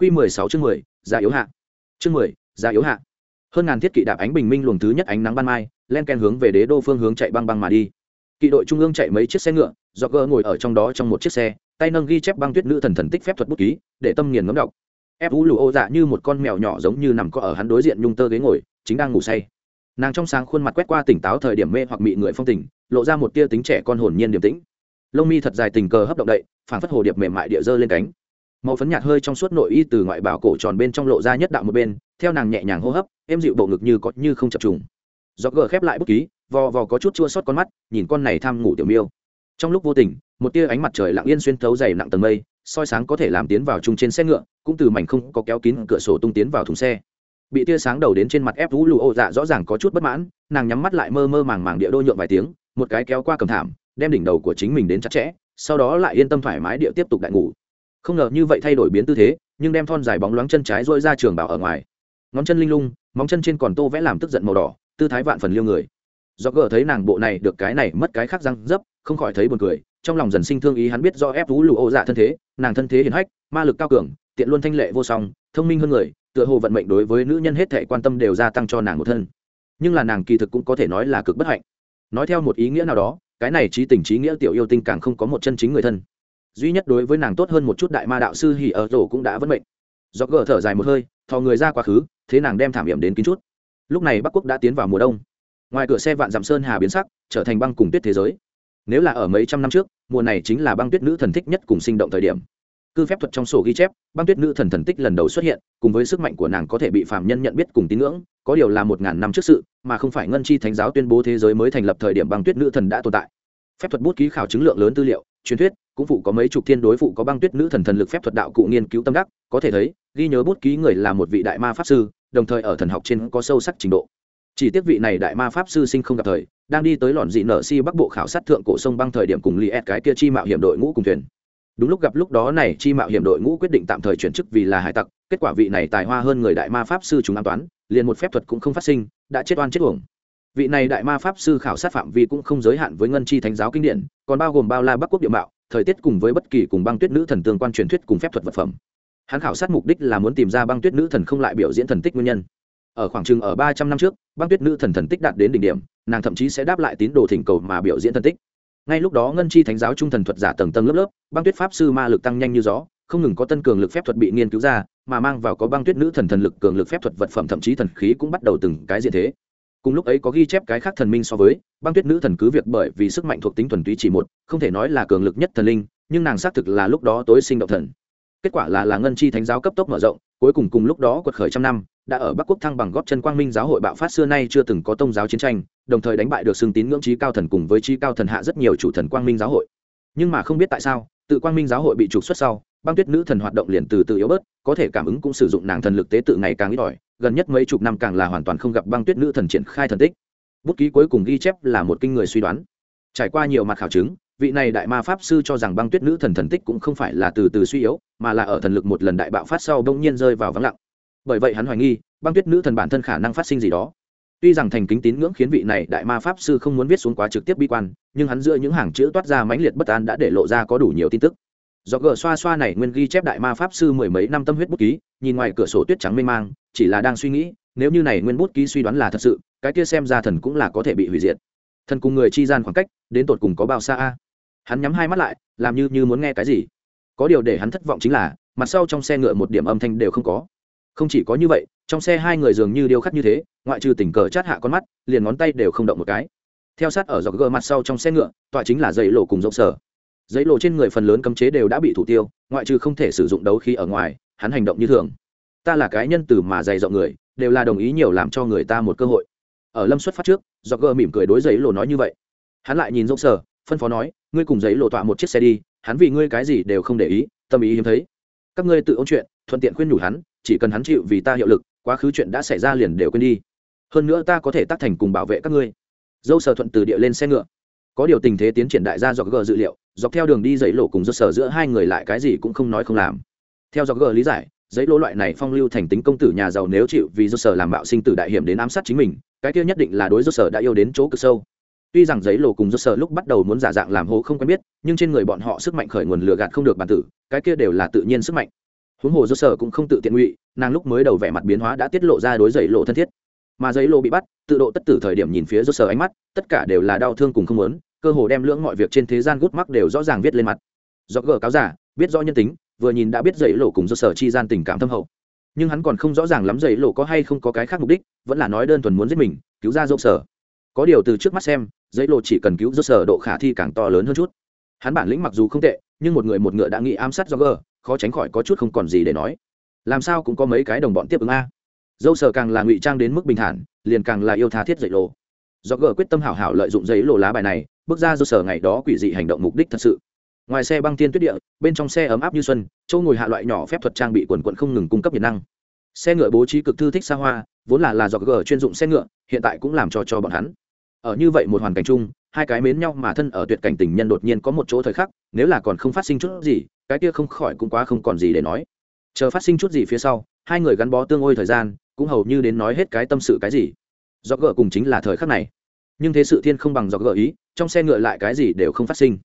Quy 16 chương 10, giá yếu hạ. Chương 10, giá yếu hạ. Hơn ngàn thiết kỵ đạp ánh bình minh luồng thứ nhất ánh nắng ban mai, len ken hướng về đế đô phương hướng chạy băng băng mà đi. Kỵ đội trung ương chạy mấy chiếc xe ngựa, Roger ngồi ở trong đó trong một chiếc xe, tay nâng ghi chép băng tuyết nữ thần thần tích phép thuật bút ký, để tâm nghiền ngẫm đọc. Ép Vũ Lù Ô dạ như một con mèo nhỏ giống như nằm co ở hắn đối diện nhung tơ ghế ngồi, chính đang ngủ say. Nàng trong sáng khuôn mặt quét qua tỉnh táo thời điểm mê hoặc mị người phong tình, lộ ra một tia tính trẻ con hồn nhiên điềm tĩnh. Lông mi thật dài tình cờ hấp động đậy, phản phất hồ điệp mềm mại địa dơ lên cánh màu phấn nhạt hơi trong suốt nội y từ ngoại bảo cổ tròn bên trong lộ ra nhất đạo một bên, theo nàng nhẹ nhàng hô hấp em dịu bộ ngực như có như không chập trùng. Do gờ khép lại bút ký, vò vò có chút chua xót con mắt, nhìn con này tham ngủ tiểu miêu. Trong lúc vô tình, một tia ánh mặt trời lặng yên xuyên thấu dày nặng tầng mây, soi sáng có thể làm tiến vào chung trên xe ngựa, cũng từ mảnh không có kéo kín cửa sổ tung tiến vào thùng xe. Bị tia sáng đầu đến trên mặt ép vũ lụ ô dạ rõ ràng có chút bất mãn, nàng nhắm mắt lại mơ mơ màng màng địa đô nhượng vài tiếng, một cái kéo qua cầm thảm, đem đỉnh đầu của chính mình đến chặt chẽ, sau đó lại yên tâm thoải mái địa tiếp tục đại ngủ không ngờ như vậy thay đổi biến tư thế, nhưng đem thon dài bóng loáng chân trái dôi ra trường bảo ở ngoài. Ngón chân linh lung, móng chân trên còn tô vẽ làm tức giận màu đỏ, tư thái vạn phần liêu người. Do gờ thấy nàng bộ này được cái này mất cái khác răng dấp, không khỏi thấy buồn cười, trong lòng dần sinh thương ý hắn biết do ép vú lụ ô dạ thân thế, nàng thân thế hiền hách, ma lực cao cường, tiện luôn thanh lệ vô song, thông minh hơn người, tựa hồ vận mệnh đối với nữ nhân hết thể quan tâm đều gia tăng cho nàng một thân. Nhưng là nàng kỳ thực cũng có thể nói là cực bất hạnh. Nói theo một ý nghĩa nào đó, cái này trí tình trí nghĩa tiểu yêu tinh càng không có một chân chính người thân duy nhất đối với nàng tốt hơn một chút đại ma đạo sư hỉ ở rổ cũng đã vẫn mệnh. Do gờ thở dài một hơi, thò người ra quá khứ, thế nàng đem thảm hiểm đến kín chút. Lúc này bắc quốc đã tiến vào mùa đông. Ngoài cửa xe vạn dặm sơn hà biến sắc, trở thành băng cùng tuyết thế giới. Nếu là ở mấy trăm năm trước, mùa này chính là băng tuyết nữ thần thích nhất cùng sinh động thời điểm. Cư phép thuật trong sổ ghi chép, băng tuyết nữ thần thần tích lần đầu xuất hiện, cùng với sức mạnh của nàng có thể bị phạm nhân nhận biết cùng tín ngưỡng, có điều là một ngàn năm trước sự, mà không phải ngân chi thánh giáo tuyên bố thế giới mới thành lập thời điểm băng tuyết nữ thần đã tồn tại. Phép thuật bút ký khảo chứng lượng lớn tư liệu, truyền thuyết cũng phụ có mấy chục thiên đối phụ có băng tuyết nữ thần thần lực phép thuật đạo cụ nghiên cứu tâm đắc, có thể thấy, ghi nhớ bút ký người là một vị đại ma pháp sư, đồng thời ở thần học trên có sâu sắc trình độ. Chỉ tiếc vị này đại ma pháp sư sinh không gặp thời, đang đi tới lọn dị nở si bắc bộ khảo sát thượng cổ sông băng thời điểm cùng li ed cái kia chi mạo hiểm đội ngũ cùng thuyền. Đúng lúc gặp lúc đó này chi mạo hiểm đội ngũ quyết định tạm thời chuyển chức vì là hải tặc, kết quả vị này tài hoa hơn người đại ma pháp sư chúng an toán, liền một phép thuật cũng không phát sinh, đã chết oan chết uổng. Vị này đại ma pháp sư khảo sát phạm vi cũng không giới hạn với ngân chi thánh giáo kinh điển, còn bao gồm bao la bắc quốc địa mạo thời tiết cùng với bất kỳ cùng băng tuyết nữ thần tương quan truyền thuyết cùng phép thuật vật phẩm. Hắn khảo sát mục đích là muốn tìm ra băng tuyết nữ thần không lại biểu diễn thần tích nguyên nhân. Ở khoảng chừng ở ba trăm năm trước, băng tuyết nữ thần thần tích đạt đến đỉnh điểm, nàng thậm chí sẽ đáp lại tín đồ thỉnh cầu mà biểu diễn thần tích. Ngay lúc đó ngân chi thánh giáo trung thần thuật giả tầng tầng lớp lớp, băng tuyết pháp sư ma lực tăng nhanh như gió, không ngừng có tân cường lực phép thuật bị nghiên cứu ra, mà mang vào có băng tuyết nữ thần thần lực cường lực phép thuật vật phẩm thậm chí thần khí cũng bắt đầu từng cái diện thế cùng lúc ấy có ghi chép cái khác thần minh so với, băng tuyết nữ thần cứ việc bởi vì sức mạnh thuộc tính thuần túy chỉ một, không thể nói là cường lực nhất thần linh, nhưng nàng xác thực là lúc đó tối sinh động thần. Kết quả là là ngân chi thánh giáo cấp tốc mở rộng, cuối cùng cùng lúc đó quật khởi trăm năm, đã ở bắc quốc thăng bằng góp chân quang minh giáo hội bạo phát xưa nay chưa từng có tôn giáo chiến tranh, đồng thời đánh bại được xưng tín ngưỡng trí cao thần cùng với trí cao thần hạ rất nhiều chủ thần quang minh giáo hội. Nhưng mà không biết tại sao, tự quang minh giáo hội bị trục xuất sau băng tuyết nữ thần hoạt động liền từ từ yếu bớt, có thể cảm ứng cũng sử dụng nàng thần lực tế tự ngày càng ít ỏi, gần nhất mấy chục năm càng là hoàn toàn không gặp băng tuyết nữ thần triển khai thần tích. Bút ký cuối cùng ghi chép là một kinh người suy đoán. Trải qua nhiều mặt khảo chứng, vị này đại ma pháp sư cho rằng băng tuyết nữ thần thần tích cũng không phải là từ từ suy yếu, mà là ở thần lực một lần đại bạo phát sau bỗng nhiên rơi vào vắng lặng. Bởi vậy hắn hoài nghi, băng tuyết nữ thần bản thân khả năng phát sinh gì đó. Tuy rằng thành kính tín ngưỡng khiến vị này đại ma pháp sư không muốn viết xuống quá trực tiếp bi quan, nhưng hắn giữa những hàng chữ toát ra mãnh liệt bất an đã để lộ ra có đủ nhiều tin tức do gờ xoa xoa này nguyên ghi chép đại ma pháp sư mười mấy năm tâm huyết bút ký, nhìn ngoài cửa sổ tuyết trắng mênh mang, chỉ là đang suy nghĩ, nếu như này nguyên bút ký suy đoán là thật sự, cái kia xem ra thần cũng là có thể bị hủy diệt. Thần cùng người chi gian khoảng cách, đến tột cùng có bao xa a? Hắn nhắm hai mắt lại, làm như như muốn nghe cái gì? Có điều để hắn thất vọng chính là, mặt sau trong xe ngựa một điểm âm thanh đều không có. Không chỉ có như vậy, trong xe hai người dường như điêu khắc như thế, ngoại trừ tình cờ chát hạ con mắt, liền ngón tay đều không động một cái. Theo sát ở dọc gờ mặt sau trong xe ngựa, tọa chính là dây lộ cùng rộng sở giấy lộ trên người phần lớn cấm chế đều đã bị thủ tiêu, ngoại trừ không thể sử dụng đấu khí ở ngoài, hắn hành động như thường. Ta là cái nhân từ mà dày dọn người, đều là đồng ý nhiều làm cho người ta một cơ hội. Ở lâm xuất phát trước do gờ mỉm cười đối giấy lộ nói như vậy. Hắn lại nhìn rộng sở, phân phó nói, ngươi cùng giấy lộ tọa một chiếc xe đi, hắn vì ngươi cái gì đều không để ý, tâm ý hiếm thấy. Các ngươi tự ôn chuyện, thuận tiện khuyên nhủ hắn, chỉ cần hắn chịu vì ta hiệu lực, quá khứ chuyện đã xảy ra liền đều quên đi. Hơn nữa ta có thể tác thành cùng bảo vệ các ngươi. Dâu sở thuận từ địa lên xe ngựa có điều tình thế tiến triển đại gia dọc gờ dự liệu, dọc theo đường đi dãy lộ cùng do sở giữa hai người lại cái gì cũng không nói không làm. Theo dọc gờ lý giải giấy lỗ loại này phong lưu thành tính công tử nhà giàu nếu chịu vì do sở làm bạo sinh tử đại hiểm đến ám sát chính mình, cái kia nhất định là đối do sở đã yêu đến chỗ cực sâu. Tuy rằng giấy lỗ cùng do sở lúc bắt đầu muốn giả dạng làm hố không quen biết, nhưng trên người bọn họ sức mạnh khởi nguồn lừa gạt không được bản tử, cái kia đều là tự nhiên sức mạnh. Huống hồ do sở cũng không tự tiện ngụy, nàng lúc mới đầu vẻ mặt biến hóa đã tiết lộ ra đối dậy lỗ thân thiết. Mà giấy lỗ bị bắt, tự độ tất tử thời điểm nhìn phía do sở ánh mắt, tất cả đều là đau thương cùng không muốn cơ hồ đem lưỡng mọi việc trên thế gian gút mắc đều rõ ràng viết lên mặt. Do gờ cáo giả, biết rõ nhân tính, vừa nhìn đã biết dậy lộ cùng do sở chi gian tình cảm thâm hậu. Nhưng hắn còn không rõ ràng lắm dậy lộ có hay không có cái khác mục đích, vẫn là nói đơn thuần muốn giết mình, cứu ra dâu sở. Có điều từ trước mắt xem, dậy lộ chỉ cần cứu do sở độ khả thi càng to lớn hơn chút. Hắn bản lĩnh mặc dù không tệ, nhưng một người một ngựa đã nghĩ ám sát do gờ, khó tránh khỏi có chút không còn gì để nói. Làm sao cũng có mấy cái đồng bọn tiếp ứng a. Dâu sở càng là ngụy trang đến mức bình thản, liền càng là yêu tha thiết dậy lộ. Do gờ quyết tâm hảo hảo lợi dụng giấy lộ lá bài này bước ra do sở ngày đó quỷ dị hành động mục đích thật sự. Ngoài xe băng thiên tuyết địa, bên trong xe ấm áp như xuân châu ngồi hạ loại nhỏ phép thuật trang bị quần quận không ngừng cung cấp nhiệt năng. Xe ngựa bố trí cực thư thích xa hoa, vốn là là do gờ chuyên dụng xe ngựa, hiện tại cũng làm cho cho bọn hắn. Ở như vậy một hoàn cảnh chung, hai cái mến nhau mà thân ở tuyệt cảnh tình nhân đột nhiên có một chỗ thời khắc, nếu là còn không phát sinh chút gì, cái kia không khỏi cũng quá không còn gì để nói. Chờ phát sinh chút gì phía sau, hai người gắn bó tương ôi thời gian, cũng hầu như đến nói hết cái tâm sự cái gì. Do gỡ cùng chính là thời khắc này nhưng thế sự thiên không bằng do gợi ý, trong xe ngựa lại cái gì đều không phát sinh.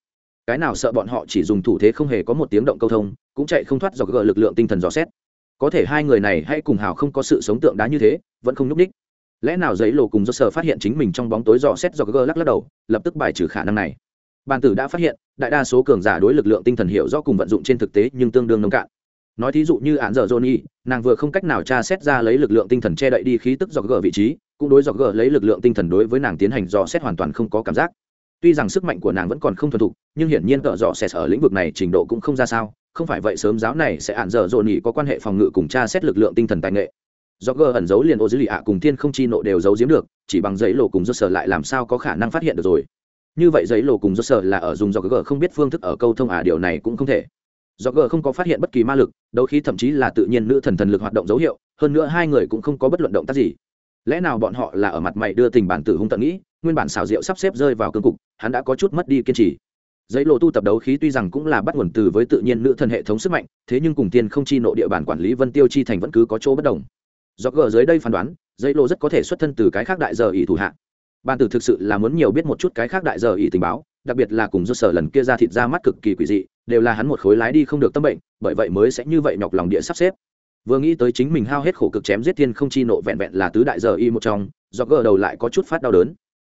Cái nào sợ bọn họ chỉ dùng thủ thế không hề có một tiếng động câu thông, cũng chạy không thoát do gỡ lực lượng tinh thần dò xét. Có thể hai người này hay cùng hào không có sự sống tượng đá như thế, vẫn không nhúc ních lẽ nào giấy lộ cùng do sở phát hiện chính mình trong bóng tối dò xét do gỡ lắc lắc đầu, lập tức bài trừ khả năng này. Bàn tử đã phát hiện, đại đa số cường giả đối lực lượng tinh thần hiểu do cùng vận dụng trên thực tế nhưng tương đương nông cạn. Nói thí dụ như án giờ johnny, nàng vừa không cách nào tra xét ra lấy lực lượng tinh thần che đậy đi khí tức dọc gờ vị trí cũng đối dọc gờ lấy lực lượng tinh thần đối với nàng tiến hành dò xét hoàn toàn không có cảm giác. Tuy rằng sức mạnh của nàng vẫn còn không thuần thục nhưng hiển nhiên cỡ dò xét ở lĩnh vực này trình độ cũng không ra sao không phải vậy sớm giáo này sẽ ạn dở dồn nhỉ có quan hệ phòng ngự cùng tra xét lực lượng tinh thần tài nghệ. Do gờ ẩn giấu liền ô dữ lì ạ cùng thiên không chi nộ đều giấu giếm được chỉ bằng giấy lộ cùng do sở lại làm sao có khả năng phát hiện được rồi. Như vậy giấy lộ cùng do sở là ở dùng do gờ không biết phương thức ở câu thông ả à, điều này cũng không thể. Do gờ không có phát hiện bất kỳ ma lực đấu khí thậm chí là tự nhiên nữ thần thần lực hoạt động dấu hiệu hơn nữa hai người cũng không có bất luận động tác gì lẽ nào bọn họ là ở mặt mày đưa tình bản tử hung tận nghĩ, nguyên bản xào rượu sắp xếp rơi vào cương cục, hắn đã có chút mất đi kiên trì. Giấy lộ tu tập đấu khí tuy rằng cũng là bắt nguồn từ với tự nhiên nữ thần hệ thống sức mạnh, thế nhưng cùng tiên không chi nội địa bản quản lý vân tiêu chi thành vẫn cứ có chỗ bất đồng. Do gờ dưới đây phán đoán, giấy lộ rất có thể xuất thân từ cái khác đại giờ ỷ thủ hạ. Bản tử thực sự là muốn nhiều biết một chút cái khác đại giờ ỷ tình báo, đặc biệt là cùng do sở lần kia ra thịt ra mắt cực kỳ quỷ dị, đều là hắn một khối lái đi không được tâm bệnh, bởi vậy mới sẽ như vậy nhọc lòng địa sắp xếp vừa nghĩ tới chính mình hao hết khổ cực chém giết thiên không chi nộ vẹn vẹn là tứ đại giờ y một trong, do gờ đầu lại có chút phát đau đớn.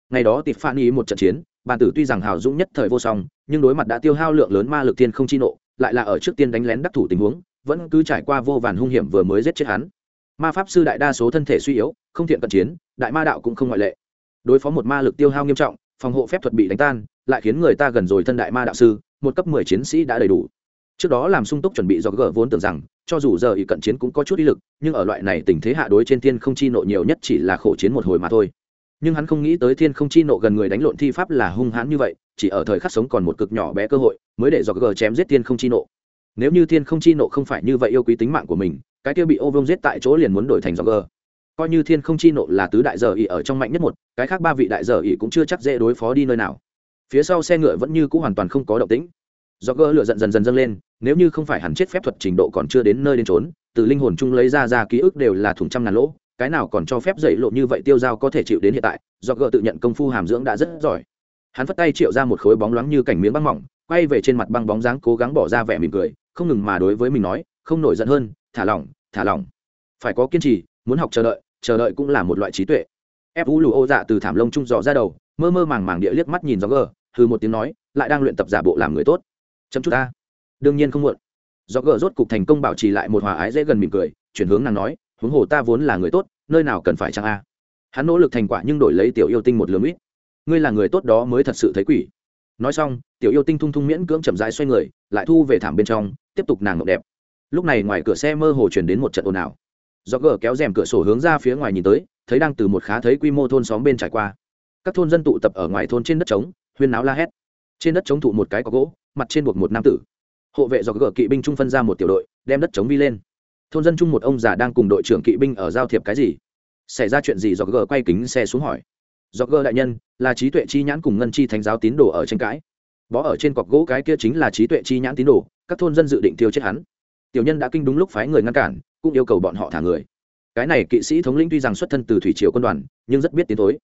Ngày đó tịp phan y một trận chiến, bàn tử tuy rằng hào dũng nhất thời vô song, nhưng đối mặt đã tiêu hao lượng lớn ma lực thiên không chi nộ, lại là ở trước tiên đánh lén đắc thủ tình huống, vẫn cứ trải qua vô vàn hung hiểm vừa mới giết chết hắn. Ma pháp sư đại đa số thân thể suy yếu, không thiện cận chiến, đại ma đạo cũng không ngoại lệ. Đối phó một ma lực tiêu hao nghiêm trọng, phòng hộ phép thuật bị đánh tan, lại khiến người ta gần rồi thân đại ma đạo sư, một cấp mười chiến sĩ đã đầy đủ. Trước đó làm sung túc chuẩn bị do gỡ vốn tưởng rằng cho dù giờ ý cận chiến cũng có chút ý lực, nhưng ở loại này tình thế hạ đối trên thiên không chi nộ nhiều nhất chỉ là khổ chiến một hồi mà thôi. Nhưng hắn không nghĩ tới thiên không chi nộ gần người đánh lộn thi pháp là hung hãn như vậy, chỉ ở thời khắc sống còn một cực nhỏ bé cơ hội, mới để do gờ chém giết thiên không chi nộ. Nếu như thiên không chi nộ không phải như vậy yêu quý tính mạng của mình, cái kia bị ô vông giết tại chỗ liền muốn đổi thành do gờ. coi như thiên không chi nộ là tứ đại giờ ỉ ở trong mạnh nhất một, cái khác ba vị đại giờ ỉ cũng chưa chắc dễ đối phó đi nơi nào. Phía sau xe ngựa vẫn như c ũ hoàn toàn không có động tĩnh do gỡ lửa dần dần dần dâng lên, nếu như không phải hẳn chết phép thuật trình độ còn chưa đến nơi đến trốn từ linh hồn chung lấy ra ra ký ức đều là thùng trăm ngàn lỗ, cái nào còn cho phép dậy lộ như vậy tiêu dao có thể chịu đến hiện tại, do gỡ tự nhận công phu hàm dưỡng đã rất giỏi. Hắn phất tay triệu ra một khối bóng loáng như cảnh miếng băng mỏng, quay về trên mặt băng bóng dáng cố gắng bỏ ra vẻ mỉm cười, không ngừng mà đối với mình nói, không nổi giận hơn, thả lỏng thả lỏng. Phải có kiên trì, muốn học chờ đợi chờ đợi cũng là một loại trí tuệ. Ép vũ lù ô dạ từ thảm lông trung dò ra đầu, mơ mơ màng màng địa liếc mắt nhìn do gờ hư một tiếng nói, lại đang luyện tập giả bộ làm người tốt chấm chút ta. Đương nhiên không muộn. Do gỡ rốt cục thành công bảo trì lại một hòa ái dễ gần mỉm cười, chuyển hướng nàng nói, huống hồ ta vốn là người tốt, nơi nào cần phải chăng a? Hắn nỗ lực thành quả nhưng đổi lấy tiểu yêu tinh một lượm ít. Ngươi là người tốt đó mới thật sự thấy quỷ. Nói xong, tiểu yêu tinh thung thung miễn cưỡng chậm rãi xoay người, lại thu về thảm bên trong, tiếp tục nàng ngọc đẹp. Lúc này ngoài cửa xe mơ hồ chuyển đến một trận ồn ào. Do gờ kéo rèm cửa sổ hướng ra phía ngoài nhìn tới, thấy đang từ một khá thấy quy mô thôn xóm bên trải qua. Các thôn dân tụ tập ở ngoài thôn trên đất trống, huyên náo la hét trên đất chống thụ một cái có gỗ, mặt trên buộc một nam tử. Hộ vệ do gờ kỵ binh trung phân ra một tiểu đội, đem đất chống vi lên. Thôn dân chung một ông già đang cùng đội trưởng kỵ binh ở giao thiệp cái gì? Xảy ra chuyện gì? Do gờ quay kính xe xuống hỏi. Do gờ đại nhân, là trí tuệ chi nhãn cùng ngân chi thánh giáo tín đồ ở tranh cãi. Bó ở trên cọc gỗ cái kia chính là trí tuệ chi nhãn tín đồ, các thôn dân dự định tiêu chết hắn. Tiểu nhân đã kinh đúng lúc phái người ngăn cản, cũng yêu cầu bọn họ thả người. Cái này kỵ sĩ thống lĩnh tuy rằng xuất thân từ thủy triều quân đoàn, nhưng rất biết tiến thối.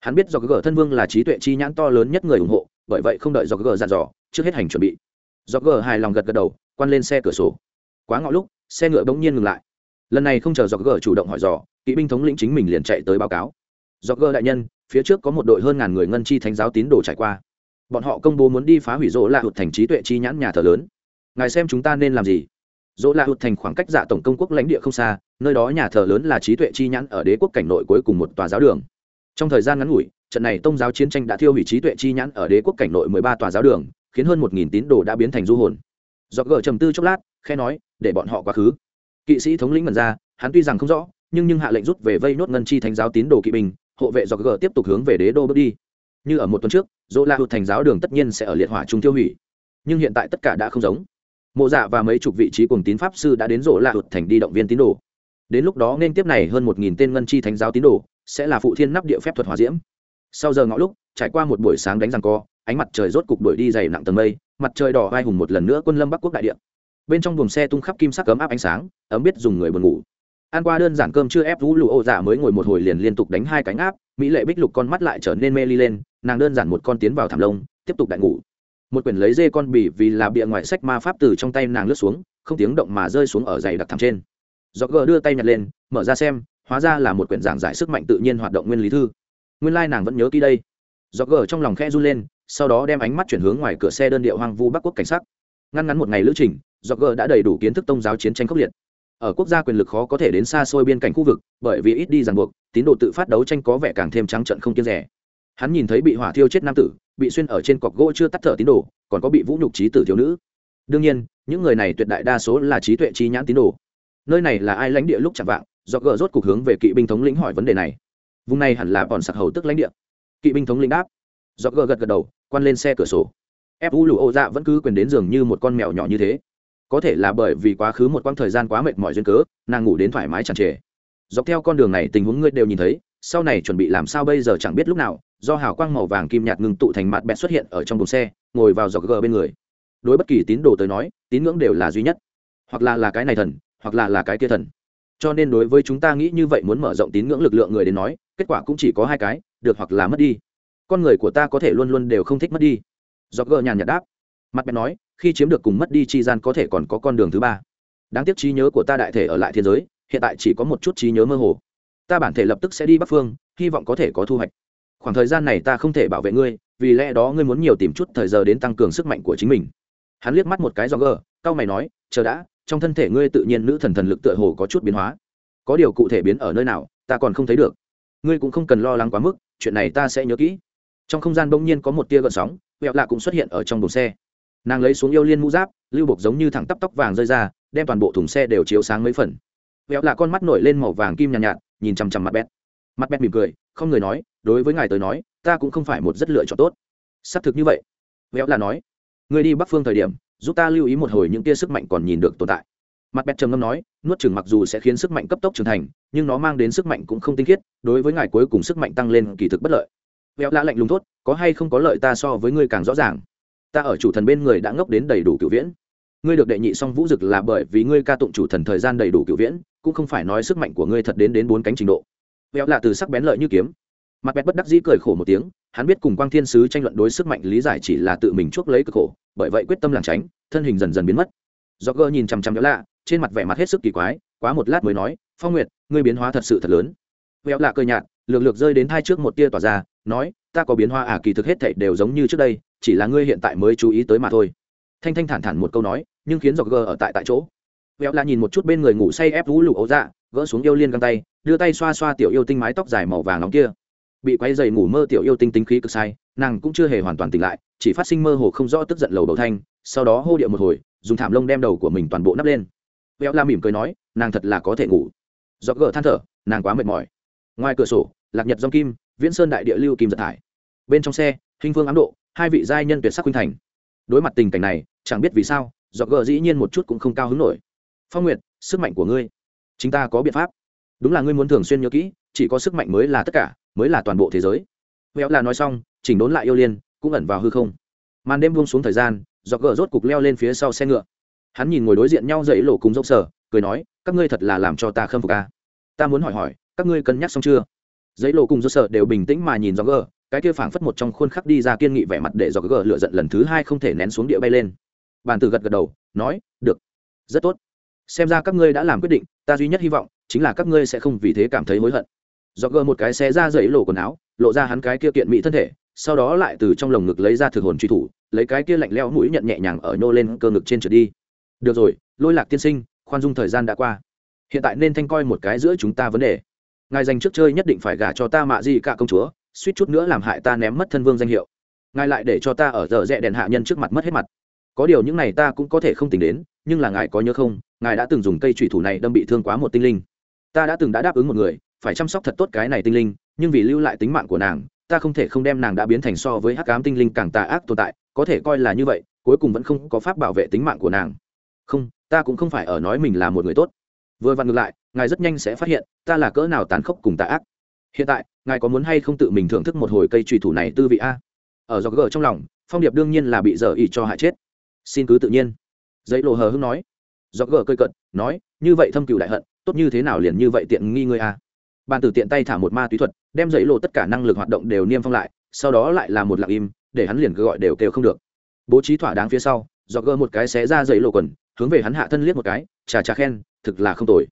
Hắn biết do gờ thân vương là trí tuệ chi nhãn to lớn nhất người ủng hộ bởi vậy không đợi do gờ dặn dò, trước hết hành chuẩn bị. Do gờ hài lòng gật gật đầu, quan lên xe cửa sổ. Quá ngọ lúc, xe ngựa bỗng nhiên ngừng lại. Lần này không chờ do gờ chủ động hỏi dò, kỵ binh thống lĩnh chính mình liền chạy tới báo cáo. Do gờ đại nhân, phía trước có một đội hơn ngàn người ngân chi thánh giáo tín đồ trải qua. Bọn họ công bố muốn đi phá hủy rỗ lạ hụt thành trí tuệ chi nhãn nhà thờ lớn. Ngài xem chúng ta nên làm gì? Dỗ lạ hụt thành khoảng cách dạ tổng công quốc lãnh địa không xa, nơi đó nhà thờ lớn là trí tuệ chi nhãn ở đế quốc cảnh nội cuối cùng một tòa giáo đường. Trong thời gian ngắn ngủi trận này tông giáo chiến tranh đã thiêu hủy trí tuệ chi nhãn ở đế quốc cảnh nội mười ba tòa giáo đường, khiến hơn một nghìn tín đồ đã biến thành du hồn. Do gờ trầm tư chốc lát khe nói, để bọn họ quá khứ. Kỵ sĩ thống lĩnh mần ra, hắn tuy rằng không rõ, nhưng nhưng hạ lệnh rút về vây nốt ngân chi thánh giáo tín đồ kỵ binh, hộ vệ do gờ tiếp tục hướng về đế đô bước đi. Như ở một tuần trước, dỗ la hụt thành giáo đường tất nhiên sẽ ở liệt hỏa trung tiêu hủy. Nhưng hiện tại tất cả đã không giống. Mộ dạ và mấy chục vị trí cùng tín pháp sư đã đến rộ la hụt thành đi động viên tín đồ. Đến lúc đó nên tiếp này hơn một nghìn tên ngân chi thánh giáo tín đồ, sẽ là phụ thiên nắp địa phép thuật hỏa diễm sau giờ ngõ lúc, trải qua một buổi sáng đánh răng co, ánh mặt trời rốt cục đuổi đi dày nặng tầng mây, mặt trời đỏ vai hùng một lần nữa quân lâm bắc quốc đại địa. Bên trong buồng xe tung khắp kim sắc cấm áp ánh sáng, ấm biết dùng người buồn ngủ. Ăn qua đơn giản cơm chưa ép vũ lụ ô giả mới ngồi một hồi liền liên tục đánh hai cánh áp, mỹ lệ bích lục con mắt lại trở nên mê ly lên, nàng đơn giản một con tiến vào thảm lông, tiếp tục đại ngủ. Một quyển lấy dê con bỉ vì là bịa ngoại sách ma pháp từ trong tay nàng lướt xuống, không tiếng động mà rơi xuống ở dày đặc thảm trên. Do gờ đưa tay nhặt lên, mở ra xem, hóa ra là một quyển giảng giải sức mạnh tự nhiên hoạt động nguyên lý thư nguyên lai nàng vẫn nhớ kỹ đây. Do gờ trong lòng khe run lên, sau đó đem ánh mắt chuyển hướng ngoài cửa xe đơn điệu hoang vu bắc quốc cảnh sắc. ngăn ngắn một ngày lữ trình do gờ đã đầy đủ kiến thức tôn giáo chiến tranh khốc liệt. Ở quốc gia quyền lực khó có thể đến xa xôi biên cảnh khu vực, bởi vì ít đi ràng buộc, tín đồ tự phát đấu tranh có vẻ càng thêm trắng trận không kiên rẻ. Hắn nhìn thấy bị hỏa thiêu chết nam tử, bị xuyên ở trên cọc gỗ chưa tắt thở tín đồ, còn có bị vũ nhục trí tử thiếu nữ. Đương nhiên, những người này tuyệt đại đa số là trí tuệ trí nhãn tín đồ. Nơi này là ai lãnh địa lúc chạm vạng do gờ rốt cuộc hướng về kỵ binh thống lĩnh hỏi vấn đề này vùng này hẳn là bọn sặc hầu tức lãnh địa. Kỵ binh thống lĩnh đáp. Do gờ gật gật đầu, quan lên xe cửa sổ. Ép u lụ ô dạ vẫn cứ quyền đến giường như một con mèo nhỏ như thế. Có thể là bởi vì quá khứ một quãng thời gian quá mệt mỏi duyên cớ, nàng ngủ đến thoải mái chẳng trề. Dọc theo con đường này tình huống ngươi đều nhìn thấy, sau này chuẩn bị làm sao bây giờ chẳng biết lúc nào, do hào quang màu vàng kim nhạt ngừng tụ thành mặt bẹt xuất hiện ở trong đồn xe, ngồi vào dọc gờ bên người. Đối bất kỳ tín đồ tới nói, tín ngưỡng đều là duy nhất. Hoặc là là cái này thần, hoặc là là cái kia thần cho nên đối với chúng ta nghĩ như vậy muốn mở rộng tín ngưỡng lực lượng người đến nói, kết quả cũng chỉ có hai cái, được hoặc là mất đi. Con người của ta có thể luôn luôn đều không thích mất đi. Do gờ nhàn nhạt đáp. Mặt bèn nói, khi chiếm được cùng mất đi chi gian có thể còn có con đường thứ ba. Đáng tiếc trí nhớ của ta đại thể ở lại thế giới, hiện tại chỉ có một chút trí nhớ mơ hồ. Ta bản thể lập tức sẽ đi bắc phương, hy vọng có thể có thu hoạch. Khoảng thời gian này ta không thể bảo vệ ngươi, vì lẽ đó ngươi muốn nhiều tìm chút thời giờ đến tăng cường sức mạnh của chính mình. Hắn liếc mắt một cái do gờ cao mày nói, chờ đã trong thân thể ngươi tự nhiên nữ thần thần lực tựa hồ có chút biến hóa. Có điều cụ thể biến ở nơi nào ta còn không thấy được. Ngươi cũng không cần lo lắng quá mức chuyện này ta sẽ nhớ kỹ. Trong không gian bỗng nhiên có một tia gợn sóng vẹo lạ cũng xuất hiện ở trong đồn xe. Nàng lấy xuống yêu liên mũ giáp lưu bột giống như thẳng tắp tóc vàng rơi ra đem toàn bộ thùng xe đều chiếu sáng mấy phần. Vẹo lạ con mắt nổi lên màu vàng kim nhàn nhạt, nhạt nhìn chằm chằm mặt bét mặt bét mỉm cười không người nói đối với ngài tới nói ta cũng không phải một rất lựa chọn tốt. Xác thực như vậy. Vẹo lạ nói người đi bắc phương thời điểm giúp ta lưu ý một hồi những tia sức mạnh còn nhìn được tồn tại. Mặt bẹt trầm ngâm nói, nuốt chừng mặc dù sẽ khiến sức mạnh cấp tốc trưởng thành, nhưng nó mang đến sức mạnh cũng không tinh khiết, đối với ngài cuối cùng sức mạnh tăng lên kỳ thực bất lợi. Véo lạ lạnh lùng thốt, có hay không có lợi ta so với ngươi càng rõ ràng? Ta ở chủ thần bên người đã ngốc đến đầy đủ cựu viễn. Ngươi được đệ nhị song vũ dực là bởi vì ngươi ca tụng chủ thần thời gian đầy đủ cựu viễn, cũng không phải nói sức mạnh của ngươi thật đến đến bốn cánh trình độ. Véo lạ từ sắc bén lợi như kiếm mặt bẹt bất đắc dĩ cười khổ một tiếng, hắn biết cùng quang thiên sứ tranh luận đối sức mạnh lý giải chỉ là tự mình chuốc lấy cực khổ, bởi vậy quyết tâm làng tránh, thân hình dần dần biến mất. Do gơ nhìn chằm chằm vẹo lạ, trên mặt vẻ mặt hết sức kỳ quái, quá một lát mới nói, phong nguyệt, ngươi biến hóa thật sự thật lớn. Vẹo lạ cười nhạt, lược lược rơi đến thai trước một tia tỏa ra, nói, ta có biến hóa à kỳ thực hết thảy đều giống như trước đây, chỉ là ngươi hiện tại mới chú ý tới mà thôi. Thanh thanh thản thản một câu nói, nhưng khiến do gơ ở tại tại chỗ. Vẹo lạ nhìn một chút bên người ngủ say ép vũ lụ ấu dạ gỡ xuống yêu liên găng tay, đưa tay xoa xoa tiểu yêu tinh mái tóc dài màu vàng nóng kia bị quay dày ngủ mơ tiểu yêu tinh tính khí cực sai, nàng cũng chưa hề hoàn toàn tỉnh lại, chỉ phát sinh mơ hồ không rõ tức giận lầu đầu thanh, sau đó hô điệu một hồi, dùng thảm lông đem đầu của mình toàn bộ nắp lên. Béo la mỉm cười nói, nàng thật là có thể ngủ. Do gỡ than thở, nàng quá mệt mỏi. Ngoài cửa sổ, lạc nhật dòng kim, viễn sơn đại địa lưu kim giật thải. Bên trong xe, hình phương ám độ, hai vị giai nhân tuyệt sắc khuynh thành. Đối mặt tình cảnh này, chẳng biết vì sao do gờ dĩ nhiên một chút cũng không cao hứng nổi. Phong nguyệt, sức mạnh của ngươi chúng ta có biện pháp. Đúng là ngươi muốn thường xuyên nhớ kỹ, chỉ có sức mạnh mới là tất cả mới là toàn bộ thế giới. Véo là nói xong, chỉnh đốn lại yêu liên, cũng ẩn vào hư không. Màn đêm buông xuống thời gian do gờ rốt cục leo lên phía sau xe ngựa. Hắn nhìn ngồi đối diện nhau dậy lộ cùng dốc sở, cười nói, các ngươi thật là làm cho ta khâm phục ca ta muốn hỏi hỏi, các ngươi cân nhắc xong chưa? Dãy lộ cùng dốc sở đều bình tĩnh mà nhìn do gờ cái kia phảng phất một trong khuôn khắc đi ra kiên nghị vẻ mặt để do gờ lựa giận lần thứ hai không thể nén xuống địa bay lên. Bàn từ gật gật đầu, nói, được, rất tốt. Xem ra các ngươi đã làm quyết định, ta duy nhất hy vọng chính là các ngươi sẽ không vì thế cảm thấy hối hận do gờ một cái xé ra dãy lộ quần áo, lộ ra hắn cái kia kiện mỹ thân thể, sau đó lại từ trong lồng ngực lấy ra thực hồn truy thủ, lấy cái kia lạnh leo mũi nhận nhẹ nhàng ở nhô lên cơ ngực trên trượt đi. Được rồi, lôi lạc tiên sinh, khoan dung thời gian đã qua. Hiện tại nên thanh coi một cái giữa chúng ta vấn đề. Ngài dành trước chơi nhất định phải gả cho ta mạ gì cả công chúa, suýt chút nữa làm hại ta ném mất thân vương danh hiệu. Ngài lại để cho ta ở giờ rẽ đèn hạ nhân trước mặt mất hết mặt. Có điều những này ta cũng có thể không tính đến, nhưng là ngài có nhớ không, ngài đã từng dùng cây thủy thủ này đâm bị thương quá một tinh linh. Ta đã từng đã đáp ứng một người phải chăm sóc thật tốt cái này tinh linh, nhưng vì lưu lại tính mạng của nàng, ta không thể không đem nàng đã biến thành so với hắc ám tinh linh càng tà ác tồn tại, có thể coi là như vậy, cuối cùng vẫn không có pháp bảo vệ tính mạng của nàng. Không, ta cũng không phải ở nói mình là một người tốt. Vừa vặn ngược lại, ngài rất nhanh sẽ phát hiện, ta là cỡ nào tàn khốc cùng tà ác. Hiện tại, ngài có muốn hay không tự mình thưởng thức một hồi cây trùy thủ này tư vị a? Ở do gờ trong lòng, phong điệp đương nhiên là bị dở ỉ cho hại chết. Xin cứ tự nhiên. Giấy lộ hờ hưng nói. Do gờ cơi cận nói, như vậy thâm cựu đại hận, tốt như thế nào liền như vậy tiện nghi ngươi a? Bàn tử tiện tay thả một ma túy thuật, đem dãy lộ tất cả năng lực hoạt động đều niêm phong lại, sau đó lại là một lặng im, để hắn liền cứ gọi đều kêu không được. Bố trí thỏa đáng phía sau do gờ một cái xé ra dãy lộ quần, hướng về hắn hạ thân liếc một cái, chà chà khen, thực là không tồi.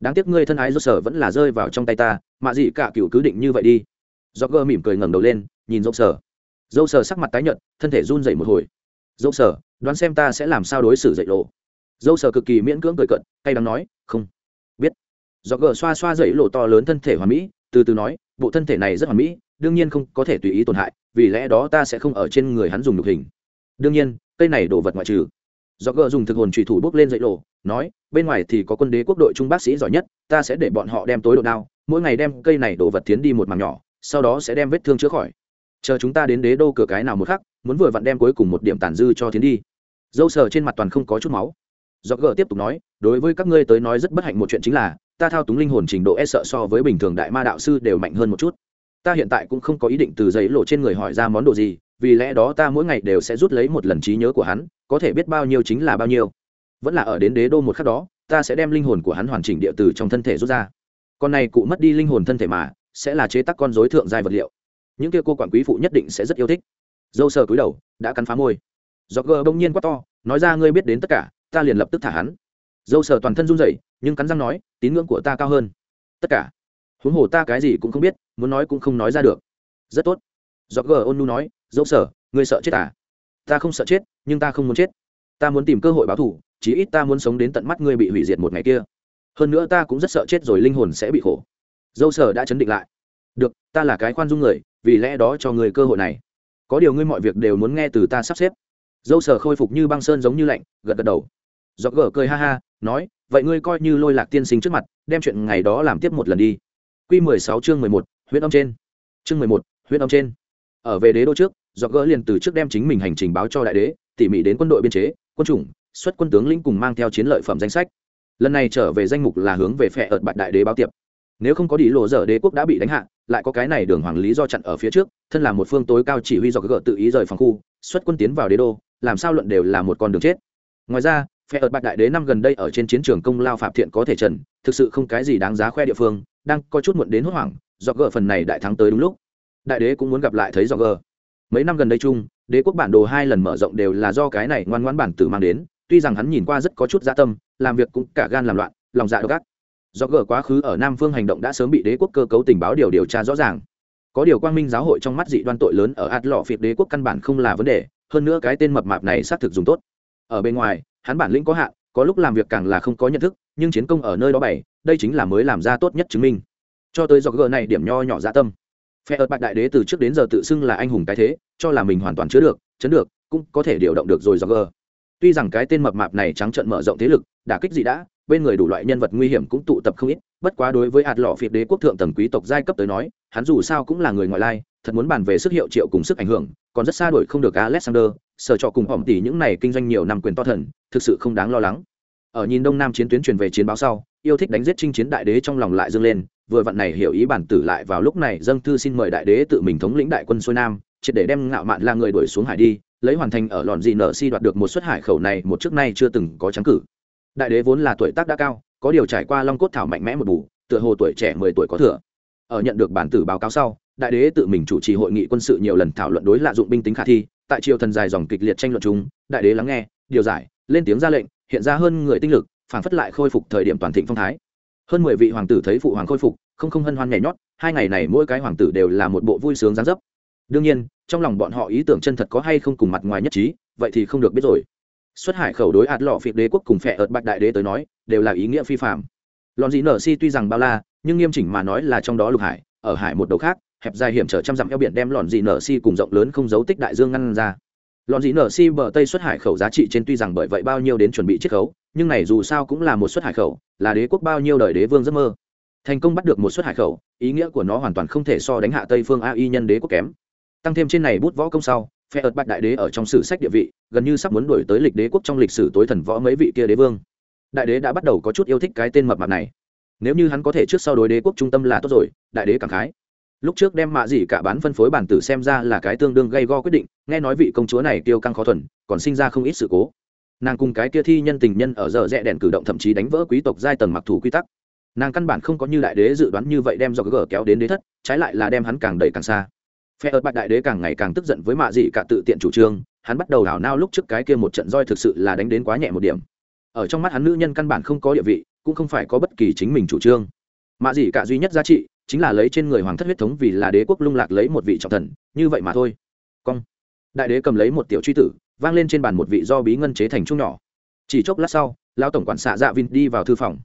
Đáng tiếc ngươi thân ái do sở vẫn là rơi vào trong tay ta mạ gì cả cựu cứ định như vậy đi. Do gờ mỉm cười ngẩng đầu lên, nhìn dâu sở. Dâu sở sắc mặt tái nhợt, thân thể run dậy một hồi. Dâu sở, đoán xem ta sẽ làm sao đối xử dậy lộ. Dâu sở cực kỳ miễn cưỡng cười cận hay đang nói, không do gờ xoa xoa dậy lộ to lớn thân thể hoàn mỹ, từ từ nói, bộ thân thể này rất hoàn mỹ, đương nhiên không có thể tùy ý tổn hại, vì lẽ đó ta sẽ không ở trên người hắn dùng nhục hình. Đương nhiên, cây này đồ vật ngoại trừ. Do gờ dùng thực hồn trùy thủ bốc lên dậy lộ, nói, bên ngoài thì có quân đế quốc đội trung bác sĩ giỏi nhất, ta sẽ để bọn họ đem tối độ đao, mỗi ngày đem cây này đổ vật tiến đi một mảng nhỏ, sau đó sẽ đem vết thương chữa khỏi. Chờ chúng ta đến đế đô cửa cái nào một khắc, muốn vừa vặn đem cuối cùng một điểm tàn dư cho tiến đi. Dâu sờ trên mặt toàn không có chút máu. Do gờ tiếp tục nói, đối với các ngươi tới nói rất bất hạnh một chuyện chính là ta thao túng linh hồn trình độ e sợ so với bình thường đại ma đạo sư đều mạnh hơn một chút. Ta hiện tại cũng không có ý định từ giấy lộ trên người hỏi ra món đồ gì, vì lẽ đó ta mỗi ngày đều sẽ rút lấy một lần trí nhớ của hắn, có thể biết bao nhiêu chính là bao nhiêu. Vẫn là ở đến đế đô một khắc đó, ta sẽ đem linh hồn của hắn hoàn chỉnh địa từ trong thân thể rút ra. Con này cụ mất đi linh hồn thân thể mà, sẽ là chế tác con dối thượng giai vật liệu. Những kia cô quản quý phụ nhất định sẽ rất yêu thích. Dâu sờ cúi đầu, đã cắn phá môi. Do gờ bỗng nhiên quá to, nói ra ngươi biết đến tất cả, ta liền lập tức thả hắn dâu sờ toàn thân run rẩy, nhưng cắn răng nói, tín ngưỡng của ta cao hơn. Tất cả. Huống hồ ta cái gì cũng không biết, muốn nói cũng không nói ra được. Rất tốt. Do gờ ôn nu nói, dâu sờ, ngươi sợ chết à? Ta không sợ chết, nhưng ta không muốn chết. Ta muốn tìm cơ hội báo thù, chí ít ta muốn sống đến tận mắt ngươi bị hủy diệt một ngày kia. Hơn nữa ta cũng rất sợ chết rồi linh hồn sẽ bị khổ. Dâu sở đã chấn định lại. Được, ta là cái khoan dung người, vì lẽ đó cho người cơ hội này. Có điều ngươi mọi việc đều muốn nghe từ ta sắp xếp. Dâu sở khôi phục như băng sơn giống như lạnh, gật gật đầu. Do gở cười ha ha nói, vậy ngươi coi như lôi lạc tiên sinh trước mặt, đem chuyện ngày đó làm tiếp một lần đi. Q mười sáu chương mười một huyện âm trên. Chương mười một huyện âm trên. Ở về đế đô trước do gỡ liền từ trước đem chính mình hành trình báo cho đại đế, tỉ mỉ đến quân đội biên chế, quân chủng, xuất quân tướng lĩnh cùng mang theo chiến lợi phẩm danh sách. Lần này trở về danh mục là hướng về phe ợt bạch đại đế báo tiệp nếu không có đi lộ dở đế quốc đã bị đánh hạ, lại có cái này đường hoàng lý do chặn ở phía trước, thân là một phương tối cao chỉ huy do gỡ tự ý rời phòng khu, xuất quân tiến vào đế đô, làm sao luận đều là một con đường chết. Ngoài ra phe ợt bạch đại đế năm gần đây ở trên chiến trường công lao phạm thiện có thể trần, thực sự không cái gì đáng giá khoe địa phương, đang có chút muộn đến hốt hoảng, do gờ phần này đại thắng tới đúng lúc. Đại đế cũng muốn gặp lại thấy do gờ. Mấy năm gần đây chung, đế quốc bản đồ hai lần mở rộng đều là do cái này ngoan ngoãn bản tử mang đến, tuy rằng hắn nhìn qua rất có chút dạ tâm, làm việc cũng cả gan làm loạn, lòng dạ độc ác. Do gờ quá khứ ở nam phương hành động đã sớm bị đế quốc cơ cấu tình báo điều điều tra rõ ràng. Có điều quang minh giáo hội trong mắt dị đoan tội lớn ở ạt lọ phiệt đế quốc căn bản không là vấn đề, hơn nữa cái tên mập mạp này xác thực dùng tốt. Ở bên ngoài hắn bản lĩnh có hạn, có lúc làm việc càng là không có nhận thức, nhưng chiến công ở nơi đó bày, đây chính là mới làm ra tốt nhất chứng minh. Cho tới do gờ này điểm nho nhỏ dạ tâm. Phe ợt bạch đại đế từ trước đến giờ tự xưng là anh hùng cái thế, cho là mình hoàn toàn chứa được, chấn được, cũng có thể điều động được rồi do gờ. Tuy rằng cái tên mập mạp này trắng trợn mở rộng thế lực, đả kích gì đã, bên người đủ loại nhân vật nguy hiểm cũng tụ tập không ít, bất quá đối với hạt lọ phiệt đế quốc thượng tầng quý tộc giai cấp tới nói, hắn dù sao cũng là người ngoại lai, thật muốn bàn về sức hiệu triệu cùng sức ảnh hưởng, còn rất xa đuổi không được alexander sở trọ cùng hỏng tỷ những này kinh doanh nhiều năm quyền to thần, thực sự không đáng lo lắng. Ở nhìn đông nam chiến tuyến truyền về chiến báo sau, yêu thích đánh giết chinh chiến đại đế trong lòng lại dâng lên, vừa vặn này hiểu ý bản tử lại vào lúc này dâng thư xin mời đại đế tự mình thống lĩnh đại quân xuôi nam, triệt để đem ngạo mạn là người đuổi xuống hải đi, lấy hoàn thành ở lòn dị nợ si đoạt được một suất hải khẩu này một trước nay chưa từng có trắng cử. Đại đế vốn là tuổi tác đã cao, có điều trải qua long cốt thảo mạnh mẽ một bù, tựa hồ tuổi trẻ mười tuổi có thừa. Ở nhận được bản tử báo cáo sau, đại đế tự mình chủ trì hội nghị quân sự nhiều lần thảo luận đối lạ dụng binh tính khả thi tại triều thần dài dòng kịch liệt tranh luận chung, đại đế lắng nghe, điều giải, lên tiếng ra lệnh, hiện ra hơn người tinh lực phản phất lại khôi phục thời điểm toàn thịnh phong thái. Hơn mười vị hoàng tử thấy phụ hoàng khôi phục, không không hân hoan nhảy nhót, hai ngày này mỗi cái hoàng tử đều là một bộ vui sướng gián dấp. Đương nhiên, trong lòng bọn họ ý tưởng chân thật có hay không cùng mặt ngoài nhất trí, vậy thì không được biết rồi. Xuất hải khẩu đối ạt lọ phiệt đế quốc cùng phệ ợt bạch đại đế tới nói, đều là ý nghĩa phi phạm lòn dị nở si tuy rằng bao la, nhưng nghiêm chỉnh mà nói là trong đó lục hải, ở hải một đầu khác hẹp dài hiểm trở trăm dặm eo biển đem lọn dị nở si cùng rộng lớn không dấu tích đại dương ngăn ra. Lọn dị nở si bờ tây xuất hải khẩu giá trị trên tuy rằng bởi vậy bao nhiêu đến chuẩn bị chiết khấu, nhưng này dù sao cũng là một xuất hải khẩu, là đế quốc bao nhiêu đời đế vương giấc mơ. Thành công bắt được một xuất hải khẩu, ý nghĩa của nó hoàn toàn không thể so đánh hạ tây phương ai nhân đế quốc kém. Tăng thêm trên này bút võ công sau, phe ợt bạch đại đế ở trong sử sách địa vị, gần như sắp muốn đổi tới lịch đế quốc trong lịch sử tối thần võ mấy vị kia đế vương. Đại đế đã bắt đầu có chút yêu thích cái tên mập mạp này. Nếu như hắn có thể trước sau đối đế quốc trung tâm là tốt rồi, đại đế cảm khái lúc trước đem mạ gì cả bán phân phối bản tử xem ra là cái tương đương gây go quyết định, nghe nói vị công chúa này tiêu căng khó thuần, còn sinh ra không ít sự cố. Nàng cùng cái kia thi nhân tình nhân ở giờ rẽ đèn cử động thậm chí đánh vỡ quý tộc giai tầng mặc thủ quy tắc. Nàng căn bản không có như đại đế dự đoán như vậy đem do gờ kéo đến đế thất, trái lại là đem hắn càng đẩy càng xa. Phe ợt bạch đại đế càng ngày càng tức giận với mạ dị cả tự tiện chủ trương, hắn bắt đầu đảo nao lúc trước cái kia một trận roi thực sự là đánh đến quá nhẹ một điểm. Ở trong mắt hắn nữ nhân căn bản không có địa vị, cũng không phải có bất kỳ chính mình chủ trương. Mạ dị cả duy nhất giá trị chính là lấy trên người hoàng thất huyết thống vì là đế quốc lung lạc lấy một vị trọng thần, như vậy mà thôi. Cong. Đại đế cầm lấy một tiểu truy tử, vang lên trên bàn một vị do bí ngân chế thành chung nhỏ. Chỉ chốc lát sau, lão tổng quản xạ dạ vin đi vào thư phòng.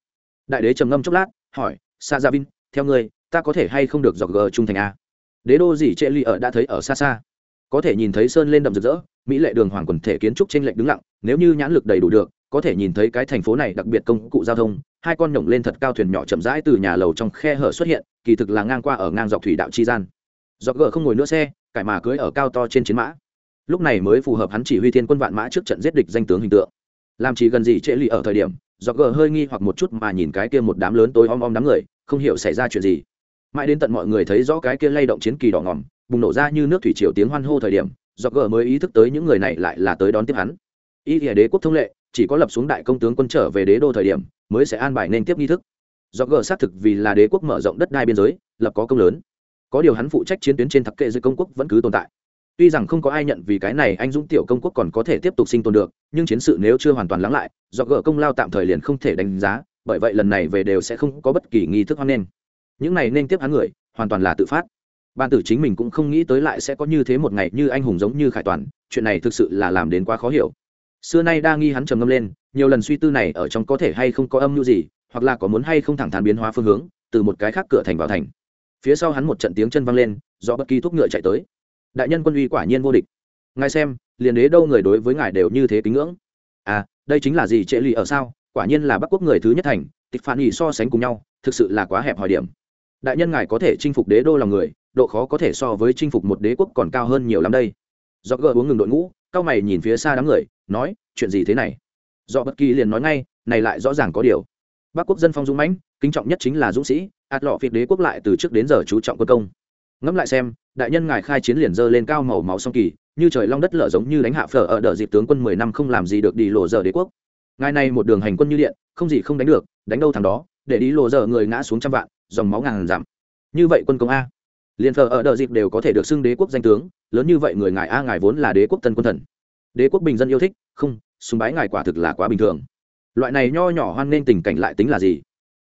Đại đế trầm ngâm chốc lát, hỏi xạ dạ vin, theo ngươi, ta có thể hay không được dọc gờ trung thành a? Đế đô gì trệ ly ở đã thấy ở xa xa. Có thể nhìn thấy sơn lên đậm rực rỡ, mỹ lệ đường hoàng quần thể kiến trúc trên lệnh đứng lặng, nếu như nhãn lực đầy đủ được có thể nhìn thấy cái thành phố này đặc biệt công cụ giao thông, hai con nhổng lên thật cao thuyền nhỏ chậm rãi từ nhà lầu trong khe hở xuất hiện, kỳ thực là ngang qua ở ngang dọc thủy đạo chi gian. Dọc gờ không ngồi nữa xe, cải mà cưới ở cao to trên chiến mã. Lúc này mới phù hợp hắn chỉ huy thiên quân vạn mã trước trận giết địch danh tướng hình tượng. Làm chỉ gần gì trễ lì ở thời điểm, dọc gờ hơi nghi hoặc một chút mà nhìn cái kia một đám lớn tối om om đám người, không hiểu xảy ra chuyện gì. Mãi đến tận mọi người thấy rõ cái kia lay động chiến kỳ đỏ ngỏm bùng nổ ra như nước thủy triều tiếng hoan hô thời điểm, dọc gờ mới ý thức tới những người này lại là tới đón tiếp hắn. Ý nghĩa đế quốc thông lệ chỉ có lập xuống đại công tướng quân trở về đế đô thời điểm mới sẽ an bài nên tiếp nghi thức. Do gờ xác thực vì là đế quốc mở rộng đất đai biên giới, lập có công lớn. Có điều hắn phụ trách chiến tuyến trên thập kệ dưới công quốc vẫn cứ tồn tại. Tuy rằng không có ai nhận vì cái này anh dũng tiểu công quốc còn có thể tiếp tục sinh tồn được, nhưng chiến sự nếu chưa hoàn toàn lắng lại, do gỡ công lao tạm thời liền không thể đánh giá, bởi vậy lần này về đều sẽ không có bất kỳ nghi thức hoan nghênh. Những này nên tiếp hắn người, hoàn toàn là tự phát. Ban tử chính mình cũng không nghĩ tới lại sẽ có như thế một ngày như anh hùng giống như khải toàn, chuyện này thực sự là làm đến quá khó hiểu xưa nay đa nghi hắn trầm ngâm lên, nhiều lần suy tư này ở trong có thể hay không có âm mưu gì, hoặc là có muốn hay không thẳng thắn biến hóa phương hướng, từ một cái khác cửa thành vào thành. Phía sau hắn một trận tiếng chân vang lên, do bất kỳ thuốc ngựa chạy tới. Đại nhân quân uy quả nhiên vô địch. Ngài xem, liền đế đâu người đối với ngài đều như thế kính ngưỡng. À đây chính là gì trễ lì ở sao? Quả nhiên là bắc quốc người thứ nhất thành, tịch phản nghỉ so sánh cùng nhau, thực sự là quá hẹp hòi điểm. Đại nhân ngài có thể chinh phục đế đô lòng người, độ khó có thể so với chinh phục một đế quốc còn cao hơn nhiều lắm đây. Do gờ uống ngừng đội ngũ, cao mày nhìn phía xa đám người nói, chuyện gì thế này? Do bất kỳ liền nói ngay, này lại rõ ràng có điều. Bắc quốc dân phong dũng mãnh, kính trọng nhất chính là dũng sĩ, ạt lọ phiệt đế quốc lại từ trước đến giờ chú trọng quân công. Ngẫm lại xem, đại nhân ngài khai chiến liền dơ lên cao màu máu song kỳ, như trời long đất lở giống như đánh hạ phở ở đợt dịp tướng quân mười năm không làm gì được đi lộ giờ đế quốc. Ngài này một đường hành quân như điện, không gì không đánh được, đánh đâu thằng đó, để đi lộ giờ người ngã xuống trăm vạn, dòng máu ngàn giảm. Như vậy quân công a. Liền phở ở đợt dịp đều có thể được xưng đế quốc danh tướng, lớn như vậy người ngài a ngài vốn là đế quốc tân quân thần đế quốc bình dân yêu thích, không, súng bái ngài quả thực là quá bình thường. Loại này nho nhỏ hoan nghênh tình cảnh lại tính là gì?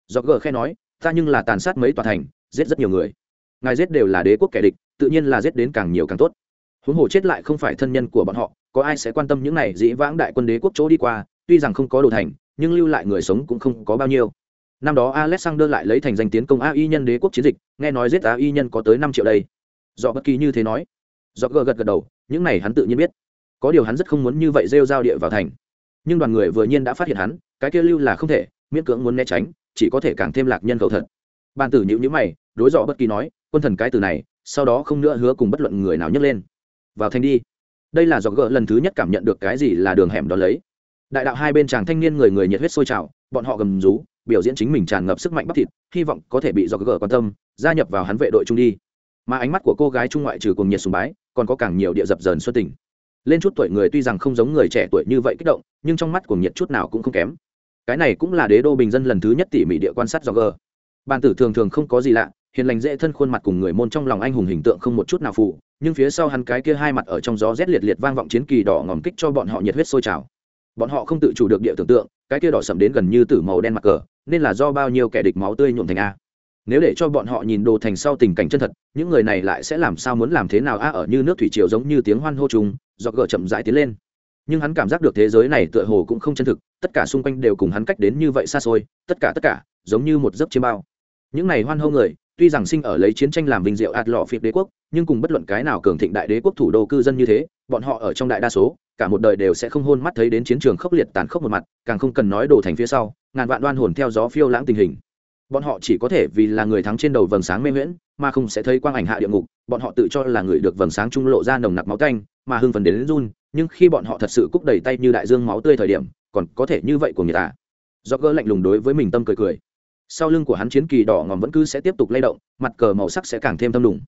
Do gờ khe nói, ta nhưng là tàn sát mấy tòa thành, giết rất nhiều người. Ngài giết đều là đế quốc kẻ địch, tự nhiên là giết đến càng nhiều càng tốt. Huống hồ chết lại không phải thân nhân của bọn họ, có ai sẽ quan tâm những này dĩ vãng đại quân đế quốc chỗ đi qua, tuy rằng không có đồ thành, nhưng lưu lại người sống cũng không có bao nhiêu. Năm đó alexander lại lấy thành danh tiến công ai nhân đế quốc chiến dịch, nghe nói giết ai nhân có tới năm triệu đây. Do bất kỳ như thế nói. Do gờ gật gật đầu, những này hắn tự nhiên biết có điều hắn rất không muốn như vậy rêu giao địa vào thành. Nhưng đoàn người vừa nhiên đã phát hiện hắn, cái kia lưu là không thể, miễn cưỡng muốn né tránh, chỉ có thể càng thêm lạc nhân cầu thật. Bàn tử nhữ nhữ mày, đối dọ bất kỳ nói, quân thần cái từ này, sau đó không nữa hứa cùng bất luận người nào nhấc lên. Vào thành đi. Đây là dọ gỡ lần thứ nhất cảm nhận được cái gì là đường hẻm đó lấy. Đại đạo hai bên chàng thanh niên người người nhiệt huyết sôi trào, bọn họ gầm rú, biểu diễn chính mình tràn ngập sức mạnh bắp thịt, hy vọng có thể bị dọ gỡ quan tâm, gia nhập vào hắn vệ đội trung đi. Mà ánh mắt của cô gái trung ngoại trừ cùng nhiệt sùng bái, còn có càng nhiều địa dập dờn xuất tình lên chút tuổi người tuy rằng không giống người trẻ tuổi như vậy kích động, nhưng trong mắt của nhiệt chút nào cũng không kém. Cái này cũng là đế đô bình dân lần thứ nhất tỉ mỉ địa quan sát do gờ bàn tử thường thường không có gì lạ, hiền lành dễ thân khuôn mặt cùng người môn trong lòng anh hùng hình tượng không một chút nào phụ nhưng phía sau hắn cái kia hai mặt ở trong gió rét liệt liệt vang vọng chiến kỳ đỏ ngòm kích cho bọn họ nhiệt huyết sôi trào. Bọn họ không tự chủ được địa tưởng tượng, cái kia đỏ sậm đến gần như tử màu đen mặt cờ, nên là do bao nhiêu kẻ địch máu tươi nhuộm thành a nếu để cho bọn họ nhìn đồ thành sau tình cảnh chân thật, những người này lại sẽ làm sao muốn làm thế nào? A, ở như nước thủy triều giống như tiếng hoan hô trùng do gỡ chậm rãi tiến lên. Nhưng hắn cảm giác được thế giới này tựa hồ cũng không chân thực, tất cả xung quanh đều cùng hắn cách đến như vậy xa xôi, tất cả tất cả, giống như một giấc chiêm bao. Những này hoan hô người, tuy rằng sinh ở lấy chiến tranh làm vinh diệu ạt lọ phiệt đế quốc, nhưng cùng bất luận cái nào cường thịnh đại đế quốc thủ đô cư dân như thế, bọn họ ở trong đại đa số, cả một đời đều sẽ không hôn mắt thấy đến chiến trường khốc liệt tàn khốc một mặt, càng không cần nói đồ thành phía sau, ngàn vạn đoan hồn theo gió phiêu lãng tình hình bọn họ chỉ có thể vì là người thắng trên đầu vầng sáng mê nguyễn mà không sẽ thấy quang ảnh hạ địa ngục. Bọn họ tự cho là người được vầng sáng trung lộ ra nồng nặc máu canh mà hưng phấn đến, đến run. Nhưng khi bọn họ thật sự cúc đầy tay như đại dương máu tươi thời điểm còn có thể như vậy của người ta. Do gỡ lạnh lùng đối với mình tâm cười cười. Sau lưng của hắn chiến kỳ đỏ ngòm vẫn cứ sẽ tiếp tục lay động mặt cờ màu sắc sẽ càng thêm thâm đùng.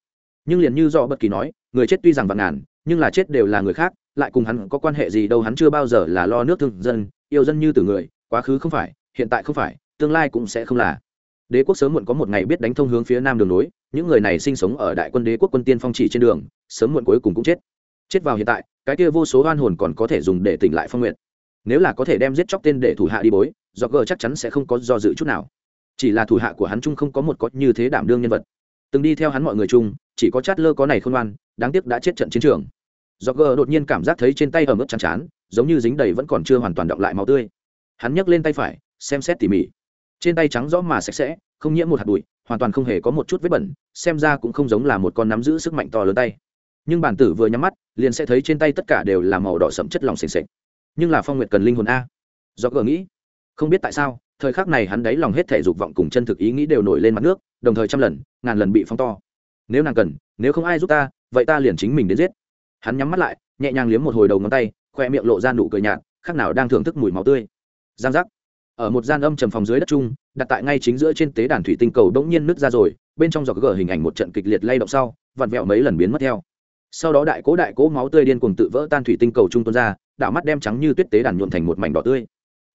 Nhưng liền như do bất kỳ nói người chết tuy rằng vạn ngàn nhưng là chết đều là người khác lại cùng hắn có quan hệ gì đâu hắn chưa bao giờ là lo nước thương dân yêu dân như từ người quá khứ không phải hiện tại không phải tương lai cũng sẽ không là đế quốc sớm muộn có một ngày biết đánh thông hướng phía nam đường nối, những người này sinh sống ở đại quân đế quốc quân tiên phong chỉ trên đường, sớm muộn cuối cùng cũng chết. Chết vào hiện tại, cái kia vô số oan hồn còn có thể dùng để tỉnh lại phong nguyện. Nếu là có thể đem giết chóc tên để thủ hạ đi bối do gờ chắc chắn sẽ không có do dự chút nào. Chỉ là thủ hạ của hắn chung không có một có như thế đảm đương nhân vật. Từng đi theo hắn mọi người chung, chỉ có chát lơ có này không oan đáng tiếc đã chết trận chiến trường. Do gờ đột nhiên cảm giác thấy trên tay ở mức chán chán, giống như dính đầy vẫn còn chưa hoàn toàn động lại máu tươi. Hắn nhấc lên tay phải, xem xét tỉ mỉ trên tay trắng rõ mà sạch sẽ, không nhiễm một hạt bụi, hoàn toàn không hề có một chút vết bẩn, xem ra cũng không giống là một con nắm giữ sức mạnh to lớn tay. Nhưng bản tử vừa nhắm mắt, liền sẽ thấy trên tay tất cả đều là màu đỏ sẫm chất lỏng s ề nhưng là phong nguyệt cần linh hồn a. Do gờ nghĩ, không biết tại sao, thời khắc này hắn đáy lòng hết thể dục vọng cùng chân thực ý nghĩ đều nổi lên mặt nước, đồng thời trăm lần, ngàn lần bị phong to. Nếu nàng cần, nếu không ai giúp ta, vậy ta liền chính mình đến giết. Hắn nhắm mắt lại, nhẹ nhàng liếm một hồi đầu ngón tay, khoe miệng lộ ra nụ cười nhạt, khác nào đang thưởng thức mùi máu tươi. Giang giác ở một gian âm trầm phòng dưới đất chung, đặt tại ngay chính giữa trên tế đàn thủy tinh cầu đống nhiên nứt ra rồi, bên trong giọt gờ hình ảnh một trận kịch liệt lay động sau, vặn vẹo mấy lần biến mất theo. Sau đó đại cố đại cố máu tươi điên cuồng tự vỡ tan thủy tinh cầu trung tuôn ra, đạo mắt đem trắng như tuyết tế đàn nhuộm thành một mảnh đỏ tươi.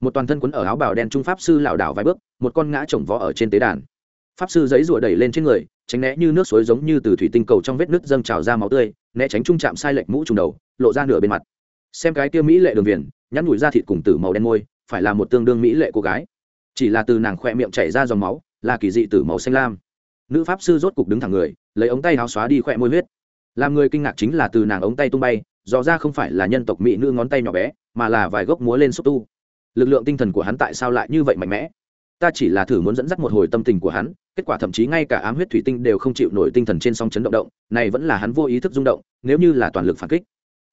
Một toàn thân quấn ở áo bào đen trung pháp sư lảo đảo vài bước, một con ngã chồng vó ở trên tế đàn. Pháp sư giấy rủa đẩy lên trên người, tránh né như nước suối giống như từ thủy tinh cầu trong vết nước dâng trào ra máu tươi, né tránh trung chạm sai lệch mũ trùng đầu, lộ ra nửa bên mặt. Xem cái kia mỹ lệ đường viền, nhắn nhủi ra thịt cùng tử màu đen môi phải là một tương đương mỹ lệ cô gái. Chỉ là từ nàng khoe miệng chảy ra dòng máu, là kỳ dị tử màu xanh lam. Nữ pháp sư rốt cục đứng thẳng người, lấy ống tay áo xóa đi khoe môi huyết. Làm người kinh ngạc chính là từ nàng ống tay tung bay dò ra không phải là nhân tộc mỹ nữ ngón tay nhỏ bé, mà là vài gốc múa lên xúc tu. Lực lượng tinh thần của hắn tại sao lại như vậy mạnh mẽ? Ta chỉ là thử muốn dẫn dắt một hồi tâm tình của hắn, kết quả thậm chí ngay cả ám huyết thủy tinh đều không chịu nổi tinh thần trên song chấn động động, này vẫn là hắn vô ý thức rung động, nếu như là toàn lực phản kích.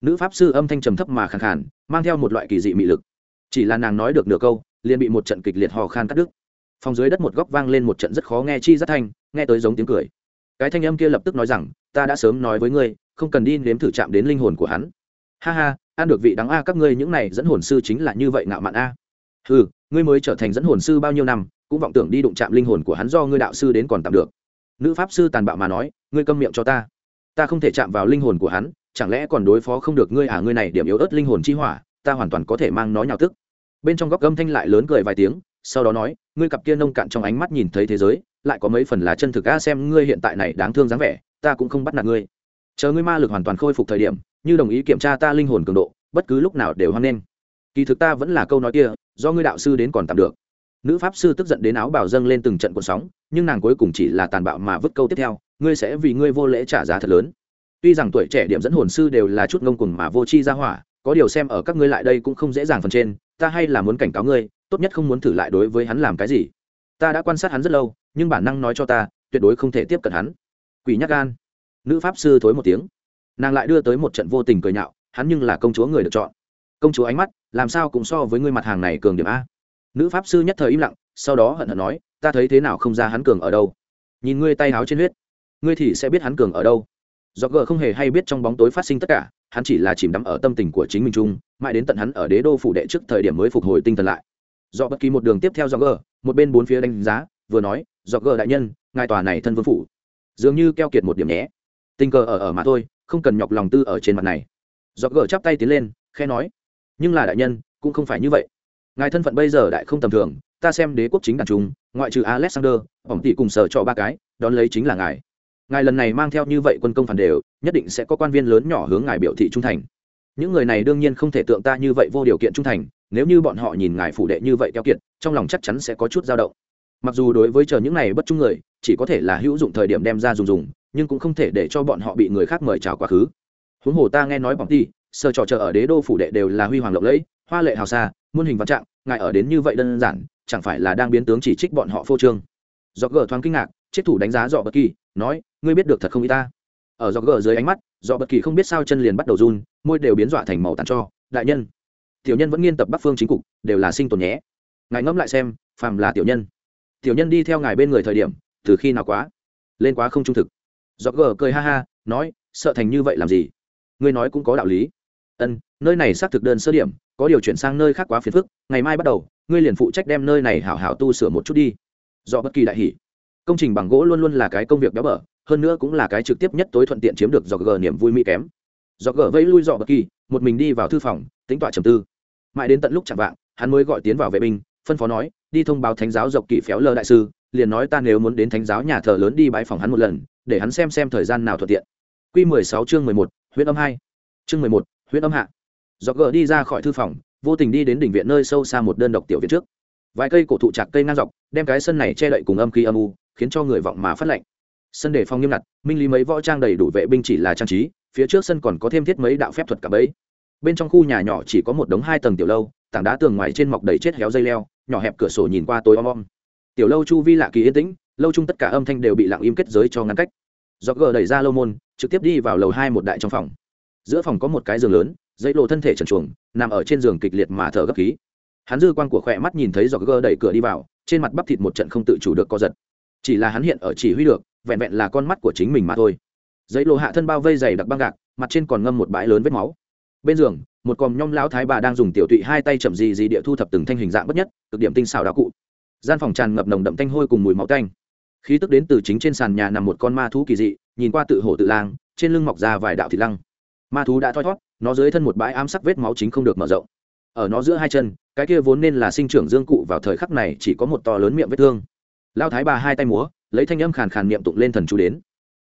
Nữ pháp sư âm thanh trầm thấp mà khàn khàn, mang theo một loại kỳ dị mị lực chỉ là nàng nói được nửa câu, liền bị một trận kịch liệt hò khan cắt đứt. Phòng dưới đất một góc vang lên một trận rất khó nghe chi rất thanh, nghe tới giống tiếng cười. Cái thanh âm kia lập tức nói rằng, ta đã sớm nói với ngươi, không cần đi nếm thử chạm đến linh hồn của hắn. Ha ha, ăn được vị đắng a, các ngươi những này dẫn hồn sư chính là như vậy ngạo mạn a. Ừ ngươi mới trở thành dẫn hồn sư bao nhiêu năm, cũng vọng tưởng đi đụng chạm linh hồn của hắn do ngươi đạo sư đến còn tạm được. Nữ pháp sư tàn bạo mà nói, ngươi câm miệng cho ta. Ta không thể chạm vào linh hồn của hắn, chẳng lẽ còn đối phó không được ngươi à ngươi này điểm yếu ớt linh hồn chi hỏa ta hoàn toàn có thể mang nó nhào tức. Bên trong góc gâm thanh lại lớn cười vài tiếng, sau đó nói, ngươi cặp kia nông cạn trong ánh mắt nhìn thấy thế giới, lại có mấy phần là chân thực a xem ngươi hiện tại này đáng thương dáng vẻ, ta cũng không bắt nạt ngươi. Chờ ngươi ma lực hoàn toàn khôi phục thời điểm, như đồng ý kiểm tra ta linh hồn cường độ, bất cứ lúc nào đều hoan nghênh. Kỳ thực ta vẫn là câu nói kia, do ngươi đạo sư đến còn tạm được. Nữ pháp sư tức giận đến áo bảo dâng lên từng trận cuộn sóng, nhưng nàng cuối cùng chỉ là tàn bạo mà vứt câu tiếp theo, ngươi sẽ vì ngươi vô lễ trả giá thật lớn. Tuy rằng tuổi trẻ điểm dẫn hồn sư đều là chút ngông cùng mà vô chi ra hỏa có điều xem ở các ngươi lại đây cũng không dễ dàng phần trên, ta hay là muốn cảnh cáo ngươi, tốt nhất không muốn thử lại đối với hắn làm cái gì. Ta đã quan sát hắn rất lâu, nhưng bản năng nói cho ta, tuyệt đối không thể tiếp cận hắn. Quỷ nhắc gan nữ pháp sư thối một tiếng. Nàng lại đưa tới một trận vô tình cười nhạo, hắn nhưng là công chúa người được chọn. Công chúa ánh mắt, làm sao cũng so với ngươi mặt hàng này cường điểm a. Nữ pháp sư nhất thời im lặng, sau đó hận hận nói, ta thấy thế nào không ra hắn cường ở đâu. Nhìn ngươi tay háo trên huyết, ngươi thì sẽ biết hắn cường ở đâu. Do gờ không hề hay biết trong bóng tối phát sinh tất cả hắn chỉ là chìm đắm ở tâm tình của chính mình chung, mãi đến tận hắn ở đế đô phủ đệ trước thời điểm mới phục hồi tinh thần lại. Do bất kỳ một đường tiếp theo do gờ, một bên bốn phía đánh giá, vừa nói, do gờ đại nhân, ngài tòa này thân vương phủ. Dường như keo kiệt một điểm nhé. Tình cờ ở ở mà thôi, không cần nhọc lòng tư ở trên mặt này. Do gờ chắp tay tiến lên khe nói, nhưng là đại nhân, cũng không phải như vậy. Ngài thân phận bây giờ đại không tầm thường, ta xem đế quốc chính đàn trung, ngoại trừ alexander ổng tỷ cùng sở cho ba cái, đón lấy chính là ngài ngài lần này mang theo như vậy quân công phản đều, nhất định sẽ có quan viên lớn nhỏ hướng ngài biểu thị trung thành. Những người này đương nhiên không thể tượng ta như vậy vô điều kiện trung thành, nếu như bọn họ nhìn ngài phủ đệ như vậy keo kiệt, trong lòng chắc chắn sẽ có chút dao động. Mặc dù đối với chờ những này bất trung người, chỉ có thể là hữu dụng thời điểm đem ra dùng dùng, nhưng cũng không thể để cho bọn họ bị người khác mời chào quá khứ. Huống hồ ta nghe nói bỏng ti, sơ trò chờ ở đế đô phủ đệ đều là huy hoàng lộng lẫy, hoa lệ hào xa muôn hình vạn trạng, ngài ở đến như vậy đơn giản, chẳng phải là đang biến tướng chỉ trích bọn họ phô trương. Do gờ thoáng kinh ngạc chết thủ đánh giá dọ bất kỳ, nói, ngươi biết được thật không ý ta? Ở do gờ dưới ánh mắt, dọ bất kỳ không biết sao chân liền bắt đầu run, môi đều biến dọa thành màu tàn cho. Đại nhân. Tiểu nhân vẫn nghiên tập bắc phương chính cục, đều là sinh tồn nhé. Ngài ngẫm lại xem, phàm là tiểu nhân. Tiểu nhân đi theo ngài bên người thời điểm, từ khi nào quá? Lên quá không trung thực. Do gờ cười ha ha, nói, sợ thành như vậy làm gì? Ngươi nói cũng có đạo lý. Ân, nơi này xác thực đơn sơ điểm, có điều chuyển sang nơi khác quá phiền phức, ngày mai bắt đầu, ngươi liền phụ trách đem nơi này hảo hảo tu sửa một chút đi. Do bất kỳ đại hỷ công trình bằng gỗ luôn luôn là cái công việc béo bở, hơn nữa cũng là cái trực tiếp nhất tối thuận tiện chiếm được do gờ niềm vui mỹ kém. Do gờ vẫy lui dọ bất kỳ, một mình đi vào thư phòng, tính tọa trầm tư. Mãi đến tận lúc chẳng vạng, hắn mới gọi tiến vào vệ binh, phân phó nói, đi thông báo thánh giáo dọc kỵ phéo lơ đại sư, liền nói ta nếu muốn đến thánh giáo nhà thờ lớn đi bãi phòng hắn một lần, để hắn xem xem thời gian nào thuận tiện. Q mười sáu chương mười một huyện âm hai. Chương mười một huyện âm hạ. Do gờ đi ra khỏi thư phòng, vô tình đi đến đỉnh viện nơi sâu xa một đơn độc tiểu viện trước. Vài cây cổ thụ chạc cây ngang dọc, đem cái sân này che đậy cùng âm khí âm u khiến cho người vọng mà phát lệnh. sân đề phong nghiêm ngặt, minh lý mấy võ trang đầy đủ vệ binh chỉ là trang trí, phía trước sân còn có thêm thiết mấy đạo phép thuật cả bấy bên trong khu nhà nhỏ chỉ có một đống hai tầng tiểu lâu, tảng đá tường ngoài trên mọc đầy chết héo dây leo, nhỏ hẹp cửa sổ nhìn qua tối om om. Tiểu lâu chu vi lạ kỳ yên tĩnh, lâu chung tất cả âm thanh đều bị lặng im kết giới cho ngăn cách. Do gờ đẩy ra lâu môn, trực tiếp đi vào lầu hai một đại trong phòng. Giữa phòng có một cái giường lớn, dãy lộ thân thể trần chuồng nằm ở trên giường kịch liệt mà thở gấp khí. Hắn dư quan của khỏe mắt nhìn thấy do gờ đẩy cửa đi vào, trên mặt bắp thịt một trận không tự chủ được co giật chỉ là hắn hiện ở chỉ huy được, vẹn vẹn là con mắt của chính mình mà thôi. Giấy lộ hạ thân bao vây dày đặc băng gạc, mặt trên còn ngâm một bãi lớn vết máu. Bên giường, một còm nhom lão thái bà đang dùng tiểu tụy hai tay chậm gì gì địa thu thập từng thanh hình dạng bất nhất, cực điểm tinh xảo đạo cụ. Gian phòng tràn ngập nồng đậm thanh hôi cùng mùi máu tanh. Khí tức đến từ chính trên sàn nhà nằm một con ma thú kỳ dị, nhìn qua tự hổ tự lang, trên lưng mọc ra vài đạo thịt lăng. Ma thú đã thoi thót nó dưới thân một bãi ám sắc vết máu chính không được mở rộng. Ở nó giữa hai chân, cái kia vốn nên là sinh trưởng dương cụ vào thời khắc này chỉ có một to lớn miệng vết thương lao thái bà hai tay múa, lấy thanh âm khàn khàn niệm tụng lên thần chú đến.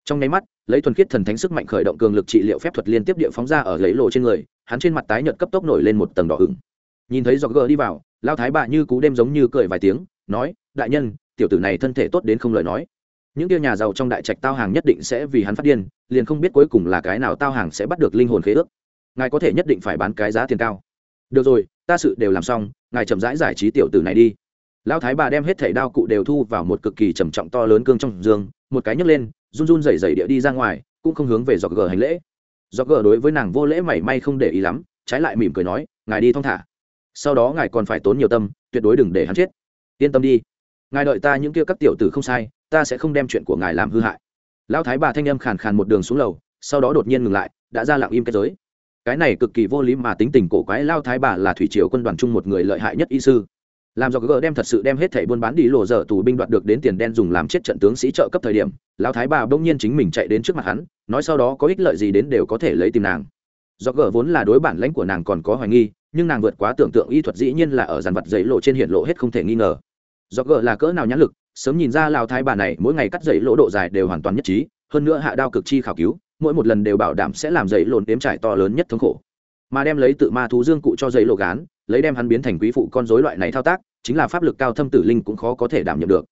Trong nháy mắt, lấy thuần khiết thần thánh sức mạnh khởi động cường lực trị liệu phép thuật liên tiếp địa phóng ra ở lấy lộ trên người, hắn trên mặt tái nhợt cấp tốc nổi lên một tầng đỏ ửng. Nhìn thấy giọt gờ đi vào, lao thái bà như cú đêm giống như cười vài tiếng, nói, đại nhân, tiểu tử này thân thể tốt đến không lời nói. Những kia nhà giàu trong đại trạch tao hàng nhất định sẽ vì hắn phát điên, liền không biết cuối cùng là cái nào tao hàng sẽ bắt được linh hồn khế ước. Ngài có thể nhất định phải bán cái giá tiền cao. Được rồi, ta sự đều làm xong, ngài chậm rãi giải trí tiểu tử này đi lão thái bà đem hết thảy đao cụ đều thu vào một cực kỳ trầm trọng to lớn cương trong giường một cái nhấc lên, run run rẩy rẩy địa đi ra ngoài, cũng không hướng về dọc gờ hành lễ. Dọc gờ đối với nàng vô lễ mảy may không để ý lắm, trái lại mỉm cười nói, ngài đi thong thả. Sau đó ngài còn phải tốn nhiều tâm, tuyệt đối đừng để hắn chết. Yên tâm đi. Ngài đợi ta những kia các tiểu tử không sai, ta sẽ không đem chuyện của ngài làm hư hại. Lão thái bà thanh âm khàn khàn một đường xuống lầu, sau đó đột nhiên ngừng lại, đã ra lặng im kết giới. Cái này cực kỳ vô lý mà tính tình cổ quái lao thái bà là thủy triều quân đoàn chung một người lợi hại nhất y sư làm do gờ đem thật sự đem hết thẻ buôn bán đi lộ dở tù binh đoạt được đến tiền đen dùng làm chết trận tướng sĩ trợ cấp thời điểm, lão thái bà bỗng nhiên chính mình chạy đến trước mặt hắn, nói sau đó có ích lợi gì đến đều có thể lấy tìm nàng. Do gờ vốn là đối bản lãnh của nàng còn có hoài nghi, nhưng nàng vượt quá tưởng tượng y thuật dĩ nhiên là ở dàn vật giấy lộ trên hiện lộ hết không thể nghi ngờ. Do gờ là cỡ nào nhãn lực, sớm nhìn ra lao thái bà này mỗi ngày cắt dậy lỗ độ dài đều hoàn toàn nhất trí, hơn nữa hạ đao cực chi khảo cứu, mỗi một lần đều bảo đảm sẽ làm dậy lộn đếm trải to lớn nhất thống khổ. Mà đem lấy tự ma thú dương cụ cho dậy lộ gán lấy đem hắn biến thành quý phụ con rối loại này thao tác, chính là pháp lực cao thâm tử linh cũng khó có thể đảm nhiệm được.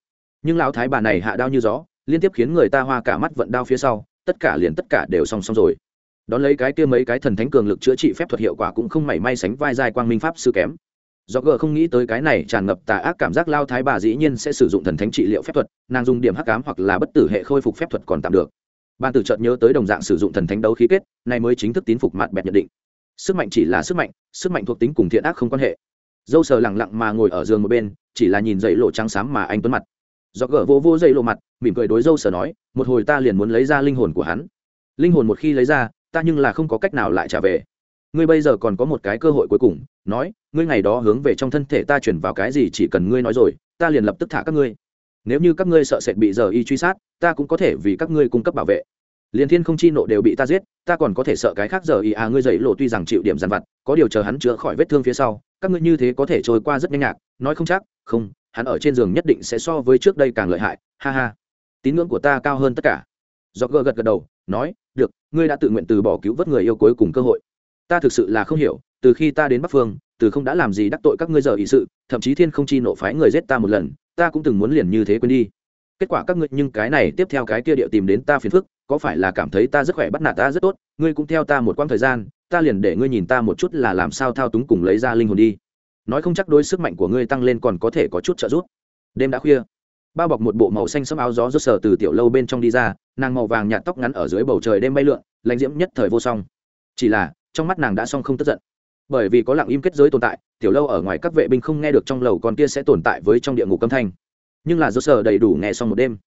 Nhưng lão thái bà này hạ đao như gió, liên tiếp khiến người ta hoa cả mắt vận đao phía sau, tất cả liền tất cả đều song song rồi. Đón lấy cái kia mấy cái thần thánh cường lực chữa trị phép thuật hiệu quả cũng không mảy may sánh vai giai quang minh pháp sư kém. Do gờ không nghĩ tới cái này tràn ngập tà ác cảm giác lao thái bà dĩ nhiên sẽ sử dụng thần thánh trị liệu phép thuật, nàng dùng điểm hắc cám hoặc là bất tử hệ khôi phục phép thuật còn tạm được. Ban tử chợt nhớ tới đồng dạng sử dụng thần thánh đấu khí kết, này mới chính thức tín phục mặt bẹt nhận định sức mạnh chỉ là sức mạnh sức mạnh thuộc tính cùng thiện ác không quan hệ. Dâu sờ lẳng lặng mà ngồi ở giường một bên, chỉ là nhìn dậy lộ trắng xám mà anh tuấn mặt. Do gỡ vô vô dậy lộ mặt, mỉm cười đối dâu sờ nói, một hồi ta liền muốn lấy ra linh hồn của hắn. Linh hồn một khi lấy ra, ta nhưng là không có cách nào lại trả về. Ngươi bây giờ còn có một cái cơ hội cuối cùng, nói, ngươi ngày đó hướng về trong thân thể ta chuyển vào cái gì chỉ cần ngươi nói rồi, ta liền lập tức thả các ngươi. Nếu như các ngươi sợ sệt bị giờ y truy sát, ta cũng có thể vì các ngươi cung cấp bảo vệ liền thiên không chi nộ đều bị ta giết, ta còn có thể sợ cái khác giờ y à ngươi dậy lộ tuy rằng chịu điểm dằn vặt, có điều chờ hắn chữa khỏi vết thương phía sau, các ngươi như thế có thể trôi qua rất nhanh nhạc, nói không chắc, không, hắn ở trên giường nhất định sẽ so với trước đây càng lợi hại, ha ha. Tín ngưỡng của ta cao hơn tất cả. Do gờ gật gật đầu, nói, được, ngươi đã tự nguyện từ bỏ cứu vớt người yêu cuối cùng cơ hội. Ta thực sự là không hiểu, từ khi ta đến bắc phương, từ không đã làm gì đắc tội các ngươi giờ ý sự, thậm chí thiên không chi nộ phái người giết ta một lần, ta cũng từng muốn liền như thế quên đi. Kết quả các ngươi, nhưng cái này, tiếp theo cái kia điệu tìm đến ta phiền phức có phải là cảm thấy ta rất khỏe bắt nạt ta rất tốt, ngươi cũng theo ta một quãng thời gian, ta liền để ngươi nhìn ta một chút là làm sao thao túng cùng lấy ra linh hồn đi. Nói không chắc đôi sức mạnh của ngươi tăng lên còn có thể có chút trợ giúp. Đêm đã khuya, bao bọc một bộ màu xanh sẫm áo gió rớt sờ từ tiểu lâu bên trong đi ra, nàng màu vàng nhạt tóc ngắn ở dưới bầu trời đêm bay lượn, lãnh diễm nhất thời vô song. Chỉ là, trong mắt nàng đã song không tức giận. Bởi vì có lặng im kết giới tồn tại, tiểu lâu ở ngoài các vệ binh không nghe được trong lầu con kia sẽ tồn tại với trong địa ngục âm thanh. Nhưng là dâu sờ đầy đủ nghe xong một đêm.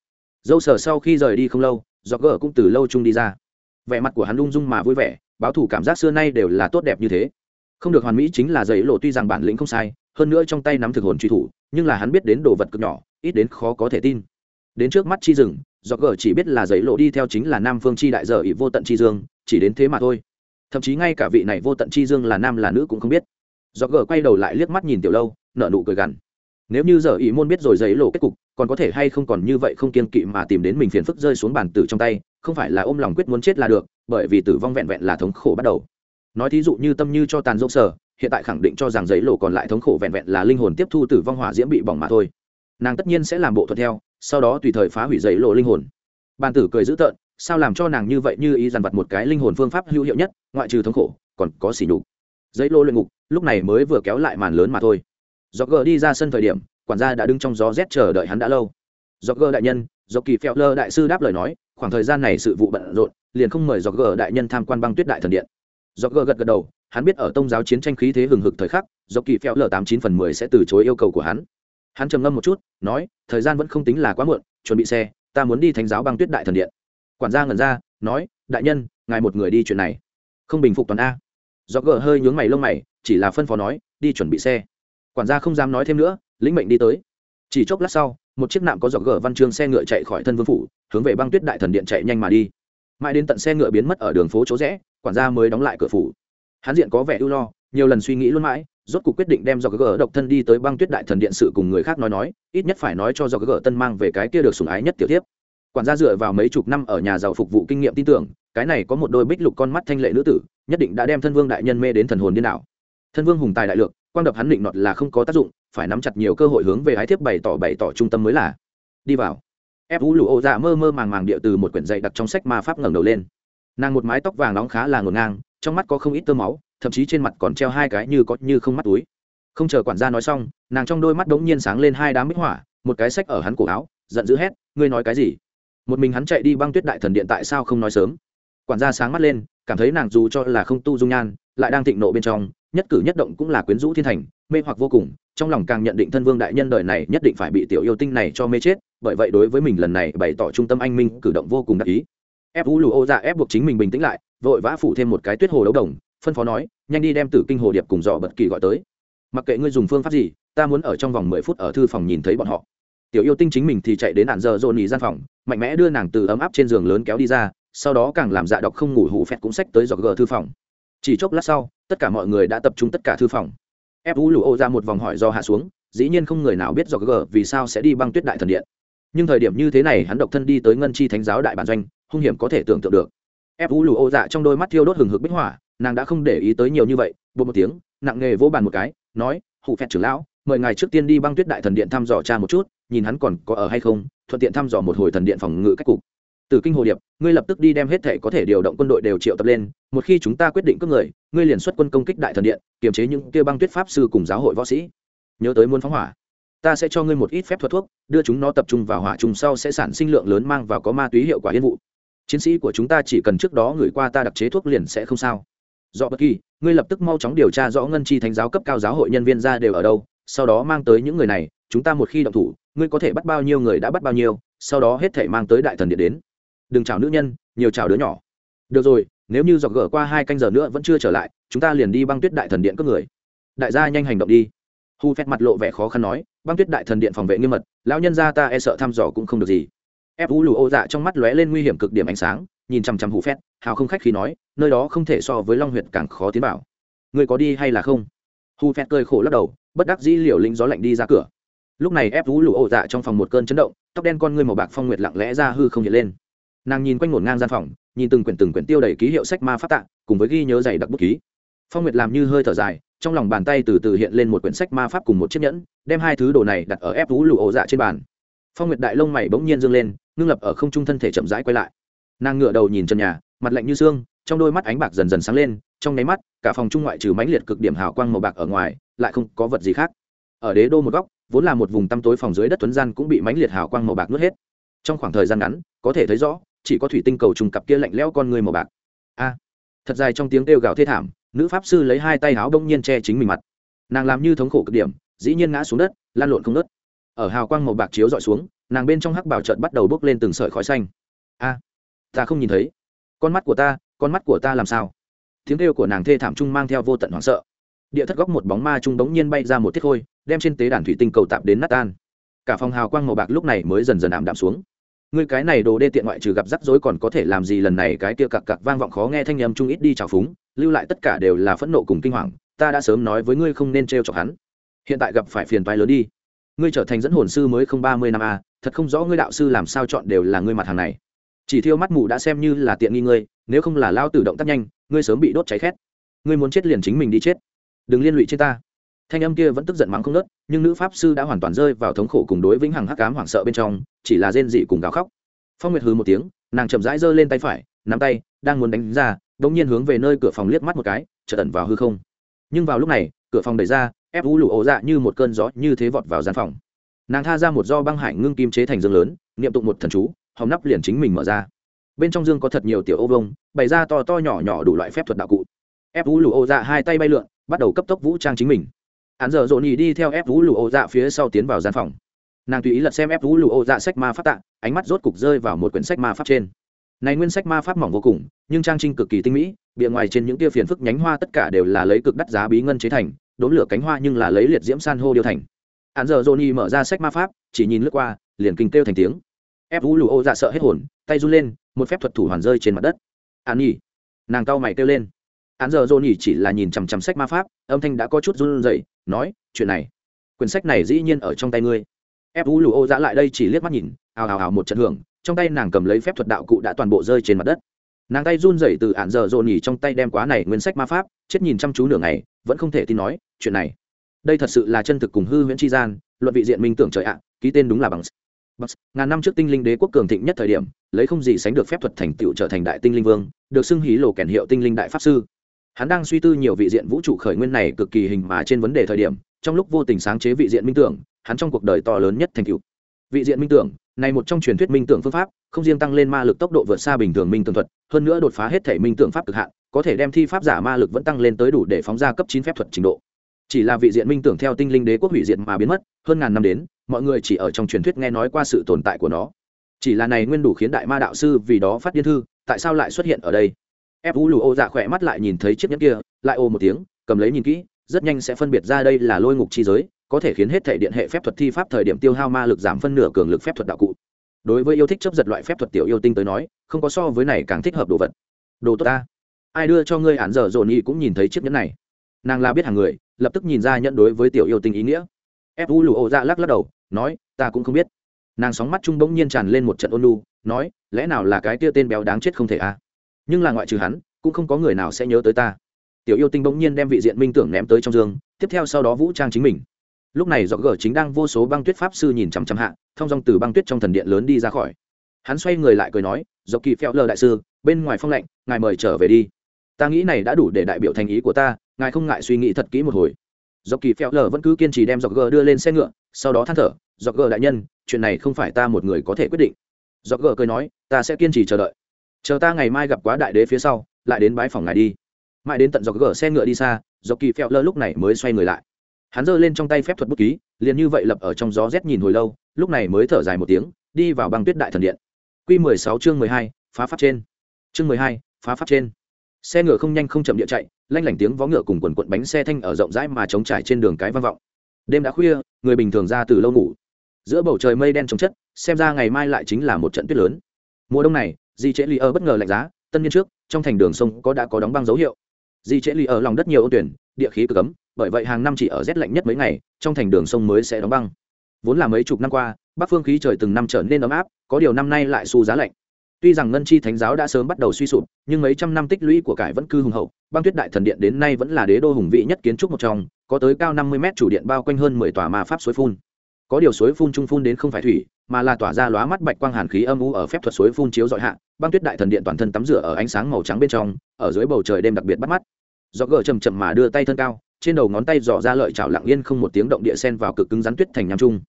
Dâu sờ sau khi rời đi không lâu dọc gỡ cũng từ lâu chung đi ra. Vẻ mặt của hắn lung dung mà vui vẻ, báo thủ cảm giác xưa nay đều là tốt đẹp như thế. Không được hoàn mỹ chính là giấy lộ tuy rằng bản lĩnh không sai, hơn nữa trong tay nắm thực hồn truy thủ, nhưng là hắn biết đến đồ vật cực nhỏ, ít đến khó có thể tin. Đến trước mắt chi rừng do gỡ chỉ biết là giấy lộ đi theo chính là nam phương chi đại giờ ỷ vô tận chi dương, chỉ đến thế mà thôi. Thậm chí ngay cả vị này vô tận chi dương là nam là nữ cũng không biết. Do gỡ quay đầu lại liếc mắt nhìn tiểu lâu nợ nụ cười gằn nếu như giờ ý môn biết rồi giấy lộ kết cục, còn có thể hay không còn như vậy không kiên kỵ mà tìm đến mình phiền phức rơi xuống bàn tử trong tay, không phải là ôm lòng quyết muốn chết là được, bởi vì tử vong vẹn vẹn là thống khổ bắt đầu. Nói thí dụ như tâm như cho tàn dốc sở hiện tại khẳng định cho rằng giấy lộ còn lại thống khổ vẹn vẹn là linh hồn tiếp thu tử vong hỏa diễm bị bỏng mà thôi. Nàng tất nhiên sẽ làm bộ thuận theo, sau đó tùy thời phá hủy giấy lộ linh hồn. Bàn tử cười dữ tợn, sao làm cho nàng như vậy như ý dằn vặt một cái linh hồn phương pháp hữu hiệu nhất, ngoại trừ thống khổ, còn có xỉ nhục. Giấy lộ luyện ngục, lúc này mới vừa kéo lại màn lớn mà thôi do gờ đi ra sân thời điểm, quản gia đã đứng trong gió rét chờ đợi hắn đã lâu. Do gờ đại nhân do kỳ phèo lơ đại sư đáp lời nói, khoảng thời gian này sự vụ bận rộn, liền không mời do gờ đại nhân tham quan băng tuyết đại thần điện. Do gờ gật gật đầu, hắn biết ở tông giáo chiến tranh khí thế hừng hực thời khắc do kỳ phèo lơ tám chín phần mười sẽ từ chối yêu cầu của hắn. Hắn trầm ngâm một chút, nói, thời gian vẫn không tính là quá muộn, chuẩn bị xe, ta muốn đi thánh giáo băng tuyết đại thần điện. Quản gia ngẩn ra, nói, đại nhân, ngài một người đi chuyện này. Không bình phục toàn a. Do gờ hơi nhướng mày lông mày, chỉ là phân phó nói, đi chuẩn bị xe quản gia không dám nói thêm nữa, lĩnh mệnh đi tới. Chỉ chốc lát sau, một chiếc nạm có giọt gờ văn chương xe ngựa chạy khỏi thân vương phủ, hướng về băng tuyết đại thần điện chạy nhanh mà đi. Mãi đến tận xe ngựa biến mất ở đường phố chỗ rẽ, quản gia mới đóng lại cửa phủ. Hắn diện có vẻ ưu lo, nhiều lần suy nghĩ luôn mãi, rốt cuộc quyết định đem do gờ độc thân đi tới băng tuyết đại thần điện sự cùng người khác nói nói, ít nhất phải nói cho do gờ tân mang về cái kia được sủng ái nhất tiểu tiếp quản gia dựa vào mấy chục năm ở nhà giàu phục vụ kinh nghiệm tin tưởng, cái này có một đôi bích lục con mắt thanh lệ nữ tử, nhất định đã đem thân vương đại nhân mê đến thần hồn điên đảo. Thân vương hùng tài đại lược quan đập hắn định nọt là không có tác dụng, phải nắm chặt nhiều cơ hội hướng về hái thiếp bày tỏ bày tỏ trung tâm mới là. Đi vào. Ép vũ lụ ô dạ mơ mơ màng màng địa từ một quyển dạy đặt trong sách ma pháp ngẩng đầu lên. Nàng một mái tóc vàng nóng khá là ngổn ngang, trong mắt có không ít tơ máu, thậm chí trên mặt còn treo hai cái như có như không mắt túi. Không chờ quản gia nói xong, nàng trong đôi mắt đống nhiên sáng lên hai đám bích hỏa một cái sách ở hắn cổ áo, giận dữ hét, ngươi nói cái gì? Một mình hắn chạy đi băng tuyết đại thần điện tại sao không nói sớm. Quản gia sáng mắt lên, cảm thấy nàng dù cho là không tu dung nhan, lại đang thịnh nộ bên trong nhất cử nhất động cũng là quyến rũ thiên thành, mê hoặc vô cùng, trong lòng càng nhận định thân vương đại nhân đời này nhất định phải bị tiểu yêu tinh này cho mê chết, bởi vậy đối với mình lần này bày tỏ trung tâm anh minh cử động vô cùng đặc ý. Ép vũ lù ô ra ép buộc chính mình bình tĩnh lại, vội vã phủ thêm một cái tuyết hồ đấu đồng, phân phó nói, nhanh đi đem tử kinh hồ điệp cùng dò bật kỳ gọi tới. Mặc kệ ngươi dùng phương pháp gì, ta muốn ở trong vòng mười phút ở thư phòng nhìn thấy bọn họ. Tiểu yêu tinh chính mình thì chạy đến nạn giờ dồn nhì gian phòng, mạnh mẽ đưa nàng từ ấm áp trên giường lớn kéo đi ra, sau đó càng làm dạ đọc không ngủ hủ phép cũng sách tới dọc gờ thư phòng chỉ chốc lát sau, tất cả mọi người đã tập trung tất cả thư phòng. Ép vũ lù ô ra một vòng hỏi do hạ xuống, dĩ nhiên không người nào biết do gờ vì sao sẽ đi băng tuyết đại thần điện. Nhưng thời điểm như thế này hắn độc thân đi tới ngân chi thánh giáo đại bản doanh, hung hiểm có thể tưởng tượng được. Ép vũ lù ô dạ trong đôi mắt thiêu đốt hừng hực bích hỏa nàng đã không để ý tới nhiều như vậy bộ một tiếng, nặng nghề vỗ bàn một cái, nói, hụ phẹt trưởng lão, mời ngài trước tiên đi băng tuyết đại thần điện thăm dò cha một chút, nhìn hắn còn có ở hay không, thuận tiện thăm dò một hồi thần điện phòng ngự cách cục từ kinh hồ điệp, ngươi lập tức đi đem hết thể có thể điều động quân đội đều triệu tập lên, một khi chúng ta quyết định cướp người, ngươi liền xuất quân công kích đại thần điện, kiềm chế những kia băng tuyết pháp sư cùng giáo hội võ sĩ. Nhớ tới muôn phóng hỏa, ta sẽ cho ngươi một ít phép thuật thuốc, đưa chúng nó tập trung vào hỏa trùng sau sẽ sản sinh lượng lớn mang vào có ma túy hiệu quả yên vụ. Chiến sĩ của chúng ta chỉ cần trước đó gửi qua ta đặc chế thuốc liền sẽ không sao. Do bất kỳ, ngươi lập tức mau chóng điều tra rõ ngân chi thánh giáo cấp cao giáo hội nhân viên ra đều ở đâu, sau đó mang tới những người này, chúng ta một khi động thủ, ngươi có thể bắt bao nhiêu người đã bắt bao nhiêu, sau đó hết thể mang tới đại thần điện đến đừng chào nữ nhân, nhiều chào đứa nhỏ. Được rồi, nếu như dọc gỡ qua hai canh giờ nữa vẫn chưa trở lại, chúng ta liền đi băng tuyết đại thần điện cướp người. Đại gia nhanh hành động đi. Hu phét mặt lộ vẻ khó khăn nói, băng tuyết đại thần điện phòng vệ nghiêm mật, lão nhân gia ta e sợ thăm dò cũng không được gì. Ép vũ lù ô dạ trong mắt lóe lên nguy hiểm cực điểm ánh sáng, nhìn chằm chằm hù phét, hào không khách khi nói, nơi đó không thể so với long huyệt càng khó tiến vào. Người có đi hay là không? Hù phét cơi khổ lắc đầu, bất đắc dĩ liều lĩnh gió lạnh đi ra cửa. Lúc này ép vũ lù ô dạ trong phòng một cơn chấn động, tóc đen con ngươi màu bạc phong nguyệt lặng lẽ ra hư không hiện lên nàng nhìn quanh ngổn ngang gian phòng, nhìn từng quyển từng quyển tiêu đầy ký hiệu sách ma phát tạ, cùng với ghi nhớ dày đặc bút ký. Phong nguyệt làm như hơi thở dài, trong lòng bàn tay từ từ hiện lên một quyển sách ma pháp cùng một chiếc nhẫn, đem hai thứ đồ này đặt ở ép vũ lụ ổ dạ trên bàn. Phong nguyệt đại lông mày bỗng nhiên dâng lên, ngưng lập ở không trung thân thể chậm rãi quay lại. Nàng ngựa đầu nhìn trần nhà, mặt lạnh như xương, trong đôi mắt ánh bạc dần dần sáng lên, trong nháy mắt, cả phòng trung ngoại trừ mãnh liệt cực điểm hào quang màu bạc ở ngoài, lại không có vật gì khác. Ở đế đô một góc, vốn là một vùng tăm tối phòng dưới đất tuấn gian cũng bị mãnh liệt hào quang màu bạc nuốt hết. Trong khoảng thời gian ngắn, có thể thấy rõ chỉ có thủy tinh cầu trùng cặp kia lạnh lẽo con người màu bạc. A, thật dài trong tiếng kêu gào thê thảm, nữ pháp sư lấy hai tay áo bỗng nhiên che chính mình mặt. Nàng làm như thống khổ cực điểm, dĩ nhiên ngã xuống đất lan lộn không nớt ở hào quang màu bạc chiếu dọi xuống, nàng bên trong hắc bảo trợt bắt đầu bốc lên từng sợi khói xanh. A, ta không nhìn thấy. Con mắt của ta, con mắt của ta làm sao? Tiếng kêu của nàng thê thảm trung mang theo vô tận hoảng sợ. Địa thất góc một bóng ma trung bỗng nhiên bay ra một thiết khôi, đem trên tế đàn thủy tinh cầu tạm đến nát tan. Cả phòng hào quang màu bạc lúc này mới dần dần ảm đạm xuống ngươi cái này đồ đê tiện ngoại trừ gặp rắc rối còn có thể làm gì lần này? Cái kia cặc cặc vang vọng khó nghe thanh âm trung ít đi trào phúng, lưu lại tất cả đều là phẫn nộ cùng kinh hoàng, ta đã sớm nói với ngươi không nên trêu chọc hắn. Hiện tại gặp phải phiền toái lớn đi. Ngươi trở thành dẫn hồn sư mới không ba mươi năm a, thật không rõ ngươi đạo sư làm sao chọn đều là ngươi mặt hàng này. Chỉ thiêu mắt mù đã xem như là tiện nghi ngươi, nếu không là lao tự động tác nhanh, ngươi sớm bị đốt cháy khét. Ngươi muốn chết liền chính mình đi chết. Đừng liên lụy trên ta thanh âm kia vẫn tức giận mắng không nớt nhưng nữ pháp sư đã hoàn toàn rơi vào thống khổ cùng đối vĩnh hằng hắc cám hoảng sợ bên trong, chỉ là rên dị cùng gào khóc. Phong nguyệt hừ một tiếng, nàng chậm rãi giơ lên tay phải, nắm tay, đang muốn đánh ra đ ỗ n g nhiên hướng về nơi cửa phòng liếc mắt một cái, chợt ẩn vào hư không. Nhưng vào lúc này, cửa phòng đẩy ra, ép u lụ ổ dạ như một cơn gió như thế vọt vào gian phòng. Nàng tha ra một do băng hải ngưng kim chế thành dương lớn, niệm tụng một thần chú hòng nắp liền chính mình mở ra. Bên trong dương có thật nhiều tiểu ô vông bày ra to to nhỏ nhỏ đủ loại phép thuật đạo cụ. Ép u lụ ổ dạ hai tay bay lượn, bắt đầu cấp tốc vũ trang chính mình hắn giờ rộn nhì đi theo ép vũ lụ ô dạ phía sau tiến vào gian phòng. Nàng tùy ý lật xem ép vũ lụ ô dạ sách ma pháp tạ, ánh mắt rốt cục rơi vào một quyển sách ma pháp trên. Này nguyên sách ma pháp mỏng vô cùng, nhưng trang trinh cực kỳ tinh mỹ, bìa ngoài trên những tia phiền phức nhánh hoa tất cả đều là lấy cực đắt giá bí ngân chế thành, đốn lửa cánh hoa nhưng là lấy liệt diễm san hô điêu thành. Hắn giờ johnny mở ra sách ma pháp, chỉ nhìn lướt qua, liền kinh kêu thành tiếng. Ép vũ lụ ô dạ sợ hết hồn, tay run lên, một phép thuật thủ hoàn rơi trên mặt đất. An nhi. Nàng cau mày kêu lên án giờ johnny chỉ là nhìn chằm chằm sách ma pháp, âm thanh đã có chút run rẩy, nói, chuyện này, quyển sách này dĩ nhiên ở trong tay ngươi. Ép vũ lụ ô dã lại đây chỉ liếc mắt nhìn, ào ào ào một trận hưởng, trong tay nàng cầm lấy phép thuật đạo cụ đã toàn bộ rơi trên mặt đất. Nàng tay run rẩy từ ạn giờ dồn nhỉ trong tay đem quá này nguyên sách ma pháp, chết nhìn chăm chú nửa ngày, vẫn không thể tin nói, chuyện này, đây thật sự là chân thực cùng hư huyễn tri gian, luận vị diện minh tưởng trời ạ, ký tên đúng là bằng bằng ngàn năm trước tinh linh đế quốc cường thịnh nhất thời điểm, lấy không gì sánh được phép thuật thành tựu trở thành đại tinh linh vương, được xưng hí lộ kèn hiệu tinh linh đại pháp sư hắn đang suy tư nhiều vị diện vũ trụ khởi nguyên này cực kỳ hình mà trên vấn đề thời điểm, trong lúc vô tình sáng chế vị diện minh tưởng, hắn trong cuộc đời to lớn nhất thành cựu vị diện minh tưởng, này một trong truyền thuyết minh tưởng phương pháp, không riêng tăng lên ma lực tốc độ vượt xa bình thường minh tưởng thuật, hơn nữa đột phá hết thể minh tưởng pháp cực hạn, có thể đem thi pháp giả ma lực vẫn tăng lên tới đủ để phóng ra cấp chín phép thuật trình độ. Chỉ là vị diện minh tưởng theo tinh linh đế quốc hủy diệt mà biến mất, hơn ngàn năm đến, mọi người chỉ ở trong truyền thuyết nghe nói qua sự tồn tại của nó. Chỉ là này nguyên đủ khiến đại ma đạo sư vì đó phát điên thư, tại sao lại xuất hiện ở đây? Ép vũ lù ô dạ khỏe mắt lại nhìn thấy chiếc nhẫn kia, lại ô một tiếng, cầm lấy nhìn kỹ, rất nhanh sẽ phân biệt ra đây là lôi ngục chi giới, có thể khiến hết thể điện hệ phép thuật thi pháp thời điểm tiêu hao ma lực giảm phân nửa cường lực phép thuật đạo cụ. Đối với yêu thích chấp giật loại phép thuật tiểu yêu tinh tới nói, không có so với này càng thích hợp đồ vật. Đồ tốt ta. Ai đưa cho ngươi ản dở dồn y cũng nhìn thấy chiếc nhẫn này. Nàng là biết hàng người, lập tức nhìn ra nhận đối với tiểu yêu tinh ý nghĩa. Ép u lù ô dạ lắc lắc đầu, nói, ta cũng không biết. Nàng sóng mắt trung bỗng nhiên tràn lên một trận ôn lu nói, lẽ nào là cái tia tên béo đáng chết không thể a à? Nhưng là ngoại trừ hắn, cũng không có người nào sẽ nhớ tới ta. Tiểu yêu tinh bỗng nhiên đem vị diện minh tưởng ném tới trong giường tiếp theo sau đó vũ trang chính mình. Lúc này dọc gờ chính đang vô số băng tuyết pháp sư nhìn chằm chằm hạ, thông dong từ băng tuyết trong thần điện lớn đi ra khỏi. Hắn xoay người lại cười nói dọc kỳ phèo lờ đại sư, bên ngoài phong lạnh, ngài mời trở về đi. Ta nghĩ này đã đủ để đại biểu thành ý của ta, ngài không ngại suy nghĩ thật kỹ một hồi. Dọc kỳ phèo lờ vẫn cứ kiên trì đem dọc gờ đưa lên xe ngựa, sau đó than thở dọc gờ đại nhân, chuyện này không phải ta một người có thể quyết định. Dọc gờ cười nói, ta sẽ kiên trì chờ đợi chờ ta ngày mai gặp quá đại đế phía sau, lại đến bãi phòng ngài đi. Mãi đến tận dọc gở xe ngựa đi xa, dọc kỳ phèo lơ lúc này mới xoay người lại. Hắn giơ lên trong tay phép thuật bút ký, liền như vậy lập ở trong gió rét nhìn hồi lâu, lúc này mới thở dài một tiếng, đi vào băng tuyết đại thần điện. Q mười sáu chương mười hai, phá pháp trên. Chương mười hai, phá pháp trên. Xe ngựa không nhanh không chậm địa chạy, lanh lảnh tiếng vó ngựa cùng quần quận bánh xe thanh ở rộng rãi mà chống trải trên đường cái vang vọng. Đêm đã khuya, người bình thường ra từ lâu ngủ. Giữa bầu trời mây đen trồng chất, xem ra ngày mai lại chính là một trận tuyết lớn. Mùa đông này di trễ ly ở bất ngờ lạnh giá, tân niên trước, trong thành đường sông có đã có đóng băng dấu hiệu. Di trễ ly ở lòng đất nhiều ô tuyển, địa khí cực cấm bởi vậy hàng năm chỉ ở rét lạnh nhất mấy ngày, trong thành đường sông mới sẽ đóng băng. Vốn là mấy chục năm qua, bắc phương khí trời từng năm trở nên ấm áp, có điều năm nay lại xu giá lạnh. Tuy rằng ngân chi thánh giáo đã sớm bắt đầu suy sụp, nhưng mấy trăm năm tích lũy của cải vẫn cư hùng hậu, băng tuyết đại thần điện đến nay vẫn là đế đô hùng vĩ nhất kiến trúc một trong, có tới cao năm mươi mét chủ điện bao quanh hơn mười tòa ma pháp suối phun có điều suối phun trung phun đến không phải thủy, mà là tỏa ra lóa mắt bạch quang hàn khí âm u ở phép thuật suối phun chiếu dọi hạ, băng tuyết đại thần điện toàn thân tắm rửa ở ánh sáng màu trắng bên trong, ở dưới bầu trời đêm đặc biệt bắt mắt. Do gờ chầm chậm mà đưa tay thân cao, trên đầu ngón tay dò ra lợi chảo lặng yên không một tiếng động địa sen vào cực cứng rắn tuyết thành nham trung.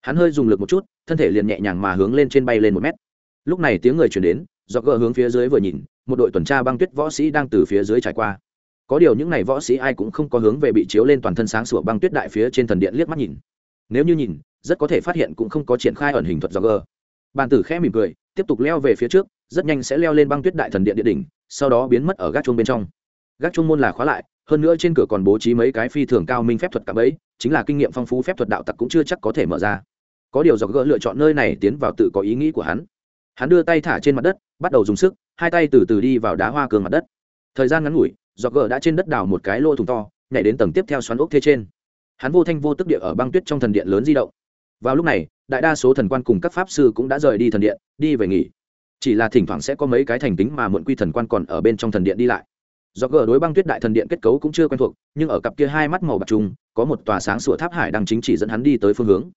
Hắn hơi dùng lực một chút, thân thể liền nhẹ nhàng mà hướng lên trên bay lên một mét. Lúc này tiếng người chuyển đến do gờ hướng phía dưới vừa nhìn, một đội tuần tra băng tuyết võ sĩ đang từ phía dưới trải qua. Có điều những n à y võ sĩ ai cũng không có hướng về bị chiếu lên toàn thân sáng sủa băng tuyết đại phía trên thần điện liếc mắt nhìn nếu như nhìn, rất có thể phát hiện cũng không có triển khai ẩn hình thuật do gờ. Bàn tử khẽ mỉm cười, tiếp tục leo về phía trước, rất nhanh sẽ leo lên băng tuyết đại thần điện địa đỉnh, sau đó biến mất ở gác chuông bên trong. Gác chuông môn là khóa lại, hơn nữa trên cửa còn bố trí mấy cái phi thường cao minh phép thuật cạm ấy chính là kinh nghiệm phong phú phép thuật đạo tặc cũng chưa chắc có thể mở ra. Có điều do gỡ lựa chọn nơi này tiến vào tự có ý nghĩ của hắn. Hắn đưa tay thả trên mặt đất, bắt đầu dùng sức, hai tay từ từ đi vào đá hoa cường mặt đất. Thời gian ngắn ngủi do gỡ đã trên đất đào một cái lô thùng to, nhảy đến tầng tiếp theo xoắn ốc thế trên hắn vô thanh vô tức địa ở băng tuyết trong thần điện lớn di động. Vào lúc này, đại đa số thần quan cùng các pháp sư cũng đã rời đi thần điện, đi về nghỉ. Chỉ là thỉnh thoảng sẽ có mấy cái thành tính mà muộn quy thần quan còn ở bên trong thần điện đi lại. Do gờ đối băng tuyết đại thần điện kết cấu cũng chưa quen thuộc, nhưng ở cặp kia hai mắt màu bạc trùng, có một tòa sáng sủa tháp hải đang chính chỉ dẫn hắn đi tới phương hướng.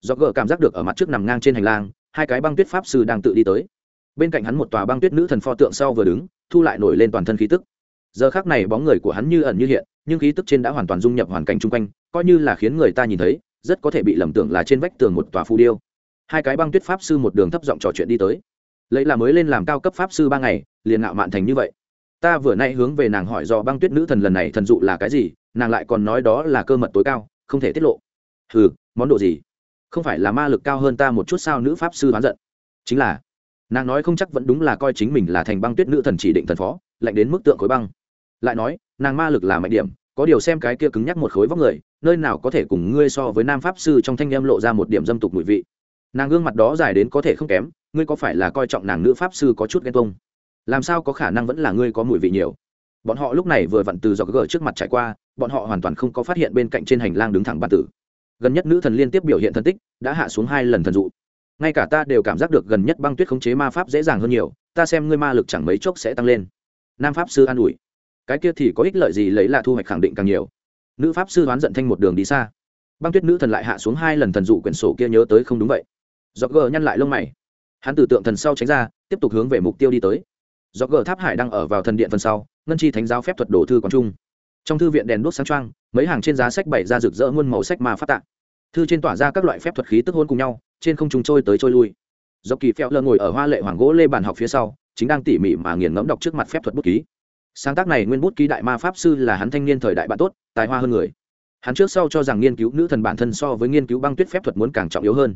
Do gờ cảm giác được ở mặt trước nằm ngang trên hành lang, hai cái băng tuyết pháp sư đang tự đi tới. Bên cạnh hắn một tòa băng tuyết nữ thần pho tượng sau vừa đứng, thu lại nổi lên toàn thân khí tức. Giờ khác này bóng người của hắn như ẩn như hiện, nhưng khí tức trên đã hoàn toàn dung nhập hoàn cảnh chung quanh coi như là khiến người ta nhìn thấy, rất có thể bị lầm tưởng là trên vách tường một tòa phù điêu. Hai cái băng tuyết pháp sư một đường thấp giọng trò chuyện đi tới. Lấy là mới lên làm cao cấp pháp sư ba ngày, liền ngạo mạn thành như vậy. Ta vừa nay hướng về nàng hỏi do băng tuyết nữ thần lần này thần dụ là cái gì, nàng lại còn nói đó là cơ mật tối cao, không thể tiết lộ. Ừ món đồ gì? Không phải là ma lực cao hơn ta một chút sao nữ pháp sư đoán giận? Chính là, nàng nói không chắc vẫn đúng là coi chính mình là thành băng tuyết nữ thần chỉ định thần phó, lạnh đến mức tượng khối băng. Lại nói, nàng ma lực là mạnh điểm, có điều xem cái kia cứng nhắc một khối vóc người nơi nào có thể cùng ngươi so với nam pháp sư trong thanh em lộ ra một điểm dâm tục mùi vị. Nàng gương mặt đó dài đến có thể không kém, ngươi có phải là coi trọng nàng nữ pháp sư có chút ghen tuông? Làm sao có khả năng vẫn là ngươi có mùi vị nhiều? Bọn họ lúc này vừa vặn từ dọc gờ trước mặt trải qua, bọn họ hoàn toàn không có phát hiện bên cạnh trên hành lang đứng thẳng bản tử. Gần nhất nữ thần liên tiếp biểu hiện thân tích, đã hạ xuống hai lần thần dụ. Ngay cả ta đều cảm giác được gần nhất băng tuyết khống chế ma pháp dễ dàng hơn nhiều, ta xem ngươi ma lực chẳng mấy chốc sẽ tăng lên. Nam pháp sư an ủi. Cái kia thì có ích lợi gì lấy là thu hoạch khẳng định càng nhiều nữ pháp sư đoán giận thanh một đường đi xa. Băng tuyết nữ thần lại hạ xuống hai lần thần dụ quyển sổ kia nhớ tới không đúng vậy. Dọc gờ nhăn lại lông mày. Hắn từ tượng thần sau tránh ra, tiếp tục hướng về mục tiêu đi tới. Dọc gờ tháp hải đang ở vào thần điện phần sau, ngân chi thánh giáo phép thuật đồ thư quán trung. Trong thư viện đèn đốt sáng trăng mấy hàng trên giá sách bày ra rực rỡ muôn màu sách mà phát tạng. thư trên tỏa ra các loại phép thuật khí tức hôn cùng nhau, trên không trung trôi tới trôi lui. Dọc kỳ phèo lơ ngồi ở hoa lệ hoàng gỗ lê bàn học phía sau, chính đang tỉ mỉ mà nghiền ngẫm đọc trước mặt phép thuật bút ký sáng tác này nguyên bút ký đại ma pháp sư là hắn thanh niên thời đại bạn tốt, tài hoa hơn người. Hắn trước sau cho rằng nghiên cứu nữ thần bản thân so với nghiên cứu băng tuyết phép thuật muốn càng trọng yếu hơn.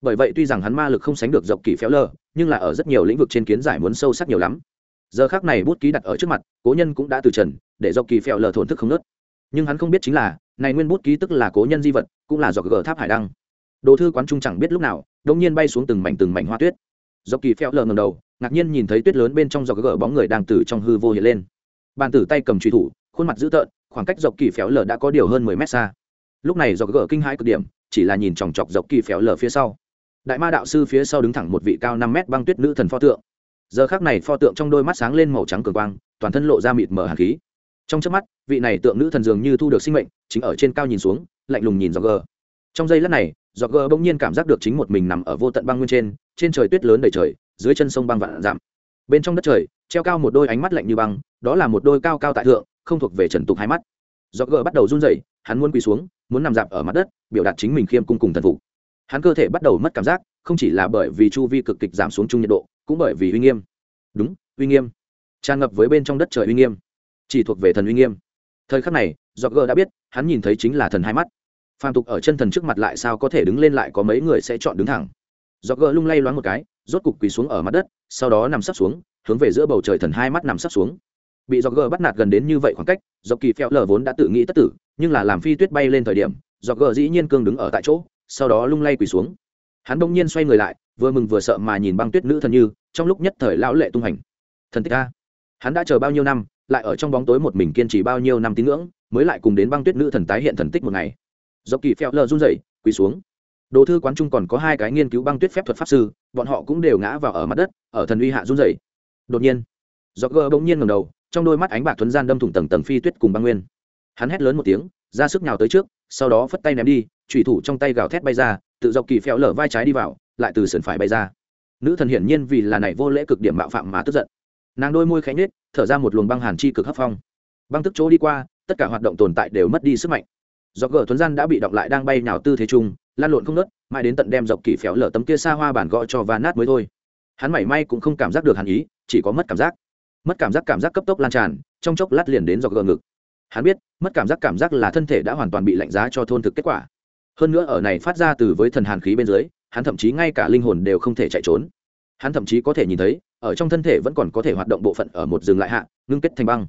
Bởi vậy tuy rằng hắn ma lực không sánh được dọc kỳ phéo lờ, nhưng là ở rất nhiều lĩnh vực trên kiến giải muốn sâu sắc nhiều lắm. Giờ khác này bút ký đặt ở trước mặt, cố nhân cũng đã từ trần, để dọc kỳ phèo lờ thổn thức không nớt. Nhưng hắn không biết chính là, này nguyên bút ký tức là cố nhân di vật, cũng là dọc gờ tháp hải đăng. Đồ thư quán trung chẳng biết lúc nào đông nhiên bay xuống từng mảnh từng mảnh hoa tuyết. Dọc kỳ phèo lờ ngầm đầu, ngạc nhiên nhìn thấy tuyết lớn bên trong dọc gờ bóng người đang từ trong hư vô hiện lên bàn tử tay cầm truy thủ, khuôn mặt dữ tợn, khoảng cách dọc kỳ phéo lờ đã có điều hơn mười mét xa. Lúc này dọc gờ kinh hãi cực điểm, chỉ là nhìn chòng chọc dọc kỳ phéo lờ phía sau. Đại ma đạo sư phía sau đứng thẳng một vị cao năm mét băng tuyết nữ thần pho tượng. Giờ khác này pho tượng trong đôi mắt sáng lên màu trắng cường quang, toàn thân lộ ra mịt mở hạt khí. Trong trước mắt, vị này tượng nữ thần dường như thu được sinh mệnh, chính ở trên cao nhìn xuống, lạnh lùng nhìn dọc gờ. Trong giây lát này, dọc gờ bỗng nhiên cảm giác được chính một mình nằm ở vô tận băng nguyên trên trên trời tuyết lớn đầy trời, dưới chân sông băng vạn giảm bên trong đất trời, treo cao một đôi ánh mắt lạnh như băng đó là một đôi cao cao tại thượng, không thuộc về trần tục hai mắt. Do gờ bắt đầu run rẩy, hắn muốn quỳ xuống, muốn nằm dạp ở mặt đất, biểu đạt chính mình khiêm cung cùng thần phục. Hắn cơ thể bắt đầu mất cảm giác, không chỉ là bởi vì chu vi cực kịch giảm xuống chung nhiệt độ, cũng bởi vì uy nghiêm. Đúng, uy nghiêm. Tràn ngập với bên trong đất trời uy nghiêm. Chỉ thuộc về thần uy nghiêm. Thời khắc này do gờ đã biết, hắn nhìn thấy chính là thần hai mắt. Phàm tục ở chân thần trước mặt lại sao có thể đứng lên lại có mấy người sẽ chọn đứng thẳng. Do gờ lung lay loáng một cái, rốt cục quỳ xuống ở mặt đất, sau đó nằm sấp xuống, hướng về giữa bầu trời thần hai mắt nằm sấp xuống bị do g bắt nạt gần đến như vậy khoảng cách do kỳ phèo lờ vốn đã tự nghĩ tất tử nhưng là làm phi tuyết bay lên thời điểm do g dĩ nhiên cương đứng ở tại chỗ sau đó lung lay quỳ xuống. Hắn đông nhiên xoay người lại vừa mừng vừa sợ mà nhìn băng tuyết nữ thần như trong lúc nhất thời lão lệ tung hành. Thần tích a. Hắn đã chờ bao nhiêu năm lại ở trong bóng tối một mình kiên trì bao nhiêu năm tín ngưỡng mới lại cùng đến băng tuyết nữ thần tái hiện thần tích một ngày. Do kỳ phèo lờ run rẩy quỳ xuống. Đồ thư quán trung còn có hai cái nghiên cứu băng tuyết phép thuật pháp sư bọn họ cũng đều ngã vào ở mặt đất ở thần uy hạ run rẩy, đột nhiên do gờ bỗng nhiên ngầm đầu trong đôi mắt ánh bạc thuấn gian đâm thủng tầng tầng phi tuyết cùng băng nguyên. Hắn hét lớn một tiếng, ra sức nhào tới trước, sau đó phất tay ném đi thủy thủ trong tay gào thét bay ra, tự dọc kỳ phèo lở vai trái đi vào, lại từ sườn phải bay ra. Nữ thần hiển nhiên vì là này vô lễ cực điểm mạo phạm mà tức giận. Nàng đôi môi khẽ nhếch, thở ra một luồng băng hàn chi cực hấp phong. Băng tức chỗ đi qua, tất cả hoạt động tồn tại đều mất đi sức mạnh. Do gờ thuấn gian đã bị động lại đang bay nhào tư thế chung, lan lộn không nớt mãi đến tận đem dọc kỳ phéo lở tấm kia xa hoa bản gõ cho và nát mới thôi. Hắn mảy may cũng không cảm giác được hàn ý, chỉ có mất cảm giác mất cảm giác cảm giác cấp tốc lan tràn, trong chốc lát liền đến dọc gờ ngực. Hắn biết, mất cảm giác cảm giác là thân thể đã hoàn toàn bị lạnh giá cho thôn thực kết quả. Hơn nữa ở này phát ra từ với thần hàn khí bên dưới, hắn thậm chí ngay cả linh hồn đều không thể chạy trốn. Hắn thậm chí có thể nhìn thấy, ở trong thân thể vẫn còn có thể hoạt động bộ phận ở một rừng lại hạ, ngưng kết thành băng.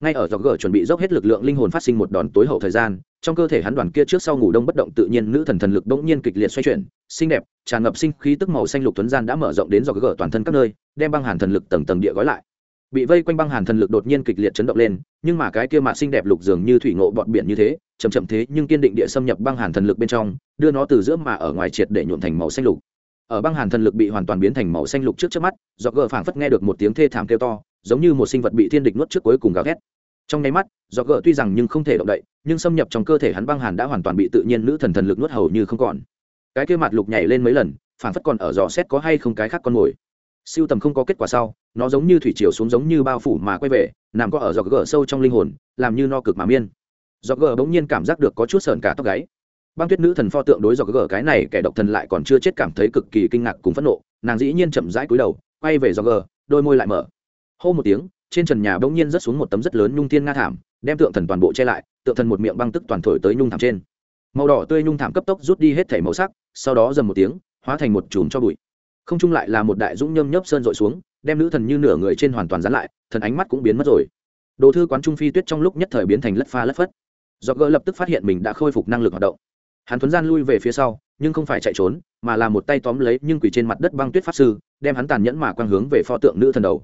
Ngay ở dọc gờ chuẩn bị dốc hết lực lượng linh hồn phát sinh một đòn tối hậu thời gian, trong cơ thể hắn đoàn kia trước sau ngủ đông bất động tự nhiên nữ thần thần lực bỗng nhiên kịch liệt xoay chuyển, xinh đẹp, tràn ngập sinh khí tức màu xanh lục tuấn gian đã mở rộng đến dọc gờ toàn thân các nơi, đem băng hàn thần lực tầng tầng địa gói lại bị vây quanh băng hàn thần lực đột nhiên kịch liệt chấn động lên, nhưng mà cái kia mạ xinh đẹp lục dường như thủy ngộ bọt biển như thế, chậm chậm thế nhưng kiên định địa xâm nhập băng hàn thần lực bên trong, đưa nó từ giữa mà ở ngoài triệt để nhuộn thành màu xanh lục. Ở băng hàn thần lực bị hoàn toàn biến thành màu xanh lục trước trước mắt do gờ phảng phất nghe được một tiếng thê thảm kêu to, giống như một sinh vật bị thiên địch nuốt trước cuối cùng gào ghét trong nháy mắt do gờ tuy rằng nhưng không thể động đậy, nhưng xâm nhập trong cơ thể hắn băng hàn đã hoàn toàn bị tự nhiên nữ thần thần lực nuốt hầu như không còn. Cái kia mặt lục nhảy lên mấy lần, phảng phất còn ở dò xét có hay không cái khác con mồi siêu tầm không có kết quả sau, nó giống như thủy chiều xuống giống như bao phủ mà quay về, nằm có ở dọc gờ sâu trong linh hồn, làm như no cực mà miên. Dọc gờ bỗng nhiên cảm giác được có chút sờn cả tóc gáy. Băng tuyết nữ thần pho tượng đối dọc gờ cái này, kẻ độc thần lại còn chưa chết cảm thấy cực kỳ kinh ngạc cùng phẫn nộ, nàng dĩ nhiên chậm rãi cúi đầu, quay về dọc gờ, đôi môi lại mở. Hô một tiếng, trên trần nhà bỗng nhiên rớt xuống một tấm rất lớn nhung thiên nga thảm, đem tượng thần toàn bộ che lại, tượng thần một miệng băng tức toàn thổi tới nhung thảm trên. Màu đỏ tươi nhung thảm cấp tốc rút đi hết thể màu sắc, sau đó dầm một tiếng, hóa thành một chùm cho bụi không trung lại là một đại dũng nhâm nhấp sơn dội xuống, đem nữ thần như nửa người trên hoàn toàn dán lại, thần ánh mắt cũng biến mất rồi. Đồ thư quán trung phi tuyết trong lúc nhất thời biến thành lất pha lất phất. Do gỡ lập tức phát hiện mình đã khôi phục năng lực hoạt động. Hắn thuấn gian lui về phía sau, nhưng không phải chạy trốn, mà là một tay tóm lấy nhưng quỳ trên mặt đất băng tuyết pháp sư, đem hắn tàn nhẫn mà quang hướng về pho tượng nữ thần đầu.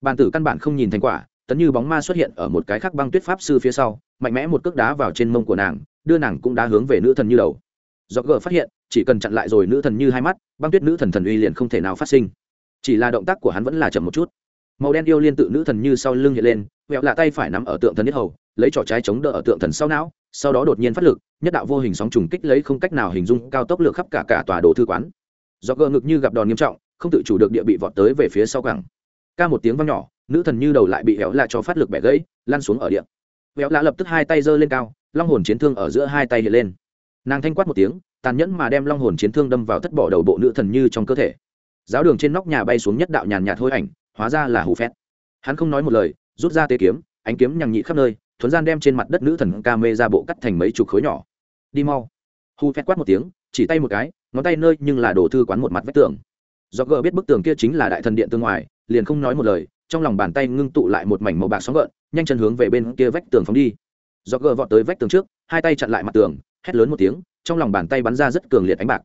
Bàn tử căn bản không nhìn thành quả, tấn như bóng ma xuất hiện ở một cái khác băng tuyết pháp sư phía sau, mạnh mẽ một cước đá vào trên mông của nàng, đưa nàng cũng đá hướng về nữ thần như đầu. Do Gỡ phát hiện chỉ cần chặn lại rồi nữ thần như hai mắt, băng tuyết nữ thần thần uy liền không thể nào phát sinh. Chỉ là động tác của hắn vẫn là chậm một chút. Màu đen yêu liên tự nữ thần như sau lưng hiện lên vẹo lạ tay phải nắm ở tượng thần nhất hầu, lấy trỏ trái chống đỡ ở tượng thần sau não, sau đó đột nhiên phát lực, nhất đạo vô hình sóng trùng kích lấy không cách nào hình dung cao tốc lượng khắp cả cả tòa đồ thư quán. Do gờ ngực như gặp đòn nghiêm trọng, không tự chủ được địa bị vọt tới về phía sau cẳng ca một tiếng vang nhỏ, nữ thần như đầu lại bị héo lạ cho phát lực bẻ gãy, lăn xuống ở điện véo lạ lập tức hai tay giơ lên cao, long hồn chiến thương ở giữa hai tay hiện lên. Nàng thanh quát một tiếng tàn nhẫn mà đem long hồn chiến thương đâm vào thất bỏ đầu bộ nữ thần như trong cơ thể. Giáo đường trên nóc nhà bay xuống nhất đạo nhàn nhạt hôi ảnh, hóa ra là hù phét. Hắn không nói một lời, rút ra tế kiếm, ánh kiếm nhằng nhị khắp nơi, thuấn gian đem trên mặt đất nữ thần ca mê ra bộ cắt thành mấy chục khối nhỏ. Đi mau. Hù phét quát một tiếng, chỉ tay một cái, ngón tay nơi nhưng là đồ thư quán một mặt vách tường. Do gờ biết bức tường kia chính là đại thần điện tương ngoài, liền không nói một lời, trong lòng bàn tay ngưng tụ lại một mảnh màu bạc sóng gợn, nhanh chân hướng về bên kia vách tường phóng đi. Do gờ vọt tới vách tường trước, hai tay chặn lại mặt tường hét lớn một tiếng, trong lòng bàn tay bắn ra rất cường liệt ánh bạc.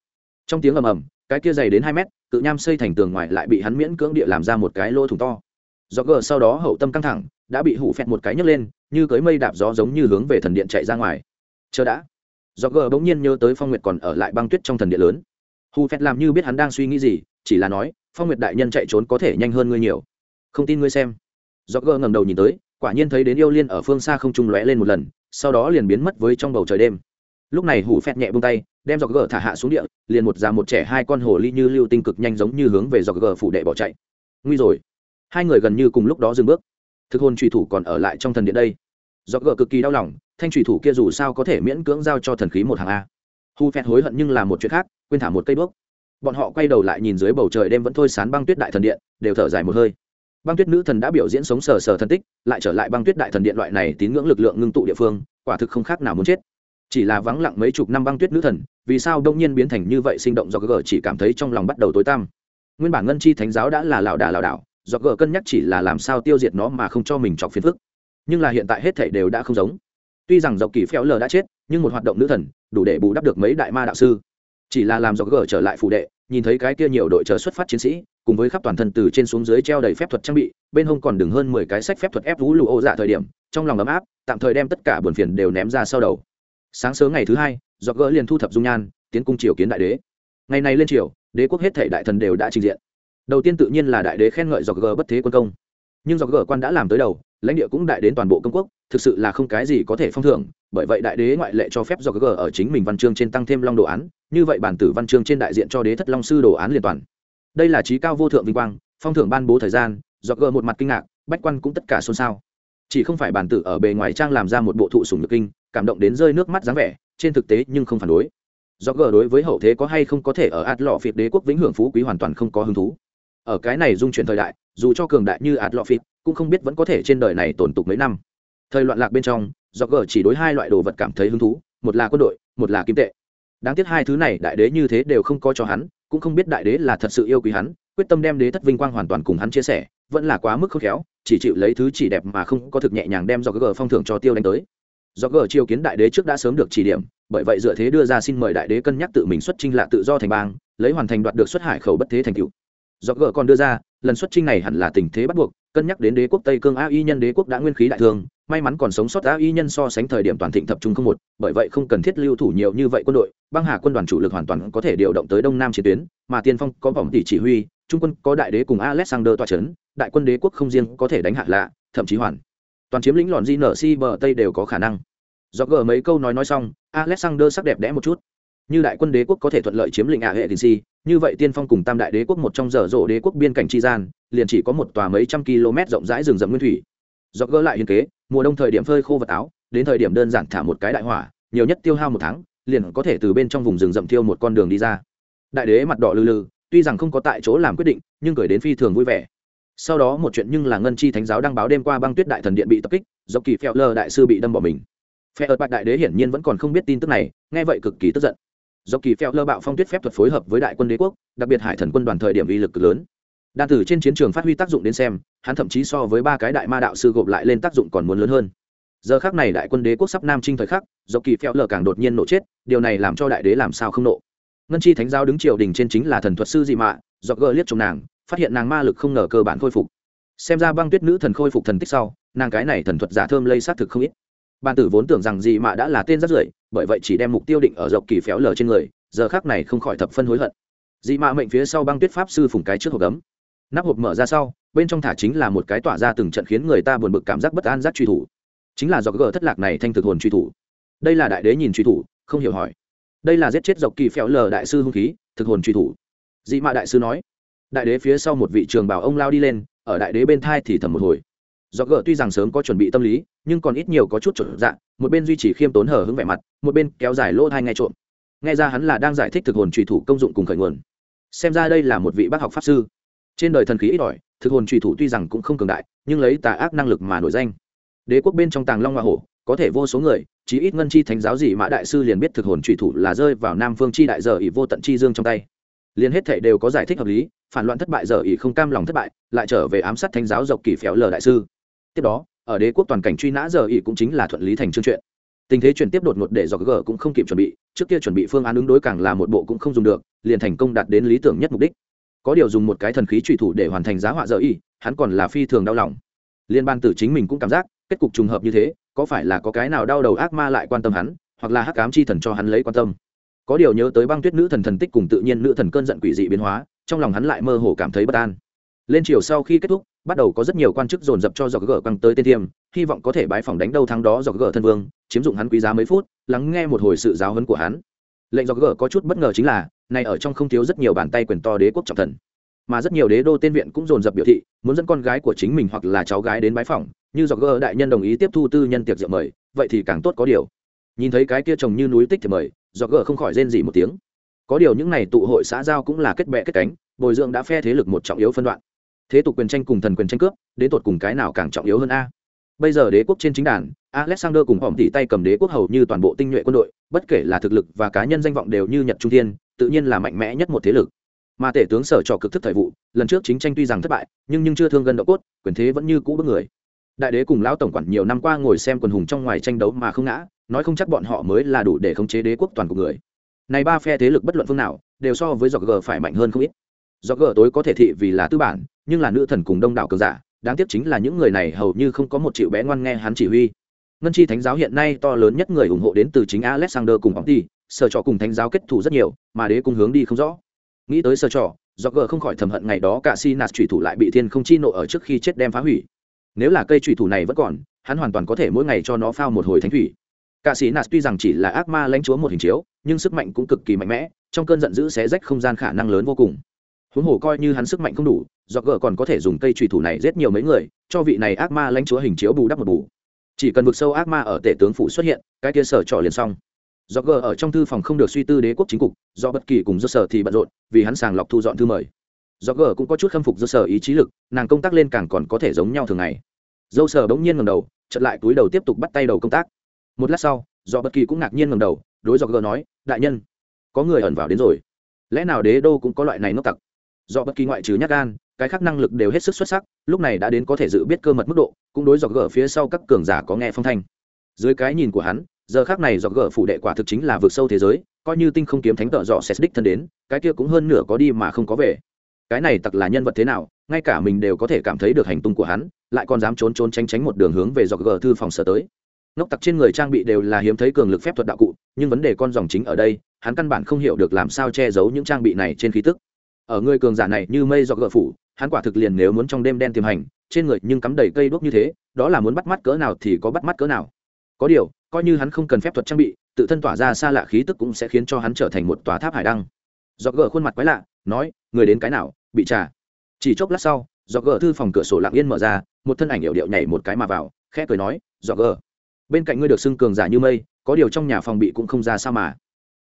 Trong tiếng ầm ầm, cái kia dày đến hai mét, cự nham xây thành tường ngoài lại bị hắn miễn cưỡng địa làm ra một cái lỗ thủng to. Do gờ sau đó hậu tâm căng thẳng, đã bị hủ phẹt một cái nhấc lên, như cưới mây đạp gió giống như hướng về thần điện chạy ra ngoài. Chờ đã do gờ bỗng nhiên nhớ tới phong nguyệt còn ở lại băng tuyết trong thần điện lớn. Hù phẹt làm như biết hắn đang suy nghĩ gì, chỉ là nói, phong nguyệt đại nhân chạy trốn có thể nhanh hơn ngươi nhiều. Không tin ngươi xem. Do gờ ngẩng đầu nhìn tới, quả nhiên thấy đến yêu liên ở phương xa không trung lóe lên một lần, sau đó liền biến mất với trong bầu trời đêm lúc này hủ phẹt nhẹ bông tay, đem dọc gờ thả hạ xuống địa, liền một già một trẻ hai con hồ ly như lưu tinh cực nhanh giống như hướng về dọc gờ phủ đệ bỏ chạy. Nguy rồi. Hai người gần như cùng lúc đó dừng bước. Thực hồn trùy thủ còn ở lại trong thần điện đây. Dọc gờ cực kỳ đau lòng, thanh trùy thủ kia dù sao có thể miễn cưỡng giao cho thần khí một hàng a. Hủ phẹt hối hận nhưng là một chuyện khác, quên thả một cây bước bọn họ quay đầu lại nhìn dưới bầu trời đêm vẫn thôi sán băng tuyết đại thần điện, đều thở dài một hơi. Băng tuyết nữ thần đã biểu diễn sống sờ sờ thần tích, lại trở lại băng tuyết đại thần điện loại này tín ngưỡng lực lượng ngưng tụ địa phương, quả thực không khác nào muốn chết chỉ là vắng lặng mấy chục năm băng tuyết nữ thần, vì sao đông nhiên biến thành như vậy sinh động do gờ chỉ cảm thấy trong lòng bắt đầu tối tăm? Nguyên bản ngân chi thánh giáo đã là lảo đà lảo đảo, do gờ cân nhắc chỉ là làm sao tiêu diệt nó mà không cho mình chọc phiền phức. Nhưng là hiện tại hết thảy đều đã không giống. Tuy rằng dọc kỳ phéo lờ đã chết, nhưng một hoạt động nữ thần, đủ để bù đắp được mấy đại ma đạo sư. Chỉ là làm do gờ trở lại phụ đệ, nhìn thấy cái kia nhiều đội chờ xuất phát chiến sĩ, cùng với khắp toàn thân từ trên xuống dưới treo đầy phép thuật trang bị, bên hông còn đừng hơn mười cái sách phép thuật ép vũ lụ ô dạ thời điểm, trong lòng ấm áp, tạm thời đem tất cả buồn phiền đều ném ra sau đầu sáng sớm ngày thứ hai do gỡ liền thu thập dung nhan, tiến cung triều kiến đại đế. Ngày này lên triều, đế quốc hết thể đại thần đều đã trình diện. Đầu tiên tự nhiên là đại đế khen ngợi do Gỡ bất thế quân công. Nhưng do Gỡ quan đã làm tới đầu, lãnh địa cũng đại đến toàn bộ công quốc, thực sự là không cái gì có thể phong thưởng, bởi vậy đại đế ngoại lệ cho phép do Gỡ ở chính mình văn chương trên tăng thêm long đồ án, như vậy bản tử văn chương trên đại diện cho đế thất long sư đồ án liên toàn. Đây là trí cao vô thượng vinh quang, phong thưởng ban bố thời gian do Gỡ một mặt kinh ngạc, bách quan cũng tất cả xôn xao. Chỉ không phải bản tử ở bề ngoài trang làm ra một bộ thụ sùng nhược kinh cảm động đến rơi nước mắt dáng vẻ, trên thực tế nhưng không phản đối. Do gờ đối với hậu thế có hay không có thể ở ạt lọ phiệt đế quốc vĩnh hưởng phú quý hoàn toàn không có hứng thú. Ở cái này dung chuyển thời đại, dù cho cường đại như ạt lọ phiệt cũng không biết vẫn có thể trên đời này tồn tục mấy năm. Thời loạn lạc bên trong, do gờ chỉ đối hai loại đồ vật cảm thấy hứng thú, một là quân đội, một là kim tệ. Đáng tiếc hai thứ này đại đế như thế đều không có cho hắn, cũng không biết đại đế là thật sự yêu quý hắn, quyết tâm đem đế thất vinh quang hoàn toàn cùng hắn chia sẻ, vẫn là quá mức khôn khéo, chỉ chịu lấy thứ chỉ đẹp mà không có thực nhẹ nhàng đem do gờ phong thưởng cho tiêu đánh tới do gờ chiêu kiến đại đế trước đã sớm được chỉ điểm, bởi vậy dựa thế đưa ra xin mời đại đế cân nhắc tự mình xuất trinh lạ tự do thành bang, lấy hoàn thành đoạt được xuất hải khẩu bất thế thành cựu do gờ còn đưa ra, lần xuất trinh này hẳn là tình thế bắt buộc, cân nhắc đến đế quốc tây cương a y nhân đế quốc đã nguyên khí đại thương, may mắn còn sống sót a y nhân so sánh thời điểm toàn thịnh tập trung không một, bởi vậy không cần thiết lưu thủ nhiều như vậy quân đội, băng hà quân đoàn chủ lực hoàn toàn có thể điều động tới đông nam chiến tuyến, mà tiên phong có vòng tỷ chỉ huy, trung quân có đại đế cùng alexander toa c đại quân đế quốc không riêng có thể đánh hạ lạ, thậm chí hoàn toàn chiếm lĩnh lòn di nở si bờ tây đều có khả năng. Do gờ mấy câu nói nói xong, alexander sắc đẹp đẽ một chút. Như đại quân đế quốc có thể thuận lợi chiếm lĩnh ả hệ si, như vậy tiên phong cùng tam đại đế quốc một trong giờ dộ đế quốc biên cảnh tri gian, liền chỉ có một tòa mấy trăm km rộng rãi rừng rậm nguyên thủy. Do gỡ lại hiên kế, mùa đông thời điểm phơi khô vật áo, đến thời điểm đơn giản thả một cái đại hỏa, nhiều nhất tiêu hao một tháng, liền có thể từ bên trong vùng rừng rậm thiêu một con đường đi ra. Đại đế mặt đỏ lư lư tuy rằng không có tại chỗ làm quyết định, nhưng gửi đến phi thường vui vẻ sau đó một chuyện nhưng là ngân chi thánh giáo đăng báo đêm qua băng tuyết đại thần điện bị tập kích, do kỳ phèo lơ đại sư bị đâm bỏ mình. Phe ợt bạch đại đế hiển nhiên vẫn còn không biết tin tức này, nghe vậy cực kỳ tức giận. Do kỳ phèo lơ bạo phong tuyết phép thuật phối hợp với đại quân đế quốc, đặc biệt hải thần quân đoàn thời điểm uy lực cực lớn. Đan tử trên chiến trường phát huy tác dụng đến xem, hắn thậm chí so với ba cái đại ma đạo sư gộp lại lên tác dụng còn muốn lớn hơn. Giờ khác này đại quân đế quốc sắp nam trinh thời khắc, do kỳ phèo lơ càng đột nhiên nổ chết, điều này làm cho đại đế làm sao không nộ. Ngân chi thánh giáo đứng triều đình trên chính là thần thuật sư dị mạ, do gỡ liếc chồng nàng phát hiện nàng ma lực không ngờ cơ bản khôi phục. Xem ra băng tuyết nữ thần khôi phục thần tích sau, nàng cái này thần thuật giả thơm lây xác thực không ít. Ban tử vốn tưởng rằng dị mạ đã là tên rất rưởi, bởi vậy chỉ đem mục tiêu định ở dọc kỳ phéo lờ trên người, giờ khác này không khỏi thập phân hối hận. Dị mạ mệnh phía sau băng tuyết pháp sư phùng cái trước hộp gấm. Nắp hộp mở ra sau, bên trong thả chính là một cái tỏa ra từng trận khiến người ta buồn bực cảm giác bất an giác truy thủ. Chính là dọc gờ thất lạc này thanh thực hồn truy thủ. Đây là đại đế nhìn truy thủ, không hiểu hỏi. Đây là giết chết dọc kỳ phéo lờ đại sư hung khí, thực hồn truy thủ. Dị mạ đại sư nói đại đế phía sau một vị trường bảo ông lao đi lên, ở đại đế bên thai thì thầm một hồi. Do gỡ tuy rằng sớm có chuẩn bị tâm lý, nhưng còn ít nhiều có chút chuẩn dạng, một bên duy trì khiêm tốn hở hứng vẻ mặt, một bên kéo dài lỗ thai nghe trộm. Nghe ra hắn là đang giải thích thực hồn trùy thủ công dụng cùng khởi nguồn. Xem ra đây là một vị bác học pháp sư. Trên đời thần khí ít ỏi, thực hồn trùy thủ tuy rằng cũng không cường đại, nhưng lấy tà ác năng lực mà nổi danh. Đế quốc bên trong tàng long hoa hổ, có thể vô số người, chí ít ngân chi thánh giáo gì mã đại sư liền biết thực hồn trùy thủ là rơi vào nam phương chi đại giờ ỷ vô tận chi dương trong tay. Liền hết thể đều có giải thích hợp lý phản loạn thất bại giờ ỷ không cam lòng thất bại lại trở về ám sát thánh giáo dọc kỳ phéo lờ đại sư. Tiếp đó ở đế quốc toàn cảnh truy nã giờ ỷ cũng chính là thuận lý thành chương chuyện. Tình thế chuyển tiếp đột ngột để do g cũng không kịp chuẩn bị trước kia chuẩn bị phương án ứng đối càng là một bộ cũng không dùng được liền thành công đạt đến lý tưởng nhất mục đích. Có điều dùng một cái thần khí truy thủ để hoàn thành giá họa giờ y, hắn còn là phi thường đau lòng. Liên ban tử chính mình cũng cảm giác kết cục trùng hợp như thế có phải là có cái nào đau đầu ác ma lại quan tâm hắn hoặc là hắc cám chi thần cho hắn lấy quan tâm. Có điều nhớ tới băng tuyết nữ thần thần tích cùng tự nhiên nữ thần cơn giận quỷ dị biến hóa trong lòng hắn lại mơ hồ cảm thấy bất an. Lên chiều sau khi kết thúc, bắt đầu có rất nhiều quan chức dồn dập cho dọc gờ quăng tới tên tiêm hy vọng có thể bái phỏng đánh đâu thắng đó dọc gờ thân vương, chiếm dụng hắn quý giá mấy phút, lắng nghe một hồi sự giáo huấn của hắn. Lệnh dọc gờ có chút bất ngờ chính là này ở trong không thiếu rất nhiều bàn tay quyền to đế quốc trọng thần. Mà rất nhiều đế đô tên viện cũng dồn dập biểu thị, muốn dẫn con gái của chính mình hoặc là cháu gái đến bái phỏng, như dọc gờ đại nhân đồng ý tiếp thu tư nhân tiệc rượu mời, vậy thì càng tốt có điều. Nhìn thấy cái kia trồng như núi tích thì mời, dọc gờ không khỏi rên gì một tiếng có điều những này tụ hội xã giao cũng là kết bệ kết cánh, bồi dưỡng đã phe thế lực một trọng yếu phân đoạn. Thế tục quyền tranh cùng thần quyền tranh cướp, đến tột cùng cái nào càng trọng yếu hơn a? Bây giờ đế quốc trên chính đàn, alexander cùng hỏng tỉ tay cầm đế quốc hầu như toàn bộ tinh nhuệ quân đội, bất kể là thực lực và cá nhân danh vọng đều như nhật trung thiên, tự nhiên là mạnh mẽ nhất một thế lực. Mà tể tướng sở trò cực thức thời vụ, lần trước chính tranh tuy rằng thất bại, nhưng nhưng chưa thương gần độ cốt, quyền thế vẫn như cũ bước người. Đại đế cùng lão tổng quản nhiều năm qua ngồi xem quần hùng trong ngoài tranh đấu mà không ngã, nói không chắc bọn họ mới là đủ để khống chế đế quốc toàn của người này ba phe thế lực bất luận phương nào, đều so với dọc g phải mạnh hơn không ít. Dọc g tối có thể thị vì là tư bản, nhưng là nữ thần cùng đông đảo cường giả, đáng tiếc chính là những người này hầu như không có một triệu bé ngoan nghe hắn chỉ huy. Ngân chi thánh giáo hiện nay to lớn nhất người ủng hộ đến từ chính alexander cùng ông ti sở trọ cùng thánh giáo kết thù rất nhiều, mà đế cung hướng đi không rõ. Nghĩ tới sở trọ dọc g không khỏi thầm hận ngày đó cả si nạt thủy thủ lại bị thiên không chi nộ ở trước khi chết đem phá hủy. Nếu là cây thủy thủ này vẫn còn, hắn hoàn toàn có thể mỗi ngày cho nó phao một hồi thánh thủy cả sĩ nạt tuy rằng chỉ là ác ma lãnh chúa một hình chiếu, nhưng sức mạnh cũng cực kỳ mạnh mẽ, trong cơn giận dữ sẽ rách không gian khả năng lớn vô cùng. Huống hồ coi như hắn sức mạnh không đủ do gở còn có thể dùng cây chùy thủ này giết nhiều mấy người, cho vị này ác ma lãnh chúa hình chiếu bù đắp một bù. Chỉ cần vực sâu ác ma ở tể tướng phủ xuất hiện, cái kia sở trò liền xong. Do gở ở trong thư phòng không được suy tư đế quốc chính cục, do bất kỳ cùng do sở thì bận rộn, vì hắn sàng lọc thu dọn thư mời. Do gở cũng có chút khâm phục do sở ý chí lực, nàng công tác lên càng còn có thể giống nhau thường ngày. Dâu sở bỗng nhiên ngẩng đầu, chợt lại túi đầu tiếp tục bắt tay đầu công tác một lát sau, do bất kỳ cũng ngạc nhiên ngầm đầu, đối do gờ nói, đại nhân, có người ẩn vào đến rồi. Lẽ nào đế đô cũng có loại này nốc tặc? Do bất kỳ ngoại trừ nhát gan, cái khác năng lực đều hết sức xuất sắc, lúc này đã đến có thể dự biết cơ mật mức độ, cũng đối do gờ phía sau các cường giả có nghe phong thanh. Dưới cái nhìn của hắn, giờ khác này do gờ phủ đệ quả thực chính là vượt sâu thế giới, coi như tinh không kiếm thánh tợ dọ xét đích thân đến, cái kia cũng hơn nửa có đi mà không có về. Cái này tặc là nhân vật thế nào, ngay cả mình đều có thể cảm thấy được hành tung của hắn, lại còn dám trốn trốn tránh tránh một đường hướng về dọc gờ thư phòng sở tới ngốc tặc trên người trang bị đều là hiếm thấy cường lực phép thuật đạo cụ, nhưng vấn đề con dòng chính ở đây, hắn căn bản không hiểu được làm sao che giấu những trang bị này trên khí tức. Ở người cường giả này như mây do gợ phủ, hắn quả thực liền nếu muốn trong đêm đen tiềm hành, trên người nhưng cắm đầy cây đuốc như thế, đó là muốn bắt mắt cỡ nào thì có bắt mắt cỡ nào. Có điều, coi như hắn không cần phép thuật trang bị, tự thân tỏa ra xa lạ khí tức cũng sẽ khiến cho hắn trở thành một tòa tháp hải đăng. Do gờ khuôn mặt quái lạ, nói, người đến cái nào, bị trà? Chỉ chốc lát sau, do gờ thư phòng cửa sổ lặng yên mở ra, một thân ảnh hiệu điệu nhảy một cái mà vào, khẽ cười nói, do gờ bên cạnh ngươi được xưng cường giả như mây, có điều trong nhà phòng bị cũng không ra sao mà.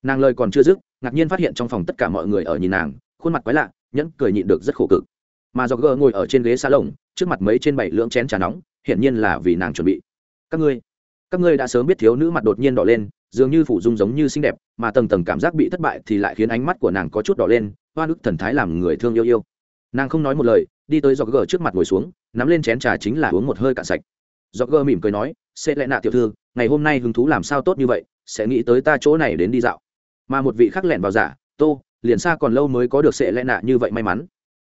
Nàng lời còn chưa dứt, ngạc nhiên phát hiện trong phòng tất cả mọi người ở nhìn nàng, khuôn mặt quái lạ, nhẫn cười nhịn được rất khổ cực. Mà do gờ ngồi ở trên ghế xa lồng trước mặt mấy trên bảy lưỡng chén trà nóng, hiển nhiên là vì nàng chuẩn bị. Các ngươi các ngươi đã sớm biết thiếu nữ mặt đột nhiên đỏ lên, dường như phủ dung giống như xinh đẹp, mà tầng tầng cảm giác bị thất bại thì lại khiến ánh mắt của nàng có chút đỏ lên, hoa nước thần thái làm người thương yêu yêu. Nàng không nói một lời, đi tới do gờ trước mặt ngồi xuống, nắm lên chén trà chính là uống một hơi cạn sạch do gơ mỉm cười nói, sẽ lẽ nạ tiểu thư, ngày hôm nay hứng thú làm sao tốt như vậy, sẽ nghĩ tới ta chỗ này đến đi dạo. Mà một vị khác lẻn vào giả, tô, liền xa còn lâu mới có được sẽ lẽ nạ như vậy may mắn.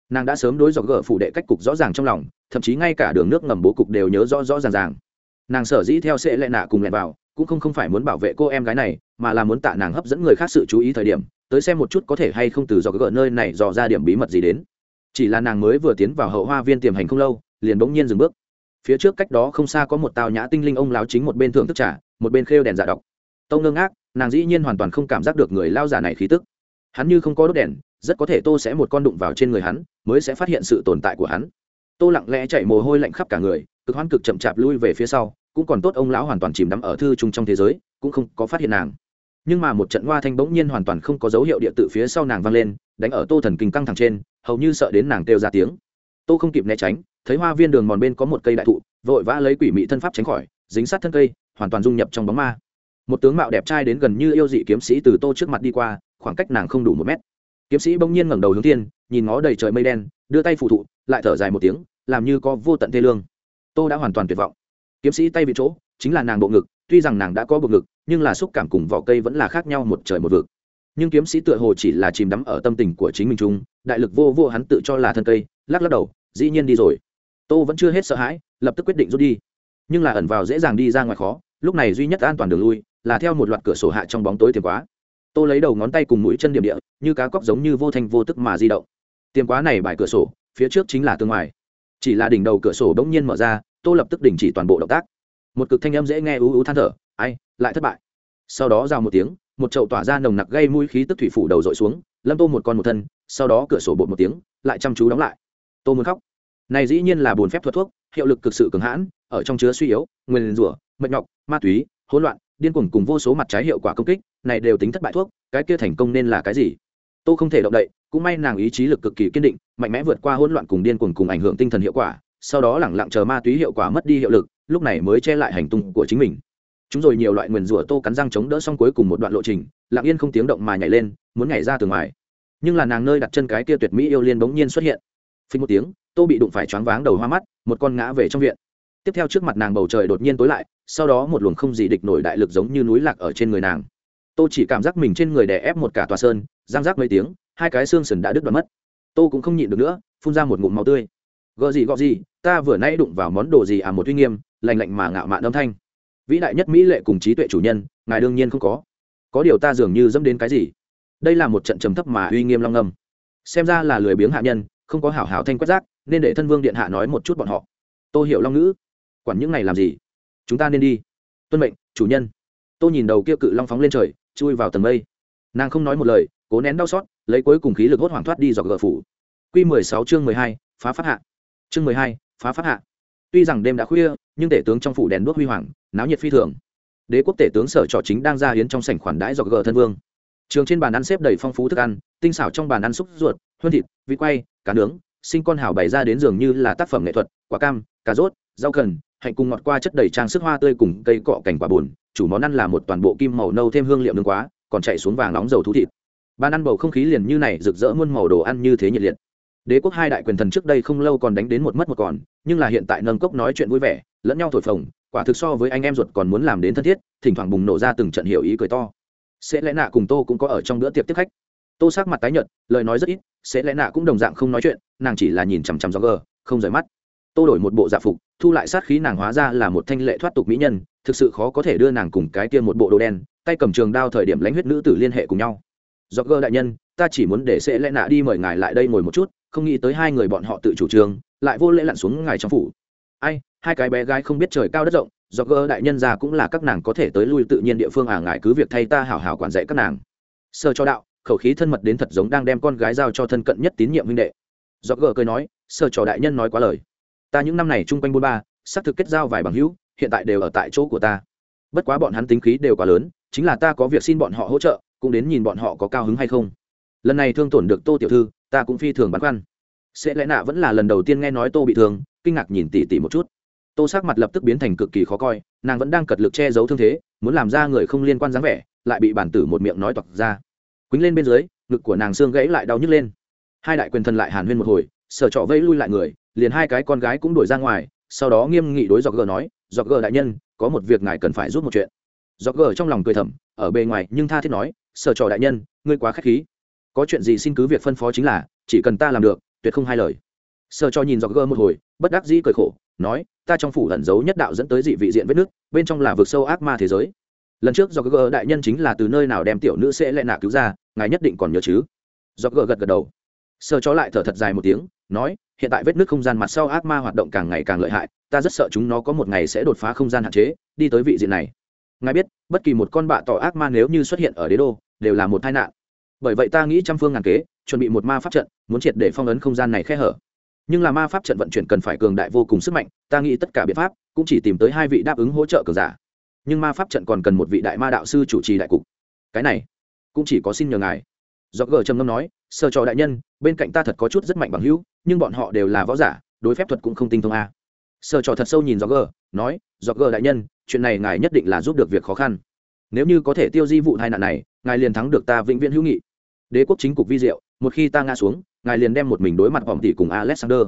Nàng đã sớm đối dọc gỡ phủ đệ cách cục rõ ràng trong lòng, thậm chí ngay cả đường nước ngầm bố cục đều nhớ rõ rõ ràng ràng. Nàng sở dĩ theo sẽ lẽ nạ cùng lẻn vào, cũng không không phải muốn bảo vệ cô em gái này, mà là muốn tạ nàng hấp dẫn người khác sự chú ý thời điểm, tới xem một chút có thể hay không từ dọc gỡ nơi này dò ra điểm bí mật gì đến. Chỉ là nàng mới vừa tiến vào hậu hoa viên tiềm hành không lâu, liền bỗng nhiên dừng bước phía trước cách đó không xa có một tào nhã tinh linh ông lão chính một bên thưởng thức trả một bên khêu đèn giả đọc. Tâu ngơ ngác, nàng dĩ nhiên hoàn toàn không cảm giác được người lao giả này khí tức. Hắn như không có đốt đèn, rất có thể tô sẽ một con đụng vào trên người hắn, mới sẽ phát hiện sự tồn tại của hắn. Tô lặng lẽ chạy mồ hôi lạnh khắp cả người, cực hoan cực chậm chạp lui về phía sau, cũng còn tốt ông lão hoàn toàn chìm đắm ở thư chung trong thế giới, cũng không có phát hiện nàng. Nhưng mà một trận hoa thanh bỗng nhiên hoàn toàn không có dấu hiệu địa tự phía sau nàng vang lên, đánh ở tô thần kinh căng thẳng trên, hầu như sợ đến nàng kêu ra tiếng. Tô không kịp né tránh thấy hoa viên đường mòn bên có một cây đại thụ, vội vã lấy quỷ mị thân pháp tránh khỏi, dính sát thân cây, hoàn toàn dung nhập trong bóng ma. Một tướng mạo đẹp trai đến gần như yêu dị kiếm sĩ từ tô trước mặt đi qua, khoảng cách nàng không đủ một mét. Kiếm sĩ bỗng nhiên ngẩng đầu hướng thiên, nhìn ngó đầy trời mây đen, đưa tay phụ thụ, lại thở dài một tiếng, làm như có vô tận thê lương. Tô đã hoàn toàn tuyệt vọng. Kiếm sĩ tay vị chỗ, chính là nàng bộ ngực, tuy rằng nàng đã có bộ ngực, nhưng là xúc cảm cùng vỏ cây vẫn là khác nhau một trời một vực. Nhưng kiếm sĩ tựa hồ chỉ là chìm đắm ở tâm tình của chính mình chung, đại lực vô vô hắn tự cho là thân cây, lắc lắc đầu, dĩ nhiên đi rồi tô vẫn chưa hết sợ hãi, lập tức quyết định rút đi. Nhưng là ẩn vào dễ dàng đi ra ngoài khó, lúc này duy nhất an toàn đường lui là theo một loạt cửa sổ hạ trong bóng tối tiềm quá. Tô lấy đầu ngón tay cùng mũi chân điểm địa, như cá cóc giống như vô thanh vô tức mà di động. Tiềm quá này bài cửa sổ, phía trước chính là tương ngoài. Chỉ là đỉnh đầu cửa sổ bỗng nhiên mở ra, tô lập tức đình chỉ toàn bộ động tác. Một cực thanh âm dễ nghe ú ú than thở, ai, lại thất bại. Sau đó rào một tiếng, một chậu tỏa ra nồng nặc gây mũi khí tức thủy phủ đầu dội xuống, lâm tô một con một thân, sau đó cửa sổ bột một tiếng, lại chăm chú đóng lại. Tô muốn khóc này dĩ nhiên là bồn phép thuật thuốc, hiệu lực cực sự cường hãn, ở trong chứa suy yếu, nguyên rủa, mệt nhọc, ma túy, hỗn loạn, điên cuồng cùng vô số mặt trái hiệu quả công kích, này đều tính thất bại thuốc, cái kia thành công nên là cái gì? Tôi không thể động đậy, cũng may nàng ý chí lực cực kỳ kiên định, mạnh mẽ vượt qua hỗn loạn cùng điên cuồng cùng ảnh hưởng tinh thần hiệu quả, sau đó lẳng lặng chờ ma túy hiệu quả mất đi hiệu lực, lúc này mới che lại hành tung của chính mình. Chúng rồi nhiều loại nguyền rủa tô cắn răng chống đỡ xong cuối cùng một đoạn lộ trình, lặng yên không tiếng động mà nhảy lên, muốn nhảy ra từ ngoài. Nhưng là nàng nơi đặt chân cái kia tuyệt mỹ yêu liên bỗng nhiên xuất hiện. Phình một tiếng tô bị đụng phải choáng váng đầu hoa mắt, một con ngã về trong viện. Tiếp theo trước mặt nàng bầu trời đột nhiên tối lại, sau đó một luồng không gì địch nổi đại lực giống như núi lạc ở trên người nàng. Tô chỉ cảm giác mình trên người đè ép một cả tòa sơn giang giác mấy tiếng, hai cái xương sần đã đứt đoạn mất. Tô cũng không nhịn được nữa, phun ra một ngụm máu tươi. Gợ gì, gọ gì, ta vừa nay đụng vào món đồ gì à? Một uy nghiêm lành lạnh mà ngạo mạn âm thanh. Vĩ đại nhất mỹ lệ cùng trí tuệ chủ nhân, ngài đương nhiên không có. Có điều ta dường như dẫm đến cái gì? Đây là một trận trầm thấp mà uy nghiêm long ngâm xem ra là lười biếng hạ nhân không có hảo hảo thanh quét rác, nên để thân vương điện hạ nói một chút bọn họ. Tô hiểu long ngữ, quản những này làm gì? Chúng ta nên đi. Tuân mệnh, chủ nhân. Tôi nhìn đầu kia cự long phóng lên trời, chui vào tầng mây. Nàng không nói một lời, cố nén đau xót, lấy cuối cùng khí lực hốt hoảng thoát đi dọc gờ phủ. Q mười sáu chương mười hai, phá phát hạ. Chương mười hai, phá phát hạ. Tuy rằng đêm đã khuya, nhưng tể tướng trong phủ đèn đuốc huy hoàng, náo nhiệt phi thường. Đế quốc tể tướng sở trò chính đang ra hiến trong sảnh khoản đãi dọc gờ thân vương. Trường trên bàn ăn xếp đầy phong phú thức ăn, tinh xảo trong bàn ăn xúc ruột, huân thịt, vịt quay cá nướng, sinh con hào bày ra đến giường như là tác phẩm nghệ thuật, quả cam, cà rốt, rau cần, hạnh cùng ngọt qua chất đầy trang sức hoa tươi cùng cây cọ cảnh quả bùn, chủ món ăn là một toàn bộ kim màu nâu thêm hương liệu nướng quá, còn chạy xuống vàng nóng dầu thú thịt. Ban ăn bầu không khí liền như này rực rỡ muôn màu đồ ăn như thế nhiệt liệt. Đế quốc hai đại quyền thần trước đây không lâu còn đánh đến một mất một còn, nhưng là hiện tại nâng cốc nói chuyện vui vẻ, lẫn nhau thổi phồng, quả thực so với anh em ruột còn muốn làm đến thân thiết, thỉnh thoảng bùng nổ ra từng trận hiểu ý cười to. Sẽ lẽ nạ cùng tô cũng có ở trong bữa tiệc tiếp khách tô sắc mặt tái nhợt, lời nói rất ít, sẽ lẽ nạ cũng đồng dạng không nói chuyện, nàng chỉ là nhìn chằm chằm do gờ, không rời mắt. Tô đổi một bộ dạ phục, thu lại sát khí nàng hóa ra là một thanh lệ thoát tục mỹ nhân, thực sự khó có thể đưa nàng cùng cái tiên một bộ đồ đen, tay cầm trường đao thời điểm lãnh huyết nữ tử liên hệ cùng nhau. Do gờ đại nhân, ta chỉ muốn để sẽ lẽ nạ đi mời ngài lại đây ngồi một chút, không nghĩ tới hai người bọn họ tự chủ trương lại vô lễ lặn xuống ngài trong phủ. Ai, hai cái bé gái không biết trời cao đất rộng do gỡ đại nhân già cũng là các nàng có thể tới lui tự nhiên địa phương à ngài cứ việc thay ta hảo hảo quản dạy các nàng. Sơ cho đạo khẩu khí thân mật đến thật giống đang đem con gái giao cho thân cận nhất tín nhiệm huynh đệ. Do gờ cười nói sơ trò đại nhân nói quá lời. Ta những năm này chung quanh buôn ba, xác thực kết giao vài bằng hữu, hiện tại đều ở tại chỗ của ta. Bất quá bọn hắn tính khí đều quá lớn, chính là ta có việc xin bọn họ hỗ trợ, cũng đến nhìn bọn họ có cao hứng hay không. Lần này thương tổn được tô tiểu thư, ta cũng phi thường băn khoăn. Sẽ lẽ nạ vẫn là lần đầu tiên nghe nói tô bị thương, kinh ngạc nhìn tỉ tỉ một chút. Tô sắc mặt lập tức biến thành cực kỳ khó coi, nàng vẫn đang cật lực che giấu thương thế, muốn làm ra người không liên quan dáng vẻ, lại bị bản tử một miệng nói toặc ra quýnh lên bên dưới, ngực của nàng xương gãy lại đau nhức lên. Hai đại quyền thần lại hàn huyên một hồi, sở trọ vẫy lui lại người, liền hai cái con gái cũng đuổi ra ngoài, sau đó nghiêm nghị đối dọc gờ nói dọc gờ đại nhân, có một việc ngài cần phải giúp một chuyện. Dọc gờ trong lòng cười thầm, ở bề ngoài nhưng tha thiết nói, sở trọ đại nhân, ngươi quá k h á c h khí. Có chuyện gì xin cứ việc phân phó chính là, chỉ cần ta làm được, tuyệt không hai lời. Sở trọ nhìn dọc gờ một hồi, bất đắc dĩ cười khổ, nói, ta trong phủ lẩn giấu nhất đạo dẫn tới dị vị diện vết nước bên trong là vực sâu ác ma thế giới lần trước do gờ đại nhân chính là từ nơi nào đem tiểu nữ sẽ lệ nạ cứu ra, ngài nhất định còn nhớ chứ? Do gờ gật gật đầu. Sơ chó lại thở thật dài một tiếng, nói, hiện tại vết nước không gian mặt sau ác ma hoạt động càng ngày càng lợi hại, ta rất sợ chúng nó có một ngày sẽ đột phá không gian hạn chế, đi tới vị diện này. Ngài biết, bất kỳ một con bạ tỏ ác ma nếu như xuất hiện ở đế đô, đều là một tai nạn. Bởi vậy ta nghĩ trăm phương ngàn kế, chuẩn bị một ma pháp trận, muốn triệt để phong ấn không gian này khe hở. Nhưng là ma pháp trận vận chuyển cần phải cường đại vô cùng sức mạnh, ta nghĩ tất cả biện pháp cũng chỉ tìm tới hai vị đáp ứng hỗ trợ cường giả nhưng ma pháp trận còn cần một vị đại ma đạo sư chủ trì đại cục. Cái này, cũng chỉ có xin nhờ ngài. Do gờ trầm ngâm nói, sơ trò đại nhân, bên cạnh ta thật có chút rất mạnh bằng hữu, nhưng bọn họ đều là võ giả, đối phép thuật cũng không tinh thông a. Sơ trò thật sâu nhìn do gờ nói do gờ đại nhân, chuyện này ngài nhất định là giúp được việc khó khăn. Nếu như có thể tiêu di vụ tai nạn này, ngài liền thắng được ta vĩnh viễn hữu nghị. Đế quốc chính cục vi diệu, một khi ta ngã xuống, ngài liền đem một mình đối mặt vòng tỷ cùng alexander.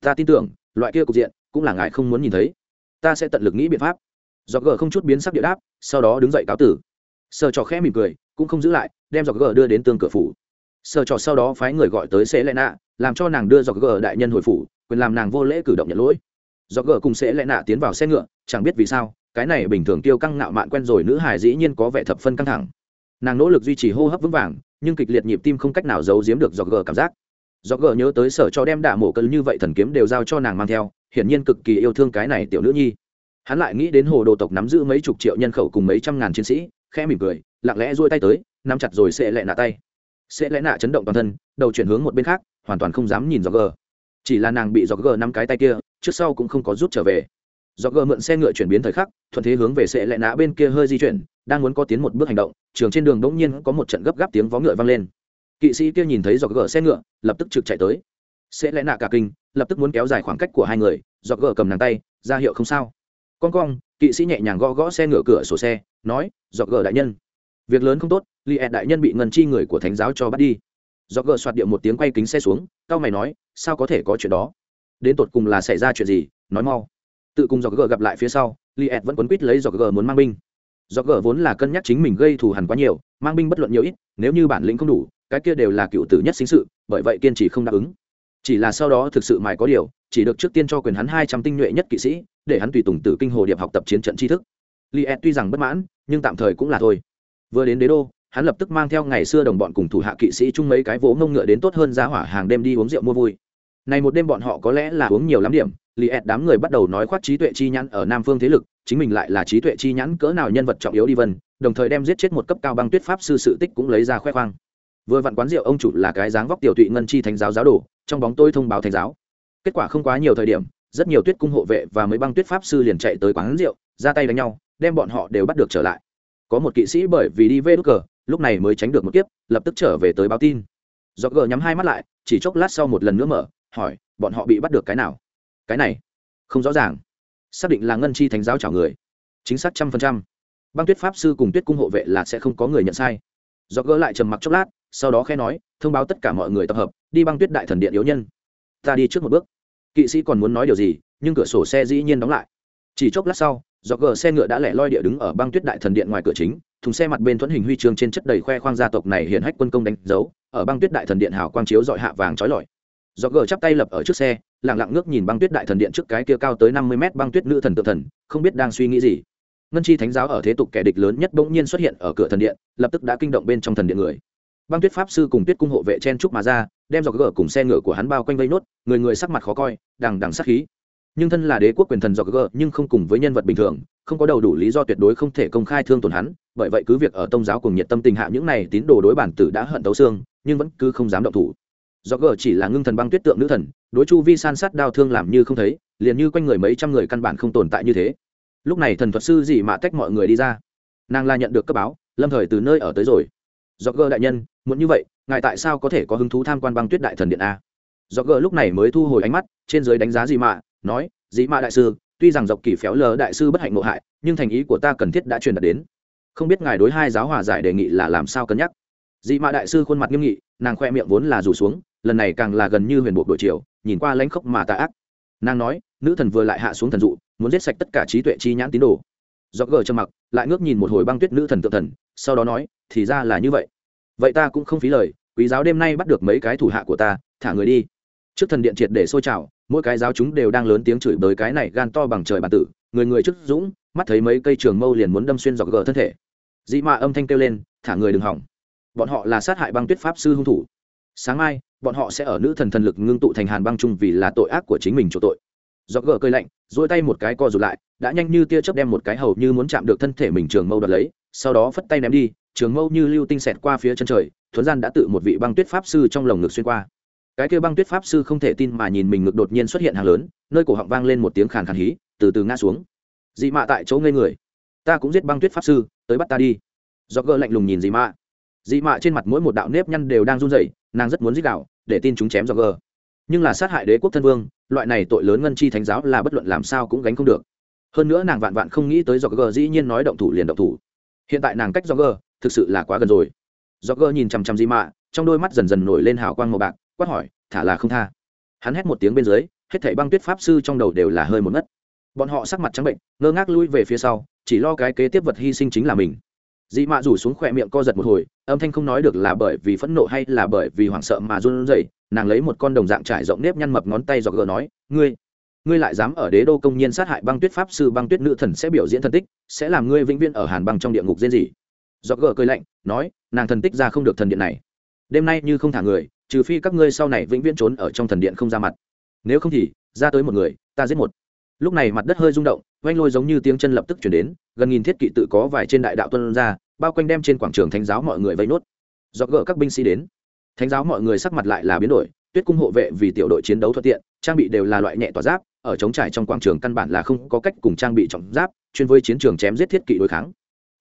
Ta tin tưởng, loại kia cục diện, cũng là ngài không muốn nhìn thấy. Ta sẽ tận lực nghĩ biện pháp do gờ không chút biến sắc địa đáp, sau đó đứng dậy cáo tử. Sơ trò khẽ mỉm cười, cũng không giữ lại, đem dọc gờ đưa đến tương cửa phủ. Sơ trò sau đó phái người gọi tới sẽ lẽ nạ làm cho nàng đưa dọc gờ đại nhân hồi phủ, quyền làm nàng vô lễ cử động nhận lỗi. Dọc gờ cùng sẽ lẽ nạ tiến vào xe ngựa, chẳng biết vì sao, cái này bình thường tiêu căng ngạo mạn quen rồi nữ hài dĩ nhiên có vẻ thập phân căng thẳng. Nàng nỗ lực duy trì hô hấp vững vàng, nhưng kịch liệt nhịp tim không cách nào giấu giếm được dọc gờ cảm giác. Dọc gờ nhớ tới sở cho đem đạ mổ cân như vậy thần kiếm đều giao cho nàng mang theo, hiển nhiên cực kỳ yêu thương cái này tiểu nữ nhi hắn lại nghĩ đến hồ đồ tộc nắm giữ mấy chục triệu nhân khẩu cùng mấy trăm ngàn chiến sĩ, khẽ mỉm cười, lặng lẽ duỗi tay tới, nắm chặt rồi sẽ lẹ nạ tay. Sẽ lẽ nạ chấn động toàn thân, đầu chuyển hướng một bên khác, hoàn toàn không dám nhìn dọc gờ. Chỉ là nàng bị dọc gờ nắm cái tay kia, trước sau cũng không có rút trở về. Dọc gờ mượn xe ngựa chuyển biến thời khắc, thuận thế hướng về sẽ lẹ nạ bên kia hơi di chuyển, đang muốn có tiến một bước hành động, trường trên đường bỗng nhiên có một trận gấp gáp tiếng vó ngựa vang lên. Kỵ sĩ kia nhìn thấy dọc gờ xe ngựa, lập tức trực chạy tới. Sẽ lẽ nạ cả kinh, lập tức muốn kéo dài khoảng cách của hai người dọc gờ cầm nàng tay, ra hiệu không sao con cong, kỵ sĩ nhẹ nhàng gõ gõ xe ngựa cửa sổ xe, nói, dọc gờ đại nhân. Việc lớn không tốt li ẹ đại nhân bị ngân chi người của thánh giáo cho bắt đi. Dọc gờ soạt điệu một tiếng quay kính xe xuống, cao mày nói, sao có thể có chuyện đó? Đến tột cùng là xảy ra chuyện gì? Nói mau. Tự cùng dọc gờ gặp lại phía sau li ẹ vẫn quấn quýt lấy dọc gờ muốn mang binh. Dọc gờ vốn là cân nhắc chính mình gây thù hằn quá nhiều, mang binh bất luận nhiều ít, nếu như bản lĩnh không đủ, cái kia đều là cựu tử nhất sinh sự, bởi vậy kiên trì không đáp ứng. Chỉ là sau đó thực sự mài có điều, chỉ được trước tiên cho quyền hắn hai trăm tinh nhuệ nhất kỵ sĩ để hắn tùy tùng tử kinh hồ điệp học tập chiến trận tri thức. Li ed tuy rằng bất mãn, nhưng tạm thời cũng là thôi. Vừa đến đế đô, hắn lập tức mang theo ngày xưa đồng bọn cùng thủ hạ kỵ sĩ chung mấy cái vỗ ngông ngựa đến tốt hơn ra hỏa hàng đêm đi uống rượu mua vui. Này một đêm bọn họ có lẽ là uống nhiều lắm điểm li ed đám người bắt đầu nói khoác trí tuệ chi nhãn ở nam phương thế lực, chính mình lại là trí tuệ chi nhãn cỡ nào nhân vật trọng yếu đi vân, đồng thời đem giết chết một cấp cao băng tuyết pháp sư sự tích cũng lấy ra khoe khoang. Vừa vặn quán rượu ông chủ là cái dáng vóc tiểu tụy ngân chi thánh giáo giáo đồ, trong bóng tôi thông báo thánh giáo. Kết quả không quá nhiều thời điểm rất nhiều tuyết cung hộ vệ và mấy băng tuyết pháp sư liền chạy tới quán rượu, ra tay đánh nhau, đem bọn họ đều bắt được trở lại. Có một kỵ sĩ bởi vì đi vê đốt cờ, lúc này mới tránh được một kiếp, lập tức trở về tới báo tin. Do gờ nhắm hai mắt lại, chỉ chốc lát sau một lần nữa mở, hỏi, bọn họ bị bắt được cái nào? Cái này, không rõ ràng. Xác định là ngân chi thánh giáo chảo người. Chính xác trăm phần trăm. Băng tuyết pháp sư cùng tuyết cung hộ vệ là sẽ không có người nhận sai. Do gỡ lại trầm mặc chốc lát, sau đó khe nói, thông báo tất cả mọi người tập hợp, đi băng tuyết đại thần điện yếu nhân. Ta đi trước một bước kỵ sĩ còn muốn nói điều gì, nhưng cửa sổ xe dĩ nhiên đóng lại. Chỉ chốc lát sau, do gờ xe ngựa đã lẻ loi địa đứng ở băng tuyết đại thần điện ngoài cửa chính, thùng xe mặt bên thuẫn hình huy chương trên chất đầy khoe khoang gia tộc này hiện hách quân công đánh dấu, ở băng tuyết đại thần điện hào quang chiếu dọi hạ vàng trói lọi. Do gờ chắp tay lập ở trước xe lẳng lặng ngước nhìn băng tuyết đại thần điện trước cái kia cao tới năm mươi mét băng tuyết nữ thần tự thần, không biết đang suy nghĩ gì. Ngân chi thánh giáo ở thế tục kẻ địch lớn nhất bỗng nhiên xuất hiện ở cửa thần điện, lập tức đã kinh động bên trong thần điện người băng tuyết pháp sư cùng tuyết cung hộ vệ chen trúc mà ra, đem dọc gờ cùng xe ngựa của hắn bao quanh vây nốt, người người sắc mặt khó coi, đằng đằng sắc khí. Nhưng thân là đế quốc quyền thần dọc gờ nhưng không cùng với nhân vật bình thường, không có đầu đủ lý do tuyệt đối không thể công khai thương tổn hắn, bởi vậy cứ việc ở tông giáo cùng nhiệt tâm tình hạ những này tín đồ đối bản tử đã hận tấu xương, nhưng vẫn cứ không dám động thủ. Do gờ chỉ là ngưng thần băng tuyết tượng nữ thần, đối chu vi san sát đau thương làm như không thấy, liền như quanh người mấy trăm người căn bản không tồn tại như thế. Lúc này thần thuật sư gì mà tách mọi người đi ra? Nàng la nhận được cấp báo, lâm thời từ nơi ở tới rồi. Do gờ đại nhân muốn như vậy, ngài tại sao có thể có hứng thú tham quan băng tuyết đại thần điện a? Do gờ lúc này mới thu hồi ánh mắt, trên giới đánh giá dị mạ, nói, dị mạ đại sư, tuy rằng dọc kỳ phéo lờ đại sư bất hạnh ngộ hại, nhưng thành ý của ta cần thiết đã truyền đạt đến. Không biết ngài đối hai giáo hòa giải đề nghị là làm sao cân nhắc? Dị mạ đại sư khuôn mặt nghiêm nghị, nàng khoe miệng vốn là rủ xuống, lần này càng là gần như huyền buộc đội triều, nhìn qua lãnh khốc mà tà ác. Nàng nói, nữ thần vừa lại hạ xuống thần dụ, muốn giết sạch tất cả trí tuệ chi nhãn tín đồ. Do gờ trầm mặc, lại ngước nhìn một hồi băng tuyết nữ thần tự thần, sau đó nói, thì ra là như vậy vậy ta cũng không phí lời, quý giáo đêm nay bắt được mấy cái thủ hạ của ta, thả người đi. Trước thần điện triệt để xôi trào, mỗi cái giáo chúng đều đang lớn tiếng chửi bới cái này gan to bằng trời bản tử, người người trước dũng, mắt thấy mấy cây trường mâu liền muốn đâm xuyên dọc gờ thân thể. Dị mạ âm thanh kêu lên, thả người đừng hỏng. Bọn họ là sát hại băng tuyết pháp sư hung thủ. Sáng mai, bọn họ sẽ ở nữ thần thần lực ngưng tụ thành hàn băng chung vì là tội ác của chính mình chỗ tội. Dọc gờ cơi lạnh dỗi tay một cái co rụt lại, đã nhanh như tia chớp đem một cái hầu như muốn chạm được thân thể mình trường mâu đoạt lấy, sau đó phất tay ném đi trường mâu như lưu tinh xẹt qua phía chân trời, thuấn gian đã tự một vị băng tuyết pháp sư trong lồng ngực xuyên qua. Cái kia băng tuyết pháp sư không thể tin mà nhìn mình ngực đột nhiên xuất hiện hàng lớn, nơi cổ họng vang lên một tiếng khàn khàn hí, từ từ ngã xuống. Dị mạ tại chỗ ngây người. Ta cũng giết băng tuyết pháp sư, tới bắt ta đi. Do gờ lạnh lùng nhìn dị mạ. Dị mạ trên mặt mỗi một đạo nếp nhăn đều đang run rẩy, nàng rất muốn giết đạo để tin chúng chém do gờ nhưng là sát hại đế quốc thân vương, loại này tội lớn ngân chi thánh giáo là bất luận làm sao cũng gánh không được. Hơn nữa nàng vạn vạn không nghĩ tới do gờ dĩ nhiên nói động thủ liền động thủ. Hiện tại nàng cách do gờ thực sự là quá gần rồi. Do gơ nhìn chằm chằm Di mạ, trong đôi mắt dần dần nổi lên hào quang màu bạc, quát hỏi, thả là không tha. Hắn hét một tiếng bên dưới, hết thảy băng tuyết pháp sư trong đầu đều là hơi một ngất. Bọn họ sắc mặt trắng bệnh, ngơ ngác lui về phía sau, chỉ lo cái kế tiếp vật hy sinh chính là mình. Dị mạ rủ xuống khỏe miệng co giật một hồi, âm thanh không nói được là bởi vì phẫn nộ hay là bởi vì hoảng sợ mà run rẩy, nàng lấy một con đồng dạng trải rộng nếp nhăn mập ngón tay dọc gờ nói, ngươi ngươi lại dám ở đế đô công nhiên sát hại băng tuyết pháp sư, băng tuyết nữ thần sẽ biểu diễn thần tích, sẽ làm ngươi vĩnh viễn ở hàn băng trong địa ngục diễn gì dọc gờ cười lạnh, nói, nàng thần tích ra không được thần điện này. Đêm nay như không thả người, trừ phi các ngươi sau này vĩnh viễn trốn ở trong thần điện không ra mặt. Nếu không thì, ra tới một người, ta giết một. Lúc này mặt đất hơi rung động, oanh lôi giống như tiếng chân lập tức chuyển đến, gần nghìn thiết kỵ tự có vài trên đại đạo tuân ra, bao quanh đem trên quảng trường thánh giáo mọi người vây nốt. Do gỡ các binh sĩ đến. Thánh giáo mọi người sắc mặt lại là biến đổi, tuyết cung hộ vệ vì tiểu đội chiến đấu thuận tiện, trang bị đều là loại nhẹ tỏa giáp, ở chống trải trong quảng trường căn bản là không có cách cùng trang bị trọng giáp, chuyên với chiến trường chém giết thiết kỵ đối kháng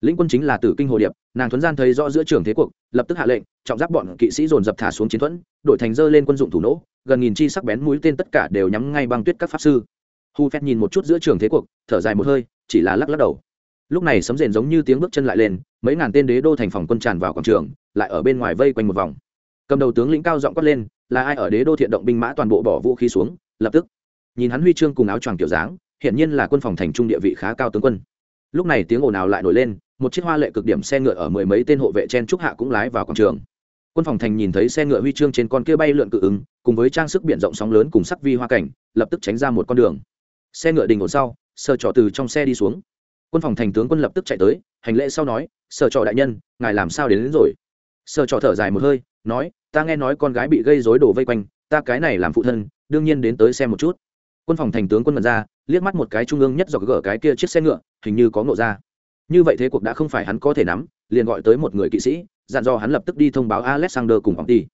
lĩnh quân chính là tử kinh hồ điệp, nàng thuấn gian thấy rõ giữa trường thế cuộc, lập tức hạ lệnh, trọng giáp bọn kỵ sĩ dồn dập thả xuống chiến thuẫn đội thành dơ lên quân dụng thủ nỗ, gần nghìn chi sắc bén mũi tên tất cả đều nhắm ngay băng tuyết các pháp sư. Hu phép nhìn một chút giữa trường thế cuộc, thở dài một hơi, chỉ là lắc lắc đầu. Lúc này sấm rền giống như tiếng bước chân lại lên, mấy ngàn tên đế đô thành phòng quân tràn vào quảng trường, lại ở bên ngoài vây quanh một vòng. Cầm đầu tướng lĩnh cao giọng quát lên, là ai ở đế đô thiện động binh mã toàn bộ bỏ vũ khí xuống? Lập tức, nhìn hắn huy chương cùng áo choàng kiểu dáng, hiển nhiên là quân phòng thành trung địa vị khá cao tướng quân lúc này tiếng ồn ào lại nổi lên một chiếc hoa lệ cực điểm xe ngựa ở mười mấy tên hộ vệ chen trúc hạ cũng lái vào quảng trường. Quân phòng thành nhìn thấy xe ngựa huy chương trên con kia bay lượn cự ứng cùng với trang sức biển rộng sóng lớn cùng sắc vi hoa cảnh lập tức tránh ra một con đường. Xe ngựa đình ổn sau sơ trọ từ trong xe đi xuống. Quân phòng thành tướng quân lập tức chạy tới hành lễ sau nói sờ trọ đại nhân ngài làm sao đến, đến rồi? Sờ trọ thở dài một hơi nói ta nghe nói con gái bị gây dối đổ vây quanh ta cái này làm phụ thân đương nhiên đến tới xem một chút. Quân phòng thành tướng quân mật ra liếc mắt một cái trung ương nhất dọc gỡ cái kia chiếc xe ngựa, hình như có ngộ ra. Như vậy thế cuộc đã không phải hắn có thể nắm, liền gọi tới một người kỵ sĩ, dặn dò hắn lập tức đi thông báo alexander cùng ông ty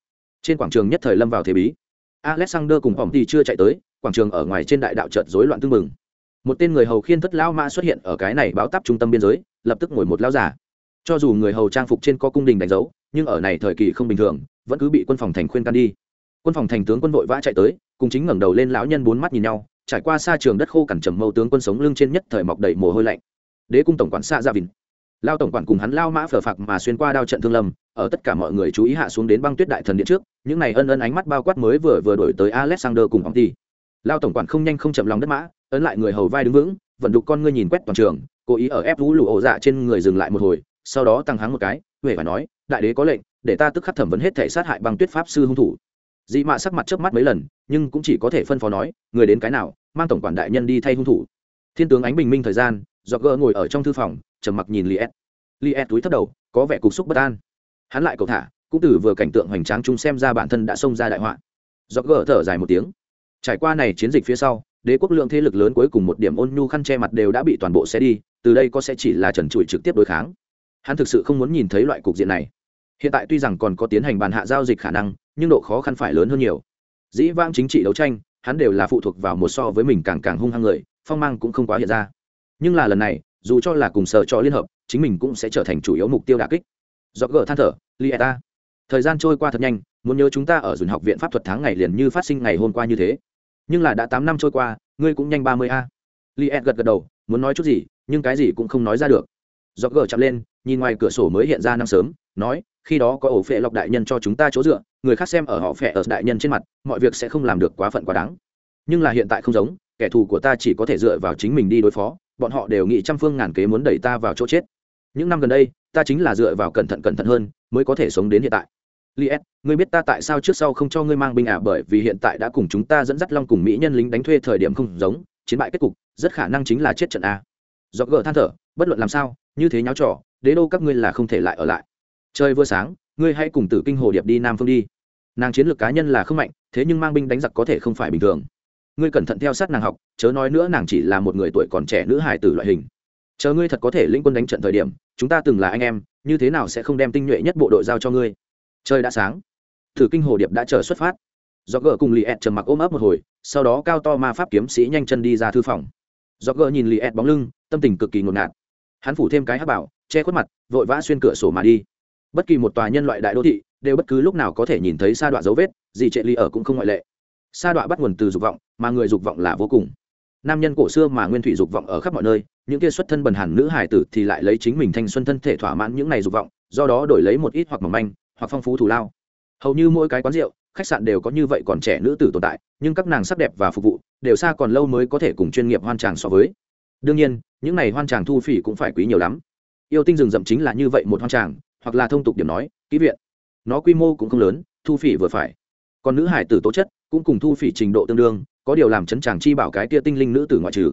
trên quảng trường nhất thời lâm vào thế bí. Alexander cùng ông ty chưa chạy tới, quảng trường ở ngoài trên đại đạo trợt rối loạn tưng mừng một tên người hầu khiên thất lao mã xuất hiện ở cái này báo tắp trung tâm biên giới, lập tức ngồi một lao giả cho dù người hầu trang phục trên có cung đình đánh dấu, nhưng ở này thời kỳ không bình thường, vẫn cứ bị quân phòng thành khuyên can đi. Quân phòng thành tướng quân vội vã chạy tới, cùng chính ngẩng đầu lên lão nhân bốn mắt nhìn nhau trải qua xa trường đất khô cằn trầm mâu tướng quân sống lưng trên nhất thời mọc đầy mồ hôi lạnh. Đế cung tổng quản xa gia vịn. Lao tổng quản cùng hắn lao mã phở phạc mà xuyên qua đao trận thương lâm, ở tất cả mọi người chú ý hạ xuống đến băng tuyết đại thần điện trước, những này ân ân ánh mắt bao quát mới vừa vừa đổi tới alexander cùng ông thì lao tổng quản không nhanh không chậm lòng đất mã, ấn lại người hầu vai đứng vững, vận đục con ngươi nhìn quét toàn trường, cố ý ở ép vũ lụ ổ dạ trên người dừng lại một hồi, sau đó tăng hắng một cái, huệ phải nói, đại đế có lệnh, để ta tức khắc thẩm vấn hết thể sát hại băng tuyết pháp sư hung thủ dị mạ sắc mặt chớp mắt mấy lần, nhưng cũng chỉ có thể phân phó nói, người đến cái nào, mang tổng quản đại nhân đi thay hung thủ. Thiên tướng ánh bình minh thời gian do gỡ ngồi ở trong thư phòng, trầm mặc nhìn liet. Liet túi thấp đầu, có vẻ cục xúc bất an. Hắn lại cầu thả, cũng từ vừa cảnh tượng hoành tráng chúng xem ra bản thân đã xông ra đại họa. Do gỡ thở dài một tiếng. Trải qua này chiến dịch phía sau, đế quốc lượng thế lực lớn cuối cùng một điểm ôn nhu khăn che mặt đều đã bị toàn bộ xé đi, từ đây có sẽ chỉ là trần trụi trực tiếp đối kháng. Hắn thực sự không muốn nhìn thấy loại cục diện này hiện tại tuy rằng còn có tiến hành bàn hạ giao dịch khả năng, nhưng độ khó khăn phải lớn hơn nhiều. Dĩ vãng chính trị đấu tranh, hắn đều là phụ thuộc vào một so với mình càng càng hung hăng người, phong mang cũng không quá hiện ra. Nhưng là lần này, dù cho là cùng sở cho liên hợp, chính mình cũng sẽ trở thành chủ yếu mục tiêu đà kích. Do gỡ than thở, lieta, thời gian trôi qua thật nhanh, muốn nhớ chúng ta ở dùn học viện pháp thuật tháng ngày liền như phát sinh ngày hôm qua như thế. Nhưng là đã tám năm trôi qua, ngươi cũng nhanh ba mươi a. Liet gật gật đầu, muốn nói chút gì, nhưng cái gì cũng không nói ra được. Do gỡ chạm lên, nhìn ngoài cửa sổ mới hiện ra năm sớm nói, khi đó có ổ phệ lọc đại nhân cho chúng ta chỗ dựa, người khác xem ở họ phệ ở đại nhân trên mặt, mọi việc sẽ không làm được quá phận quá đáng. Nhưng là hiện tại không giống, kẻ thù của ta chỉ có thể dựa vào chính mình đi đối phó, bọn họ đều nghĩ trăm phương ngàn kế muốn đẩy ta vào chỗ chết. Những năm gần đây, ta chính là dựa vào cẩn thận cẩn thận hơn, mới có thể sống đến hiện tại. Liet ngươi biết ta tại sao trước sau không cho ngươi mang binh à bởi vì hiện tại đã cùng chúng ta dẫn dắt long cùng mỹ nhân lính đánh thuê thời điểm không giống, chiến bại kết cục, rất khả năng chính là chết trận a do gỡ than thở, bất luận làm sao, như thế nháo trò, đế đô các ngươi là không thể lại ở lại trời vừa sáng, ngươi hãy cùng tử kinh hồ điệp đi nam phương đi. Nàng chiến lược cá nhân là không mạnh, thế nhưng mang binh đánh giặc có thể không phải bình thường. Ngươi cẩn thận theo sát nàng học, chớ nói nữa nàng chỉ là một người tuổi còn trẻ nữ hài tử loại hình. Chờ ngươi thật có thể lĩnh quân đánh trận thời điểm, chúng ta từng là anh em, như thế nào sẽ không đem tinh nhuệ nhất bộ đội giao cho ngươi? Trời đã sáng. Thử kinh hồ điệp đã chờ xuất phát. Do gỡ cùng lì ẹt trầm mặc ôm ấp một hồi, sau đó cao to ma pháp kiếm sĩ nhanh chân đi ra thư phòng. Do gỡ nhìn lì ẹt bóng lưng, tâm tình cực kỳ ngột ngạt. Hắn phủ thêm cái hát bảo, che khuất mặt, vội vã xuyên cửa sổ mà đi bất kỳ một tòa nhân loại đại đô thị đều bất cứ lúc nào có thể nhìn thấy sa đoạn dấu vết, gì trệ ly ở cũng không ngoại lệ. Sa đoạn bắt nguồn từ dục vọng, mà người dục vọng là vô cùng. Nam nhân cổ xưa mà nguyên thủy dục vọng ở khắp mọi nơi, những kia xuất thân bần hàn nữ hải tử thì lại lấy chính mình thanh xuân thân thể thỏa mãn những này dục vọng, do đó đổi lấy một ít hoặc mỏng manh, hoặc phong phú thù lao. Hầu như mỗi cái quán rượu, khách sạn đều có như vậy còn trẻ nữ tử tồn tại, nhưng các nàng sắc đẹp và phục vụ đều xa còn lâu mới có thể cùng chuyên nghiệp hoan tràng so với. Đương nhiên, những này hoan tràng thu phỉ cũng phải quý nhiều lắm. Yêu tinh rừng rậm chính là như vậy một hoan tràng hoặc là thông tục điểm nói kỹ viện. Nó quy mô cũng không lớn, thu phỉ vừa phải. Còn nữ hải tử tố chất cũng cùng thu phỉ trình độ tương đương, có điều làm chấn chàng chi bảo cái kia tinh linh nữ tử ngoại trừ.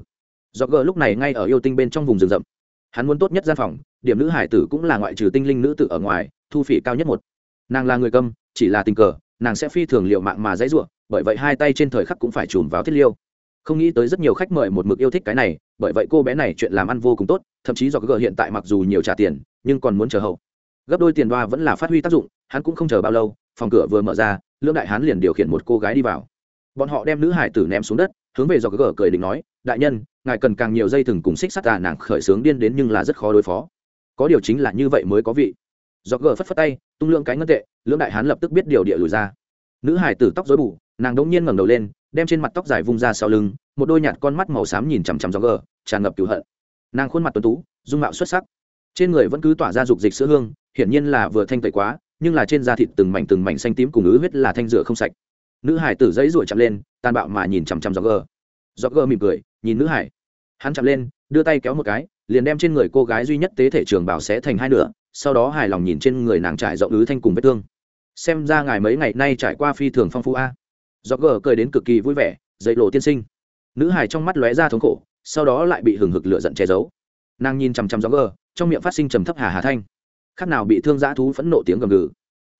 Do gờ lúc này ngay ở yêu tinh bên trong vùng rừng rậm. Hắn muốn tốt nhất gian phòng, điểm nữ hải tử cũng là ngoại trừ tinh linh nữ tử ở ngoài, thu phỉ cao nhất một. Nàng là người câm, chỉ là tình cờ, nàng sẽ phi thường liệu mạng mà dãy ruộng bởi vậy hai tay trên thời khắc cũng phải chùm vào thiết liêu. Không nghĩ tới rất nhiều khách mời một mực yêu thích cái này, bởi vậy cô bé này chuyện làm ăn vô cùng tốt, thậm chí do gờ hiện tại mặc dù nhiều trả tiền, nhưng còn muốn chờ hậu gấp đôi tiền đoa vẫn là phát huy tác dụng, hắn cũng không chờ bao lâu, phòng cửa vừa mở ra, lương đại hán liền điều khiển một cô gái đi vào. Bọn họ đem nữ hải tử ném xuống đất, hướng về do gờ cười định nói, đại nhân, ngài cần càng nhiều dây thừng cùng xích sắt tà nàng khởi sướng điên đến nhưng là rất khó đối phó. Có điều chính là như vậy mới có vị. Do gờ phất phất tay, tung lượng cái ngân tệ lưỡng đại hán lập tức biết điều địa lùi ra. Nữ hải tử tóc dối bù, nàng đống nhiên ngẩng đầu lên, đem trên mặt tóc dài vung ra sau lưng, một đôi nhạt con mắt màu xám nhìn chằm chằm do gờ, tràn ngập cửu hận. Nàng khuôn mặt tuấn tú, dung mạo xuất sắc. Trên người vẫn cứ tỏa ra dục dịch sữa hương hiển nhiên là vừa thanh tẩy quá, nhưng là trên da thịt từng mảnh từng mảnh xanh tím cùng ứ huyết là thanh rửa không sạch. Nữ hải tử giấy ruổi chạm lên, tàn bạo mà nhìn chằm chằm gió gờ. Gió gờ mỉm cười, nhìn nữ hải. Hắn chạm lên, đưa tay kéo một cái, liền đem trên người cô gái duy nhất tế thể trường bảo sẽ thành hai nửa, sau đó hài lòng nhìn trên người nàng trải rộng ứ thanh cùng vết thương. Xem ra ngài mấy ngày nay trải qua phi thường phong phú a. Gió gờ cười đến cực kỳ vui vẻ, dậy lộ tiên sinh. Nữ hải trong mắt lóe ra thống khổ, sau đó lại bị hừng hực lửa giận che giấu. Nàng nhìn chằm chằm gió gờ, trong miệng phát sinh trầm thấp hà hà thanh khác nào bị thương dã thú phẫn nộ tiếng gầm gừ.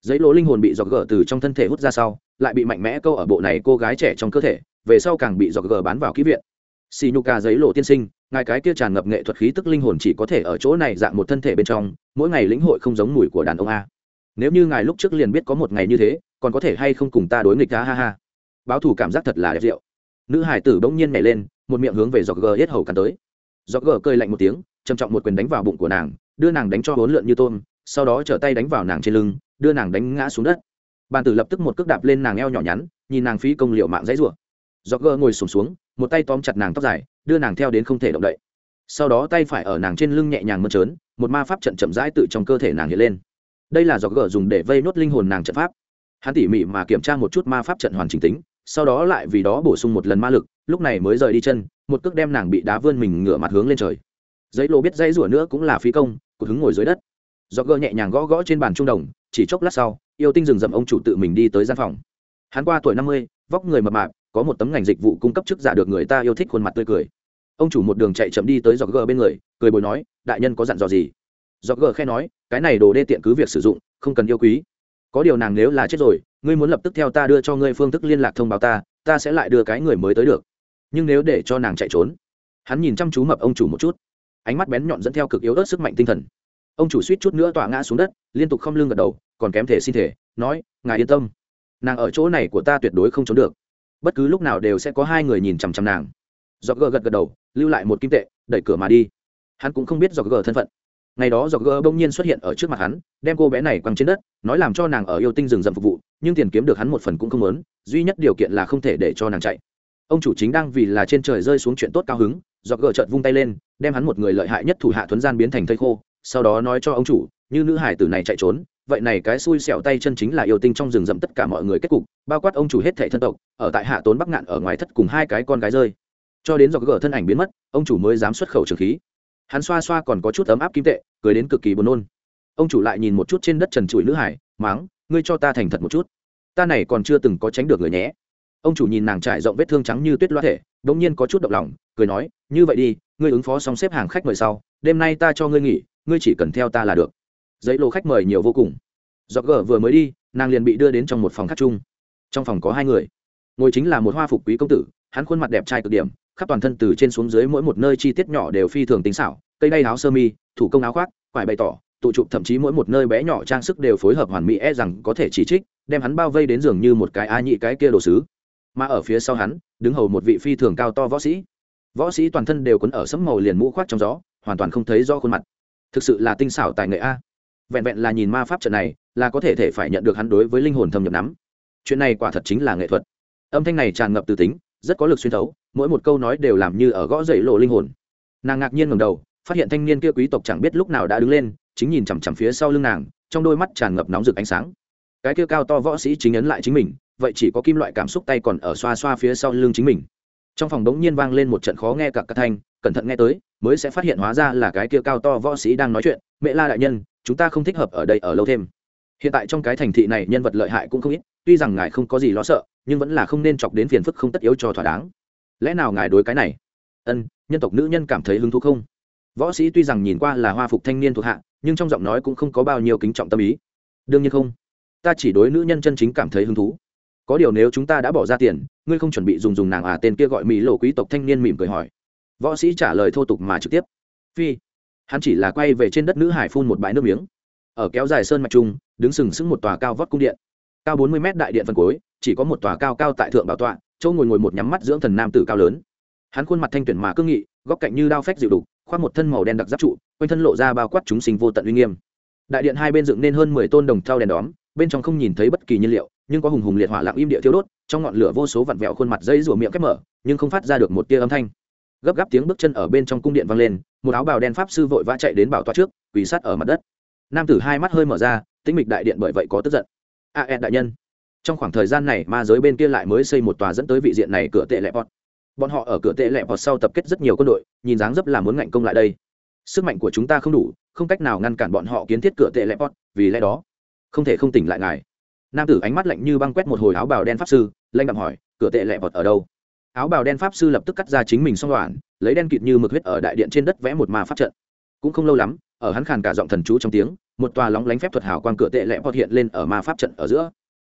Giấy lỗ linh hồn bị giọt gờ từ trong thân thể hút ra sau, lại bị mạnh mẽ câu ở bộ này cô gái trẻ trong cơ thể, về sau càng bị giọt gờ bán vào ký viện. Xì nhu ca giấy lộ tiên sinh, ngài cái kia tràn ngập nghệ thuật khí tức linh hồn chỉ có thể ở chỗ này dạng một thân thể bên trong, mỗi ngày lĩnh hội không giống mùi của đàn ông a. Nếu như ngài lúc trước liền biết có một ngày như thế, còn có thể hay không cùng ta đối nghịch ha ha ha. Báo thù cảm giác thật là đẹp rượu. Nữ hải tử bỗng nhiên nhảy lên, một miệng hướng về giọt gờ hết hầu cắn tới. Giọt gờ cơi lạnh một tiếng, trầm trọng một quyền đánh vào bụng của nàng đưa nàng đánh cho hỗn lượn như tôm sau đó trở tay đánh vào nàng trên lưng đưa nàng đánh ngã xuống đất. Bàn tử lập tức một cước đạp lên nàng eo nhỏ nhắn nhìn nàng phí công liệu mạng dãy rủa. Giọt gờ ngồi sùng xuống, xuống một tay tóm chặt nàng tóc dài đưa nàng theo đến không thể động đậy. Sau đó tay phải ở nàng trên lưng nhẹ nhàng mơn trớn một ma pháp trận chậm rãi tự trong cơ thể nàng hiện lên. Đây là do gờ dùng để vây nốt linh hồn nàng trận pháp. Hắn tỉ mỉ mà kiểm tra một chút ma pháp trận hoàn chỉnh tính sau đó lại vì đó bổ sung một lần ma lực lúc này mới rời đi chân một cước đem nàng bị đá vươn mình ngửa mặt hướng lên trời giấy lô biết dây rủa nữa cũng là phí công cụt hứng ngồi dưới đất. Do gơ nhẹ nhàng gõ gõ trên bàn trung đồng, chỉ chốc lát sau, yêu tinh rừng rậm ông chủ tự mình đi tới gian phòng. Hắn qua tuổi năm mươi, vóc người mập mạp, có một tấm ngành dịch vụ cung cấp chức giả được người ta yêu thích khuôn mặt tươi cười. Ông chủ một đường chạy chậm đi tới dọc gờ bên người, cười bồi nói, đại nhân có dặn dò gì? Dọc gờ khe nói, cái này đồ đê tiện cứ việc sử dụng, không cần yêu quý. Có điều nàng nếu là chết rồi, ngươi muốn lập tức theo ta đưa cho ngươi phương thức liên lạc thông báo ta ta sẽ lại đưa cái người mới tới được. Nhưng nếu để cho nàng chạy trốn. Hắn nhìn chăm chú mập ông chủ một chút ánh mắt bén nhọn dẫn theo cực yếu ớt sức mạnh tinh thần. Ông chủ suýt chút nữa tỏa ngã xuống đất, liên tục không lưng gật đầu, còn kém thể xin thể, nói, ngài yên tâm. Nàng ở chỗ này của ta tuyệt đối không trốn được. Bất cứ lúc nào đều sẽ có hai người nhìn chằm chằm nàng. Dọc gờ gật gật đầu, lưu lại một kim tệ, đẩy cửa mà đi. Hắn cũng không biết dọc gờ thân phận. Ngày đó dọc gờ bỗng nhiên xuất hiện ở trước mặt hắn, đem cô bé này quăng trên đất, nói làm cho nàng ở yêu tinh rừng rậm phục vụ, nhưng tiền kiếm được hắn một phần cũng không lớn duy nhất điều kiện là không thể để cho nàng chạy ông chủ chính đang vì là trên trời rơi xuống chuyện tốt cao hứng do gờ chợt vung tay lên, đem hắn một người lợi hại nhất thủ hạ thuấn gian biến thành thây khô, sau đó nói cho ông chủ, như nữ hải tử này chạy trốn, vậy này cái xui xẻo tay chân chính là yêu tinh trong rừng rậm tất cả mọi người kết cục, bao quát ông chủ hết thệ thân tộc, ở tại hạ tốn bắc ngạn ở ngoài thất cùng hai cái con gái rơi. Cho đến do gờ thân ảnh biến mất, ông chủ mới dám xuất khẩu trường khí. Hắn xoa xoa còn có chút ấm áp kim tệ, cười đến cực kỳ buồn nôn. Ông chủ lại nhìn một chút trên đất trần trụi nữ hải, máng, ngươi cho ta thành thật một chút. Ta này còn chưa từng có tránh được người nhé ông chủ nhìn nàng trải rộng vết thương trắng như tuyết loa thể đ ỗ n g nhiên có chút động lòng, cười nói, như vậy đi, ngươi ứng phó xong xếp hàng khách mời sau, đêm nay ta cho ngươi nghỉ, ngươi chỉ cần theo ta là được. Giấy lô khách mời nhiều vô cùng. Do gờ vừa mới đi, nàng liền bị đưa đến trong một phòng khách chung. Trong phòng có hai người. Ngồi chính là một hoa phục quý công tử, hắn khuôn mặt đẹp trai cực điểm, khắp toàn thân từ trên xuống dưới mỗi một nơi chi tiết nhỏ đều phi thường tính xảo, cây đay áo sơ mi, thủ công áo khoác phải bày tỏ, tụ chụp thậm chí mỗi một nơi bé nhỏ trang sức đều phối hợp hoàn mỹ e rằng có thể chỉ trích, đem hắn bao vây đến giường như một cái a nhị cái kia đồ sứ mà ở phía sau hắn, đứng hầu một vị phi thường cao to võ sĩ. Võ sĩ toàn thân đều quấn ở sấm màu liền mũ khoác trong gió, hoàn toàn không thấy do khuôn mặt. Thực sự là tinh xảo tài nghệ a. Vẹn vẹn là nhìn ma pháp trận này, là có thể thể phải nhận được hắn đối với linh hồn thâm nhập nắm. Chuyện này quả thật chính là nghệ thuật. Âm thanh này tràn ngập từ tính, rất có lực xuyên thấu, mỗi một câu nói đều làm như ở gõ dậy lộ linh hồn. Nàng ngạc nhiên ngầm đầu, phát hiện thanh niên kia quý tộc chẳng biết lúc nào đã đứng lên, chính nhìn chằm chằm phía sau lưng nàng, trong đôi mắt tràn ngập nóng rực ánh sáng. Cái kia cao to võ sĩ chính ấn lại chính mình vậy chỉ có kim loại cảm xúc tay còn ở xoa xoa phía sau lưng chính mình. Trong phòng đống nhiên vang lên một trận khó nghe cả các thanh, cẩn thận nghe tới, mới sẽ phát hiện hóa ra là cái kia cao to võ sĩ đang nói chuyện, mẹ la đại nhân, chúng ta không thích hợp ở đây ở lâu thêm. Hiện tại trong cái thành thị này nhân vật lợi hại cũng không ít, tuy rằng ngài không có gì lo sợ, nhưng vẫn là không nên chọc đến phiền phức không tất yếu cho thỏa đáng. Lẽ nào ngài đối cái này? Ân, nhân tộc nữ nhân cảm thấy hứng thú không? Võ sĩ tuy rằng nhìn qua là hoa phục thanh niên thuộc hạ, nhưng trong giọng nói cũng không có bao nhiêu kính trọng tâm ý. Đương nhiên không. Ta chỉ đối nữ nhân chân chính cảm thấy hứng thú có điều nếu chúng ta đã bỏ ra tiền, ngươi không chuẩn bị dùng dùng nàng à tên kia gọi mỹ lộ quý tộc thanh niên mỉm cười hỏi. Võ sĩ trả lời thô tục mà trực tiếp. Phi. Hắn chỉ là quay về trên đất nữ hải phun một bãi nước miếng. Ở kéo dài sơn mạch trung, đứng sừng sững một tòa cao vót cung điện. Cao bốn mươi mét đại điện phân cối chỉ có một tòa cao cao tại thượng bảo tọa châu ngồi ngồi một nhắm mắt dưỡng thần nam tử cao lớn. Hắn khuôn mặt thanh tuyển mà cương nghị, góc cạnh như đao phách dịu đục, khoác một thân màu đen đặc giáp trụ, quanh thân lộ ra bao quát chúng sinh vô tận uy nghiêm. Đại điện hai bên dựng nên hơn mười tôn đồng thau đèn đóm bên trong không nhìn thấy bất kỳ nhiên liệu nhưng có hùng hùng liệt hỏa lặng im địa thiếu đốt trong ngọn lửa vô số vặn vẹo khuôn mặt dây rủa miệng khép mở nhưng không phát ra được một tia âm thanh. Gấp gáp tiếng bước chân ở bên trong cung điện vang lên một áo bào đen pháp sư vội vã chạy đến bảo tọa trước quỳ sát ở mặt đất. Nam tử hai mắt hơi mở ra tĩnh mịch đại điện bởi vậy có tức giận. A à, đại nhân. Trong khoảng thời gian này ma giới bên kia lại mới xây một tòa dẫn tới vị diện này cửa tệ lẹ bọt. Bọn họ ở cửa tệ lẹ bọt sau tập kết rất nhiều quân đội nhìn dáng dấp là muốn ngạnh công lại đây. Sức mạnh của chúng ta không đủ không cách nào ngăn cản bọn họ kiến thiết cửa tệ lẹ bọt vì lẽ đó không thể không tỉnh lại ngài. Nam tử ánh mắt lạnh như băng quét một hồi áo bào đen pháp sư lanh đạm hỏi, cửa tệ lẹ vọt ở đâu? Áo bào đen pháp sư lập tức cắt ra chính mình xong đoạn, lấy đen kịt như mực huyết ở đại điện trên đất vẽ một ma pháp trận. Cũng không lâu lắm, ở hắn khàn cả giọng thần chú trong tiếng, một tòa lóng lánh phép thuật hào quang cửa tệ lẹ vọt hiện lên ở ma pháp trận ở giữa.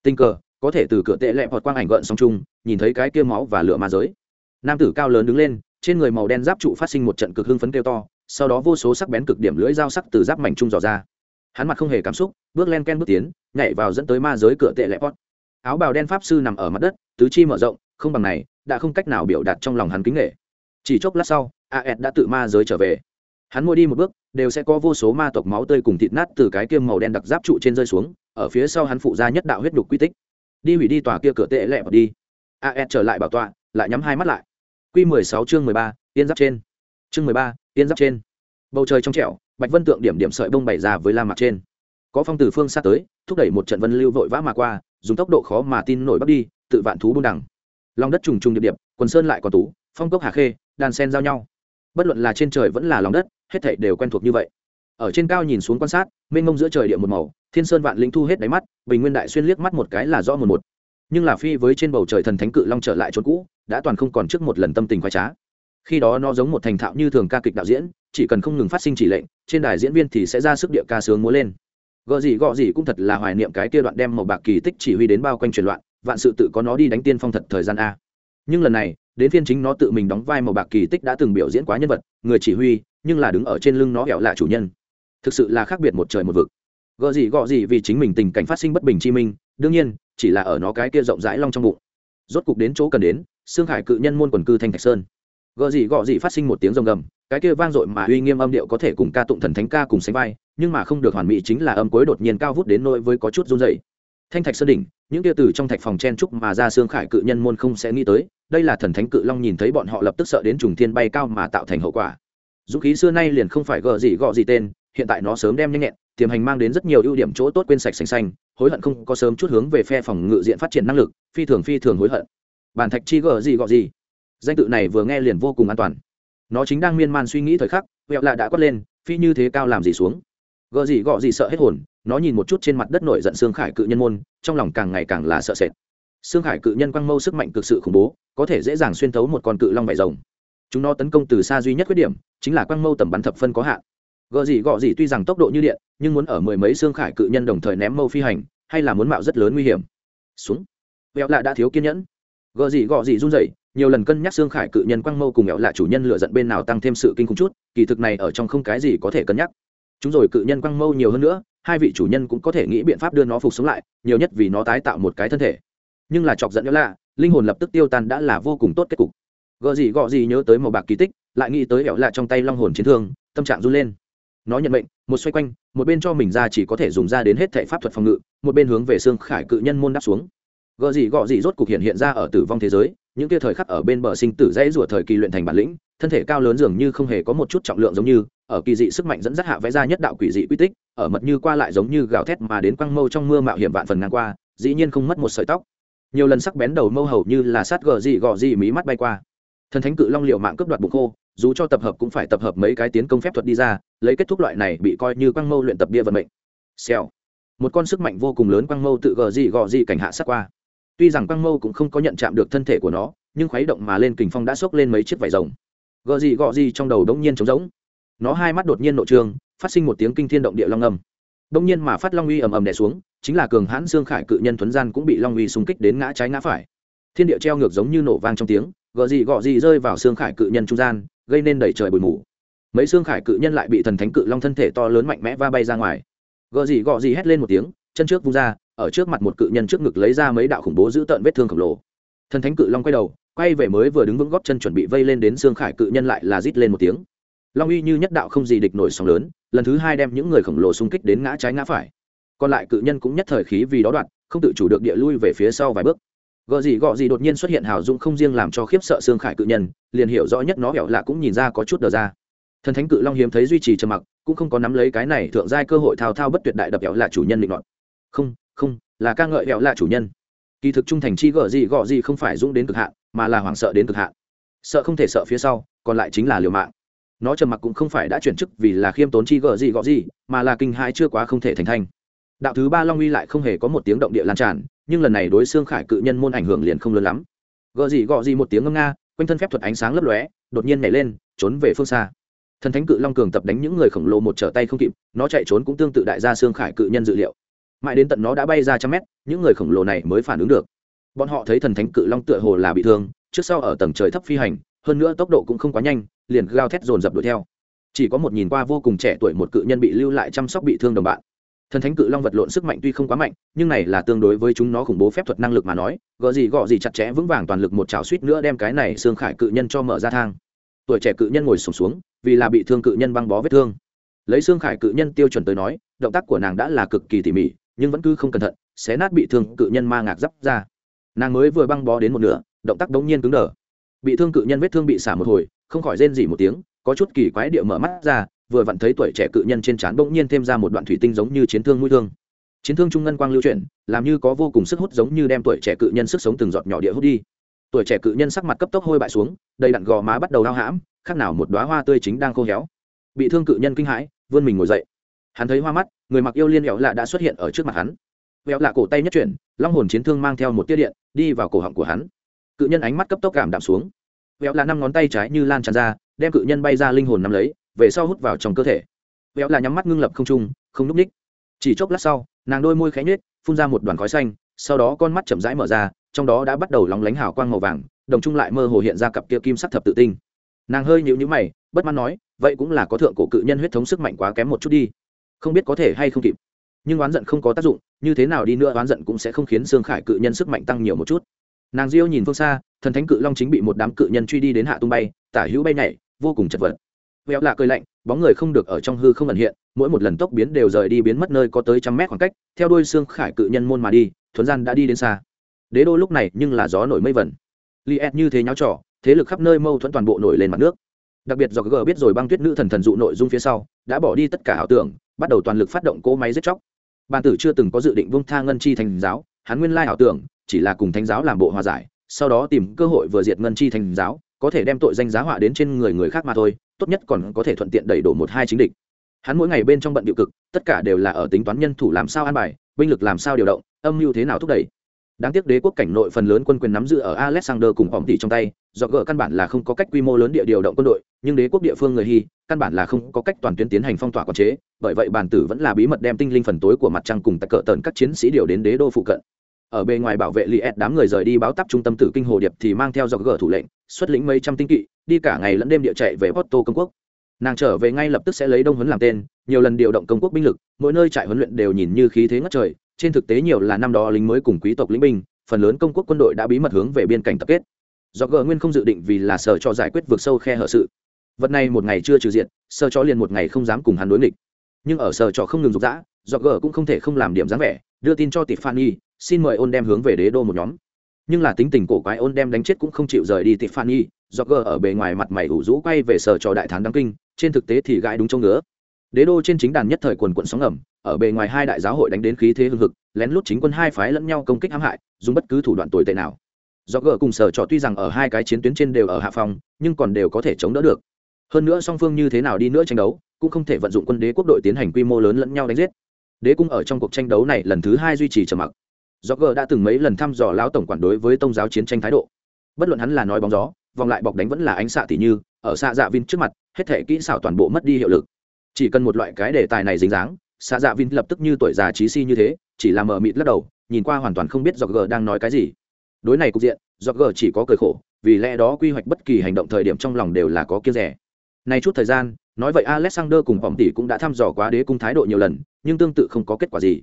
Tình cờ, có thể từ cửa tệ lẹ vọt quang ảnh gợn song chung, nhìn thấy cái kia máu và lửa ma giới. Nam tử cao lớn đứng lên, trên người màu đen giáp trụ phát sinh một trận cực hưng phấn kêu to, sau đó vô số sắc bén cực điểm lưỡi dao sắc từ giáp mảnh trung dò ra hắn mặt không hề cảm xúc, bước len ken bước tiến, nhảy vào dẫn tới ma giới cửa tệ lẹ pot. Áo bào đen pháp sư nằm ở mặt đất, tứ chi mở rộng, không bằng này, đã không cách nào biểu đạt trong lòng hắn kính nghệ. Chỉ chốc lát sau, aed đã tự ma giới trở về. Hắn ngồi đi một bước, đều sẽ có vô số ma tộc máu tươi cùng thịt nát từ cái kiêm màu đen đặc giáp trụ trên rơi xuống, ở phía sau hắn phụ ra nhất đạo huyết đục quy tích. Đi hủy đi tòa kia cửa tệ lẹ vào đi. Ed trở lại bảo tọa, lại nhắm hai mắt lại. Q mười sáu chương mười ba, yên giáp trên. Chương mười ba, yên giáp trên. Bầu trời trong trẻo bạch vân tượng điểm điểm sợi bông bày ra với la mặt trên. Có phong từ phương xa tới, thúc đẩy một trận vân lưu vội vã mà qua, dùng tốc độ khó mà tin nổi bắt đi, tự vạn thú buôn đẳng lòng đất trùng trùng điệp điệp, quần sơn lại còn tú, phong cốc hà khê, đàn sen giao nhau. Bất luận là trên trời vẫn là lòng đất, hết thảy đều quen thuộc như vậy. Ở trên cao nhìn xuống quan sát, mênh mông giữa trời địa một màu, thiên sơn vạn linh thu hết đáy mắt, bình nguyên đại xuyên liếc mắt một cái là rõ một một. Nhưng là phi với trên bầu trời thần thánh cự long trở lại chốn cũ, đã toàn không còn trước một lần tâm tình khoái trá. Khi đó nó giống một thành thạo như thường ca kịch đạo diễn chỉ cần không ngừng phát sinh chỉ lệnh, trên đài diễn viên thì sẽ ra sức địa ca sướng múa lên. Gợ gì gọ gì cũng thật là hoài niệm cái kia đoạn đem màu bạc kỳ tích chỉ huy đến bao quanh truyền loạn, vạn sự tự có nó đi đánh tiên phong thật thời gian a. Nhưng lần này, đến phiên chính nó tự mình đóng vai màu bạc kỳ tích đã từng biểu diễn quá nhân vật, người chỉ huy, nhưng là đứng ở trên lưng nó hẻo lạ chủ nhân. Thực sự là khác biệt một trời một vực. Gợ gì gọ gì vì chính mình tình cảnh phát sinh bất bình chi minh, đương nhiên, chỉ là ở nó cái kia rộng rãi long trong bụng. Rốt cục đến chỗ cần đến xương khải cự nhân môn quần cư thanh thạch sơn gợ gì gọ gì phát sinh một tiếng rồng gầm, cái kia vang dội mà uy nghiêm âm điệu có thể cùng ca tụng thần thánh ca cùng sánh vai, nhưng mà không được hoàn mỹ chính là âm cuối đột nhiên cao vút đến nỗi với có chút run dày thanh thạch sơn đỉnh, những kia từ trong thạch phòng chen trúc mà ra xương khải cự nhân môn không sẽ nghĩ tới, đây là thần thánh cự long nhìn thấy bọn họ lập tức sợ đến trùng thiên bay cao mà tạo thành hậu quả. Dũng khí xưa nay liền không phải gợ gì gọ gì tên, hiện tại nó sớm đem nhanh nhẹn, tiềm hành mang đến rất nhiều ưu điểm chỗ tốt quên sạch xanh xanh, hối hận không có sớm chút hướng về phe phòng ngự diện phát triển năng lực, phi thường phi thường hối hận. Bản thạch chi gợ gì gọ gì? Danh tự này vừa nghe liền vô cùng an toàn. Nó chính đang miên man suy nghĩ thời khắc vẹo lạ đã quát lên, phi như thế cao làm gì xuống? Gợ gì gọ gì sợ hết hồn, nó nhìn một chút trên mặt đất nổi giận xương khải cự nhân môn, trong lòng càng ngày càng là sợ sệt. Xương khải cự nhân quăng mâu sức mạnh cực sự khủng bố, có thể dễ dàng xuyên thấu một con cự long vải rồng. Chúng nó tấn công từ xa duy nhất khuyết điểm, chính là quăng mâu tầm bắn thập phân có hạn. Gợ gì gọ gì tuy rằng tốc độ như điện, nhưng muốn ở mười mấy xương khải cự nhân đồng thời ném mâu phi hành, hay là muốn mạo rất lớn nguy hiểm. Xuống. Vẹo lạ đã thiếu kiên nhẫn. Gợ gì gọ gì run rẩy nhiều lần cân nhắc xương khải cự nhân quăng mâu cùng mẹo lạ chủ nhân lựa giận bên nào tăng thêm sự kinh khủng chút, kỳ thực này ở trong không cái gì có thể cân nhắc. Chúng rồi cự nhân quăng mâu nhiều hơn nữa, hai vị chủ nhân cũng có thể nghĩ biện pháp đưa nó phục sống lại, nhiều nhất vì nó tái tạo một cái thân thể. Nhưng là chọc giận nhớ lạ, linh hồn lập tức tiêu tan đã là vô cùng tốt kết cục. Gợ gì gọ gì nhớ tới màu bạc kỳ tích, lại nghĩ tới ẻo lạ trong tay long hồn chiến thương, tâm trạng run lên. Nó nhận mệnh, một xoay quanh, một bên cho mình ra chỉ có thể dùng ra đến hết thể pháp thuật phòng ngự, một bên hướng về xương khải cự nhân môn đáp xuống gợ gì gọ gì rốt cục hiện hiện ra ở tử vong thế giới, những kia thời khắc ở bên bờ sinh tử dãy rủa thời kỳ luyện thành bản lĩnh, thân thể cao lớn dường như không hề có một chút trọng lượng giống như, ở kỳ dị sức mạnh dẫn dắt hạ vẽ ra nhất đạo quỷ dị quy tích, ở mật như qua lại giống như gào thét mà đến quăng mâu trong mưa mạo hiểm vạn phần ngang qua, dĩ nhiên không mất một sợi tóc. Nhiều lần sắc bén đầu mâu hầu như là sát gờ gì gọ gì mí mắt bay qua. Thần thánh cự long liệu mạng cướp đoạt bụng khô, dù cho tập hợp cũng phải tập hợp mấy cái tiến công phép thuật đi ra, lấy kết thúc loại này bị coi như quăng mâu luyện tập bia vận mệnh. Xèo. Một con sức mạnh vô cùng lớn quăng mâu tự gờ gì gọ gì cảnh hạ sát qua tuy rằng quang mâu cũng không có nhận chạm được thân thể của nó nhưng khuấy động mà lên kình phong đã xốc lên mấy chiếc vải rồng. Gợ gì gọ gì trong đầu đống nhiên trống rỗng. Nó hai mắt đột nhiên nội trường, phát sinh một tiếng kinh thiên động địa long âm. Đông nhiên mà phát long uy ầm ầm đè xuống chính là cường hãn dương khải cự nhân thuấn gian cũng bị long uy xung kích đến ngã trái ngã phải. Thiên địa treo ngược giống như nổ vang trong tiếng gợ gì gọ gì rơi vào xương khải cự nhân trung gian gây nên đẩy trời bụi mù. Mấy xương khải cự nhân lại bị thần thánh cự long thân thể to lớn mạnh mẽ va bay ra ngoài. Gợ gì gọ gì hét lên một tiếng chân trước vung ra ở trước mặt một cự nhân trước ngực lấy ra mấy đạo khủng bố giữ tợn vết thương khổng lồ. Thần thánh cự long quay đầu, quay về mới vừa đứng vững góp chân chuẩn bị vây lên đến xương khải cự nhân lại là rít lên một tiếng. Long uy như nhất đạo không gì địch nổi sóng lớn, lần thứ hai đem những người khổng lồ xung kích đến ngã trái ngã phải. Còn lại cự nhân cũng nhất thời khí vì đó đoạn, không tự chủ được địa lui về phía sau vài bước. Gợ gì gọ gì đột nhiên xuất hiện hào dung không riêng làm cho khiếp sợ xương khải cự nhân, liền hiểu rõ nhất nó hẻo lạ cũng nhìn ra có chút đờ ra. Thần thánh cự long hiếm thấy duy trì trầm mặc, cũng không có nắm lấy cái này thượng giai cơ hội thao thao bất tuyệt đại đập hẻo lạ chủ nhân định loạn không không, là ca ngợi hẹo là chủ nhân. Kỳ thực trung thành chi gợ gì, gọ gì không phải dũng đến cực hạn, mà là hoảng sợ đến cực hạn. Sợ không thể sợ phía sau, còn lại chính là liều mạng. Nó trầm mặc cũng không phải đã chuyển chức vì là khiêm tốn chi gợ gì, gọ gì, mà là kinh hãi chưa quá không thể thành thanh. Đạo thứ ba long uy lại không hề có một tiếng động địa lan tràn, nhưng lần này đối xương khải cự nhân môn ảnh hưởng liền không lớn lắm. Gợ gì, gọ gì một tiếng ngâm nga, quanh thân phép thuật ánh sáng lấp lóe, đột nhiên nhảy lên, trốn về phương xa. Thần thánh cự long cường tập đánh những người khổng lồ một trở tay không kịp, nó chạy trốn cũng tương tự đại gia xương khải cự nhân dự liệu mãi đến tận nó đã bay ra trăm mét những người khổng lồ này mới phản ứng được. Bọn họ thấy thần thánh cự long tựa hồ là bị thương trước sau ở tầng trời thấp phi hành hơn nữa tốc độ cũng không quá nhanh liền gào thét dồn dập đuổi theo. Chỉ có một nhìn qua vô cùng trẻ tuổi một cự nhân bị lưu lại chăm sóc bị thương đồng bạn. Thần thánh cự long vật lộn sức mạnh tuy không quá mạnh nhưng này là tương đối với chúng nó khủng bố phép thuật năng lực mà nói gõ gì gõ gì chặt chẽ vững vàng toàn lực một chảo suýt nữa đem cái này xương khải cự nhân cho mở ra thang. Tuổi trẻ cự nhân ngồi sùng xuống, xuống vì là bị thương cự nhân băng bó vết thương. Lấy xương khải cự nhân tiêu chuẩn tới nói động tác của nàng đã là cực kỳ tỉ mỉ nhưng vẫn cứ không cẩn thận, xé nát bị thương cự nhân ma ngạc giáp ra. Nàng mới vừa băng bó đến một nửa, động tác đống nhiên cứng đờ. Bị thương cự nhân vết thương bị xả một hồi, không khỏi rên dỉ một tiếng, có chút kỳ quái địa mở mắt ra, vừa vặn thấy tuổi trẻ cự nhân trên trán bỗng nhiên thêm ra một đoạn thủy tinh giống như chiến thương mũi thương. Chiến thương trung ngân quang lưu chuyển, làm như có vô cùng sức hút giống như đem tuổi trẻ cự nhân sức sống từng giọt nhỏ địa hút đi. Tuổi trẻ cự nhân sắc mặt cấp tốc hôi bại xuống, đầy đặn gò má bắt đầu đau hãm, khác nào một đoá hoa tươi chính đang khô héo. Bị thương cự nhân kinh hãi, vươn mình ngồi dậy. Hắn thấy hoa mắt người mặc yêu liên hẹo lạ đã xuất hiện ở trước mặt hắn. Hẹo lạ cổ tay nhất chuyển, long hồn chiến thương mang theo một tiết điện, đi vào cổ họng của hắn. Cự nhân ánh mắt cấp tốc cảm đạm xuống. Hẹo lạ năm ngón tay trái như lan tràn ra, đem cự nhân bay ra linh hồn nắm lấy, về sau hút vào trong cơ thể. Hẹo lạ nhắm mắt ngưng lập không trung, không núp ních. Chỉ chốc lát sau, nàng đôi môi khẽ nhếch, phun ra một đoàn khói xanh, sau đó con mắt chậm rãi mở ra, trong đó đã bắt đầu lóng lánh hào quang màu vàng, đồng trung lại mơ hồ hiện ra cặp kia kim sắc thập tự tinh. Nàng hơi nhịu nhữ mày, bất mãn nói, vậy cũng là có thượng cổ cự nhân huyết thống sức mạnh quá kém một chút đi không biết có thể hay không kịp. Nhưng oán giận không có tác dụng như thế nào đi nữa oán giận cũng sẽ không khiến xương khải cự nhân sức mạnh tăng nhiều một chút. Nàng diêu nhìn phương xa thần thánh cự long chính bị một đám cự nhân truy đi đến hạ tung bay tả hữu bay nhảy vô cùng chật vật. Vẹo lạ cười lạnh bóng người không được ở trong hư không ẩn hiện mỗi một lần tốc biến đều rời đi biến mất nơi có tới trăm mét khoảng cách theo đuôi xương khải cự nhân môn mà đi thuấn gian đã đi đến xa. Đế đô lúc này nhưng là gió nổi mây vẩn li ed như thế nháo trỏ, thế lực khắp nơi mâu thuẫn toàn bộ nổi lên mặt nước. Đặc biệt do g biết rồi băng tuyết nữ thần thần dụ nội dung phía sau đã bỏ đi tất cả ảo tưởng bắt đầu toàn lực phát động cỗ máy giết chóc. Bàn tử chưa từng có dự định vung tha ngân chi thành giáo, hắn nguyên lai ảo tưởng chỉ là cùng thánh giáo làm bộ hòa giải, sau đó tìm cơ hội vừa diệt ngân chi thành giáo, có thể đem tội danh giá họa đến trên người người khác mà thôi, tốt nhất còn có thể thuận tiện đẩy đổ một hai chính địch. Hắn mỗi ngày bên trong bận điệu cực, tất cả đều là ở tính toán nhân thủ làm sao an bài, binh lực làm sao điều động, âm mưu thế nào thúc đẩy đáng tiếc đế quốc cảnh nội phần lớn quân quyền nắm giữ ở alexander cùng hỏng tỷ trong tay, do gỡ căn bản là không có cách quy mô lớn địa điều động quân đội, nhưng đế quốc địa phương người hy, căn bản là không có cách toàn tuyến tiến hành phong tỏa quản chế, bởi vậy bản tử vẫn là bí mật đem tinh linh phần tối của mặt trăng cùng tặc cỡ tần các chiến sĩ điều đến đế đô phụ cận. Ở bề ngoài bảo vệ li ed đám người rời đi báo tắp trung tâm tử kinh hồ điệp thì mang theo do gỡ thủ lệnh, xuất lĩnh mấy trăm tinh kỵ, đi cả ngày lẫn đêm địa chạy về porto công quốc. Nàng trở về ngay lập tức sẽ lấy đông huấn làm tên, nhiều lần điều động công quốc binh lực, mỗi nơi trại huấn luyện đều nhìn như khí thế ngất trời trên thực tế nhiều là năm đó lính mới cùng quý tộc lính binh, phần lớn công quốc quân đội đã bí mật hướng về biên cảnh tập kết. Do gờ nguyên không dự định vì là sở cho giải quyết vượt sâu khe hở sự. Vật này một ngày chưa trừ diện sở cho liền một ngày không dám cùng hắn đối nghịch. Nhưng ở sở trò không ngừng rục rã do gờ cũng không thể không làm điểm dáng vẻ, đưa tin cho tiffany, xin mời ôn đem hướng về đế đô một nhóm. Nhưng là tính tình cổ quái ôn đem đánh chết cũng không chịu rời đi tiffany, do gờ ở bề ngoài mặt mày ủ rũ quay về sở trò đại thắng đăng kinh, trên thực tế thì gãi đúng chỗ ngứa. Đế đô trên chính đàn nhất thời quần quận sóng ngầm ở bề ngoài hai đại giáo hội đánh đến khí thế hưng hực, lén lút chính quân hai phái lẫn nhau công kích hãm hại, dùng bất cứ thủ đoạn tồi tệ nào. Do gỡ cùng sở trọ tuy rằng ở hai cái chiến tuyến trên đều ở hạ phòng, nhưng còn đều có thể chống đỡ được. Hơn nữa song phương như thế nào đi nữa tranh đấu, cũng không thể vận dụng quân đế quốc đội tiến hành quy mô lớn lẫn nhau đánh giết. Đế cung ở trong cuộc tranh đấu này lần thứ hai duy trì trầm mặc. Do gỡ đã từng mấy lần thăm dò lão tổng quản đối với tôn giáo chiến tranh thái độ. Bất luận hắn là nói bóng gió, vòng lại bọc đánh vẫn là ánh xạ tỷ như, ở xạ dạ vin trước mặt, hết thể kỹ xảo toàn bộ mất đi hiệu lực. Chỉ cần một loại cái đề tài này dính dáng xạ dạ vin lập tức như tuổi già trí si như thế, chỉ là mờ mịt lắc đầu, nhìn qua hoàn toàn không biết dọc g đang nói cái gì. Đối này cục diện dọc g chỉ có cười khổ, vì lẽ đó quy hoạch bất kỳ hành động thời điểm trong lòng đều là có kia rẻ. Nay chút thời gian, nói vậy alexander cùng vọng tỷ cũng đã thăm dò quá đế cung thái độ nhiều lần, nhưng tương tự không có kết quả gì.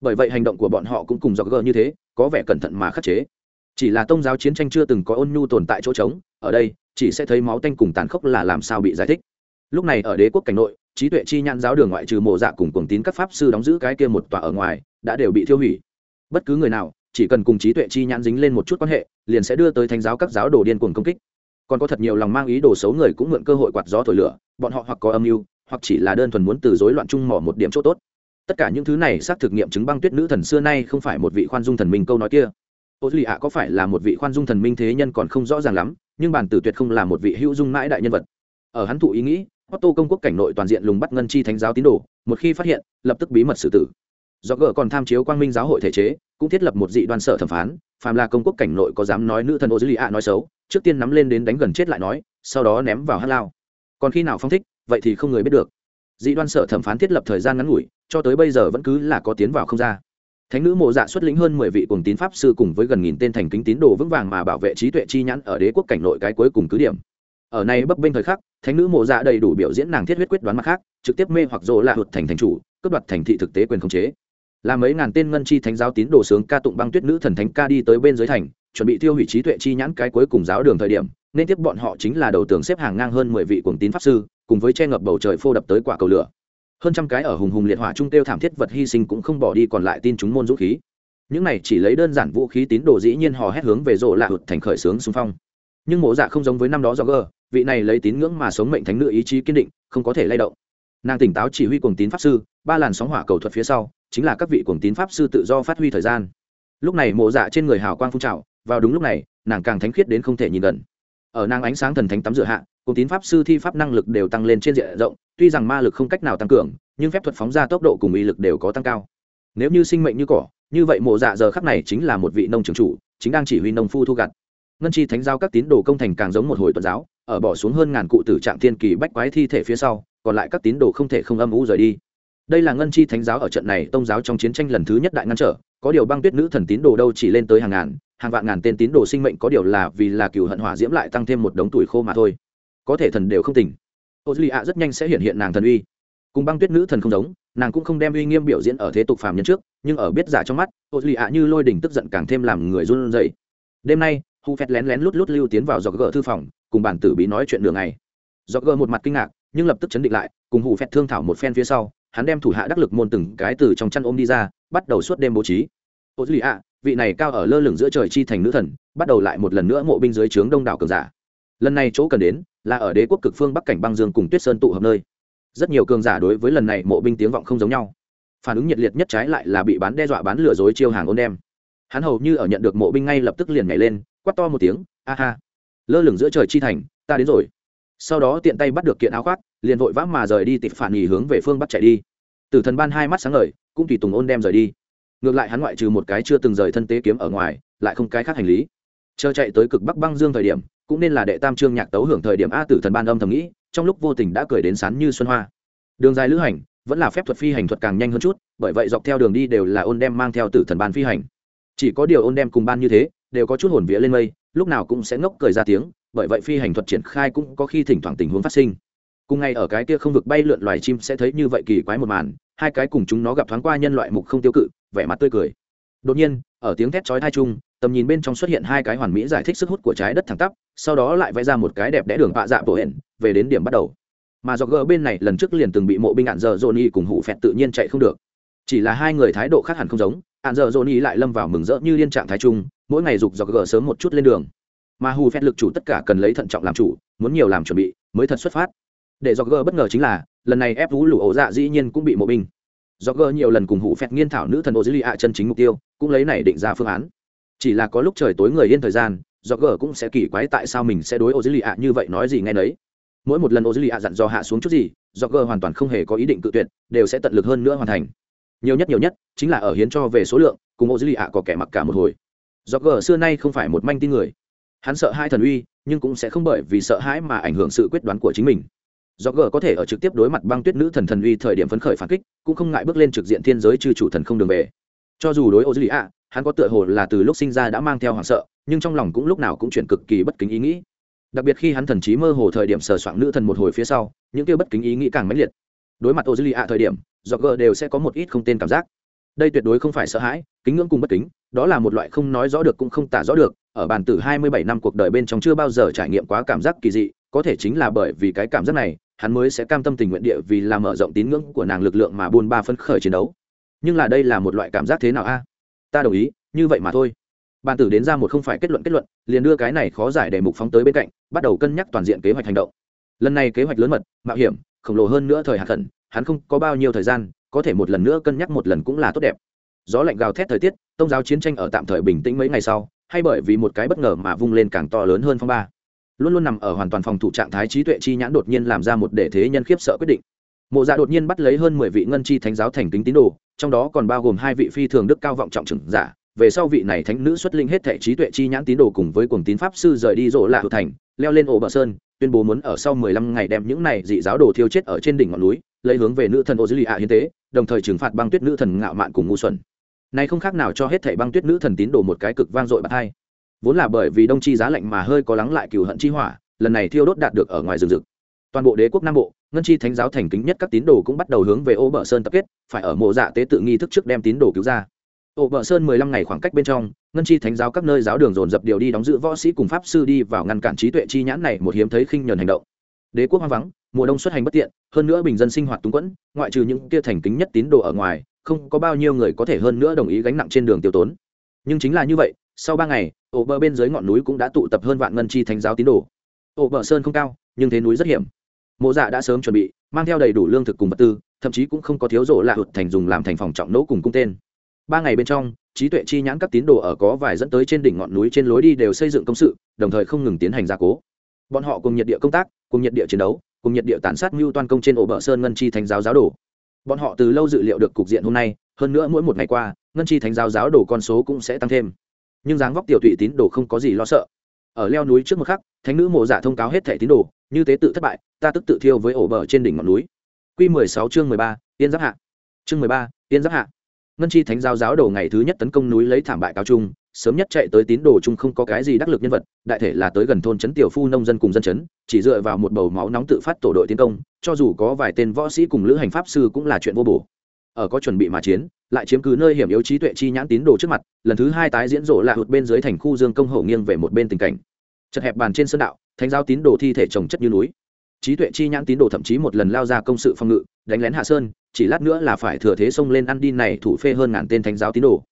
Bởi vậy hành động của bọn họ cũng cùng dọc g như thế, có vẻ cẩn thận mà khắc chế. Chỉ là tôn giáo chiến tranh chưa từng có ôn nhu tồn tại chỗ trống, ở đây, chỉ sẽ thấy máu tanh cùng tàn khốc là làm sao bị giải thích lúc này ở đế quốc cảnh nội, trí tuệ chi nhãn giáo đường ngoại trừ mộ dạ cùng cuồng tín các pháp sư đóng giữ cái kia một tòa ở ngoài, đã đều bị thiêu hủy. Bất cứ người nào, chỉ cần cùng trí tuệ chi nhãn dính lên một chút quan hệ, liền sẽ đưa tới thánh giáo các giáo đồ điên cuồng công kích. Còn có thật nhiều lòng mang ý đồ xấu người cũng mượn cơ hội quạt gió thổi lửa, bọn họ hoặc có âm mưu, hoặc chỉ là đơn thuần muốn từ rối loạn chung mỏ một điểm chỗ tốt. Tất cả những thứ này xác thực nghiệm chứng băng tuyết nữ thần xưa nay không phải một vị khoan dung thần minh câu nói kia. Ô lì ạ có phải là một vị khoan dung thần minh thế nhân còn không rõ ràng lắm, nhưng bản tử tuyệt không là một vị hữu dung mãi đại nhân vật. Ở hắn thụ ý nghĩ Otto công quốc cảnh nội toàn diện lùng bắt ngân chi thánh giáo tín đồ, một khi phát hiện, lập tức bí mật xử tử. Do gỡ còn tham chiếu quang minh giáo hội thể chế, cũng thiết lập một dị đoan sở thẩm phán, phàm là công quốc cảnh nội có dám nói nữ thần Ozilia nói xấu, trước tiên nắm lên đến đánh gần chết lại nói, sau đó ném vào hắc lao. Còn khi nào phong thích, vậy thì không người biết được dị đoan sở thẩm phán thiết lập thời gian ngắn ngủi cho tới bây giờ vẫn cứ là có tiến vào không ra thánh nữ mộ dạ xuất lĩnh hơn mười vị cùng tín pháp sư cùng với gần nghìn tên thành kính tín đồ vững vàng mà bảo vệ trí tuệ chi nhãn ở đế quốc cảnh nội cái cuối cùng cứ điểm ở này bấp bênh thời khắc, thánh nữ mộ dạ đầy đủ biểu diễn nàng thiết huyết quyết đoán mặt khác, trực tiếp mê hoặc rộ là hụt thành thành chủ, cướp đoạt thành thị thực tế quyền khống chế. Là mấy ngàn tên ngân chi thánh giáo tín đồ sướng ca tụng băng tuyết nữ thần thánh ca đi tới bên dưới thành, chuẩn bị tiêu hủy trí tuệ chi nhãn cái cuối cùng giáo đường thời điểm, nên tiếp bọn họ chính là đầu tường xếp hàng ngang hơn mười vị cuồng tín pháp sư, cùng với che ngập bầu trời phô đập tới quả cầu lửa. Hơn trăm cái ở hùng hùng liệt hỏa trung tiêu thảm thiết vật hy sinh cũng không bỏ đi còn lại tin chúng môn dũng khí. Những này chỉ lấy đơn giản vũ khí tín đồ dĩ nhiên hò hét hướng về rộ lạ hụt thành khởi sướng xung phong nhưng mộ dạ không giống với năm đó do gờ, vị này lấy tín ngưỡng mà sống mệnh thánh nữ ý chí kiên định, không có thể lay động. Nàng tỉnh táo chỉ huy cuồng tín pháp sư, ba làn sóng hỏa cầu thuật phía sau, chính là các vị cuồng tín pháp sư tự do phát huy thời gian. Lúc này mộ dạ trên người hào quang phun trào, vào đúng lúc này, nàng càng thánh khiết đến không thể nhìn gần. Ở nàng ánh sáng thần thánh tắm rửa hạ, cuồng tín pháp sư thi pháp năng lực đều tăng lên trên diện rộng, tuy rằng ma lực không cách nào tăng cường, nhưng phép thuật phóng ra tốc độ cùng uy lực đều có tăng cao. Nếu như sinh mệnh như cỏ, như vậy mộ dạ giờ khắc này chính là một vị nông trường chủ, chính đang chỉ huy nông phu thu gặt ngân chi thánh giao các tín đồ công thành càng giống một hồi tuần giáo, ở bỏ xuống hơn ngàn cụ tử trạng thiên kỳ bách quái thi thể phía sau, còn lại các tín đồ không thể không âm ủ rời đi. Đây là ngân chi thánh giáo ở trận này tông giáo trong chiến tranh lần thứ nhất đại ngăn trở, có điều băng tuyết nữ thần tín đồ đâu chỉ lên tới hàng ngàn, hàng vạn ngàn tên tín đồ sinh mệnh có điều là vì là cựu hận hỏa diễm lại tăng thêm một đống tuổi khô mà thôi. Có thể thần đều không tỉnh. Ô duy ạ rất nhanh sẽ hiện hiện nàng thần uy. Cùng băng tuyết nữ thần không giống, nàng cũng không đem uy nghiêm biểu diễn ở thế tục phàm nhân trước, nhưng ở biết giả trong mắt ô duy ạ như lôi đỉnh tức giận càng thêm làm người run rẩy. Đêm nay hu phét lén lén lút lút lưu tiến vào dọc gờ thư phòng, cùng bản tử bí nói chuyện đường này dọc gờ một mặt kinh ngạc, nhưng lập tức chấn định lại, cùng hù phét thương thảo một phen phía sau, hắn đem thủ hạ đắc lực môn từng cái từ trong chăn ôm đi ra, bắt đầu suốt đêm bố trí. Ô duy ạ, vị này cao ở lơ lửng giữa trời chi thành nữ thần, bắt đầu lại một lần nữa mộ binh dưới trướng đông đảo cường giả. Lần này chỗ cần đến, là ở đế quốc cực phương bắc cảnh băng dương cùng tuyết sơn tụ hợp nơi. Rất nhiều cường giả đối với lần này mộ binh tiếng vọng không giống nhau. Phản ứng nhiệt liệt nhất trái lại là bị bán đe dọa bán lừa dối chiêu hàng ôn đem hắn hầu như ở nhận được mộ binh ngay lập tức liền nhảy lên quát to một tiếng, a ha, lơ lửng giữa trời chi thành, ta đến rồi. Sau đó tiện tay bắt được kiện áo khoác, liền vội vã mà rời đi tịp phản nghỉ hướng về phương bắc chạy đi. Tử thần ban hai mắt sáng ngời, cũng tùy tùng ôn đem rời đi. Ngược lại hắn ngoại trừ một cái chưa từng rời thân tế kiếm ở ngoài, lại không cái khác hành lý. Chờ chạy tới cực bắc băng dương thời điểm, cũng nên là đệ tam trương nhạc tấu hưởng thời điểm a tử thần ban âm thầm nghĩ, trong lúc vô tình đã cười đến sán như xuân hoa. Đường dài lữ hành, vẫn là phép thuật phi hành thuật càng nhanh hơn chút, bởi vậy dọc theo đường đi đều là ôn đem mang theo tử thần ban phi hành. Chỉ có điều ôn đem cùng ban như thế đều có chút hồn vía lên mây, lúc nào cũng sẽ ngốc cười ra tiếng, bởi vậy phi hành thuật triển khai cũng có khi thỉnh thoảng tình huống phát sinh. Cùng ngay ở cái kia không vực bay lượn loài chim sẽ thấy như vậy kỳ quái một màn, hai cái cùng chúng nó gặp thoáng qua nhân loại mục không tiêu cự, vẻ mặt tươi cười. Đột nhiên, ở tiếng thét chói tai chung, tầm nhìn bên trong xuất hiện hai cái hoàn mỹ giải thích sức hút của trái đất thẳng tắp, sau đó lại vẽ ra một cái đẹp đẽ đường bạ dạ bộ hển về đến điểm bắt đầu. Mà do gỡ bên này lần trước liền từng bị mộ binh ạn dở dồn y cùng hủ phẹt tự nhiên chạy không được chỉ là hai người thái độ khác hẳn không giống hạn dở dồn ý lại lâm vào mừng rỡ như liên trạng thái chung, mỗi ngày dục dọc gỡ sớm một chút lên đường. Mà hù phét lực chủ tất cả cần lấy thận trọng làm chủ, muốn nhiều làm chuẩn bị, mới thật xuất phát. Để dọc gỡ bất ngờ chính là, lần này ép vũ lũ ổ dạ dĩ nhiên cũng bị mộ binh. Dọc gỡ nhiều lần cùng hủ phét nghiên thảo nữ thần ô dữ lì ạ chân chính mục tiêu, cũng lấy này định ra phương án. Chỉ là có lúc trời tối người yên thời gian, dọc gỡ cũng sẽ kỳ quái tại sao mình sẽ đối ô dữ lì ạ như vậy nói gì nghe nấy. Mỗi một lần ô dữ lì ạ dặn dò hạ xuống chút gì, dọc gỡ hoàn toàn không hề có ý định cự tuyệt, đều sẽ tận lực hơn nữa hoàn thành nhiều nhất nhiều nhất chính là ở hiến cho về số lượng, cùng ô dữ lì ạ có kẻ mặc cả một hồi. Do gờ xưa nay không phải một manh tin người. Hắn sợ hai thần uy, nhưng cũng sẽ không bởi vì sợ hãi mà ảnh hưởng sự quyết đoán của chính mình. Do gờ có thể ở trực tiếp đối mặt băng tuyết nữ thần thần uy thời điểm phấn khởi phản kích, cũng không ngại bước lên trực diện thiên giới chư chủ thần không đường về. Cho dù đối ô dư lì ạ, hắn có tựa hồ là từ lúc sinh ra đã mang theo hoảng sợ, nhưng trong lòng cũng lúc nào cũng chuyển cực kỳ bất kính ý nghĩ. Đặc biệt khi hắn thần trí mơ hồ thời điểm sờ soạn nữ thần một hồi phía sau, những kêu bất kính ý nghĩ càng mãnh liệt. Đối mặt ô dư lì ạ thời điểm dọc gờ đều sẽ có một ít không tên cảm giác. Đây tuyệt đối không phải sợ hãi, kính ngưỡng cùng bất kính, đó là một loại không nói rõ được cũng không tả rõ được, ở bàn tử hai mươi bảy năm cuộc đời bên trong chưa bao giờ trải nghiệm quá cảm giác kỳ dị, có thể chính là bởi vì cái cảm giác này, hắn mới sẽ cam tâm tình nguyện địa vì làm mở rộng tín ngưỡng của nàng lực lượng mà buôn ba phấn khởi chiến đấu. Nhưng là đây là một loại cảm giác thế nào a? Ta đồng ý, như vậy mà thôi. Bàn tử đến ra một không phải kết luận kết luận, liền đưa cái này khó giải để mục phóng tới bên cạnh, bắt đầu cân nhắc toàn diện kế hoạch hành động. Lần này kế hoạch lớn mật, mạo hiểm, khổng lồ hơn nữa thời hạ khẩn hắn không có bao nhiêu thời gian, có thể một lần nữa cân nhắc một lần cũng là tốt đẹp. Gió lạnh gào thét thời tiết, tông giáo chiến tranh ở tạm thời bình tĩnh mấy ngày sau, hay bởi vì một cái bất ngờ mà vung lên càng to lớn hơn phong ba. Luôn luôn nằm ở hoàn toàn phòng thủ trạng thái trí tuệ chi nhãn đột nhiên làm ra một để thế nhân khiếp sợ quyết định. Mộ dạ đột nhiên bắt lấy hơn mười vị ngân chi thánh giáo thành kính tín đồ, trong đó còn bao gồm hai vị phi thường đức cao vọng trọng trưởng giả. Về sau vị này thánh nữ xuất linh hết thể trí tuệ chi nhãn tín đồ cùng với cuồng tín pháp sư rời đi rộ lạ hữu thành, leo lên ổ bờ sơn, tuyên bố muốn ở sau mười lăm ngày đem những này dị giáo đồ thiêu chết ở trên đỉnh ngọn núi lấy hướng về nữ thần ô dữ lì ạ hiến tế, đồng thời trừng phạt băng tuyết nữ thần ngạo mạn cùng ngu xuẩn. Này không khác nào cho hết thảy băng tuyết nữ thần tín đồ một cái cực vang dội bạc hai. Vốn là bởi vì đông chi giá lạnh mà hơi có lắng lại cừu hận chi hỏa, lần này thiêu đốt đạt được ở ngoài rừng rực. Toàn bộ đế quốc nam bộ, ngân chi thánh giáo thành kính nhất các tín đồ cũng bắt đầu hướng về ô bờ sơn tập kết, phải ở mộ dạ tế tự nghi thức trước đem tín đồ cứu ra. Ô bờ sơn mười lăm ngày khoảng cách bên trong, ngân chi thánh giáo các nơi giáo đường dồn dập điều đi đóng giữ võ sĩ cùng pháp sư đi vào ngăn cản trí tuệ chi nhãn này một hiếm thấy khinh nhờn hành động. Đế quốc hoang vắng mùa đông xuất hành bất tiện, hơn nữa bình dân sinh hoạt túng quẫn, ngoại trừ những kia thành kính nhất tín đồ ở ngoài, không có bao nhiêu người có thể hơn nữa đồng ý gánh nặng trên đường tiêu tốn. Nhưng chính là như vậy, sau ba ngày, ổ bờ bên dưới ngọn núi cũng đã tụ tập hơn vạn ngân chi thánh giáo tín đồ. Ổ bờ sơn không cao, nhưng thế núi rất hiểm. Mộ dạ đã sớm chuẩn bị, mang theo đầy đủ lương thực cùng vật tư, thậm chí cũng không có thiếu rộ lạ hụt thành dùng làm thành phòng trọng nỗ cùng cung tên. Ba ngày bên trong, trí tuệ chi nhãn các tín đồ ở có vài dẫn tới trên đỉnh ngọn núi trên lối đi đều xây dựng công sự, đồng thời không ngừng tiến hành gia cố. Bọn họ cùng nhiệt địa công tác, cùng nhiệt địa chiến đấu cùng nhiệt địa tàn sát mưu toan công trên ổ bờ sơn ngân chi thánh giáo giáo đồ. Bọn họ từ lâu dự liệu được cục diện hôm nay, hơn nữa mỗi một ngày qua, ngân chi thánh giáo giáo đồ con số cũng sẽ tăng thêm. Nhưng dáng vóc tiểu tụy tín đồ không có gì lo sợ. Ở leo núi trước một khắc, thánh nữ mộ giả thông cáo hết thẻ tín đồ, như tế tự thất bại, ta tức tự thiêu với ổ bờ trên đỉnh ngọn núi. Q mười sáu chương mười ba tiên giáp hạ. Chương mười ba tiên giáp hạ. Ngân chi thánh giáo giáo đồ ngày thứ nhất tấn công núi lấy thảm bại cao trung sớm nhất chạy tới tín đồ chung không có cái gì đắc lực nhân vật, đại thể là tới gần thôn trấn tiểu phu nông dân cùng dân chấn chỉ dựa vào một bầu máu nóng tự phát tổ đội tiến công, cho dù có vài tên võ sĩ cùng lữ hành pháp sư cũng là chuyện vô bổ. Ở có chuẩn bị mà chiến, lại chiếm cứ nơi hiểm yếu trí tuệ chi nhãn tín đồ trước mặt, lần thứ hai tái diễn rộ là hụt bên dưới thành khu dương công hậu nghiêng về một bên tình cảnh. Chật hẹp bàn trên sân đạo, thánh giáo tín đồ thi thể trồng chất như núi. Trí tuệ chi nhãn tín đồ thậm chí một lần lao ra công sự phòng ngự, đánh lén hạ sơn, chỉ lát nữa là phải thừa thế xông lên ăn đi này thủ phê hơn ngàn tên thánh giáo tín đồ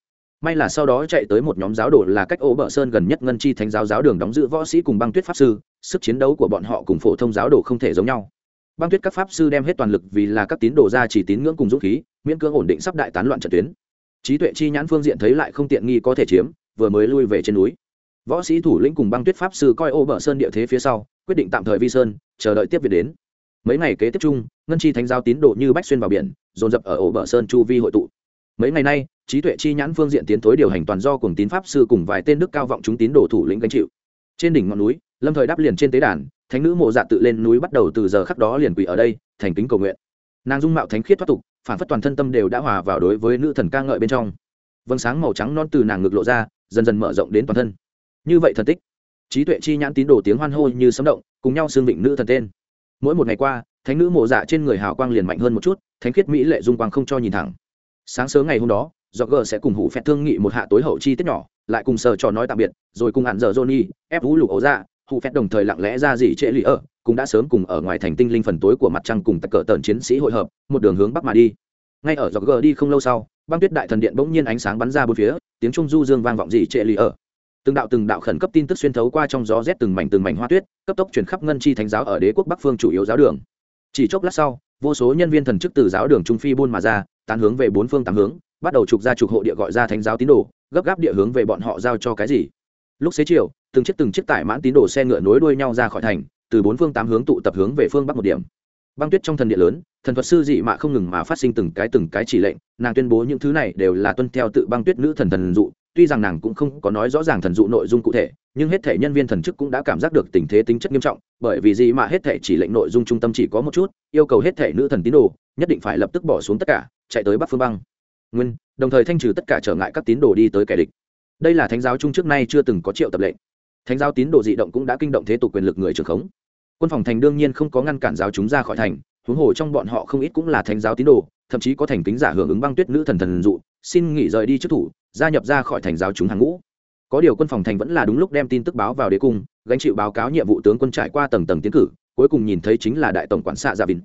may là sau đó chạy tới một nhóm giáo đồ là cách ô bờ sơn gần nhất ngân chi thánh giáo giáo đường đóng giữ võ sĩ cùng băng tuyết pháp sư, sức chiến đấu của bọn họ cùng phổ thông giáo đồ không thể giống nhau. Băng tuyết các pháp sư đem hết toàn lực vì là các tín đồ ra chỉ tín ngưỡng cùng dũng khí, miễn cưỡng ổn định sắp đại tán loạn trận tuyến. Trí tuệ chi nhãn phương diện thấy lại không tiện nghi có thể chiếm, vừa mới lui về trên núi. Võ sĩ thủ lĩnh cùng băng tuyết pháp sư coi ô bờ sơn địa thế phía sau, quyết định tạm thời vi sơn, chờ đợi tiếp việc đến. Mấy ngày kế tiếp chung, ngân chi thánh giáo tín đồ như bách xuyên vào biển, dồn dập ở ổ bờ sơn chu vi hội tụ. Mấy ngày nay trí tuệ chi nhãn phương diện tiến tối điều hành toàn do cùng tín pháp sư cùng vài tên đức cao vọng chúng tín đồ thủ lĩnh gánh chịu. Trên đỉnh ngọn núi, lâm thời đáp liền trên tế đàn, thánh nữ mộ dạ tự lên núi bắt đầu từ giờ khắc đó liền quỳ ở đây, thành kính cầu nguyện. Nàng dung mạo thánh khiết thoát tục, phản phất toàn thân tâm đều đã hòa vào đối với nữ thần ca ngợi bên trong. Vầng sáng màu trắng non từ nàng ngực lộ ra, dần dần mở rộng đến toàn thân. Như vậy thần tích, trí tuệ chi nhãn tín đồ tiếng hoan hô như sấm động, cùng nhau xương vịnh nữ thần tên. Mỗi một ngày qua, thánh nữ mộ dạ trên người hào quang liền mạnh hơn một chút, thánh khiết mỹ lệ dung quang không cho nhìn thẳng. Sáng sớm ngày hôm đó do g sẽ cùng hủ phẹt thương nghị một hạ tối hậu chi tiết nhỏ, lại cùng sờ trò nói tạm biệt, rồi cùng hẳn giờ johnny, ép vũ lục ấu ra, hủ phẹt đồng thời lặng lẽ ra gì trễ lì ở, cũng đã sớm cùng ở ngoài thành tinh linh phần tối của mặt trăng cùng tặc cờ tần chiến sĩ hội hợp, một đường hướng bắc mà đi. Ngay ở do g đi không lâu sau, băng tuyết đại thần điện bỗng nhiên ánh sáng bắn ra bốn phía, tiếng trung du dương vang vọng gì trễ lì ở. Từng đạo từng đạo khẩn cấp tin tức xuyên thấu qua trong gió rét từng mảnh từng mảnh hoa tuyết, cấp tốc chuyển khắp ngân chi thánh giáo ở đế quốc bắc phương chủ yếu giáo đường. Chỉ chốc lát sau, vô số nhân viên thần chức từ giáo đường trung phi buôn mà ra, tán hướng về bốn phương tám hướng bắt đầu trục ra trục hộ địa gọi ra thánh giáo tín đồ, gấp gáp địa hướng về bọn họ giao cho cái gì. Lúc xế chiều, từng chiếc từng chiếc tải mãn tín đồ xe ngựa nối đuôi nhau ra khỏi thành, từ bốn phương tám hướng tụ tập hướng về phương bắc một điểm. Băng tuyết trong thần địa lớn, thần thuật sư dị mạ không ngừng mà phát sinh từng cái từng cái chỉ lệnh, nàng tuyên bố những thứ này đều là tuân theo tự băng tuyết nữ thần thần dụ, tuy rằng nàng cũng không có nói rõ ràng thần dụ nội dung cụ thể, nhưng hết thể nhân viên thần chức cũng đã cảm giác được tình thế tính chất nghiêm trọng, bởi vì gì mà hết thể chỉ lệnh nội dung trung tâm chỉ có một chút, yêu cầu hết thể nữ thần tín đồ, nhất định phải lập tức bỏ xuống tất cả, chạy tới bắc phương băng nguyên, đồng thời thanh trừ tất cả trở ngại các tín đồ đi tới kẻ địch. Đây là thánh giáo chung trước nay chưa từng có triệu tập lệnh. Thánh giáo tín đồ dị động cũng đã kinh động thế tục quyền lực người trường khống. Quân phòng thành đương nhiên không có ngăn cản giáo chúng ra khỏi thành, huống hồ trong bọn họ không ít cũng là thánh giáo tín đồ, thậm chí có thành kính giả hưởng ứng băng tuyết nữ thần thần dụ, xin nghỉ rời đi trước thủ, gia nhập ra khỏi thành giáo chúng hàng ngũ. Có điều quân phòng thành vẫn là đúng lúc đem tin tức báo vào đế cung, gánh chịu báo cáo nhiệm vụ tướng quân trải qua tầng tầng tiến cử, cuối cùng nhìn thấy chính là đại tổng quản xạ gia vinh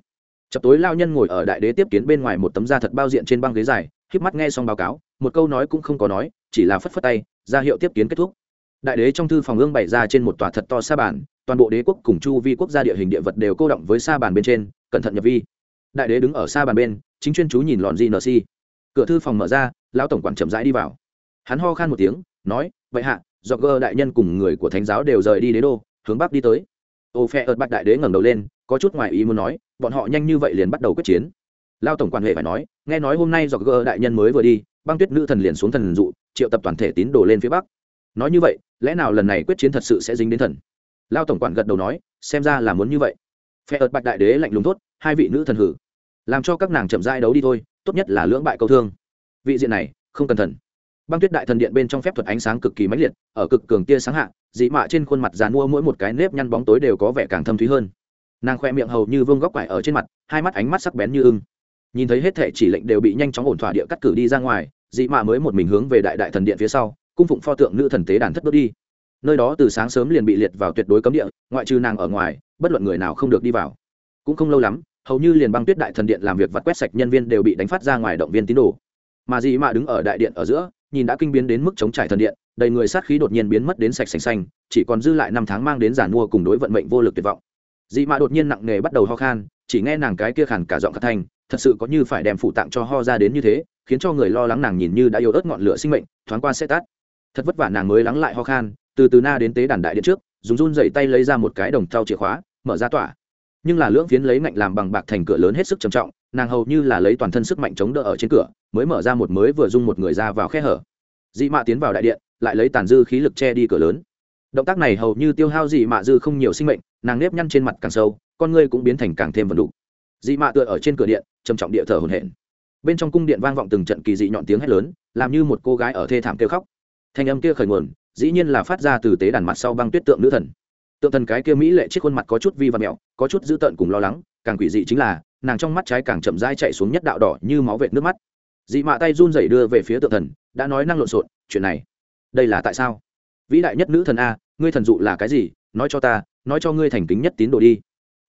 chập tối lao nhân ngồi ở đại đế tiếp kiến bên ngoài một tấm da thật bao diện trên băng ghế dài híp mắt nghe xong báo cáo, một câu nói cũng không có nói, chỉ là phất phất tay, ra hiệu tiếp kiến kết thúc. Đại đế trong thư phòng ương bày ra trên một tòa thật to sa bàn, toàn bộ đế quốc cùng chu vi quốc gia địa hình địa vật đều cô động với sa bàn bên trên, cẩn thận nhập vi. Đại đế đứng ở sa bàn bên, chính chuyên chú nhìn lọn di si. Cửa thư phòng mở ra, lão tổng quản chậm rãi đi vào. Hắn ho khan một tiếng, nói, vậy hạ do gơ đại nhân cùng người của thánh giáo đều rời đi đế đô, hướng bắc đi tới. Ô phe ợt bạch đại đế ngẩng đầu lên, có chút ngoài ý muốn nói bọn họ nhanh như vậy liền bắt đầu quyết chiến. Lao tổng quản hệ phải nói, nghe nói hôm nay do gơ đại nhân mới vừa đi, băng tuyết nữ thần liền xuống thần dụ triệu tập toàn thể tín đồ lên phía bắc. Nói như vậy, lẽ nào lần này quyết chiến thật sự sẽ dính đến thần? Lao tổng quản gật đầu nói, xem ra là muốn như vậy. Phe ợt bạch đại đế lạnh lùng thốt, hai vị nữ thần hử. Làm cho các nàng chậm rãi đấu đi thôi, tốt nhất là lưỡng bại câu thương. Vị diện này, không cần thần. băng tuyết đại thần điện bên trong phép thuật ánh sáng cực kỳ mãnh liệt, ở cực cường tia sáng hạ, dị mạ trên khuôn mặt dàn mua mỗi một cái nếp nhăn bóng tối đều có vẻ càng thâm thúy hơn nàng khoe miệng hầu như vương góc quải ở trên mặt, hai mắt ánh mắt sắc bén như ưng. Nhìn thấy hết thể chỉ lệnh đều bị nhanh chóng ổn thỏa địa cắt cử đi ra ngoài, dị mạ mới một mình hướng về đại đại thần điện phía sau, cung phụng pho tượng nữ thần tế đàn thất bước đi. Nơi đó từ sáng sớm liền bị liệt vào tuyệt đối cấm địa, ngoại trừ nàng ở ngoài, bất luận người nào không được đi vào. Cũng không lâu lắm, hầu như liền băng tuyết đại thần điện làm việc vặt quét sạch nhân viên đều bị đánh phát ra ngoài động viên tín đồ. Mà dị mạ đứng ở đại điện ở giữa, nhìn đã kinh biến đến mức chống trải thần điện, đầy người sát khí đột nhiên biến mất đến sạch sành xanh, chỉ còn dư lại năm tháng mang đến giản mua cùng đối vận mệnh vô lực tuyệt vọng dị mạ đột nhiên nặng nề bắt đầu ho khan, chỉ nghe nàng cái kia khàn cả giọng cả thanh, thật sự có như phải đem phụ tạng cho ho ra đến như thế, khiến cho người lo lắng nàng nhìn như đã yếu ớt ngọn lửa sinh mệnh, thoáng qua sẽ tắt. Thật vất vả nàng mới lắng lại ho khan, từ từ na đến tế đàn đại điện trước, dùng run dậy tay lấy ra một cái đồng thau chìa khóa, mở ra tỏa. Nhưng là lưỡng phiến lấy ngạnh làm bằng bạc thành cửa lớn hết sức trầm trọng, nàng hầu như là lấy toàn thân sức mạnh chống đỡ ở trên cửa, mới mở ra một mới vừa dung một người ra vào khe hở. Dị mạ tiến vào đại điện, lại lấy tàn dư khí lực che đi cửa lớn động tác này hầu như tiêu hao dị mạ dư không nhiều sinh mệnh, nàng nếp nhăn trên mặt càng sâu, con ngươi cũng biến thành càng thêm vần đủ. Dị mạ tựa ở trên cửa điện, trầm trọng địa thở hồn hển. Bên trong cung điện vang vọng từng trận kỳ dị nhọn tiếng hét lớn, làm như một cô gái ở thê thảm kêu khóc. Thanh âm kia khởi nguồn, dĩ nhiên là phát ra từ tế đàn mặt sau băng tuyết tượng nữ thần. Tượng thần cái kia mỹ lệ chiếc khuôn mặt có chút vi và mẹo, có chút dữ tợn cùng lo lắng, càng quỷ dị chính là, nàng trong mắt trái càng chậm dai chạy xuống nhất đạo đỏ như máu vệt nước mắt. Dị mạ tay run rẩy đưa về phía tượng thần, đã nói năng lộn xộn, chuyện này, đây là tại sao? Vĩ đại nhất nữ thần a, ngươi thần dụ là cái gì? Nói cho ta, nói cho ngươi thành kính nhất tín đồ đi.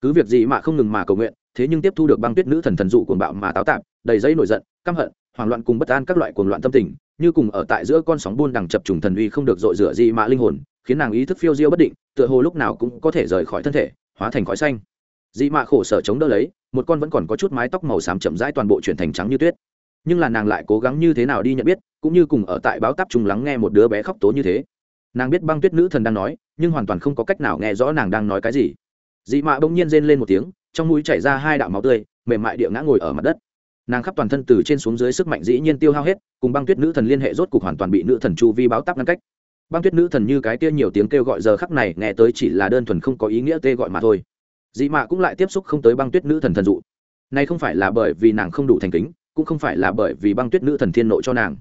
Cứ việc gì mà không ngừng mà cầu nguyện, thế nhưng tiếp thu được băng tuyết nữ thần thần dụ cuồng bạo mà táo tạp, đầy dây nổi giận, căm hận, hoảng loạn cùng bất an các loại cuồng loạn tâm tình, như cùng ở tại giữa con sóng buôn đằng chập trùng thần uy không được dội rửa gì mà linh hồn, khiến nàng ý thức phiêu diêu bất định, tựa hồ lúc nào cũng có thể rời khỏi thân thể, hóa thành khói xanh. Dị mạ khổ sở chống đỡ lấy, một con vẫn còn có chút mái tóc màu xám chậm rãi toàn bộ chuyển thành trắng như tuyết. Nhưng là nàng lại cố gắng như thế nào đi nhận biết, cũng như cùng ở tại báo táp trùng lắng nghe một đứa bé khóc tố như thế nàng biết băng tuyết nữ thần đang nói, nhưng hoàn toàn không có cách nào nghe rõ nàng đang nói cái gì. Dị mạ bỗng nhiên rên lên một tiếng, trong mũi chảy ra hai đạo máu tươi, mềm mại địa ngã ngồi ở mặt đất. Nàng khắp toàn thân từ trên xuống dưới sức mạnh dĩ nhiên tiêu hao hết, cùng băng tuyết nữ thần liên hệ rốt cục hoàn toàn bị nữ thần chu vi báo tắc ngăn cách. Băng tuyết nữ thần như cái kia nhiều tiếng kêu gọi giờ khắc này nghe tới chỉ là đơn thuần không có ý nghĩa tê gọi mà thôi. Dị mạ cũng lại tiếp xúc không tới băng tuyết nữ thần thần dụ. Nay không phải là bởi vì nàng không đủ thành kính, cũng không phải là bởi vì băng tuyết nữ thần thiên nộ cho nàng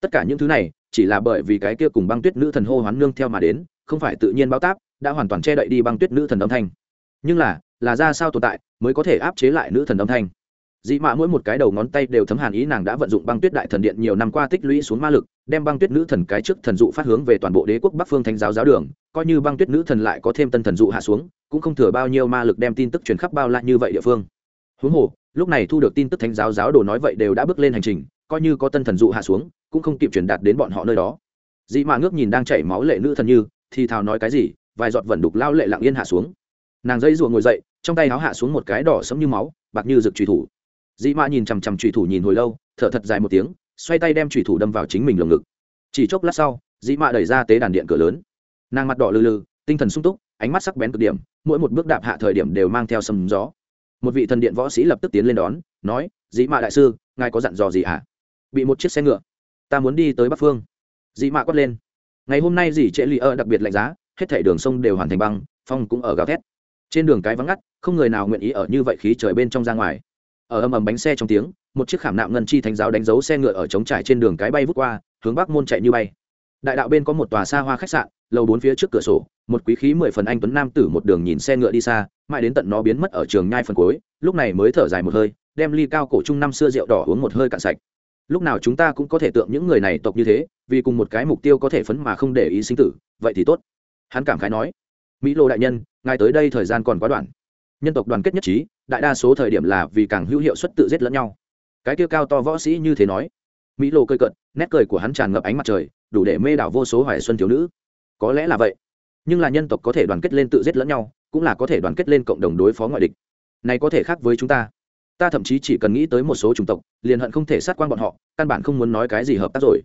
tất cả những thứ này, chỉ là bởi vì cái kia cùng băng tuyết nữ thần hô hoán nương theo mà đến, không phải tự nhiên báo táp, đã hoàn toàn che đậy đi băng tuyết nữ thần âm thanh. Nhưng là là ra sao tồn tại mới có thể áp chế lại nữ thần âm thanh? Dị mạ mỗi một cái đầu ngón tay đều thấm hàn ý nàng đã vận dụng băng tuyết đại thần điện nhiều năm qua tích lũy xuống ma lực, đem băng tuyết nữ thần cái trước thần dụ phát hướng về toàn bộ đế quốc bắc phương thánh giáo giáo đường, coi như băng tuyết nữ thần lại có thêm tân thần dụ hạ xuống, cũng không thừa bao nhiêu ma lực đem tin tức truyền khắp bao la như vậy địa phương. Huống hồ, lúc này thu được tin tức thánh giáo giáo đồ nói vậy đều đã bước lên hành trình, coi như có tân thần dụ hạ xuống cũng không kịp truyền đạt đến bọn họ nơi đó. Dị mạ ngước nhìn đang chảy máu lệ nữ thần như, thì thào nói cái gì, vài giọt vẩn đục lao lệ lặng yên hạ xuống. Nàng dây rùa ngồi dậy, trong tay áo hạ xuống một cái đỏ sẫm như máu, bạc như rực trùy thủ. Dị mạ nhìn chằm chằm trùy thủ nhìn hồi lâu, thở thật dài một tiếng, xoay tay đem trùy thủ đâm vào chính mình lồng ngực. Chỉ chốc lát sau dị mạ đẩy ra tế đàn điện cửa lớn. Nàng mặt đỏ lừ lừ, tinh thần sung túc, ánh mắt sắc bén cực điểm, mỗi một bước đạp hạ thời điểm đều mang theo sầm gió. Một vị thần điện võ sĩ lập tức tiến lên đón, nói dị mạ đại sư, ngài có dặn dò gì ạ à? bị một chiếc xe ngựa ta muốn đi tới bắc phương. Dị mạ quát lên. Ngày hôm nay dì trễ lì ơ đặc biệt lạnh giá, hết thảy đường sông đều hoàn thành băng, phong cũng ở gào thét. Trên đường cái vắng ngắt, không người nào nguyện ý ở như vậy khí trời bên trong ra ngoài. Ở âm ầm bánh xe trong tiếng, một chiếc khảm nạm ngân chi thánh giáo đánh dấu xe ngựa ở trống trải trên đường cái bay vút qua, hướng bắc môn chạy như bay. Đại đạo bên có một tòa xa hoa khách sạn, lầu bốn phía trước cửa sổ, một quý khí mười phần anh tuấn nam tử một đường nhìn xe ngựa đi xa, mãi đến tận nó biến mất ở trường nhai phần cuối, lúc này mới thở dài một hơi, đem ly cao cổ trung năm xưa rượu đỏ uống một hơi cạn sạch lúc nào chúng ta cũng có thể tượng những người này tộc như thế, vì cùng một cái mục tiêu có thể phấn mà không để ý sinh tử, vậy thì tốt. Hắn cảm khái nói, mỹ lô đại nhân, ngài tới đây thời gian còn quá đoạn. Nhân tộc đoàn kết nhất trí, đại đa số thời điểm là vì càng hữu hiệu suất tự giết lẫn nhau. Cái kia cao to võ sĩ như thế nói. Mỹ lô cơi cận nét cười của hắn tràn ngập ánh mặt trời, đủ để mê đảo vô số hoài xuân thiếu nữ. Có lẽ là vậy. Nhưng là nhân tộc có thể đoàn kết lên tự giết lẫn nhau, cũng là có thể đoàn kết lên cộng đồng đối phó ngoại địch. Này có thể khác với chúng ta ta thậm chí chỉ cần nghĩ tới một số chủng tộc, liền hận không thể sát quan bọn họ, căn bản không muốn nói cái gì hợp tác rồi.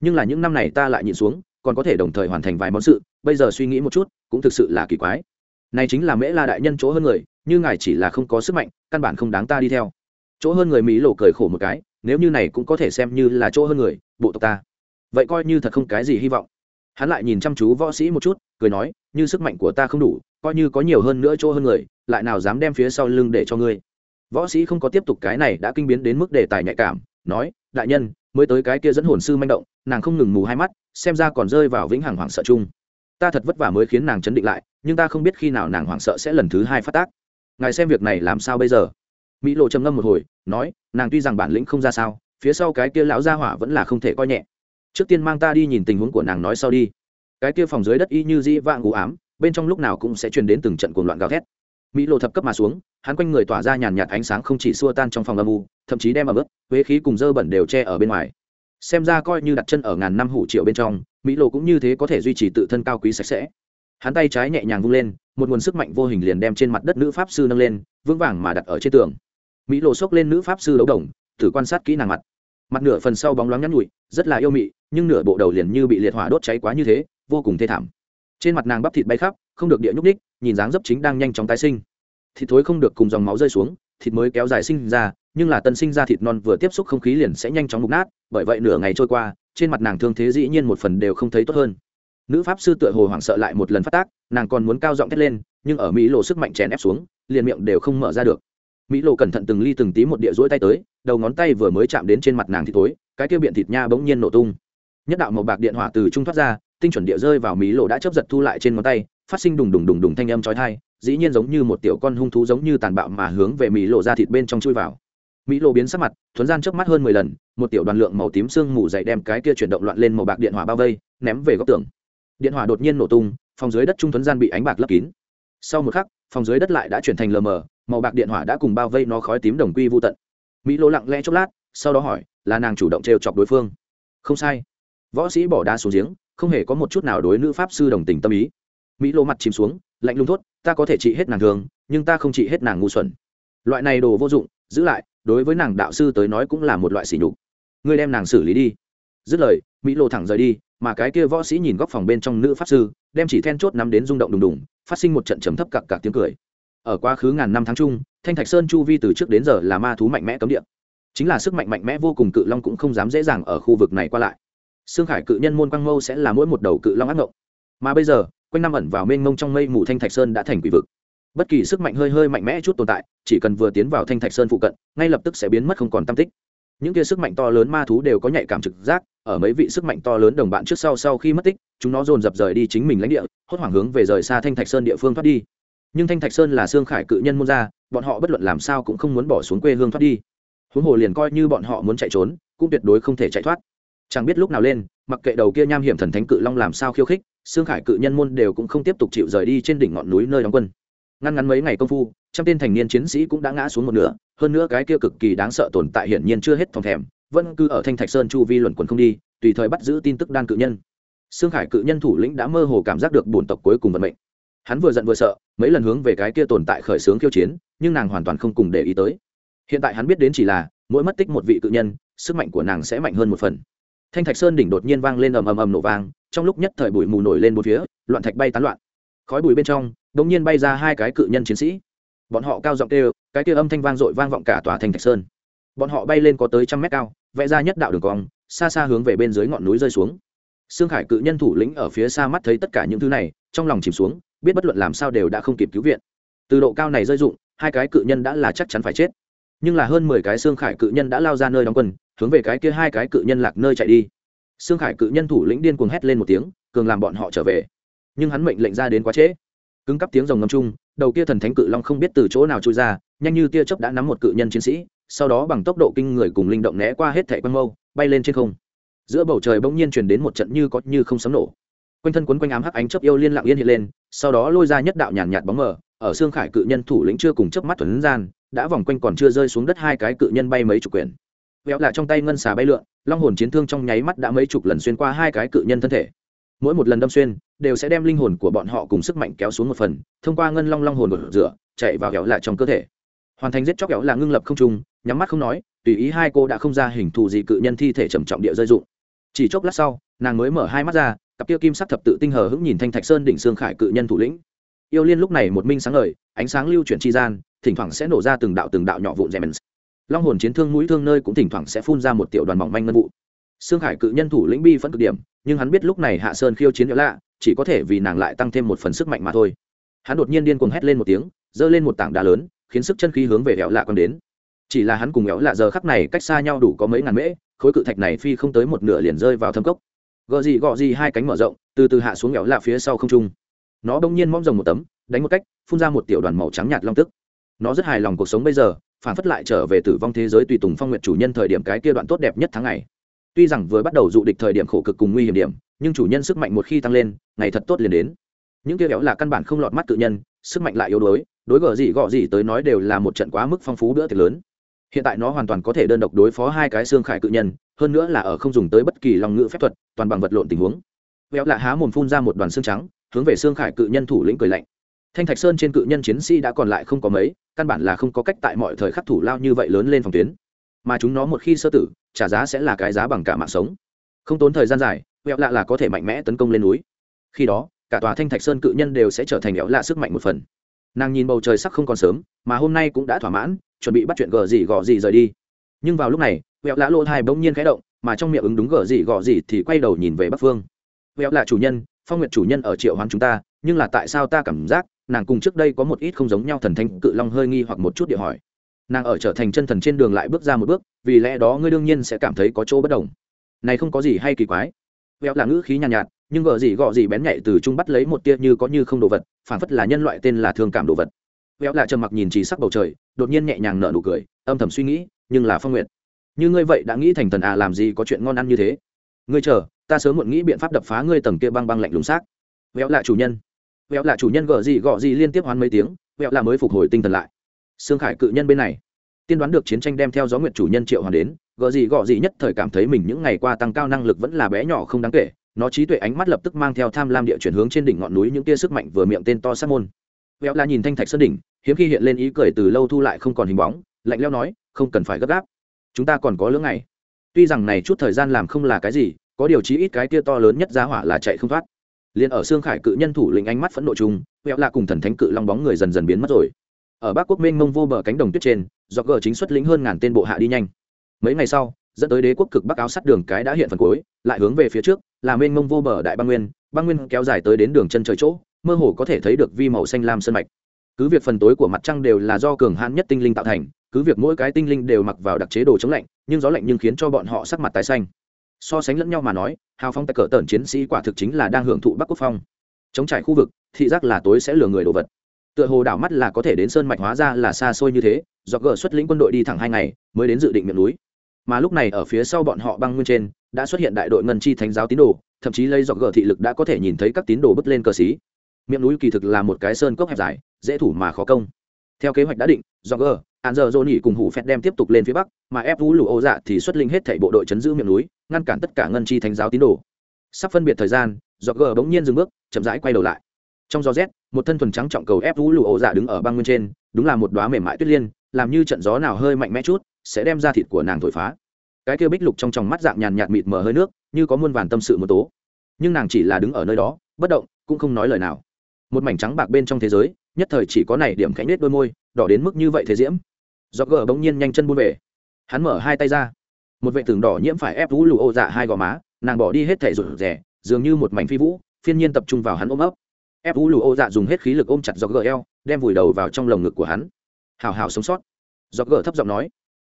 Nhưng là những năm này ta lại nhìn xuống, còn có thể đồng thời hoàn thành vài món sự, bây giờ suy nghĩ một chút, cũng thực sự là kỳ quái. Này chính là mễ la đại nhân chỗ hơn người, như ngài chỉ là không có sức mạnh, căn bản không đáng ta đi theo. Chỗ hơn người mỹ lộ cười khổ một cái, nếu như này cũng có thể xem như là chỗ hơn người, bộ tộc ta. Vậy coi như thật không cái gì hy vọng. Hắn lại nhìn chăm chú võ sĩ một chút, cười nói, như sức mạnh của ta không đủ, coi như có nhiều hơn nữa chỗ hơn người, lại nào dám đem phía sau lưng để cho ngươi? Võ sĩ không có tiếp tục cái này đã kinh biến đến mức đề tài nhạy cảm, nói, đại nhân, mới tới cái kia dẫn hồn sư manh động, nàng không ngừng mù hai mắt, xem ra còn rơi vào vĩnh hằng hoảng sợ chung. Ta thật vất vả mới khiến nàng chấn định lại, nhưng ta không biết khi nào nàng hoảng sợ sẽ lần thứ hai phát tác. Ngài xem việc này làm sao bây giờ? Mỹ lộ trầm ngâm một hồi, nói, nàng tuy rằng bản lĩnh không ra sao, phía sau cái kia lão gia hỏa vẫn là không thể coi nhẹ. Trước tiên mang ta đi nhìn tình huống của nàng nói sau đi. Cái kia phòng dưới đất y như dĩ vạng u ám, bên trong lúc nào cũng sẽ truyền đến từng trận cuồng loạn gào thét mỹ lộ thập cấp mà xuống, hắn quanh người tỏa ra nhàn nhạt ánh sáng không chỉ xua tan trong phòng âm u, thậm chí đem ẩm bước huế khí cùng dơ bẩn đều che ở bên ngoài. xem ra coi như đặt chân ở ngàn năm hủ triệu bên trong, mỹ lộ cũng như thế có thể duy trì tự thân cao quý sạch sẽ. hắn tay trái nhẹ nhàng vung lên, một nguồn sức mạnh vô hình liền đem trên mặt đất nữ pháp sư nâng lên, vững vàng mà đặt ở trên tường. mỹ lộ xốc lên nữ pháp sư đấu đồng, thử quan sát kỹ nàng mặt. mặt nửa phần sau bóng loáng nhắn nhụi, rất là yêu mị, nhưng nửa bộ đầu liền như bị liệt hỏa đốt cháy quá như thế, vô cùng thê thảm trên mặt nàng bắp thịt bay khắp, không được địa nhúc ních nhìn dáng dấp chính đang nhanh chóng tái sinh. Thịt thối không được cùng dòng máu rơi xuống, thịt mới kéo dài sinh ra, nhưng là tân sinh ra thịt non vừa tiếp xúc không khí liền sẽ nhanh chóng mục nát, bởi vậy nửa ngày trôi qua, trên mặt nàng thương thế dĩ nhiên một phần đều không thấy tốt hơn. Nữ pháp sư tựa hồ hoảng sợ lại một lần phát tác, nàng còn muốn cao giọng thét lên, nhưng ở mỹ lộ sức mạnh chèn ép xuống, liền miệng đều không mở ra được. Mỹ lộ cẩn thận từng ly từng tí một địa rỗi tay tới, đầu ngón tay vừa mới chạm đến trên mặt nàng thì tối cái kia biện thịt nha bỗng nhiên nổ tung. Nhất đạo màu bạc điện hỏa từ trung thoát ra tinh chuẩn địa rơi vào mí lộ đã chấp giật thu lại trên ngón tay, phát sinh đùng đùng đùng đùng thanh âm chói tai, dĩ nhiên giống như một tiểu con hung thú giống như tàn bạo mà hướng về mí lộ ra thịt bên trong chui vào. Mỹ lộ biến sắc mặt, thuấn gian trước mắt hơn mười lần, một tiểu đoàn lượng màu tím sương mù dày đem cái kia chuyển động loạn lên màu bạc điện hỏa bao vây, ném về góc tường. Điện hỏa đột nhiên nổ tung, phòng dưới đất trung thuấn gian bị ánh bạc lấp kín. Sau một khắc, phòng dưới đất lại đã chuyển thành lờ mờ, màu bạc điện hỏa đã cùng bao vây nó khói tím đồng quy vô tận. Mỹ lô lặng lẽ chốc lát, sau đó hỏi, là nàng chủ động trêu chọc đối phương? Không sai. Võ sĩ bỏ đá xuống giếng không hề có một chút nào đối nữ pháp sư đồng tình tâm ý. Mỹ lô mặt chìm xuống, lạnh lùng thốt, ta có thể trị hết nàng thường, nhưng ta không trị hết nàng ngu xuẩn. Loại này đồ vô dụng, giữ lại, đối với nàng đạo sư tới nói cũng là một loại sỉ nhục. Ngươi đem nàng xử lý đi. Dứt lời, mỹ lô thẳng rời đi, mà cái kia võ sĩ nhìn góc phòng bên trong nữ pháp sư, đem chỉ then chốt nắm đến rung động đùng đùng, phát sinh một trận trầm thấp cặc cặc tiếng cười. Ở quá khứ ngàn năm tháng chung, thanh thạch sơn chu vi từ trước đến giờ là ma thú mạnh mẽ cấm địa. Chính là sức mạnh mạnh mẽ vô cùng cự long cũng không dám dễ dàng ở khu vực này qua lại xương khải cự nhân môn quang mâu sẽ là mỗi một đầu cự long ác ngộng. Mà bây giờ, quanh năm ẩn vào mênh mông trong mây mù thanh thạch sơn đã thành quỷ vực. Bất kỳ sức mạnh hơi hơi mạnh mẽ chút tồn tại, chỉ cần vừa tiến vào thanh thạch sơn phụ cận, ngay lập tức sẽ biến mất không còn tam tích. Những kia sức mạnh to lớn ma thú đều có nhạy cảm trực giác, ở mấy vị sức mạnh to lớn đồng bạn trước sau sau khi mất tích, chúng nó dồn dập rời đi chính mình lãnh địa, hốt hoảng hướng về rời xa thanh thạch sơn địa phương thoát đi. Nhưng thanh thạch sơn là xương khải cự nhân môn ra, bọn họ bất luận làm sao cũng không muốn bỏ xuống quê hương thoát đi. Huống hồ liền coi như bọn họ muốn chạy trốn, cũng tuyệt đối không thể chạy thoát chẳng biết lúc nào lên, mặc kệ đầu kia nham hiểm thần thánh cự long làm sao khiêu khích xương khải cự nhân môn đều cũng không tiếp tục chịu rời đi trên đỉnh ngọn núi nơi đóng quân. Ngăn ngắn mấy ngày công phu, trăm tên thành niên chiến sĩ cũng đã ngã xuống một nửa, hơn nữa cái kia cực kỳ đáng sợ tồn tại hiển nhiên chưa hết phòng thèm, vẫn cứ ở thanh thạch sơn chu vi luẩn quẩn không đi, tùy thời bắt giữ tin tức đan cự nhân. Xương khải cự nhân thủ lĩnh đã mơ hồ cảm giác được bổn tộc cuối cùng vận mệnh. Hắn vừa giận vừa sợ, mấy lần hướng về cái kia tồn tại khởi xướng khiêu chiến, nhưng nàng hoàn toàn không cùng để ý tới. Hiện tại hắn biết đến chỉ là, mỗi mất tích một vị cự nhân, sức mạnh của nàng sẽ mạnh hơn một phần thanh thạch sơn đỉnh đột nhiên vang lên ầm ầm ầm nổ vang, trong lúc nhất thời bụi mù nổi lên một phía, loạn thạch bay tán loạn. Khói bụi bên trong đ ỗ n g nhiên bay ra hai cái cự nhân chiến sĩ. Bọn họ cao giọng kêu, cái kia âm thanh vang dội vang vọng cả tòa thanh thạch sơn. Bọn họ bay lên có tới trăm mét cao, vẽ ra nhất đạo đường cong, xa xa hướng về bên dưới ngọn núi rơi xuống. Sương khải cự nhân thủ lĩnh ở phía xa mắt thấy tất cả những thứ này, trong lòng chìm xuống, biết bất luận làm sao đều đã không kịp cứu viện. Từ độ cao này rơi dụng, hai cái cự nhân đã là chắc chắn phải chết. Nhưng là hơn mười cái sương khải cự nhân đã lao ra nơi đóng quân hướng về cái kia hai cái cự nhân lạc nơi chạy đi. Xương khải cự nhân thủ lĩnh điên cuồng hét lên một tiếng, cường làm bọn họ trở về. Nhưng hắn mệnh lệnh ra đến quá trễ. Cứng cắp tiếng rồng ngâm chung, đầu kia thần thánh cự long không biết từ chỗ nào trôi ra, nhanh như tia chớp đã nắm một cự nhân chiến sĩ, sau đó bằng tốc độ kinh người cùng linh động né qua hết thẻ quang mâu, bay lên trên không. Giữa bầu trời bỗng nhiên truyền đến một trận như có như không sấm nổ. Quanh thân quấn quanh ám hắc ánh chớp yêu liên lặng yên hiện lên, sau đó lôi ra nhất đạo nhàn nhạt bóng mờ, ở xương khải cự nhân thủ lĩnh chưa cùng chớp mắt thuần gian, đã vòng quanh còn chưa rơi xuống đất hai cái cự nhân bay mấy chục quyển véo lại trong tay ngân xà bay lượn, long hồn chiến thương trong nháy mắt đã mấy chục lần xuyên qua hai cái cự nhân thân thể. Mỗi một lần đâm xuyên, đều sẽ đem linh hồn của bọn họ cùng sức mạnh kéo xuống một phần, thông qua ngân long long hồn một rửa, chạy vào kéo lại trong cơ thể. Hoàn thành giết chóc kéo là ngưng lập không trung, nhắm mắt không nói, tùy ý hai cô đã không ra hình thù gì cự nhân thi thể trầm trọng địa rơi dụng chỉ chốc lát sau, nàng mới mở hai mắt ra, cặp kia kim sắc thập tự tinh hờ hững nhìn thanh thạch sơn đỉnh xương khải cự nhân thủ lĩnh. Yêu liên lúc này một minh sáng ngời, ánh sáng lưu chuyển tri gian, thỉnh thoảng sẽ nổ ra từng đạo từng đạo nhỏ vụn rèm long hồn chiến thương mũi thương nơi cũng thỉnh thoảng sẽ phun ra một tiểu đoàn mỏng manh ngân vụ. Sương khải cự nhân thủ lĩnh bi phẫn cực điểm, nhưng hắn biết lúc này hạ sơn khiêu chiến nhỡ lạ, chỉ có thể vì nàng lại tăng thêm một phần sức mạnh mà thôi. Hắn đột nhiên điên cuồng hét lên một tiếng, giơ lên một tảng đá lớn, khiến sức chân khí hướng về hẻo lạ còn đến. Chỉ là hắn cùng hẻo lạ giờ khắc này cách xa nhau đủ có mấy ngàn mễ, khối cự thạch này phi không tới một nửa liền rơi vào thâm cốc. Gò gì gọ gì hai cánh mở rộng, từ từ hạ xuống hẻo lạ phía sau không trung. Nó bỗng nhiên mõm rồng một tấm, đánh một cách, phun ra một tiểu đoàn màu trắng nhạt long tức nó rất hài lòng cuộc sống bây giờ, phản phất lại trở về tử vong thế giới tùy tùng phong nguyện chủ nhân thời điểm cái kia đoạn tốt đẹp nhất tháng ngày. Tuy rằng vừa bắt đầu dụ địch thời điểm khổ cực cùng nguy hiểm điểm, nhưng chủ nhân sức mạnh một khi tăng lên, ngày thật tốt liền đến. Những kia béo là căn bản không lọt mắt tự nhân, sức mạnh lại yếu đuối, đối gở gì gọ gì tới nói đều là một trận quá mức phong phú bữa tiệc lớn. Hiện tại nó hoàn toàn có thể đơn độc đối phó hai cái xương khải cự nhân, hơn nữa là ở không dùng tới bất kỳ lòng ngữ phép thuật, toàn bằng vật lộn tình huống. Béo lạ há mồm phun ra một đoàn xương trắng, hướng về xương khải cự nhân thủ lĩnh cười lạnh thanh thạch sơn trên cự nhân chiến sĩ đã còn lại không có mấy, căn bản là không có cách tại mọi thời khắc thủ lao như vậy lớn lên phòng tuyến. Mà chúng nó một khi sơ tử, trả giá sẽ là cái giá bằng cả mạng sống. Không tốn thời gian dài, vẹo lạ là có thể mạnh mẽ tấn công lên núi. Khi đó, cả tòa thanh thạch sơn cự nhân đều sẽ trở thành vẹo lạ sức mạnh một phần. Nàng nhìn bầu trời sắc không còn sớm, mà hôm nay cũng đã thỏa mãn, chuẩn bị bắt chuyện gờ gì gò gì rời đi. Nhưng vào lúc này, vẹo lạ lỗ thai bỗng nhiên khẽ động, mà trong miệng ứng đúng gờ gì gò gì thì quay đầu nhìn về bắc phương. Vẹo lạ chủ nhân, phong nguyệt chủ nhân ở triệu hoán chúng ta, nhưng là tại sao ta cảm giác nàng cùng trước đây có một ít không giống nhau thần thanh cự long hơi nghi hoặc một chút địa hỏi. Nàng ở trở thành chân thần trên đường lại bước ra một bước vì lẽ đó ngươi đương nhiên sẽ cảm thấy có chỗ bất đồng. Này không có gì hay kỳ quái. Vẹo là ngữ khí nhàn nhạt, nhạt nhưng gợ gì gọ gì bén nhạy từ trung bắt lấy một tia như có như không đồ vật phản phất là nhân loại tên là thương cảm đồ vật. Vẹo là trầm mặc nhìn chỉ sắc bầu trời đột nhiên nhẹ nhàng nở nụ cười âm thầm suy nghĩ nhưng là phong nguyện như ngươi vậy đã nghĩ thành thần à làm gì có chuyện ngon ăn như thế? Ngươi chờ ta sớm muộn nghĩ biện pháp đập phá ngươi tầng kia băng băng lạnh lùng xác. Vẹo là chủ nhân vẹo là chủ nhân gợ gì gọ gì liên tiếp hoán mấy tiếng, vẹo là mới phục hồi tinh thần lại. Sương khải cự nhân bên này. Tiên đoán được chiến tranh đem theo gió nguyện chủ nhân triệu hoàn đến gợ gì gọ gì nhất thời cảm thấy mình những ngày qua tăng cao năng lực vẫn là bé nhỏ không đáng kể, nó trí tuệ ánh mắt lập tức mang theo tham lam địa chuyển hướng trên đỉnh ngọn núi những tia sức mạnh vừa miệng tên to sát môn. Vẹo là nhìn thanh thạch sơn đỉnh, hiếm khi hiện lên ý cười từ lâu thu lại không còn hình bóng, lạnh leo nói, không cần phải gấp gáp. Chúng ta còn có lưỡng ngày. Tuy rằng này chút thời gian làm không là cái gì, có điều chí ít cái tia to lớn nhất giá hỏa là chạy không thoát liền ở xương khải cự nhân thủ lĩnh ánh mắt phẫn nộ chung vẹo là cùng thần thánh cự long bóng người dần dần biến mất rồi. Ở bắc quốc mênh mông vô bờ cánh đồng tuyết trên do gờ chính xuất lĩnh hơn ngàn tên bộ hạ đi nhanh. Mấy ngày sau, dẫn tới đế quốc cực bắc áo sắt đường cái đã hiện phần cuối, lại hướng về phía trước, là mênh mông vô bờ đại băng nguyên. Băng nguyên kéo dài tới đến đường chân trời chỗ, mơ hồ có thể thấy được vi màu xanh lam sơn mạch. Cứ việc phần tối của mặt trăng đều là do cường hãn nhất tinh linh tạo thành, cứ việc mỗi cái tinh linh đều mặc vào đặc chế đồ chống lạnh, nhưng gió lạnh nhưng khiến cho bọn họ sắc mặt tái xanh so sánh lẫn nhau mà nói, hào phong tại cỡ tần chiến sĩ quả thực chính là đang hưởng thụ bắc quốc phong. Chống trải khu vực, thị giác là tối sẽ lừa người đồ vật. Tựa hồ đảo mắt là có thể đến sơn mạch hóa ra là xa xôi như thế, do gờ xuất lĩnh quân đội đi thẳng hai ngày, mới đến dự định miệng núi. Mà lúc này ở phía sau bọn họ băng nguyên trên, đã xuất hiện đại đội ngân chi thánh giáo tín đồ, thậm chí lấy do gờ thị lực đã có thể nhìn thấy các tín đồ bứt lên cờ xí. Miệng núi kỳ thực là một cái sơn cốc hẹp dài, dễ thủ mà khó công. Theo kế hoạch đã định, do gờ hạn giờ dô nhỉ cùng hủ phét đem tiếp tục lên phía bắc, mà ép vũ lụ ô dạ thì xuất linh hết thảy bộ đội chấn giữ miệng núi, ngăn cản tất cả ngân chi thánh giáo tín đồ. Sắp phân biệt thời gian do gờ bỗng nhiên dừng bước, chậm rãi quay đầu lại. Trong gió rét, một thân thuần trắng trọng cầu ép vũ lụ ô dạ đứng ở băng nguyên trên, đúng là một đoá mềm mại tuyết liên, làm như trận gió nào hơi mạnh mẽ chút, sẽ đem ra thịt của nàng thổi phá. Cái kia bích lục trong tròng mắt dạng nhàn nhạt mịt mờ hơi nước, như có muôn vàn tâm sự một tố. Nhưng nàng chỉ là đứng ở nơi đó, bất động, cũng không nói lời nào. Một mảnh trắng bạc bên trong thế giới, nhất thời chỉ có này điểm khẽ nết đôi môi, đỏ đến mức như vậy thế diễm do gờ bỗng nhiên nhanh chân buôn về. Hắn mở hai tay ra. Một vệ tường đỏ nhiễm phải ép vũ lụ ô dạ hai gò má, nàng bỏ đi hết thể rụt rẻ dường như một mảnh phi vũ, phiên nhiên tập trung vào hắn ôm ấp. Ép vũ lụ ô dạ dùng hết khí lực ôm chặt do gờ eo, đem vùi đầu vào trong lồng ngực của hắn. Hào hào sống sót. Do gờ thấp giọng nói,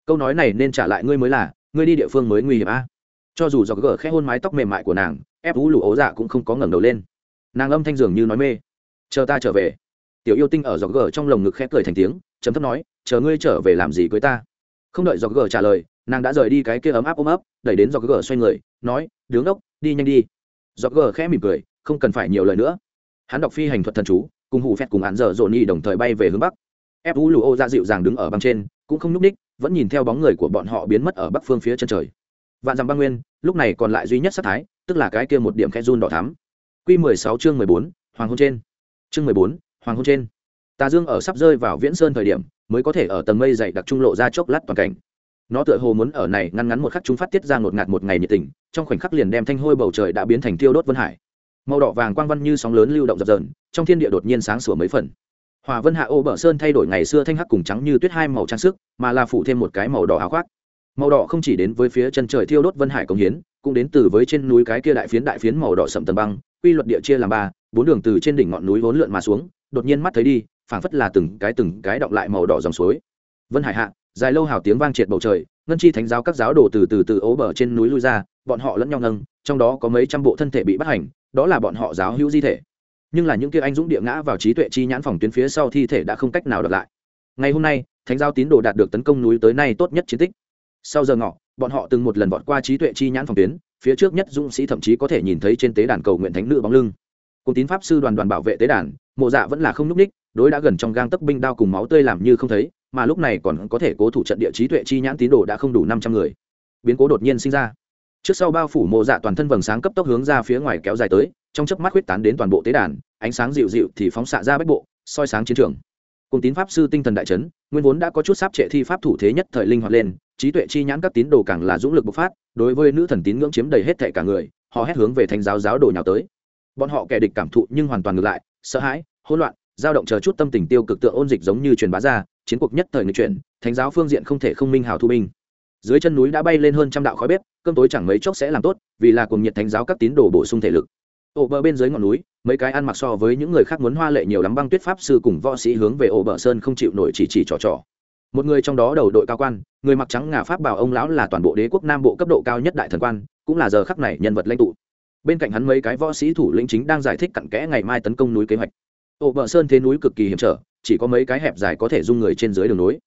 câu nói này nên trả lại ngươi mới là, ngươi đi địa phương mới nguy hiểm a. Cho dù do gờ khẽ hôn mái tóc mềm mại của nàng, ép vũ lụ ô dạ cũng không có ngẩng đầu lên. Nàng âm thanh dường như nói mê, chờ ta trở về tiểu yêu tinh ở do gờ trong lồng ngực khẽ cười thành tiếng chấm thấp nói, chờ ngươi trở về làm gì cưới ta? Không đợi do gờ trả lời, nàng đã rời đi cái kia ấm áp ôm ấp, đẩy đến do gờ xoay người, nói, đứng đốc, đi nhanh đi. Do gờ khẽ mỉm cười, không cần phải nhiều lời nữa. Hắn đọc phi hành thuật thần chú, cùng hủ phét cùng hắn dở dồn nhi đồng thời bay về hướng bắc. Ép u lù ô ra dịu dàng đứng ở băng trên, cũng không n ú c ních vẫn nhìn theo bóng người của bọn họ biến mất ở bắc phương phía chân trời. Vạn dặm băng nguyên, lúc này còn lại duy nhất sắc thái, tức là cái kia một điểm khe run đỏ thắm. Q mười sáu chương mười bốn, hoàng hôn trên. Chương mười bốn hoàng hôn trên. Tà dương ở sắp rơi vào viễn sơn thời điểm, mới có thể ở tầng mây dày đặc trung lộ ra chốc lát toàn cảnh. Nó tựa hồ muốn ở này ngăn ngắn một khắc chúng phát tiết ra ngột ngạt một ngày nhiệt tình, trong khoảnh khắc liền đem thanh hôi bầu trời đã biến thành tiêu đốt vân hải. Màu đỏ vàng quang văn như sóng lớn lưu động dập dờn, trong thiên địa đột nhiên sáng sủa mấy phần. Hòa vân hạ ô bờ sơn thay đổi ngày xưa thanh hắc cùng trắng như tuyết hai màu trang sức, mà là phủ thêm một cái màu đỏ áo khoác. Màu đỏ không chỉ đến với phía chân trời thiêu đốt vân hải công hiến, cũng đến từ với trên núi cái kia đại phiến đại phiến màu đỏ sậm tầng băng, quy luật địa chia làm ba, bốn đường từ trên đỉnh ngọn núi vốn lượn mà xuống đột nhiên mắt thấy đi, phảng phất là từng cái từng cái động lại màu đỏ dòng suối. Vân hải hạ, dài lâu hào tiếng vang triệt bầu trời, ngân chi thánh giáo các giáo đồ từ từ từ ố bờ trên núi lui ra, bọn họ lẫn nhau nâng, trong đó có mấy trăm bộ thân thể bị bắt hành, đó là bọn họ giáo hữu di thể. Nhưng là những kia anh dũng địa ngã vào trí tuệ chi nhãn phòng tuyến phía sau thi thể đã không cách nào đập lại. Ngày hôm nay, thánh giáo tín đồ đạt được tấn công núi tới nay tốt nhất chiến tích. Sau giờ ngọ, bọn họ từng một lần vọt qua trí tuệ chi nhãn phòng tuyến, phía trước nhất dũng sĩ thậm chí có thể nhìn thấy trên tế đàn cầu nguyện thánh nữ bóng lưng cùng tín pháp sư đoàn đoàn bảo vệ tế đàn, mộ dạ vẫn là không núp ních đối đã gần trong gang tấc binh đao cùng máu tươi làm như không thấy, mà lúc này còn có thể cố thủ trận địa trí tuệ chi nhãn tín đồ đã không đủ năm trăm người. Biến cố đột nhiên sinh ra. Trước sau bao phủ mộ dạ toàn thân vầng sáng cấp tốc hướng ra phía ngoài kéo dài tới, trong chớp mắt huyết tán đến toàn bộ tế đàn, ánh sáng dịu dịu thì phóng xạ ra bách bộ, soi sáng chiến trường. Cùng tín pháp sư tinh thần đại trấn nguyên vốn đã có chút sáp trệ thi pháp thủ thế nhất thời linh hoạt lên, trí tuệ chi nhãn các tín đồ càng là dũng lực bộc phát, đối với nữ thần tín ngưỡng chiếm đầy hết thệ cả người, họ hét hướng về thánh giáo giáo đồ nhào tới bọn họ kẻ địch cảm thụ nhưng hoàn toàn ngược lại, sợ hãi, hỗn loạn, dao động chờ chút tâm tình tiêu cực tượng ôn dịch giống như truyền bá ra, chiến cuộc nhất thời người chuyển, thánh giáo phương diện không thể không minh hào thu binh. Dưới chân núi đã bay lên hơn trăm đạo khói bếp, cơm tối chẳng mấy chốc sẽ làm tốt, vì là cùng nhiệt thánh giáo các tín đồ bổ sung thể lực. Ổ bờ bên dưới ngọn núi, mấy cái ăn mặc so với những người khác muốn hoa lệ nhiều lắm băng tuyết pháp sư cùng võ sĩ hướng về ổ bờ sơn không chịu nổi chỉ chỉ trò trò. Một người trong đó đầu đội cao quan, người mặc trắng ngà pháp bảo ông lão là toàn bộ đế quốc nam bộ cấp độ cao nhất đại thần quan, cũng là giờ khắc này nhân vật lãnh tụ bên cạnh hắn mấy cái võ sĩ thủ lĩnh chính đang giải thích cặn kẽ ngày mai tấn công núi kế hoạch. Ổ bờ sơn thế núi cực kỳ hiểm trở, chỉ có mấy cái hẹp dài có thể dung người trên dưới đường núi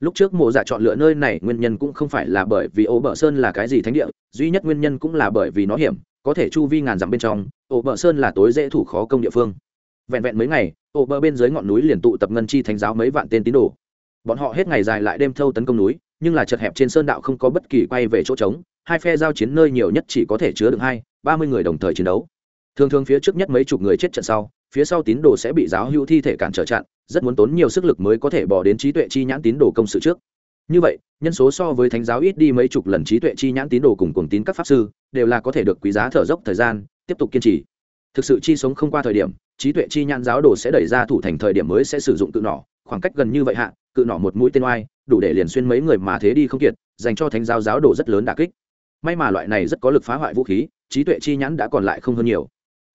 lúc trước mộ dạ chọn lựa nơi này, nguyên nhân cũng không phải là bởi vì ổ bờ sơn là cái gì thánh địa, duy nhất nguyên nhân cũng là bởi vì nó hiểm, có thể chu vi ngàn dặm bên trong ổ bờ sơn là tối dễ thủ khó công địa phương. Vẹn vẹn mấy ngày ổ bờ bên dưới ngọn núi liền tụ tập ngân chi thánh giáo mấy vạn tên tín đồ. Bọn họ hết ngày dài lại đêm thâu tấn công núi, nhưng là chật hẹp trên sơn đạo không có bất kỳ quay về chỗ trống, hai phe giao chiến nơi nhiều nhất chỉ có thể chứa được hai ba mươi người đồng thời chiến đấu. Thường thường phía trước nhất mấy chục người chết trận sau, phía sau tín đồ sẽ bị giáo hữu thi thể cản trở chặn, rất muốn tốn nhiều sức lực mới có thể bỏ đến trí tuệ chi nhãn tín đồ công sự trước. Như vậy, nhân số so với thánh giáo ít đi mấy chục lần trí tuệ chi nhãn tín đồ cùng cùng tín các pháp sư, đều là có thể được quý giá thở dốc thời gian, tiếp tục kiên trì. Thực sự chi sống không qua thời điểm, trí tuệ chi nhãn giáo đồ sẽ đẩy ra thủ thành thời điểm mới sẽ sử dụng cự nỏ, khoảng cách gần như vậy hạ, cự nỏ một mũi tên oai, đủ để liền xuyên mấy người mà thế đi không kiệt, dành cho thánh giáo giáo đồ rất lớn đà kích. May mà loại này rất có lực phá hoại vũ khí trí tuệ chi nhãn đã còn lại không hơn nhiều.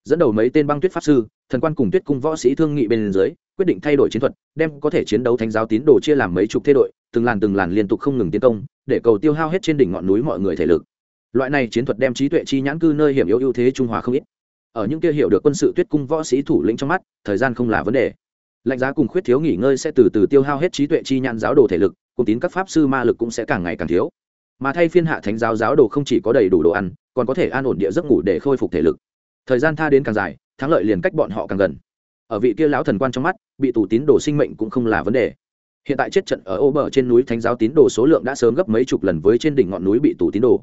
Dẫn đầu mấy tên băng tuyết pháp sư, thần quan cùng tuyết cung võ sĩ thương nghị bên dưới, quyết định thay đổi chiến thuật, đem có thể chiến đấu thánh giáo tín đồ chia làm mấy chục thế đội, từng làn từng làn liên tục không ngừng tiến công, để cầu tiêu hao hết trên đỉnh ngọn núi mọi người thể lực. Loại này chiến thuật đem trí tuệ chi nhãn cư nơi hiểm yếu ưu thế trung hòa không ít. Ở những kia hiểu được quân sự tuyết cung võ sĩ thủ lĩnh trong mắt, thời gian không là vấn đề. Lạnh giá cùng khuyết thiếu nghỉ ngơi sẽ từ từ tiêu hao hết trí tuệ chi nhãn giáo đồ thể lực, cùng tín các pháp sư ma lực cũng sẽ càng ngày càng thiếu. Mà thay phiên hạ thánh giáo giáo đồ không chỉ có đầy đủ đồ ăn còn có thể an ổn địa giấc ngủ để khôi phục thể lực. Thời gian tha đến càng dài, thắng lợi liền cách bọn họ càng gần. Ở vị kia lão thần quan trong mắt, bị tù tín đồ sinh mệnh cũng không là vấn đề. Hiện tại chết trận ở ô bờ trên núi thánh giáo tín đồ số lượng đã sớm gấp mấy chục lần với trên đỉnh ngọn núi bị tù tín đồ.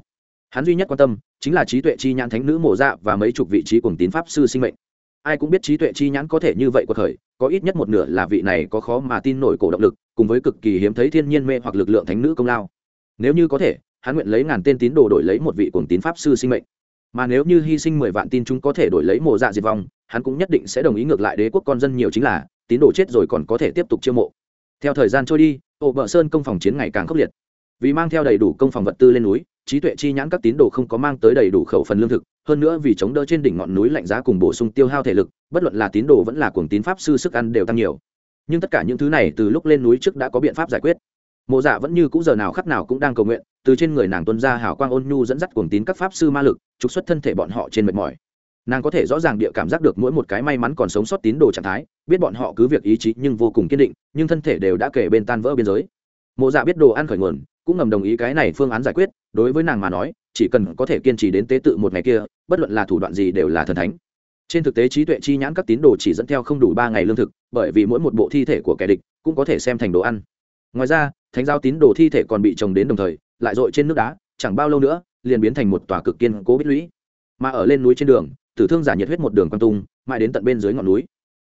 Hắn duy nhất quan tâm, chính là trí tuệ chi nhãn thánh nữ mổ dạ và mấy chục vị trí cùng tín pháp sư sinh mệnh. Ai cũng biết trí tuệ chi nhãn có thể như vậy của thời, có ít nhất một nửa là vị này có khó mà tin nổi cổ động lực, cùng với cực kỳ hiếm thấy thiên nhiên mê hoặc lực lượng thánh nữ công lao. Nếu như có thể hắn nguyện lấy ngàn tên tín đồ đổi lấy một vị cuồng tín pháp sư sinh mệnh. Mà nếu như hy sinh mười vạn tin chúng có thể đổi lấy mộ dạ diệt vong, hắn cũng nhất định sẽ đồng ý ngược lại đế quốc con dân nhiều chính là, tín đồ chết rồi còn có thể tiếp tục chiêu mộ. Theo thời gian trôi đi ổ bờ sơn công phòng chiến ngày càng khốc liệt. Vì mang theo đầy đủ công phòng vật tư lên núi, trí tuệ chi nhãn các tín đồ không có mang tới đầy đủ khẩu phần lương thực, hơn nữa vì chống đỡ trên đỉnh ngọn núi lạnh giá cùng bổ sung tiêu hao thể lực, bất luận là tín đồ vẫn là cuồng tín pháp sư sức ăn đều tăng nhiều. Nhưng tất cả những thứ này từ lúc lên núi trước đã có biện pháp giải quyết mộ dạ vẫn như cũ giờ nào khắc nào cũng đang cầu nguyện, từ trên người nàng tuân ra hào quang ôn nhu dẫn dắt cuồng tín các pháp sư ma lực, trục xuất thân thể bọn họ trên mệt mỏi. Nàng có thể rõ ràng địa cảm giác được mỗi một cái may mắn còn sống sót tín đồ trạng thái, biết bọn họ cứ việc ý chí nhưng vô cùng kiên định, nhưng thân thể đều đã kể bên tan vỡ biên giới. Mộ dạ biết đồ ăn khởi nguồn, cũng ngầm đồng ý cái này phương án giải quyết, đối với nàng mà nói, chỉ cần có thể kiên trì đến tế tự một ngày kia, bất luận là thủ đoạn gì đều là thần thánh. Trên thực tế trí tuệ chi nhãn các tín đồ chỉ dẫn theo không đủ ba ngày lương thực, bởi vì mỗi một bộ thi thể của kẻ địch cũng có thể xem thành đồ ăn. Ngoài ra thánh giao tín đồ thi thể còn bị trồng đến đồng thời, lại dội trên nước đá, chẳng bao lâu nữa, liền biến thành một tòa cực kiên cố bích lũy. Mà ở lên núi trên đường, tử thương giả nhiệt huyết một đường quan tung, mãi đến tận bên dưới ngọn núi.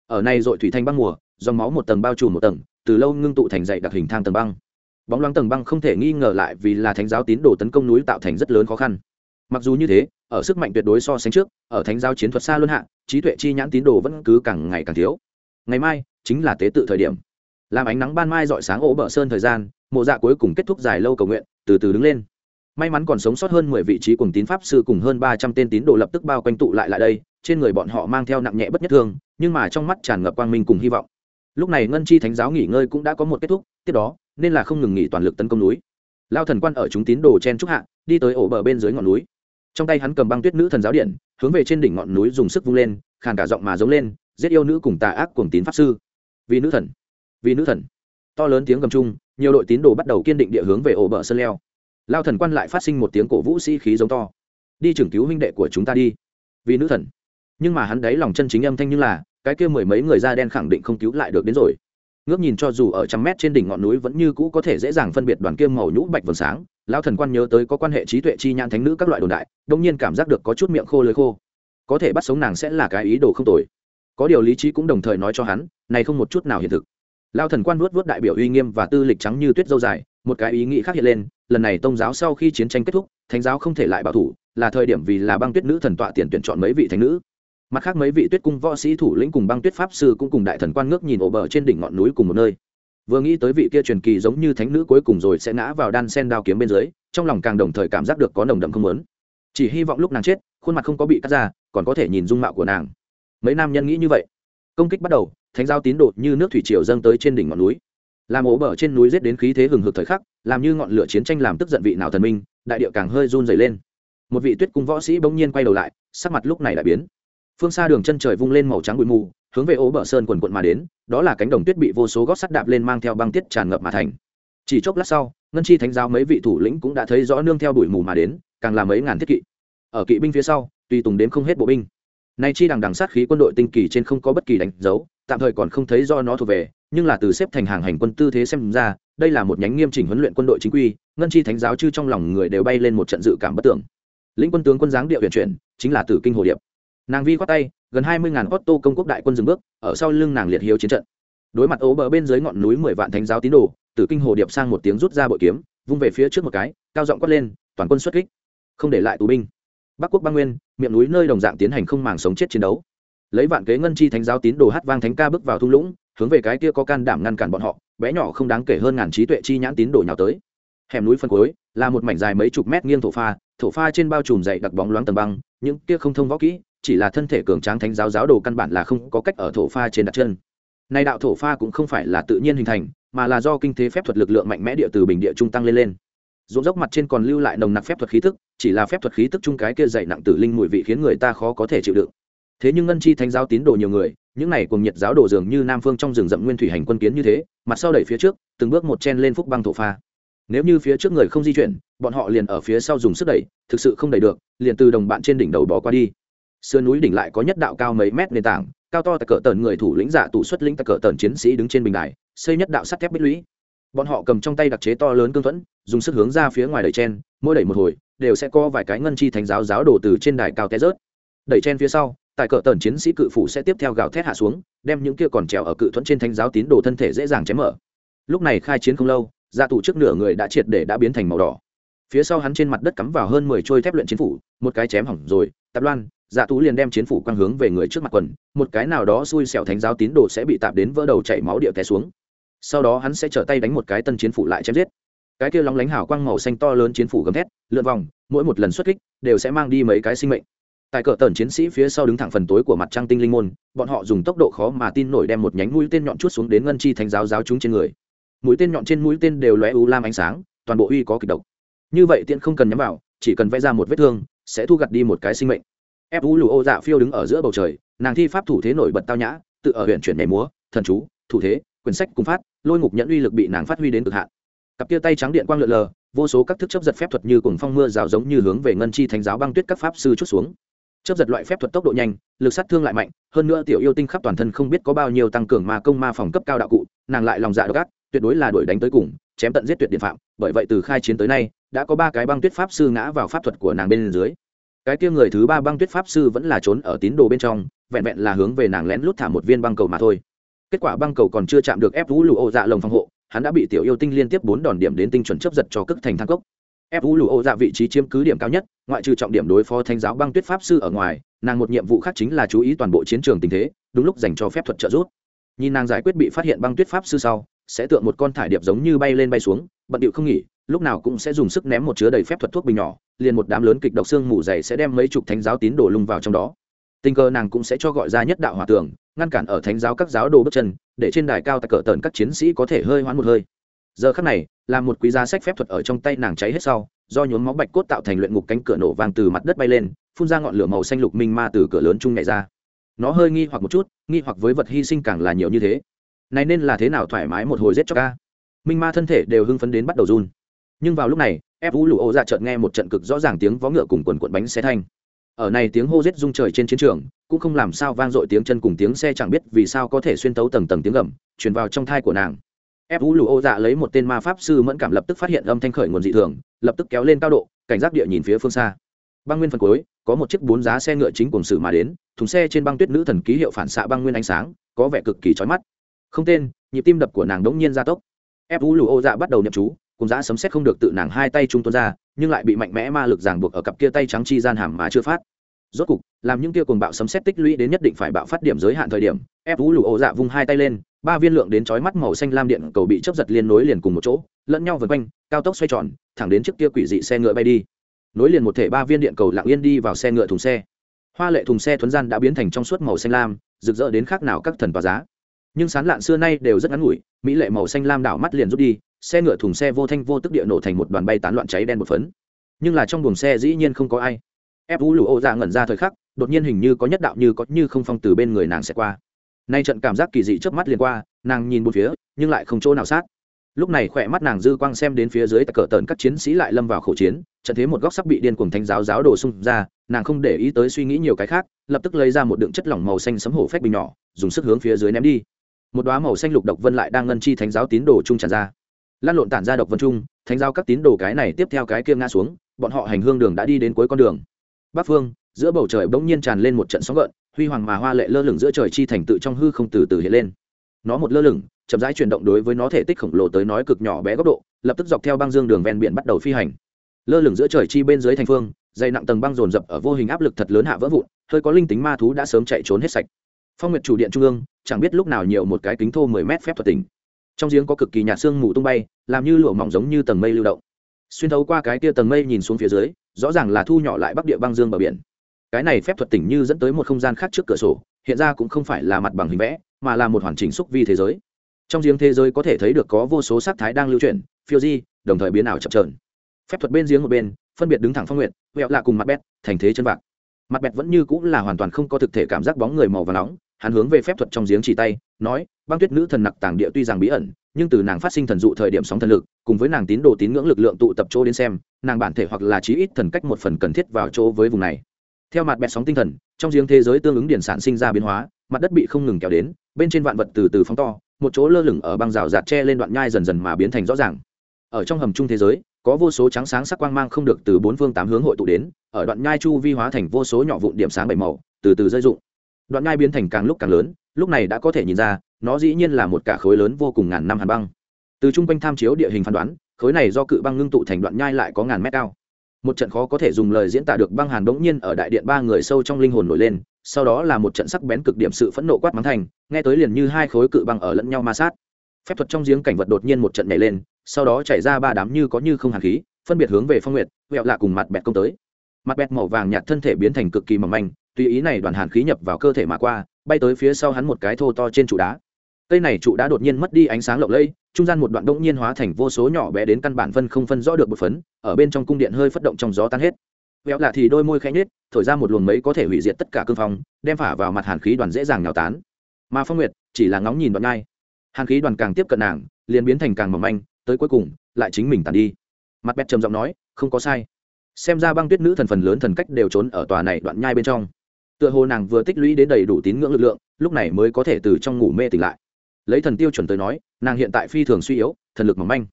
Ở này dội thủy thanh băng mùa, dòng máu một tầng bao trùm một tầng, từ lâu ngưng tụ thành dậy đặc hình thang tầng băng. Bóng loáng tầng băng không thể nghi ngờ lại vì là thánh giáo tín đồ tấn công núi tạo thành rất lớn khó khăn. Mặc dù như thế, ở sức mạnh tuyệt đối so sánh trước, ở thánh giáo chiến thuật xa luân hạ, trí tuệ chi nhãn tín đồ vẫn cứ càng ngày càng thiếu. Ngày mai, chính là tế tự thời điểm. Làm ánh nắng ban mai dọi sáng ổ bờ sơn thời gian mộ dạ cuối cùng kết thúc dài lâu cầu nguyện, từ từ đứng lên. May mắn còn sống sót hơn mười vị trí cùng tín pháp sư cùng hơn ba trăm tên tín đồ lập tức bao quanh tụ lại lại đây, trên người bọn họ mang theo nặng nhẹ bất nhất thương, nhưng mà trong mắt tràn ngập quang minh cùng hy vọng. Lúc này ngân chi thánh giáo nghỉ ngơi cũng đã có một kết thúc, tiếp đó, nên là không ngừng nghỉ toàn lực tấn công núi. Lao thần quan ở chúng tín đồ chen trúc hạ, đi tới ổ bờ bên dưới ngọn núi. Trong tay hắn cầm băng tuyết nữ thần giáo điện, hướng về trên đỉnh ngọn núi dùng sức vung lên, khàn cả giọng mà giống lên, giết yêu nữ cùng tà ác cùng tín pháp sư. Vì nữ thần, vì nữ thần. To lớn tiếng gầm chung nhiều đội tín đồ bắt đầu kiên định địa hướng về ổ bờ sơn leo. Lao thần quan lại phát sinh một tiếng cổ vũ sĩ khí giống to. Đi trưởng cứu huynh đệ của chúng ta đi. Vì nữ thần. Nhưng mà hắn đấy lòng chân chính âm thanh như là, cái kia mười mấy người da đen khẳng định không cứu lại được đến rồi. Ngước nhìn cho dù ở trăm mét trên đỉnh ngọn núi vẫn như cũ có thể dễ dàng phân biệt đoàn kiêm màu nhũ bạch vầng sáng lão thần quan nhớ tới có quan hệ trí tuệ chi nhãn thánh nữ các loại đồn đại, đông nhiên cảm giác được có chút miệng khô lưới khô. Có thể bắt sống nàng sẽ là cái ý đồ không tồi. Có điều lý trí cũng đồng thời nói cho hắn, này không một chút nào hiện thực lao thần quan vuốt vuốt đại biểu uy nghiêm và tư lịch trắng như tuyết dâu dài, một cái ý nghĩ khác hiện lên, lần này tông giáo sau khi chiến tranh kết thúc, thánh giáo không thể lại bảo thủ, là thời điểm vì là băng tuyết nữ thần tọa tiền tuyển chọn mấy vị thánh nữ. Mặt khác mấy vị tuyết cung võ sĩ thủ lĩnh cùng băng tuyết pháp sư cũng cùng đại thần quan ngước nhìn ổ bờ trên đỉnh ngọn núi cùng một nơi. Vừa nghĩ tới vị kia truyền kỳ giống như thánh nữ cuối cùng rồi sẽ ngã vào đan sen đao kiếm bên dưới, trong lòng càng đồng thời cảm giác được có nồng đậm không lớn chỉ hy vọng lúc nàng chết, khuôn mặt không có bị cắt ra, còn có thể nhìn dung mạo của nàng. Mấy nam nhân nghĩ như vậy. Công kích bắt đầu thánh giao tín đột như nước thủy triều dâng tới trên đỉnh ngọn núi. Làm ổ bờ trên núi giết đến khí thế hừng hực thời khắc, làm như ngọn lửa chiến tranh làm tức giận vị nào thần minh, đại địa càng hơi run dày lên. Một vị tuyết cung võ sĩ bỗng nhiên quay đầu lại, sắc mặt lúc này đã biến. Phương xa đường chân trời vung lên màu trắng bụi mù, hướng về ố bờ sơn quần quận mà đến, đó là cánh đồng tuyết bị vô số gót sắt đạp lên mang theo băng tiết tràn ngập mà thành. Chỉ chốc lát sau, ngân chi thánh giáo mấy vị thủ lĩnh cũng đã thấy rõ nương theo bụi mù mà đến, càng là mấy ngàn thiết kỵ. Ở kỵ binh phía sau, tùy tùng đến không hết bộ binh. Nay chi đằng đằng sát khí quân đội tinh kỳ trên không có bất kỳ đánh dấu tạm thời còn không thấy do nó thuộc về, nhưng là từ xếp thành hàng hành quân tư thế xem ra, đây là một nhánh nghiêm chỉnh huấn luyện quân đội chính quy, ngân chi thánh giáo chư trong lòng người đều bay lên một trận dự cảm bất tưởng. Lĩnh quân tướng quân giáng địa huyện chuyển, chính là tử kinh hồ điệp. Nàng vi khoát tay, gần hai mươi ngàn otto công quốc đại quân dừng bước, ở sau lưng nàng liệt hiếu chiến trận. Đối mặt ố bờ bên dưới ngọn núi mười vạn thánh giáo tín đồ, tử kinh hồ điệp sang một tiếng rút ra bội kiếm, vung về phía trước một cái, cao giọng quát lên, toàn quân xuất kích, không để lại tù binh. Bắc quốc ba nguyên, miệng núi nơi đồng dạng tiến hành không màng sống chết chiến đấu lấy vạn kế ngân chi thánh giáo tín đồ hát vang thánh ca bước vào thung lũng, hướng về cái kia có can đảm ngăn cản bọn họ, bé nhỏ không đáng kể hơn ngàn trí tuệ chi nhãn tín đồ nhào tới. Hẻm núi phân cối là một mảnh dài mấy chục mét nghiêng thổ pha thổ pha trên bao trùm dày đặc bóng loáng tầng băng, những kia không thông võ kỹ, chỉ là thân thể cường tráng thánh giáo giáo đồ căn bản là không có cách ở thổ pha trên đặt chân. Nay đạo thổ pha cũng không phải là tự nhiên hình thành, mà là do kinh thế phép thuật lực lượng mạnh mẽ địa từ bình địa trung tăng lên lên. Ruộng dốc mặt trên còn lưu lại nồng nặc phép thuật khí tức, chỉ là phép thuật khí tức chung cái kia dày nặng tử linh mùi vị khiến người ta khó có thể chịu đựng thế nhưng ngân chi thánh giáo tín đồ nhiều người, những này cùng nhiệt giáo đồ dường như nam phương trong rừng rậm nguyên thủy hành quân kiến như thế, mặt sau đẩy phía trước, từng bước một chen lên phúc băng thổ pha. Nếu như phía trước người không di chuyển, bọn họ liền ở phía sau dùng sức đẩy, thực sự không đẩy được, liền từ đồng bạn trên đỉnh đầu bỏ qua đi. Sườn núi đỉnh lại có nhất đạo cao mấy mét nền tảng, cao to tại cỡ tần người thủ lĩnh giả tụ xuất lĩnh tại cỡ tần chiến sĩ đứng trên bình đài, xây nhất đạo sắt thép bích lũy. Bọn họ cầm trong tay đặc chế to lớn cương thuẫn, dùng sức hướng ra phía ngoài đẩy chen, mỗi đẩy một hồi, đều sẽ có vài cái ngân chi thánh giáo giáo đổ từ trên đài cao té rớt. Đẩy chen phía sau tại cỡ tần chiến sĩ cự phủ sẽ tiếp theo gào thét hạ xuống, đem những kia còn trèo ở cự thuẫn trên thánh giáo tín đồ thân thể dễ dàng chém mở. Lúc này khai chiến không lâu, gia tù trước nửa người đã triệt để đã biến thành màu đỏ. Phía sau hắn trên mặt đất cắm vào hơn mười trôi thép luyện chiến phủ, một cái chém hỏng rồi, tạp loan dạ tú liền đem chiến phủ quang hướng về người trước mặt quần, một cái nào đó xui xẻo thánh giáo tín đồ sẽ bị tạp đến vỡ đầu chảy máu địa té xuống. Sau đó hắn sẽ trở tay đánh một cái tân chiến phủ lại chém giết. Cái kia lóng lánh hào quang màu xanh to lớn chiến phủ gầm thét, lượn vòng, mỗi một lần xuất kích, đều sẽ mang đi mấy cái sinh mệnh tại cỡ tần chiến sĩ phía sau đứng thẳng phần tối của mặt trăng tinh linh môn, bọn họ dùng tốc độ khó mà tin nổi đem một nhánh mũi tên nhọn chút xuống đến ngân chi thánh giáo giáo chúng trên người. Mũi tên nhọn trên mũi tên đều lóe u lam ánh sáng, toàn bộ uy có kịch độc. Như vậy tiện không cần nhắm vào, chỉ cần vẽ ra một vết thương, sẽ thu gặt đi một cái sinh mệnh. Ép u lù ô dạ phiêu đứng ở giữa bầu trời, nàng thi pháp thủ thế nổi bật tao nhã, tự ở huyện chuyển nhảy múa, thần chú, thủ thế, quyển sách cùng phát, lôi ngục nhận uy lực bị nàng phát huy đến cực hạn. Cặp kia tay trắng điện quang lượn lờ, vô số các thức chấp giật phép thuật như cùng phong mưa rào giống như hướng về ngân chi thánh giáo băng tuyết các pháp sư chút xuống chấp giật loại phép thuật tốc độ nhanh, lực sát thương lại mạnh, hơn nữa tiểu yêu tinh khắp toàn thân không biết có bao nhiêu tăng cường ma công ma phòng cấp cao đạo cụ, nàng lại lòng dạ độc ác, tuyệt đối là đuổi đánh tới cùng, chém tận giết tuyệt điện phạm, bởi vậy từ khai chiến tới nay, đã có ba cái băng tuyết pháp sư ngã vào pháp thuật của nàng bên dưới. Cái kia người thứ ba băng tuyết pháp sư vẫn là trốn ở tín đồ bên trong, vẹn vẹn là hướng về nàng lén lút thả một viên băng cầu mà thôi. Kết quả băng cầu còn chưa chạm được ép vũ lụ ô dạ lồng phòng hộ, hắn đã bị tiểu yêu tinh liên tiếp bốn đòn điểm đến tinh chuẩn chấp giật cho cức thành thang cốc ép vũ lụ ô dạ vị trí chiếm cứ điểm cao nhất, ngoại trừ trọng điểm đối phó thánh giáo băng tuyết pháp sư ở ngoài, nàng một nhiệm vụ khác chính là chú ý toàn bộ chiến trường tình thế, đúng lúc dành cho phép thuật trợ giúp. Nhìn nàng giải quyết bị phát hiện băng tuyết pháp sư sau, sẽ tượng một con thải điệp giống như bay lên bay xuống, bận điệu không nghỉ, lúc nào cũng sẽ dùng sức ném một chứa đầy phép thuật thuốc bình nhỏ, liền một đám lớn kịch độc xương mù dày sẽ đem mấy chục thánh giáo tín đồ lung vào trong đó. Tình cờ nàng cũng sẽ cho gọi ra nhất đạo hòa tường, ngăn cản ở thánh giáo các giáo đồ bước chân, để trên đài cao tại cỡ tần các chiến sĩ có thể hơi hoãn một hơi giờ khắc này, là một quý giá sách phép thuật ở trong tay nàng cháy hết sau, do nhuốm máu bạch cốt tạo thành luyện ngục cánh cửa nổ vàng từ mặt đất bay lên, phun ra ngọn lửa màu xanh lục minh ma từ cửa lớn chung nhảy ra. Nó hơi nghi hoặc một chút, nghi hoặc với vật hy sinh càng là nhiều như thế. Này nên là thế nào thoải mái một hồi giết cho ca minh ma thân thể đều hưng phấn đến bắt đầu run. Nhưng vào lúc này, ép vũ lụ ô ra chợt nghe một trận cực rõ ràng tiếng vó ngựa cùng quần quận bánh xe thanh. Ở này tiếng hô rết rung trời trên chiến trường, cũng không làm sao vang dội tiếng chân cùng tiếng xe chẳng biết vì sao có thể xuyên tấu tầng tầng tiếng gầm, truyền vào trong thai của nàng ép vũ lụ ô dạ lấy một tên ma pháp sư mẫn cảm lập tức phát hiện âm thanh khởi nguồn dị thường, lập tức kéo lên cao độ, cảnh giác địa nhìn phía phương xa. Băng nguyên phần cuối, có một chiếc bốn giá xe ngựa chính cùng sử mà đến, thùng xe trên băng tuyết nữ thần ký hiệu phản xạ băng nguyên ánh sáng, có vẻ cực kỳ chói mắt. Không tên, nhịp tim đập của nàng đống nhiên gia tốc. Ép vũ lụ ô dạ bắt đầu nhậm chú cùng giã sấm xét không được tự nàng hai tay trung tuôn ra, nhưng lại bị mạnh mẽ ma lực ràng buộc ở cặp kia tay trắng chi gian hàm mà chưa phát rốt cục, làm những tia cuồng bạo sấm xét tích lũy đến nhất định phải bạo phát điểm giới hạn thời điểm, ép vũ lụ ô dạ vung hai tay lên, ba viên lượng đến chói mắt màu xanh lam điện cầu bị chấp giật liên nối liền cùng một chỗ, lẫn nhau vần quanh, cao tốc xoay tròn, thẳng đến trước kia quỷ dị xe ngựa bay đi. Nối liền một thể ba viên điện cầu lặng yên đi vào xe ngựa thùng xe. Hoa lệ thùng xe thuấn gian đã biến thành trong suốt màu xanh lam, rực rỡ đến khác nào các thần tòa giá. Nhưng sán lạn xưa nay đều rất ngắn ngủi, mỹ lệ màu xanh lam đảo mắt liền rút đi, xe ngựa thùng xe vô thanh vô tức địa nổ thành một đoàn bay tán loạn cháy đen một phấn. Nhưng là trong buồng xe dĩ nhiên không có ai ép vũ lụ ô dạ ngẩn ra thời khắc, đột nhiên hình như có nhất đạo như có như không phong từ bên người nàng sẽ qua. Nay trận cảm giác kỳ dị trước mắt liền qua, nàng nhìn một phía, nhưng lại không chỗ nào sát. Lúc này khỏe mắt nàng dư quang xem đến phía dưới cờ tần các chiến sĩ lại lâm vào khẩu chiến, trận thế một góc sắc bị điên cuồng thánh giáo giáo đổ xung ra, nàng không để ý tới suy nghĩ nhiều cái khác, lập tức lấy ra một đựng chất lỏng màu xanh sấm hổ phách bình nhỏ, dùng sức hướng phía dưới ném đi. Một đoá màu xanh lục độc vân lại đang ngân chi thánh giáo tín đồ trung tràn ra. Lan lộn tản ra độc vân trung, thánh giáo các tín đồ cái này tiếp theo cái kia ngã xuống, bọn họ hành hương đường đã đi đến cuối con đường bắc phương, giữa bầu trời bỗng nhiên tràn lên một trận sóng gợn, huy hoàng mà hoa lệ lơ lửng giữa trời chi thành tự trong hư không từ từ hiện lên. Nó một lơ lửng, chậm rãi chuyển động đối với nó thể tích khổng lồ tới nói cực nhỏ bé góc độ, lập tức dọc theo băng dương đường ven biển bắt đầu phi hành. Lơ lửng giữa trời chi bên dưới thành phương, dày nặng tầng băng dồn dập ở vô hình áp lực thật lớn hạ vỡ vụn, hơi có linh tính ma thú đã sớm chạy trốn hết sạch. Phong nguyệt chủ điện trung ương, chẳng biết lúc nào nhiều một cái kính thô mười mét phép thuật tỉnh. Trong giếng có cực kỳ nhạt xương mù tung bay, làm như lụa mỏng giống như tầng mây lưu động. Xuyên thấu qua cái tia tầng mây nhìn xuống phía dưới rõ ràng là thu nhỏ lại bắc địa băng dương bờ biển. Cái này phép thuật tỉnh như dẫn tới một không gian khác trước cửa sổ, hiện ra cũng không phải là mặt bằng hình vẽ, mà là một hoàn chỉnh xúc vi thế giới. Trong giếng thế giới có thể thấy được có vô số sắc thái đang lưu chuyển, phiêu di, đồng thời biến ảo chập trờn phép thuật bên giếng một bên, phân biệt đứng thẳng phong nguyện huẹo lạ cùng mặt bét thành thế chân vạc. Mặt bẹt vẫn như cũng là hoàn toàn không có thực thể cảm giác bóng người màu và nóng, hắn hướng về phép thuật trong giếng chỉ tay, nói, băng tuyết nữ thần nặc tàng địa tuy rằng bí ẩn, nhưng từ nàng phát sinh thần dụ thời điểm sóng thần lực, cùng với nàng tín đồ tín ngưỡng lực lượng tụ tập chỗ đến xem nàng bản thể hoặc là chí ít thần cách một phần cần thiết vào chỗ với vùng này. Theo mặt bẹt sóng tinh thần, trong giếng thế giới tương ứng điển sản sinh ra biến hóa, mặt đất bị không ngừng kéo đến, bên trên vạn vật từ từ phóng to, một chỗ lơ lửng ở băng rào rạt tre lên đoạn nhai dần dần mà biến thành rõ ràng. Ở trong hầm chung thế giới, có vô số trắng sáng sắc quang mang không được từ bốn phương tám hướng hội tụ đến, ở đoạn nhai chu vi hóa thành vô số nhỏ vụn điểm sáng bảy màu, từ từ rơi rụng. Đoạn nhai biến thành càng lúc càng lớn, lúc này đã có thể nhìn ra, nó dĩ nhiên là một cả khối lớn vô cùng ngàn năm hàn băng. Từ trung quanh tham chiếu địa hình phán đoán khối này do cự băng ngưng tụ thành đoạn nhai lại có ngàn mét cao. Một trận khó có thể dùng lời diễn tả được băng hàn bỗng nhiên ở đại điện ba người sâu trong linh hồn nổi lên, sau đó là một trận sắc bén cực điểm sự phẫn nộ quát mắng thành, nghe tới liền như hai khối cự băng ở lẫn nhau ma sát. Phép thuật trong giếng cảnh vật đột nhiên một trận nhảy lên, sau đó chảy ra ba đám như có như không hàn khí, phân biệt hướng về phong nguyệt, vẹo lạ cùng mặt bẹt công tới. Mặt bẹt màu vàng nhạt thân thể biến thành cực kỳ mỏng manh, tùy ý này đoàn hàn khí nhập vào cơ thể mà qua, bay tới phía sau hắn một cái thô to trên trụ đá cây này trụ đã đột nhiên mất đi ánh sáng lộng lẫy, trung gian một đoạn đông nhiên hóa thành vô số nhỏ bé đến căn bản phân không phân rõ được một phấn, ở bên trong cung điện hơi phất động trong gió tan hết. Vẹo lạ thì đôi môi khẽ nhết thổi ra một luồng mấy có thể hủy diệt tất cả cương phong, đem phả vào mặt hàn khí đoàn dễ dàng nhào tán. Mà phong nguyệt chỉ là ngóng nhìn đoạn ngay hàn khí đoàn càng tiếp cận nàng, liền biến thành càng mỏng manh, tới cuối cùng, lại chính mình tàn đi. Mặt bét trầm giọng nói, không có sai. Xem ra băng tuyết nữ thần phần lớn thần cách đều trốn ở tòa này đoạn nhai bên trong. Tựa hồ nàng vừa tích lũy đến đầy đủ tín ngưỡng lực lượng, lúc này mới có thể từ trong ngủ mê tỉnh lại lấy thần tiêu chuẩn tới nói, nàng hiện tại phi thường suy yếu, thần lực mỏng manh.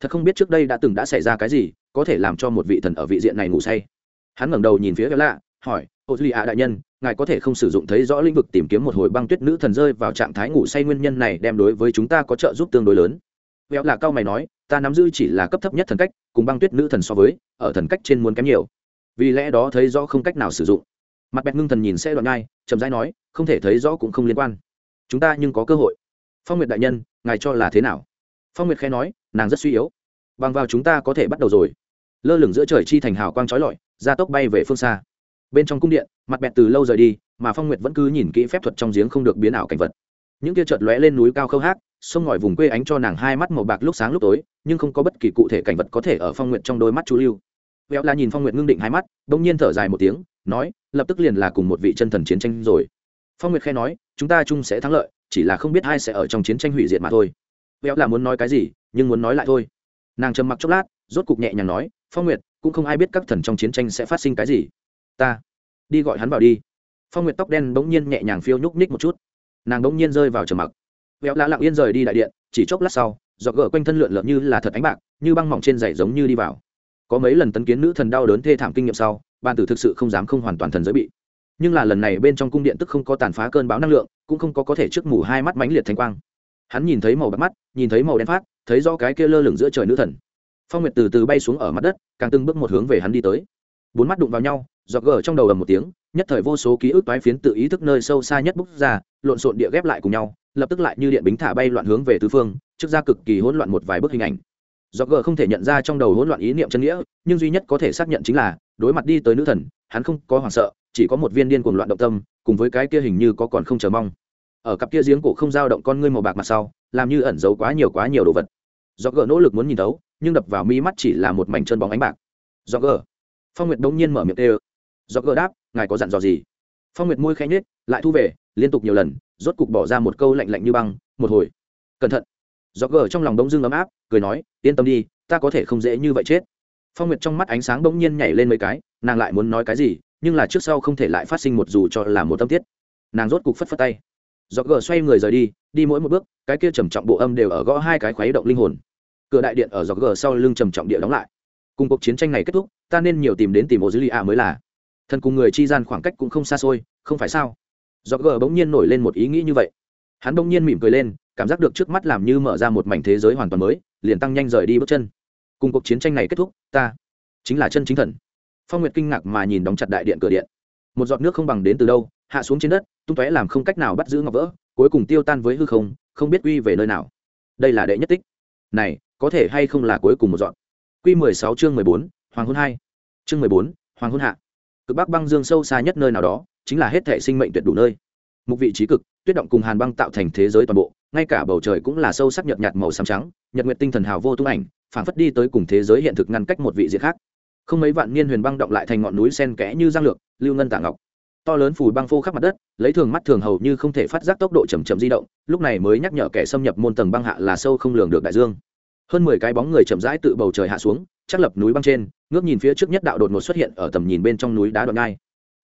Thật không biết trước đây đã từng đã xảy ra cái gì, có thể làm cho một vị thần ở vị diện này ngủ say. Hắn ngẩng đầu nhìn phía véo lạ hỏi, ô duy ạ đại nhân, ngài có thể không sử dụng thấy rõ lĩnh vực tìm kiếm một hồi băng tuyết nữ thần rơi vào trạng thái ngủ say nguyên nhân này đem đối với chúng ta có trợ giúp tương đối lớn? Véo là cao mày nói, ta nắm giữ chỉ là cấp thấp nhất thần cách, cùng băng tuyết nữ thần so với, ở thần cách trên muốn kém nhiều. Vì lẽ đó thấy rõ không cách nào sử dụng. Mặt bẹt ngưng thần nhìn xe đoạn ngay chậm rãi nói, không thể thấy rõ cũng không liên quan. Chúng ta nhưng có cơ hội phong nguyệt đại nhân, ngài cho là thế nào? Phong nguyệt khẽ nói, nàng rất suy yếu. Bằng vào chúng ta có thể bắt đầu rồi. Lơ lửng giữa trời chi thành hào quang trói lọi, gia tốc bay về phương xa. Bên trong cung điện, mặt bẹt từ lâu rời đi, mà phong nguyệt vẫn cứ nhìn kỹ phép thuật trong giếng không được biến ảo cảnh vật. Những kia chợt lóe lên núi cao khâu hát sông ngòi vùng quê ánh cho nàng hai mắt màu bạc lúc sáng lúc tối, nhưng không có bất kỳ cụ thể cảnh vật có thể ở phong nguyệt trong đôi mắt chú lưu. Véo la nhìn phong nguyệt ngưng định hai mắt, bỗng nhiên thở dài một tiếng, nói, lập tức liền là cùng một vị chân thần chiến tranh rồi. Phong nguyệt khe nói, chúng ta chung sẽ thắng lợi chỉ là không biết ai sẽ ở trong chiến tranh hủy diệt mà thôi. Véo là muốn nói cái gì, nhưng muốn nói lại thôi. Nàng trầm mặc chốc lát, rốt cục nhẹ nhàng nói, phong nguyệt, cũng không ai biết các thần trong chiến tranh sẽ phát sinh cái gì. Ta, đi gọi hắn vào đi. Phong nguyệt tóc đen bỗng nhiên nhẹ nhàng phiêu nhúc ních một chút. Nàng bỗng nhiên rơi vào trầm mặc. Véo lạ lặng yên rời đi đại điện, chỉ chốc lát sau dọc gỡ quanh thân lượn lợn như là thật ánh bạc, như băng mỏng trên giày giống như đi vào. Có mấy lần tấn kiến nữ thần đau đớn thê thảm kinh nghiệm sau, bàn tử thực sự không dám không hoàn toàn thần giới bị. Nhưng là lần này bên trong cung điện tức không có tàn phá cơn bão năng lượng cũng không có có thể trước mù hai mắt mãnh liệt thanh quang. Hắn nhìn thấy màu bạc mắt, nhìn thấy màu đen phát, thấy do cái kia lơ lửng giữa trời nữ thần. Phong nguyệt từ từ bay xuống ở mặt đất, càng từng bước một hướng về hắn đi tới. Bốn mắt đụng vào nhau, giọt gờ trong đầu ầm một tiếng, nhất thời vô số ký ức toái phiến tự ý thức nơi sâu xa nhất bút ra, lộn xộn địa ghép lại cùng nhau, lập tức lại như điện bính thả bay loạn hướng về tứ phương, trước ra cực kỳ hỗn loạn một vài bức hình ảnh. Giọt gờ không thể nhận ra trong đầu hỗn loạn ý niệm chân nghĩa, nhưng duy nhất có thể xác nhận chính là, đối mặt đi tới nữ thần, hắn không có hoảng sợ chỉ có một viên điên cuồng loạn động tâm, cùng với cái kia hình như có còn không chờ mong. Ở cặp kia giếng cổ không dao động con ngươi màu bạc mặt sau, làm như ẩn giấu quá nhiều quá nhiều đồ vật. Do gờ nỗ lực muốn nhìn thấu, nhưng đập vào mi mắt chỉ là một mảnh chân bóng ánh bạc. Do gờ. Phong nguyệt đống nhiên mở miệng tê do gờ đáp, ngài có dặn dò gì? Phong nguyệt môi khẽ nhếch, lại thu về, liên tục nhiều lần, rốt cục bỏ ra một câu lạnh lạnh như băng, một hồi. Cẩn thận. Do gờ trong lòng đông dương ấm áp, cười nói, yên tâm đi, ta có thể không dễ như vậy chết. Phong nguyệt trong mắt ánh sáng bỗng nhiên nhảy lên mấy cái, nàng lại muốn nói cái gì nhưng là trước sau không thể lại phát sinh một dù cho là một tâm tiết. Nàng rốt cục phất phất tay. Do gờ xoay người rời đi đi mỗi một bước, cái kia trầm trọng bộ âm đều ở gõ hai cái khuấy động linh hồn. Cửa đại điện ở do gờ sau lưng trầm trọng địa đóng lại. Cùng cuộc chiến tranh này kết thúc, ta nên nhiều tìm đến tìm ô dữ lì a mới là. Thần cùng người chi gian khoảng cách cũng không xa xôi, không phải sao? Do gờ bỗng nhiên nổi lên một ý nghĩ như vậy. Hắn bỗng nhiên mỉm cười lên, cảm giác được trước mắt làm như mở ra một mảnh thế giới hoàn toàn mới, liền tăng nhanh rời đi bước chân. Cùng cuộc chiến tranh này kết thúc, ta chính là chân chính thần phong nguyệt kinh ngạc mà nhìn đóng chặt đại điện cửa điện. Một giọt nước không bằng đến từ đâu, hạ xuống trên đất, tung tóe làm không cách nào bắt giữ ngọc vỡ, cuối cùng tiêu tan với hư không không biết quy về nơi nào. Đây là đệ nhất tích. Này, có thể hay không là cuối cùng một dọn quy mười sáu chương mười bốn, hoàng hôn hai. Chương mười bốn, hoàng hôn hạ. Cực bắc băng dương sâu xa nhất nơi nào đó, chính là hết thể sinh mệnh tuyệt đủ nơi. Mục vị trí cực, tuyết động cùng hàn băng tạo thành thế giới toàn bộ, ngay cả bầu trời cũng là sâu sắc nhợt nhạt màu xám trắng, nhật nguyệt tinh thần hào vô tung ảnh, phảng phất đi tới cùng thế giới hiện thực ngăn cách một vị diện khác không mấy vạn niên huyền băng động lại thành ngọn núi sen kẽ như giang lược, lưu ngân tảng ngọc. To lớn phủ băng phô khắp mặt đất, lấy thường mắt thường hầu như không thể phát giác tốc độ chầm chậm di động, lúc này mới nhắc nhở kẻ xâm nhập môn tầng băng hạ là sâu không lường được đại dương. Hơn mười cái bóng người chậm rãi tự bầu trời hạ xuống, chắc lập núi băng trên, ngước nhìn phía trước nhất đạo đột ngột xuất hiện ở tầm nhìn bên trong núi đá đoạn ngai.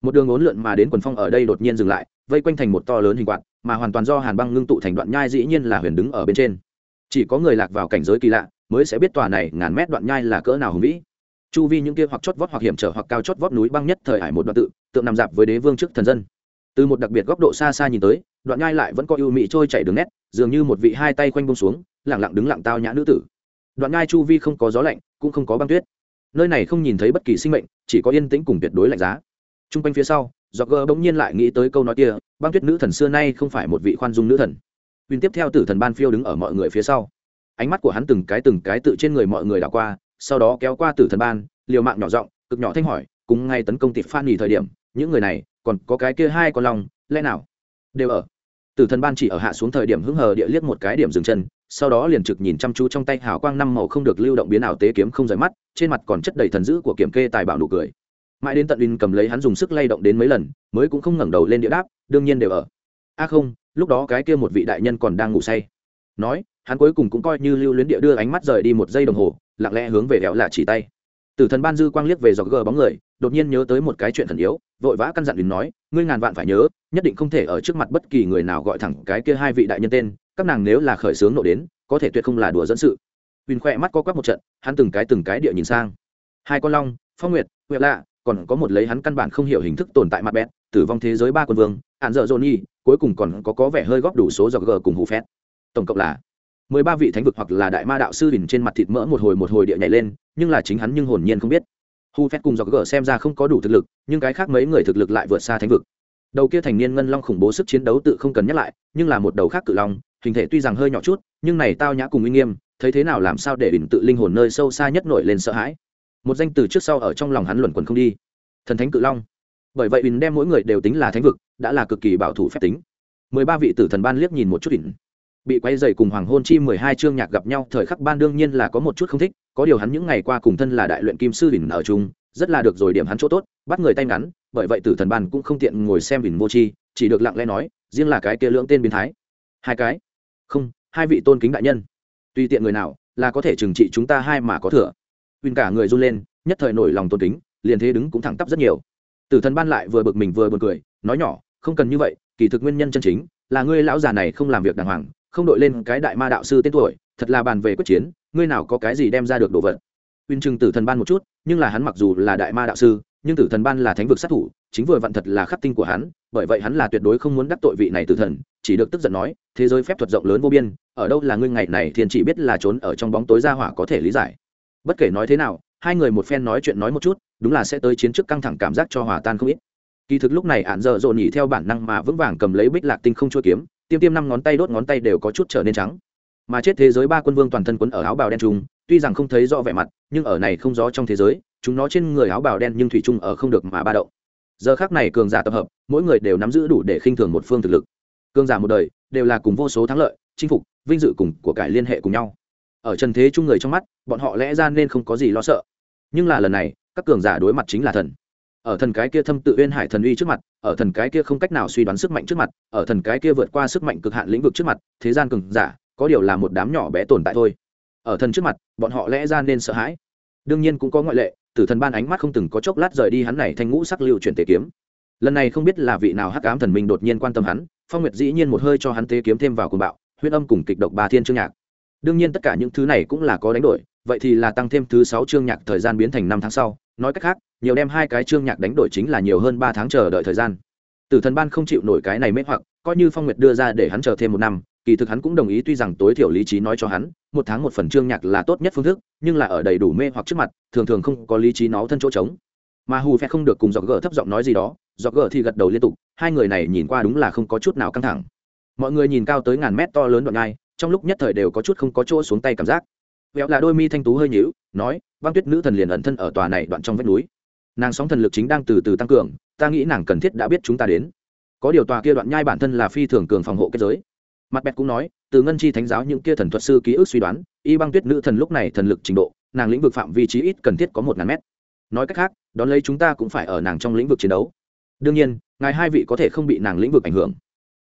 Một đường ốn lượn mà đến quần phong ở đây đột nhiên dừng lại, vây quanh thành một to lớn hình quạt, mà hoàn toàn do hàn băng ngưng tụ thành đoạn nhai dĩ nhiên là huyền đứng ở bên trên. Chỉ có người lạc vào cảnh giới kỳ lạ, mới sẽ biết tòa này ngàn mét đoạn nhai là cỡ nào hùng vĩ chu vi những kia hoặc chót vót hoặc hiểm trở hoặc cao chót vót núi băng nhất thời hải một đoạn tự, tượng nằm dạp với đế vương trước thần dân. Từ một đặc biệt góc độ xa xa nhìn tới, đoạn ngai lại vẫn có ưu mị trôi chảy đường nét, dường như một vị hai tay quanh bông xuống lẳng lặng đứng lặng tao nhã nữ tử. Đoạn ngai chu vi không có gió lạnh, cũng không có băng tuyết. Nơi này không nhìn thấy bất kỳ sinh mệnh, chỉ có yên tĩnh cùng tuyệt đối lạnh giá. T r u n g quanh phía sau do gờ bỗng nhiên lại nghĩ tới câu nói kia, băng tuyết nữ thần xưa nay không phải một vị khoan dung nữ thần. Uyên tiếp theo tử thần ban phiêu đứng ở mọi người phía sau. Ánh mắt của hắn từng cái từng cái tự trên người mọi người đảo qua sau đó kéo qua tử thần ban, liều mạng nhỏ giọng, cực nhỏ thanh hỏi, cùng ngay tấn công tịp phan nghỉ thời điểm, những người này, còn có cái kia hai con lòng lẽ nào? Đều ở. Tử thần ban chỉ ở hạ xuống thời điểm hứng hờ địa liếc một cái điểm dừng chân, sau đó liền trực nhìn chăm chú trong tay hào quang năm màu không được lưu động biến ảo tế kiếm không rời mắt, trên mặt còn chất đầy thần dữ của kiểm kê tài bảo nụ cười. Mãi đến tận uyên cầm lấy hắn dùng sức lay động đến mấy lần, mới cũng không ngẩng đầu lên địa đáp, đương nhiên đều ở. A không, lúc đó cái kia một vị đại nhân còn đang ngủ say. Nói hắn cuối cùng cũng coi như lưu luyến địa đưa ánh mắt rời đi một giây đồng hồ lặng lẽ hướng về đẹo lạ chỉ tay tử thần ban dư quang liếc về dọc gờ bóng người đột nhiên nhớ tới một cái chuyện thần yếu vội vã căn dặn đừng nói ngươi ngàn vạn phải nhớ nhất định không thể ở trước mặt bất kỳ người nào gọi thẳng cái kia hai vị đại nhân tên các nàng nếu là khởi sướng nộ đến có thể tuyệt không là đùa dẫn sự Vin khoe mắt co quắp một trận, hắn từng cái từng cái địa nhìn sang. Hai con long, Phong Nguyệt, Nguyệt lạ, còn có một lấy hắn căn bản không hiểu hình thức tồn tại mặt bẹt, tử vong thế giới ba quân vương, Hàn Dở Johnny, cuối cùng còn có có vẻ hơi góp đủ số giọt gờ cùng hủ phét. Tổng cộng là mười ba vị thánh vực hoặc là đại ma đạo sư đỉnh trên mặt thịt mỡ một hồi một hồi địa nhảy lên, nhưng là chính hắn nhưng hồn nhiên không biết. Hu phép cùng dọc gỡ xem ra không có đủ thực lực, nhưng cái khác mấy người thực lực lại vượt xa thánh vực. Đầu kia thành niên ngân long khủng bố sức chiến đấu tự không cần nhắc lại, nhưng là một đầu khác cự long, hình thể tuy rằng hơi nhỏ chút nhưng này tao nhã cùng uy nghiêm thấy thế nào làm sao để đỉnh tự linh hồn nơi sâu xa nhất nổi lên sợ hãi một danh từ trước sau ở trong lòng hắn luẩn quẩn không đi thần thánh cự long bởi vậy đỉnh đem mỗi người đều tính là thánh vực đã là cực kỳ bảo thủ phép tính mười ba vị tử thần ban liếc nhìn một chút đỉnh bị quay dày cùng hoàng hôn chi mười hai chương nhạc gặp nhau, thời khắc ban đương nhiên là có một chút không thích, có điều hắn những ngày qua cùng thân là đại luyện kim sư đỉnh ở chung, rất là được rồi điểm hắn chỗ tốt, bắt người tay ngắn, bởi vậy tử thần ban cũng không tiện ngồi xem bình vô chi, chỉ được lặng lẽ nói, riêng là cái kia lưỡng tên biến thái. Hai cái? Không, hai vị tôn kính đại nhân. Tùy tiện người nào, là có thể trừng trị chúng ta hai mà có thừa. Uyên cả người run lên, nhất thời nổi lòng tôn kính, liền thế đứng cũng thẳng tắp rất nhiều. Tử thần ban lại vừa bực mình vừa buồn cười, nói nhỏ, không cần như vậy, kỳ thực nguyên nhân chân chính, là ngươi lão già này không làm việc đàng hoàng không đội lên cái đại ma đạo sư tên tuổi, thật là bàn về quyết chiến, ngươi nào có cái gì đem ra được đồ vật. Uyên trừng tử thần ban một chút, nhưng là hắn mặc dù là đại ma đạo sư, nhưng tử thần ban là thánh vực sát thủ, chính vừa vặn thật là khắc tinh của hắn, bởi vậy hắn là tuyệt đối không muốn đắc tội vị này tử thần, chỉ được tức giận nói, thế giới phép thuật rộng lớn vô biên, ở đâu là ngươi ngày này thiên chỉ biết là trốn ở trong bóng tối ra hỏa có thể lý giải. Bất kể nói thế nào, hai người một phen nói chuyện nói một chút, đúng là sẽ tới chiến trước căng thẳng cảm giác cho hòa tan không ít. Kỳ thực lúc này ạn dợ dồn nhỉ theo bản năng mà vững vàng cầm lấy bích lạc tinh không chua kiếm tiêm tiêm năm ngón tay đốt ngón tay đều có chút trở nên trắng. Mà chết thế giới ba quân vương toàn thân quấn ở áo bào đen trùng, tuy rằng không thấy rõ vẻ mặt, nhưng ở này không gió trong thế giới, chúng nó trên người áo bào đen nhưng thủy chung ở không được mà ba động. Giờ khác này cường giả tập hợp, mỗi người đều nắm giữ đủ để khinh thường một phương thực lực. Cường giả một đời, đều là cùng vô số thắng lợi, chinh phục, vinh dự cùng của cải liên hệ cùng nhau. Ở trần thế chung người trong mắt, bọn họ lẽ ra nên không có gì lo sợ. Nhưng là lần này, các cường giả đối mặt chính là thần ở thần cái kia thâm tự uyên hải thần uy trước mặt, ở thần cái kia không cách nào suy đoán sức mạnh trước mặt, ở thần cái kia vượt qua sức mạnh cực hạn lĩnh vực trước mặt, thế gian cường giả, có điều là một đám nhỏ bé tồn tại thôi. Ở thần trước mặt, bọn họ lẽ ra nên sợ hãi. Đương nhiên cũng có ngoại lệ, tử thần ban ánh mắt không từng có chốc lát rời đi hắn này thanh ngũ sắc lưu chuyển tế kiếm. Lần này không biết là vị nào hắc ám thần minh đột nhiên quan tâm hắn, phong nguyệt dĩ nhiên một hơi cho hắn tế kiếm thêm vào cùng bạo huyết âm cùng kịch độc ba thiên chương nhạc. Đương nhiên tất cả những thứ này cũng là có đánh đổi vậy thì là tăng thêm thứ sáu chương nhạc thời gian biến thành năm tháng sau. Nói cách khác, nhiều đem hai cái chương nhạc đánh đổi chính là nhiều hơn ba tháng chờ đợi thời gian. Tử thần ban không chịu nổi cái này mê hoặc, coi như phong nguyệt đưa ra để hắn chờ thêm một năm, kỳ thực hắn cũng đồng ý tuy rằng tối thiểu lý trí nói cho hắn, một tháng một phần chương nhạc là tốt nhất phương thức, nhưng là ở đầy đủ mê hoặc trước mặt, thường thường không có lý trí nó thân chỗ trống. Mà hù phe không được cùng dọc gờ thấp giọng nói gì đó dọc gờ thì gật đầu liên tục, hai người này nhìn qua đúng là không có chút nào căng thẳng. Mọi người nhìn cao tới ngàn mét to lớn đoạn ngai, trong lúc nhất thời đều có chút không có chỗ xuống tay cảm giác vẹo là đôi mi thanh tú hơi nhíu, nói, băng tuyết nữ thần liền ẩn thân ở tòa này đoạn trong vách núi. Nàng sóng thần lực chính đang từ từ tăng cường, ta nghĩ nàng cần thiết đã biết chúng ta đến. Có điều tòa kia đoạn nhai bản thân là phi thường cường phòng hộ kết giới. Mặt bẹt cũng nói, từ ngân chi thánh giáo những kia thần thuật sư ký ức suy đoán, y băng tuyết nữ thần lúc này thần lực trình độ, nàng lĩnh vực phạm vi trí ít cần thiết có một ngàn mét. Nói cách khác, đón lấy chúng ta cũng phải ở nàng trong lĩnh vực chiến đấu. Đương nhiên, ngài hai vị có thể không bị nàng lĩnh vực ảnh hưởng,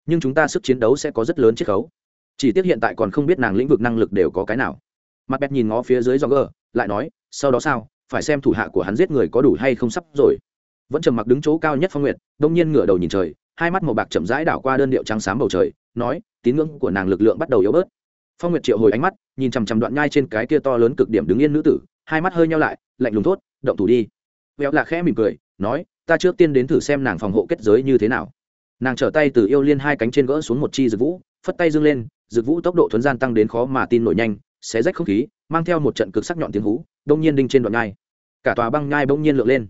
nhưng chúng ta sức chiến đấu sẽ có rất lớn chiết khấu. Chỉ tiếc hiện tại còn không biết nàng lĩnh vực năng lực đều có cái nào mặt bẹt nhìn ngó phía dưới do gờ, lại nói, sau đó sao? Phải xem thủ hạ của hắn giết người có đủ hay không sắp rồi. Vẫn trầm mặc đứng chỗ cao nhất phong nguyệt, đông nhiên ngửa đầu nhìn trời, hai mắt màu bạc chậm rãi đảo qua đơn điệu trắng xám bầu trời, nói, tín ngưỡng của nàng lực lượng bắt đầu yếu bớt. Phong nguyệt triệu hồi ánh mắt, nhìn chằm chằm đoạn nhai trên cái kia to lớn cực điểm đứng yên nữ tử, hai mắt hơi nhau lại, lạnh lùng thốt, động thủ đi. Véo là khẽ mỉm cười, nói, ta trước tiên đến thử xem nàng phòng hộ kết giới như thế nào. Nàng trở tay từ yêu liên hai cánh trên gỡ xuống một chi dược vũ, phất tay dâng lên, dược vũ tốc độ thuấn gian tăng đến khó mà tin nổi nhanh xé rách không khí, mang theo một trận cực sắc nhọn tiếng hú, đông nhiên đinh trên đoạn nhai. Cả tòa băng nhai bỗng nhiên lượn lên.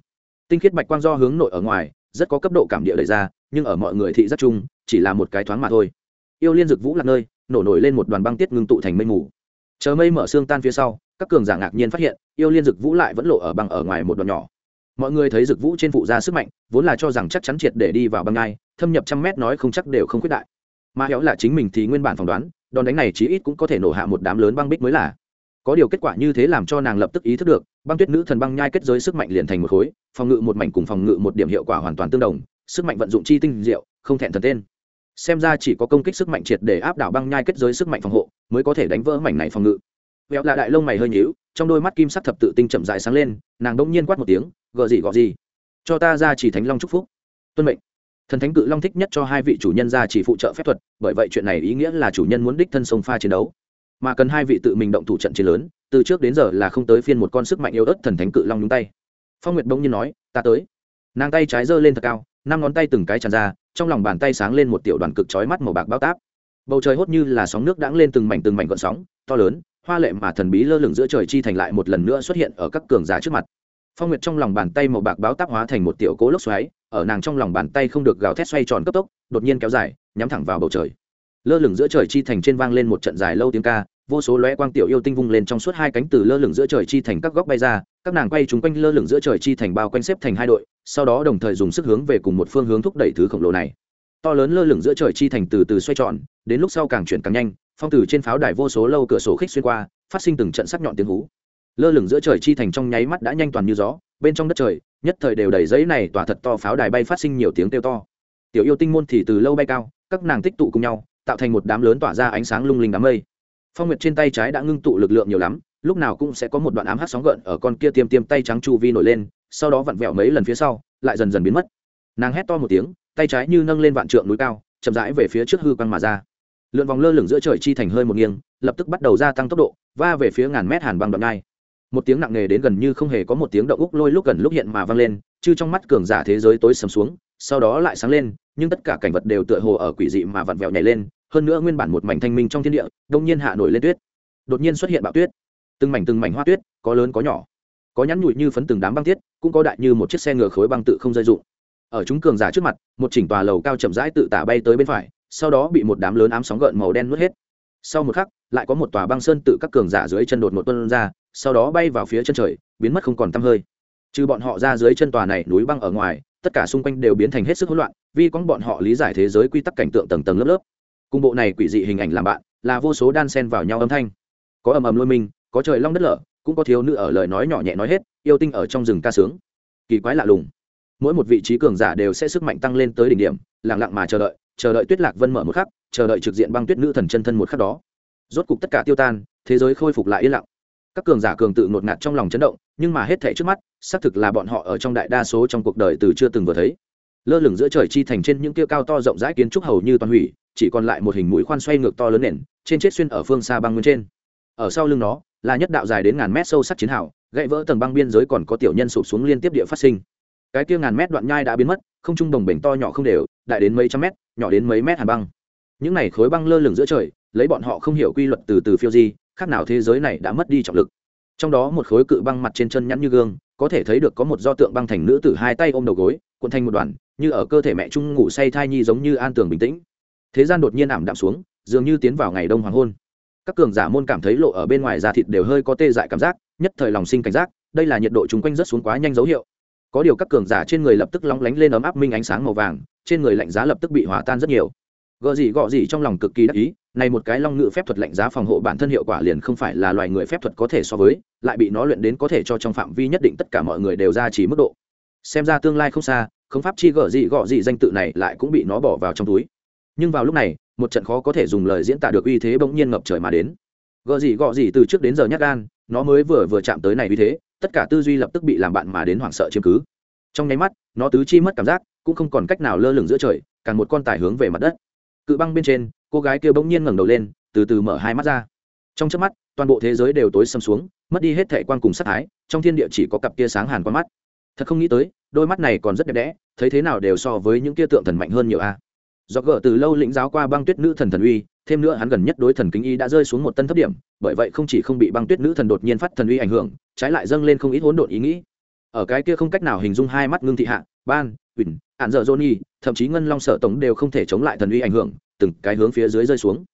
Tinh khiết bạch quang do hướng nội ở ngoài, rất có cấp độ cảm địa đẩy ra, nhưng ở mọi người thị rất chung, chỉ là một cái thoáng mà thôi. Yêu liên dực vũ lạc nơi, nổ nổi lên một đoàn băng tiết ngưng tụ thành mây mù. Chờ mây mở xương tan phía sau, các cường giả ngạc nhiên phát hiện, yêu liên dực vũ lại vẫn lộ ở băng ở ngoài một đoạn nhỏ. Mọi người thấy dực vũ trên phụ ra sức mạnh, vốn là cho rằng chắc chắn triệt để đi vào băng ngai thâm nhập trăm mét nói không chắc đều không quyết đại. Mà héo là chính mình thì nguyên bản phỏng đoán đòn đánh này chí ít cũng có thể nổ hạ một đám lớn băng bích mới là. Có điều kết quả như thế làm cho nàng lập tức ý thức được, băng tuyết nữ thần băng nhai kết giới sức mạnh liền thành một khối, phòng ngự một mảnh cùng phòng ngự một điểm hiệu quả hoàn toàn tương đồng, sức mạnh vận dụng chi tinh diệu, không thẹn thần tên. Xem ra chỉ có công kích sức mạnh triệt để áp đảo băng nhai kết giới sức mạnh phòng hộ, mới có thể đánh vỡ mảnh này phòng ngự. Vẹo là đại lông mày hơi nhíu, trong đôi mắt kim sắc thập tự tinh chậm dài sáng lên, nàng đông nhiên quát một tiếng gờ gì, gọ gì? Cho ta ra chỉ thánh long chúc phúc. Tuân mệnh thần thánh cự long thích nhất cho hai vị chủ nhân ra chỉ phụ trợ phép thuật, bởi vậy chuyện này ý nghĩa là chủ nhân muốn đích thân sông pha chiến đấu. Mà cần hai vị tự mình động thủ trận chiến lớn, từ trước đến giờ là không tới phiên một con sức mạnh yếu ớt thần thánh cự long nhúng tay. Phong nguyệt bỗng nhiên nói, ta tới. Nàng tay trái giơ lên thật cao, năm ngón tay từng cái tràn ra, trong lòng bàn tay sáng lên một tiểu đoàn cực chói mắt màu bạc bao táp. Bầu trời hốt như là sóng nước đãng lên từng mảnh từng mảnh gọn sóng, to lớn, hoa lệ mà thần bí lơ lửng giữa trời chi thành lại một lần nữa xuất hiện ở các cường giả trước mặt. Phong nguyệt trong lòng bàn tay màu bạc báo táp hóa thành một tiểu cố lốc xoáy ở nàng trong lòng bàn tay không được gào thét xoay tròn cấp tốc, đột nhiên kéo dài, nhắm thẳng vào bầu trời. Lơ lửng giữa trời chi thành trên vang lên một trận dài lâu tiếng ca, vô số lóe quang tiểu yêu tinh vung lên trong suốt hai cánh từ lơ lửng giữa trời chi thành các góc bay ra, các nàng quay chúng quanh lơ lửng giữa trời chi thành bao quanh xếp thành hai đội, sau đó đồng thời dùng sức hướng về cùng một phương hướng thúc đẩy thứ khổng lồ này. To lớn lơ lửng giữa trời chi thành từ từ xoay tròn, đến lúc sau càng chuyển càng nhanh, phong từ trên pháo đài vô số lâu cửa sổ khích xuyên qua, phát sinh từng trận sắc nhọn tiếng hú. Lơ lửng giữa trời chi thành trong nháy mắt đã nhanh toàn như gió, bên trong đất trời nhất thời đều đầy giấy này tỏa thật to pháo đài bay phát sinh nhiều tiếng kêu to. Tiểu yêu tinh môn thì từ lâu bay cao, các nàng tích tụ cùng nhau, tạo thành một đám lớn tỏa ra ánh sáng lung linh đám mây. Phong nguyệt trên tay trái đã ngưng tụ lực lượng nhiều lắm, lúc nào cũng sẽ có một đoạn ám hát sóng gợn ở con kia tiêm tiêm tay trắng chu vi nổi lên, sau đó vặn vẹo mấy lần phía sau, lại dần dần biến mất. Nàng hét to một tiếng, tay trái như nâng lên vạn trượng núi cao, chậm rãi về phía trước hư quăng mà ra. Lượn vòng lơ lửng giữa trời chi thành hơi một nghiêng, lập tức bắt đầu gia tăng tốc độ, va về phía ngàn mét hàn băng đoạn ngai một tiếng nặng nề đến gần như không hề có một tiếng động úc lôi lúc gần lúc hiện mà vang lên chứ trong mắt cường giả thế giới tối sầm xuống, sau đó lại sáng lên, nhưng tất cả cảnh vật đều tựa hồ ở quỷ dị mà vặn vẹo nhảy lên, hơn nữa nguyên bản một mảnh thanh minh trong thiên địa, đông nhiên hạ nổi lên tuyết. Đột nhiên xuất hiện bạo tuyết. Từng mảnh từng mảnh hoa tuyết, có lớn có nhỏ. Có nhắn nhụi như phấn từng đám băng tiết cũng có đại như một chiếc xe ngựa khối băng tự không rơi dụng ở chúng cường giả trước mặt, một chỉnh tòa lầu cao chậm rãi tự tả bay tới bên phải, sau đó bị một đám lớn ám sóng gợn màu đen nuốt hết. Sau một khắc, lại có một tòa băng sơn tự các cường giả dưới chân đột một tuân ra sau đó bay vào phía chân trời, biến mất không còn tăm hơi. Trừ bọn họ ra dưới chân tòa này núi băng ở ngoài, tất cả xung quanh đều biến thành hết sức hỗn loạn, vì con bọn họ lý giải thế giới quy tắc cảnh tượng tầng tầng lớp lớp. Cung bộ này quỷ dị hình ảnh làm bạn, là vô số đan sen vào nhau âm thanh. Có ầm ầm lôi mình, có trời long đất lở, cũng có thiếu nữ ở lời nói nhỏ nhẹ nói hết, yêu tinh ở trong rừng ca sướng. Kỳ quái lạ lùng. Mỗi một vị trí cường giả đều sẽ sức mạnh tăng lên tới đỉnh điểm, lặng lặng mà chờ đợi chờ đợi tuyết lạc vân mở một khắc, chờ đợi trực diện băng tuyết nữ thần chân thân một khắc đó. Rốt cục tất cả tiêu tan, thế giới khôi phục lại yên lặng các cường giả cường tự ngột ngạt trong lòng chấn động, nhưng mà hết thể trước mắt, xác thực là bọn họ ở trong đại đa số trong cuộc đời từ chưa từng vừa thấy. Lơ lửng giữa trời chi thành trên những kia cao to rộng rãi kiến trúc hầu như toàn hủy, chỉ còn lại một hình mũi khoan xoay ngược to lớn nền, trên chết xuyên ở phương xa băng nguyên trên. Ở sau lưng nó, là nhất đạo dài đến ngàn mét sâu sắc chiến hào, gãy vỡ tầng băng biên giới còn có tiểu nhân sụp xuống liên tiếp địa phát sinh. Cái kia ngàn mét đoạn nhai đã biến mất, không trung đồng bể to nhỏ không đều, đại đến mấy trăm mét, nhỏ đến mấy mét hàn băng. Những này khối băng lơ lửng giữa trời, lấy bọn họ không hiểu quy luật từ từ phiêu di khác nào thế giới này đã mất đi trọng lực. Trong đó một khối cự băng mặt trên chân nhẵn như gương, có thể thấy được có một do tượng băng thành nữ tử hai tay ôm đầu gối, cuộn thành một đoàn, như ở cơ thể mẹ trung ngủ say thai nhi giống như an tường bình tĩnh. Thế gian đột nhiên ảm đạm xuống, dường như tiến vào ngày đông hoàng hôn. Các cường giả môn cảm thấy lộ ở bên ngoài da thịt đều hơi có tê dại cảm giác, nhất thời lòng sinh cảnh giác, đây là nhiệt độ chung quanh rất xuống quá nhanh dấu hiệu. Có điều các cường giả trên người lập tức lóng lánh lên ấm áp minh ánh sáng màu vàng, trên người lạnh giá lập tức bị hòa tan rất nhiều. Gợ gì gọ gì trong lòng cực kỳ đắc ý này một cái long ngự phép thuật lạnh giá phòng hộ bản thân hiệu quả liền không phải là loài người phép thuật có thể so với, lại bị nó luyện đến có thể cho trong phạm vi nhất định tất cả mọi người đều ra chỉ mức độ. Xem ra tương lai không xa, không pháp chi gở gì gọ gì danh tự này lại cũng bị nó bỏ vào trong túi. Nhưng vào lúc này, một trận khó có thể dùng lời diễn tả được uy thế bỗng nhiên ngập trời mà đến. Gợ gì gọ gì từ trước đến giờ nhát gan, nó mới vừa vừa chạm tới này uy thế, tất cả tư duy lập tức bị làm bạn mà đến hoảng sợ chiếm cứ. Trong nháy mắt, nó tứ chi mất cảm giác, cũng không còn cách nào lơ lửng giữa trời, càng một con tải hướng về mặt đất cự băng bên trên, cô gái kia bỗng nhiên ngẩng đầu lên, từ từ mở hai mắt ra. Trong trước mắt, toàn bộ thế giới đều tối xâm xuống, mất đi hết thệ quan cùng sát thái, trong thiên địa chỉ có cặp kia sáng hàn qua mắt. Thật không nghĩ tới, đôi mắt này còn rất đẹp đẽ, thấy thế nào đều so với những kia tượng thần mạnh hơn nhiều a. Do gỡ từ lâu lĩnh giáo qua băng tuyết nữ thần thần uy, thêm nữa hắn gần nhất đối thần kính y đã rơi xuống một tân thấp điểm, bởi vậy không chỉ không bị băng tuyết nữ thần đột nhiên phát thần uy ảnh hưởng, trái lại dâng lên không ít hỗn độn ý nghĩ. Ở cái kia không cách nào hình dung hai mắt ngưng thị hạ, ban huỳnh hạn dở johnny thậm chí ngân long sở tổng đều không thể chống lại thần uy ảnh hưởng, từng cái hướng phía dưới rơi xuống.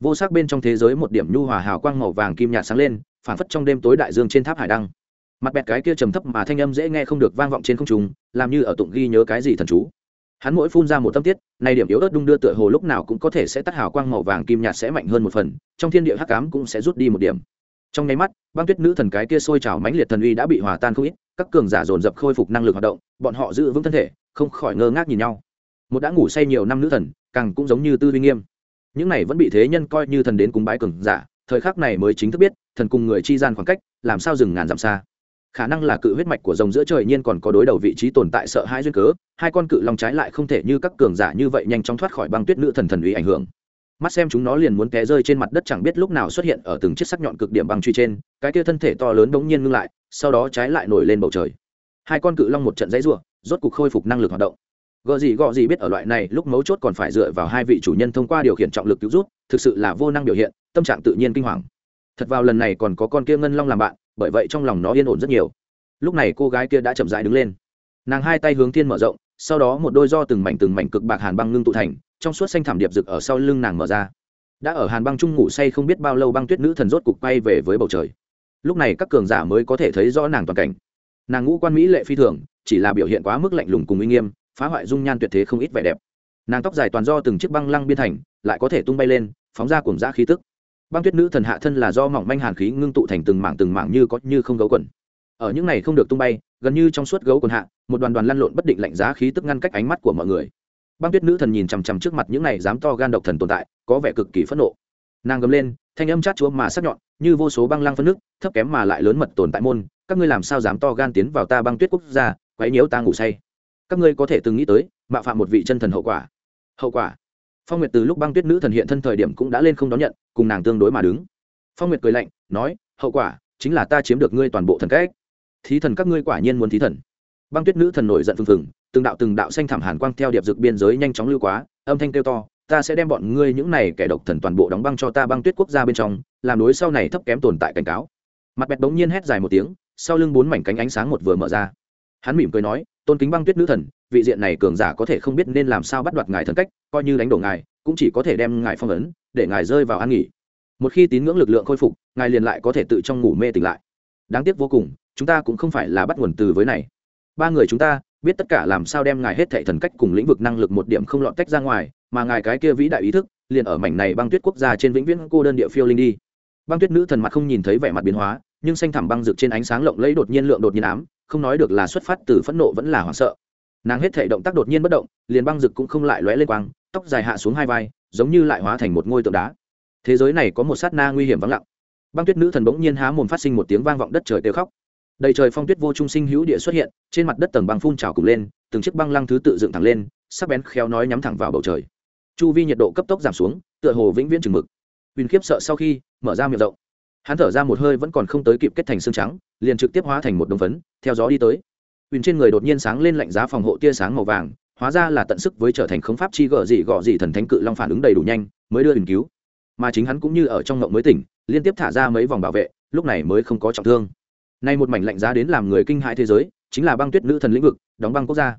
Vô sắc bên trong thế giới một điểm nhu hòa hào quang màu vàng kim nhạt sáng lên phản phất trong đêm tối đại dương trên tháp hải đăng. Mặt bẹt cái kia trầm thấp mà thanh âm dễ nghe không được vang vọng trên không trung, làm như ở tụng ghi nhớ cái gì thần chú. Hắn mỗi phun ra một tâm tiết này điểm yếu ớt đung đưa tựa hồ lúc nào cũng có thể sẽ tắt hào quang màu vàng kim nhạt sẽ mạnh hơn một phần, trong thiên địa hắc ám cũng sẽ rút đi một điểm. Trong nháy mắt, băng tuyết nữ thần cái kia sôi trào mãnh liệt thần uy đã bị hòa tan không ít, các cường giả dồn dập khôi phục năng lực hoạt động, bọn họ giữ vững thân thể không khỏi ngơ ngác nhìn nhau. Một đã ngủ say nhiều năm nữ thần, càng cũng giống như tư uy nghiêm. Những này vẫn bị thế nhân coi như thần đến cúng bái cường giả, thời khắc này mới chính thức biết, thần cùng người chi gian khoảng cách, làm sao dừng ngàn dặm xa. Khả năng là cự huyết mạch của rồng giữa trời nhiên còn có đối đầu vị trí tồn tại sợ hai duyên cớ, hai con cự long trái lại không thể như các cường giả như vậy nhanh chóng thoát khỏi băng tuyết nữ thần thần uy ảnh hưởng. Mắt xem chúng nó liền muốn té rơi trên mặt đất chẳng biết lúc nào xuất hiện ở từng chiếc sắc nhọn cực điểm băng truy trên, cái kia thân thể to lớn bỗng nhiên ngưng lại, sau đó trái lại nổi lên bầu trời. Hai con cự long một trận dãy rủa rốt cục khôi phục năng lực hoạt động. Gợ gì gọ gì biết ở loại này, lúc mấu chốt còn phải dựa vào hai vị chủ nhân thông qua điều khiển trọng lực cứu rút thực sự là vô năng biểu hiện, tâm trạng tự nhiên kinh hoàng. Thật vào lần này còn có con kia ngân long làm bạn, bởi vậy trong lòng nó yên ổn rất nhiều. Lúc này cô gái kia đã chậm dại đứng lên. Nàng hai tay hướng thiên mở rộng, sau đó một đôi do từng mảnh từng mảnh cực bạc hàn băng ngưng tụ thành, trong suốt xanh thảm điệp rực ở sau lưng nàng mở ra. Đã ở hàn băng trung ngủ say không biết bao lâu băng tuyết nữ thần rốt cục bay về với bầu trời. Lúc này các cường giả mới có thể thấy rõ nàng toàn cảnh. Nàng ngũ quan mỹ lệ phi thường chỉ là biểu hiện quá mức lạnh lùng cùng uy nghiêm, phá hoại dung nhan tuyệt thế không ít vẻ đẹp. Nàng tóc dài toàn do từng chiếc băng lăng biên thành, lại có thể tung bay lên, phóng ra cùng giã khí tức. Băng tuyết nữ thần hạ thân là do mỏng manh hàn khí ngưng tụ thành từng mảng từng mảng như có như không gấu quần. Ở những này không được tung bay, gần như trong suốt gấu quần hạ, một đoàn đoàn lăn lộn bất định lạnh giá khí tức ngăn cách ánh mắt của mọi người. Băng tuyết nữ thần nhìn chằm chằm trước mặt những này dám to gan độc thần tồn tại, có vẻ cực kỳ phẫn nộ. Nàng gầm lên, thanh âm chát chúa mà sắc nhọn, như vô số băng lăng phân nước, thấp kém mà lại lớn mật tồn tại môn, các ngươi làm sao dám to gan tiến vào ta băng tuyết quốc gia quấy nhiễu ta ngủ say. Các ngươi có thể từng nghĩ tới, mạo phạm một vị chân thần hậu quả. Hậu quả? Phong nguyệt từ lúc băng tuyết nữ thần hiện thân thời điểm cũng đã lên không đón nhận, cùng nàng tương đối mà đứng. Phong nguyệt cười lạnh, nói, hậu quả, chính là ta chiếm được ngươi toàn bộ thần cách. Thí thần các ngươi quả nhiên muốn thí thần. Băng tuyết nữ thần nổi giận phừng phừng, từng đạo từng đạo xanh thảm hàn quang theo điệp dược biên giới nhanh chóng lưu quá, âm thanh kêu to, ta sẽ đem bọn ngươi những này kẻ độc thần toàn bộ đóng băng cho ta băng tuyết quốc gia bên trong, làm đối sau này thấp kém tồn tại cảnh cáo. Mặt bẹt bỗng nhiên hét dài một tiếng, sau lưng bốn mảnh cánh ánh sáng một vừa mở ra hắn mỉm cười nói, tôn kính băng tuyết nữ thần, vị diện này cường giả có thể không biết nên làm sao bắt đoạt ngài thần cách, coi như đánh đổ ngài, cũng chỉ có thể đem ngài phong ấn, để ngài rơi vào an nghỉ. Một khi tín ngưỡng lực lượng khôi phục, ngài liền lại có thể tự trong ngủ mê tỉnh lại. Đáng tiếc vô cùng, chúng ta cũng không phải là bắt nguồn từ với này. Ba người chúng ta, biết tất cả làm sao đem ngài hết thệ thần cách cùng lĩnh vực năng lực một điểm không lọt tách ra ngoài, mà ngài cái kia vĩ đại ý thức, liền ở mảnh này băng tuyết quốc gia trên vĩnh viễn cô đơn địa phiêu linh đi. Băng tuyết nữ thần mặt không nhìn thấy vẻ mặt biến hóa, nhưng xanh thẳm băng rực trên ánh sáng lộng lẫy đột nhiên lượng đột nhiên ám không nói được là xuất phát từ phẫn nộ vẫn là hoảng sợ. Nàng hết thể động tác đột nhiên bất động, liền băng rực cũng không lại lóe lên quang, tóc dài hạ xuống hai vai, giống như lại hóa thành một ngôi tượng đá. Thế giới này có một sát na nguy hiểm vắng lặng. Băng tuyết nữ thần bỗng nhiên há mồm phát sinh một tiếng vang vọng đất trời kêu khóc. Đầy trời phong tuyết vô trung sinh hữu địa xuất hiện, trên mặt đất tầng băng phun trào cùng lên, từng chiếc băng lăng thứ tự dựng thẳng lên, sắc bén khéo nói nhắm thẳng vào bầu trời. Chu vi nhiệt độ cấp tốc giảm xuống, tựa hồ vĩnh viễn chừng mực. Uyên khiếp sợ sau khi, mở ra miệng rộng hắn thở ra một hơi vẫn còn không tới kịp kết thành xương trắng, liền trực tiếp hóa thành một đồng phấn, theo gió đi tới. Huyền trên người đột nhiên sáng lên lạnh giá phòng hộ tia sáng màu vàng, hóa ra là tận sức với trở thành khống pháp chi gợ dị gọ dị thần thánh cự long phản ứng đầy đủ nhanh, mới đưa Uyên cứu. Mà chính hắn cũng như ở trong ngộng mới tỉnh, liên tiếp thả ra mấy vòng bảo vệ, lúc này mới không có trọng thương. Nay một mảnh lạnh giá đến làm người kinh hãi thế giới, chính là băng tuyết nữ thần lĩnh vực, đóng băng quốc gia.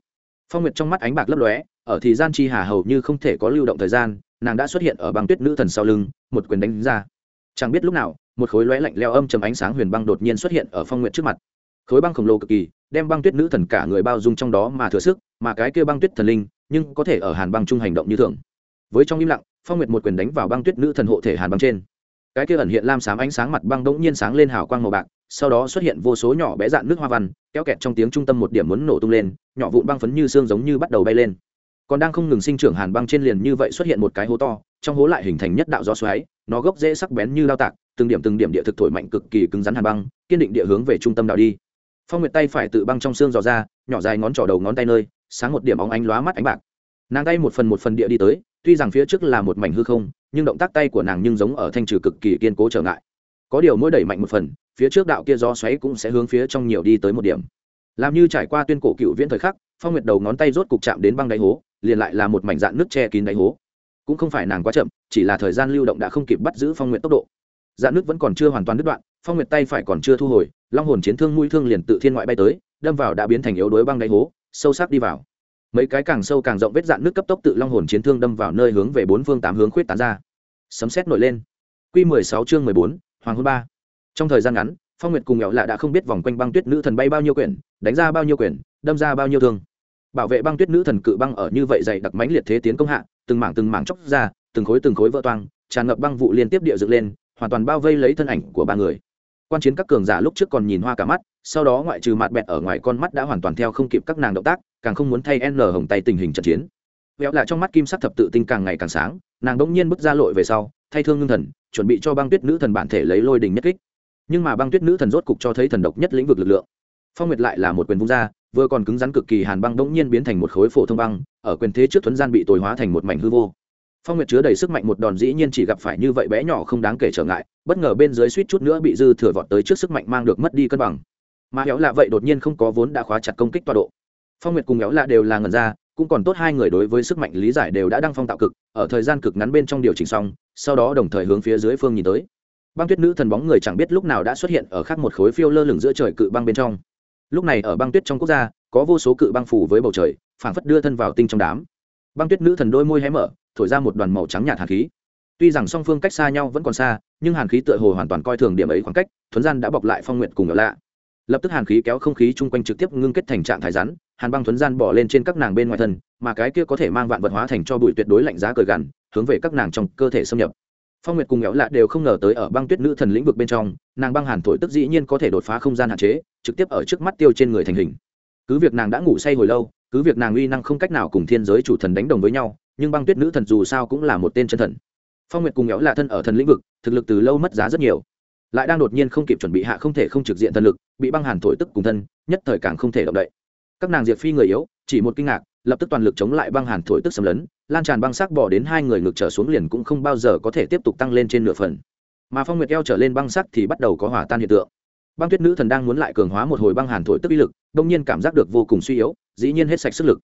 Phong nguyệt trong mắt ánh bạc lấp lóe, ở thì gian chi hà hầu như không thể có lưu động thời gian, nàng đã xuất hiện ở băng tuyết nữ thần sau lưng, một quyền đánh ra. Chẳng biết lúc nào một khối lóe lạnh leo âm chầm ánh sáng huyền băng đột nhiên xuất hiện ở phong nguyệt trước mặt. Khối băng khổng lồ cực kỳ, đem băng tuyết nữ thần cả người bao dung trong đó mà thừa sức, mà cái kia băng tuyết thần linh, nhưng có thể ở hàn băng chung hành động như thường. Với trong im lặng, phong nguyệt một quyền đánh vào băng tuyết nữ thần hộ thể hàn băng trên. Cái kia ẩn hiện lam xám ánh sáng mặt băng đ ỗ n g nhiên sáng lên hào quang màu bạc, sau đó xuất hiện vô số nhỏ bé dạn nước hoa văn, kéo kẹt trong tiếng trung tâm một điểm muốn nổ tung lên, nhỏ vụn băng phấn như xương giống như bắt đầu bay lên. Còn đang không ngừng sinh trưởng hàn băng trên liền như vậy xuất hiện một cái hố to, trong hố lại hình thành nhất đạo gió xoáy nó gốc dễ sắc bén như lao tạc, từng điểm từng điểm địa thực thổi mạnh cực kỳ cứng rắn hàn băng, kiên định địa hướng về trung tâm đào đi. Phong nguyệt tay phải tự băng trong xương dò ra, nhỏ dài ngón trỏ đầu ngón tay nơi, sáng một điểm óng ánh lóa mắt ánh bạc. Nàng tay một phần một phần địa đi tới, tuy rằng phía trước là một mảnh hư không, nhưng động tác tay của nàng nhưng giống ở thanh trừ cực kỳ kiên cố trở ngại. Có điều mỗi đẩy mạnh một phần, phía trước đạo kia gió xoáy cũng sẽ hướng phía trong nhiều đi tới một điểm. Làm như trải qua tuyên cổ cựu viễn thời khắc, phong nguyệt đầu ngón tay rốt cục chạm đến băng đáy hố, liền lại là một mảnh dạn nước che kín đáy hố cũng không phải nàng quá chậm, chỉ là thời gian lưu động đã không kịp bắt giữ phong nguyệt tốc độ. Dạn nước vẫn còn chưa hoàn toàn đứt đoạn, phong nguyệt tay phải còn chưa thu hồi, long hồn chiến thương mũi thương liền tự thiên ngoại bay tới, đâm vào đã biến thành yếu đuối băng đáy hố, sâu sắc đi vào. Mấy cái càng sâu càng rộng vết dạn nước cấp tốc tự long hồn chiến thương đâm vào nơi hướng về bốn phương tám hướng khuyết tán ra. Sấm xét nổi lên. Q mười sáu chương mười bốn, hoàng hôn ba. Trong thời gian ngắn, phong nguyệt cùng nghèo lạ đã không biết vòng quanh băng tuyết nữ thần bay bao nhiêu quyển, đánh ra bao nhiêu quyển, đâm ra bao nhiêu thương. Bảo vệ băng tuyết nữ thần cự băng ở như vậy dày đặc mãnh liệt thế tiến công hạ từng mảng từng mảng chóc ra, từng khối từng khối vỡ toang, tràn ngập băng vụ liên tiếp địa dựng lên, hoàn toàn bao vây lấy thân ảnh của ba người. Quan chiến các cường giả lúc trước còn nhìn hoa cả mắt, sau đó ngoại trừ mặt bẹt ở ngoài con mắt đã hoàn toàn theo không kịp các nàng động tác, càng không muốn thay n hồng tay tình hình trận chiến. Vẹo lại trong mắt kim sắc thập tự tinh càng ngày càng sáng, nàng đỗng nhiên bước ra lội về sau, thay thương ngưng thần, chuẩn bị cho băng tuyết nữ thần bản thể lấy lôi đình nhất kích. Nhưng mà băng tuyết nữ thần rốt cục cho thấy thần độc nhất lĩnh vực lực lượng. Phong nguyệt lại là một quyền vung ra vừa còn cứng rắn cực kỳ hàn băng bỗng nhiên biến thành một khối phổ thông băng, ở quyền thế trước thuấn gian bị tối hóa thành một mảnh hư vô. Phong nguyệt chứa đầy sức mạnh một đòn dĩ nhiên chỉ gặp phải như vậy bé nhỏ không đáng kể trở ngại, bất ngờ bên dưới suýt chút nữa bị dư thừa vọt tới trước sức mạnh mang được mất đi cân bằng. Mà éo lạ vậy đột nhiên không có vốn đã khóa chặt công kích tọa độ. Phong nguyệt cùng éo lạ đều là ngần ra, cũng còn tốt hai người đối với sức mạnh lý giải đều đã đăng phong tạo cực, ở thời gian cực ngắn bên trong điều chỉnh xong, sau đó đồng thời hướng phía dưới phương nhìn tới. Băng tuyết nữ thần bóng người chẳng biết lúc nào đã xuất hiện ở khác một khối phiêu lơ lửng giữa trời cự băng bên trong lúc này ở băng tuyết trong quốc gia, có vô số cự băng phủ với bầu trời, phảng phất đưa thân vào tinh trong đám. Băng tuyết nữ thần đôi môi hé mở, thổi ra một đoàn màu trắng nhạt hạt khí. Tuy rằng song phương cách xa nhau vẫn còn xa, nhưng hàn khí tựa hồ hoàn toàn coi thường điểm ấy khoảng cách, thuấn gian đã bọc lại phong nguyện cùng ở lạ. Lập tức hàn khí kéo không khí chung quanh trực tiếp ngưng kết thành trạng thái rắn, hàn băng thuấn gian bỏ lên trên các nàng bên ngoài thân, mà cái kia có thể mang vạn vật hóa thành cho bụi tuyệt đối lạnh giá cởi gằn, hướng về các nàng trong cơ thể xâm nhập. Phong nguyệt cùng éo lạ đều không ngờ tới ở băng tuyết nữ thần lĩnh vực bên trong, nàng băng hàn thổi tức dĩ nhiên có thể đột phá không gian hạn chế trực tiếp ở trước mắt tiêu trên người thành hình. Cứ việc nàng đã ngủ say hồi lâu, cứ việc nàng uy năng không cách nào cùng thiên giới chủ thần đánh đồng với nhau, nhưng băng tuyết nữ thần dù sao cũng là một tên chân thần. Phong nguyệt cùng éo là thân ở thần lĩnh vực, thực lực từ lâu mất giá rất nhiều. Lại đang đột nhiên không kịp chuẩn bị hạ không thể không trực diện thần lực, bị băng hàn thổi tức cùng thân, nhất thời càng không thể động đậy. Các nàng diệt phi người yếu, chỉ một kinh ngạc, lập tức toàn lực chống lại băng hàn thổi tức xâm lấn, lan tràn băng sắc bỏ đến hai người ngực trở xuống liền cũng không bao giờ có thể tiếp tục tăng lên trên nửa phần. Mà phong nguyệt eo trở lên băng sắc thì bắt đầu có hỏa tan hiện tượng băng tuyết nữ thần đang muốn lại cường hóa một hồi băng hàn thổi tức uy lực, đông nhiên cảm giác được vô cùng suy yếu, dĩ nhiên hết sạch sức lực.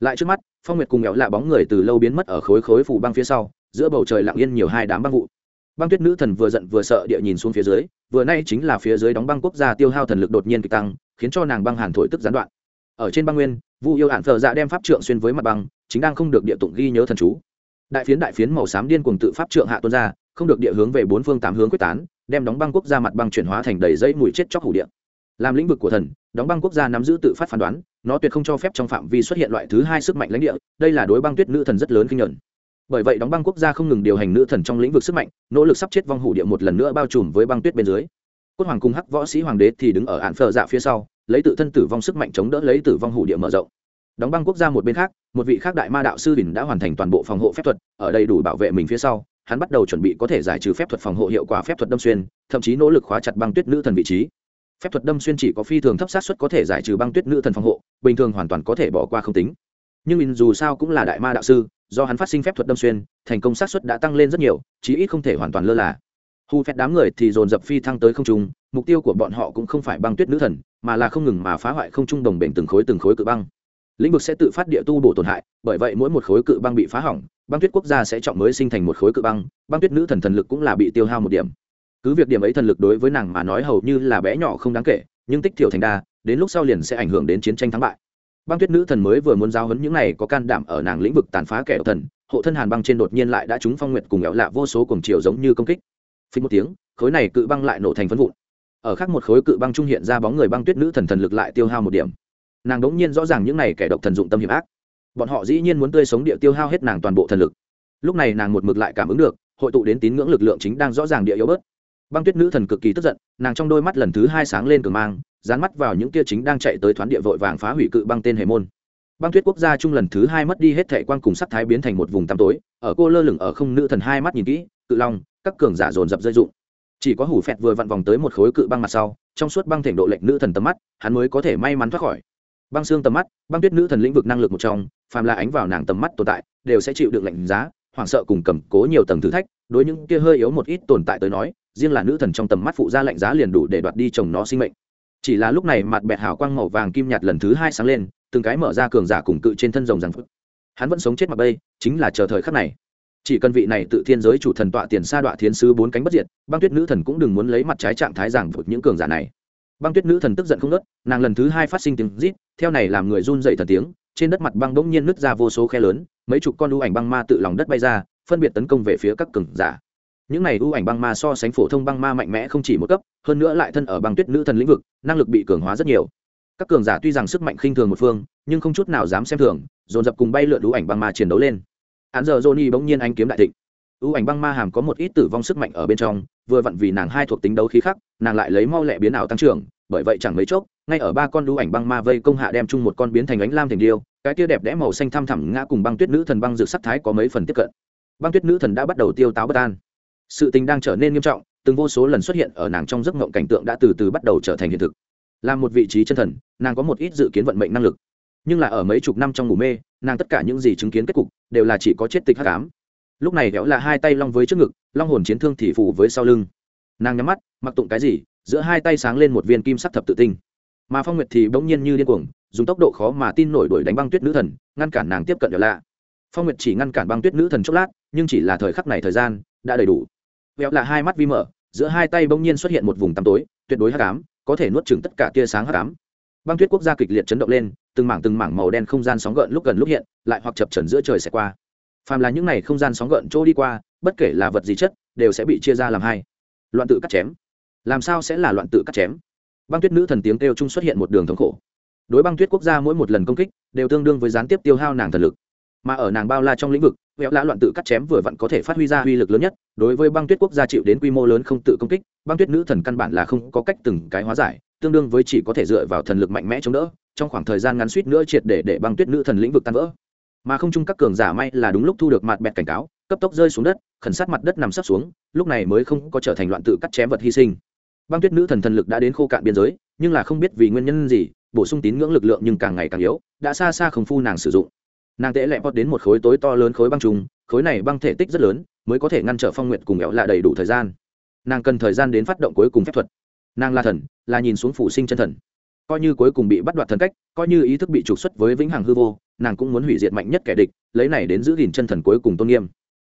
Lại trước mắt, phong nguyệt cùng éo lạ bóng người từ lâu biến mất ở khối khối phủ băng phía sau, giữa bầu trời lặng yên nhiều hai đám băng vụ. Băng tuyết nữ thần vừa giận vừa sợ địa nhìn xuống phía dưới, vừa nay chính là phía dưới đóng băng quốc gia tiêu hao thần lực đột nhiên kịch tăng, khiến cho nàng băng hàn thổi tức gián đoạn. Ở trên băng nguyên, vu yêu hạn thờ dạ đem pháp trượng xuyên với mặt băng, chính đang không được địa tụng ghi nhớ thần chú. Đại phiến đại phiến màu xám điên cùng tự pháp trượng hạ tuôn ra không được địa hướng về bốn phương tám hướng quyết tán, đem đóng băng quốc gia mặt băng chuyển hóa thành đầy dây mùi chết chóc hủ điện làm lĩnh vực của thần, đóng băng quốc gia nắm giữ tự phát phán đoán, nó tuyệt không cho phép trong phạm vi xuất hiện loại thứ hai sức mạnh lãnh địa, đây là đối băng tuyết nữ thần rất lớn kinh nhuận bởi vậy đóng băng quốc gia không ngừng điều hành nữ thần trong lĩnh vực sức mạnh, nỗ lực sắp chết vong hủ địa một lần nữa bao trùm với băng tuyết bên dưới. Cốt hoàng cung hắc võ sĩ hoàng đế thì đứng ở ạn phờ dạ phía sau, lấy tự thân tử vong sức mạnh chống đỡ lấy tử vong hủ địa mở rộng. Đóng băng quốc gia một bên khác, một vị khác đại ma đạo sư đỉnh đã hoàn thành toàn bộ phòng hộ phép thuật, ở đây đủ bảo vệ mình phía sau hắn bắt đầu chuẩn bị có thể giải trừ phép thuật phòng hộ hiệu quả phép thuật đâm xuyên, thậm chí nỗ lực khóa chặt băng tuyết nữ thần vị trí. Phép thuật đâm xuyên chỉ có phi thường thấp sát suất có thể giải trừ băng tuyết nữ thần phòng hộ, bình thường hoàn toàn có thể bỏ qua không tính. Nhưng mình dù sao cũng là đại ma đạo sư, do hắn phát sinh phép thuật đâm xuyên, thành công sát suất đã tăng lên rất nhiều, chí ít không thể hoàn toàn lơ là. Hù phép đám người thì dồn dập phi thăng tới không trung, mục tiêu của bọn họ cũng không phải băng tuyết nữ thần, mà là không ngừng mà phá hoại không trung đồng bền từng khối từng khối cự băng lĩnh vực sẽ tự phát địa tu bổ tổn hại, bởi vậy mỗi một khối cự băng bị phá hỏng, băng tuyết quốc gia sẽ chọn mới sinh thành một khối cự băng băng tuyết nữ thần thần lực cũng là bị tiêu hao một điểm. Cứ việc điểm ấy thần lực đối với nàng mà nói hầu như là bé nhỏ không đáng kể, nhưng tích thiểu thành đa, đến lúc sau liền sẽ ảnh hưởng đến chiến tranh thắng bại. Băng tuyết nữ thần mới vừa muốn giao hấn những này có can đảm ở nàng lĩnh vực tàn phá kẻ độc thần, hộ thân hàn băng trên đột nhiên lại đã trúng phong nguyệt cùng éo lạ vô số cùng chiều giống như công kích. Phí một tiếng, khối này cự băng lại nổ thành phân vụn. Ở khác một khối cự băng trung hiện ra bóng người băng tuyết nữ thần thần lực lại tiêu hao một điểm nàng đống nhiên rõ ràng những này kẻ độc thần dụng tâm hiểm ác. Bọn họ dĩ nhiên muốn tươi sống địa tiêu hao hết nàng toàn bộ thần lực. Lúc này nàng một mực lại cảm ứng được, hội tụ đến tín ngưỡng lực lượng chính đang rõ ràng địa yếu bớt. Băng tuyết nữ thần cực kỳ tức giận, nàng trong đôi mắt lần thứ hai sáng lên cường mang, dán mắt vào những kia chính đang chạy tới thoán địa vội vàng phá hủy cự băng tên hề môn. Băng tuyết quốc gia chung lần thứ hai mất đi hết thệ quan cùng sắc thái biến thành một vùng tăm tối, ở cô lơ lửng ở không nữ thần hai mắt nhìn kỹ, cự long, các cường giả dồn dập dây dụng chỉ có hủ phẹt vừa vặn vòng tới một khối cự băng mặt sau, trong suốt băng thể độ lệnh nữ thần tầm mắt, hắn mới có thể may mắn thoát khỏi băng xương tầm mắt, băng tuyết nữ thần lĩnh vực năng lực một trong, phàm là ánh vào nàng tầm mắt tồn tại, đều sẽ chịu được lệnh giá, hoảng sợ cùng cầm cố nhiều tầng thử thách, đối những kia hơi yếu một ít tồn tại tới nói, riêng là nữ thần trong tầm mắt phụ ra lệnh giá liền đủ để đoạt đi chồng nó sinh mệnh. Chỉ là lúc này mặt bẹt hào quang màu vàng kim nhạt lần thứ hai sáng lên, từng cái mở ra cường giả cùng cự trên thân rồng rằng phức hắn vẫn sống chết mặc bây chính là chờ thời khắc này. Chỉ cần vị này tự thiên giới chủ thần tọa tiền sa đọa thiên sứ bốn cánh bất diệt, băng tuyết nữ thần cũng đừng muốn lấy mặt trái trạng thái giảng vực những cường giả này băng tuyết nữ thần tức giận không nớt nàng lần thứ hai phát sinh tiếng rít, theo này làm người run dậy thần tiếng, trên đất mặt băng bỗng nhiên nứt ra vô số khe lớn, mấy chục con ưu ảnh băng ma tự lòng đất bay ra, phân biệt tấn công về phía các cường giả. Những này ưu ảnh băng ma so sánh phổ thông băng ma mạnh mẽ không chỉ một cấp, hơn nữa lại thân ở băng tuyết nữ thần lĩnh vực, năng lực bị cường hóa rất nhiều. Các cường giả tuy rằng sức mạnh khinh thường một phương, nhưng không chút nào dám xem thường, dồn dập cùng bay lượn ưu ảnh băng ma chiến đấu lên. Án giờ johnny bỗng nhiên anh kiếm đại thịnh ưu ảnh băng ma hàm có một ít tử vong sức mạnh ở bên trong, vừa vặn vì nàng hai thuộc tính đấu khí khắc nàng lại lấy mau lẹ biến ảo tăng trưởng, bởi vậy chẳng mấy chốc, ngay ở ba con ưu ảnh băng ma vây công hạ đem chung một con biến thành ánh lam thành điêu, cái tia đẹp đẽ màu xanh thăm thẳm ngã cùng băng tuyết nữ thần băng dược sắc thái có mấy phần tiếp cận. Băng tuyết nữ thần đã bắt đầu tiêu táo bất an. Sự tình đang trở nên nghiêm trọng, từng vô số lần xuất hiện ở nàng trong giấc ngộng cảnh tượng đã từ từ bắt đầu trở thành hiện thực. Là một vị trí chân thần, nàng có một ít dự kiến vận mệnh năng lực. Nhưng là ở mấy chục năm trong ngủ mê, nàng tất cả những gì chứng kiến kết cục, đều là chỉ có chết tịch hắc ám lúc này kéo là hai tay long với trước ngực, long hồn chiến thương thì phủ với sau lưng. Nàng nhắm mắt, mặc tụng cái gì, giữa hai tay sáng lên một viên kim sắc thập tự tinh. Mà phong nguyệt thì bỗng nhiên như điên cuồng, dùng tốc độ khó mà tin nổi đuổi đánh băng tuyết nữ thần, ngăn cản nàng tiếp cận kéo lạ. Phong nguyệt chỉ ngăn cản băng tuyết nữ thần chốc lát, nhưng chỉ là thời khắc này thời gian, đã đầy đủ. Kéo là hai mắt vi mở, giữa hai tay bỗng nhiên xuất hiện một vùng tăm tối, tuyệt đối hắc ám, có thể nuốt chửng tất cả tia sáng hắc ám. Băng tuyết quốc gia kịch liệt chấn động lên, từng mảng từng mảng màu đen không gian sóng gợn lúc gần lúc hiện, lại hoặc chập trần giữa trời sẽ qua phàm là những này không gian sóng gợn chỗ đi qua, bất kể là vật gì chất, đều sẽ bị chia ra làm hai. Loạn tự cắt chém. Làm sao sẽ là loạn tự cắt chém? Băng tuyết nữ thần tiếng kêu chung xuất hiện một đường thống khổ. Đối băng tuyết quốc gia mỗi một lần công kích, đều tương đương với gián tiếp tiêu hao nàng thần lực. Mà ở nàng bao la trong lĩnh vực vẹo lã loạn tự cắt chém vừa vặn có thể phát huy ra uy lực lớn nhất, đối với băng tuyết quốc gia chịu đến quy mô lớn không tự công kích, băng tuyết nữ thần căn bản là không có cách từng cái hóa giải, tương đương với chỉ có thể dựa vào thần lực mạnh mẽ chống đỡ, trong khoảng thời gian ngắn suýt nữa triệt để để băng tuyết nữ thần lĩnh vực tan vỡ mà không chung các cường giả may là đúng lúc thu được mặt bẹt cảnh cáo, cấp tốc rơi xuống đất, khẩn sát mặt đất nằm sấp xuống, lúc này mới không có trở thành loạn tự cắt chém vật hy sinh. Băng tuyết nữ thần thần lực đã đến khô cạn biên giới, nhưng là không biết vì nguyên nhân gì, bổ sung tín ngưỡng lực lượng nhưng càng ngày càng yếu, đã xa xa không phu nàng sử dụng. Nàng tễ lẹ bót đến một khối tối to lớn khối băng trùng, khối này băng thể tích rất lớn, mới có thể ngăn trở phong nguyện cùng éo lạ đầy đủ thời gian. Nàng cần thời gian đến phát động cuối cùng phép thuật. Nàng là thần, là nhìn xuống phủ sinh chân thần. Coi như cuối cùng bị bắt đoạt thần cách, coi như ý thức bị trục xuất với vĩnh hằng hư vô nàng cũng muốn hủy diệt mạnh nhất kẻ địch, lấy này đến giữ gìn chân thần cuối cùng tôn nghiêm.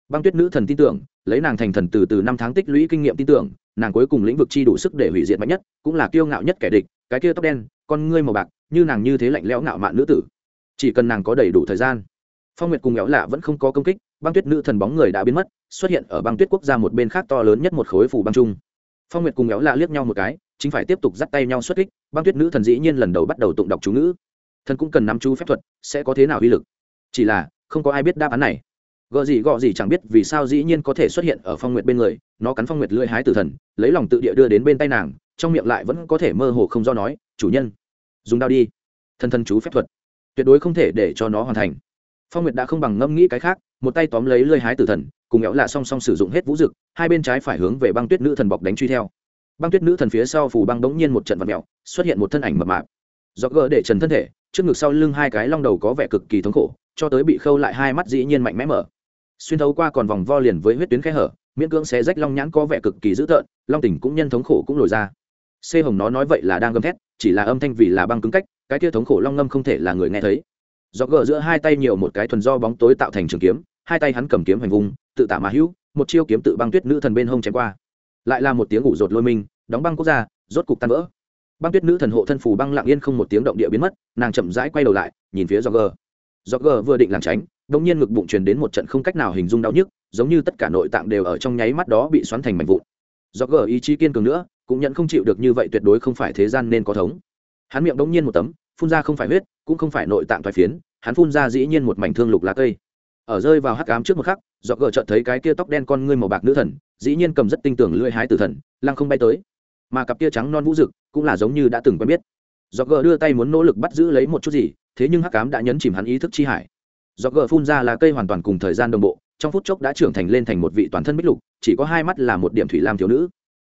Băng tuyết nữ thần tin tưởng, lấy nàng thành thần từ từ năm tháng tích lũy kinh nghiệm tin tưởng, nàng cuối cùng lĩnh vực chi đủ sức để hủy diệt mạnh nhất, cũng là kiêu ngạo nhất kẻ địch, cái kia tóc đen, con ngươi màu bạc, như nàng như thế lạnh lẽo ngạo mạn nữ tử. Chỉ cần nàng có đầy đủ thời gian. Phong nguyệt cùng éo lạ vẫn không có công kích, băng tuyết nữ thần bóng người đã biến mất, xuất hiện ở băng tuyết quốc gia một bên khác to lớn nhất một khối phủ băng trung. Phong nguyệt cùng éo lạ liếc nhau một cái, chính phải tiếp tục dắt tay nhau xuất kích, băng tuyết nữ thần dĩ nhiên lần đầu bắt đầu tụng đọc chú ngữ thần cũng cần nắm chú phép thuật, sẽ có thế nào uy lực? Chỉ là, không có ai biết đáp án này. Gợ gì gọ gì chẳng biết vì sao dĩ nhiên có thể xuất hiện ở phong nguyệt bên người, nó cắn phong nguyệt lưỡi hái tử thần, lấy lòng tự địa đưa đến bên tay nàng, trong miệng lại vẫn có thể mơ hồ không do nói, chủ nhân, dùng đao đi. Thân thân chú phép thuật. Tuyệt đối không thể để cho nó hoàn thành. Phong nguyệt đã không bằng ngâm nghĩ cái khác, một tay tóm lấy lưỡi hái tử thần, cùng éo lạ song song sử dụng hết vũ dực, hai bên trái phải hướng về băng tuyết nữ thần bọc đánh truy theo. Băng tuyết nữ thần phía sau phủ băng đống nhiên một trận vật mẹo xuất hiện một thân ảnh mập mạp. Do gỡ để trần thân thể trước ngực sau lưng hai cái long đầu có vẻ cực kỳ thống khổ, cho tới bị khâu lại hai mắt dĩ nhiên mạnh mẽ mở. Xuyên thấu qua còn vòng vo liền với huyết tuyến khe hở, miễn cưỡng xé rách long nhãn có vẻ cực kỳ dữ tợn, long tỉnh cũng nhân thống khổ cũng lồi ra. Xê hồng nó nói vậy là đang gầm thét, chỉ là âm thanh vì là băng cứng cách, cái kia thống khổ long ngâm không thể là người nghe thấy. Do gờ giữa hai tay nhiều một cái thuần do bóng tối tạo thành trường kiếm, hai tay hắn cầm kiếm hành vùng tự tả mà hữu, một chiêu kiếm tự băng tuyết nữ thần bên hông chém qua. Lại là một tiếng ủ rột lôi mình đóng băng quốc gia, rốt cục tan vỡ băng tuyết nữ thần hộ thân phù băng lặng yên không một tiếng động địa biến mất, nàng chậm rãi quay đầu lại, nhìn phía do gờ do gờ vừa định làm tránh, đột nhiên ngực bụng truyền đến một trận không cách nào hình dung đau nhức, giống như tất cả nội tạng đều ở trong nháy mắt đó bị xoắn thành mảnh vụn. Do gờ ý chí kiên cường nữa, cũng nhận không chịu được như vậy tuyệt đối không phải thế gian nên có thống. Hắn miệng đống nhiên một tấm, phun ra không phải huyết, cũng không phải nội tạng thoái phiến, hắn phun ra dĩ nhiên một mảnh thương lục lá cây. Ở rơi vào hắc ám trước một khắc do gờ chợt thấy cái kia tóc đen con ngươi màu bạc nữ thần, dĩ nhiên cầm rất tinh tưởng lưỡi hái tử thần, lăng không bay tới mà cặp kia trắng non vũ rực cũng là giống như đã từng quen biết. Do gờ đưa tay muốn nỗ lực bắt giữ lấy một chút gì, thế nhưng hắc ám đã nhấn chìm hắn ý thức chi hải. Do gờ phun ra là cây hoàn toàn cùng thời gian đồng bộ, trong phút chốc đã trưởng thành lên thành một vị toàn thân bích lục, chỉ có hai mắt là một điểm thủy lam thiếu nữ.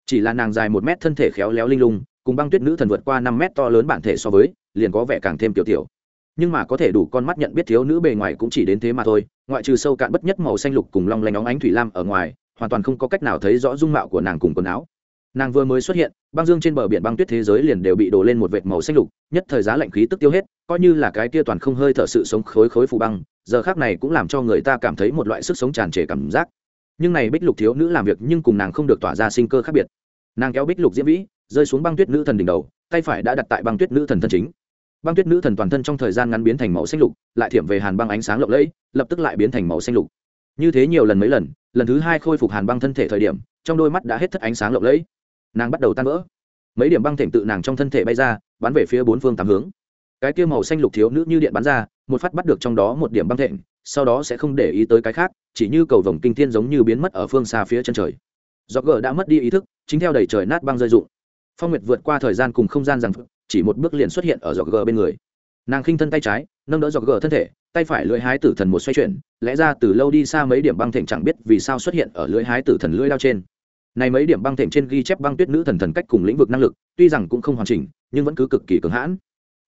Chỉ là nàng dài một mét thân thể khéo léo linh lung, cùng băng tuyết nữ thần vượt qua năm mét to lớn bản thể so với, liền có vẻ càng thêm tiểu tiểu. Nhưng mà có thể đủ con mắt nhận biết thiếu nữ bề ngoài cũng chỉ đến thế mà thôi, ngoại trừ sâu cạn bất nhất màu xanh lục cùng long lanh óng ánh thủy lam ở ngoài, hoàn toàn không có cách nào thấy rõ dung mạo của nàng cùng quần áo nàng vừa mới xuất hiện, băng dương trên bờ biển băng tuyết thế giới liền đều bị đổ lên một vệt màu xanh lục, nhất thời giá lạnh khí tức tiêu hết, coi như là cái tia toàn không hơi thở sự sống khối khối phù băng, giờ khác này cũng làm cho người ta cảm thấy một loại sức sống tràn trề cảm giác. Nhưng này bích lục thiếu nữ làm việc nhưng cùng nàng không được tỏa ra sinh cơ khác biệt. Nàng kéo bích lục diễm vĩ, rơi xuống băng tuyết nữ thần đỉnh đầu, tay phải đã đặt tại băng tuyết nữ thần thân chính. Băng tuyết nữ thần toàn thân trong thời gian ngắn biến thành màu xanh lục, lại thiểm về hàn băng ánh sáng lộng lẫy, lập tức lại biến thành màu xanh lục. Như thế nhiều lần mấy lần lần thứ hai khôi phục hàn băng thân thể thời điểm, trong đôi mắt đã hết thất ánh sáng lộng lẫy nàng bắt đầu tan vỡ. Mấy điểm băng thềm tự nàng trong thân thể bay ra, bắn về phía bốn phương tám hướng. Cái kia màu xanh lục thiếu nữ như điện bắn ra, một phát bắt được trong đó một điểm băng thềm, sau đó sẽ không để ý tới cái khác, chỉ như cầu vồng kinh thiên giống như biến mất ở phương xa phía chân trời. Do gờ đã mất đi ý thức, chính theo đầy trời nát băng rơi rụng. Phong nguyệt vượt qua thời gian cùng không gian rằng, chỉ một bước liền xuất hiện ở dọc gờ bên người. Nàng khinh thân tay trái, nâng đỡ dọc gờ thân thể, tay phải lưỡi hái tử thần một xoay chuyển, lẽ ra từ lâu đi xa mấy điểm băng thềm chẳng biết vì sao xuất hiện ở lưỡi hái tử thần lưỡi lao trên này mấy điểm băng thềm trên ghi chép băng tuyết nữ thần thần cách cùng lĩnh vực năng lực, tuy rằng cũng không hoàn chỉnh, nhưng vẫn cứ cực kỳ cường hãn.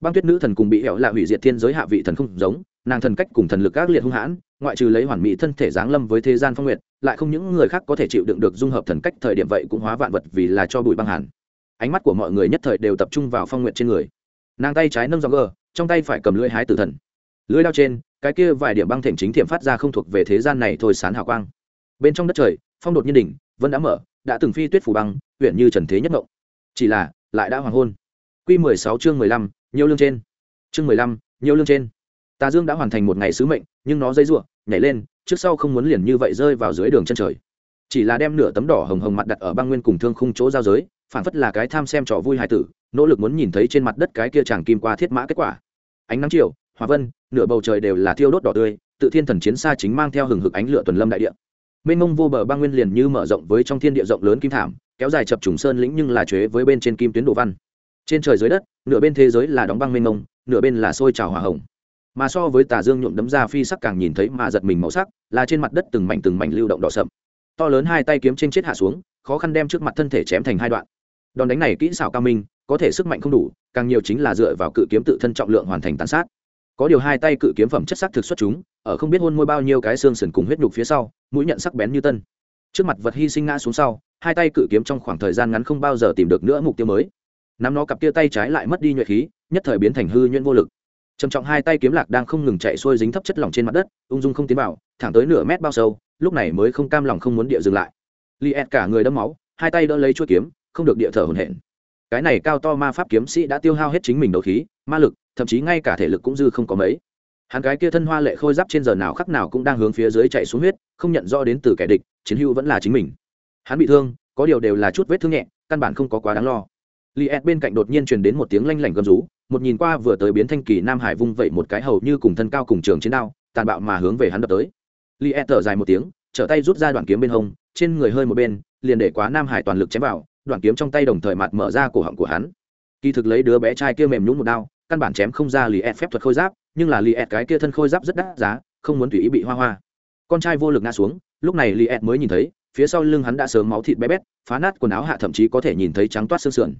Băng tuyết nữ thần cùng bị hẹo là hủy diệt thiên giới hạ vị thần không giống, nàng thần cách cùng thần lực các liệt hung hãn, ngoại trừ lấy hoàn mỹ thân thể giáng lâm với thế gian phong nguyệt, lại không những người khác có thể chịu đựng được dung hợp thần cách thời điểm vậy cũng hóa vạn vật vì là cho bụi băng hàn. Ánh mắt của mọi người nhất thời đều tập trung vào phong nguyệt trên người. Nàng tay trái nâng gió gờ, trong tay phải cầm lưỡi hái tử thần. Lưỡi đao trên, cái kia vài điểm băng thềm chính thiểm phát ra không thuộc về thế gian này thôi sán hào quang. Bên trong đất trời, phong đột nhiên đỉnh vân đã mở đã từng phi tuyết phủ băng, huyện như trần thế nhất ngộng. Chỉ là, lại đã hoàng hôn. Q mười sáu chương mười lăm, nhiều lương trên. Chương mười lăm, nhiều lương trên. Tà dương đã hoàn thành một ngày sứ mệnh, nhưng nó dây r nhảy lên, trước sau không muốn liền như vậy rơi vào dưới đường chân trời. Chỉ là đem nửa tấm đỏ hồng hồng mặt đặt ở băng nguyên cùng thương khung chỗ giao giới phản phất là cái tham xem trò vui hài tử, nỗ lực muốn nhìn thấy trên mặt đất cái kia chàng kim qua thiết mã kết quả. Ánh nắng chiều, hòa vân, nửa bầu trời đều là thiêu đốt đỏ tươi, tự thiên thần chiến xa chính mang theo hừng hực ánh lửa tuần lâm đại địa mênh mông vô bờ băng nguyên liền như mở rộng với trong thiên địa rộng lớn kim thảm, kéo dài chập trùng sơn lĩnh nhưng là chế với bên trên kim tuyến đồ văn. Trên trời dưới đất, nửa bên thế giới là đóng băng mênh mông, nửa bên là sôi trào hỏa hồng. Mà so với tà dương nhuộm đấm ra phi sắc càng nhìn thấy mà giật mình màu sắc, là trên mặt đất từng mảnh từng mảnh lưu động đỏ sậm. To lớn hai tay kiếm trên chết hạ xuống, khó khăn đem trước mặt thân thể chém thành hai đoạn. Đòn đánh này kỹ xảo cao minh, có thể sức mạnh không đủ, càng nhiều chính là dựa vào cự kiếm tự thân trọng lượng hoàn thành tàn sát có điều hai tay cự kiếm phẩm chất sắc thực xuất chúng, ở không biết hôn môi bao nhiêu cái xương sườn cùng huyết nhục phía sau, mũi nhận sắc bén như tân. Trước mặt vật hy sinh ngã xuống sau, hai tay cự kiếm trong khoảng thời gian ngắn không bao giờ tìm được nữa mục tiêu mới. Nắm nó cặp tia tay trái lại mất đi nhuệ khí, nhất thời biến thành hư nhuyễn vô lực. Trầm trọng hai tay kiếm lạc đang không ngừng chạy xuôi dính thấp chất lỏng trên mặt đất, ung dung không tiến vào, thẳng tới nửa mét bao sâu, lúc này mới không cam lòng không muốn địa dừng lại. Li ed cả người đẫm máu, hai tay đỡ lấy chuỗi kiếm, không được địa thở hổn hển. Cái này cao to ma pháp kiếm sĩ đã tiêu hao hết chính mình đấu khí, ma lực thậm chí ngay cả thể lực cũng dư không có mấy. Hắn cái kia thân hoa lệ khôi giáp trên giờ nào khắc nào cũng đang hướng phía dưới chạy xuống huyết, không nhận rõ đến từ kẻ địch, chiến hữu vẫn là chính mình. Hắn bị thương, có điều đều là chút vết thương nhẹ, căn bản không có quá đáng lo. Li ed bên cạnh đột nhiên truyền đến một tiếng lanh lảnh gầm rú, một nhìn qua vừa tới biến thanh kỳ nam hải vung vẩy một cái hầu như cùng thân cao cùng trường chiến đao, tàn bạo mà hướng về hắn đập tới. Li ed thở dài một tiếng, trở tay rút ra đoạn kiếm bên hông, trên người hơi một bên, liền để quá nam hải toàn lực chém vào, đoạn kiếm trong tay đồng thời mặt mở ra cổ họng của hắn. Kỳ thực lấy đứa bé trai kia mềm nhún một đao căn bản chém không ra lì ed phép thuật khôi giáp, nhưng là lì ed cái kia thân khôi giáp rất đắt giá, không muốn tùy ý bị hoa hoa. Con trai vô lực ngã xuống, lúc này lì ed mới nhìn thấy, phía sau lưng hắn đã sớm máu thịt bé bét, phá nát quần áo hạ thậm chí có thể nhìn thấy trắng toát xương sườn.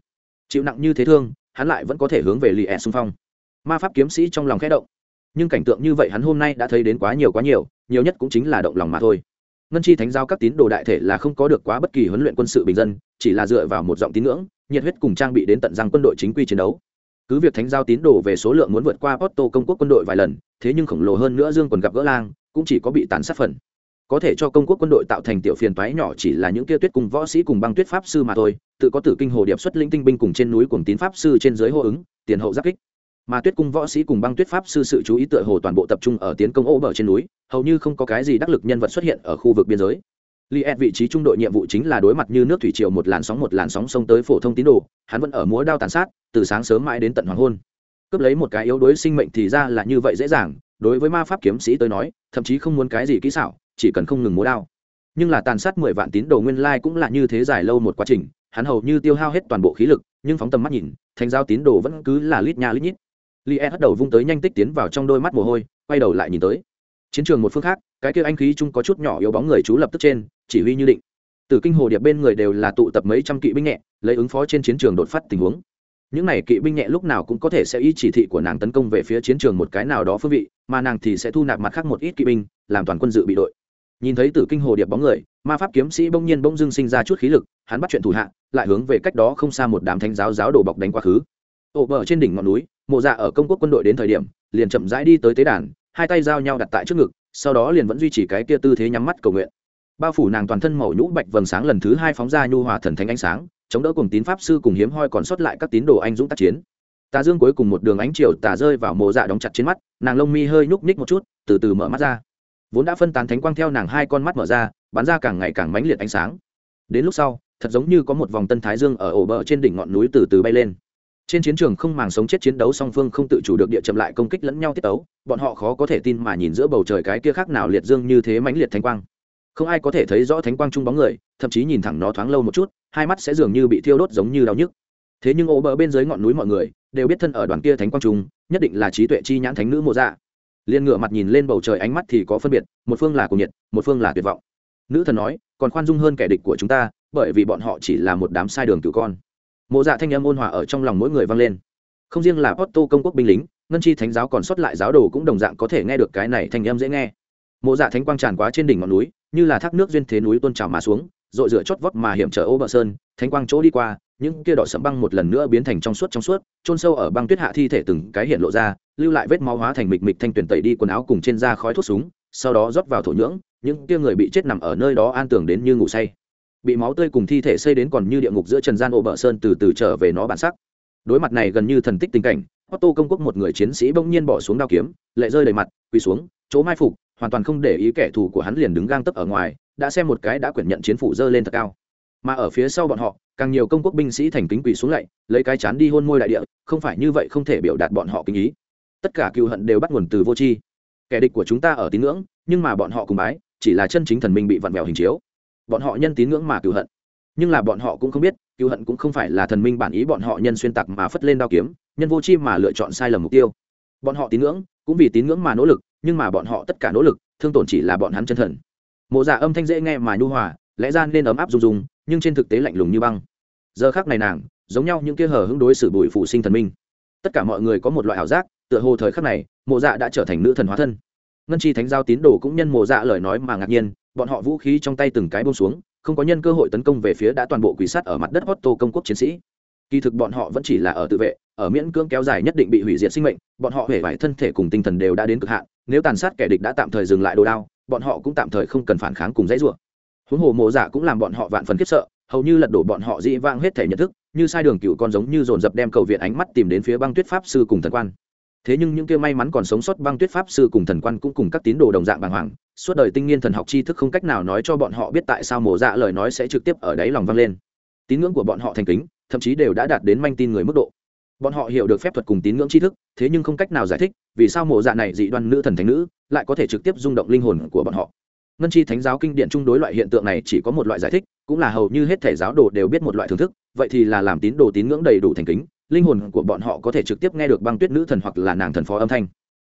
Chịu nặng như thế thương, hắn lại vẫn có thể hướng về lì ed xung phong. Ma pháp kiếm sĩ trong lòng khẽ động. Nhưng cảnh tượng như vậy hắn hôm nay đã thấy đến quá nhiều quá nhiều nhiều nhất cũng chính là động lòng mà thôi. Ngân chi thánh giao các tín đồ đại thể là không có được quá bất kỳ huấn luyện quân sự bình dân, chỉ là dựa vào một giọng tín ngưỡng, nhiệt huyết cùng trang bị đến tận răng quân đội chính quy chiến đấu cứ việc thánh giao tín đồ về số lượng muốn vượt qua Porto công quốc quân đội vài lần, thế nhưng khổng lồ hơn nữa dương còn gặp gỡ lang, cũng chỉ có bị tàn sát phần. Có thể cho công quốc quân đội tạo thành tiểu phiền toái nhỏ chỉ là những kia tuyết cùng võ sĩ cùng băng tuyết pháp sư mà thôi, tự có tử kinh hồ điệp xuất linh tinh binh cùng trên núi cùng tín pháp sư trên dưới hô ứng, tiền hậu giáp kích. Mà tuyết cung võ sĩ cùng băng tuyết pháp sư sự chú ý tựa hồ toàn bộ tập trung ở tiến công ô bờ trên núi, hầu như không có cái gì đắc lực nhân vật xuất hiện ở khu vực biên giới li ed vị trí trung đội nhiệm vụ chính là đối mặt như nước thủy triều một làn sóng một làn sóng xông tới phổ thông tín đồ, hắn vẫn ở múa đao tàn sát, từ sáng sớm mãi đến tận hoàng hôn. Cướp lấy một cái yếu đuối sinh mệnh thì ra là như vậy dễ dàng, đối với ma pháp kiếm sĩ tới nói, thậm chí không muốn cái gì kỹ xảo, chỉ cần không ngừng múa đao. Nhưng là tàn sát mười vạn tín đồ nguyên lai cũng là như thế dài lâu một quá trình, hắn hầu như tiêu hao hết toàn bộ khí lực, nhưng phóng tầm mắt nhìn thành giao tín đồ vẫn cứ là lít nha lít nhít. Li e bắt đầu vung tới nhanh tích tiến vào trong đôi mắt mồ hôi, quay đầu lại nhìn tới chiến trường một phương khác, cái kia anh khí chung có chút nhỏ yếu bóng người chú lập tức trên, chỉ huy như định. Từ kinh hồ điệp bên người đều là tụ tập mấy trăm kỵ binh nhẹ, lấy ứng phó trên chiến trường đột phát tình huống. Những này kỵ binh nhẹ lúc nào cũng có thể sẽ ý chỉ thị của nàng tấn công về phía chiến trường một cái nào đó phương vị, mà nàng thì sẽ thu nạp mặt khác một ít kỵ binh, làm toàn quân dự bị đội. Nhìn thấy tử kinh hồ điệp bóng người, ma pháp kiếm sĩ bỗng nhiên bỗng dưng sinh ra chút khí lực, hắn bắt chuyện thủ hạ, lại hướng về cách đó không xa một đám thánh giáo giáo đồ bọc đánh quá khứ. Ổ bờ trên đỉnh ngọn núi, mộ dạ ở công quốc quân đội đến thời điểm, liền chậm rãi đi tới tế đàn hai tay giao nhau đặt tại trước ngực, sau đó liền vẫn duy trì cái kia tư thế nhắm mắt cầu nguyện. Bao phủ nàng toàn thân màu nhũ bạch vầng sáng lần thứ hai phóng ra nhu hòa thần thánh ánh sáng, chống đỡ cùng tín pháp sư cùng hiếm hoi còn sót lại các tín đồ anh dũng tác chiến. Tà dương cuối cùng một đường ánh chiều tà rơi vào mộ dạ đóng chặt trên mắt, nàng lông mi hơi nhúc nhích một chút, từ từ mở mắt ra. Vốn đã phân tán thánh quang theo nàng hai con mắt mở ra, bắn ra càng ngày càng mãnh liệt ánh sáng. Đến lúc sau, thật giống như có một vòng tân thái dương ở ổ bờ trên đỉnh ngọn núi từ từ bay lên trên chiến trường không màng sống chết chiến đấu song phương không tự chủ được địa chậm lại công kích lẫn nhau tiết tấu, bọn họ khó có thể tin mà nhìn giữa bầu trời cái kia khác nào liệt dương như thế mãnh liệt thánh quang. Không ai có thể thấy rõ thánh quang chung bóng người, thậm chí nhìn thẳng nó thoáng lâu một chút, hai mắt sẽ dường như bị thiêu đốt giống như đau nhức. Thế nhưng ô bờ bên dưới ngọn núi mọi người đều biết thân ở đoàn kia thánh quang trung, nhất định là trí tuệ chi nhãn thánh nữ mộ dạ. Liên ngựa mặt nhìn lên bầu trời ánh mắt thì có phân biệt, một phương là cuồng nhiệt, một phương là tuyệt vọng. Nữ thần nói, còn khoan dung hơn kẻ địch của chúng ta, bởi vì bọn họ chỉ là một đám sai đường cửu con mộ dạ thanh âm ôn hòa ở trong lòng mỗi người vang lên. Không riêng là Otto công quốc binh lính, ngân chi thánh giáo còn sót lại giáo đồ cũng đồng dạng có thể nghe được cái này thanh âm dễ nghe. Mộ dạ thánh quang tràn quá trên đỉnh ngọn núi, như là thác nước duyên thế núi tôn trào mà xuống, rội rửa chót vót mà hiểm trở ô bờ sơn thánh quang chỗ đi qua, những kia đỏ sẫm băng một lần nữa biến thành trong suốt trong suốt trôn sâu ở băng tuyết hạ thi thể từng cái hiện lộ ra, lưu lại vết máu hóa thành mịch mịch thanh tuyển tẩy đi quần áo cùng trên da khói thuốc súng, sau đó rót vào thổ nhưỡng, những kia người bị chết nằm ở nơi đó an tưởng đến như ngủ say bị máu tươi cùng thi thể xây đến còn như địa ngục giữa trần gian ô bờ sơn từ từ trở về nó bản sắc. Đối mặt này gần như thần tích tình cảnh, otto công quốc một người chiến sĩ bỗng nhiên bỏ xuống đao kiếm, lệ rơi đầy mặt, quỳ xuống, chỗ mai phục, hoàn toàn không để ý kẻ thù của hắn liền đứng gang tấp ở ngoài, đã xem một cái đã quyển nhận chiến phủ dơ lên thật cao. Mà ở phía sau bọn họ, càng nhiều công quốc binh sĩ thành kính quỳ xuống lạy lấy cái chán đi hôn môi đại địa, không phải như vậy không thể biểu đạt bọn họ kinh ý. Tất cả cựu hận đều bắt nguồn từ vô tri. Kẻ địch của chúng ta ở tín ngưỡng, nhưng mà bọn họ cùng bái, chỉ là chân chính thần minh bị vặn vẹo hình chiếu bọn họ nhân tín ngưỡng mà cựu hận. Nhưng là bọn họ cũng không biết cựu hận cũng không phải là thần minh bản ý bọn họ nhân xuyên tạc mà phất lên đao kiếm, nhân vô chi mà lựa chọn sai lầm mục tiêu. Bọn họ tín ngưỡng, cũng vì tín ngưỡng mà nỗ lực, nhưng mà bọn họ tất cả nỗ lực, thương tổn chỉ là bọn hắn chân thần. Mộ giả dạ âm thanh dễ nghe mà nhu hòa, lẽ ra nên ấm áp rung rung, nhưng trên thực tế lạnh lùng như băng. Giờ khác này nàng, giống nhau những kia hờ hứng đối xử bụi phụ sinh thần minh. Tất cả mọi người có một loại ảo giác, tựa hồ thời khắc này, mộ dạ đã trở thành nữ thần hóa thân. Ngân chi thánh giao tín đồ cũng nhân mộ dạ lời nói mà ngạc nhiên bọn họ vũ khí trong tay từng cái bông xuống không có nhân cơ hội tấn công về phía đã toàn bộ quỷ sát ở mặt đất Otto công quốc chiến sĩ. Kỳ thực bọn họ vẫn chỉ là ở tự vệ, ở miễn cưỡng kéo dài nhất định bị hủy diệt sinh mệnh, bọn họ hề vải thân thể cùng tinh thần đều đã đến cực hạn, nếu tàn sát kẻ địch đã tạm thời dừng lại đồ đao, bọn họ cũng tạm thời không cần phản kháng cùng dãy rủa. Huống hồ mộ giả cũng làm bọn họ vạn phần khiếp sợ, hầu như lật đổ bọn họ dĩ vang hết thể nhận thức, như sai đường cựu con giống như dồn dập đem cầu viện ánh mắt tìm đến phía băng tuyết pháp sư cùng thần quan thế nhưng những kia may mắn còn sống sót băng tuyết pháp sư cùng thần quan cũng cùng các tín đồ đồng dạng bàng hoàng. Suốt đời tinh nghiên thần học tri thức không cách nào nói cho bọn họ biết tại sao mổ dạ lời nói sẽ trực tiếp ở đáy lòng vang lên. Tín ngưỡng của bọn họ thành kính, thậm chí đều đã đạt đến manh tin người mức độ. Bọn họ hiểu được phép thuật cùng tín ngưỡng tri thức, thế nhưng không cách nào giải thích vì sao mộ dạ này dị đoan nữ thần thánh nữ lại có thể trực tiếp rung động linh hồn của bọn họ. Ngân chi thánh giáo kinh điển chung đối loại hiện tượng này chỉ có một loại giải thích, cũng là hầu như hết thể giáo đồ đều biết một loại thưởng thức, vậy thì là làm tín đồ tín ngưỡng đầy đủ thành kính linh hồn của bọn họ có thể trực tiếp nghe được băng tuyết nữ thần hoặc là nàng thần phó âm thanh.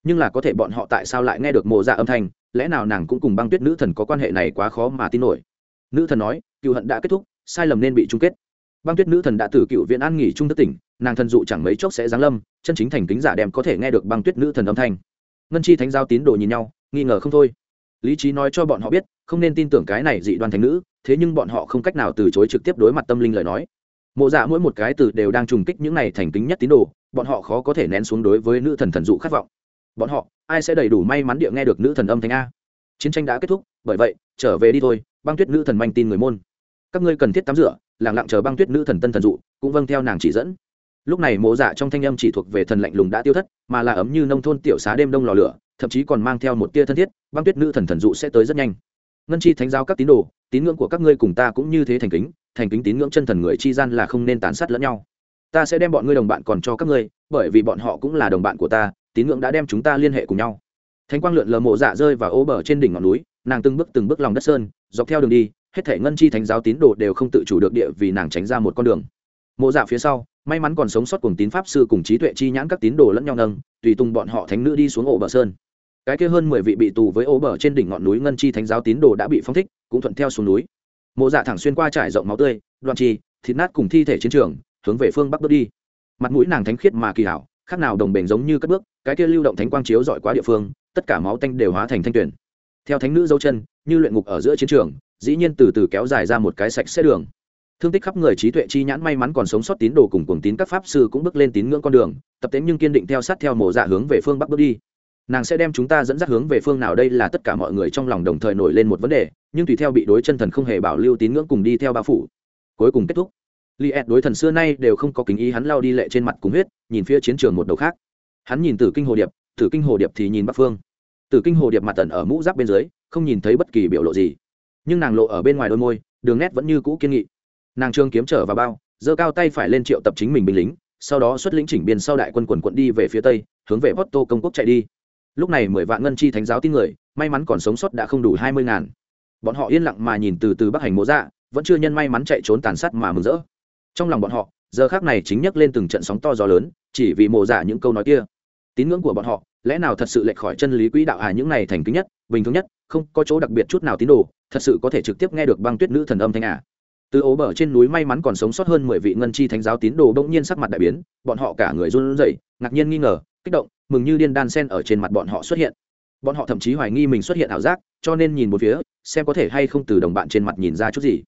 Nhưng là có thể bọn họ tại sao lại nghe được mộ dạ âm thanh? Lẽ nào nàng cũng cùng băng tuyết nữ thần có quan hệ này quá khó mà tin nổi? Nữ thần nói, cựu hận đã kết thúc, sai lầm nên bị chung kết. Băng tuyết nữ thần đã từ cựu viện an nghỉ trung thất tỉnh, nàng thần dụ chẳng mấy chốc sẽ giáng lâm, chân chính thành kính giả đem có thể nghe được băng tuyết nữ thần âm thanh. Ngân chi thánh giao tín đồ nhìn nhau, nghi ngờ không thôi. Lý trí nói cho bọn họ biết, không nên tin tưởng cái này dị đoan thánh nữ, thế nhưng bọn họ không cách nào từ chối trực tiếp đối mặt tâm linh lời nói mộ dạ mỗi một cái từ đều đang trùng kích những này thành kính nhất tín đồ, bọn họ khó có thể nén xuống đối với nữ thần thần dụ khát vọng. Bọn họ, ai sẽ đầy đủ may mắn địa nghe được nữ thần âm thanh a? Chiến tranh đã kết thúc, bởi vậy, trở về đi thôi, băng tuyết nữ thần manh tin người môn. Các ngươi cần thiết tắm rửa lẳng lặng chờ băng tuyết nữ thần tân thần dụ, cũng vâng theo nàng chỉ dẫn. Lúc này mộ dạ trong thanh âm chỉ thuộc về thần lạnh lùng đã tiêu thất, mà là ấm như nông thôn tiểu xá đêm đông lò lửa, thậm chí còn mang theo một tia thân thiết, băng tuyết nữ thần thần dụ sẽ tới rất nhanh ngân chi thánh giáo các tín đồ, tín ngưỡng của các ngươi cùng ta cũng như thế thành kính thành kính tín ngưỡng chân thần người chi gian là không nên tàn sát lẫn nhau. Ta sẽ đem bọn ngươi đồng bạn còn cho các ngươi, bởi vì bọn họ cũng là đồng bạn của ta, tín ngưỡng đã đem chúng ta liên hệ cùng nhau. Thánh quang lượn lờ mộ dạ rơi và ô bờ trên đỉnh ngọn núi, nàng từng bước từng bước lòng đất sơn, dọc theo đường đi, hết thể ngân chi thánh giáo tín đồ đều không tự chủ được địa vì nàng tránh ra một con đường. Mộ dạ phía sau, may mắn còn sống sót cùng tín pháp sư cùng trí tuệ chi nhãn các tín đồ lẫn nhau nâng, tùy tung bọn họ thánh nữ đi xuống ổ bờ sơn cái kia hơn mười vị bị tù với ô bờ trên đỉnh ngọn núi ngân chi thánh giáo tín đồ đã bị phong thích, cũng thuận theo xuống núi. Mộ dạ thẳng xuyên qua trải rộng máu tươi, đoạn chi thịt nát cùng thi thể chiến trường, hướng về phương bắc bước đi. Mặt mũi nàng thánh khiết mà kỳ hảo, khác nào đồng bền giống như cất bước, cái kia lưu động thánh quang chiếu dọi quá địa phương, tất cả máu tanh đều hóa thành thanh tuyển theo thánh nữ dấu chân, như luyện ngục ở giữa chiến trường, dĩ nhiên từ từ kéo dài ra một cái sạch sẽ đường. Thương tích khắp người trí tuệ chi nhãn may mắn còn sống sót tín đồ cùng cuồng tín các pháp sư cũng bước lên tín ngưỡng con đường, tập tính nhưng kiên định theo sát theo mộ dạ hướng về phương bắc bước đi nàng sẽ đem chúng ta dẫn dắt hướng về phương nào đây là tất cả mọi người trong lòng đồng thời nổi lên một vấn đề, nhưng tùy theo bị đối chân thần không hề bảo lưu tín ngưỡng cùng đi theo bao phủ. Cuối cùng kết thúc. Li ed đối thần xưa nay đều không có kính ý, hắn lao đi lệ trên mặt cùng huyết, nhìn phía chiến trường một đầu khác. Hắn nhìn từ kinh hồ điệp từ kinh hồ điệp thì nhìn bắc phương. Từ kinh hồ điệp mặt tần ở mũ giáp bên dưới, không nhìn thấy bất kỳ biểu lộ gì. Nhưng nàng lộ ở bên ngoài đôi môi, đường nét vẫn như cũ kiên nghị. Nàng trương kiếm trở vào bao, giơ cao tay phải lên triệu tập chính mình binh lính, sau đó xuất lĩnh chỉnh biên sau đại quân quần quận đi về phía tây, hướng về Porto công quốc chạy đi lúc này mười vạn ngân chi thánh giáo tin người, may mắn còn sống sót đã không đủ hai mươi ngàn. Bọn họ yên lặng mà nhìn từ từ bắc hành mộ dạ vẫn chưa nhân may mắn chạy trốn tàn sát mà mừng rỡ. Trong lòng bọn họ, giờ khác này chính nhắc lên từng trận sóng to gió lớn, chỉ vì mộ dạ những câu nói kia. Tín ngưỡng của bọn họ, lẽ nào thật sự lệch khỏi chân lý quỹ đạo à những này thành kính nhất, bình thường nhất, không có chỗ đặc biệt chút nào tín đồ, thật sự có thể trực tiếp nghe được băng tuyết nữ thần âm thanh à? Từ ố bờ trên núi may mắn còn sống sót hơn mười vị ngân chi thánh giáo tín đồ bỗng nhiên sắc mặt đại biến, bọn họ cả người run rẩy, ngạc nhiên nghi ngờ, kích động mừng như điên đan sen ở trên mặt bọn họ xuất hiện. Bọn họ thậm chí hoài nghi mình xuất hiện ảo giác, cho nên nhìn một phía, xem có thể hay không từ đồng bạn trên mặt nhìn ra chút gì.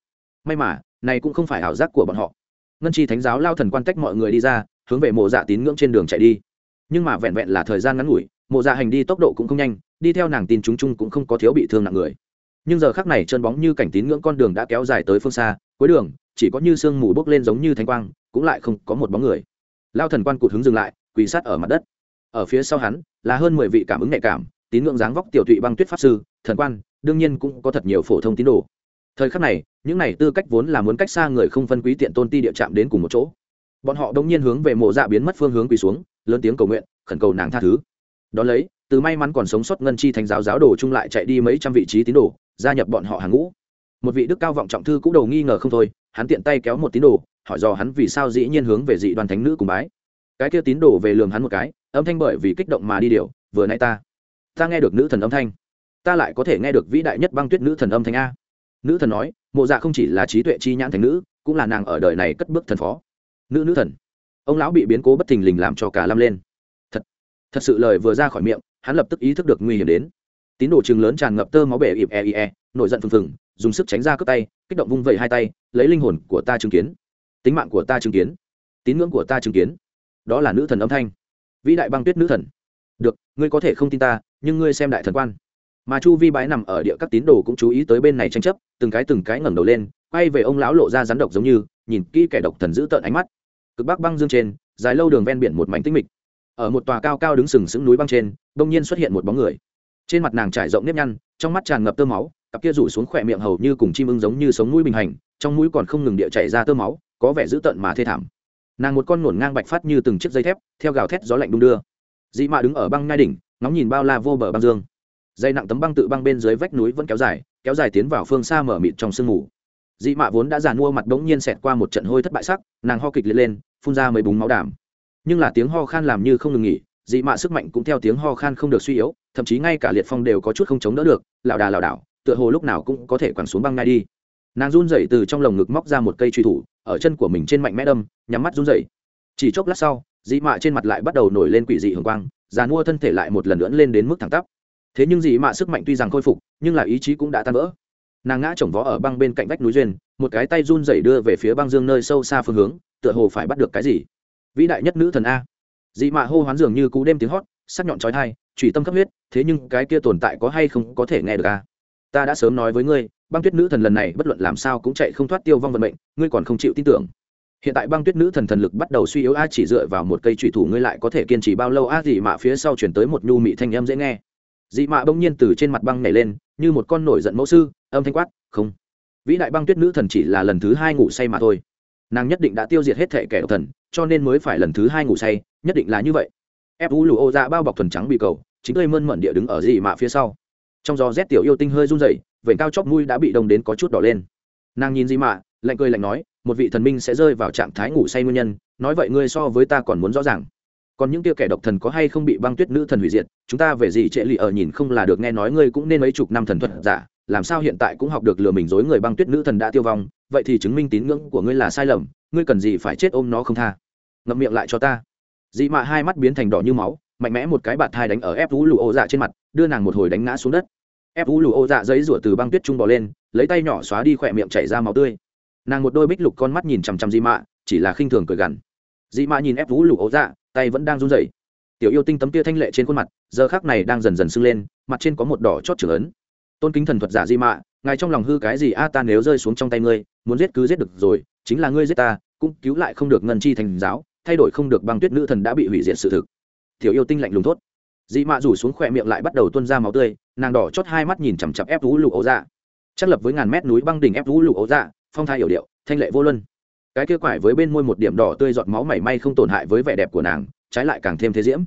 May mà, này cũng không phải ảo giác của bọn họ. Ngân chi thánh giáo lao thần quan tách mọi người đi ra, hướng về mộ dạ tín ngưỡng trên đường chạy đi. Nhưng mà vẹn vẹn là thời gian ngắn ngủi, mộ dạ hành đi tốc độ cũng không nhanh, đi theo nàng tin chúng chung cũng không có thiếu bị thương nặng người. Nhưng giờ khắc này chân bóng như cảnh tín ngưỡng con đường đã kéo dài tới phương xa, cuối đường, chỉ có như sương mù bốc lên giống như thanh quang, cũng lại không có một bóng người. Lao thần quan cụt hứng dừng lại, quỳ sát ở mặt đất ở phía sau hắn là hơn mười vị cảm ứng nhạy cảm, tín ngưỡng dáng vóc tiểu thụy băng tuyết pháp sư, thần quan, đương nhiên cũng có thật nhiều phổ thông tín đồ. Thời khắc này, những này tư cách vốn là muốn cách xa người không phân quý tiện tôn ti địa chạm đến cùng một chỗ. Bọn họ đông nhiên hướng về mộ dạ biến mất phương hướng quỳ xuống, lớn tiếng cầu nguyện, khẩn cầu nàng tha thứ. Đón lấy, từ may mắn còn sống sót ngân chi thành giáo giáo đồ chung lại chạy đi mấy trăm vị trí tín đồ, gia nhập bọn họ hàng ngũ. Một vị đức cao vọng trọng thư cũng đầu nghi ngờ không thôi, hắn tiện tay kéo một tín đồ, hỏi dò hắn vì sao dĩ nhiên hướng về dị đoàn thánh nữ cùng bái cái kia tín đồ về lường hắn một cái âm thanh bởi vì kích động mà đi điều vừa nãy ta ta nghe được nữ thần âm thanh ta lại có thể nghe được vĩ đại nhất băng tuyết nữ thần âm thanh a. Nữ thần nói mộ dạ không chỉ là trí tuệ chi nhãn thành nữ cũng là nàng ở đời này cất bước thần phó. Nữ nữ thần. Ông lão bị biến cố bất thình lình làm cho cả lâm lên. Thật thật sự lời vừa ra khỏi miệng hắn lập tức ý thức được nguy hiểm đến. Tín đồ chừng lớn tràn ngập tơ máu bể ịp e, e nổi giận phừng phừng dùng sức tránh ra cướp tay kích động vung vẩy hai tay lấy linh hồn của ta chứng kiến tính mạng của ta chứng kiến tín ngưỡng của ta chứng kiến đó là nữ thần âm thanh. Vĩ đại băng tuyết nữ thần. Được, ngươi có thể không tin ta, nhưng ngươi xem đại thần quan. Mà chu vi bái nằm ở địa các tín đồ cũng chú ý tới bên này tranh chấp, từng cái từng cái ngẩng đầu lên, quay về ông lão lộ ra rắn độc giống như, nhìn kỹ kẻ độc thần giữ tợn ánh mắt. Cực bắc băng dương trên, dài lâu đường ven biển một mảnh tinh mịch. Ở một tòa cao cao đứng sừng sững núi băng trên bỗng nhiên xuất hiện một bóng người. Trên mặt nàng trải rộng nếp nhăn, trong mắt tràn ngập tơ máu, cặp kia rủ xuống khỏe miệng hầu như cùng chim ưng giống như sống mũi bình hành, trong mũi còn không ngừng địa chảy ra tơ máu, có vẻ dữ tợn mà thê thảm nàng một con nổn ngang bạch phát như từng chiếc dây thép, theo gào thét gió lạnh đung đưa. Dị mạ đứng ở băng ngai đỉnh, ngóng nhìn bao la vô bờ băng dương. Dây nặng tấm băng tự băng bên dưới vách núi vẫn kéo dài kéo dài tiến vào phương xa mở mịt trong sương mù. Dị mạ vốn đã giàn mua mặt bỗng nhiên xẹt qua một trận hôi thất bại sắc, nàng ho kịch liệt lên, phun ra mấy búng máu đảm. Nhưng là tiếng ho khan làm như không ngừng nghỉ dị mạ sức mạnh cũng theo tiếng ho khan không được suy yếu, thậm chí ngay cả liệt phong đều có chút không chống đỡ được, lảo đà lảo đảo, tựa hồ lúc nào cũng có thể quẳng xuống băng ngay đi nàng run rẩy từ trong lồng ngực móc ra một cây truy thủ, ở chân của mình trên mạnh mẽ đâm, nhắm mắt run rẩy. Chỉ chốc lát sau dị mạ trên mặt lại bắt đầu nổi lên quỷ dị hường quang, già mua thân thể lại một lần nữa lên đến mức thẳng tắp. Thế nhưng dị mạ sức mạnh tuy rằng khôi phục, nhưng là ý chí cũng đã tan vỡ. Nàng ngã chồng vó ở băng bên cạnh vách núi duyên, một cái tay run rẩy đưa về phía băng dương nơi sâu xa phương hướng, tựa hồ phải bắt được cái gì? Vĩ đại nhất nữ thần a. Dị mạ hô hoán dường như cú đêm tiếng hót, sắc nhọn trói thai trùy tâm khắp huyết, thế nhưng cái kia tồn tại có hay không có thể nghe được a? Ta đã sớm nói với ngươi băng tuyết nữ thần lần này bất luận làm sao cũng chạy không thoát tiêu vong vận mệnh, ngươi còn không chịu tin tưởng. Hiện tại băng tuyết nữ thần thần lực bắt đầu suy yếu, a, chỉ dựa vào một cây trụy thủ ngươi lại có thể kiên trì bao lâu, a, dị mạ phía sau chuyển tới một nhu mị thanh âm dễ nghe. Dị mạ bỗng nhiên từ trên mặt băng nhảy lên, như một con nổi giận mẫu sư, âm thanh quát, không. Vĩ đại băng tuyết nữ thần chỉ là lần thứ hai ngủ say mà thôi. Nàng nhất định đã tiêu diệt hết thể kẻ độc thần, cho nên mới phải lần thứ hai ngủ say, nhất định là như vậy. Ép u lù ô ra bao bọc thuần trắng bị cầu, chính tươi mơn mận địa đứng ở dị mạ phía sau. Trong gió rét tiểu yêu tinh hơi run rẩy vểnh cao chóp mũi đã bị đông đến có chút đỏ lên. Nàng nhìn Di mạ, lạnh cười lạnh nói, một vị thần minh sẽ rơi vào trạng thái ngủ say nguyên nhân, nói vậy ngươi so với ta còn muốn rõ ràng. Còn những kia kẻ độc thần có hay không bị băng tuyết nữ thần hủy diệt, chúng ta về gì trệ lì ở nhìn không là được, nghe nói ngươi cũng nên mấy chục năm thần thuật giả, làm sao hiện tại cũng học được lừa mình dối người băng tuyết nữ thần đã tiêu vong, vậy thì chứng minh tín ngưỡng của ngươi là sai lầm, ngươi cần gì phải chết ôm nó không tha. Ngậm miệng lại cho ta. Dị mạ hai mắt biến thành đỏ như máu, mạnh mẽ một cái bạt thai đánh ở ép vũ lụ ô dạ trên mặt, đưa nàng một hồi đánh ngã xuống đất ép vũ lù ô dạ giấy rủa từ băng tuyết trung bò lên, lấy tay nhỏ xóa đi khỏe miệng chảy ra máu tươi. Nàng một đôi bích lục con mắt nhìn chằm chằm Di mạ, chỉ là khinh thường cười gằn. Di mạ nhìn ép vũ lù ô dạ tay vẫn đang run rẩy. Tiểu yêu tinh tấm tia thanh lệ trên khuôn mặt, giờ khác này đang dần dần sưng lên, mặt trên có một đỏ chót trưởng ấn. Tôn kính thần thuật giả di mạ, ngài trong lòng hư cái gì a ta nếu rơi xuống trong tay ngươi, muốn giết cứ giết được rồi, chính là ngươi giết ta, cũng cứu lại không được ngân chi thành giáo, thay đổi không được băng tuyết nữ thần đã bị hủy diệt sự thực. Tiểu yêu tinh lạnh lùng thốt dị mạ rủ xuống khỏe miệng lại bắt đầu tuôn ra máu tươi, nàng đỏ chót hai mắt nhìn chằm chặp ép vũ lục ấu dạ. Chắc lập với ngàn mét núi băng đỉnh ép vũ lục ấu dạ phong thai hiểu điệu, thanh lệ vô luân. Cái kia quải với bên môi một điểm đỏ tươi giọt máu mảy may không tổn hại với vẻ đẹp của nàng, trái lại càng thêm thế diễm.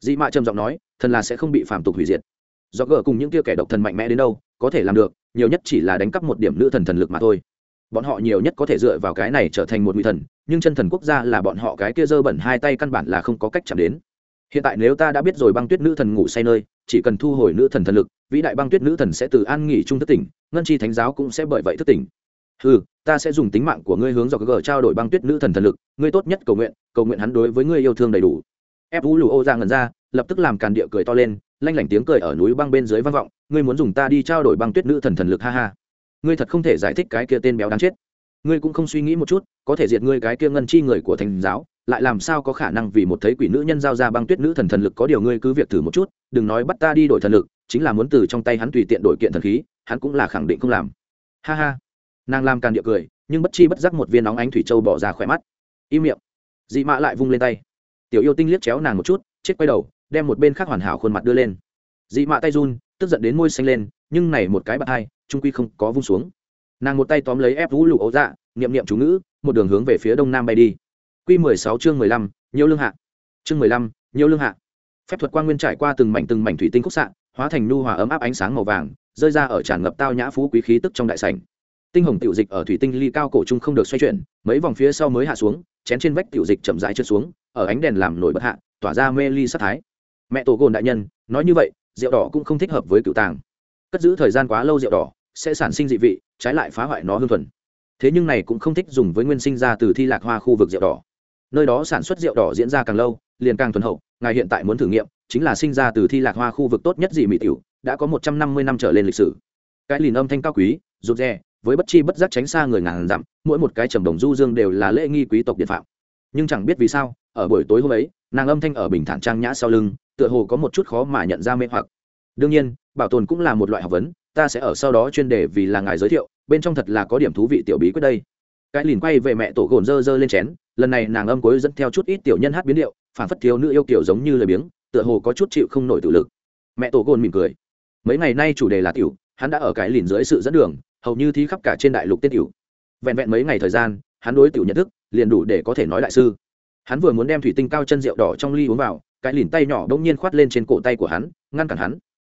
Dị mạ trầm giọng nói, thần là sẽ không bị phàm tục hủy diệt. Do gỡ cùng những kia kẻ độc thần mạnh mẽ đến đâu, có thể làm được, nhiều nhất chỉ là đánh cắp một điểm nữ thần thần lực mà thôi. Bọn họ nhiều nhất có thể dựa vào cái này trở thành một nguy thần, nhưng chân thần quốc gia là bọn họ cái kia dơ bẩn hai tay căn bản là không có cách chạm đến hiện tại nếu ta đã biết rồi băng tuyết nữ thần ngủ say nơi, chỉ cần thu hồi nữ thần thần lực, vĩ đại băng tuyết nữ thần sẽ từ an nghỉ trung thất tỉnh, ngân chi thánh giáo cũng sẽ bởi vậy thất tỉnh. Ừ ta sẽ dùng tính mạng của ngươi hướng do gờ trao đổi băng tuyết nữ thần thần lực, ngươi tốt nhất cầu nguyện cầu nguyện hắn đối với ngươi yêu thương đầy đủ. Ép vũ lù ô ra ngần ra, lập tức làm càn địa cười to lên, lanh lảnh tiếng cười ở núi băng bên dưới vang vọng, ngươi muốn dùng ta đi trao đổi băng tuyết nữ thần thần lực, ha ha. Ngươi thật không thể giải thích cái kia tên béo đáng chết. Ngươi cũng không suy nghĩ một chút, có thể diệt ngươi cái kia ngân chi người của thành giáo lại làm sao có khả năng vì một thấy quỷ nữ nhân giao ra băng tuyết nữ thần thần lực có điều ngươi cứ việc thử một chút, đừng nói bắt ta đi đổi thần lực, chính là muốn từ trong tay hắn tùy tiện đổi kiện thần khí, hắn cũng là khẳng định không làm. Ha ha. Nàng làm càn địa cười, nhưng bất chi bất giác một viên nóng ánh thủy châu bỏ ra khỏe mắt. Im miệng. Dị mạ lại vung lên tay. Tiểu yêu tinh liếc chéo nàng một chút, chết quay đầu, đem một bên khác hoàn hảo khuôn mặt đưa lên. Dị mạ tay run, tức giận đến môi xanh lên, nhưng này một cái bạt hai, trung quy không có vung xuống. Nàng một tay tóm lấy ép vũ lụ ấu dạ niệm niệm chú ngữ, một đường hướng về phía đông nam bay đi. Quy 16 chương mười lăm nhiều lương hạ. Chương mười lăm nhiều lương hạ. Phép thuật quang nguyên trải qua từng mảnh từng mảnh thủy tinh khúc xạ, hóa thành nu hòa ấm áp ánh sáng màu vàng, rơi ra ở tràn ngập tao nhã phú quý khí tức trong đại sảnh. Tinh hồng tiểu dịch ở thủy tinh ly cao cổ trung không được xoay chuyển, mấy vòng phía sau mới hạ xuống, chén trên vách tiểu dịch chậm rãi trượt xuống, ở ánh đèn làm nổi bật hạ, tỏa ra mê ly sát thái. Mẹ tổ gồn đại nhân, nói như vậy, rượu đỏ cũng không thích hợp với cựu tàng. Cất giữ thời gian quá lâu rượu đỏ, sẽ sản sinh dị vị, trái lại phá hoại nó hương thuần. Thế nhưng này cũng không thích dùng với nguyên sinh ra từ thi lạc hoa khu vực rượu đỏ nơi đó sản xuất rượu đỏ diễn ra càng lâu, liền càng thuần hậu, ngài hiện tại muốn thử nghiệm, chính là sinh ra từ thi lạc hoa khu vực tốt nhất dị mỹ tiểu, đã có một trăm năm mươi năm trở lên lịch sử. Cái lìn âm thanh cao quý, rụt rè, với bất chi bất giác tránh xa người ngàn dặm, mỗi một cái trầm đồng du dương đều là lễ nghi quý tộc điện phạm. Nhưng chẳng biết vì sao, ở buổi tối hôm ấy, nàng âm thanh ở bình thản trang nhã sau lưng, tựa hồ có một chút khó mà nhận ra mê hoặc. Đương nhiên, bảo tồn cũng là một loại học vấn, ta sẽ ở sau đó chuyên đề vì là ngài giới thiệu, bên trong thật là có điểm thú vị tiểu bí quyết đây cái lìn quay về mẹ tổ gồn dơ dơ lên chén, lần này nàng âm cuối dẫn theo chút ít tiểu nhân hát biến điệu, phản phất thiếu nữ yêu kiểu giống như lời biếng, tựa hồ có chút chịu không nổi tự lực. Mẹ tổ gồn mỉm cười. Mấy ngày nay chủ đề là tiểu, hắn đã ở cái lìn dưới sự dẫn đường, hầu như thi khắp cả trên đại lục tiết tiểu. Vẹn vẹn mấy ngày thời gian, hắn đối tiểu nhận thức, liền đủ để có thể nói đại sư. Hắn vừa muốn đem thủy tinh cao chân rượu đỏ trong ly uống vào, cái lìn tay nhỏ bỗng nhiên khoát lên trên cổ tay của hắn, ngăn cản hắn.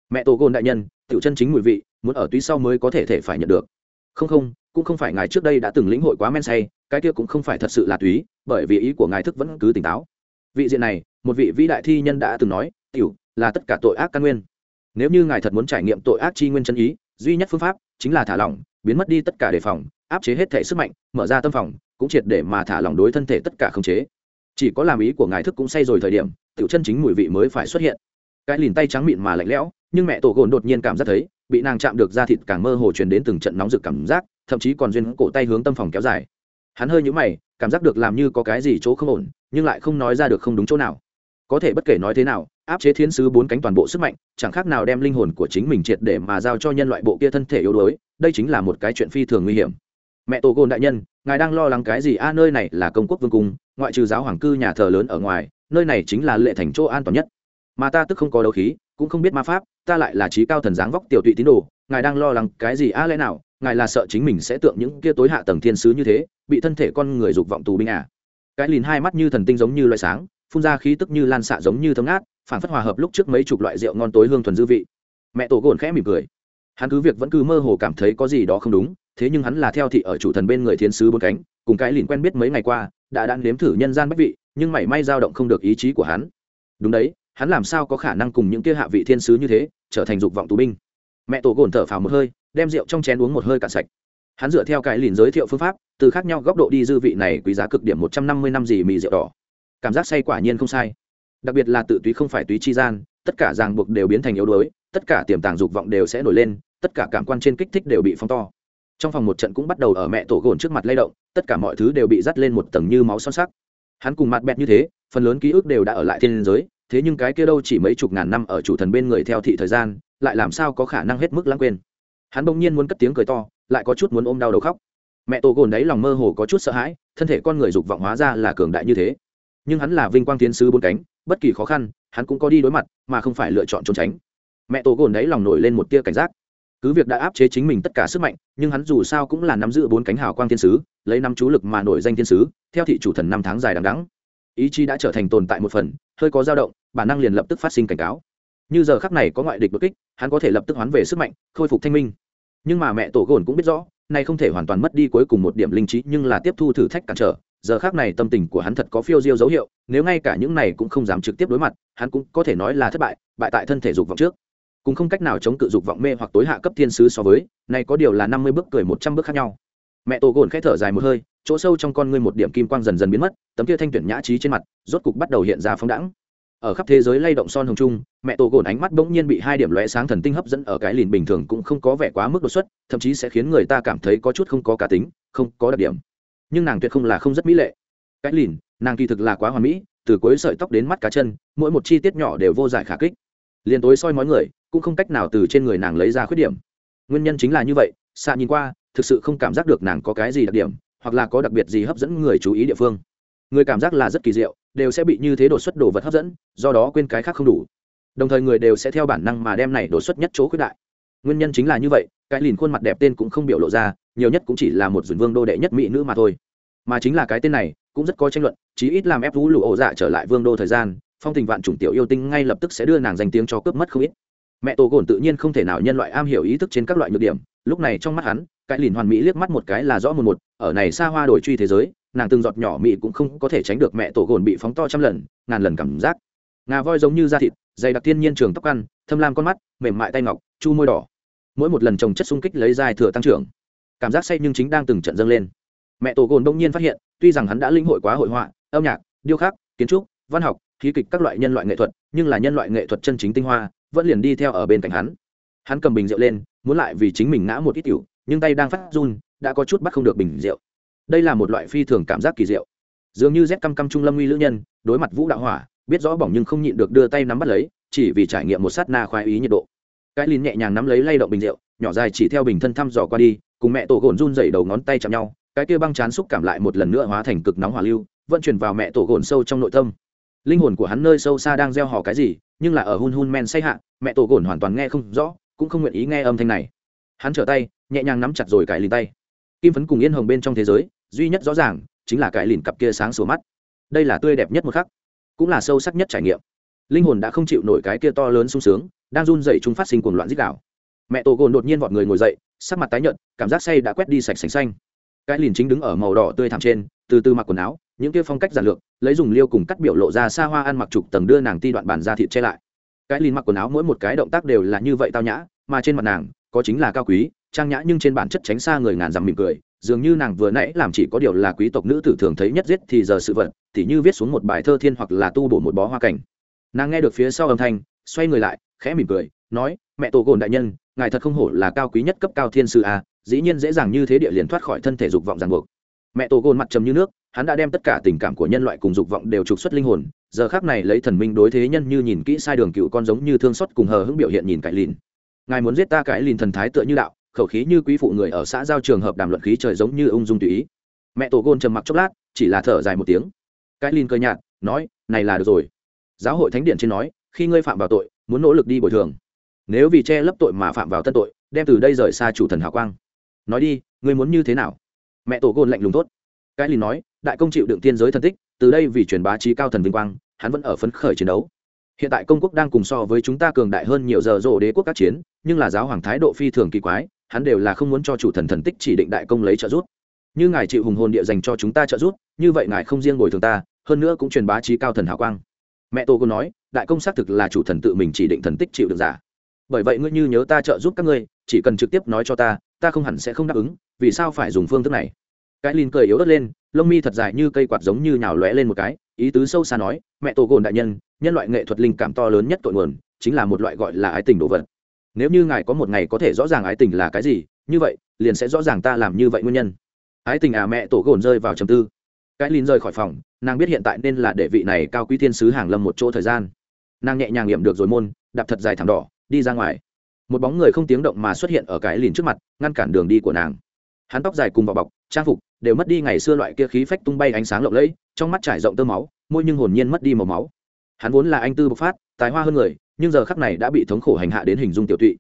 Mẹ tổ gồn đại nhân, tiểu chân chính mùi vị, muốn ở túy sau mới có thể thể phải nhận được không không, cũng không phải ngài trước đây đã từng lĩnh hội quá men say, cái kia cũng không phải thật sự là túy, bởi vì ý của ngài thức vẫn cứ tỉnh táo. Vị diện này, một vị vĩ đại thi nhân đã từng nói, tiểu, là tất cả tội ác căn nguyên. Nếu như ngài thật muốn trải nghiệm tội ác chi nguyên chân ý, duy nhất phương pháp chính là thả lỏng, biến mất đi tất cả đề phòng, áp chế hết thể sức mạnh, mở ra tâm phòng, cũng triệt để mà thả lỏng đối thân thể tất cả khống chế. Chỉ có làm ý của ngài thức cũng say rồi thời điểm, tiểu chân chính mùi vị mới phải xuất hiện. Cái lìn tay trắng mịn mà lạnh lẽo, nhưng mẹ tổ gồn đột nhiên cảm giác thấy bị nàng chạm được da thịt càng mơ hồ truyền đến từng trận nóng rực cảm giác, thậm chí còn duyên cổ tay hướng tâm phòng kéo dài. Hắn hơi nhũ mày, cảm giác được làm như có cái gì chỗ không ổn, nhưng lại không nói ra được không đúng chỗ nào. Có thể bất kể nói thế nào, áp chế thiên sứ bốn cánh toàn bộ sức mạnh, chẳng khác nào đem linh hồn của chính mình triệt để mà giao cho nhân loại bộ kia thân thể yếu đuối, đây chính là một cái chuyện phi thường nguy hiểm. Mẹ tổ gôn đại nhân, ngài đang lo lắng cái gì? A, nơi này là công quốc vương cung, ngoại trừ giáo hoàng cư nhà thờ lớn ở ngoài, nơi này chính là lệ thành chỗ an toàn nhất. Mà ta tức không có đấu khí cũng không biết ma pháp, ta lại là trí cao thần dáng vóc tiểu tụy tín đồ, ngài đang lo lắng cái gì? A, lẽ nào, ngài là sợ chính mình sẽ tượng những kia tối hạ tầng thiên sứ như thế, bị thân thể con người dục vọng tù binh à? Cái lìn hai mắt như thần tinh giống như loại sáng, phun ra khí tức như lan xạ giống như thấm ngát, phản phất hòa hợp lúc trước mấy chục loại rượu ngon tối hương thuần dư vị. Mẹ tổ gồn khẽ mỉm cười. Hắn cứ việc vẫn cứ mơ hồ cảm thấy có gì đó không đúng, thế nhưng hắn là theo thị ở chủ thần bên người thiên sứ bốn cánh, cùng cái lìn quen biết mấy ngày qua, đã đã nếm thử nhân gian bách vị, nhưng mảy may dao động không được ý chí của hắn. Đúng đấy hắn làm sao có khả năng cùng những kia hạ vị thiên sứ như thế, trở thành dục vọng tù binh? Mẹ tổ gồn thở phào một hơi, đem rượu trong chén uống một hơi cạn sạch. Hắn dựa theo cái lìn giới thiệu phương pháp, từ khác nhau góc độ đi dư vị này quý giá cực điểm một trăm năm mươi năm gì mì rượu đỏ. Cảm giác say quả nhiên không sai. Đặc biệt là tự túy không phải túy chi gian, tất cả ràng buộc đều biến thành yếu đuối, tất cả tiềm tàng dục vọng đều sẽ nổi lên, tất cả cảm quan trên kích thích đều bị phong to. Trong phòng một trận cũng bắt đầu ở mẹ tổ gồn trước mặt lay động, tất cả mọi thứ đều bị dắt lên một tầng như máu son sắc. Hắn cùng mặt bẹt như thế, phần lớn ký ức đều đã ở lại thiên giới thế nhưng cái kia đâu chỉ mấy chục ngàn năm ở chủ thần bên người theo thị thời gian, lại làm sao có khả năng hết mức lãng quên. Hắn bỗng nhiên muốn cất tiếng cười to, lại có chút muốn ôm đau đầu khóc. Mẹ tổ gồn đấy lòng mơ hồ có chút sợ hãi, thân thể con người dục vọng hóa ra là cường đại như thế. Nhưng hắn là vinh quang tiến sứ bốn cánh, bất kỳ khó khăn, hắn cũng có đi đối mặt, mà không phải lựa chọn trốn tránh. Mẹ tổ gồn đấy lòng nổi lên một tia cảnh giác. Cứ việc đã áp chế chính mình tất cả sức mạnh, nhưng hắn dù sao cũng là nắm giữ bốn cánh hào quang thiên sứ, lấy năm chú lực mà nổi danh thiên sứ, theo thị chủ thần năm tháng dài đằng đắng ý chí đã trở thành tồn tại một phần hơi có dao động, bản năng liền lập tức phát sinh cảnh cáo. Như giờ khắc này có ngoại địch bất kích, hắn có thể lập tức hoán về sức mạnh, khôi phục thanh minh. Nhưng mà mẹ tổ gồn cũng biết rõ này không thể hoàn toàn mất đi cuối cùng một điểm linh trí, nhưng là tiếp thu thử thách cản trở, giờ khác này tâm tình của hắn thật có phiêu diêu dấu hiệu, nếu ngay cả những này cũng không dám trực tiếp đối mặt, hắn cũng có thể nói là thất bại bại tại thân thể dục vọng trước. Cũng không cách nào chống cự dục vọng mê hoặc tối hạ cấp thiên sứ so với này có điều là năm mươi bước cười một trăm bước khác nhau mẹ tổ gồn khẽ thở dài một hơi, chỗ sâu trong con ngươi một điểm kim quang dần dần biến mất, tấm kia thanh tuyển nhã trí trên mặt, rốt cục bắt đầu hiện ra phóng đẳng ở khắp thế giới lay động son hồng trung, mẹ tổ gồn ánh mắt bỗng nhiên bị hai điểm lóe sáng thần tinh hấp dẫn ở cái lìn bình thường cũng không có vẻ quá mức đột xuất, thậm chí sẽ khiến người ta cảm thấy có chút không có cá tính, không có đặc điểm. Nhưng nàng tuyệt không là không rất mỹ lệ. Cái lìn, nàng kỳ thực là quá hoàn mỹ, từ cuối sợi tóc đến mắt cá chân, mỗi một chi tiết nhỏ đều vô giải khả kích. Liền tối soi mói người, cũng không cách nào từ trên người nàng lấy ra khuyết điểm. Nguyên nhân chính là như vậy xạ nhìn qua thực sự không cảm giác được nàng có cái gì đặc điểm, hoặc là có đặc biệt gì hấp dẫn người chú ý địa phương. Người cảm giác là rất kỳ diệu, đều sẽ bị như thế đột xuất đồ vật hấp dẫn, do đó quên cái khác không đủ. Đồng thời người đều sẽ theo bản năng mà đem này đột xuất nhất chỗ khuyết đại. Nguyên nhân chính là như vậy, cái lìn khuôn mặt đẹp tên cũng không biểu lộ ra, nhiều nhất cũng chỉ là một dùn vương đô đệ nhất mỹ nữ mà thôi. Mà chính là cái tên này, cũng rất có tranh luận, chí ít làm ép vũ lụ ổ dạ trở lại vương đô thời gian, phong tình vạn chủng tiểu yêu tinh ngay lập tức sẽ đưa nàng danh tiếng cho cướp mất không ít. Mẹ tổ gồn tự nhiên không thể nào nhân loại am hiểu ý thức trên các loại nhược điểm, lúc này trong mắt hắn cái lìn hoàn mỹ liếc mắt một cái là rõ một một, ở này xa hoa đổi truy thế giới, nàng từng giọt nhỏ mỹ cũng không có thể tránh được mẹ tổ gồn bị phóng to trăm lần, ngàn lần cảm giác. Ngà voi giống như da thịt, dày đặc thiên nhiên trường tóc ăn, thâm lam con mắt, mềm mại tay ngọc, chu môi đỏ. Mỗi một lần trồng chất xung kích lấy dài thừa tăng trưởng. Cảm giác say nhưng chính đang từng trận dâng lên. Mẹ tổ gồn đông nhiên phát hiện, tuy rằng hắn đã linh hội quá hội họa, âm nhạc, điêu khắc, kiến trúc, văn học, khí kịch các loại nhân loại nghệ thuật, nhưng là nhân loại nghệ thuật chân chính tinh hoa, vẫn liền đi theo ở bên cạnh hắn. Hắn cầm bình rượu lên, muốn lại vì chính mình ngã một ít tiểu nhưng tay đang phát run, đã có chút bắt không được bình rượu. Đây là một loại phi thường cảm giác kỳ diệu. Dường như rét căm căm trung lâm uy lữ nhân, đối mặt vũ đạo hỏa, biết rõ bỏng nhưng không nhịn được đưa tay nắm bắt lấy, chỉ vì trải nghiệm một sát na khoái ý nhiệt độ. Cái lìn nhẹ nhàng nắm lấy lay động bình rượu, nhỏ dài chỉ theo bình thân thăm dò qua đi, cùng mẹ tổ gồn run dậy đầu ngón tay chạm nhau, cái kia băng chán xúc cảm lại một lần nữa hóa thành cực nóng hỏa lưu, vận chuyển vào mẹ tổ gồn sâu trong nội tâm. Linh hồn của hắn nơi sâu xa đang gieo hò cái gì, nhưng là ở hun hun men say hạ, mẹ tổ gồn hoàn toàn nghe không rõ, cũng không nguyện ý nghe âm thanh này. Hắn trở tay nhẹ nhàng nắm chặt rồi cải lìn tay. Kim phấn cùng yên hồng bên trong thế giới, duy nhất rõ ràng chính là cải lìn cặp kia sáng sủa mắt. Đây là tươi đẹp nhất một khắc, cũng là sâu sắc nhất trải nghiệm. Linh hồn đã không chịu nổi cái kia to lớn sung sướng, đang run dậy chúng phát sinh cuồng loạn dích đảo mẹ tổ gồn đột nhiên vọt người ngồi dậy, sắc mặt tái nhợt, cảm giác say đã quét đi sạch sành xanh. Cái lìn chính đứng ở màu đỏ tươi thảm trên, từ từ mặc quần áo, những kia phong cách giản lược, lấy dùng liêu cùng cắt biểu lộ ra xa hoa ăn mặc trục tầng đưa nàng ti đoạn bàn ra thịt che lại. Cái lìn mặc quần áo mỗi một cái động tác đều là như vậy tao nhã, mà trên mặt nàng, có chính là cao quý trang nhã nhưng trên bản chất tránh xa người ngàn dặm mỉm cười, dường như nàng vừa nãy làm chỉ có điều là quý tộc nữ tử thường thấy nhất giết thì giờ sự vật thì như viết xuống một bài thơ thiên hoặc là tu bổ một bó hoa cảnh. Nàng nghe được phía sau âm thanh, xoay người lại, khẽ mỉm cười, nói, mẹ tổ gồn đại nhân, ngài thật không hổ là cao quý nhất cấp cao thiên sư a, dĩ nhiên dễ dàng như thế địa liền thoát khỏi thân thể dục vọng ràng buộc. Mẹ tổ gồn mặt trầm như nước, hắn đã đem tất cả tình cảm của nhân loại cùng dục vọng đều trục xuất linh hồn, giờ khác này lấy thần minh đối thế nhân như nhìn kỹ sai đường cựu con giống như thương xót cùng hờ hững biểu hiện nhìn cải lìn. Ngài muốn giết ta cải lìn thần thái tựa như đạo khẩu khí như quý phụ người ở xã giao trường hợp đàm luận khí trời giống như ung dung tùy ý. Mẹ tổ gôn trầm mặc chốc lát, chỉ là thở dài một tiếng. Cái lin cơ nhạt, nói, này là được rồi. Giáo hội thánh điện trên nói, khi ngươi phạm vào tội, muốn nỗ lực đi bồi thường. Nếu vì che lấp tội mà phạm vào tân tội, đem từ đây rời xa chủ thần hào quang. Nói đi, ngươi muốn như thế nào? Mẹ tổ gôn lạnh lùng tốt cái lin nói, đại công chịu đựng tiên giới thần tích, từ đây vì truyền bá trí cao thần vinh quang, hắn vẫn ở phấn khởi chiến đấu. Hiện tại công quốc đang cùng so với chúng ta cường đại hơn nhiều giờ rộ đế quốc các chiến, nhưng là giáo hoàng thái độ phi thường kỳ quái hắn đều là không muốn cho chủ thần thần tích chỉ định đại công lấy trợ giúp. Như ngài chịu hùng hồn địa dành cho chúng ta trợ giúp, như vậy ngài không riêng bồi thường ta, hơn nữa cũng truyền bá trí cao thần hào quang. Mẹ tô cô nói, đại công xác thực là chủ thần tự mình chỉ định thần tích chịu được giả. Bởi vậy ngươi như nhớ ta trợ giúp các ngươi, chỉ cần trực tiếp nói cho ta ta không hẳn sẽ không đáp ứng, vì sao phải dùng phương thức này? Cái lin cười yếu ớt lên, lông mi thật dài như cây quạt giống như nhào lóe lên một cái, ý tứ sâu xa nói, mẹ tổ gồn đại nhân nhân loại nghệ thuật linh cảm to lớn nhất tội nguồn, chính là một loại gọi là ái tình đồ vật nếu như ngài có một ngày có thể rõ ràng ái tình là cái gì, như vậy, liền sẽ rõ ràng ta làm như vậy nguyên nhân. Ái tình à mẹ tổ gồn rơi vào trầm tư. Cái lin rơi khỏi phòng, nàng biết hiện tại nên là để vị này cao quý thiên sứ hàng lâm một chỗ thời gian. Nàng nhẹ nhàng nghiệm được rồi môn, đạp thật dài thảm đỏ, đi ra ngoài. Một bóng người không tiếng động mà xuất hiện ở cái lìn trước mặt, ngăn cản đường đi của nàng. Hắn tóc dài cùng vào bọc, trang phục đều mất đi ngày xưa loại kia khí phách tung bay ánh sáng lộng lẫy, trong mắt trải rộng tơ máu, môi nhưng hồn nhiên mất đi màu máu hắn vốn là anh tư bộc phát, tài hoa hơn người, nhưng giờ khắc này đã bị thống khổ hành hạ đến hình dung tiểu tụy.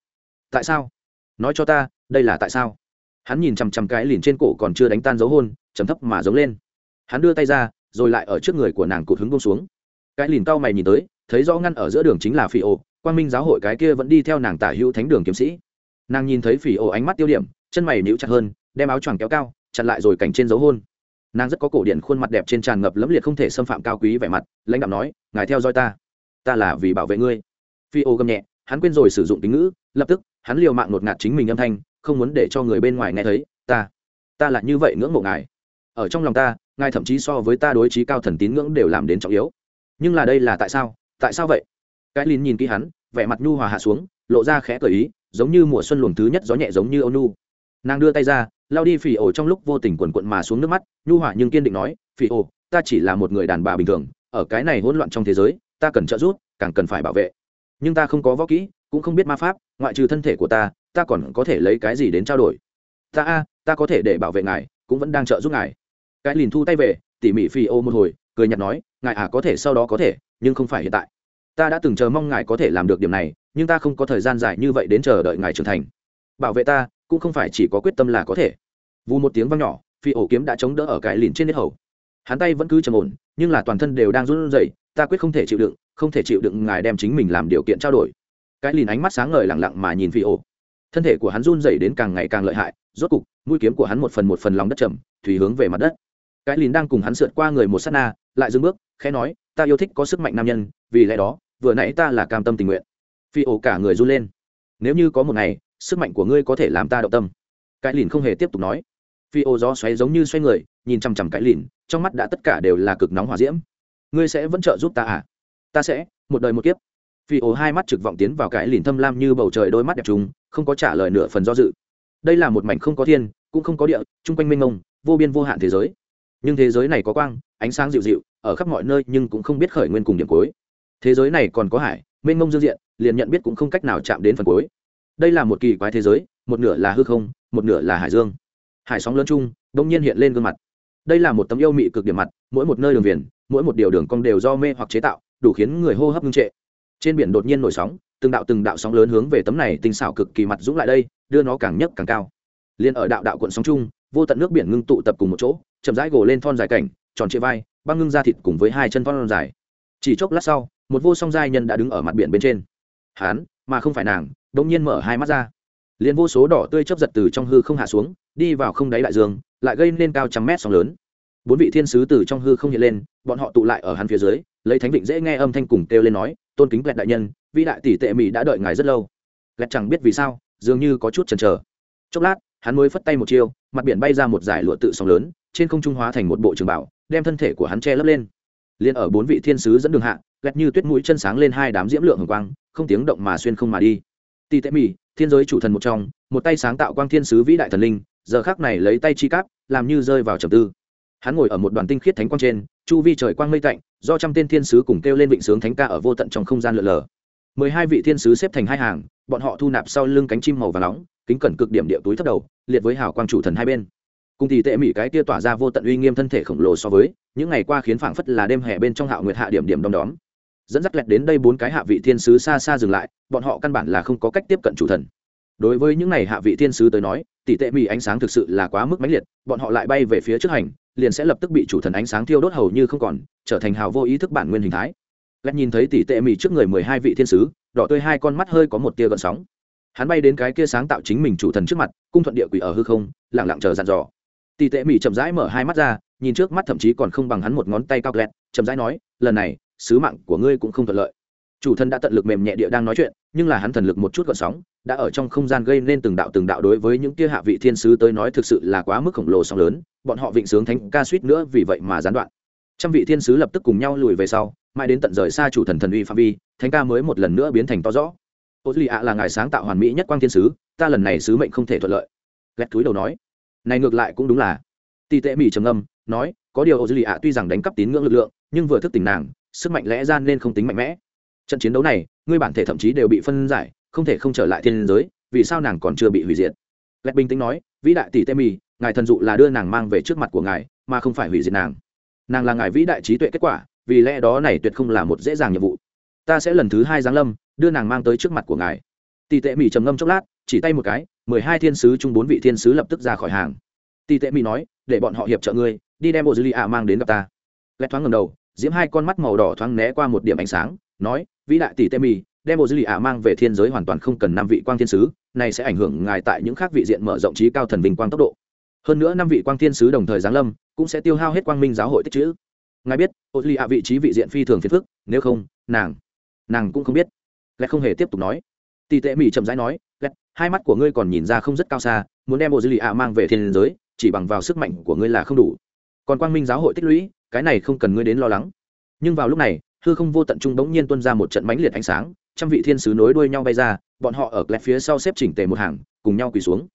Tại sao? Nói cho ta, đây là tại sao? Hắn nhìn chằm chằm cái lìn trên cổ còn chưa đánh tan dấu hôn chấm thấp mà giống lên. Hắn đưa tay ra, rồi lại ở trước người của nàng cụt hứng bông xuống. Cái lìn cau mày nhìn tới, thấy rõ ngăn ở giữa đường chính là phi ô quang minh giáo hội cái kia vẫn đi theo nàng tả hữu thánh đường kiếm sĩ. Nàng nhìn thấy phỉ ổ ánh mắt tiêu điểm, chân mày níu chặt hơn, đem áo choàng kéo cao, chặn lại rồi cảnh trên dấu hôn nàng rất có cổ điện khuôn mặt đẹp trên tràn ngập lẫm liệt không thể xâm phạm cao quý vẻ mặt, lãnh đạo nói, ngài theo dõi ta. Ta là vì bảo vệ ngươi. Phi ô gầm nhẹ, hắn quên rồi sử dụng tính ngữ, lập tức, hắn liều mạng ngột ngạt chính mình âm thanh, không muốn để cho người bên ngoài nghe thấy, ta ta là như vậy ngưỡng mộ ngài. Ở trong lòng ta, ngài thậm chí so với ta đối trí cao thần tín ngưỡng đều làm đến trọng yếu. Nhưng là đây là tại sao tại sao vậy? Cái lín nhìn kỹ hắn, vẻ mặt nhu hòa hạ xuống, lộ ra khẽ cởi ý, giống như mùa xuân luồng thứ nhất gió nhẹ giống như âu nu nàng đưa tay ra lao đi phỉ ổ trong lúc vô tình quần quận mà xuống nước mắt, nhu hòa nhưng kiên định nói, phỉ ổ, ta chỉ là một người đàn bà bình thường, ở cái này hỗn loạn trong thế giới, ta cần trợ giúp, càng cần phải bảo vệ. Nhưng ta không có võ kỹ, cũng không biết ma pháp, ngoại trừ thân thể của ta ta còn có thể lấy cái gì đến trao đổi? Ta a, ta có thể để bảo vệ ngài, cũng vẫn đang trợ giúp ngài. Cái lìn thu tay về, tỉ mỉ phi ô một hồi, cười nhạt nói, ngài à có thể sau đó có thể, nhưng không phải hiện tại. Ta đã từng chờ mong ngài có thể làm được điểm này, nhưng ta không có thời gian dài như vậy đến chờ đợi ngài trưởng thành. Bảo vệ ta, cũng không phải chỉ có quyết tâm là có thể vù một tiếng vang nhỏ, phi ổ kiếm đã chống đỡ ở cái lìn trên nết hầu. Hắn tay vẫn cứ trầm ổn, nhưng là toàn thân đều đang run rẩy, ta quyết không thể chịu đựng, không thể chịu đựng ngài đem chính mình làm điều kiện trao đổi. Cái lìn ánh mắt sáng ngời lẳng lặng mà nhìn phi ổ. Thân thể của hắn run rẩy đến càng ngày càng lợi hại, rốt cục, mũi kiếm của hắn một phần một phần lòng đất trầm, thủy hướng về mặt đất. Cái lìn đang cùng hắn sượt qua người một sát na, lại dừng bước, khẽ nói, ta yêu thích có sức mạnh nam nhân, vì lẽ đó, vừa nãy ta là cam tâm tình nguyện. Phi ổ cả người run lên. Nếu như có một ngày, sức mạnh của ngươi có thể làm ta động tâm. Cái lìn không hề tiếp tục nói phi ô gió xoáy giống như xoay người, nhìn chằm chằm cái lìn, trong mắt đã tất cả đều là cực nóng hỏa diễm. Ngươi sẽ vẫn trợ giúp ta à? Ta sẽ, một đời một kiếp. Phi ô hai mắt trực vọng tiến vào cái lìn thâm lam như bầu trời đôi mắt đẹp chúng không có trả lời nửa phần do dự. Đây là một mảnh không có thiên, cũng không có địa, chung quanh mênh mông, vô biên vô hạn thế giới. Nhưng thế giới này có quang, ánh sáng dịu dịu, ở khắp mọi nơi nhưng cũng không biết khởi nguyên cùng điểm cuối. Thế giới này còn có hải, mênh mông dương diện, liền nhận biết cũng không cách nào chạm đến phần cuối. Đây là một kỳ quái thế giới, một nửa là hư không, một nửa là hải dương hải sóng lớn chung đông nhiên hiện lên gương mặt. Đây là một tấm yêu mị cực điểm mặt, mỗi một nơi đường viền, mỗi một điều đường cong đều do mê hoặc chế tạo, đủ khiến người hô hấp ngưng trệ. Trên biển đột nhiên nổi sóng, từng đạo từng đạo sóng lớn hướng về tấm này tinh xảo cực kỳ mặt dũng lại đây, đưa nó càng nhấc càng cao. Liên ở đạo đạo cuộn sóng chung, vô tận nước biển ngưng tụ tập cùng một chỗ, chậm rãi gồ lên thon dài cảnh, tròn chia vai, băng ngưng ra thịt cùng với hai chân thon dài. Chỉ chốc lát sau, một vô song giai nhân đã đứng ở mặt biển bên trên. Hán, mà không phải nàng đột nhiên mở hai mắt ra. Liền vô số đỏ tươi chấp giật từ trong hư không hạ xuống đi vào không đáy đại dương, lại gây nên cao trăm mét sóng lớn. Bốn vị thiên sứ từ trong hư không hiện lên, bọn họ tụ lại ở hắn phía dưới, lấy thánh vịnh dễ nghe âm thanh cùng kêu lên nói, tôn kính lẹt đại nhân, vĩ đại tỷ tệ mỹ đã đợi ngài rất lâu. Lẹt chẳng biết vì sao, dường như có chút chần chờ. Chốc lát, hắn mới phất tay một chiêu, mặt biển bay ra một dải lụa tự sóng lớn, trên không trung hóa thành một bộ trường bảo, đem thân thể của hắn che lấp lên. Liền ở bốn vị thiên sứ dẫn đường hạ, lẹt như tuyết mũi chân sáng lên hai đám diễm lượng hồng quang, không tiếng động mà xuyên không mà đi. Tỷ tệ mỹ thiên giới chủ thần một trong, một tay sáng tạo quang thiên sứ vĩ đại thần linh, giờ khác này lấy tay chi cáp, làm như rơi vào trầm tư. Hắn ngồi ở một đoàn tinh khiết thánh quang trên, chu vi trời quang mây tạnh, do trăm tên thiên sứ cùng kêu lên vịnh sướng thánh ca ở vô tận trong không gian lượn lờ. Mười hai vị thiên sứ xếp thành hai hàng, bọn họ thu nạp sau lưng cánh chim màu và nóng, kính cẩn cực điểm địa túi thấp đầu, liệt với hào quang chủ thần hai bên. Cùng thì tệ mỹ cái tia tỏa ra vô tận uy nghiêm thân thể khổng lồ so với, những ngày qua khiến phảng phất là đêm hè bên trong hạo nguyệt hạ điểm điểm đom đóm dẫn dắt lẹt đến đây bốn cái hạ vị thiên sứ xa xa dừng lại, bọn họ căn bản là không có cách tiếp cận chủ thần. Đối với những này hạ vị thiên sứ tới nói, tỷ tệ mỹ ánh sáng thực sự là quá mức mãnh liệt, bọn họ lại bay về phía trước hành, liền sẽ lập tức bị chủ thần ánh sáng thiêu đốt hầu như không còn, trở thành hào vô ý thức bản nguyên hình thái. Lẹt nhìn thấy tỷ tệ mỹ trước người mười hai vị thiên sứ, đỏ tươi hai con mắt hơi có một tia gợn sóng. Hắn bay đến cái kia sáng tạo chính mình chủ thần trước mặt, cung thuận địa quỷ ở hư không lẳng lặng chờ dặn dò. Tỷ tệ mỹ chậm rãi mở hai mắt ra, nhìn trước mắt thậm chí còn không bằng hắn một ngón tay cao lẹt, chậm rãi nói, lần này sứ mạng của ngươi cũng không thuận lợi. Chủ thần đã tận lực mềm nhẹ địa đang nói chuyện, nhưng là hắn thần lực một chút gọn sóng, đã ở trong không gian gây nên từng đạo từng đạo đối với những kia hạ vị thiên sứ tới nói thực sự là quá mức khổng lồ sóng lớn, bọn họ vịnh sướng thánh ca suýt nữa vì vậy mà gián đoạn. Trăm vị thiên sứ lập tức cùng nhau lùi về sau, mãi đến tận rời xa chủ thần thần uy phạm vi, thánh ca mới một lần nữa biến thành to rõ. Ô duy ạ là ngài sáng tạo hoàn mỹ nhất quang thiên sứ, ta lần này sứ mệnh không thể thuận lợi. Ghét túi đầu nói. Này ngược lại cũng đúng là. Tì tệ mỹ trầm âm nói, có điều ô duy ạ tuy rằng đánh cắp tín ngưỡng lực lượng, nhưng vừa thức tỉnh nàng sức mạnh lẽ ra nên không tính mạnh mẽ. Trận chiến đấu này, ngươi bản thể thậm chí đều bị phân giải, không thể không trở lại thiên giới, vì sao nàng còn chưa bị hủy diệt? Lẹt bình tĩnh nói, vĩ đại tỷ tê mì, ngài thần dụ là đưa nàng mang về trước mặt của ngài, mà không phải hủy diệt nàng. Nàng là ngài vĩ đại trí tuệ kết quả, vì lẽ đó này tuyệt không là một dễ dàng nhiệm vụ. Ta sẽ lần thứ hai giáng lâm, đưa nàng mang tới trước mặt của ngài. Tỷ tệ mỹ trầm ngâm chốc lát, chỉ tay một cái, mười hai thiên sứ chung bốn vị thiên sứ lập tức ra khỏi hàng. Tỷ tệ mỹ nói, để bọn họ hiệp trợ ngươi, đi đem bộ dư lì ạ mang đến gặp ta. Lẹt thoáng ngầm đầu diễm hai con mắt màu đỏ thoáng né qua một điểm ánh sáng, nói, vĩ đại tỷ tê mì, đem bộ dư lì ạ mang về thiên giới hoàn toàn không cần năm vị quang thiên sứ, này sẽ ảnh hưởng ngài tại những khác vị diện mở rộng trí cao thần vinh quang tốc độ. Hơn nữa năm vị quang thiên sứ đồng thời giáng lâm, cũng sẽ tiêu hao hết quang minh giáo hội tích chữ ngài biết ô lì ạ vị trí vị diện phi thường phiền phức, nếu không, nàng nàng cũng không biết. Lẽ không hề tiếp tục nói. Tỷ tệ mỹ chậm rãi nói lẽ hai mắt của ngươi còn nhìn ra không rất cao xa, muốn đem bộ dư lì ạ mang về thiên giới, chỉ bằng vào sức mạnh của ngươi là không đủ. Còn quang minh giáo hội tích lũy cái này không cần ngươi đến lo lắng. Nhưng vào lúc này, hư không vô tận trung bỗng nhiên tuôn ra một trận mãnh liệt ánh sáng, trăm vị thiên sứ nối đuôi nhau bay ra, bọn họ ở lẹt phía sau xếp chỉnh tề một hàng, cùng nhau quỳ xuống.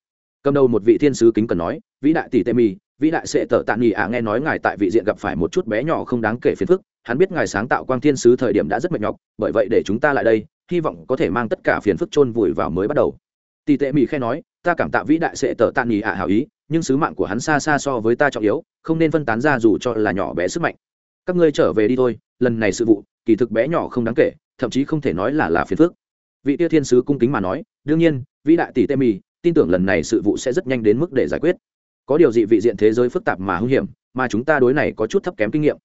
Cầm đầu một vị thiên sứ kính cần nói, vĩ đại tỷ tê mi, vĩ đại sệ tở tạ nghỉ ạ, nghe nói ngài tại vị diện gặp phải một chút bé nhỏ không đáng kể phiền phức, hắn biết ngài sáng tạo quang thiên sứ thời điểm đã rất mệt nhọc, bởi vậy để chúng ta lại đây, hy vọng có thể mang tất cả phiền phức chôn vùi vào mới bắt đầu. Tỷ tệ mỹ khe nói, ta cảm tạ vĩ đại sệ tở tạ nghỉ ạ hảo ý, nhưng sứ mạng của hắn xa xa so với ta trọng yếu không nên phân tán ra dù cho là nhỏ bé sức mạnh. Các ngươi trở về đi thôi, lần này sự vụ, kỳ thực bé nhỏ không đáng kể, thậm chí không thể nói là là phiền phước. vị tia thiên sứ cung kính mà nói, đương nhiên, vĩ đại tỷ tê mì, tin tưởng lần này sự vụ sẽ rất nhanh đến mức để giải quyết. Có điều dị vị diện thế giới phức tạp mà hưng hiểm, mà chúng ta đối này có chút thấp kém kinh nghiệm.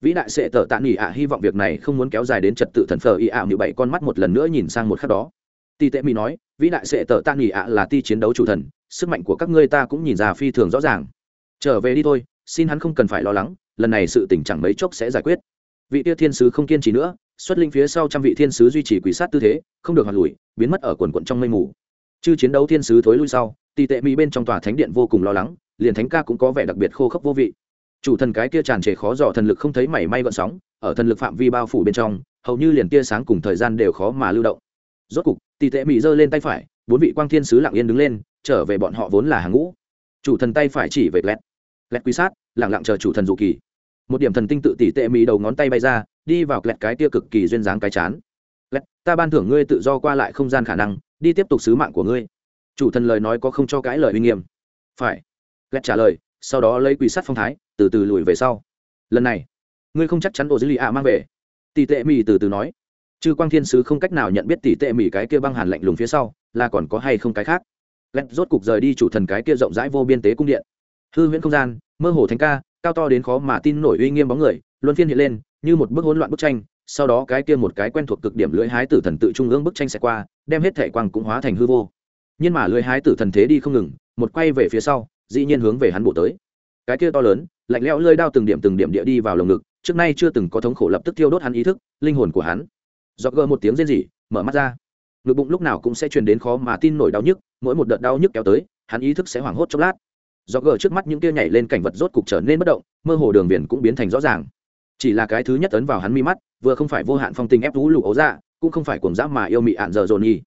Vĩ đại sẽ tờ tạ nghỉ ạ hy vọng việc này không muốn kéo dài đến trật tự thần phờ y ạ như bảy con mắt một lần nữa nhìn sang một khắc đó. Tỷ tệ mỹ nói, vĩ đại sẽ tờ tạ nghỉ ạ là ti chiến đấu chủ thần, sức mạnh của các ngươi ta cũng nhìn ra phi thường rõ ràng. Trở về đi thôi xin hắn không cần phải lo lắng, lần này sự tình chẳng mấy chốc sẽ giải quyết. Vị tia thiên sứ không kiên trì nữa, xuất linh phía sau trăm vị thiên sứ duy trì quỷ sát tư thế, không được hoạt lùi, biến mất ở quần quận trong mây mù. Chư chiến đấu thiên sứ thối lui sau tỷ tệ mỹ bên trong tòa thánh điện vô cùng lo lắng, liền thánh ca cũng có vẻ đặc biệt khô khốc vô vị. Chủ thần cái kia tràn trề khó dò thần lực không thấy mảy may gọn sóng, ở thần lực phạm vi bao phủ bên trong, hầu như liền tia sáng cùng thời gian đều khó mà lưu động. Rốt cục tỷ tệ mỹ giơ lên tay phải, bốn vị quang thiên sứ lặng yên đứng lên, trở về bọn họ vốn là hàng ngũ. Chủ thần tay phải chỉ về lẹt lẹt quy sát lẳng lặng chờ chủ thần dụ kỳ. Một điểm thần tinh tự tỷ tệ mỹ đầu ngón tay bay ra, đi vào lẹt cái kia cực kỳ duyên dáng cái chán. Lẹt ta ban thưởng ngươi tự do qua lại không gian khả năng, đi tiếp tục sứ mạng của ngươi. Chủ thần lời nói có không cho cãi lời uy nghiêm. Phải. Lẹt trả lời, sau đó lấy quỷ sắt phong thái, từ từ lùi về sau. Lần này, ngươi không chắc chắn ô dữ lì ạ mang về. Tỷ tệ mỹ từ từ nói. Chư quang thiên sứ không cách nào nhận biết tỷ tệ mỹ cái kia băng hàn lạnh lùng phía sau, là còn có hay không cái khác. Lẹt rốt cục rời đi chủ thần cái kia rộng rãi vô biên tế cung điện hư huyễn không gian, mơ hồ thánh ca, cao to đến khó mà tin nổi uy nghiêm bóng người, luân phiên hiện lên, như một bức hỗn loạn bức tranh, sau đó cái kia một cái quen thuộc cực điểm lưỡi hái tử thần tự trung ương bức tranh sẽ qua, đem hết thể quang cũng hóa thành hư vô. Nhưng mà lưỡi hái tử thần thế đi không ngừng, một quay về phía sau, dĩ nhiên hướng về hắn bổ tới. Cái kia to lớn, lạnh lẽo lơi đao từng điểm từng điểm địa đi vào lồng ngực, trước nay chưa từng có thống khổ lập tức thiêu đốt hắn ý thức, linh hồn của hắn. Dọc gờ một tiếng rên rỉ, mở mắt ra. Ngực bụng lúc nào cũng sẽ truyền đến khó mà tin nổi đau nhức, mỗi một đợt đau nhức kéo tới, hắn ý thức sẽ hoảng hốt chốc lát do gờ trước mắt những kia nhảy lên cảnh vật rốt cục trở nên bất động, mơ hồ đường viền cũng biến thành rõ ràng. Chỉ là cái thứ nhất ấn vào hắn mi mắt, vừa không phải vô hạn phong tình ép vũ lụ ấu ra cũng không phải cuồng dã mà yêu mị ạn giờ dồn nhi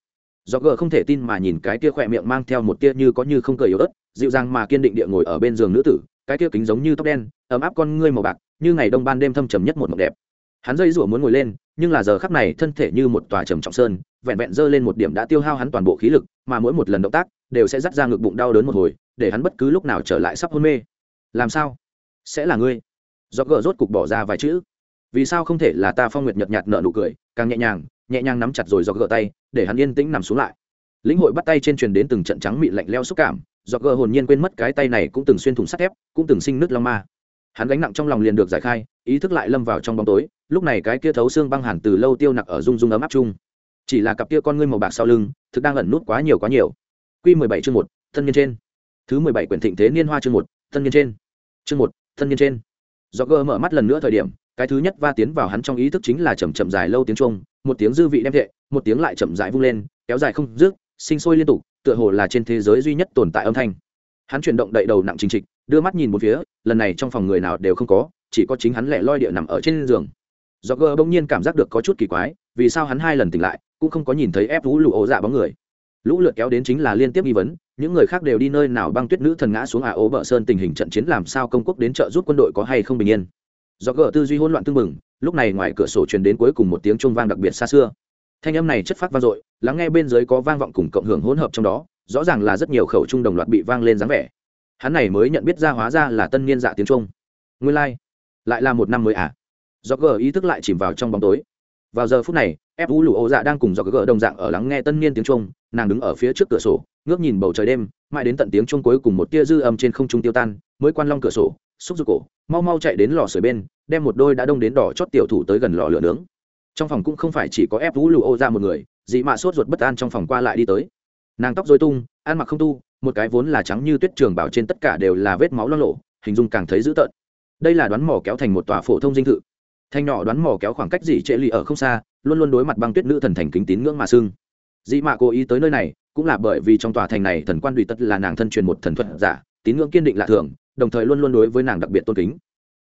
do gờ không thể tin mà nhìn cái kia khỏe miệng mang theo một tia như có như không cười yếu ớt, dịu dàng mà kiên định địa ngồi ở bên giường nữ tử, cái kia kính giống như tóc đen, ấm áp con ngươi màu bạc, như ngày đông ban đêm thâm trầm nhất một mộng đẹp. Hắn dây rủa muốn ngồi lên, nhưng là giờ khắc này thân thể như một tòa trầm trọng sơn, vẹn vẹn dơ lên một điểm đã tiêu hao hắn toàn bộ khí lực, mà mỗi một lần động tác, đều sẽ dắt ra ngực bụng đau đớn một hồi để hắn bất cứ lúc nào trở lại sắp hôn mê. Làm sao? Sẽ là ngươi. Do gỡ rốt cục bỏ ra vài chữ. Vì sao không thể là ta phong nguyệt nhợt nhạt nở nụ cười, càng nhẹ nhàng nhẹ nhàng nắm chặt rồi do gỡ tay, để hắn yên tĩnh nằm xuống lại. Lĩnh hội bắt tay trên truyền đến từng trận trắng mịn lạnh leo xúc cảm do gỡ hồn nhiên quên mất cái tay này cũng từng xuyên thủng sắt thép, cũng từng sinh nứt long ma. Hắn gánh nặng trong lòng liền được giải khai, ý thức lại lâm vào trong bóng tối, lúc này cái kia thấu xương băng hẳn từ lâu tiêu nặc ở rung rung ấm áp chung. Chỉ là cặp kia con ngươi màu bạc sau lưng, thực đang ẩn nút quá nhiều quá nhiều. Q mười bảy chương một, thân nhân trên thứ mười bảy quyển thịnh thế niên hoa chương một, thân nhân trên. Chương một, thân nhân trên. Do gơ mở mắt lần nữa thời điểm, cái thứ nhất va tiến vào hắn trong ý thức chính là chậm chậm dài lâu tiếng trung, một tiếng dư vị đem thệ, một tiếng lại chậm dài vung lên, kéo dài không dứt, sinh sôi liên tục, tựa hồ là trên thế giới duy nhất tồn tại âm thanh. Hắn chuyển động đậy đầu nặng trình trịch, đưa mắt nhìn một phía, lần này trong phòng người nào đều không có, chỉ có chính hắn lẻ loi địa nằm ở trên giường. Do gơ bỗng nhiên cảm giác được có chút kỳ quái, vì sao hắn hai lần tỉnh lại, cũng không có nhìn thấy ép lũ lụ ổ dạ bóng người. Lũ lượt kéo đến chính là liên tiếp nghi vấn những người khác đều đi nơi nào băng tuyết nữ thần ngã xuống ả ố bờ sơn tình hình trận chiến làm sao công quốc đến trợ giúp quân đội có hay không bình yên. Do gỡ tư duy hỗn loạn tương mừng lúc này ngoài cửa sổ truyền đến cuối cùng một tiếng trung vang đặc biệt xa xưa. Thanh âm này chất phát vang dội, lắng nghe bên dưới có vang vọng cùng cộng hưởng hỗn hợp trong đó, rõ ràng là rất nhiều khẩu trung đồng loạt bị vang lên dáng vẻ. Hắn này mới nhận biết ra hóa ra là tân niên dạ tiếng trung nguyên lai、like. lại là một năm mới à? Do gờ ý thức lại chìm vào trong bóng tối. Vào giờ phút này ép vũ lụ ô dạ đang cùng do gỡ đồng dạng ở lắng nghe tân niên tiếng trung, nàng đứng ở phía trước cửa sổ, ngước nhìn bầu trời đêm, mãi đến tận tiếng trung cuối cùng một tia dư âm trên không trung tiêu tan, mới quan long cửa sổ, xúc giục cổ, mau mau chạy đến lò sưởi bên, đem một đôi đã đông đến đỏ chót tiểu thủ tới gần lò lửa nướng. Trong phòng cũng không phải chỉ có ép vũ lụ ô ra một người, dị mạ sốt ruột bất an trong phòng qua lại đi tới. Nàng tóc dối tung, ăn mặc không tu, một cái vốn là trắng như tuyết trường bảo trên tất cả đều là vết máu lo lộ, hình dung càng thấy dữ tợn. Đây là đoán mỏ kéo thành một tòa phổ thông dinh thự thanh nhỏ đoán mò kéo khoảng cách dị trệ lì ở không xa, luôn luôn đối mặt băng tuyết nữ thần thành kính tín ngưỡng mà xưng. Dị mạ cố ý tới nơi này, cũng là bởi vì trong tòa thành này thần quan đùy tất là nàng thân truyền một thần thuật giả, tín ngưỡng kiên định lạ thường, đồng thời luôn luôn đối với nàng đặc biệt tôn kính.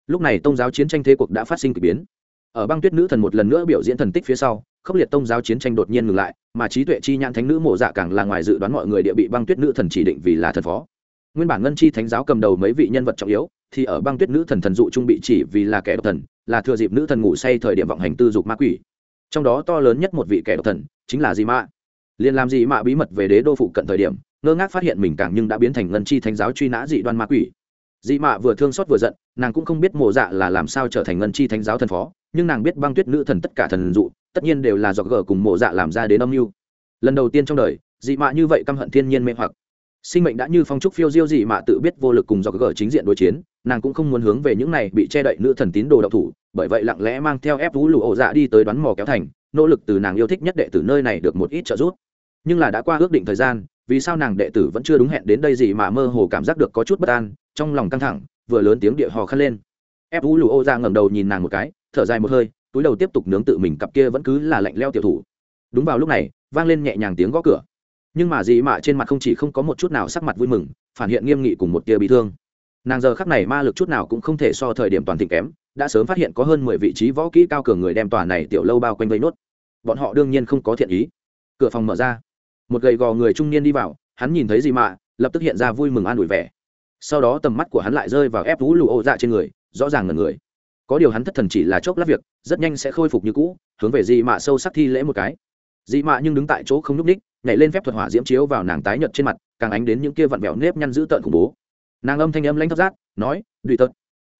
Lúc này tôn giáo chiến tranh thế cuộc đã phát sinh k ỳ biến. Ở băng tuyết nữ thần một lần nữa biểu diễn thần tích phía sau, khốc liệt tôn giáo chiến tranh đột nhiên ngừng lại, mà trí tuệ chi nhãn thánh nữ mộ dạ càng là ngoài dự đoán mọi người địa bị băng tuyết nữ thần chỉ định vì là thần phó. Nguyên bản ngân chi thánh giáo cầm đầu mấy vị nhân vật trọng yếu thì ở băng tuyết nữ thần thần dụ trung bị chỉ vì là kẻ độc thần, là thừa dịp nữ thần ngủ say thời điểm vọng hành tư dục ma quỷ. Trong đó to lớn nhất một vị kẻ độc thần, chính là di mã liền làm gì mạ bí mật về đế đô phụ cận thời điểm, ngơ ngác phát hiện mình càng nhưng đã biến thành ngân chi thánh giáo truy nã dị đoan ma quỷ. Dị mạ vừa thương xót vừa giận, nàng cũng không biết mộ dạ là làm sao trở thành ngân chi thánh giáo thần phó, nhưng nàng biết băng tuyết nữ thần tất cả thần dụ, tất nhiên đều là do gờ cùng mộ dạ làm ra đến âm mưu. Lần đầu tiên trong đời dị mạ như vậy căm hận thiên nhiên mê hoặc. Sinh mệnh đã như phong trúc phiêu diêu dị mạ tự biết vô lực cùng do gờ chính diện đối chiến nàng cũng không muốn hướng về những này bị che đậy nữ thần tín đồ độc thủ, bởi vậy lặng lẽ mang theo ép vũ lụ ổ dạ đi tới đoán mò kéo thành, nỗ lực từ nàng yêu thích nhất đệ tử nơi này được một ít trợ giúp. Nhưng là đã qua ước định thời gian, vì sao nàng đệ tử vẫn chưa đúng hẹn đến đây gì mà mơ hồ cảm giác được có chút bất an, trong lòng căng thẳng, vừa lớn tiếng địa hò khăn lên. Ép vũ lụ ổ ra ngẩng đầu nhìn nàng một cái, thở dài một hơi, túi đầu tiếp tục nướng tự mình cặp kia vẫn cứ là lạnh leo tiểu thủ. Đúng vào lúc này, vang lên nhẹ nhàng tiếng gõ cửa. Nhưng mà gì mà trên mặt không chỉ không có một chút nào sắc mặt vui mừng, phản hiện nghiêm nghị cùng một tia bị thương nàng giờ khắc này ma lực chút nào cũng không thể so thời điểm toàn thịnh kém, đã sớm phát hiện có hơn mười vị trí võ kỹ cao cường người đem tòa này tiểu lâu bao quanh vây nốt. Bọn họ đương nhiên không có thiện ý. Cửa phòng mở ra. Một gầy gò người trung niên đi vào, hắn nhìn thấy gì mạ lập tức hiện ra vui mừng an ủi vẻ. Sau đó tầm mắt của hắn lại rơi vào ép vũ lụ ô dạ trên người, rõ ràng ngần người. Có điều hắn thất thần chỉ là chốc lát việc, rất nhanh sẽ khôi phục như cũ, hướng về dị mạ sâu sắc thi lễ một cái. Dị mạ nhưng đứng tại chỗ không nhúc ních nhảy lên phép thuật hỏa diễm chiếu vào nàng tái nhợt trên mặt, càng ánh đến những kia vặn vẹo nếp nhăn dữ tợn khủng bố nàng âm thanh âm lãnh thấp giác nói, đùi tật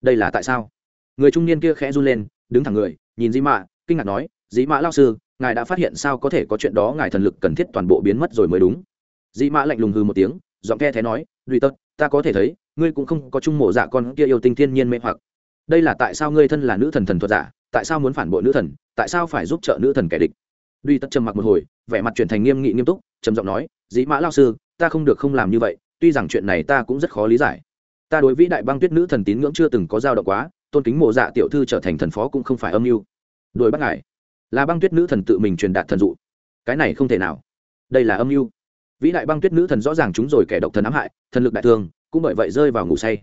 đây là tại sao? Người trung niên kia khẽ run lên, đứng thẳng người, nhìn dĩ mạ, kinh ngạc nói, dĩ mạ lao sư, ngài đã phát hiện sao có thể có chuyện đó, ngài thần lực cần thiết toàn bộ biến mất rồi mới đúng. Dĩ mạ lạnh lùng hư một tiếng, giọng khe thế nói, đùi tật ta có thể thấy, ngươi cũng không có chung mộ dạ con kia yêu tinh thiên nhiên mê hoặc. Đây là tại sao ngươi thân là nữ thần thần thuật giả, tại sao muốn phản bội nữ thần, tại sao phải giúp trợ nữ thần kẻ địch? Duy tật trầm mặc một hồi, vẻ mặt chuyển thành nghiêm nghị nghiêm túc, trầm giọng nói, dĩ mã lao sư, ta không được không làm như vậy tuy rằng chuyện này ta cũng rất khó lý giải. Ta đối vĩ đại băng tuyết nữ thần tín ngưỡng chưa từng có dao động quá, tôn kính mộ dạ tiểu thư trở thành thần phó cũng không phải âm mưu. Đuổi bắt ngài. Là băng tuyết nữ thần tự mình truyền đạt thần dụ. Cái này không thể nào. Đây là âm mưu. Vĩ đại băng tuyết nữ thần rõ ràng chúng rồi kẻ độc thần ám hại, thần lực đại thương, cũng bởi vậy rơi vào ngủ say.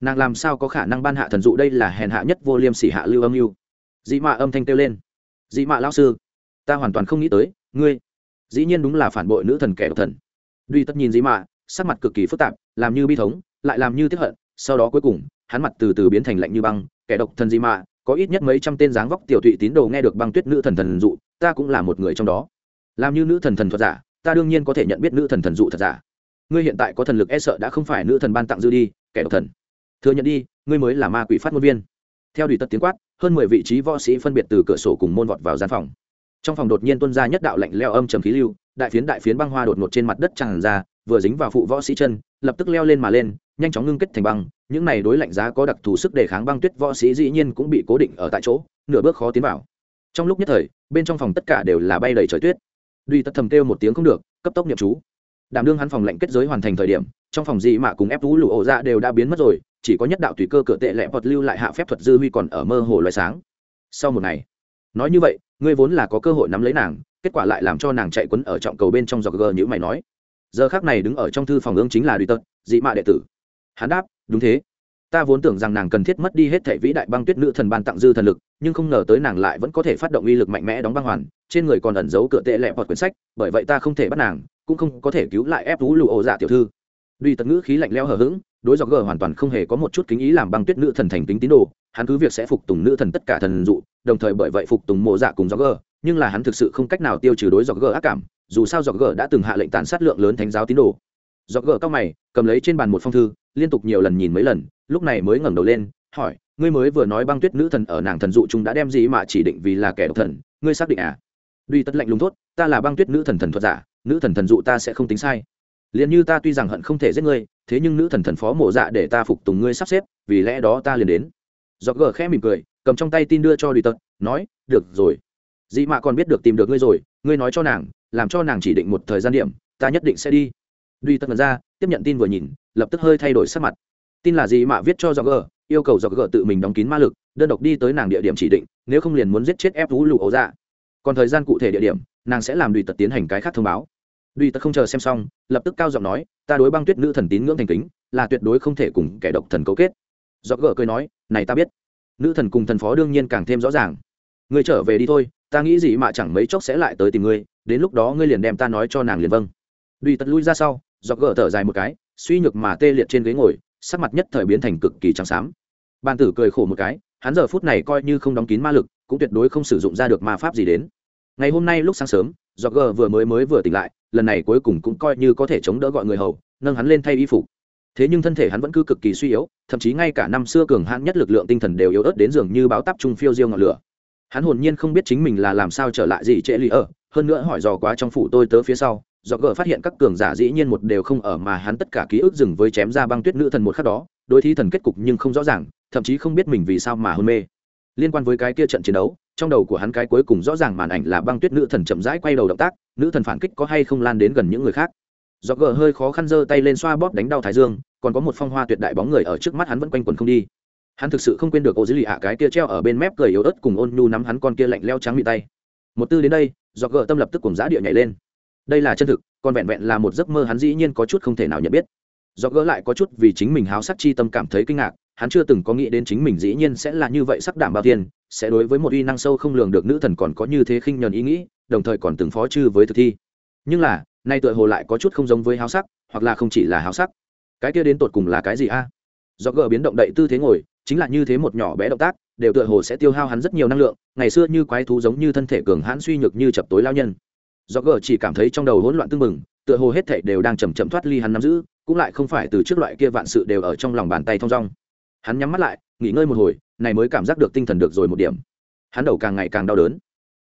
Nàng làm sao có khả năng ban hạ thần dụ đây là hèn hạ nhất vô liêm sỉ hạ lưu âm mưu? Dị mạ âm thanh kêu lên. Dị mạ lao sư, ta hoàn toàn không nghĩ tới, ngươi dĩ nhiên đúng là phản bội nữ thần kẻ độc thần. Duy tất nhìn dị mạ sắc mặt cực kỳ phức tạp, làm như bi thống, lại làm như tiếp hận, sau đó cuối cùng, hắn mặt từ từ biến thành lạnh như băng, kẻ độc thần gì mà, có ít nhất mấy trăm tên dáng vóc tiểu thụy tín đồ nghe được băng tuyết nữ thần thần dụ, ta cũng là một người trong đó. Làm như nữ thần thần thuật giả, ta đương nhiên có thể nhận biết nữ thần thần dụ thật giả. Ngươi hiện tại có thần lực e sợ đã không phải nữ thần ban tặng dư đi, kẻ độc thần. Thừa nhận đi, ngươi mới là ma quỷ phát ngôn viên. Theo đùi tật tiếng quát, hơn mười vị trí võ sĩ phân biệt từ cửa sổ cùng môn vọt vào gian phòng. Trong phòng đột nhiên tuân ra nhất đạo lạnh leo âm trầm khí lưu, đại phiến đại phiến băng hoa đột ngột trên mặt đất tràn ra vừa dính vào phụ võ sĩ chân, lập tức leo lên mà lên, nhanh chóng ngưng kết thành băng. Những này đối lạnh giá có đặc thù sức đề kháng băng tuyết võ sĩ dĩ nhiên cũng bị cố định ở tại chỗ, nửa bước khó tiến vào. Trong lúc nhất thời, bên trong phòng tất cả đều là bay đầy trời tuyết. Duy tất thầm kêu một tiếng không được, cấp tốc nhậm chú. Đảm đương hắn phòng lệnh kết giới hoàn thành thời điểm, trong phòng dị mạ cùng ép tú lụ ổ ra đều đã biến mất rồi, chỉ có nhất đạo tùy cơ cửa tệ lẹ hoặc lưu lại hạ phép thuật dư huy còn ở mơ hồ loài sáng. Sau một ngày, nói như vậy, ngươi vốn là có cơ hội nắm lấy nàng, kết quả lại làm cho nàng chạy quấn ở trọng cầu bên trong giọt gờ như mày nói giờ khác này đứng ở trong thư phòng ương chính là duy tật dị mạ đệ tử. Hắn đáp, đúng thế. Ta vốn tưởng rằng nàng cần thiết mất đi hết thệ vĩ đại băng tuyết nữ thần ban tặng dư thần lực, nhưng không ngờ tới nàng lại vẫn có thể phát động uy lực mạnh mẽ đóng băng hoàn, trên người còn ẩn giấu cửa tệ lẹ hoặc quyển sách, bởi vậy ta không thể bắt nàng, cũng không có thể cứu lại ép thú lụ ổ dạ tiểu thư. Duy tật ngữ khí lạnh leo hờ hững, đối dọc gờ hoàn toàn không hề có một chút kính ý làm băng tuyết nữ thần thành tính tín đồ, hắn cứ việc sẽ phục tùng nữ thần tất cả thần dụ, đồng thời bởi vậy phục tùng mộ dạ cùng dọc gờ nhưng là hắn thực sự không cách nào tiêu trừ đối dọc gờ ác cảm, dù sao dọc gờ đã từng hạ lệnh tàn sát lượng lớn thánh giáo tín đồ. Dọc gờ cao mày, cầm lấy trên bàn một phong thư, liên tục nhiều lần nhìn mấy lần, lúc này mới ngẩng đầu lên, hỏi, ngươi mới vừa nói băng tuyết nữ thần ở nàng thần dụ chúng đã đem gì mà chỉ định vì là kẻ độc thần, ngươi xác định à? Duy tất lạnh lùng thốt, ta là băng tuyết nữ thần thần thuật giả, nữ thần thần dụ ta sẽ không tính sai. Liền như ta tuy rằng hận không thể giết ngươi, thế nhưng nữ thần thần phó mộ dạ để ta phục tùng ngươi sắp xếp, vì lẽ đó ta liền đến. Dọc gờ khẽ mỉm cười, cầm trong tay tin đưa cho duy tật nói, được rồi dị mạ còn biết được tìm được ngươi rồi, ngươi nói cho nàng, làm cho nàng chỉ định một thời gian điểm, ta nhất định sẽ đi. Duy tật ra, tiếp nhận tin vừa nhìn, lập tức hơi thay đổi sắc mặt. Tin là gì mạ viết cho dọc gờ, yêu cầu dọc gờ tự mình đóng kín ma lực, đơn độc đi tới nàng địa điểm chỉ định, nếu không liền muốn giết chết ép vũ lụ ấu dạ. Còn thời gian cụ thể địa điểm, nàng sẽ làm Duy tật tiến hành cái khác thông báo. Duy tật không chờ xem xong, lập tức cao giọng nói, ta đối băng tuyết nữ thần tín ngưỡng thành kính, là tuyệt đối không thể cùng kẻ độc thần cấu kết. Dọc gỡ cười nói, này ta biết. Nữ thần cùng thần phó đương nhiên càng thêm rõ ràng ngươi trở về đi thôi, ta nghĩ gì mà chẳng mấy chốc sẽ lại tới tìm ngươi, đến lúc đó ngươi liền đem ta nói cho nàng liền vâng. Đùi tật lui ra sau do gỡ thở dài một cái, suy nhược mà tê liệt trên ghế ngồi, sắc mặt nhất thời biến thành cực kỳ trắng xám. Bàn tử cười khổ một cái, hắn giờ phút này coi như không đóng kín ma lực, cũng tuyệt đối không sử dụng ra được ma pháp gì đến. Ngày hôm nay lúc sáng sớm do g vừa mới mới vừa tỉnh lại, lần này cuối cùng cũng coi như có thể chống đỡ gọi người hầu, nâng hắn lên thay y phục. Thế nhưng thân thể hắn vẫn cứ cực kỳ suy yếu, thậm chí ngay cả năm xưa cường hãn nhất lực lượng tinh thần đều yếu ớt đến dường như báo tắp trung phiêu diêu ngọn lửa hắn hồn nhiên không biết chính mình là làm sao trở lại gì trễ lì ở. Hơn nữa hỏi dò quá trong phủ tôi tớ phía sau, do gờ phát hiện các cường giả dĩ nhiên một đều không ở mà hắn tất cả ký ức dừng với chém ra băng tuyết nữ thần một khắc đó. Đối thi thần kết cục nhưng không rõ ràng, thậm chí không biết mình vì sao mà hôn mê. Liên quan với cái kia trận chiến đấu, trong đầu của hắn cái cuối cùng rõ ràng màn ảnh là băng tuyết nữ thần chậm rãi quay đầu động tác, nữ thần phản kích có hay không lan đến gần những người khác. Do gờ hơi khó khăn giơ tay lên xoa bóp đánh đau thái dương, còn có một phong hoa tuyệt đại bóng người ở trước mắt hắn vẫn quanh quần không đi hắn thực sự không quên được ô dữ lì ạ, cái kia treo ở bên mép cười yếu ớt cùng ôn nhu nắm hắn con kia lạnh leo trắng bị tay. Một tư đến đây do gỡ tâm lập tức cùng giá địa nhảy lên. Đây là chân thực, còn vẹn vẹn là một giấc mơ hắn dĩ nhiên có chút không thể nào nhận biết. Do gỡ lại có chút vì chính mình háo sắc chi tâm cảm thấy kinh ngạc, hắn chưa từng có nghĩ đến chính mình dĩ nhiên sẽ là như vậy sắc đảm bao tiền, sẽ đối với một uy năng sâu không lường được nữ thần còn có như thế khinh nhờn ý nghĩ, đồng thời còn từng phó chư với thực thi. Nhưng là, nay tựa hồ lại có chút không giống với háo sắc, hoặc là không chỉ là háo sắc. Cái kia đến tột cùng là cái gì a? Do gỡ biến động đậy tư thế ngồi chính là như thế một nhỏ bé động tác, đều tựa hồ sẽ tiêu hao hắn rất nhiều năng lượng, ngày xưa như quái thú giống như thân thể cường hãn suy nhược như chập tối lao nhân. Do gờ chỉ cảm thấy trong đầu hỗn loạn tưng bừng, tựa hồ hết thảy đều đang chầm chậm thoát ly hắn nắm giữ, cũng lại không phải từ trước loại kia vạn sự đều ở trong lòng bàn tay thong dong. Hắn nhắm mắt lại, nghỉ ngơi một hồi, này mới cảm giác được tinh thần được rồi một điểm. Hắn đầu càng ngày càng đau đớn.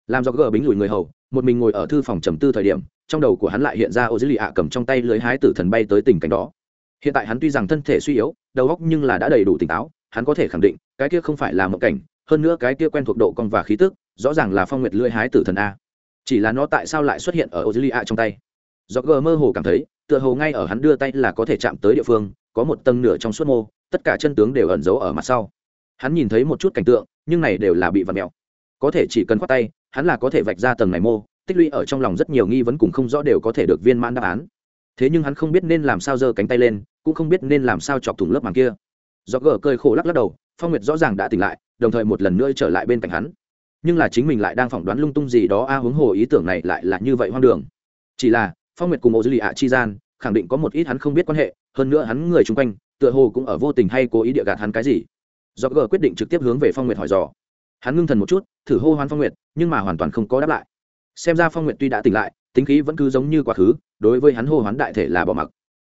Làm do gờ bính lùi người hầu, một mình ngồi ở thư phòng trầm tư thời điểm, trong đầu của hắn lại hiện ra ô dữ lì ạ cầm trong tay lưới hái tử thần bay tới tình cảnh đó. Hiện tại hắn tuy rằng thân thể suy yếu, đầu óc nhưng là đã đầy đủ tỉnh táo hắn có thể khẳng định, cái kia không phải là một cảnh, hơn nữa cái kia quen thuộc độ cong và khí tức, rõ ràng là phong nguyệt lưỡi hái tử thần a. Chỉ là nó tại sao lại xuất hiện ở Ozilia trong tay? Do gờ mơ hồ cảm thấy, tựa hồ ngay ở hắn đưa tay là có thể chạm tới địa phương, có một tầng nửa trong suốt mô, tất cả chân tướng đều ẩn giấu ở mặt sau. Hắn nhìn thấy một chút cảnh tượng, nhưng này đều là bị vặt mèo. Có thể chỉ cần khoát tay, hắn là có thể vạch ra tầng này mô, tích lũy ở trong lòng rất nhiều nghi vấn cùng không rõ đều có thể được viên mãn đáp án. Thế nhưng hắn không biết nên làm sao giơ cánh tay lên, cũng không biết nên làm sao chọc thủng lớp màng kia do gờ cơi khổ lắc lắc đầu phong nguyệt rõ ràng đã tỉnh lại đồng thời một lần nữa trở lại bên cạnh hắn. Nhưng là chính mình lại đang phỏng đoán lung tung gì đó a à, huống hồ ý tưởng này lại là như vậy hoang đường. Chỉ là phong nguyệt cùng ô dư lì ạ chi gian khẳng định có một ít hắn không biết quan hệ hơn nữa hắn người chung quanh tựa hồ cũng ở vô tình hay cố ý địa gạt hắn cái gì. Do gờ quyết định trực tiếp hướng về phong nguyệt hỏi dò. Hắn ngưng thần một chút thử hô hoán phong nguyệt nhưng mà hoàn toàn không có đáp lại. Xem ra phong nguyệt tuy đã tỉnh lại tính khí vẫn cứ giống như quá khứ đối với hắn hô hoán đại thể là bỏ mặc.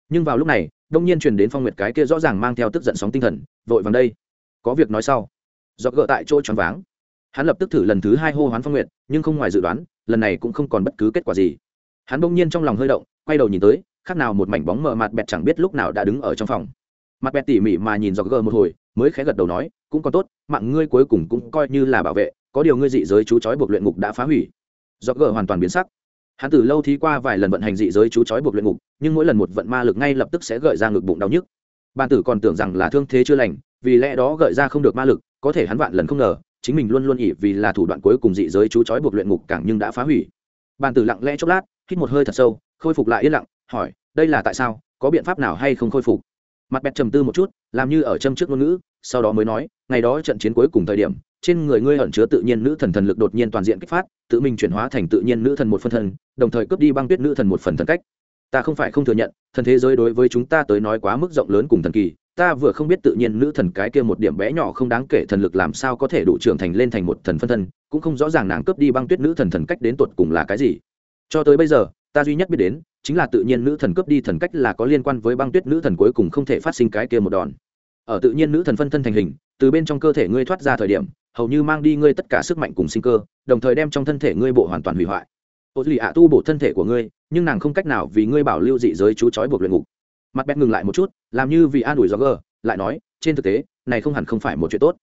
Nhưng vào lúc này đông nhiên truyền đến phong nguyệt cái kia rõ ràng mang theo tức giận sóng tinh thần, vội vàng đây. Có việc nói sau. Do gỡ tại chỗ choáng váng. Hắn lập tức thử lần thứ hai hô hoán phong nguyệt, nhưng không ngoài dự đoán, lần này cũng không còn bất cứ kết quả gì. Hắn bỗng nhiên trong lòng hơi động, quay đầu nhìn tới, khác nào một mảnh bóng mờ mặt bẹt chẳng biết lúc nào đã đứng ở trong phòng. Mặt bẹt tỉ mỉ mà nhìn dọc gờ một hồi, mới khẽ gật đầu nói, cũng còn tốt, mạng ngươi cuối cùng cũng coi như là bảo vệ, có điều ngươi dị giới chú chói buộc luyện ngục đã phá hủy. Dọc gờ hoàn toàn biến sắc hắn từ lâu thí qua vài lần vận hành dị giới chú chói buộc luyện ngục, nhưng mỗi lần một vận ma lực ngay lập tức sẽ gợi ra ngực bụng đau nhức. Ban tử còn tưởng rằng là thương thế chưa lành, vì lẽ đó gợi ra không được ma lực, có thể hắn vạn lần không ngờ, chính mình luôn luôn ỉ vì là thủ đoạn cuối cùng dị giới chú chói buộc luyện ngục càng nhưng đã phá hủy. Bàn tử lặng lẽ chốc lát, hít một hơi thật sâu, khôi phục lại yên lặng, hỏi, đây là tại sao? Có biện pháp nào hay không khôi phục? Mặt bẹt trầm tư một chút, làm như ở châm trước ngôn ngữ, sau đó mới nói, ngày đó trận chiến cuối cùng thời điểm trên người ngươi ẩn chứa tự nhiên nữ thần thần lực đột nhiên toàn diện kích phát, tự mình chuyển hóa thành tự nhiên nữ thần một phân thân, đồng thời cướp đi băng tuyết nữ thần một phần thần cách. Ta không phải không thừa nhận, thần thế giới đối với chúng ta tới nói quá mức rộng lớn cùng thần kỳ, ta vừa không biết tự nhiên nữ thần cái kia một điểm bé nhỏ không đáng kể thần lực làm sao có thể đủ trưởng thành lên thành một thần phân thân, cũng không rõ ràng nàng cướp đi băng tuyết nữ thần thần cách đến tột cùng là cái gì. Cho tới bây giờ, ta duy nhất biết đến, chính là tự nhiên nữ thần cướp đi thần cách là có liên quan với băng tuyết nữ thần cuối cùng không thể phát sinh cái kia một đòn. Ở tự nhiên nữ thần phân thân thành hình, từ bên trong cơ thể ngươi thoát ra thời điểm hầu như mang đi ngươi tất cả sức mạnh cùng sinh cơ, đồng thời đem trong thân thể ngươi bộ hoàn toàn hủy hoại. Ô lì ạ tu bổ thân thể của ngươi, nhưng nàng không cách nào vì ngươi bảo lưu dị giới chú trói buộc luyện ngục. Mặt bét ngừng lại một chút, làm như vì an ủi do gờ lại nói, trên thực tế, này không hẳn không phải một chuyện tốt.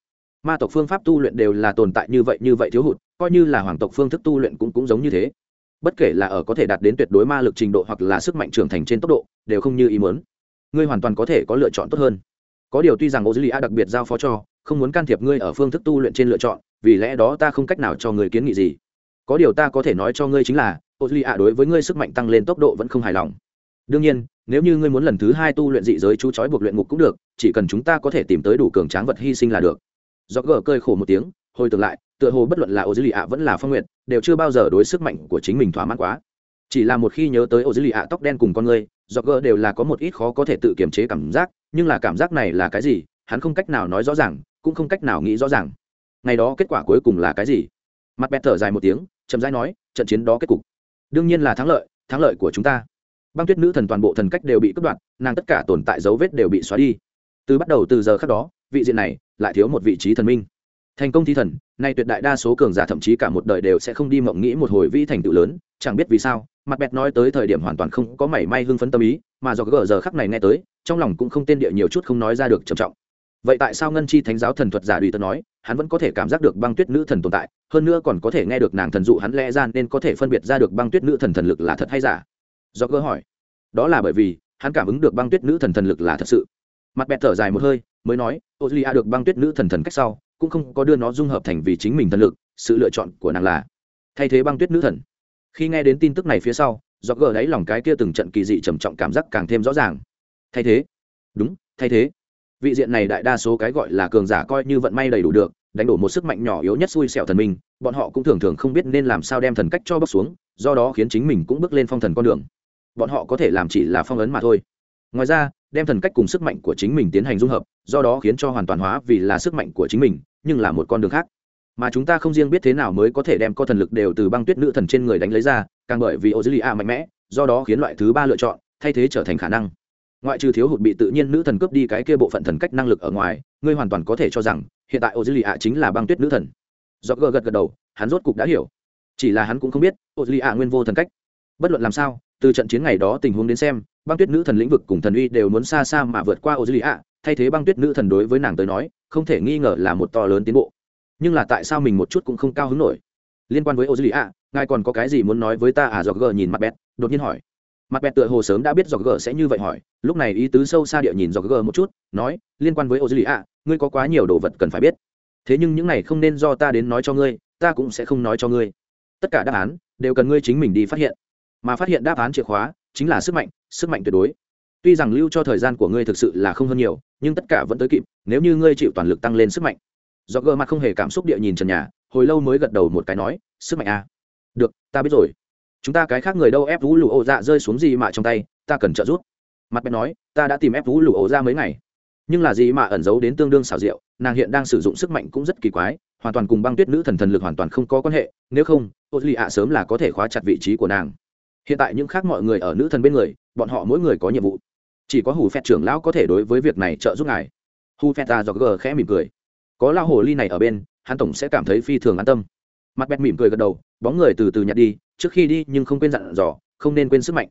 Ma tộc phương pháp tu luyện đều là tồn tại như vậy như vậy thiếu hụt, coi như là hoàng tộc phương thức tu luyện cũng cũng giống như thế. Bất kể là ở có thể đạt đến tuyệt đối ma lực trình độ hoặc là sức mạnh trưởng thành trên tốc độ, đều không như ý muốn. Ngươi hoàn toàn có thể có lựa chọn tốt hơn. Có điều tuy rằng ô dư lì a đặc biệt giao phó cho không muốn can thiệp ngươi ở phương thức tu luyện trên lựa chọn vì lẽ đó ta không cách nào cho người kiến nghị gì. Có điều ta có thể nói cho ngươi chính là ô duy ạ đối với ngươi sức mạnh tăng lên tốc độ vẫn không hài lòng. Đương nhiên nếu như ngươi muốn lần thứ hai tu luyện dị giới chú chói buộc luyện ngục cũng được chỉ cần chúng ta có thể tìm tới đủ cường tráng vật hy sinh là được. Do gờ cơi khổ một tiếng hồi tưởng lại tựa hồ bất luận là ô duy ạ vẫn là phong nguyện, đều chưa bao giờ đối sức mạnh của chính mình thỏa mãn quá. Chỉ là một khi nhớ tới ô dư lì ạ tóc đen cùng con người do gỡ đều là có một ít khó có thể tự kiềm chế cảm giác nhưng là cảm giác này là cái gì hắn không cách nào nói rõ ràng cũng không cách nào nghĩ rõ ràng. Ngày đó kết quả cuối cùng là cái gì? Mặt bẹt thở dài một tiếng, chậm rãi nói, trận chiến đó kết cục. Đương nhiên là thắng lợi thắng lợi của chúng ta. Băng tuyết nữ thần toàn bộ thần cách đều bị cướp đoạt, nàng tất cả tồn tại dấu vết đều bị xóa đi. Từ bắt đầu từ giờ khác đó, vị diện này lại thiếu một vị trí thần minh. Thành công thi thần, nay tuyệt đại đa số cường giả thậm chí cả một đời đều sẽ không đi mộng nghĩ một hồi vi thành tựu lớn, chẳng biết vì sao, mặt bẹt nói tới thời điểm hoàn toàn không có mảy may hưng phấn tâm ý, mà do gờ giờ khắc này nghe tới, trong lòng cũng không tên địa nhiều chút không nói ra được trầm trọng vậy tại sao ngân chi thánh giáo thần thuật giả đùy tật nói, hắn vẫn có thể cảm giác được băng tuyết nữ thần tồn tại, hơn nữa còn có thể nghe được nàng thần dụ hắn lẽ ra nên có thể phân biệt ra được băng tuyết nữ thần thần lực là thật hay giả? Do gỡ hỏi. Đó là bởi vì, hắn cảm ứng được băng tuyết nữ thần thần lực là thật sự. Mặt bẹt thở dài một hơi, mới nói, ô duy a được băng tuyết nữ thần thần cách sau, cũng không có đưa nó dung hợp thành vì chính mình thần lực, sự lựa chọn của nàng là thay thế băng tuyết nữ thần. Khi nghe đến tin tức này phía sau, do gờ đáy lòng cái kia từng trận kỳ dị trầm trọng cảm giác càng thêm rõ ràng. Thay thế? Đúng, thay thế vị diện này đại đa số cái gọi là cường giả coi như vận may đầy đủ được, đánh đổ một sức mạnh nhỏ yếu nhất xui xẻo thần minh, bọn họ cũng thường thường không biết nên làm sao đem thần cách cho bóc xuống, do đó khiến chính mình cũng bước lên phong thần con đường. Bọn họ có thể làm chỉ là phong ấn mà thôi. Ngoài ra, đem thần cách cùng sức mạnh của chính mình tiến hành dung hợp, do đó khiến cho hoàn toàn hóa vì là sức mạnh của chính mình, nhưng là một con đường khác. Mà chúng ta không riêng biết thế nào mới có thể đem co thần lực đều từ băng tuyết nữ thần trên người đánh lấy ra, càng bởi vì ô dư lì a mạnh mẽ, do đó khiến loại thứ ba lựa chọn, thay thế trở thành khả năng ngoại trừ thiếu hụt bị tự nhiên nữ thần cướp đi cái kia bộ phận thần cách năng lực ở ngoài, ngươi hoàn toàn có thể cho rằng, hiện tại ô dư lì ạ chính là băng tuyết nữ thần. Do gờ gật gật đầu, hắn rốt cục đã hiểu. Chỉ là hắn cũng không biết ô dư lì ạ nguyên vô thần cách. Bất luận làm sao, từ trận chiến ngày đó tình huống đến xem, băng tuyết nữ thần lĩnh vực cùng thần uy đều muốn xa xa mà vượt qua ô dư lì ạ thay thế băng tuyết nữ thần đối với nàng tới nói, không thể nghi ngờ là một to lớn tiến bộ. Nhưng là tại sao mình một chút cũng không cao hứng nổi? Liên quan với ô dư lì ạ ngài còn có cái gì muốn nói với ta à? Do gờ nhìn mặt bẹt, đột nhiên hỏi mặt bẹt tựa hồ sớm đã biết dọc gờ sẽ như vậy hỏi. Lúc này ý tứ sâu xa địa nhìn dọc gờ một chút nói liên quan với ô dư lì ạ, ngươi có quá nhiều đồ vật cần phải biết. Thế nhưng những này không nên do ta đến nói cho ngươi ta cũng sẽ không nói cho ngươi. Tất cả đáp án đều cần ngươi chính mình đi phát hiện. Mà phát hiện đáp án chìa khóa chính là sức mạnh sức mạnh tuyệt đối. Tuy rằng lưu cho thời gian của ngươi thực sự là không hơn nhiều nhưng tất cả vẫn tới kịp nếu như ngươi chịu toàn lực tăng lên sức mạnh. Do gờ mặt không hề cảm xúc địa nhìn trần nhà hồi lâu mới gật đầu một cái nói sức mạnh a được ta biết rồi chúng ta cái khác người đâu ép vũ lụ ổ dạ rơi xuống gì mà trong tay, ta cần trợ giúp. Mặt bèn nói, ta đã tìm ép vũ lụ ổ ra mấy ngày. Nhưng là gì mà ẩn giấu đến tương đương xảo diệu, nàng hiện đang sử dụng sức mạnh cũng rất kỳ quái, hoàn toàn cùng băng tuyết nữ thần thần lực hoàn toàn không có quan hệ, nếu không, ô duy ạ sớm là có thể khóa chặt vị trí của nàng. Hiện tại những khác mọi người ở nữ thần bên người, bọn họ mỗi người có nhiệm vụ. Chỉ có hù phẹt trưởng lão có thể đối với việc này trợ giúp ngài. Hù phẹt ta do gờ khẽ mỉm cười. Có lao hồ ly này ở bên, hắn tổng sẽ cảm thấy phi thường an tâm. Mặt bẹt mỉm cười gật đầu, bóng người từ từ nhặt đi trước khi đi nhưng không quên dặn dò, không nên quên sức mạnh.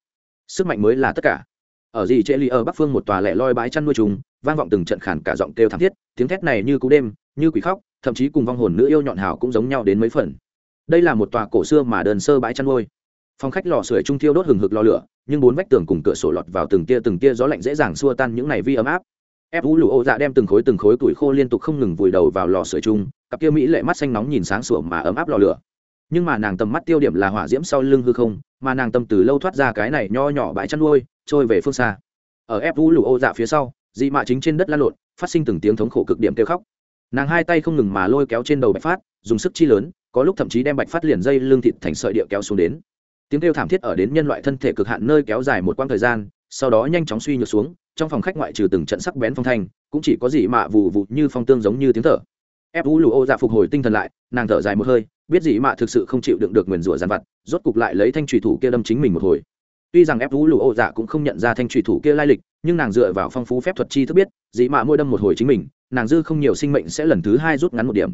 Sức mạnh mới là tất cả. Ở dì trệ ly ở bắc phương một tòa lẻ loi bãi chăn nuôi trùng, vang vọng từng trận khản cả giọng kêu thảm thiết, tiếng thét này như cú đêm, như quỷ khóc, thậm chí cùng vong hồn nữ yêu nhọn hào cũng giống nhau đến mấy phần. Đây là một tòa cổ xưa mà đơn sơ bãi chăn nuôi. Phòng khách lò sưởi trung thiêu đốt hừng hực lò lửa, nhưng bốn vách tường cùng cửa sổ lọt vào từng tia từng tia gió lạnh dễ dàng xua tan những này vi ấm áp. Ép vũ lụ ô dạ đem từng khối từng khối tuổi khô liên tục không ngừng vùi đầu vào lò sưởi chung cặp kia mỹ lệ mắt xanh nóng nhìn sáng sủa mà ấm áp lò lửa nhưng mà nàng tầm mắt tiêu điểm là hỏa diễm sau lưng hư không, mà nàng tâm từ lâu thoát ra cái này nho nhỏ bãi chăn nuôi, trôi về phương xa. Ở ép vũ lụ ô dạ phía sau, dị mạ chính trên đất lăn lộn, phát sinh từng tiếng thống khổ cực điểm kêu khóc. Nàng hai tay không ngừng mà lôi kéo trên đầu bạch phát, dùng sức chi lớn, có lúc thậm chí đem bạch phát liền dây lưng thịt thành sợi địa kéo xuống đến. Tiếng kêu thảm thiết ở đến nhân loại thân thể cực hạn nơi kéo dài một quãng thời gian, sau đó nhanh chóng suy nhược xuống, trong phòng khách ngoại trừ từng trận sắc bén phong thanh, cũng chỉ có dị mạ vụ vụ như phong tương giống như tiếng thở. Ép vũ lù ô dạ phục hồi tinh thần lại, nàng thở dài một hơi biết gì mạ thực sự không chịu đựng được nguyền rủa giàn vặt, rốt cục lại lấy thanh trùy thủ kia đâm chính mình một hồi. Tuy rằng ép vũ lù ô dạ cũng không nhận ra thanh trùy thủ kia lai lịch, nhưng nàng dựa vào phong phú phép thuật chi thức biết dị mạ môi đâm một hồi chính mình, nàng dư không nhiều sinh mệnh sẽ lần thứ hai rút ngắn một điểm.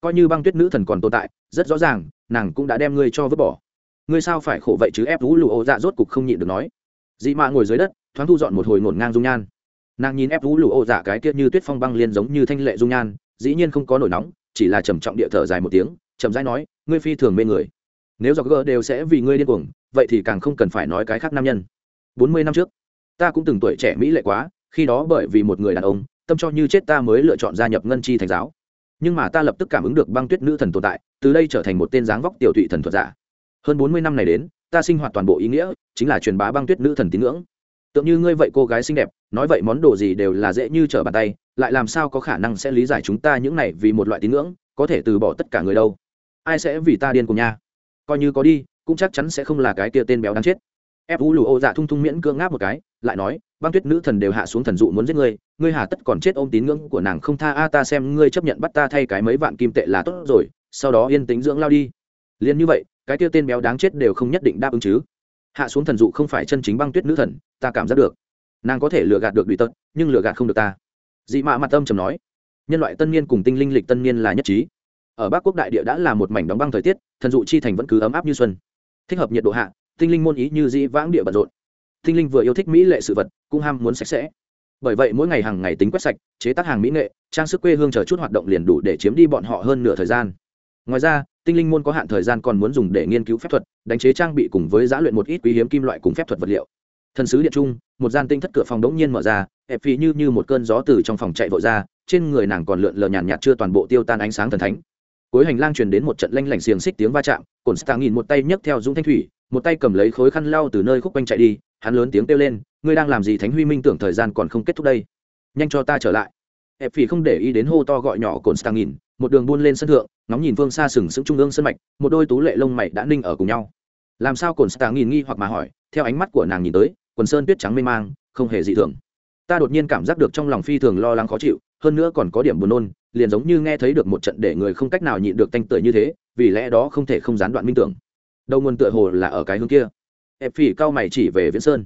Coi như băng tuyết nữ thần còn tồn tại, rất rõ ràng, nàng cũng đã đem ngươi cho vứt bỏ. Ngươi sao phải khổ vậy chứ? Ép vũ lù ô dạ rốt cục không nhịn được nói. Dị mạ ngồi dưới đất, thoáng thu dọn một hồi ngổn ngang dung nhan. Nàng nhìn ép vũ lù ô dạ cái kia như tuyết phong băng liên giống như thanh lệ dung nhan, dĩ nhiên không có nổi nóng, chỉ là trầm trọng địa thở dài một tiếng chậm rãi nói, ngươi phi thường mê người. Nếu do gỡ đều sẽ vì ngươi điên cuồng, vậy thì càng không cần phải nói cái khác nam nhân. Bốn mươi năm trước, ta cũng từng tuổi trẻ mỹ lệ quá, khi đó bởi vì một người đàn ông, tâm cho như chết ta mới lựa chọn gia nhập ngân chi thành giáo. Nhưng mà ta lập tức cảm ứng được băng tuyết nữ thần tồn tại, từ đây trở thành một tên dáng vóc tiểu thụy thần thuật giả. Hơn bốn mươi năm này đến, ta sinh hoạt toàn bộ ý nghĩa chính là truyền bá băng tuyết nữ thần tín ngưỡng. Tượng như ngươi vậy cô gái xinh đẹp, nói vậy món đồ gì đều là dễ như trở bàn tay, lại làm sao có khả năng sẽ lý giải chúng ta những này vì một loại tín ngưỡng, có thể từ bỏ tất cả người đâu? Ai sẽ vì ta điên cùng nha? Coi như có đi, cũng chắc chắn sẽ không là cái kia tên béo đáng chết. Ép vũ lù ô dạ thung thung miễn cưỡng ngáp một cái, lại nói, băng tuyết nữ thần đều hạ xuống thần dụ muốn giết ngươi ngươi hà tất còn chết ôm tín ngưỡng của nàng không tha, a, ta xem ngươi chấp nhận bắt ta thay cái mấy vạn kim tệ là tốt rồi, sau đó yên tính dưỡng lao đi. Liền như vậy, cái kia tên béo đáng chết đều không nhất định đáp ứng chứ. Hạ xuống thần dụ không phải chân chính băng tuyết nữ thần, ta cảm giác được. Nàng có thể lừa gạt được đùi tật nhưng lừa gạt không được ta. Dị mạ mặt âm trầm nói, nhân loại tân niên cùng tinh linh lịch tân niên là nhất trí ở bắc quốc đại địa đã là một mảnh đóng băng thời tiết, thần dụ chi thành vẫn cứ ấm áp như xuân. Thích hợp nhiệt độ hạ, tinh linh môn ý như dĩ vãng địa bận rộn. Tinh linh vừa yêu thích mỹ lệ sự vật, cũng ham muốn sạch sẽ. Bởi vậy mỗi ngày hàng ngày tính quét sạch, chế tác hàng mỹ nghệ, trang sức quê hương chờ chút hoạt động liền đủ để chiếm đi bọn họ hơn nửa thời gian. Ngoài ra, tinh linh môn có hạn thời gian còn muốn dùng để nghiên cứu phép thuật, đánh chế trang bị cùng với giã luyện một ít quý hiếm kim loại cùng phép thuật vật liệu. Thần sứ điện trung, một gian tinh thất cửa phòng đống nhiên mở ra ép phì như như một cơn gió từ trong phòng chạy vội ra, trên người nàng còn lượn lờ nhàn nhạt chưa toàn bộ tiêu tan ánh sáng thần thánh cuối hành lang truyền đến một trận lanh lảnh xiềng xích tiếng va chạm cồn stang nhìn một tay nhấc theo dũng thanh thủy, một tay cầm lấy khối khăn lau từ nơi khúc quanh chạy đi, hắn lớn tiếng kêu lên, ngươi đang làm gì thánh huy minh tưởng thời gian còn không kết thúc đây? Nhanh cho ta trở lại. Hẹp phỉ không để ý đến hô to gọi nhỏ cồn stang nhìn, một đường buôn lên sân thượng, ngóng nhìn phương xa sừng sững trung ương sân mạch, một đôi tú lệ lông mày đã ninh ở cùng nhau. Làm sao cồn stang nhìn nghi hoặc mà hỏi, theo ánh mắt của nàng nhìn tới, quần sơn tuyết trắng mê mang, không hề dị thường. Ta đột nhiên cảm giác được trong lòng phi thường lo lắng khó chịu hơn nữa còn có điểm buồn nôn, liền giống như nghe thấy được một trận để người không cách nào nhịn được tanh tưởi như thế, vì lẽ đó không thể không gián đoạn minh tưởng. Đầu nguồn tựa hồ là ở cái hướng kia. Hẹp phì cao mày chỉ về viễn sơn.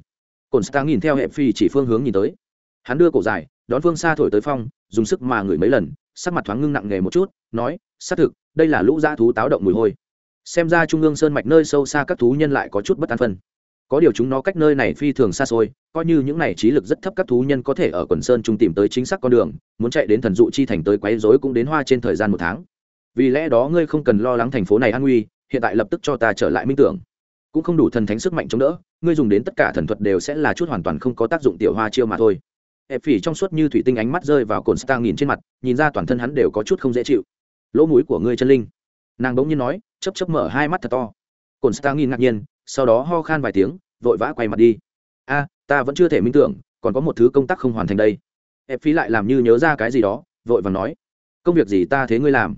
Cồn stang nhìn theo hẹp phì chỉ phương hướng nhìn tới. Hắn đưa cổ dài, đón phương xa thổi tới phong, dùng sức mà ngửi mấy lần, sắc mặt thoáng ngưng nặng nề một chút, nói, xác thực, đây là lũ dã thú táo động mùi hôi. Xem ra trung ương sơn mạch nơi sâu xa các thú nhân lại có chút bất an phân có điều chúng nó cách nơi này phi thường xa xôi, coi như những này trí lực rất thấp các thú nhân có thể ở quần sơn trung tìm tới chính xác con đường, muốn chạy đến thần dụ chi thành tới quấy rối cũng đến hoa trên thời gian một tháng. Vì lẽ đó ngươi không cần lo lắng thành phố này an nguy, hiện tại lập tức cho ta trở lại minh tưởng. Cũng không đủ thần thánh sức mạnh chống đỡ, ngươi dùng đến tất cả thần thuật đều sẽ là chút hoàn toàn không có tác dụng tiểu hoa chiêu mà thôi. Ép phỉ trong suốt như thủy tinh ánh mắt rơi vào cồn stang nhìn trên mặt, nhìn ra toàn thân hắn đều có chút không dễ chịu. Lỗ mũi của ngươi chân linh. Nàng bỗng nhiên nói chấp chấp mở hai mắt thật to. Cồn stang nhìn ngạc nhiên sau đó ho khan vài tiếng, vội vã quay mặt đi. A, ta vẫn chưa thể minh tưởng, còn có một thứ công tác không hoàn thành đây. Ép phí lại làm như nhớ ra cái gì đó, vội vàng nói. Công việc gì ta thế ngươi làm?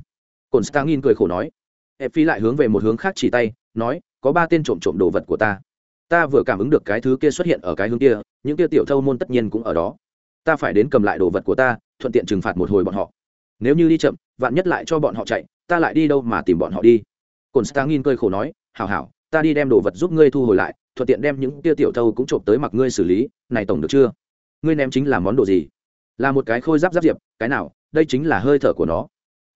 Cồn stang cười khổ nói. Ép phí lại hướng về một hướng khác chỉ tay, nói, có ba tên trộm trộm đồ vật của ta. Ta vừa cảm ứng được cái thứ kia xuất hiện ở cái hướng kia, những kia tiểu thâu môn tất nhiên cũng ở đó. Ta phải đến cầm lại đồ vật của ta, thuận tiện trừng phạt một hồi bọn họ. Nếu như đi chậm, vạn nhất lại cho bọn họ chạy, ta lại đi đâu mà tìm bọn họ đi. Cồn stangin cười khổ nói, hảo hảo ta đi đem đồ vật giúp ngươi thu hồi lại thuận tiện đem những tia tiểu thâu cũng trộm tới mặc ngươi xử lý này tổng được chưa? Ngươi ném chính là món đồ gì? Là một cái khôi giáp giáp diệp cái nào đây chính là hơi thở của nó.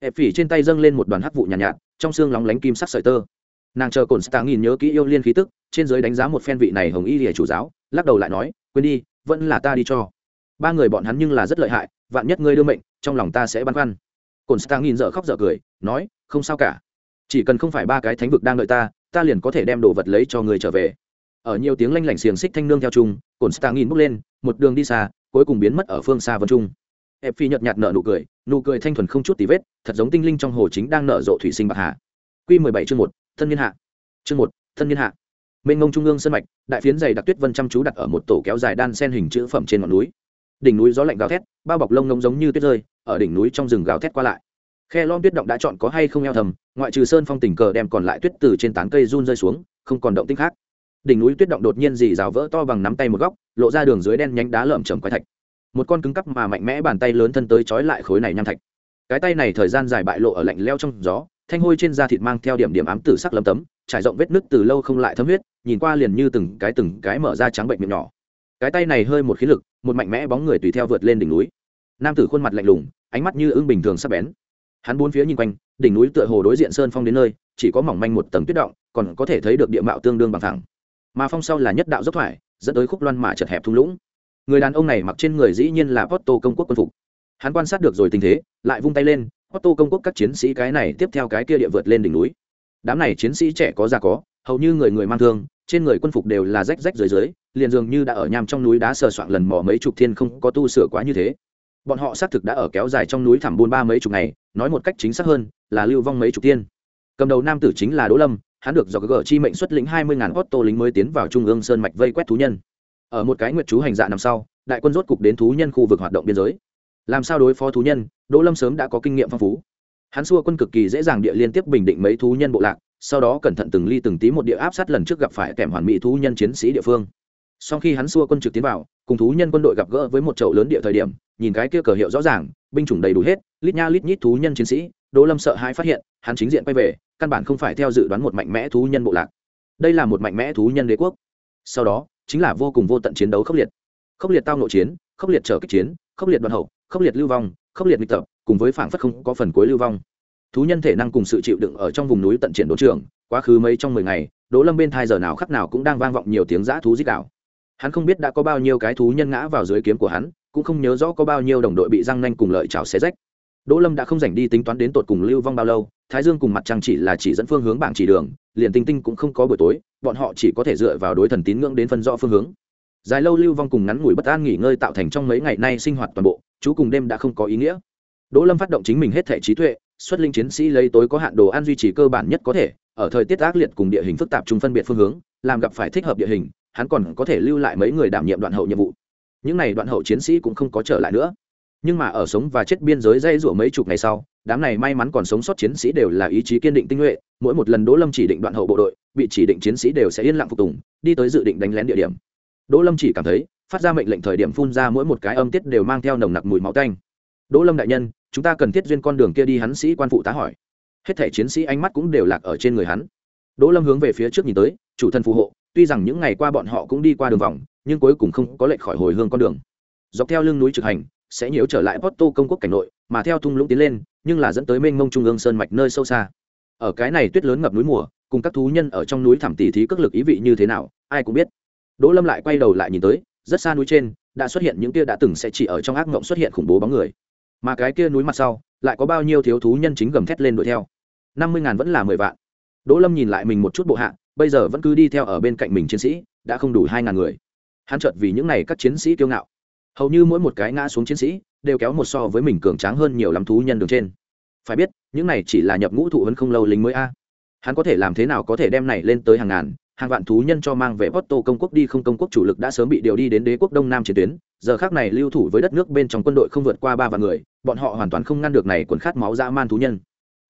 Hẹp phỉ trên tay dâng lên một đoàn hắc vụ nhàn nhạt, nhạt trong xương lóng lánh kim sắc sợi tơ. Nàng chờ cồn stang nhìn nhớ kỹ yêu liên khí tức trên giới đánh giá một phen vị này hồng y lìa chủ giáo lắc đầu lại nói quên đi vẫn là ta đi cho. Ba người bọn hắn nhưng là rất lợi hại vạn nhất ngươi đưa mệnh trong lòng ta sẽ băn khoăn. Cồn stang nhìn dở khóc dở cười nói không sao cả. Chỉ cần không phải ba cái thánh vực đang đợi ta ta liền có thể đem đồ vật lấy cho người trở về. Ở nhiều tiếng lanh lảnh xiềng xích thanh nương theo chung cồn stang nghìn bước lên, một đường đi xa, cuối cùng biến mất ở phương xa vân trung. Ép phi nhợt nhạt nở nụ cười nụ cười thanh thuần không chút tí vết, thật giống tinh linh trong hồ chính đang nở rộ thủy sinh bạc hà. Q mười bảy chương một, thân niên hạ. Chương một, thân niên hạ. Mênh ngông trung ương sân mạch, đại phiến dày đặc tuyết vân chăm chú đặt ở một tổ kéo dài đan sen hình chữ phẩm trên ngọn núi. Đỉnh núi gió lạnh gào thét, bao bọc lông ngông giống như tuyết rơi, ở đỉnh núi trong rừng gào thét qua lại khe lom tuyết động đã chọn có hay không eo thầm, ngoại trừ sơn phong tình cờ đem còn lại tuyết từ trên tán cây run rơi xuống, không còn động tích khác. Đỉnh núi tuyết động đột nhiên dì rào vỡ to bằng nắm tay một góc, lộ ra đường dưới đen nhánh đá lởm chởm quái thạch. Một con cứng cắp mà mạnh mẽ bàn tay lớn thân tới trói lại khối này nham thạch. Cái tay này thời gian dài bại lộ ở lạnh leo trong gió, thanh hôi trên da thịt mang theo điểm điểm ám tử sắc lấm tấm, trải rộng vết nứt từ lâu không lại thấm huyết, nhìn qua liền như từng cái từng cái mở ra trắng bệnh miệng nhỏ. Cái tay này hơi một khí lực, một mạnh mẽ bóng người tùy theo vượt lên đỉnh núi. Nam tử khuôn mặt lạnh lùng, ánh mắt như ưng bình thường sắp bén hắn bốn phía nhìn quanh, đỉnh núi tựa hồ đối diện sơn phong đến nơi, chỉ có mỏng manh một tầng tuyết động, còn có thể thấy được địa mạo tương đương bằng thẳng mà phong sau là nhất đạo dốc thoải, dẫn tới khúc loan mạ chật hẹp thung lũng. Người đàn ông này mặc trên người dĩ nhiên là Porto công quốc quân phục. Hắn quan sát được rồi tình thế, lại vung tay lên, Porto công quốc các chiến sĩ cái này tiếp theo cái kia địa vượt lên đỉnh núi. Đám này chiến sĩ trẻ có già có, hầu như người người mang thương, trên người quân phục đều là rách rách dưới dưới liền dường như đã ở nham trong núi đá sờ soạn lần mò mấy chục thiên không có tu sửa quá như thế bọn họ xác thực đã ở kéo dài trong núi thẳm buôn ba mấy chục ngày, nói một cách chính xác hơn, là lưu vong mấy chục tiên. Cầm đầu nam tử chính là đỗ lâm, hắn được do gờ chi mệnh xuất lĩnh hai mươi ngàn otto lính mới tiến vào trung ương sơn mạch vây quét thú nhân. Ở một cái nguyệt chú hành dạ nằm sau, đại quân rốt cục đến thú nhân khu vực hoạt động biên giới. Làm sao đối phó thú nhân, đỗ lâm sớm đã có kinh nghiệm phong phú. Hắn xua quân cực kỳ dễ dàng địa liên tiếp bình định mấy thú nhân bộ lạc, sau đó cẩn thận từng ly từng tí một địa áp sát lần trước gặp phải kèm hoàn mỹ thú nhân chiến sĩ địa phương. Sau khi hắn xua quân trực tiến vào, cùng thú nhân quân đội gặp gỡ với một chậu lớn địa thời điểm nhìn cái kia cờ hiệu rõ ràng, binh chủng đầy đủ hết, lít nha lít nhít thú nhân chiến sĩ, đỗ lâm sợ hãi phát hiện, hắn chính diện quay về, căn bản không phải theo dự đoán một mạnh mẽ thú nhân bộ lạc. Đây là một mạnh mẽ thú nhân đế quốc. Sau đó, chính là vô cùng vô tận chiến đấu khốc liệt. Khốc liệt tao nội chiến, khốc liệt trở kích chiến, khốc liệt đoàn hậu, khốc liệt lưu vong, khốc liệt nghịch tập, cùng với phảng phất không có phần cuối lưu vong. Thú nhân thể năng cùng sự chịu đựng ở trong vùng núi tận triển đỗ trường, quá khứ mấy trong mười ngày, đỗ lâm bên thai giờ nào khắc nào cũng đang vang vọng nhiều tiếng giã thú dích đạo hắn không biết đã có bao nhiêu cái thú nhân ngã vào dưới kiếm của hắn cũng không nhớ rõ có bao nhiêu đồng đội bị răng nanh cùng lợi chảo xé rách. Đỗ lâm đã không dành đi tính toán đến tột cùng lưu vong bao lâu, thái dương cùng mặt trăng chỉ là chỉ dẫn phương hướng bảng chỉ đường, liền tinh tinh cũng không có buổi tối, bọn họ chỉ có thể dựa vào đối thần tín ngưỡng đến phân rõ phương hướng. Dài lâu lưu vong cùng ngắn ngủi bất an nghỉ ngơi tạo thành trong mấy ngày nay sinh hoạt toàn bộ, chú cùng đêm đã không có ý nghĩa. Đỗ lâm phát động chính mình hết thể trí tuệ, xuất linh chiến sĩ lấy tối có hạn đồ ăn duy trì cơ bản nhất có thể, ở thời tiết ác liệt cùng địa hình phức tạp chung phân biệt phương hướng, làm gặp phải thích hợp địa hình, hắn còn có thể lưu lại mấy người đảm nhiệm đoạn hậu nhiệm vụ những n à y đoạn hậu chiến sĩ cũng không có trở lại nữa. Nhưng mà ở sống và chết biên giới dây rủa mấy chục ngày sau, đám này may mắn còn sống sót chiến sĩ đều là ý chí kiên định tinh nhuệ, mỗi một lần đỗ lâm chỉ định đoạn hậu bộ đội bị chỉ định chiến sĩ đều sẽ yên lặng phục tùng, đi tới dự định đánh lén địa điểm. Đỗ lâm chỉ cảm thấy, phát ra mệnh lệnh thời điểm phun ra mỗi một cái âm tiết đều mang theo nồng nặc mùi máu tanh. Đỗ lâm đại nhân, chúng ta cần thiết duyên con đường kia đi, hắn sĩ quan phụ tá hỏi. Hết thể chiến sĩ ánh mắt cũng đều lạc ở trên người hắn. Đỗ lâm hướng về phía trước nhìn tới, chủ thân phù hộ, tuy rằng những ngày qua bọn họ cũng đi qua đường vòng nhưng cuối cùng không có lệnh khỏi hồi hương con đường dọc theo lưng núi trực hành sẽ nhiễu trở lại Porto công quốc cảnh nội, mà theo thung lũng tiến lên, nhưng là dẫn tới mênh mông trung ương sơn mạch nơi sâu xa. Ở cái này tuyết lớn ngập núi mùa, cùng các thú nhân ở trong núi thảm tỉ thí cước lực ý vị như thế nào, ai cũng biết. Đỗ Lâm lại quay đầu lại nhìn tới, rất xa núi trên, đã xuất hiện những kia đã từng sẽ chỉ ở trong ác mộng xuất hiện khủng bố bóng người. Mà cái kia núi mặt sau, lại có bao nhiêu thiếu thú nhân chính gầm thét lên đuổi theo. năm mươi ngàn vẫn là mười vạn. Đỗ Lâm nhìn lại mình một chút bộ hạ, bây giờ vẫn cứ đi theo ở bên cạnh mình chiến sĩ, đã không đủ hai ngàn người. Hắn chợt vì những này các chiến sĩ kiêu ngạo. Hầu như mỗi một cái ngã xuống chiến sĩ đều kéo một so với mình cường tráng hơn nhiều lắm thú nhân đường trên. Phải biết, những này chỉ là nhập ngũ thụ hơn không lâu lính mới a. Hắn có thể làm thế nào có thể đem này lên tới hàng ngàn, hàng vạn thú nhân cho mang về Porto công quốc đi không công quốc chủ lực đã sớm bị điều đi đến đế quốc đông nam chiến tuyến, giờ khác này lưu thủ với đất nước bên trong quân đội không vượt qua ba vạn người, bọn họ hoàn toàn không ngăn được này quần khát máu dã man thú nhân.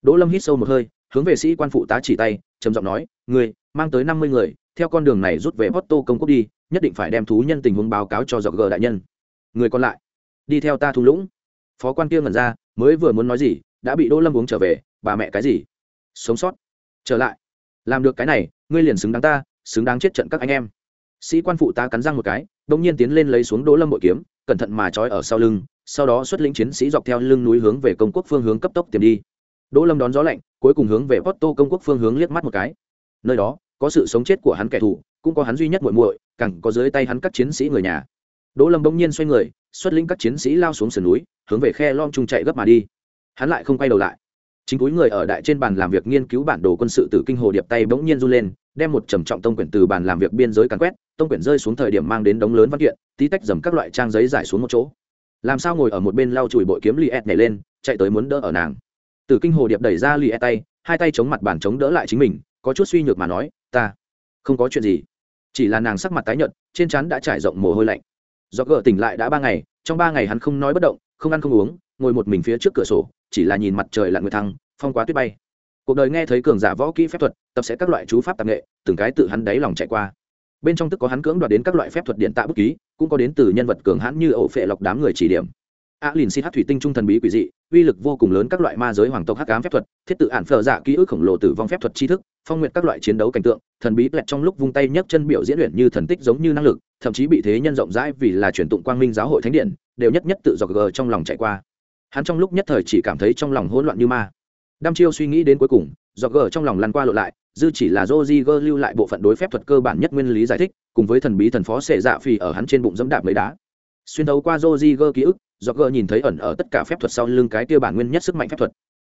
Đỗ lâm hít sâu một hơi, hướng về sĩ quan phụ tá chỉ tay, trầm giọng nói người mang tới năm mươi người theo con đường này rút về Porto công quốc đi, nhất định phải đem thú nhân tình huống báo cáo cho dọc g đại nhân. Người còn lại, đi theo ta thung lũng. Phó quan kia ngẩn ra, mới vừa muốn nói gì, đã bị đỗ lâm uống trở về, bà mẹ cái gì? Sống sót. Trở lại. Làm được cái này, ngươi liền xứng đáng ta, xứng đáng chết trận các anh em. Sĩ quan phụ ta cắn răng một cái đồng nhiên tiến lên lấy xuống đỗ lâm bội kiếm, cẩn thận mà trói ở sau lưng, sau đó xuất lĩnh chiến sĩ dọc theo lưng núi hướng về công quốc phương hướng cấp tốc tìm đi. Đỗ lâm đón gió lạnh, cuối cùng hướng về porto công quốc phương hướng liếc mắt một cái. Nơi đó có sự sống chết của hắn kẻ thù, cũng có hắn duy nhất muội muội cẳng có dưới tay hắn các chiến sĩ người nhà. Đỗ lâm bỗng nhiên xoay người, xuất lĩnh các chiến sĩ lao xuống sườn núi, hướng về khe lom trung chạy gấp mà đi. Hắn lại không quay đầu lại. Chính túi người ở đại trên bàn làm việc nghiên cứu bản đồ quân sự từ kinh hồ điệp tay bỗng nhiên run lên, đem một trầm trọng tông quyển từ bàn làm việc biên giới càn quét, tông quyển rơi xuống thời điểm mang đến đống lớn văn kiện, tí tách dầm các loại trang giấy giải xuống một chỗ. Làm sao ngồi ở một bên lau chùi bội kiếm li ed nhảy lên, chạy tới muốn đỡ ở nàng. Từ kinh hồ điệp đẩy ra li ed tay, hai tay chống mặt bàn chống đỡ lại chính mình, có chút suy nhược mà nói ta. Không có chuyện gì. Chỉ là nàng sắc mặt tái nhợt, trên trán đã trải rộng mồ hôi lạnh. Do gỡ tỉnh lại đã ba ngày, trong ba ngày hắn không nói bất động, không ăn không uống, ngồi một mình phía trước cửa sổ, chỉ là nhìn mặt trời lặn người thăng, phong quá tuyết bay. Cuộc đời nghe thấy cường giả võ kỹ phép thuật, tập sẽ các loại chú pháp tạp nghệ, từng cái tự hắn đáy lòng chạy qua. Bên trong tức có hắn cưỡng đoạt đến các loại phép thuật điện tạ bút ký, cũng có đến từ nhân vật cường hãn như ổ phệ lọc đám người chỉ điểm. Á lìn xin hát thủy tinh trung thần bí quỷ dị uy lực vô cùng lớn các loại ma giới hoàng tộc hắc ám phép thuật thiết tự ản phờ giả dạ ký ức khổng lồ tử vong phép thuật tri thức phong nguyện các loại chiến đấu cảnh tượng thần bí lẹt trong lúc vung tay nhấc chân biểu diễn luyện như thần tích giống như năng lực thậm chí bị thế nhân rộng rãi vì là truyền tụng quang minh giáo hội thánh điện đều nhất nhất tự dọc gờ trong lòng chạy qua hắn trong lúc nhất thời chỉ cảm thấy trong lòng hỗn loạn như ma đăm chiêu suy nghĩ đến cuối cùng dọc gờ trong lòng lăn qua lộ lại dư chỉ là Roziger lưu lại bộ phận đối phép thuật cơ bản nhất nguyên lý giải thích, cùng với thần bí thần phó sẽ dạ phì ở hắn trên bụng dẫm đạp mấy đá. Xuyên thấu qua Roziger ký ức, Roger nhìn thấy ẩn ở tất cả phép thuật sau lưng cái kia bản nguyên nhất sức mạnh phép thuật.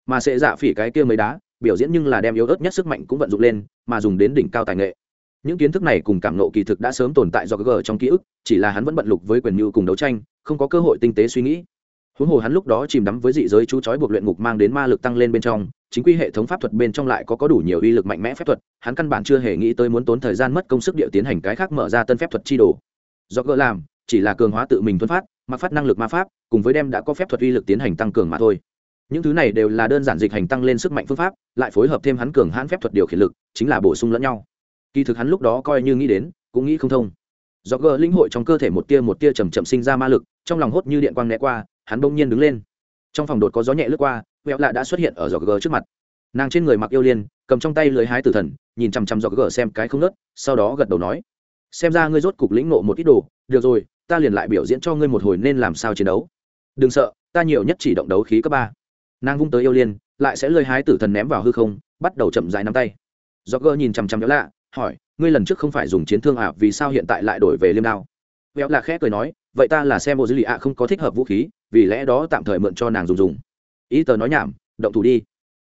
Mà sẽ dạ phỉ cái kia mấy đá, biểu diễn nhưng là đem yếu ớt nhất sức mạnh cũng vận dụng lên, mà dùng đến đỉnh cao tài nghệ. Những kiến thức này cùng cảm nộ kỳ thực đã sớm tồn tại do Roger trong ký ức, chỉ là hắn vẫn bận lục với quyền nhu cùng đấu tranh, không có cơ hội tinh tế suy nghĩ huống hồ hắn lúc đó chìm đắm với dị giới chú chói buộc luyện ngục mang đến ma lực tăng lên bên trong chính quy hệ thống pháp thuật bên trong lại có có đủ nhiều uy lực mạnh mẽ phép thuật hắn căn bản chưa hề nghĩ tới muốn tốn thời gian mất công sức địa tiến hành cái khác mở ra tân phép thuật chi đồ do gỡ làm chỉ là cường hóa tự mình thuấn phát mặc phát năng lực ma pháp, cùng với đem đã có phép thuật uy lực tiến hành tăng cường mà thôi. Những thứ này đều là đơn giản dịch hành tăng lên sức mạnh phương pháp, lại phối hợp thêm hắn cường hãn phép thuật điều khiển lực, chính là bổ sung lẫn nhau. Kỳ thực hắn lúc đó coi như nghĩ đến, cũng nghĩ không thông. Do gờ linh hội trong cơ thể một tia một tia chầm chậm sinh ra ma lực, trong lòng hốt như điện quang né qua, hắn bỗng nhiên đứng lên. Trong phòng đột có gió nhẹ lướt qua, vẹo lạ đã xuất hiện ở giò gờ trước mặt. Nàng trên người mặc yêu liên, cầm trong tay lưới hái tử thần, nhìn chằm chằm giò gờ xem cái không nớt sau đó gật đầu nói, xem ra ngươi rốt cục lĩnh nộ một ít đồ, được rồi ta liền lại biểu diễn cho ngươi một hồi nên làm sao chiến đấu. Đừng sợ, ta nhiều nhất chỉ động đấu khí cấp ba. Nàng vung tới yêu liên, lại sẽ lơi hái tử thần ném vào hư không, bắt đầu chậm dài nắm tay. Do gơ nhìn chằm chằm véo lạ, hỏi, ngươi lần trước không phải dùng chiến thương ạ vì sao hiện tại lại đổi về liêm đao? Véo lạ khẽ cười nói, vậy ta là xem bộ dữ lì ạ không có thích hợp vũ khí, vì lẽ đó tạm thời mượn cho nàng dùng dùng. Ý tờ nói nhảm, động thủ đi.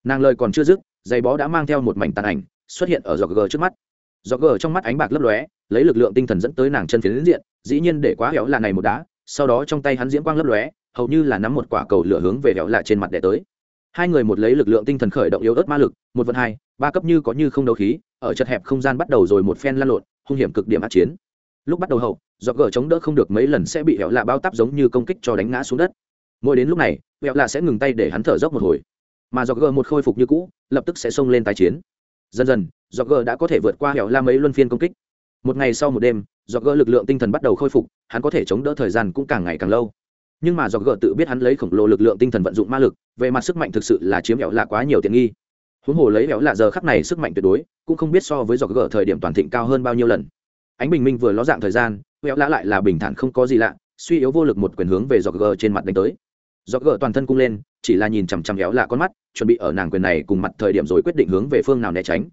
Nàng lời còn chưa dứt, giày bó đã mang theo một mảnh tàn ảnh, xuất hiện ở giọt gờ trước mắt do gờ trong mắt ánh bạc lấp lóe, lấy lực lượng tinh thần dẫn tới nàng chân phiến diện, dĩ nhiên để quá héo là này một đá, sau đó trong tay hắn diễm quang lấp lóe, hầu như là nắm một quả cầu lửa hướng về héo là trên mặt đẻ tới. Hai người một lấy lực lượng tinh thần khởi động yếu ớt ma lực, một vận hai, ba cấp như có như không đấu khí, ở chật hẹp không gian bắt đầu rồi một phen lan lộn, hung hiểm cực điểm át chiến. Lúc bắt đầu hậu, do gờ chống đỡ không được mấy lần sẽ bị hẹo là bao tắp giống như công kích cho đánh ngã xuống đất. Mỗi đến lúc này hẹo là sẽ ngừng tay để hắn thở dốc một hồi. Mà do gờ một khôi phục như cũ, lập tức sẽ xông lên tái chiến dần dần do gờ đã có thể vượt qua hẻo la mấy luân phiên công kích. Một ngày sau một đêm do gờ lực lượng tinh thần bắt đầu khôi phục, hắn có thể chống đỡ thời gian cũng càng ngày càng lâu. Nhưng mà do gờ tự biết hắn lấy khổng lồ lực lượng tinh thần vận dụng ma lực, về mặt sức mạnh thực sự là chiếm hẻo lạ quá nhiều tiện nghi. Huống hồ lấy hẻo lạ giờ khắc này sức mạnh tuyệt đối, cũng không biết so với do gờ thời điểm toàn thịnh cao hơn bao nhiêu lần. Ánh bình minh vừa ló dạng thời gian, hẻo lạ lại là bình thản không có gì lạ, suy yếu vô lực một quyền hướng về do gờ trên mặt đánh tới. Do gờ toàn thân cung lên chỉ là nhìn chằm chằm éo lạ con mắt, chuẩn bị ở nàng quyền này cùng mặt thời điểm rồi quyết định hướng về phương nào né tránh.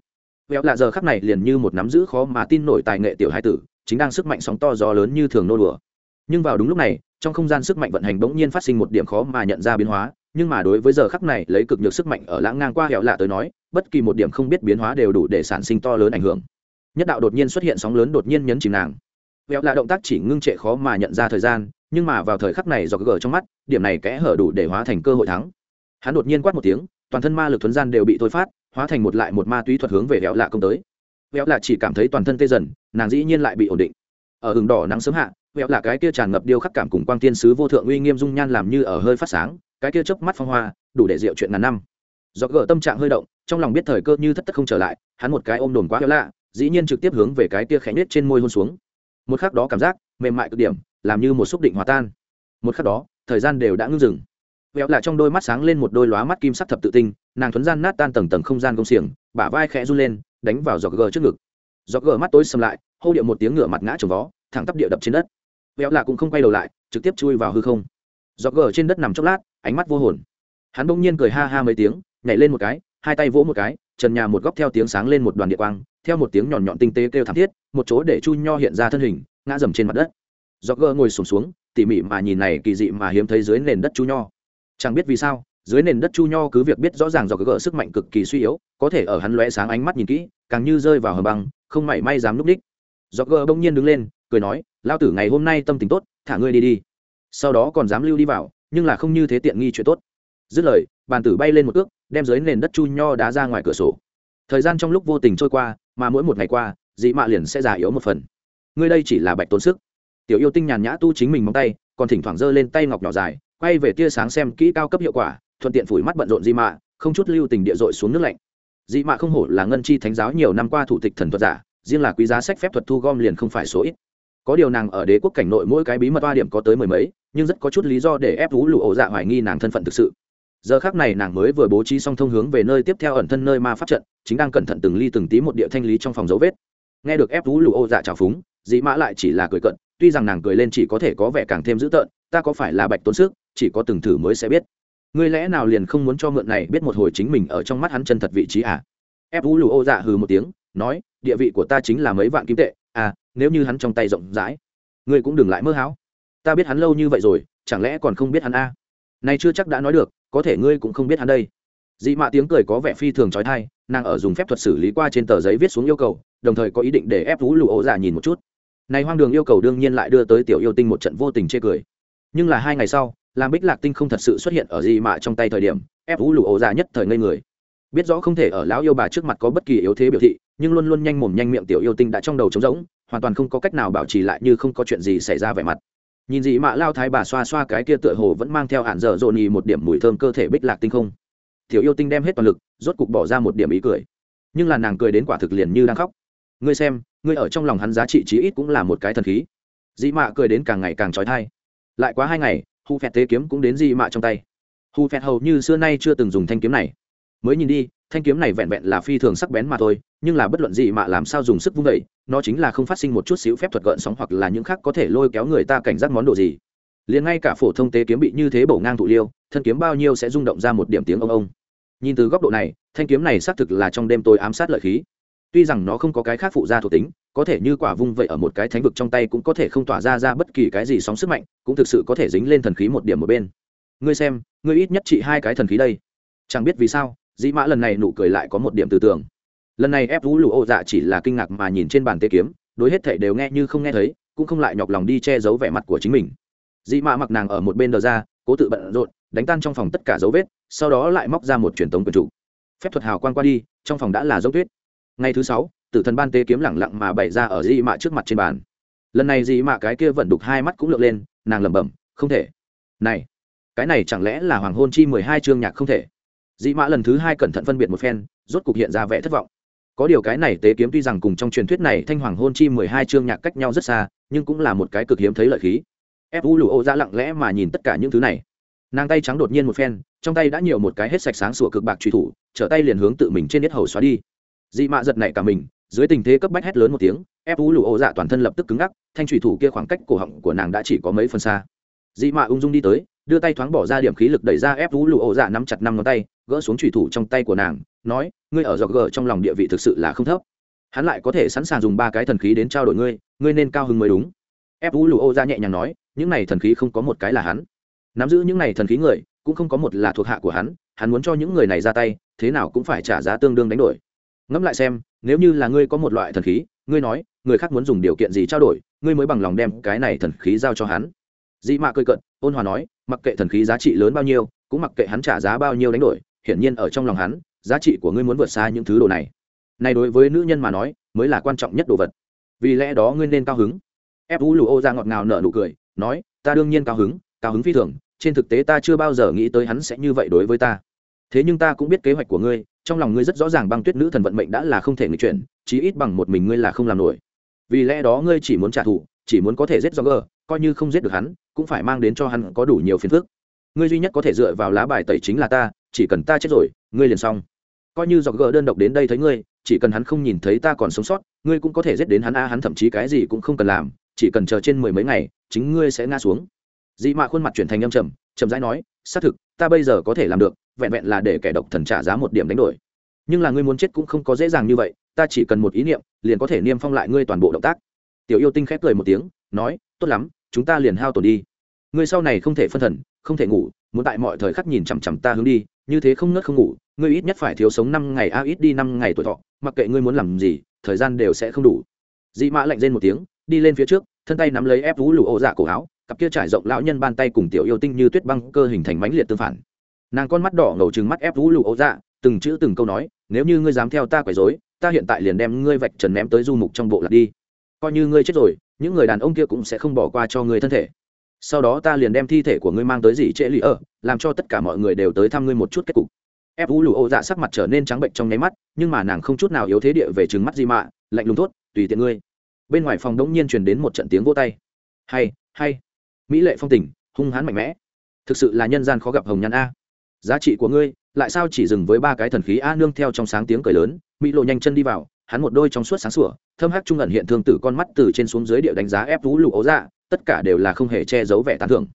Éo lạ giờ khắc này liền như một nắm giữ khó mà tin nổi tài nghệ tiểu hai tử, chính đang sức mạnh sóng to gió lớn như thường nô đùa. Nhưng vào đúng lúc này, trong không gian sức mạnh vận hành bỗng nhiên phát sinh một điểm khó mà nhận ra biến hóa, nhưng mà đối với giờ khắc này lấy cực nhược sức mạnh ở lãng ngang qua hẹo lạ tới nói, bất kỳ một điểm không biết biến hóa đều đủ để sản sinh to lớn ảnh hưởng. Nhất đạo đột nhiên xuất hiện sóng lớn đột nhiên nhấn chìm nàng. Hẹo lạ động tác chỉ ngưng trệ khó mà nhận ra thời gian nhưng mà vào thời khắc này do gờ trong mắt, điểm này kẽ hở đủ để hóa thành cơ hội thắng. Hắn đột nhiên quát một tiếng, toàn thân ma lực thuấn gian đều bị thôi phát, hóa thành một lại một ma túy thuật hướng về vẹo lạ công tới. Vẹo lạ chỉ cảm thấy toàn thân tê dần, nàng dĩ nhiên lại bị ổn định. Ở hừng đỏ nắng sớm hạ, vẹo lạ cái kia tràn ngập điêu khắc cảm cùng quang tiên sứ vô thượng uy nghiêm dung nhan làm như ở hơi phát sáng, cái kia chớp mắt phong hoa, đủ để diệu chuyện ngàn năm. Do gỡ tâm trạng hơi động, trong lòng biết thời cơ như thất tất không trở lại, hắn một cái ôm đồn quá lạ, dĩ nhiên trực tiếp hướng về cái kia khẽ nết trên môi hôn xuống. Một khắc đó cảm giác mềm mại cực điểm làm như một xúc định hòa tan. Một khắc đó, thời gian đều đã ngưng dừng. Vẹo lại trong đôi mắt sáng lên một đôi lóa mắt kim sắc thập tự tinh, nàng thuấn gian nát tan tầng tầng không gian công xiềng, bả vai khẽ run lên, đánh vào giọt gờ trước ngực. Giọt gờ mắt tối sầm lại, hô điệu một tiếng ngựa mặt ngã trồng vó, thẳng tắp địa đập trên đất. Véo lại cũng không quay đầu lại, trực tiếp chui vào hư không. Giọt gờ trên đất nằm chốc lát, ánh mắt vô hồn. Hắn bỗng nhiên cười ha ha mấy tiếng, nhảy lên một cái, hai tay vỗ một cái, trần nhà một góc theo tiếng sáng lên một đoàn địa quang, theo một tiếng nhọn nhọn tinh tế kêu thảm thiết, một chỗ để chu nho hiện ra thân hình, ngã dầm trên mặt đất do gờ ngồi sùng xuống, xuống tỉ mỉ mà nhìn này kỳ dị mà hiếm thấy dưới nền đất chu nho. Chẳng biết vì sao dưới nền đất chu nho cứ việc biết rõ ràng do gờ sức mạnh cực kỳ suy yếu có thể ở hắn lóe sáng ánh mắt nhìn kỹ càng như rơi vào hầm băng không mảy may dám núp đích. Do gờ bỗng nhiên đứng lên cười nói lao tử ngày hôm nay tâm tình tốt thả ngươi đi đi. Sau đó còn dám lưu đi vào nhưng là không như thế tiện nghi chuyện tốt. Dứt lời bàn tử bay lên một ước đem dưới nền đất chu nho đá ra ngoài cửa sổ. Thời gian trong lúc vô tình trôi qua mà mỗi một ngày qua dị mạ liền sẽ già yếu một phần. Ngươi đây chỉ là bạch tốn sức tiểu yêu tinh nhàn nhã tu chính mình móng tay, còn thỉnh thoảng giơ lên tay ngọc nhỏ dài, quay về tia sáng xem kỹ cao cấp hiệu quả, thuận tiện phủi mắt bận rộn dị mạ, không chút lưu tình địa dội xuống nước lạnh. Dị mạ không hổ là ngân chi thánh giáo nhiều năm qua thủ tịch thần thuật giả, riêng là quý giá sách phép thuật thu gom liền không phải số ít. Có điều nàng ở đế quốc cảnh nội mỗi cái bí mật ba điểm có tới mười mấy, nhưng rất có chút lý do để ép vũ lụ ổ dạ hoài nghi nàng thân phận thực sự. Giờ khác này nàng mới vừa bố trí xong thông hướng về nơi tiếp theo ẩn thân nơi ma pháp trận, chính đang cẩn thận từng ly từng tí một địa thanh lý trong phòng dấu vết. Nghe được ép vũ lụ ổ dạ trào phúng dĩ mã lại chỉ là cười cận tuy rằng nàng cười lên chỉ có thể có vẻ càng thêm dữ tợn, ta có phải là bạch tốn sức, chỉ có từng thử mới sẽ biết. Ngươi lẽ nào liền không muốn cho mượn này biết một hồi chính mình ở trong mắt hắn chân thật vị trí à? Ép vũ lù ô dạ hừ một tiếng, nói, địa vị của ta chính là mấy vạn kim tệ à nếu như hắn trong tay rộng rãi, ngươi cũng đừng lại mơ háo ta biết hắn lâu như vậy rồi, chẳng lẽ còn không biết hắn a? À? nay chưa chắc đã nói được, có thể ngươi cũng không biết hắn đây. Dị mạ tiếng cười có vẻ phi thường trói thai nàng ở dùng phép thuật xử lý qua trên tờ giấy viết xuống yêu cầu, đồng thời có ý định để ép vũ lụ ổ giả nhìn một chút này hoang đường yêu cầu đương nhiên lại đưa tới tiểu yêu tinh một trận vô tình chê cười. Nhưng là hai ngày sau làm bích lạc tinh không thật sự xuất hiện ở dị mà trong tay thời điểm, ép vũ lụ ổ ra nhất thời ngây người. Biết rõ không thể ở lão yêu bà trước mặt có bất kỳ yếu thế biểu thị, nhưng luôn luôn nhanh mồm nhanh miệng tiểu yêu tinh đã trong đầu trống rỗng, hoàn toàn không có cách nào bảo trì lại như không có chuyện gì xảy ra vẻ mặt. Nhìn gì mà lao thái bà xoa xoa cái kia tựa hồ vẫn mang theo hạn dở dồn nhì một điểm mùi thơm cơ thể bích lạc tinh không. Tiểu yêu tinh đem hết toàn lực, rốt cục bỏ ra một điểm ý cười. Nhưng là nàng cười đến quả thực liền như đang khóc. Ngươi xem ngươi ở trong lòng hắn giá trị chí ít cũng là một cái thần khí. Dị mạ cười đến càng ngày càng trói thai. Lại quá hai ngày, hu phẹt tế kiếm cũng đến dị mạ trong tay. Hu phẹt hầu như xưa nay chưa từng dùng thanh kiếm này. Mới nhìn đi, thanh kiếm này vẹn vẹn là phi thường sắc bén mà thôi, nhưng là bất luận dị mạ làm sao dùng sức vung vẩy nó chính là không phát sinh một chút xíu phép thuật gợn sóng hoặc là những khác có thể lôi kéo người ta cảnh giác món đồ gì. Liền ngay cả phổ thông tế kiếm bị như thế bổ ngang thụ liêu, thân kiếm bao nhiêu sẽ rung động ra một điểm tiếng ông ông. Nhìn từ góc độ này, thanh kiếm này xác thực là trong đêm tôi ám sát lợi khí tuy rằng nó không có cái khác phụ gia thuộc tính, có thể như quả vung vậy ở một cái thánh vực trong tay cũng có thể không tỏa ra ra bất kỳ cái gì sóng sức mạnh, cũng thực sự có thể dính lên thần khí một điểm một bên. Ngươi xem, ngươi ít nhất trị hai cái thần khí đây. Chẳng biết vì sao, dĩ mã lần này nụ cười lại có một điểm tư tưởng. lần này ép vũ lụ ô dạ chỉ là kinh ngạc mà nhìn trên bàn tê kiếm, đối hết thể đều nghe như không nghe thấy, cũng không lại nhọc lòng đi che giấu vẻ mặt của chính mình. Dĩ mã mặc nàng ở một bên đờ ra, cố tự bận rộn, đánh tan trong phòng tất cả dấu vết, sau đó lại móc ra một truyền tống quần trụ. Phép thuật hào quan qua đi, trong phòng đã là dấu tuyết ngày thứ sáu, tử thần ban tê kiếm lẳng lặng mà bày ra ở dị mạ trước mặt trên bàn. Lần này dị mạ cái kia vẫn đục hai mắt cũng lượn lên, nàng lẩm bẩm, không thể. Này, cái này chẳng lẽ là hoàng hôn chi mười hai chương nhạc không thể? Dị mạ lần thứ hai cẩn thận phân biệt một phen, rốt cục hiện ra vẻ thất vọng. Có điều cái này tế kiếm tuy rằng cùng trong truyền thuyết này thanh hoàng hôn chi mười hai chương nhạc cách nhau rất xa, nhưng cũng là một cái cực hiếm thấy lợi khí. Ép u lụ ô ra lặng lẽ mà nhìn tất cả những thứ này. Nàng tay trắng đột nhiên một phen, trong tay đã nhiều một cái hết sạch sáng sủa cực bạc truy thủ, trở tay liền hướng tự mình trên nết hầu xóa đi dị mạ giật nảy cả mình, dưới tình thế cấp bách hét lớn một tiếng, ép u lụ ô dạ toàn thân lập tức cứng ngắc, thanh thủy thủ kia khoảng cách cổ họng của nàng đã chỉ có mấy phần xa. Dị mạ ung dung đi tới, đưa tay thoáng bỏ ra điểm khí lực đẩy ra ép u lụ ô dạ nắm chặt năm ngón tay, gỡ xuống thủy thủ trong tay của nàng, nói, ngươi ở dọc gờ trong lòng địa vị thực sự là không thấp. Hắn lại có thể sẵn sàng dùng ba cái thần khí đến trao đổi ngươi ngươi nên cao hứng mới đúng. Ép u lụ ô dạ nhẹ nhàng nói, những này thần khí không có một cái là hắn. Nắm giữ những này thần khí người, cũng không có một là thuộc hạ của hắn hắn muốn cho những người này ra tay, thế nào cũng phải trả giá tương đương đánh đổi ngẫm lại xem, nếu như là ngươi có một loại thần khí, ngươi nói, người khác muốn dùng điều kiện gì trao đổi, ngươi mới bằng lòng đem cái này thần khí giao cho hắn. Dị mạ cười cận ôn hòa nói, mặc kệ thần khí giá trị lớn bao nhiêu, cũng mặc kệ hắn trả giá bao nhiêu đánh đổi, hiển nhiên ở trong lòng hắn, giá trị của ngươi muốn vượt xa những thứ đồ này. Này đối với nữ nhân mà nói, mới là quan trọng nhất đồ vật. Vì lẽ đó ngươi nên cao hứng. Ép vũ lù ô ra ngọt ngào nở nụ cười, nói, ta đương nhiên cao hứng cao hứng phi thường, trên thực tế ta chưa bao giờ nghĩ tới hắn sẽ như vậy đối với ta thế nhưng ta cũng biết kế hoạch của ngươi, trong lòng ngươi rất rõ ràng băng tuyết nữ thần vận mệnh đã là không thể người chuyển, chí ít bằng một mình ngươi là không làm nổi. Vì lẽ đó ngươi chỉ muốn trả thù, chỉ muốn có thể giết do gờ coi như không giết được hắn, cũng phải mang đến cho hắn có đủ nhiều phiền phức. Ngươi duy nhất có thể dựa vào lá bài tẩy chính là ta, chỉ cần ta chết rồi, ngươi liền xong. Coi như do gờ đơn độc đến đây thấy ngươi, chỉ cần hắn không nhìn thấy ta còn sống sót, ngươi cũng có thể giết đến hắn a, hắn thậm chí cái gì cũng không cần làm, chỉ cần chờ trên mười mấy ngày, chính ngươi sẽ ngã xuống. Dị mạ khuôn mặt chuyển thành âm trầm trầm rãi nói, xác thực, ta bây giờ có thể làm được vẹn vẹn là để kẻ độc thần trả giá một điểm đánh đổi. Nhưng là ngươi muốn chết cũng không có dễ dàng như vậy, ta chỉ cần một ý niệm, liền có thể niêm phong lại ngươi toàn bộ động tác. Tiểu yêu tinh khép cười một tiếng, nói, tốt lắm, chúng ta liền hao tổn đi. Ngươi sau này không thể phân thần, không thể ngủ, muốn tại mọi thời khắc nhìn chằm chằm ta hướng đi, như thế không nớt không ngủ, ngươi ít nhất phải thiếu sống năm ngày, a, ít đi năm ngày tuổi thọ, mặc kệ ngươi muốn làm gì, thời gian đều sẽ không đủ. Dị mã lạnh rên một tiếng, đi lên phía trước, thân tay nắm lấy ép vũ lụ ô dạ cổ áo, cặp kia trải rộng lão nhân ban tay cùng tiểu yêu tinh như tuyết băng cơ hình thành mãnh liệt tương phản nàng con mắt đỏ ngầu chừng mắt ép vũ lụ ô dạ từng chữ từng câu nói, nếu như ngươi dám theo ta quấy rối, ta hiện tại liền đem ngươi vạch trần ném tới du mục trong bộ lạc đi. Coi như ngươi chết rồi, những người đàn ông kia cũng sẽ không bỏ qua cho ngươi thân thể. Sau đó ta liền đem thi thể của ngươi mang tới dì trễ lì ở, làm cho tất cả mọi người đều tới thăm ngươi một chút kết cục. Ép vũ lụ ô dạ sắc mặt trở nên trắng bệnh trong nháy mắt, nhưng mà nàng không chút nào yếu thế địa về trừng mắt gì mạ, lạnh lùng thốt, tùy tiện ngươi. Bên ngoài phòng đống nhiên truyền đến một trận tiếng vô tay. Hay hay. Mỹ lệ phong tình hung hãn mạnh mẽ. Thực sự là nhân gian khó gặp hồng nhan a giá trị của ngươi, lại sao chỉ dừng với ba cái thần khí a nương theo trong sáng tiếng cười lớn mỹ lộ nhanh chân đi vào, hắn một đôi trong suốt sáng sủa, thâm hắc trung ẩn hiện thương tử con mắt từ trên xuống dưới địa đánh giá ép vũ lụ ấu dạ tất cả đều là không hề che giấu vẻ tán thưởng.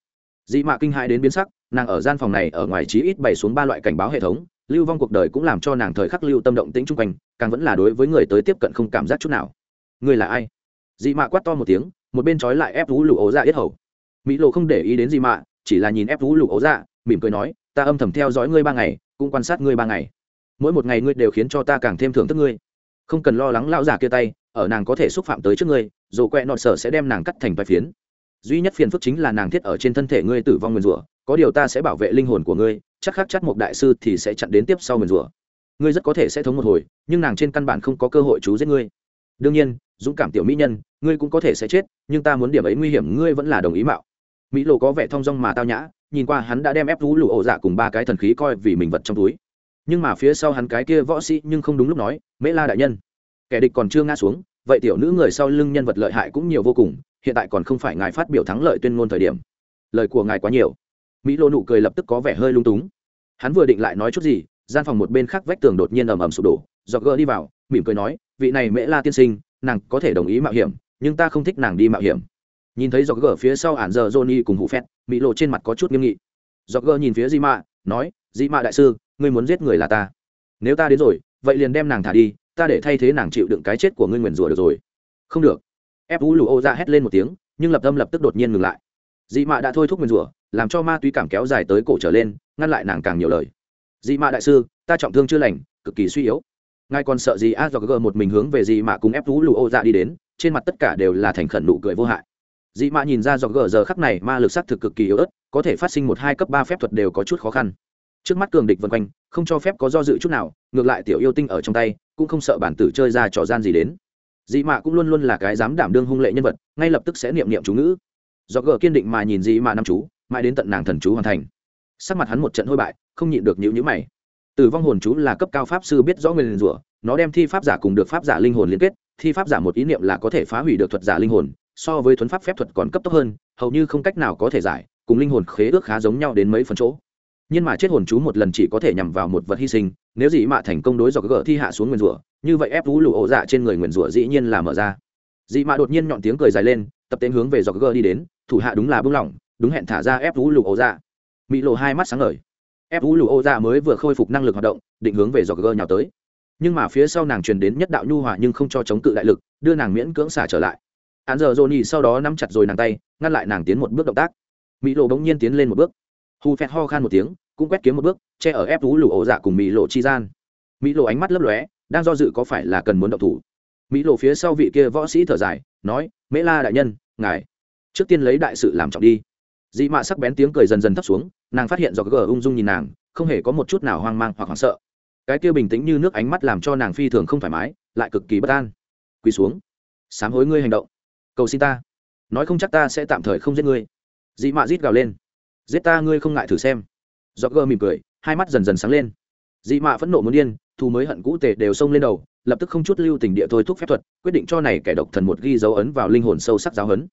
Dị mạ kinh hãi đến biến sắc, nàng ở gian phòng này ở ngoài trí ít bày xuống ba loại cảnh báo hệ thống, lưu vong cuộc đời cũng làm cho nàng thời khắc lưu tâm động tĩnh chung quanh, càng vẫn là đối với người tới tiếp cận không cảm giác chút nào. Người là ai? Dị mạ quát to một tiếng, một bên trói lại ép vũ lụ ấu dạ yết hầu. Mỹ lộ không để ý đến dị mạ, chỉ là nhìn ép vũ lụ ấu dạ mỉm cười nói ta âm thầm theo dõi ngươi ba ngày, cũng quan sát ngươi ba ngày. Mỗi một ngày ngươi đều khiến cho ta càng thêm thưởng thức ngươi. Không cần lo lắng lão già kia tay, ở nàng có thể xúc phạm tới trước ngươi, dù quẹ nọt sở sẽ đem nàng cắt thành vài phiến. Duy nhất phiền phức chính là nàng thiết ở trên thân thể ngươi tử vong nguyền rủa, có điều ta sẽ bảo vệ linh hồn của ngươi, chắc khác chắc một đại sư thì sẽ chặn đến tiếp sau nguyền rủa. Ngươi rất có thể sẽ thống một hồi, nhưng nàng trên căn bản không có cơ hội chú giết ngươi. Đương nhiên, dũng cảm tiểu mỹ nhân, ngươi cũng có thể sẽ chết, nhưng ta muốn điểm ấy nguy hiểm ngươi vẫn là đồng ý mạo. Mỹ lộ có vẻ thong dong mà tao nhã nhìn qua hắn đã đem ép thú lụ ổ dạ cùng ba cái thần khí coi vì mình vật trong túi. Nhưng mà phía sau hắn cái kia võ sĩ nhưng không đúng lúc nói, mễ la đại nhân, kẻ địch còn chưa ngã xuống, vậy tiểu nữ người sau lưng nhân vật lợi hại cũng nhiều vô cùng, hiện tại còn không phải ngài phát biểu thắng lợi tuyên ngôn thời điểm. Lời của ngài quá nhiều. Mỹ lô nụ cười lập tức có vẻ hơi lung túng. Hắn vừa định lại nói chút gì, gian phòng một bên khác vách tường đột nhiên ầm ầm sụp đổ giọt gỡ đi vào, mỉm cười nói, vị này mễ la tiên sinh, nàng có thể đồng ý mạo hiểm, nhưng ta không thích nàng đi mạo hiểm nhìn thấy dọc gờ phía sau ản giờ johnny cùng hụ phét mỹ lộ trên mặt có chút nghiêm nghị. Dọc gờ nhìn phía di mạ, nói, di mạ đại sư, ngươi muốn giết người là ta. Nếu ta đến rồi, vậy liền đem nàng thả đi, ta để thay thế nàng chịu đựng cái chết của ngươi nguyền rủa được rồi. Không được. Ép vũ lù ô ra hét lên một tiếng, nhưng lập tâm lập tức đột nhiên ngừng lại. Dị mạ đã thôi thúc nguyền rủa, làm cho ma túy cảm kéo dài tới cổ trở lên, ngăn lại nàng càng nhiều lời. Dị mạ đại sư, ta trọng thương chưa lành, cực kỳ suy yếu. Ngài còn sợ gì? A dọc gờ một mình hướng về dị mạ cùng ép vũ lù ô ra đi đến, trên mặt tất cả đều là thành khẩn nụ cười vô hại dị mạ nhìn ra do Gờ giờ khắc này, ma lực s thực cực kỳ yếu ớt, có thể phát sinh một hai cấp ba phép thuật đều có chút khó khăn. Trước mắt cường địch vân quanh, không cho phép có do dự chút nào, ngược lại tiểu yêu tinh ở trong tay, cũng không sợ bản tử chơi ra trò gian gì đến. Dị mạ cũng luôn luôn là cái dám đảm đương hung lệ nhân vật, ngay lập tức sẽ niệm niệm chú ngữ. Do gờ kiên định mà nhìn dị mạ năm chú, mãi đến tận nàng thần chú hoàn thành. Sắc mặt hắn một trận hôi bại, không nhịn được nhịu nhữ mày. Tử vong hồn chú là cấp cao pháp sư biết rõ người liền rủa, nó đem thi pháp giả cùng được pháp giả linh hồn liên kết, thi pháp giả một ý niệm là có thể phá hủy được thuật giả linh hồn so với thuấn pháp phép thuật còn cấp tốc hơn, hầu như không cách nào có thể giải, cùng linh hồn khế ước khá giống nhau đến mấy phần chỗ. Nhưng mà chết hồn chú một lần chỉ có thể nhằm vào một vật hy sinh, nếu dị mạ thành công đối dọc gỡ thi hạ xuống nguyền rủa, như vậy ép vũ lụ ổ dạ trên người nguyền rủa dĩ nhiên là mở ra. Dị mạ đột nhiên nhọn tiếng cười dài lên, tập tên hướng về dọc gỡ đi đến, thủ hạ đúng là bưng lỏng, đúng hẹn thả ra ép vũ lụ ổ dạ. Mỹ lộ hai mắt sáng ngời. Ép vũ lụ ổ dạ mới vừa khôi phục năng lực hoạt động, định hướng về dọc gỡ nhào tới. Nhưng mà phía sau nàng truyền đến nhất đạo nhu hòa nhưng không cho chống cự đại lực, đưa nàng miễn cưỡng xả trở lại hắn giờ Johnny sau đó nắm chặt rồi nàng tay, ngăn lại nàng tiến một bước động tác. Mỹ lộ bỗng nhiên tiến lên một bước. Hù phẹt ho khan một tiếng, cũng quét kiếm một bước, che ở ép thú lù ổ dạ cùng mỹ lộ chi gian. Mỹ lộ ánh mắt lấp lóe, đang do dự có phải là cần muốn động thủ. Mỹ lộ phía sau vị kia võ sĩ thở dài, nói, mễ la đại nhân, ngài, trước tiên lấy đại sự làm trọng đi. Dị mạ sắc bén tiếng cười dần dần thấp xuống, nàng phát hiện do gờ ung dung nhìn nàng, không hề có một chút nào hoang mang hoặc hoảng sợ. Cái kia bình tĩnh như nước ánh mắt làm cho nàng phi thường không thoải mái, lại cực kỳ bất an. Quỳ xuống, sám hối ngươi hành động cầu xin ta. Nói không chắc ta sẽ tạm thời không giết ngươi. Dị mạ rít gào lên. Giết ta ngươi không ngại thử xem. Do gơ mỉm cười, hai mắt dần dần sáng lên. Dị mạ phẫn nộ muốn điên thu mới hận cũ tề đều xông lên đầu, lập tức không chút lưu tình địa thôi thúc phép thuật, quyết định cho này kẻ độc thần một ghi dấu ấn vào linh hồn sâu sắc giáo hấn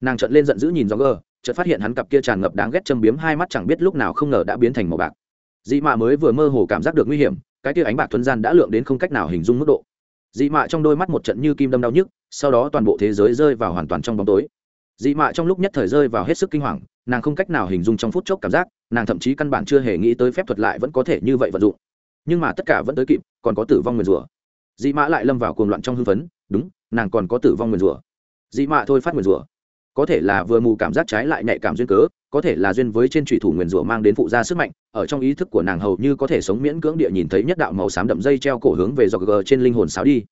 nàng trợn lên giận dữ nhìn do gơ, chợt phát hiện hắn cặp kia tràn ngập đáng ghét châm biếm hai mắt chẳng biết lúc nào không ngờ đã biến thành màu bạc. Dị mạ mới vừa mơ hồ cảm giác được nguy hiểm, cái kia ánh bạc thuần gian đã lượng đến không cách nào hình dung mức độ dị mạ trong đôi mắt một trận như kim đâm đau nhức, sau đó toàn bộ thế giới rơi vào hoàn toàn trong bóng tối. Dị mạ trong lúc nhất thời rơi vào hết sức kinh hoàng, nàng không cách nào hình dung trong phút chốc cảm giác, nàng thậm chí căn bản chưa hề nghĩ tới phép thuật lại vẫn có thể như vậy vận dụng. Nhưng mà tất cả vẫn tới kịp, còn có tử vong nguyền rủa. Dị mạ lại lâm vào cuồng loạn trong hưng phấn, đúng, nàng còn có tử vong nguyền rủa. Dị mạ thôi phát nguyền rủa có thể là vừa mù cảm giác trái lại nhạy cảm duyên cớ, có thể là duyên với trên thủy thủ nguyền rủa mang đến phụ gia sức mạnh, ở trong ý thức của nàng hầu như có thể sống miễn cưỡng địa nhìn thấy nhất đạo màu xám đậm dây treo cổ hướng về dọc gờ trên linh hồn sáo đi.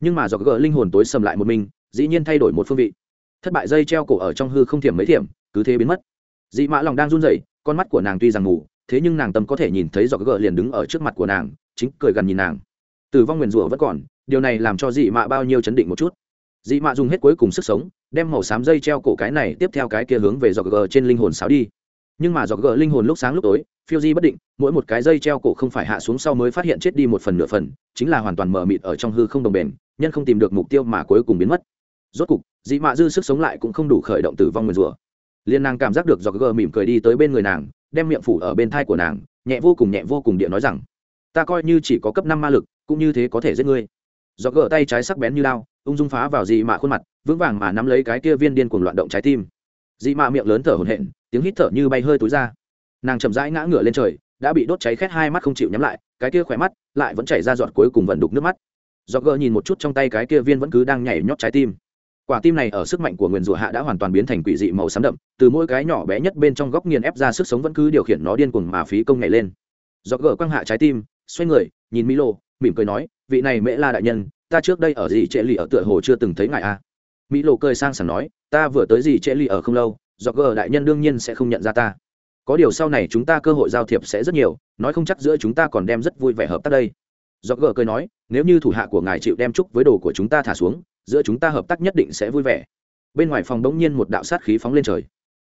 Nhưng mà dọc gờ linh hồn tối sầm lại một mình, dĩ nhiên thay đổi một phương vị. Thất bại dây treo cổ ở trong hư không thiểm mấy thiểm, cứ thế biến mất. Dị mã lòng đang run rẩy, con mắt của nàng tuy rằng ngủ thế nhưng nàng tâm có thể nhìn thấy dọc gờ liền đứng ở trước mặt của nàng, chính cười gần nhìn nàng. Tử vong nguyền rủa vẫn còn, điều này làm cho dị mạ bao nhiêu chấn định một chút. Dị mạ dùng hết cuối cùng sức sống đem màu xám dây treo cổ cái này tiếp theo cái kia hướng về dọc gờ trên linh hồn sáo đi. Nhưng mà dọc gờ linh hồn lúc sáng lúc tối, phiêu di bất định, mỗi một cái dây treo cổ không phải hạ xuống sau mới phát hiện chết đi một phần nửa phần, chính là hoàn toàn mờ mịt ở trong hư không đồng bền, nhân không tìm được mục tiêu mà cuối cùng biến mất. Rốt cục, dị mạ dư sức sống lại cũng không đủ khởi động tử vong nguyền rủa. Liên nàng cảm giác được dọc gờ mỉm cười đi tới bên người nàng, đem miệng phủ ở bên thai của nàng, nhẹ vô cùng nhẹ vô cùng điện nói rằng, ta coi như chỉ có cấp năm ma lực, cũng như thế có thể giết ngươi. Dọc gờ tay trái sắc bén như lao ung dung phá vào dị mạ khuôn mặt vững vàng mà nắm lấy cái kia viên điên cuồng loạn động trái tim. Dị mạ miệng lớn thở hổn hển tiếng hít thở như bay hơi túi ra. Nàng chậm rãi ngã ngửa lên trời đã bị đốt cháy khét hai mắt không chịu nhắm lại cái kia khỏe mắt lại vẫn chảy ra giọt cuối cùng vẫn đục nước mắt. Do gỡ nhìn một chút trong tay cái kia viên vẫn cứ đang nhảy nhót trái tim. Quả tim này ở sức mạnh của nguyền rủa hạ đã hoàn toàn biến thành quỷ dị màu xám đậm từ mỗi cái nhỏ bé nhất bên trong góc nghiền ép ra sức sống vẫn cứ điều khiển nó điên cuồng mà phí công nhảy lên. Do gỡ quăng hạ trái tim xoay người nhìn Milo, mỉm cười nói vị này mễ la đại nhân ta trước đây ở gì trệ lì ở tựa hồ chưa từng thấy ngài a. à mỹ lộ cười sang sảng nói, ta vừa tới gì Trễ Ly ở không lâu do gờ đại nhân đương nhiên sẽ không nhận ra ta. Có điều sau này chúng ta cơ hội giao thiệp sẽ rất nhiều, nói không chắc giữa chúng ta còn đem rất vui vẻ hợp tác đây. Do gờ cười nói, nếu như thủ hạ của ngài chịu đem chúc với đồ của chúng ta thả xuống, giữa chúng ta hợp tác nhất định sẽ vui vẻ. Bên ngoài phòng bỗng nhiên một đạo sát khí phóng lên trời.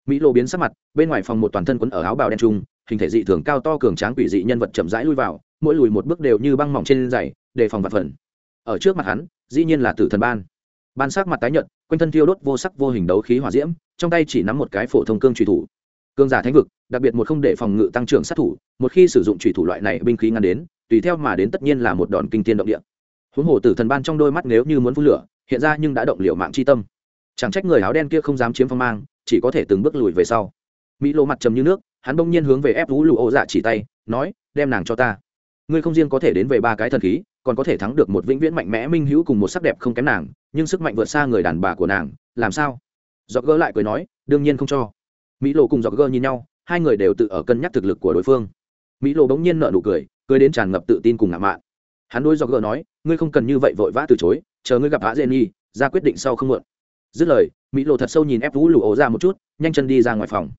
Mỹ Lộ biến sắc mặt, bên ngoài phòng một toàn thân quấn ở áo bào đen trung, hình thể dị thường cao to cường tráng quỷ dị nhân vật chậm rãi lui vào, mỗi lùi một bước đều như băng mỏng trên giày, đề phòng vật phần. Ở trước mặt hắn, dĩ nhiên là tử thần ban ban sắc mặt tái nhợt, quanh thân thiêu đốt vô sắc vô hình đấu khí hỏa diễm, trong tay chỉ nắm một cái phổ thông cương truy thủ. Cương giả thánh vực, đặc biệt một không để phòng ngự tăng trưởng sát thủ, một khi sử dụng truy thủ loại này binh khí ngăn đến, tùy theo mà đến tất nhiên là một đòn kinh tiên động địa. Huống hồ tử thần ban trong đôi mắt nếu như muốn phun lửa, hiện ra nhưng đã động liệu mạng chi tâm. Chẳng trách người áo đen kia không dám chiếm phong mang, chỉ có thể từng bước lùi về sau. Mỹ lộ mặt trầm như nước, hắn bỗng nhiên hướng về ép vũ lụ ô dạ chỉ tay, nói, đem nàng cho ta. Ngươi không riêng có thể đến về ba cái thần khí, còn có thể thắng được một vĩnh viễn mạnh mẽ minh hữu cùng một sắc đẹp không kém nàng nhưng sức mạnh vượt xa người đàn bà của nàng, làm sao? Dọc gỡ lại cười nói, đương nhiên không cho. Mỹ lộ cùng dọc gỡ nhìn nhau, hai người đều tự ở cân nhắc thực lực của đối phương. Mỹ lộ bỗng nhiên nợ nụ cười cười đến tràn ngập tự tin cùng ngạo mạn. Hắn đôi dọc gỡ nói, ngươi không cần như vậy vội vã từ chối, chờ ngươi gặp hạ dê nhi, ra quyết định sau không muộn. Dứt lời, mỹ lộ thật sâu nhìn ép vũ lụ ổ ra một chút, nhanh chân đi ra ngoài phòng.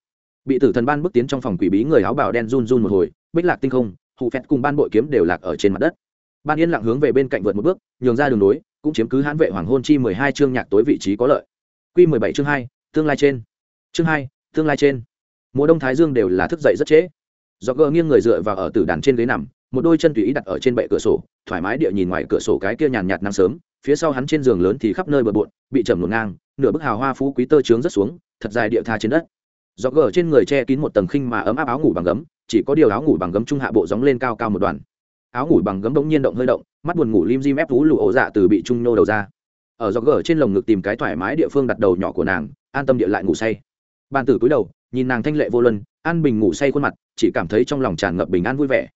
Bị tử thần ban bước tiến trong phòng quỷ bí người áo bào đen run run một hồi, bích lạc tinh không, hụ phét cùng ban bội kiếm đều lạc ở trên mặt đất. Ban yên lặng hướng về bên cạnh vượt một bước, nhường ra đường nối cũng chiếm cứ hãn vệ hoàng hôn chi mười hai chương nhạc tối vị trí có lợi. Q mười bảy chương hai, tương lai trên. Chương hai, tương lai trên. Mùa đông thái dương đều là thức dậy rất trễ. Do gờ nghiêng người dựa vào ở tử đàn trên ghế nằm, một đôi chân tùy ý đặt ở trên bệ cửa sổ, thoải mái địa nhìn ngoài cửa sổ cái kia nhàn nhạt nắng sớm, phía sau hắn trên giường lớn thì khắp nơi bờ bộn, bị trầm ngổn ngang, nửa bức hào hoa phú quý tơ trướng rất xuống, thật dài địa tha trên đất. Do gờ trên người che kín một tầng khinh mà ấm áp áo ngủ bằng gấm, chỉ có điều áo ngủ bằng gấm trung hạ bộ gióng lên cao cao một đoàn áo ngủ bằng gấm bỗng nhiên động hơi động mắt buồn ngủ lim dim ép vú lụ ổ dạ từ bị trung nô đầu ra. Ở gió gờ trên lồng ngực tìm cái thoải mái địa phương đặt đầu nhỏ của nàng, an tâm địa lại ngủ say. Bàn tử cúi đầu, nhìn nàng thanh lệ vô luân, an bình ngủ say khuôn mặt, chỉ cảm thấy trong lòng tràn ngập bình an vui vẻ.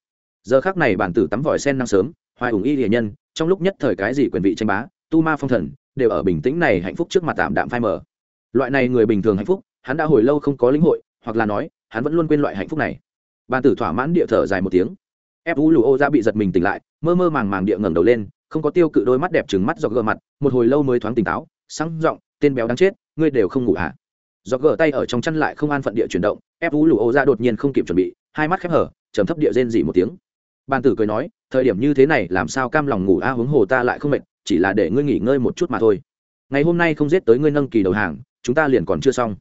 Giờ khác này bản tử tắm vòi sen năng sớm, hoài ủng y hiền nhân, trong lúc nhất thời cái gì quyền vị tranh bá, tu ma phong thần, đều ở bình tĩnh này hạnh phúc trước mặt tạm đạm phai mờ. Loại này người bình thường hạnh phúc, hắn đã hồi lâu không có lĩnh hội, hoặc là nói, hắn vẫn luôn quên loại hạnh phúc này. Bàn tử thỏa mãn địa thở dài một tiếng ép u lù ô ra bị giật mình tỉnh lại mơ mơ màng màng địa ngẩng đầu lên không có tiêu cự đôi mắt đẹp trừng mắt do gờ mặt một hồi lâu mới thoáng tỉnh táo sáng giọng tên béo đáng chết ngươi đều không ngủ hả do gờ tay ở trong chăn lại không an phận địa chuyển động ép u lù ô ra đột nhiên không kịp chuẩn bị hai mắt khép hở trầm thấp địa rên dỉ một tiếng. Bàn tử cười nói thời điểm như thế này làm sao cam lòng ngủ a à, huống hồ ta lại không mệt chỉ là để ngươi nghỉ ngơi một chút mà thôi. Ngày hôm nay không giết tới ngươi nâng kỳ đầu hàng chúng ta liền còn chưa xong.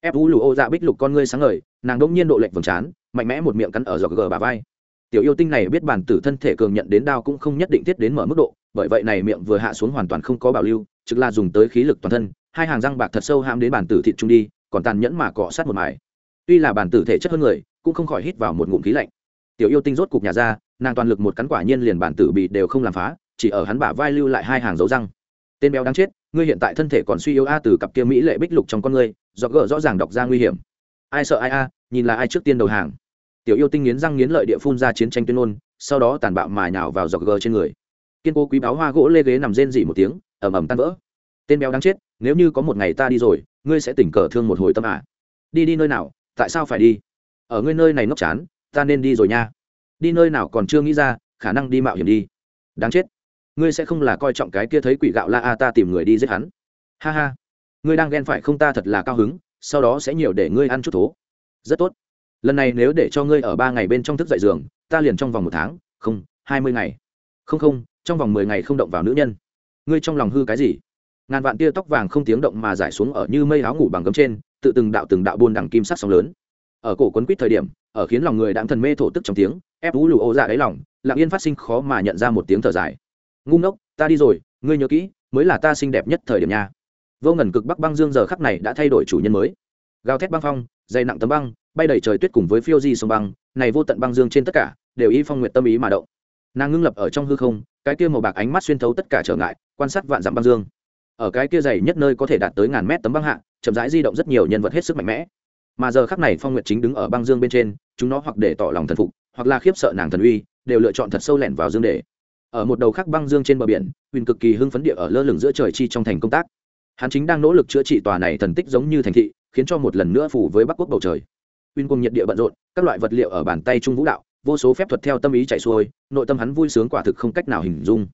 Ép u lù ô dạ bích lục con ngươi sáng ngời nàng đ ỗ n g nhiên độ lệnh vầng trán mạnh mẽ một miệng cắn ở giọt gờ bà vai tiểu yêu tinh này biết bản tử thân thể cường nhận đến đao cũng không nhất định thiết đến mở mức độ, bởi vậy này miệng vừa hạ xuống hoàn toàn không có bảo lưu, trực là dùng tới khí lực toàn thân, hai hàng răng bạc thật sâu hãm đến bản tử thịt trung đi, còn tàn nhẫn mà cọ sát một mài. Tuy là bản tử thể chất hơn người, cũng không khỏi hít vào một ngụm khí lạnh. Tiểu yêu tinh rốt cục nhà ra, nàng toàn lực một cắn quả nhiên liền bản tử bị đều không làm phá, chỉ ở hắn bả vai lưu lại hai hàng dấu răng. Tên béo đáng chết, ngươi hiện tại thân thể còn suy yếu a từ cặp kia mỹ lệ bích lục trong con ngươi, do gỡ rõ ràng đọc ra nguy hiểm. Ai sợ ai a, nhìn là ai trước tiên đầu hàng tiểu yêu tinh nghiến răng nghiến lợi địa phun ra chiến tranh tuyên ngôn, sau đó tàn bạo mà nhào vào giọt gờ trên người. Kiên cố quý báo hoa gỗ lê ghế nằm rên dỉ một tiếng ẩm ẩm tan vỡ. Tên béo đáng chết, nếu như có một ngày ta đi rồi, ngươi sẽ tỉnh cờ thương một hồi tâm à. đi đi nơi nào, tại sao phải đi? Ở ngươi nơi này ngốc chán, ta nên đi rồi nha. Đi nơi nào còn chưa nghĩ ra, khả năng đi mạo hiểm đi. Đáng chết. Ngươi sẽ không là coi trọng cái kia thấy quỷ gạo la a ta tìm người đi giết hắn. Ha ha. Ngươi đang ghen phải không ta thật là cao hứng, sau đó sẽ nhiều để ngươi ăn chút thố. Rất tốt lần này nếu để cho ngươi ở ba ngày bên trong thức dậy giường, ta liền trong vòng một tháng, không, hai mươi ngày. Không không, trong vòng mười ngày không động vào nữ nhân. Ngươi trong lòng hư cái gì? Ngàn vạn tia tóc vàng không tiếng động mà giải xuống ở như mây áo ngủ bằng gấm trên, tự từng đạo từng đạo buôn đằng kim sắc sóng lớn. Ở cổ quấn quýt thời điểm, ở khiến lòng người đạm thần mê thổ tức trong tiếng, ép vũ lù ô dạ đáy lòng, lặng yên phát sinh khó mà nhận ra một tiếng thở dài. Ngu ngốc, ta đi rồi, ngươi nhớ kỹ, mới là ta xinh đẹp nhất thời điểm nha. Vô ngần cực bắc băng dương giờ khắc này đã thay đổi chủ nhân mới gào thét băng phong, dày nặng tấm băng, bay đầy trời tuyết cùng với phiêu di sông băng, này vô tận băng dương trên tất cả đều y phong nguyện tâm ý mà động. Nàng ngưng lập ở trong hư không, cái kia màu bạc ánh mắt xuyên thấu tất cả trở ngại, quan sát vạn dặm băng dương. Ở cái kia dày nhất nơi có thể đạt tới ngàn mét tấm băng hạ, chậm rãi di động rất nhiều nhân vật hết sức mạnh mẽ. Mà giờ khắc này phong nguyệt chính đứng ở băng dương bên trên, chúng nó hoặc để tỏ lòng thần phục, hoặc là khiếp sợ nàng thần uy, đều lựa chọn thật sâu lẻn vào dương để. Ở một đầu khác băng dương trên bờ biển, huyền cực kỳ hưng phấn địa ở lơ lửng giữa trời chi trong thành công tác hắn chính đang nỗ lực chữa trị tòa này thần tích giống như thành thị khiến cho một lần nữa phủ với bắc quốc bầu trời. Uyên cùng nhiệt địa bận rộn các loại vật liệu ở bàn tay trung vũ đạo vô số phép thuật theo tâm ý chạy xuôi nội tâm hắn vui sướng quả thực không cách nào hình dung.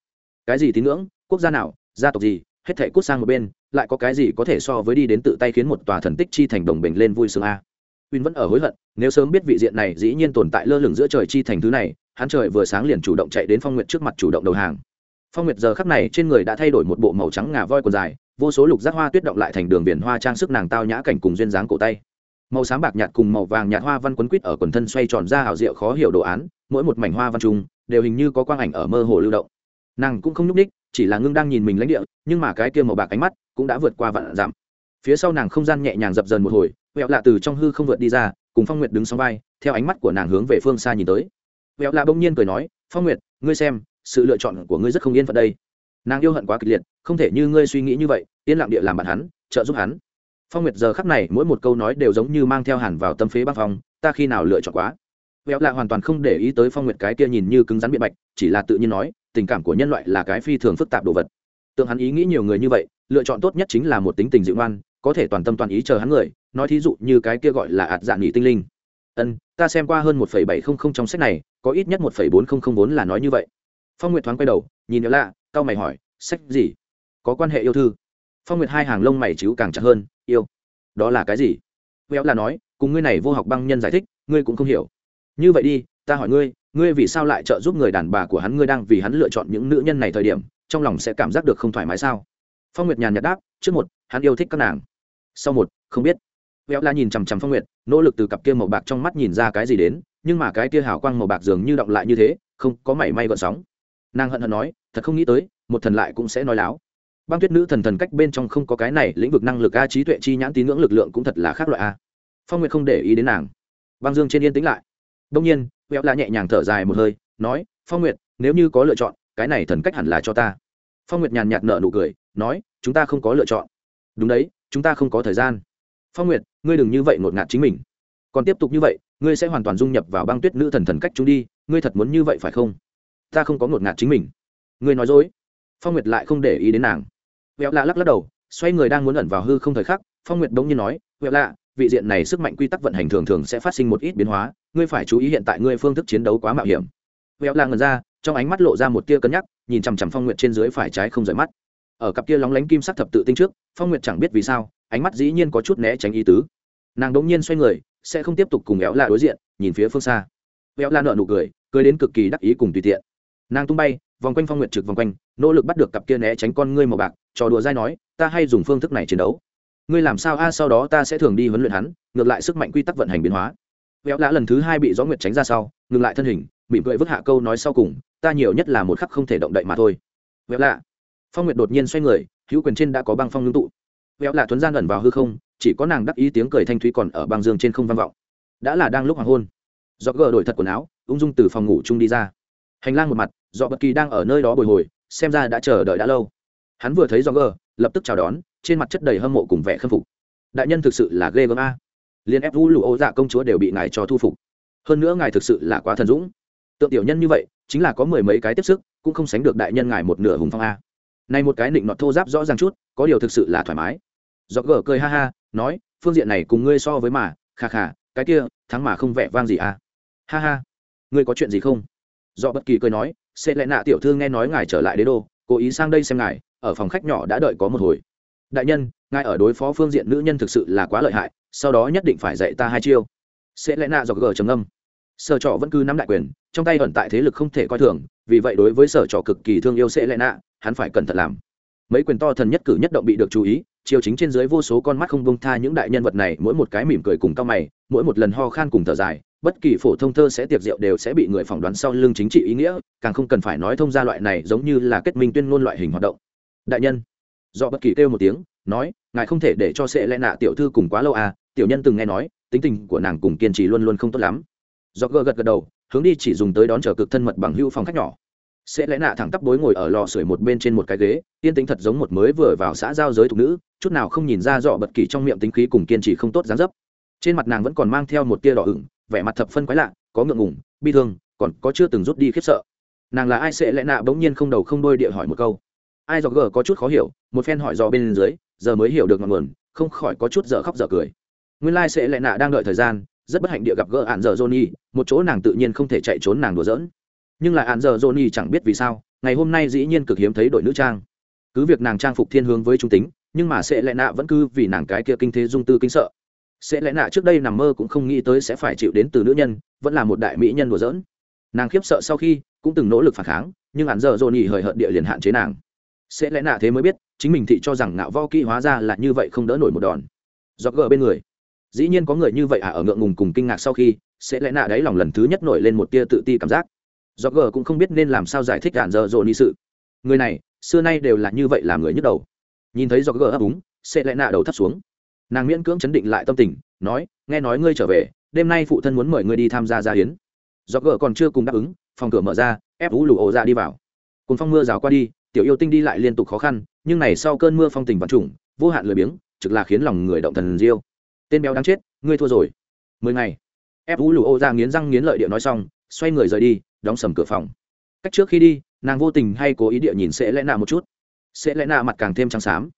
Cái gì tín ngưỡng quốc gia nào gia tộc gì hết thể cút sang một bên lại có cái gì có thể so với đi đến tự tay khiến một tòa thần tích chi thành đồng bình lên vui sướng a? Uyên vẫn ở hối hận, nếu sớm biết vị diện này dĩ nhiên tồn tại lơ lửng giữa trời chi thành thứ này, hắn trời vừa sáng liền chủ động chạy đến Phong Nguyệt trước mặt chủ động đầu hàng. Phong Nguyệt giờ khắc này trên người đã thay đổi một bộ màu trắng ngà voi quần dài, vô số lục giác hoa tuyết động lại thành đường viền hoa trang sức nàng tao nhã cảnh cùng duyên dáng cổ tay. Màu sáng bạc nhạt cùng màu vàng nhạt hoa văn quấn quýt ở quần thân xoay tròn ra hào diệu khó hiểu đồ án, mỗi một mảnh hoa văn trùng đều hình như có quang ảnh ở mơ hồ lưu động. Nàng cũng không nhúc nhích, chỉ là ngưng đang nhìn mình lãnh địa, nhưng mà cái kia màu bạc ánh mắt cũng đã vượt qua vạn giảm Phía sau nàng không gian nhẹ nhàng dập dần một hồi, vẹo lạ từ trong hư không vượt đi ra cùng phong nguyệt đứng sau vai theo ánh mắt của nàng hướng về phương xa nhìn tới vẹo lạ bỗng nhiên cười nói phong nguyệt ngươi xem sự lựa chọn của ngươi rất không yên phận đây nàng yêu hận quá kịch liệt không thể như ngươi suy nghĩ như vậy, yên lặng địa làm bạn hắn, trợ giúp hắn. Phong nguyệt giờ khắc này, mỗi một câu nói đều giống như mang theo hẳn vào tâm phế băng phong, ta khi nào lựa chọn quá? Véo lạ hoàn toàn không để ý tới phong nguyệt cái kia nhìn như cứng rắn biện bạch, chỉ là tự nhiên nói, tình cảm của nhân loại là cái phi thường phức tạp đồ vật. Tượng hắn ý nghĩ nhiều người như vậy, lựa chọn tốt nhất chính là một tính tình dịu ngoan, có thể toàn tâm toàn ý chờ hắn người, nói thí dụ như cái kia gọi là ạt dạng nghỉ tinh linh. Ân, ta xem qua hơn một phẩy bảy không không trong sách này, có ít nhất một phẩy bốn không không vốn là nói như vậy. Phong nguyệt thoáng quay đầu, nhìn nhớ lạ tao mày hỏi, sách gì? Có quan hệ yêu thư. Phong nguyệt hai hàng lông mày chiếu càng chặt hơn, yêu? Đó là cái gì? Véo là nói, cùng ngươi này vô học băng nhân giải thích, ngươi cũng không hiểu. Như vậy đi, ta hỏi ngươi ngươi vì sao lại trợ giúp người đàn bà của hắn, ngươi đang vì hắn lựa chọn những nữ nhân này thời điểm, trong lòng sẽ cảm giác được không thoải mái sao? Phong nguyệt nhàn nhạt đáp, trước một, hắn yêu thích các nàng. Sau một, không biết. Véo la nhìn chằm chằm phong nguyệt, nỗ lực từ cặp kia màu bạc trong mắt nhìn ra cái gì đến, nhưng mà cái kia hào quang màu bạc dường như động lại như thế, không có mảy may gợn sóng. Nàng hận hận nói, thật không nghĩ tới, một thần lại cũng sẽ nói láo băng tuyết nữ thần thần cách bên trong không có cái này, lĩnh vực năng lực a, trí tuệ, chi nhãn, tín ngưỡng, lực lượng cũng thật là khác loại a. Phong nguyệt không để ý đến nàng. Băng dương trên yên tĩnh lại. Đông nhiên véo la nhẹ nhàng thở dài một hơi, nói, phong nguyệt, nếu như có lựa chọn, cái này thần cách hẳn là cho ta. Phong nguyệt nhàn nhạt nợ nụ cười, nói, chúng ta không có lựa chọn. Đúng đấy, chúng ta không có thời gian. Phong nguyệt, ngươi đừng như vậy ngột ngạt chính mình. Còn tiếp tục như vậy, ngươi sẽ hoàn toàn dung nhập vào băng tuyết nữ thần thần cách chúng đi, ngươi thật muốn như vậy phải không? Ta không có ngột ngạt chính mình. Ngươi nói dối. Phong nguyệt lại không để ý đến nàng vẹo lạ lắc lắc đầu, xoay người đang muốn ẩn vào hư không thời khắc, phong nguyệt bỗng nhiên nói, vẹo lạ, vị diện này sức mạnh quy tắc vận hành thường thường sẽ phát sinh một ít biến hóa, ngươi phải chú ý hiện tại ngươi phương thức chiến đấu quá mạo hiểm. Vẹo lạ ngần ra, trong ánh mắt lộ ra một tia cân nhắc, nhìn chằm chằm phong nguyệt trên dưới phải trái không rời mắt. Ở cặp kia lóng lánh kim sắc thập tự tinh trước, phong nguyệt chẳng biết vì sao, ánh mắt dĩ nhiên có chút né tránh ý tứ. Nàng đống nhiên xoay người, sẽ không tiếp tục cùng éo lạ đối diện, nhìn phía phương xa. Éo lạ nợ nụ cười cười đến cực kỳ đắc ý cùng tùy tiện. Nàng tung bay vòng quanh phong nguyệt trực vòng quanh, nỗ lực bắt được cặp kia né tránh con ngươi màu bạc, trò đùa dai nói, ta hay dùng phương thức này chiến đấu. Ngươi làm sao? A, sau đó ta sẽ thường đi huấn luyện hắn, ngược lại sức mạnh quy tắc vận hành biến hóa. Véo lã lần thứ hai bị gió nguyệt tránh ra sau, ngừng lại thân hình, mỉm cười vứt hạ câu nói sau cùng, ta nhiều nhất là một khắc không thể động đậy mà thôi. Véo lạ. Phong nguyệt đột nhiên xoay người, hữu quyền trên đã có băng phong ngưng tụ. Véo lạ tuấn gian ẩn vào hư không, chỉ có nàng đắc ý tiếng cười thanh thúy còn ở băng dương trên không vang vọng. Đã là đang lúc hoàng hôn. Do gờ đổi thật quần áo, ung dung từ phòng ngủ chung đi ra hành lang một mặt do bất kỳ đang ở nơi đó bồi hồi, xem ra đã chờ đợi đã lâu. Hắn vừa thấy do gờ lập tức chào đón, trên mặt chất đầy hâm mộ cùng vẻ khâm phục. Đại nhân thực sự là ghê gớm a. Liên ép vũ lụ ô dạ công chúa đều bị ngài cho thu phục. Hơn nữa ngài thực sự là quá thần dũng. Tượng tiểu nhân như vậy, chính là có mười mấy cái tiếp sức, cũng không sánh được đại nhân ngài một nửa hùng phong a. Này một cái nịnh nọt thô giáp rõ ràng chút, có điều thực sự là thoải mái. Do gờ cười ha ha, nói, phương diện này cùng ngươi so với mà khà khà cái kia, thắng mà không vẻ vang gì à ha ha. Ngươi có chuyện gì không? Do bất kỳ cười nói, sẽ lẽ nạ tiểu thư nghe nói ngài trở lại đế đô, cố ý sang đây xem ngài, ở phòng khách nhỏ đã đợi có một hồi. Đại nhân, ngài ở đối phó phương diện nữ nhân thực sự là quá lợi hại, sau đó nhất định phải dạy ta hai chiêu. Sẽ lẽ nạ do gờ trầm âm sở trọ vẫn cứ nắm đại quyền, trong tay ẩn tại thế lực không thể coi thường, vì vậy đối với sở trọ cực kỳ thương yêu sẽ lẽ nạ, hắn phải cẩn thận làm. Mấy quyền to thần nhất cử nhất động bị được chú ý chiều chính trên dưới vô số con mắt không bông tha những đại nhân vật này, mỗi một cái mỉm cười cùng cao mày, mỗi một lần ho khan cùng thở dài bất kỳ phổ thông thơ sẽ tiệc rượu đều sẽ bị người phỏng đoán sau lưng chính trị ý nghĩa, càng không cần phải nói thông ra loại này giống như là kết minh tuyên ngôn loại hình hoạt động. Đại nhân, do bất kỳ kêu một tiếng, nói, ngài không thể để cho sẽ lẽ nạ tiểu thư cùng quá lâu à tiểu nhân từng nghe nói, tính tình của nàng cùng kiên trì luôn luôn không tốt lắm. Do gật gật đầu, hướng đi chỉ dùng tới đón chờ cực thân mật bằng hưu phòng khách nhỏ. Sẽ lẽ nạ thẳng tắp bối ngồi ở lò sưởi một bên trên một cái ghế, yên tính thật giống một mới vừa vào xã giao giới thục nữ, chút nào không nhìn ra dọ bật kỳ trong miệng tính khí cùng kiên trì không tốt dán dấp. Trên mặt nàng vẫn còn mang theo một tia đỏ ửng vẻ mặt thập phân quái lạ, có ngượng ngùng, bi thương, còn có chưa từng rút đi khiếp sợ. Nàng là ai sẽ lẽ nạ bỗng nhiên không đầu không đôi địa hỏi một câu. Ai dò gờ có chút khó hiểu, một phen hỏi dò bên dưới, giờ mới hiểu được ngọn nguồn, không khỏi có chút dở khóc dở cười. Nguyên lai sẽ lẽ nạ đang đợi thời gian, rất bất hạnh địa gặp gỡ ạn giờ johnny, một chỗ nàng tự nhiên không thể chạy trốn nàng đùa giỡn. Nhưng lại hạn giờ johnny chẳng biết vì sao, ngày hôm nay dĩ nhiên cực hiếm thấy đội nữ trang. Cứ việc nàng trang phục thiên hướng với trung tính, nhưng mà sẽ lẽ nạ vẫn cứ vì nàng cái kia kinh thế dung tư kinh sợ sẽ lẽ nạ trước đây nằm mơ cũng không nghĩ tới sẽ phải chịu đến từ nữ nhân, vẫn là một đại mỹ nhân đùa giỡn. Nàng khiếp sợ sau khi, cũng từng nỗ lực phản kháng, nhưng hẳn giờ johnny hời hợt địa liền hạn chế nàng. Sẽ lẽ nạ thế mới biết, chính mình thị cho rằng ngạo vo kỹ hóa ra là như vậy không đỡ nổi một đòn. Do gỡ bên người. Dĩ nhiên có người như vậy à ở ngượng ngùng cùng kinh ngạc sau khi, sẽ lẽ nạ đấy lòng lần thứ nhất nổi lên một tia tự ti cảm giác. Do gờ cũng không biết nên làm sao giải thích hẳn giờ dồn nhị sự. Người này, xưa nay đều là như vậy làm người nhức đầu. Nhìn thấy do gờ ấp úng, sẽ lẽ nạ đầu thắt xuống nàng miễn cưỡng chấn định lại tâm tình, nói, nghe nói ngươi trở về, đêm nay phụ thân muốn mời ngươi đi tham gia gia hiến do gỡ còn chưa cùng đáp ứng, phòng cửa mở ra, ép vũ lù ổ ra đi vào. Cùng phong mưa rào qua đi, tiểu yêu tinh đi lại liên tục khó khăn, nhưng này sau cơn mưa phong tình vạn trùng, vô hạn lười biếng, trực là khiến lòng người động thần diêu. Tên béo đáng chết, ngươi thua rồi. Mười ngày, ép vũ lù ô ra nghiến răng nghiến lợi địa nói xong, xoay người rời đi, đóng sầm cửa phòng. Cách trước khi đi, nàng vô tình hay cố ý địa nhìn sẽ lẽ nạ một chút. Sẽ lẽ nạ mặt càng thêm trắng xám.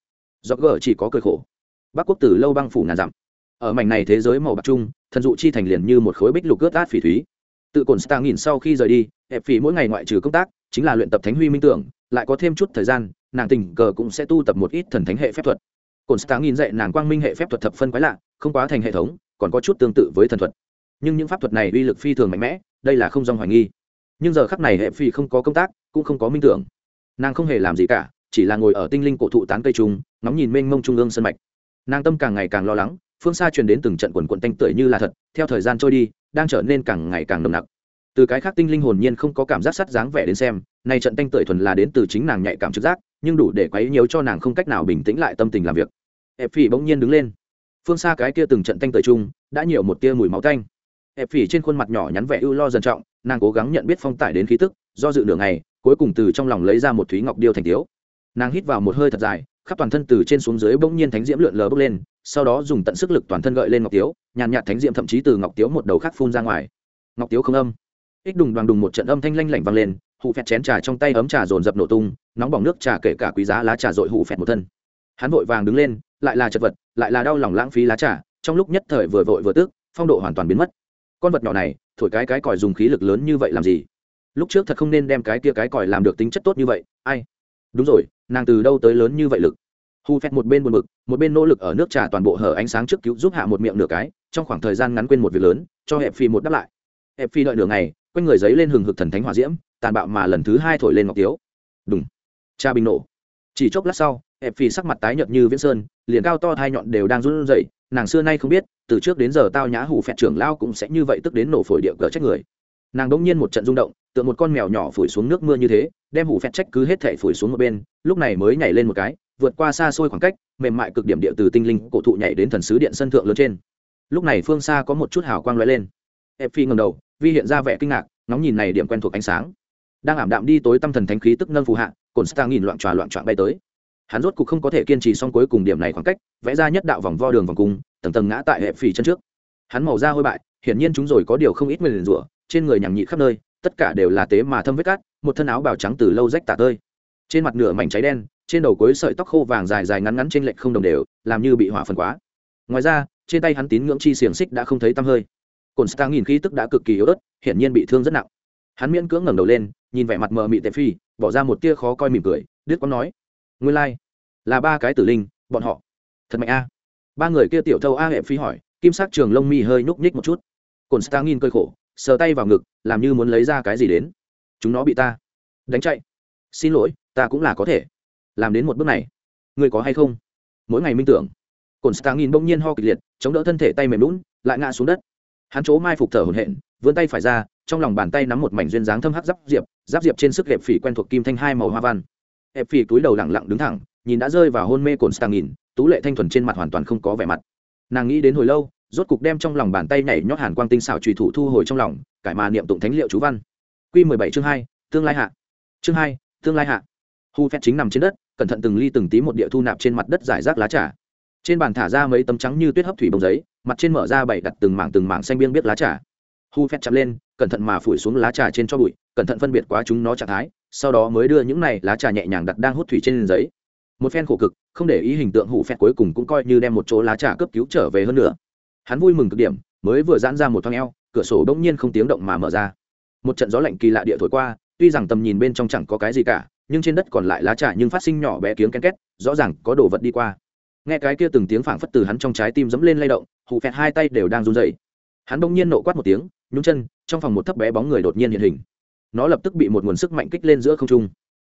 Do gờ chỉ có cười khổ bắc quốc tử lâu băng phủ ngàn dặm. Ở mảnh này thế giới màu bạc trung, thần dụ chi thành liền như một khối bích lục ướt át phỉ thúy. Tự cồn stang nhìn sau khi rời đi hẹp phỉ mỗi ngày ngoại trừ công tác, chính là luyện tập thánh huy minh tưởng, lại có thêm chút thời gian, nàng tình cờ cũng sẽ tu tập một ít thần thánh hệ phép thuật. Cồn stang nhìn dạy nàng quang minh hệ phép thuật thập phân quái lạ, không quá thành hệ thống, còn có chút tương tự với thần thuật. Nhưng những pháp thuật này uy lực phi thường mạnh mẽ, đây là không dòng hoài nghi. Nhưng giờ khắc này hệ phi không có công tác, cũng không có minh tưởng. Nàng không hề làm gì cả, chỉ là ngồi ở tinh linh cổ thụ tán cây trung ngóng nhìn mênh mông trung ương sân mạch nàng tâm càng ngày càng lo lắng, phương xa truyền đến từng trận quần quận tanh tưởi như là thật, theo thời gian trôi đi, đang trở nên càng ngày càng nồng nặc. Từ cái khác tinh linh hồn nhiên không có cảm giác sắt dáng vẻ đến xem, nay trận tanh tưởi thuần là đến từ chính nàng nhạy cảm trực giác, nhưng đủ để quấy nhiều cho nàng không cách nào bình tĩnh lại tâm tình làm việc. Ép phỉ bỗng nhiên đứng lên. Phương xa cái kia từng trận tanh tưởi chung, đã nhiều một tia mùi máu tanh. Ép phỉ trên khuôn mặt nhỏ nhắn vẻ ưu lo dần trọng, nàng cố gắng nhận biết phong tải đến khí tức, do dự đường này cuối cùng từ trong lòng lấy ra một thúy ngọc điêu thành tiếu. Nàng hít vào một hơi thật dài khắp toàn thân từ trên xuống dưới bỗng nhiên thánh diễm lượn lờ bốc lên, sau đó dùng tận sức lực toàn thân gợi lên ngọc tiếu, nhàn nhạt thánh diễm thậm chí từ ngọc tiếu một đầu khác phun ra ngoài. Ngọc tiếu không âm. Ích đùng đoàn đùng một trận âm thanh lanh lảnh vang lên, hụ phẹt chén trà trong tay ấm trà dồn dập nổ tung, nóng bỏng nước trà kể cả quý giá lá trà dội hụ phẹt một thân. Hắn vội vàng đứng lên, lại là chật vật, lại là đau lòng lãng phí lá trà, trong lúc nhất thời vừa vội vừa tước phong độ hoàn toàn biến mất. Con vật nhỏ này, thổi cái cái còi dùng khí lực lớn như vậy làm gì? Lúc trước thật không nên đem cái kia cái còi làm được tính chất tốt như vậy, ai? Đúng rồi, nàng từ đâu tới lớn như vậy lực? Hu phét một bên buồn bực, một bên nỗ lực ở nước trà toàn bộ hở ánh sáng trước cứu giúp hạ một miệng nửa cái, trong khoảng thời gian ngắn quên một việc lớn, cho hẹp phi một đáp lại. Hẹp phi đợi nửa ngày, quanh người giấy lên hừng hực thần thánh hỏa diễm, tàn bạo mà lần thứ hai thổi lên ngọc tiếu. Đúng cha bình nổ. Chỉ chốc lát sau, hẹp phi sắc mặt tái nhợt như viễn sơn, liền cao to hai nhọn đều đang run rẩy, nàng xưa nay không biết, từ trước đến giờ tao nhã hủ phẹt trưởng lao cũng sẽ như vậy tức đến nổ phổi địa cờ trách người. Nàng đống nhiên một trận rung động tựa một con mèo nhỏ phủi xuống nước mưa như thế, đem hủ phẹt trách cứ hết thể phủi xuống một bên, lúc này mới nhảy lên một cái, vượt qua xa xôi khoảng cách, mềm mại cực điểm địa từ tinh linh cổ thụ nhảy đến thần sứ điện sân thượng lớn trên. Lúc này phương xa có một chút hào quang lóe lên. Ép phi ngầm đầu, vi hiện ra vẻ kinh ngạc nóng nhìn này điểm quen thuộc ánh sáng. Đang ảm đạm đi tối tâm thần thánh khí tức nâng phù hạ, cồn star nghìn loạn tròa loạn trọn bay tới. Hắn rốt cục không có thể kiên trì xong cuối cùng điểm này khoảng cách, vẽ ra nhất đạo vòng vo đường vòng cung, tầng tầng ngã tại hệ phì chân trước. Hắn màu da hôi bại, hiển nhiên chúng rồi có điều không ít nguyền rủa, trên người nhằm nhị khắp nơi tất cả đều là tế mà thâm vết cát một thân áo bào trắng từ lâu rách tả tơi. Trên mặt nửa mảnh cháy đen trên đầu cuối sợi tóc khô vàng dài dài ngắn ngắn trên lệch không đồng đều làm như bị hỏa phần quá. Ngoài ra trên tay hắn tín ngưỡng chi xiềng xích đã không thấy tăm hơi. Cồn star nghìn khí tức đã cực kỳ yếu ớt hiển nhiên bị thương rất nặng. Hắn miễn cưỡng ngẩng đầu lên nhìn vẻ mặt mờ mị tệ phi bỏ ra một tia khó coi mỉm cười đứt quán nói nguyên lai、like, là ba cái tử linh bọn họ. Thật mạnh a. Ba người kia tiểu thâu a hệ phi hỏi kim sắc trường lông mi hơi nhúc nhích một chút. Cồn star nghìn cơi khổ sờ tay vào ngực làm như muốn lấy ra cái gì đến. Chúng nó bị ta đánh chạy. Xin lỗi ta cũng là có thể làm đến một bước này. Người có hay không? Mỗi ngày minh tưởng. Cồn Stang nhìn bỗng nhiên ho kịch liệt chống đỡ thân thể tay mềm lún lại ngã xuống đất. Hắn chỗ mai phục thở hổn hển vươn tay phải ra trong lòng bàn tay nắm một mảnh duyên dáng thâm hắc giáp diệp giáp diệp trên sức hẹp phỉ quen thuộc kim thanh hai màu hoa văn. Hẹp phỉ túi đầu lẳng lặng đứng thẳng nhìn đã rơi vào hôn mê cồn Stang nhìn, tú lệ thanh thuần trên mặt hoàn toàn không có vẻ mặt. Nàng nghĩ đến hồi lâu rốt cục đem trong lòng bàn tay nhảy nhót hàn quang tinh xảo trùy thủ thu hồi trong lòng, cải mà niệm tụng thánh liệu chú văn. Q mười bảy chương hai, tương lai hạ. Chương hai, tương lai hạ. Hu phép chính nằm trên đất, cẩn thận từng ly từng tí một địa thu nạp trên mặt đất giải rác lá trà. Trên bàn thả ra mấy tấm trắng như tuyết hấp thủy bông giấy, mặt trên mở ra bảy đặt từng mảng từng mảng xanh biên biết lá trà. Hu phép chặt lên, cẩn thận mà phủi xuống lá trà trên cho bụi, cẩn thận phân biệt quá chúng nó trạng thái, sau đó mới đưa những này lá trà nhẹ nhàng đặt đang hút thủy trên giấy. Một phen khổ cực, không để ý hình tượng hủ phép cuối cùng cũng coi như đem một chỗ lá trà cấp cứu trở về hơn nữa hắn vui mừng cực điểm, mới vừa giãn ra một thoáng eo, cửa sổ đông nhiên không tiếng động mà mở ra. Một trận gió lạnh kỳ lạ địa thổi qua, tuy rằng tầm nhìn bên trong chẳng có cái gì cả, nhưng trên đất còn lại lá trà nhưng phát sinh nhỏ bé tiếng ken két, rõ ràng có đồ vật đi qua. Nghe cái kia từng tiếng phảng phất từ hắn trong trái tim dẫm lên lay động hụ phẹt hai tay đều đang run rẩy. hắn bỗng nhiên nộ quát một tiếng nhúng chân, trong phòng một thấp bé bóng người đột nhiên hiện hình. Nó lập tức bị một nguồn sức mạnh kích lên giữa không trung.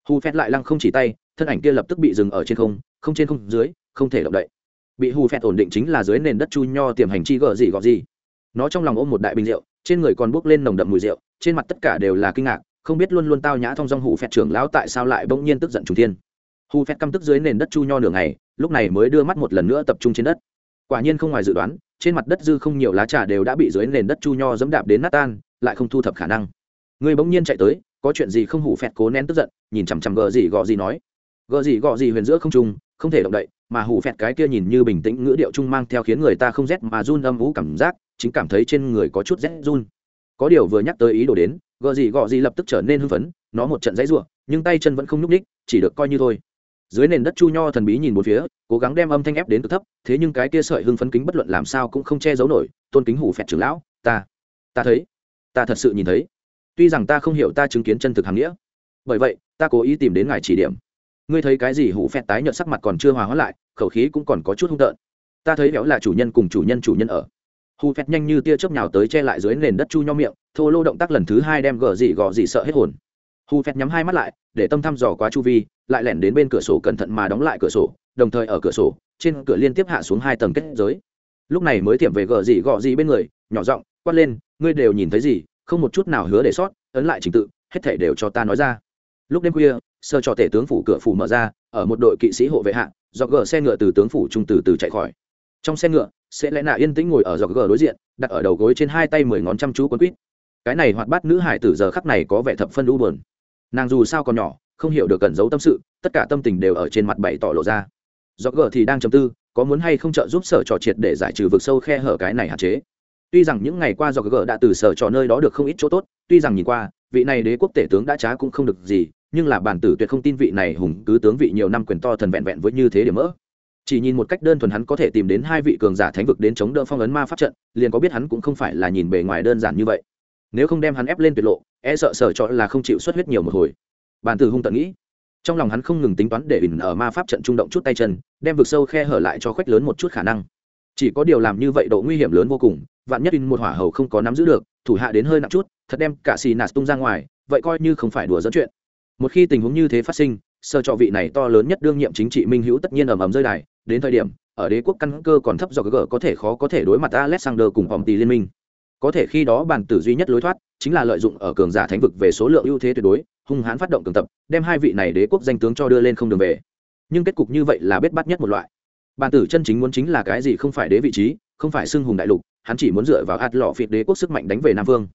Hù phẹt lại lăng không chỉ tay, thân ảnh kia lập tức bị dừng ở trên không không trên không dưới, không thể động đậy bị hù phẹt ổn định chính là dưới nền đất chu nho tiềm hành chi gờ gì gọ gì. Nó trong lòng ôm một đại bình rượu, trên người còn bốc lên nồng đậm mùi rượu, trên mặt tất cả đều là kinh ngạc, không biết luôn luôn tao nhã thong dong hù phẹt trưởng lão tại sao lại bỗng nhiên tức giận trùng thiên. Hù phẹt căm tức dưới nền đất chu nho nửa ngày, lúc này mới đưa mắt một lần nữa tập trung trên đất. Quả nhiên không ngoài dự đoán, trên mặt đất dư không nhiều lá trà đều đã bị dưới nền đất chu nho dẫm đạp đến nát tan, lại không thu thập khả năng. Người bỗng nhiên chạy tới, có chuyện gì không hủ phẹt cố nén tức giận, nhìn chằm chằm gờ gì gọ gì nói. Gờ gì gọ gì huyền giữa không trung không thể động đậy, mà hủ phẹt cái kia nhìn như bình tĩnh ngữ điệu trung mang theo khiến người ta không rét mà run âm vũ cảm giác, chính cảm thấy trên người có chút rét run. Có điều vừa nhắc tới ý đồ đến gợ gì gọ gì lập tức trở nên hưng phấn, nó một trận dãy ruộng nhưng tay chân vẫn không nhúc ních chỉ được coi như thôi. Dưới nền đất chu nho thần bí nhìn một phía, cố gắng đem âm thanh ép đến cực thấp, thế nhưng cái kia sợi hưng phấn kính bất luận làm sao cũng không che giấu nổi, tôn kính hủ phẹt trưởng lão, ta ta thấy, ta thật sự nhìn thấy. Tuy rằng ta không hiểu ta chứng kiến chân thực hàm nghĩa, bởi vậy, ta cố ý tìm đến ngài chỉ điểm ngươi thấy cái gì hủ phẹt tái nhợt sắc mặt còn chưa hòa hóa lại, khẩu khí cũng còn có chút hung tợn. Ta thấy béo là chủ nhân cùng chủ nhân chủ nhân ở. Hù phẹt nhanh như tia chớp nhào tới che lại dưới nền đất chu nho miệng, thô lô động tác lần thứ hai đem gờ dị gò dị sợ hết hồn. Hù phẹt nhắm hai mắt lại, để tâm thăm dò quá chu vi, lại lẻn đến bên cửa sổ cẩn thận mà đóng lại cửa sổ, đồng thời ở cửa sổ, trên cửa liên tiếp hạ xuống hai tầng kết giới. Lúc này mới tiệm về gờ dị gò dị bên người, nhỏ giọng quát lên, ngươi đều nhìn thấy gì? Không một chút nào hứa để sót, ấn lại trình tự, hết thể đều cho ta nói ra. Lúc đêm khuya sơ cho tể tướng phủ cửa phủ mở ra, ở một đội kỵ sĩ hộ vệ hạ do gờ xe ngựa từ tướng phủ trung từ từ chạy khỏi. Trong xe ngựa, sẽ lẽ nạ yên tĩnh ngồi ở dọc gờ đối diện, đặt ở đầu gối trên hai tay mười ngón chăm chú quấn quýt. Cái này hoạt bát nữ hải tử giờ khắc này có vẻ thập phân u buồn. Nàng dù sao còn nhỏ, không hiểu được cẩn giấu tâm sự, tất cả tâm tình đều ở trên mặt bày tỏ lộ ra. Dọc gờ thì đang chầm tư, có muốn hay không trợ giúp sở trò triệt để giải trừ vực sâu khe hở cái này hạn chế. Tuy rằng những ngày qua dọc gờ đã từ sở trò nơi đó được không ít chỗ tốt, tuy rằng nhìn qua, vị này đế quốc tể tướng đã trá cũng không được gì nhưng là bản tử tuyệt không tin vị này hùng cứ tướng vị nhiều năm quyền to thần vẹn vẹn với như thế điểm mỡ. Chỉ nhìn một cách đơn thuần hắn có thể tìm đến hai vị cường giả thánh vực đến chống đỡ phong ấn ma pháp trận, liền có biết hắn cũng không phải là nhìn bề ngoài đơn giản như vậy. Nếu không đem hắn ép lên tuyệt lộ e sợ sở cho là không chịu xuất huyết nhiều một hồi. Bản tử hung tận nghĩ. Trong lòng hắn không ngừng tính toán để ỉn ở ma pháp trận trung động chút tay chân, đem vực sâu khe hở lại cho khoách lớn một chút khả năng. Chỉ có điều làm như vậy độ nguy hiểm lớn vô cùng, vạn nhất in một hỏa hầu không có nắm giữ được, thủ hạ đến hơi nặng chút, thật đem cả xì nạt tung ra ngoài, vậy coi như không phải đùa dẫn chuyện một khi tình huống như thế phát sinh sơ trọ vị này to lớn nhất đương nhiệm chính trị minh hữu tất nhiên ầm ầm rơi đài. Đến thời điểm, ở đế quốc căn cơ còn thấp do g có thể khó có thể đối mặt alexander cùng hòm tỷ liên minh. Có thể khi đó bản tử duy nhất lối thoát, chính là lợi dụng ở cường giả thánh vực về số lượng ưu thế tuyệt đối, hung hãn phát động cường tập, đem hai vị này đế quốc danh tướng cho đưa lên không đường về. Nhưng kết cục như vậy là biết bắt nhất một loại. Bản tử chân chính muốn chính là cái gì không phải đế vị trí, không phải xưng hùng đại lục, hắn chỉ muốn dựa vào hạt lọ phiệt đế quốc sức mạnh đánh về nam vương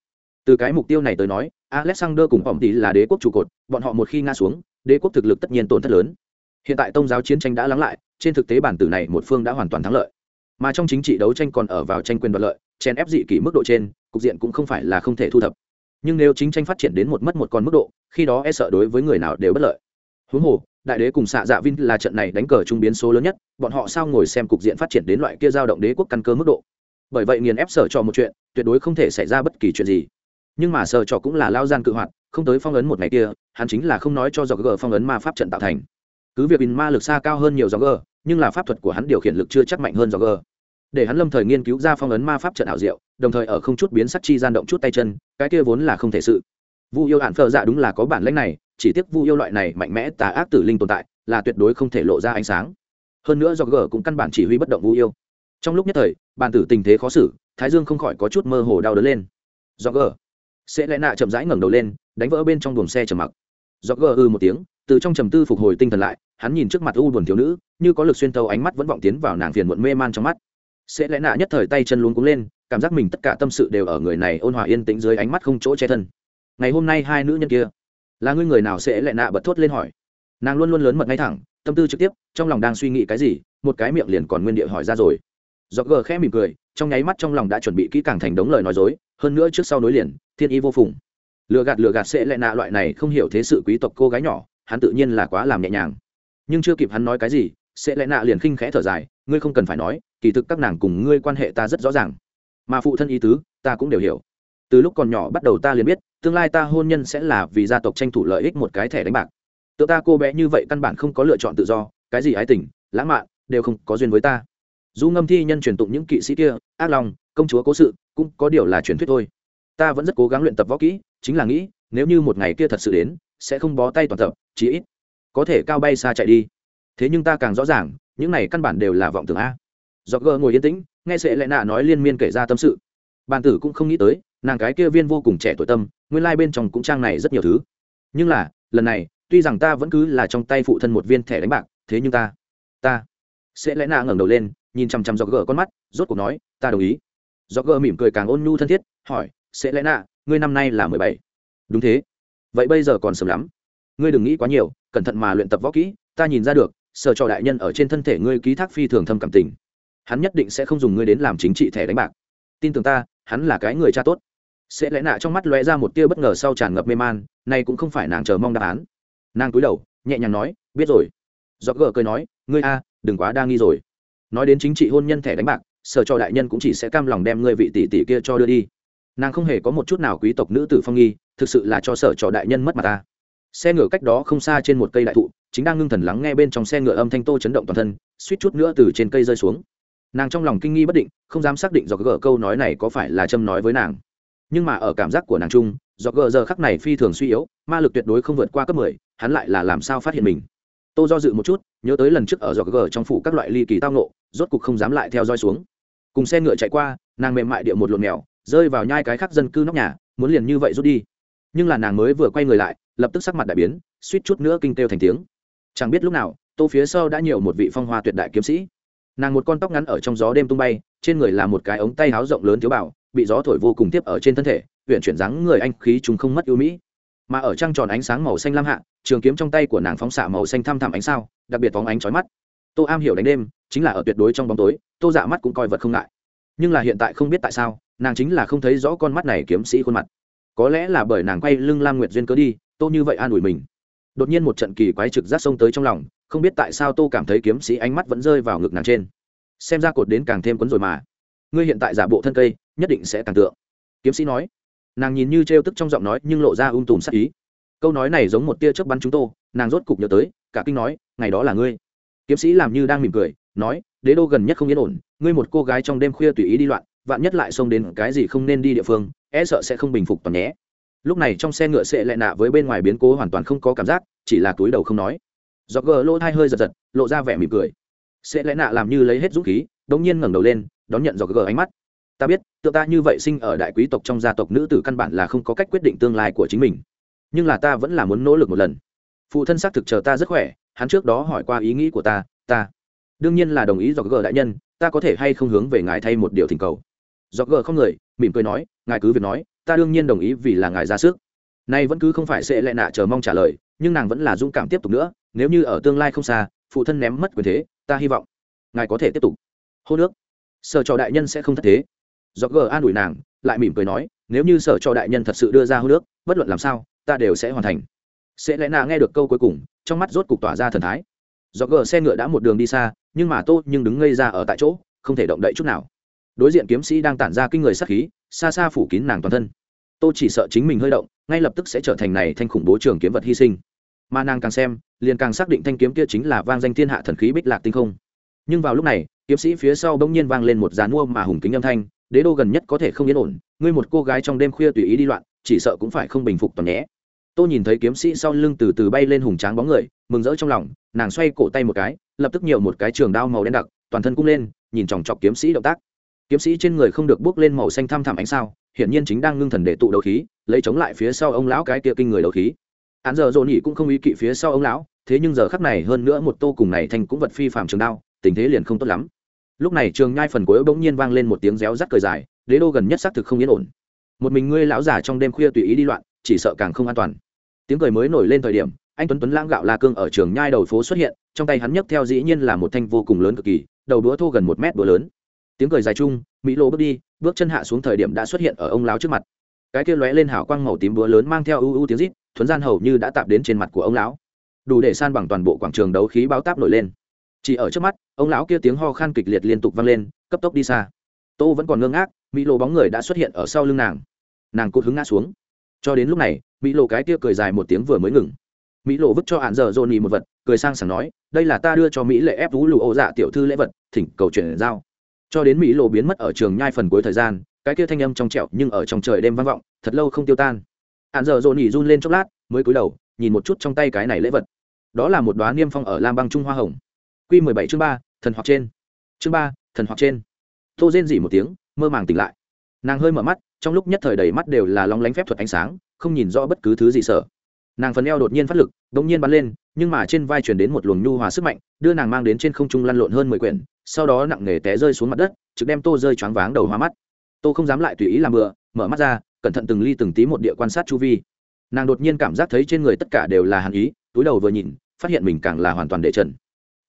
từ cái mục tiêu này tới nói, alexander cùng hòm tỷ là đế quốc trụ cột, bọn họ một khi nga xuống, đế quốc thực lực tất nhiên tổn thất lớn. Hiện tại tôn giáo chiến tranh đã lắng lại, trên thực tế bản tử này một phương đã hoàn toàn thắng lợi. Mà trong chính trị đấu tranh còn ở vào tranh quyền đoạt lợi chen ép dị kỷ mức độ trên, cục diện cũng không phải là không thể thu thập. Nhưng nếu chính tranh phát triển đến một mất một con mức độ, khi đó e sợ đối với người nào đều bất lợi. Huống hồ, đại đế cùng xạ dạ vin là trận này đánh cờ trung biến số lớn nhất, bọn họ sao ngồi xem cục diện phát triển đến loại kia giao động đế quốc căn cơ mức độ? Bởi vậy nghiền ép sở cho một chuyện, tuyệt đối không thể xảy ra bất kỳ chuyện gì nhưng mà sở trò cũng là lao gian cự hoạt, không tới phong ấn một ngày kia, hắn chính là không nói cho dọc g phong ấn ma pháp trận tạo thành. Cứ việc in ma lực xa cao hơn nhiều dọc g nhưng là pháp thuật của hắn điều khiển lực chưa chắc mạnh hơn dọc g để hắn lâm thời nghiên cứu ra phong ấn ma pháp trận ảo diệu, đồng thời ở không chút biến sắc chi gian động chút tay chân, cái kia vốn là không thể sự. Vu yêu hạn phờ dạ đúng là có bản lãnh này, chỉ tiếc vu yêu loại này mạnh mẽ tà ác tử linh tồn tại, là tuyệt đối không thể lộ ra ánh sáng. Hơn nữa do g cũng căn bản chỉ huy bất động vu yêu. Trong lúc nhất thời bàn tử tình thế khó xử, thái dương không khỏi có chút mơ hồ đau đớn lên. Do g sẽ lẽ nạ chậm rãi ngẩng đầu lên, đánh vỡ bên trong buồng xe trầm mặc. Do gờ ư một tiếng, từ trong trầm tư phục hồi tinh thần lại, hắn nhìn trước mặt u buồn thiếu nữ, như có lực xuyên tâu ánh mắt vẫn vọng tiến vào nàng phiền muộn mê man trong mắt. Sẽ lẽ nạ nhất thời tay chân luôn cuống lên, cảm giác mình tất cả tâm sự đều ở người này ôn hòa yên tĩnh dưới ánh mắt không chỗ che thân. Ngày hôm nay hai nữ nhân kia, là ngươi người nào sẽ lẽ nạ bật thốt lên hỏi. Nàng luôn luôn lớn mật ngay thẳng, tâm tư trực tiếp, trong lòng đang suy nghĩ cái gì, một cái miệng liền còn nguyên địa hỏi ra rồi. Do gờ khẽ mỉm cười, trong nháy mắt trong lòng đã chuẩn bị kỹ càng thành đống lời nói dối, hơn nữa trước sau nối liền thiên y vô phùng. Lựa gạt lựa gạt sẽ lại nạ loại này không hiểu thế sự quý tộc cô gái nhỏ, hắn tự nhiên là quá làm nhẹ nhàng. Nhưng chưa kịp hắn nói cái gì, sẽ lại nạ liền khinh khẽ thở dài, ngươi không cần phải nói, kỳ thực các nàng cùng ngươi quan hệ ta rất rõ ràng. Mà phụ thân ý tứ, ta cũng đều hiểu. Từ lúc còn nhỏ bắt đầu ta liền biết, tương lai ta hôn nhân sẽ là vì gia tộc tranh thủ lợi ích một cái thẻ đánh bạc. Tự ta cô bé như vậy căn bản không có lựa chọn tự do, cái gì ái tình, lãng mạn, đều không có duyên với ta. Dù ngâm thi nhân truyền tụng những kỵ sĩ kia, ác lòng, công chúa cố sự, cũng có điều là truyền thuyết thôi ta vẫn rất cố gắng luyện tập võ kỹ, chính là nghĩ, nếu như một ngày kia thật sự đến, sẽ không bó tay toàn tập, chí ít có thể cao bay xa chạy đi. Thế nhưng ta càng rõ ràng, những này căn bản đều là vọng tưởng a. Do gờ ngồi yên tĩnh, nghe sệ lệ nạ nói liên miên kể ra tâm sự. Bàn tử cũng không nghĩ tới, nàng cái kia viên vô cùng trẻ tuổi tâm, nguyên lai bên trong cũng trang này rất nhiều thứ. Nhưng là, lần này, tuy rằng ta vẫn cứ là trong tay phụ thân một viên thẻ đánh bạc, thế nhưng ta ta sẽ lẽ nạ ngẩng đầu lên, nhìn chằm chằm do gờ con mắt, rốt cuộc nói, ta đồng ý. Do gờ mỉm cười càng ôn nhu thân thiết, hỏi sẽ lẽ nạ, ngươi năm nay là mười bảy. Đúng thế. Vậy bây giờ còn sớm lắm. Ngươi đừng nghĩ quá nhiều, cẩn thận mà luyện tập võ kỹ, ta nhìn ra được, sở cho đại nhân ở trên thân thể ngươi ký thác phi thường thâm cảm tình. Hắn nhất định sẽ không dùng ngươi đến làm chính trị thẻ đánh bạc. Tin tưởng ta, hắn là cái người cha tốt. Sẽ lẽ nạ trong mắt lóe ra một tia bất ngờ sau tràn ngập mê man này cũng không phải nàng chờ mong đáp án. Nàng cúi đầu, nhẹ nhàng nói, biết rồi. Giọt gờ cười nói, ngươi a, đừng quá đa nghi rồi. Nói đến chính trị hôn nhân thẻ đánh bạc, sở cho đại nhân cũng chỉ sẽ cam lòng đem ngươi vị tỷ tỷ kia cho đưa đi nàng không hề có một chút nào quý tộc nữ tử phong nghi, thực sự là cho sở cho đại nhân mất mặt ta. Xe ngựa cách đó không xa trên một cây đại thụ, chính đang ngưng thần lắng nghe bên trong xe ngựa âm thanh tô chấn động toàn thân, suýt chút nữa từ trên cây rơi xuống. Nàng trong lòng kinh nghi bất định, không dám xác định do gờ câu nói này có phải là châm nói với nàng. Nhưng mà ở cảm giác của nàng chung do gờ giờ khắc này phi thường suy yếu, ma lực tuyệt đối không vượt qua cấp mười, hắn lại là làm sao phát hiện mình? Tô do dự một chút, nhớ tới lần trước ở do gờ trong phủ các loại ly kỳ tao nộ rốt cục không dám lại theo dõi xuống. Cùng xe ngựa chạy qua, nàng mềm mại địa một lộn mèo rơi vào nhai cái khắc dân cư nóc nhà, muốn liền như vậy rút đi. Nhưng là nàng mới vừa quay người lại, lập tức sắc mặt đại biến, suýt chút nữa kinh kêu thành tiếng. Chẳng biết lúc nào, tô phía sau đã nhiều một vị phong hoa tuyệt đại kiếm sĩ. Nàng một con tóc ngắn ở trong gió đêm tung bay, trên người là một cái ống tay háo rộng lớn thiếu bảo, bị gió thổi vô cùng tiếp ở trên thân thể huyện chuyển dáng người anh khí chúng không mất ưu mỹ. Mà ở trăng tròn ánh sáng màu xanh lam hạ, trường kiếm trong tay của nàng phóng xạ màu xanh thăm thẳm ánh sao, đặc biệt phóng ánh chói mắt. Tô am hiểu đánh đêm, chính là ở tuyệt đối trong bóng tối, tô dạ mắt cũng coi vật không ngại nhưng là hiện tại không biết tại sao, nàng chính là không thấy rõ con mắt này kiếm sĩ khuôn mặt. Có lẽ là bởi nàng quay lưng lam nguyệt duyên cớ đi, tô như vậy an ủi mình. Đột nhiên một trận kỳ quái trực giác xông tới trong lòng, không biết tại sao tô cảm thấy kiếm sĩ ánh mắt vẫn rơi vào ngực nàng trên. Xem ra cột đến càng thêm quấn rồi mà. Ngươi hiện tại giả bộ thân cây, nhất định sẽ càng tượng. Kiếm sĩ nói. Nàng nhìn như trêu tức trong giọng nói nhưng lộ ra ung tùm sắc ý. Câu nói này giống một tia chớp bắn chúng tô, nàng rốt cục nhớ tới, cả kinh nói, ngày đó là ngươi. Kiếm sĩ làm như đang mỉm cười, nói, đế đô gần nhất không yên ổn ngươi một cô gái trong đêm khuya tùy ý đi loạn, vạn nhất lại xông đến cái gì không nên đi địa phương e sợ sẽ không bình phục toàn nhé. Lúc này trong xe ngựa sệ lại nạ với bên ngoài biến cố hoàn toàn không có cảm giác, chỉ là túi đầu không nói. Do gờ lỗ thai hơi giật giật, lộ ra vẻ mỉm cười. Sệ lại nạ làm như lấy hết dũng khí, đống nhiên ngẩng đầu lên, đón nhận do gờ ánh mắt. Ta biết tự ta như vậy sinh ở đại quý tộc trong gia tộc nữ tử căn bản là không có cách quyết định tương lai của chính mình. Nhưng là ta vẫn là muốn nỗ lực một lần. Phụ thân xác thực chờ ta rất khỏe, hắn trước đó hỏi qua ý nghĩ của ta ta. Đương nhiên là đồng ý do gờ đại nhân ta có thể hay không hướng về ngài thay một điều thỉnh cầu? Do gờ không người, mỉm cười nói, ngài cứ việc nói, ta đương nhiên đồng ý vì là ngài ra sức. Nay vẫn cứ không phải sẽ lẹ nạ chờ mong trả lời, nhưng nàng vẫn là dũng cảm tiếp tục nữa, nếu như ở tương lai không xa, phụ thân ném mất quyền thế, ta hy vọng ngài có thể tiếp tục. Hô nước. Sở trò đại nhân sẽ không thất thế. Do gờ an ủi nàng, lại mỉm cười nói, nếu như sở trò đại nhân thật sự đưa ra hô nước, bất luận làm sao, ta đều sẽ hoàn thành. Sẽ lẽ nạ nghe được câu cuối cùng, trong mắt rốt cục tỏa ra thần thái. Do gờ xe ngựa đã một đường đi xa nhưng mà tô nhưng đứng ngây ra ở tại chỗ, không thể động đậy chút nào. Đối diện kiếm sĩ đang tản ra kinh người sắc khí, xa xa phủ kín nàng toàn thân. Tô chỉ sợ chính mình hơi động, ngay lập tức sẽ trở thành này thanh khủng bố trường kiếm vật hy sinh. Mà nàng càng xem, liền càng xác định thanh kiếm kia chính là vang danh thiên hạ thần khí bích lạc tinh không. Nhưng vào lúc này, kiếm sĩ phía sau bỗng nhiên vang lên một dàn mua mà hùng kính âm thanh, đế đô gần nhất có thể không yên ổn, ngươi một cô gái trong đêm khuya tùy ý đi loạn, chỉ sợ cũng phải không bình phục toàn nhé. Tôi nhìn thấy kiếm sĩ sau lưng từ từ bay lên hùng tráng bóng người, mừng rỡ trong lòng, nàng xoay cổ tay một cái lập tức nhiều một cái trường đao màu đen đặc, toàn thân cung lên, nhìn chòng chọc kiếm sĩ động tác. Kiếm sĩ trên người không được bước lên màu xanh thăm thẳm ánh sao, hiển nhiên chính đang ngưng thần để tụ đấu khí, lấy chống lại phía sau ông lão cái kia kinh người đấu khí. Hắn giờ dồn nhỉ cũng không ý kỵ phía sau ông lão, thế nhưng giờ khắc này hơn nữa một tô cùng này thành cũng vật phi phàm trường đao, tình thế liền không tốt lắm. Lúc này trường nhai phần cuối bỗng nhiên vang lên một tiếng réo rắt cười dài, đế đô gần nhất xác thực không yên ổn. Một mình ngươi lão già trong đêm khuya tùy ý đi loạn, chỉ sợ càng không an toàn. Tiếng cười mới nổi lên thời điểm anh tuấn tuấn lãng gạo la cương ở trường nhai đầu phố xuất hiện, trong tay hắn nhấc theo dĩ nhiên là một thanh vô cùng lớn cực kỳ, đầu đũa thô gần một mét đũa lớn. Tiếng cười dài chung, mỹ lô bước đi, bước chân hạ xuống thời điểm đã xuất hiện ở ông lão trước mặt. Cái kia lóe lên hào quang màu tím đũa lớn mang theo ưu ưu tiếng rít, thuấn gian hầu như đã tạp đến trên mặt của ông lão. Đủ để san bằng toàn bộ quảng trường đấu khí báo táp nổi lên. Chỉ ở trước mắt, ông lão kia tiếng ho khan kịch liệt liên tục vang lên, cấp tốc đi xa. Tô vẫn còn ngơ ngác, mỹ lộ bóng người đã xuất hiện ở sau lưng nàng. Nàng cụt hứng ngã xuống. Cho đến lúc này, mỹ lộ cái kia cười dài một tiếng vừa mới ngừng mỹ lộ vứt cho hạn Dở dồn nhì một vật, cười sang sảng nói, đây là ta đưa cho mỹ lệ ép vũ lụ ô dạ tiểu thư lễ vật, thỉnh cầu chuyển giao. Cho đến mỹ lộ biến mất ở trường nhai phần cuối thời gian, cái kia thanh âm trong trẹo nhưng ở trong trời đêm vang vọng, thật lâu không tiêu tan. Hạn Dở dồn nhì run lên chốc lát, mới cúi đầu, nhìn một chút trong tay cái này lễ vật. Đó là một đoá niêm phong ở lam băng trung hoa hồng. Q mười bảy chương ba, thần hoặc trên. Chương ba, thần hoặc trên. Tô rên dỉ một tiếng, mơ màng tỉnh lại. Nàng hơi mở mắt, trong lúc nhất thời đầy mắt đều là lóng lánh phép thuật ánh sáng, không nhìn rõ bất cứ thứ gì sợ nàng phần eo đột nhiên phát lực đ ỗ n g nhiên bắn lên, nhưng mà trên vai chuyển đến một luồng nhu hòa sức mạnh, đưa nàng mang đến trên không trung lăn lộn hơn mười quyển, sau đó nặng nề té rơi xuống mặt đất, trực đem tô rơi choáng váng đầu hoa mắt. Tô không dám lại tùy ý làm bừa, mở mắt ra, cẩn thận từng ly từng tí một địa quan sát chu vi. Nàng đột nhiên cảm giác thấy trên người tất cả đều là hàn ý, túi đầu vừa nhìn, phát hiện mình càng là hoàn toàn để trần.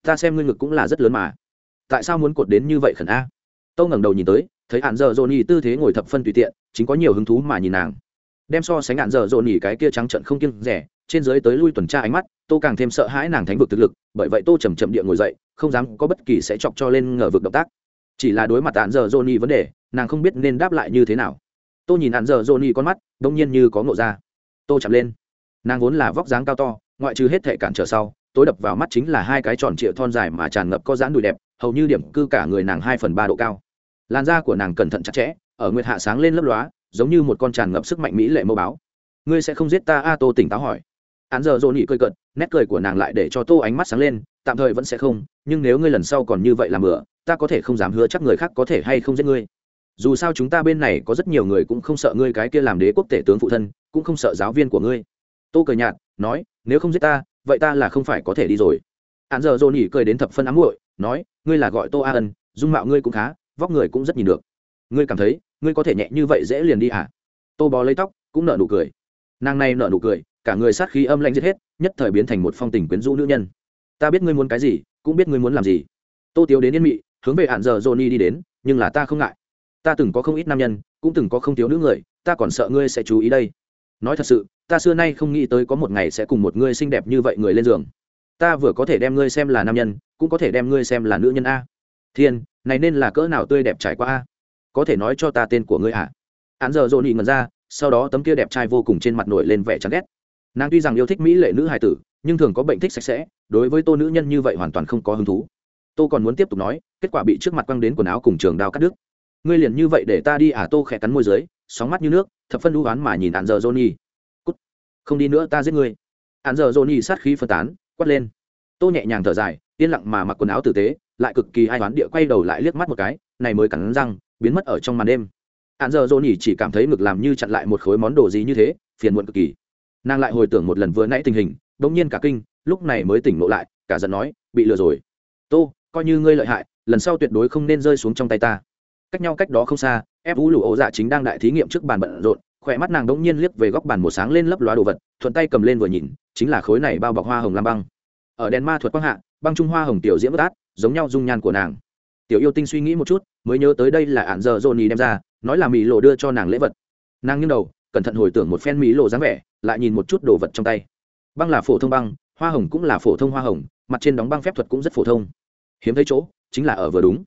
Ta xem ngươi ngực cũng là rất lớn mà. Tại sao muốn cột đến như vậy khẩn a? Tô ngẩng đầu nhìn tới, thấy hạn dở dồn nhì tư thế ngồi thập phân tùy tiện, chính có nhiều hứng thú mà nhìn nàng đem so sánh ngạn dở dồn nhỉ cái kia trắng trận không kiêng rẻ, trên dưới tới lui tuần tra ánh mắt, tô càng thêm sợ hãi nàng thánh vực thực lực, bởi vậy tô chầm chậm địa ngồi dậy, không dám có bất kỳ sẽ chọc cho lên ngờ vực động tác. Chỉ là đối mặt hạn dở dồn nhỉ vấn đề, nàng không biết nên đáp lại như thế nào. Tô nhìn hạn dở dồn nhỉ con mắt, đông nhiên như có ngộ ra. Tô chậm lên. Nàng vốn là vóc dáng cao to, ngoại trừ hết thể cản trở sau, tối đập vào mắt chính là hai cái tròn trịa thon dài mà tràn ngập có dáng đùi đẹp, hầu như điểm cư cả người nàng hai phần ba độ cao. Làn da của nàng cẩn thận chặt chẽ, ở nguyệt hạ sáng lên lấp lóa giống như một con tràn ngập sức mạnh mỹ lệ mâu báo. Ngươi sẽ không giết ta, a tô tỉnh táo hỏi. Hắn giờ dồn nhị cười cận nét cười của nàng lại để cho tô ánh mắt sáng lên, tạm thời vẫn sẽ không, nhưng nếu ngươi lần sau còn như vậy làm bừa, ta có thể không dám hứa chắc người khác có thể hay không giết ngươi. Dù sao chúng ta bên này có rất nhiều người cũng không sợ ngươi cái kia làm đế quốc tể tướng phụ thân, cũng không sợ giáo viên của ngươi. Tô cười nhạt, nói, nếu không giết ta, vậy ta là không phải có thể đi rồi. Hạn giờ dồn nhị cười đến thập phân ám muội, nói, ngươi là gọi tô a ân, dung mạo ngươi cũng khá, vóc người cũng rất nhìn được. Ngươi cảm thấy ngươi có thể nhẹ như vậy dễ liền đi à? Tô bó lấy tóc, cũng nợ nụ cười. Nàng này nợ nụ cười, cả người sát khí âm lạnh giết hết, nhất thời biến thành một phong tình quyến rũ nữ nhân. Ta biết ngươi muốn cái gì, cũng biết ngươi muốn làm gì. Tô tiếu đến yên mị, hướng về hạn giờ johnny đi đến, nhưng là ta không ngại. Ta từng có không ít nam nhân, cũng từng có không thiếu nữ người, ta còn sợ ngươi sẽ chú ý đây. Nói thật sự, ta xưa nay không nghĩ tới có một ngày sẽ cùng một ngươi xinh đẹp như vậy người lên giường. Ta vừa có thể đem ngươi xem là nam nhân, cũng có thể đem ngươi xem là nữ nhân a. Thiên, này nên là cỡ nào tươi đẹp trải qua a? Có thể nói cho ta tên của ngươi à? hả? hắn giờ dồn ý ngần ra, sau đó tấm kia đẹp trai vô cùng trên mặt nổi lên vẻ chán ghét. Nàng tuy rằng yêu thích mỹ lệ nữ hài tử, nhưng thường có bệnh thích sạch sẽ, đối với tô nữ nhân như vậy hoàn toàn không có hứng thú. Tô còn muốn tiếp tục nói, kết quả bị trước mặt quăng đến quần áo cùng trường đao cắt đứt. Ngươi liền như vậy để ta đi à? Tô khẽ cắn môi dưới, sóng mắt như nước, thập phân đu oán mà nhìn hạn giờ johnny cút. Không đi nữa, ta giết ngươi. Hạn giờ johnny sát khí phân tán, quát lên. Tô nhẹ nhàng thở dài, yên lặng mà mặc quần áo tử tế lại cực kỳ ai đoán địa quay đầu lại liếc mắt một cái, này mới cắn răng, biến mất ở trong màn đêm. Hạn giờ johnny chỉ cảm thấy ngực làm như chặn lại một khối món đồ gì như thế, phiền muộn cực kỳ. Nàng lại hồi tưởng một lần vừa nãy tình hình đống nhiên cả kinh, lúc này mới tỉnh lộ lại, cả giận nói, bị lừa rồi. Tô, coi như ngươi lợi hại, lần sau tuyệt đối không nên rơi xuống trong tay ta. Cách nhau cách đó không xa ép vũ lụ ổ dạ chính đang đại thí nghiệm trước bàn bận rộn, khỏe mắt nàng đống nhiên liếc về góc bàn một sáng lên lấp loá đồ vật, thuận tay cầm lên vừa nhìn, chính là khối này bao bọc hoa hồng lam băng. Ở đèn ma thuật quang hạ, băng trung hoa hồng tiểu diễm bất át giống nhau dung nhan của nàng. Tiểu yêu tinh suy nghĩ một chút, mới nhớ tới đây là ạn giờ johnny đem ra, nói là mỹ lộ đưa cho nàng lễ vật. Nàng nghiêng đầu, cẩn thận hồi tưởng một phen mỹ lộ dáng vẻ, lại nhìn một chút đồ vật trong tay. Băng là phổ thông băng, hoa hồng cũng là phổ thông hoa hồng, mặt trên đóng băng phép thuật cũng rất phổ thông. Hiếm thấy chỗ, chính là ở vừa đúng.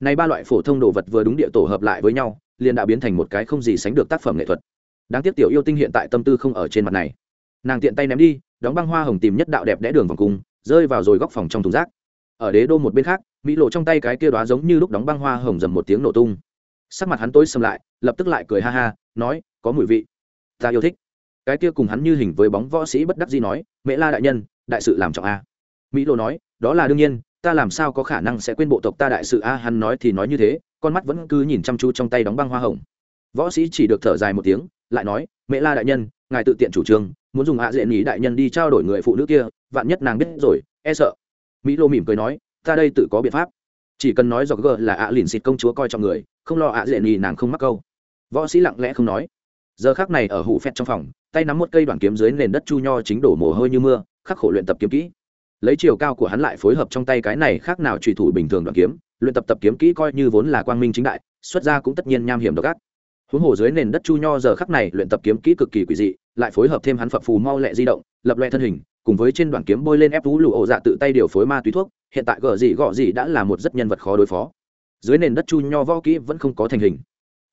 Này ba loại phổ thông đồ vật vừa đúng địa tổ hợp lại với nhau, liền đã biến thành một cái không gì sánh được tác phẩm nghệ thuật. Đáng tiếc tiểu yêu tinh hiện tại tâm tư không ở trên mặt này. Nàng tiện tay ném đi, đóng băng hoa hồng tìm nhất đạo đẹp đẽ đường vòng cung, rơi vào rồi góc phòng trong thùng rác ở đế đô một bên khác, mỹ lộ trong tay cái kia đoá giống như lúc đóng băng hoa hồng dầm một tiếng nổ tung. Sắc mặt hắn tối xâm lại, lập tức lại cười ha ha, nói, có mùi vị. Ta yêu thích. Cái kia cùng hắn như hình với bóng võ sĩ bất đắc dĩ nói mễ la đại nhân, đại sự làm trọng a. Mỹ lộ nói, đó là đương nhiên, ta làm sao có khả năng sẽ quên bộ tộc ta đại sự a, hắn nói thì nói như thế, con mắt vẫn cứ nhìn chăm chú trong tay đóng băng hoa hồng. Võ sĩ chỉ được thở dài một tiếng, lại nói, mẹ la đại nhân, ngài tự tiện chủ trương, muốn dùng hạ diện nhí đại nhân đi trao đổi người phụ nữ kia, vạn nhất nàng biết rồi e sợ mỹ lô mỉm cười nói, ta đây tự có biện pháp. Chỉ cần nói do g là ạ lìn xịt công chúa coi trọng người, không lo ạ dễ nhì nàng không mắc câu. Võ sĩ lặng lẽ không nói. Giờ khác này ở hủ phét trong phòng, tay nắm một cây đoạn kiếm dưới nền đất chu nho chính đổ mồ hôi như mưa, khắc khổ luyện tập kiếm kỹ. Lấy chiều cao của hắn lại phối hợp trong tay cái này khác nào trùy thủ bình thường đoạn kiếm, luyện tập tập kiếm kỹ coi như vốn là quang minh chính đại, xuất ra cũng tất nhiên nham hiểm độc ác. Huống hồ dưới nền đất chu nho giờ khắc này luyện tập kiếm kỹ cực kỳ quỷ dị, lại phối hợp thêm hắn phập phù mau lẹ di động, lập loe thân hình cùng với trên đoạn kiếm bôi lên ép vũ lụ ổ dạ tự tay điều phối ma túy thuốc, hiện tại gờ gì gọ gì đã là một rất nhân vật khó đối phó. Dưới nền đất chu nho võ kỹ vẫn không có thành hình.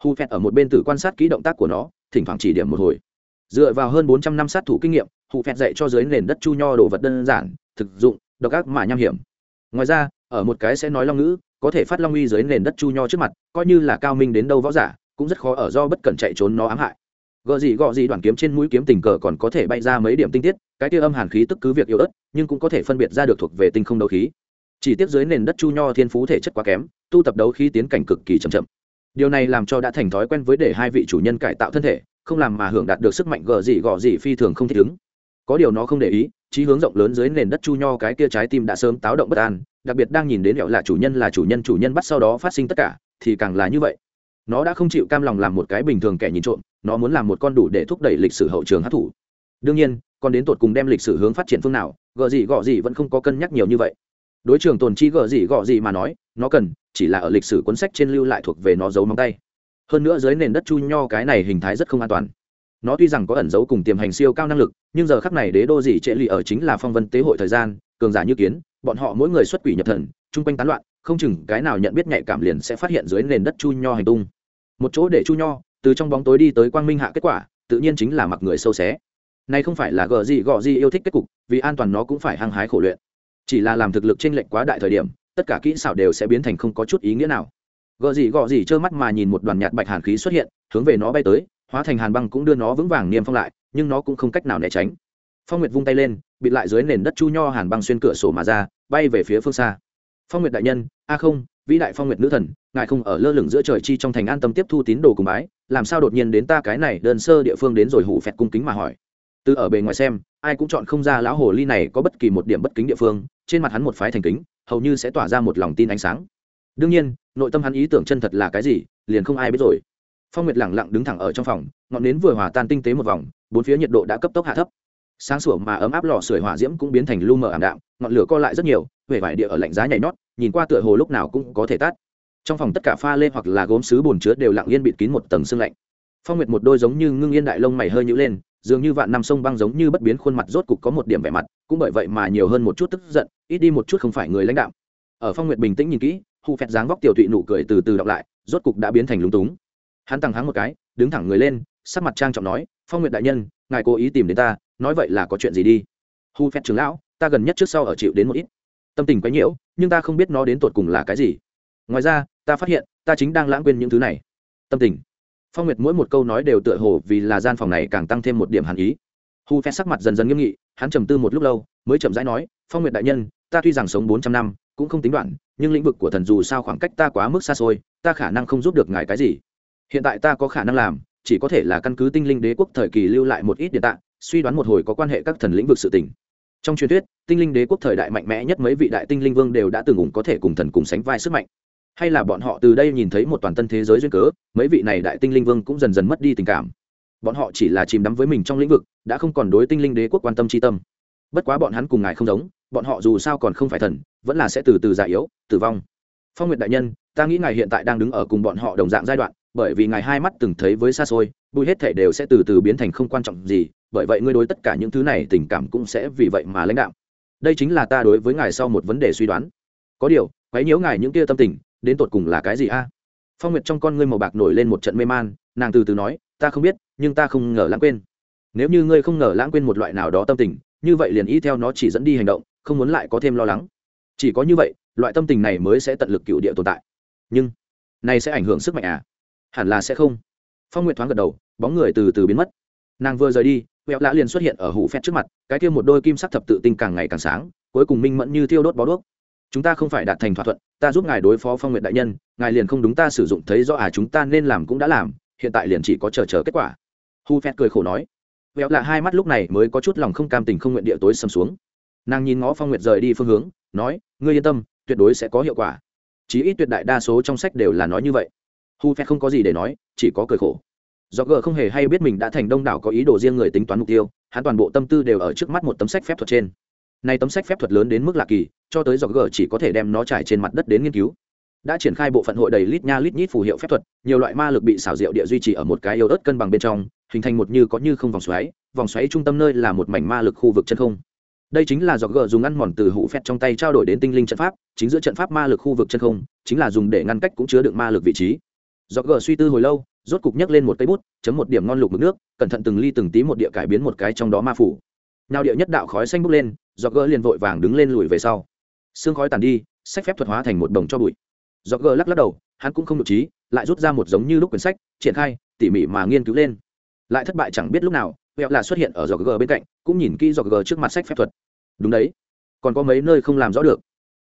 Hu phẹt ở một bên tử quan sát kỹ động tác của nó, thỉnh thoảng chỉ điểm một hồi. Dựa vào hơn bốn trăm năm sát thủ kinh nghiệm, hu phẹt dạy cho dưới nền đất chu nho đồ vật đơn giản, thực dụng, độc ác mà nham hiểm. Ngoài ra, ở một cái sẽ nói long ngữ, có thể phát long uy dưới nền đất chu nho trước mặt, coi như là cao minh đến đâu võ giả, cũng rất khó ở do bất cẩn chạy trốn nó ám hại gợ gì gọ gì đoàn kiếm trên mũi kiếm tình cờ còn có thể bay ra mấy điểm tinh tiết, cái tia âm hàn khí tức cứ việc yếu ớt, nhưng cũng có thể phân biệt ra được thuộc về tinh không đấu khí. Chỉ tiếp dưới nền đất chu nho thiên phú thể chất quá kém, tu tập đấu khí tiến cảnh cực kỳ chậm chậm. Điều này làm cho đã thành thói quen với để hai vị chủ nhân cải tạo thân thể, không làm mà hưởng đạt được sức mạnh gờ gì gọ gì phi thường không thích ứng có điều nó không để ý trí hướng rộng lớn dưới nền đất chu nho cái kia trái tim đã sớm táo động bất an, đặc biệt đang nhìn đến hẹo là chủ nhân là chủ nhân chủ nhân bắt sau đó phát sinh tất cả, thì càng là như vậy nó đã không chịu cam lòng làm một cái bình thường kẻ nhìn trộm, nó muốn làm một con đủ để thúc đẩy lịch sử hậu trường hát thủ. Đương nhiên còn đến tột cùng đem lịch sử hướng phát triển phương nào gợ gì gọ gì vẫn không có cân nhắc nhiều như vậy. Đối trường tồn chi gợ gì gọ gì mà nói, nó cần chỉ là ở lịch sử cuốn sách trên lưu lại thuộc về nó giấu móng tay. Hơn nữa dưới nền đất chu nho cái này hình thái rất không an toàn. Nó tuy rằng có ẩn giấu cùng tiềm hành siêu cao năng lực, nhưng giờ khắc này đế đô gì trệ lì ở chính là phong vân tế hội thời gian, cường giả như kiến, bọn họ mỗi người xuất quỷ nhập thần, chung quanh tán loạn không chừng cái nào nhận biết nhạy cảm liền sẽ phát hiện dưới nền đất chu nho hành tung. Một chỗ để chu nho, từ trong bóng tối đi tới quang minh hạ kết quả, tự nhiên chính là mặc người sâu xé. Nay không phải là gờ gì gọ gì yêu thích kết cục, vì an toàn nó cũng phải hăng hái khổ luyện. Chỉ là làm thực lực t r ê n lệch quá đại thời điểm, tất cả kỹ xảo đều sẽ biến thành không có chút ý nghĩa nào. Gợ gì gọ gì trơ mắt mà nhìn một đoàn nhạt bạch hàn khí xuất hiện, hướng về nó bay tới, hóa thành hàn băng cũng đưa nó vững vàng niêm phong lại, nhưng nó cũng không cách nào né tránh. Phong nguyệt vung tay lên, bịt lại dưới nền đất chu nho hàn băng xuyên cửa sổ mà ra, bay về phía phương xa phong nguyệt đại nhân, a không, vĩ đại phong nguyệt nữ thần, ngài không ở lơ lửng giữa trời chi trong thành an tâm tiếp thu tín đồ cùng bái, làm sao đột nhiên đến ta cái này đơn sơ địa phương đến rồi hủ phẹt cung kính mà hỏi. Từ ở bề ngoài xem, ai cũng chọn không ra lão hồ ly này có bất kỳ một điểm bất kính địa phương, trên mặt hắn một phái thành kính, hầu như sẽ tỏa ra một lòng tin ánh sáng. Đương nhiên, nội tâm hắn ý tưởng chân thật là cái gì, liền không ai biết rồi. Phong nguyệt lẳng lặng đứng thẳng ở trong phòng, ngọn nến vừa hòa tan tinh tế một vòng, bốn phía nhiệt độ đã cấp tốc hạ thấp sáng sủa mà ấm áp lò sưởi hỏa diễm cũng biến thành lu mờ ảm đạm, ngọn lửa co lại rất nhiều huệ vải địa ở lạnh giá nhảy nhót, nhìn qua tựa hồ lúc nào cũng có thể tắt. Trong phòng tất cả pha lê hoặc là gốm sứ bồn chứa đều lặng yên bịt kín một tầng sương lạnh. Phong nguyệt một đôi giống như ngưng yên đại lông mày hơi nhữ lên, dường như vạn năm sông băng giống như bất biến khuôn mặt rốt cục có một điểm vẻ mặt, cũng bởi vậy mà nhiều hơn một chút tức giận, ít đi một chút không phải người lãnh đạo. Ở phong nguyệt bình tĩnh nhìn kỹ, hù phẹt dáng vóc tiểu thụy nụ cười từ từ đọc lại, rốt cục đã biến thành lúng túng. Hắn tăng hắng một cái, đứng thẳng người lên, sắc mặt trang trọng nói, phong nguyệt đại nhân, ngài cố ý tìm đến ta nói vậy là có chuyện gì đi? Hu phép trưởng lão, ta gần nhất trước sau ở chịu đến một ít. Tâm tình quấy nhiễu, nhưng ta không biết nó đến tột cùng là cái gì. Ngoài ra, ta phát hiện, ta chính đang lãng quên những thứ này. Tâm tình. Phong nguyệt mỗi một câu nói đều tựa hồ vì là gian phòng này càng tăng thêm một điểm hàn ý. Hu phép sắc mặt dần dần nghiêm nghị, hắn trầm tư một lúc lâu, mới chậm rãi nói, phong nguyệt đại nhân, ta tuy rằng sống bốn trăm năm, cũng không tính đoạn, nhưng lĩnh vực của thần dù sao khoảng cách ta quá mức xa xôi, ta khả năng không giúp được ngài cái gì. Hiện tại ta có khả năng làm, chỉ có thể là căn cứ tinh linh đế quốc thời kỳ lưu lại một ít điện tạng suy đoán một hồi có quan hệ các thần lĩnh vực sự tình. Trong truyền thuyết, tinh linh đế quốc thời đại mạnh mẽ nhất mấy vị đại tinh linh vương đều đã từng ủng có thể cùng thần cùng sánh vai sức mạnh. Hay là bọn họ từ đây nhìn thấy một toàn tân thế giới duyên cớ, mấy vị này đại tinh linh vương cũng dần dần mất đi tình cảm. Bọn họ chỉ là chìm đắm với mình trong lĩnh vực, đã không còn đối tinh linh đế quốc quan tâm tri tâm. Bất quá bọn hắn cùng ngài không giống, bọn họ dù sao còn không phải thần, vẫn là sẽ từ từ già yếu, tử vong. Phong nguyệt đại nhân, ta nghĩ ngài hiện tại đang đứng ở cùng bọn họ đồng dạng giai đoạn, bởi vì ngài hai mắt từng thấy với xa xôi bùi hết thể đều sẽ từ từ biến thành không quan trọng gì bởi vậy ngươi đối tất cả những thứ này tình cảm cũng sẽ vì vậy mà lãnh đạo đây chính là ta đối với ngài sau một vấn đề suy đoán. Có điều, quấy nhiễu ngài những kia tâm tình, đến tột cùng là cái gì a? Phong nguyệt trong con ngươi màu bạc nổi lên một trận mê man, nàng từ từ nói, ta không biết, nhưng ta không ngờ lãng quên. Nếu như ngươi không ngờ lãng quên một loại nào đó tâm tình, như vậy liền ý theo nó chỉ dẫn đi hành động, không muốn lại có thêm lo lắng. Chỉ có như vậy, loại tâm tình này mới sẽ tận lực cựu địa tồn tại. Nhưng, này sẽ ảnh hưởng sức mạnh à? Hẳn là sẽ không. Phong nguyệt thoáng gật đầu, bóng người từ từ biến mất. Nàng vừa rời đi huệ lã liền xuất hiện ở hủ phét trước mặt, cái kia một đôi kim sắc thập tự tinh càng ngày càng sáng, cuối cùng minh mẫn như thiêu đốt bó đuốc. Chúng ta không phải đạt thành thỏa thuận, ta giúp ngài đối phó phong nguyện đại nhân, ngài liền không đúng ta sử dụng thấy rõ à chúng ta nên làm cũng đã làm, hiện tại liền chỉ có chờ chờ kết quả. Hu phét cười khổ nói. Vẹo lạ hai mắt lúc này mới có chút lòng không cam tình không nguyện địa tối sầm xuống. Nàng nhìn ngó phong nguyệt rời đi phương hướng, nói, ngươi yên tâm, tuyệt đối sẽ có hiệu quả. Chí ít tuyệt đại đa số trong sách đều là nói như vậy. Hu phét không có gì để nói, chỉ có cười khổ do gờ không hề hay biết mình đã thành đông đảo có ý đồ riêng người tính toán mục tiêu, hắn toàn bộ tâm tư đều ở trước mắt một tấm sách phép thuật trên. Này tấm sách phép thuật lớn đến mức lạ kỳ, cho tới do g chỉ có thể đem nó trải trên mặt đất đến nghiên cứu. Đã triển khai bộ phận hội đầy lít nha lít nhít phù hiệu phép thuật, nhiều loại ma lực bị xảo diệu địa duy trì ở một cái yếu ớt cân bằng bên trong, hình thành một như có như không vòng xoáy vòng xoáy trung tâm nơi là một mảnh ma lực khu vực chân không. Đây chính là do g dùng ăn mòn từ hũ phép trong tay trao đổi đến tinh linh trận pháp, chính giữa trận pháp ma lực khu vực chân không, chính là dùng để ngăn cách cũng chứa được ma lực vị trí. Do g suy tư hồi lâu rốt cục nhấc lên một cây bút, chấm một điểm ngon lục mực nước, cẩn thận từng ly từng tí một địa cải biến một cái trong đó ma phủ. Nào địa nhất đạo khói xanh bốc lên do gỡ liền vội vàng đứng lên lùi về sau. Xương khói tàn đi, sách phép thuật hóa thành một đồng cho bụi. Do gỡ lắc lắc đầu, hắn cũng không được trí, lại rút ra một giống như lúc quyển sách, triển khai, tỉ mỉ mà nghiên cứu lên. Lại thất bại chẳng biết lúc nào, vẹo là xuất hiện ở dò gỡ bên cạnh, cũng nhìn kỹ dò gỡ trước mặt sách phép thuật. Đúng đấy, còn có mấy nơi không làm rõ được.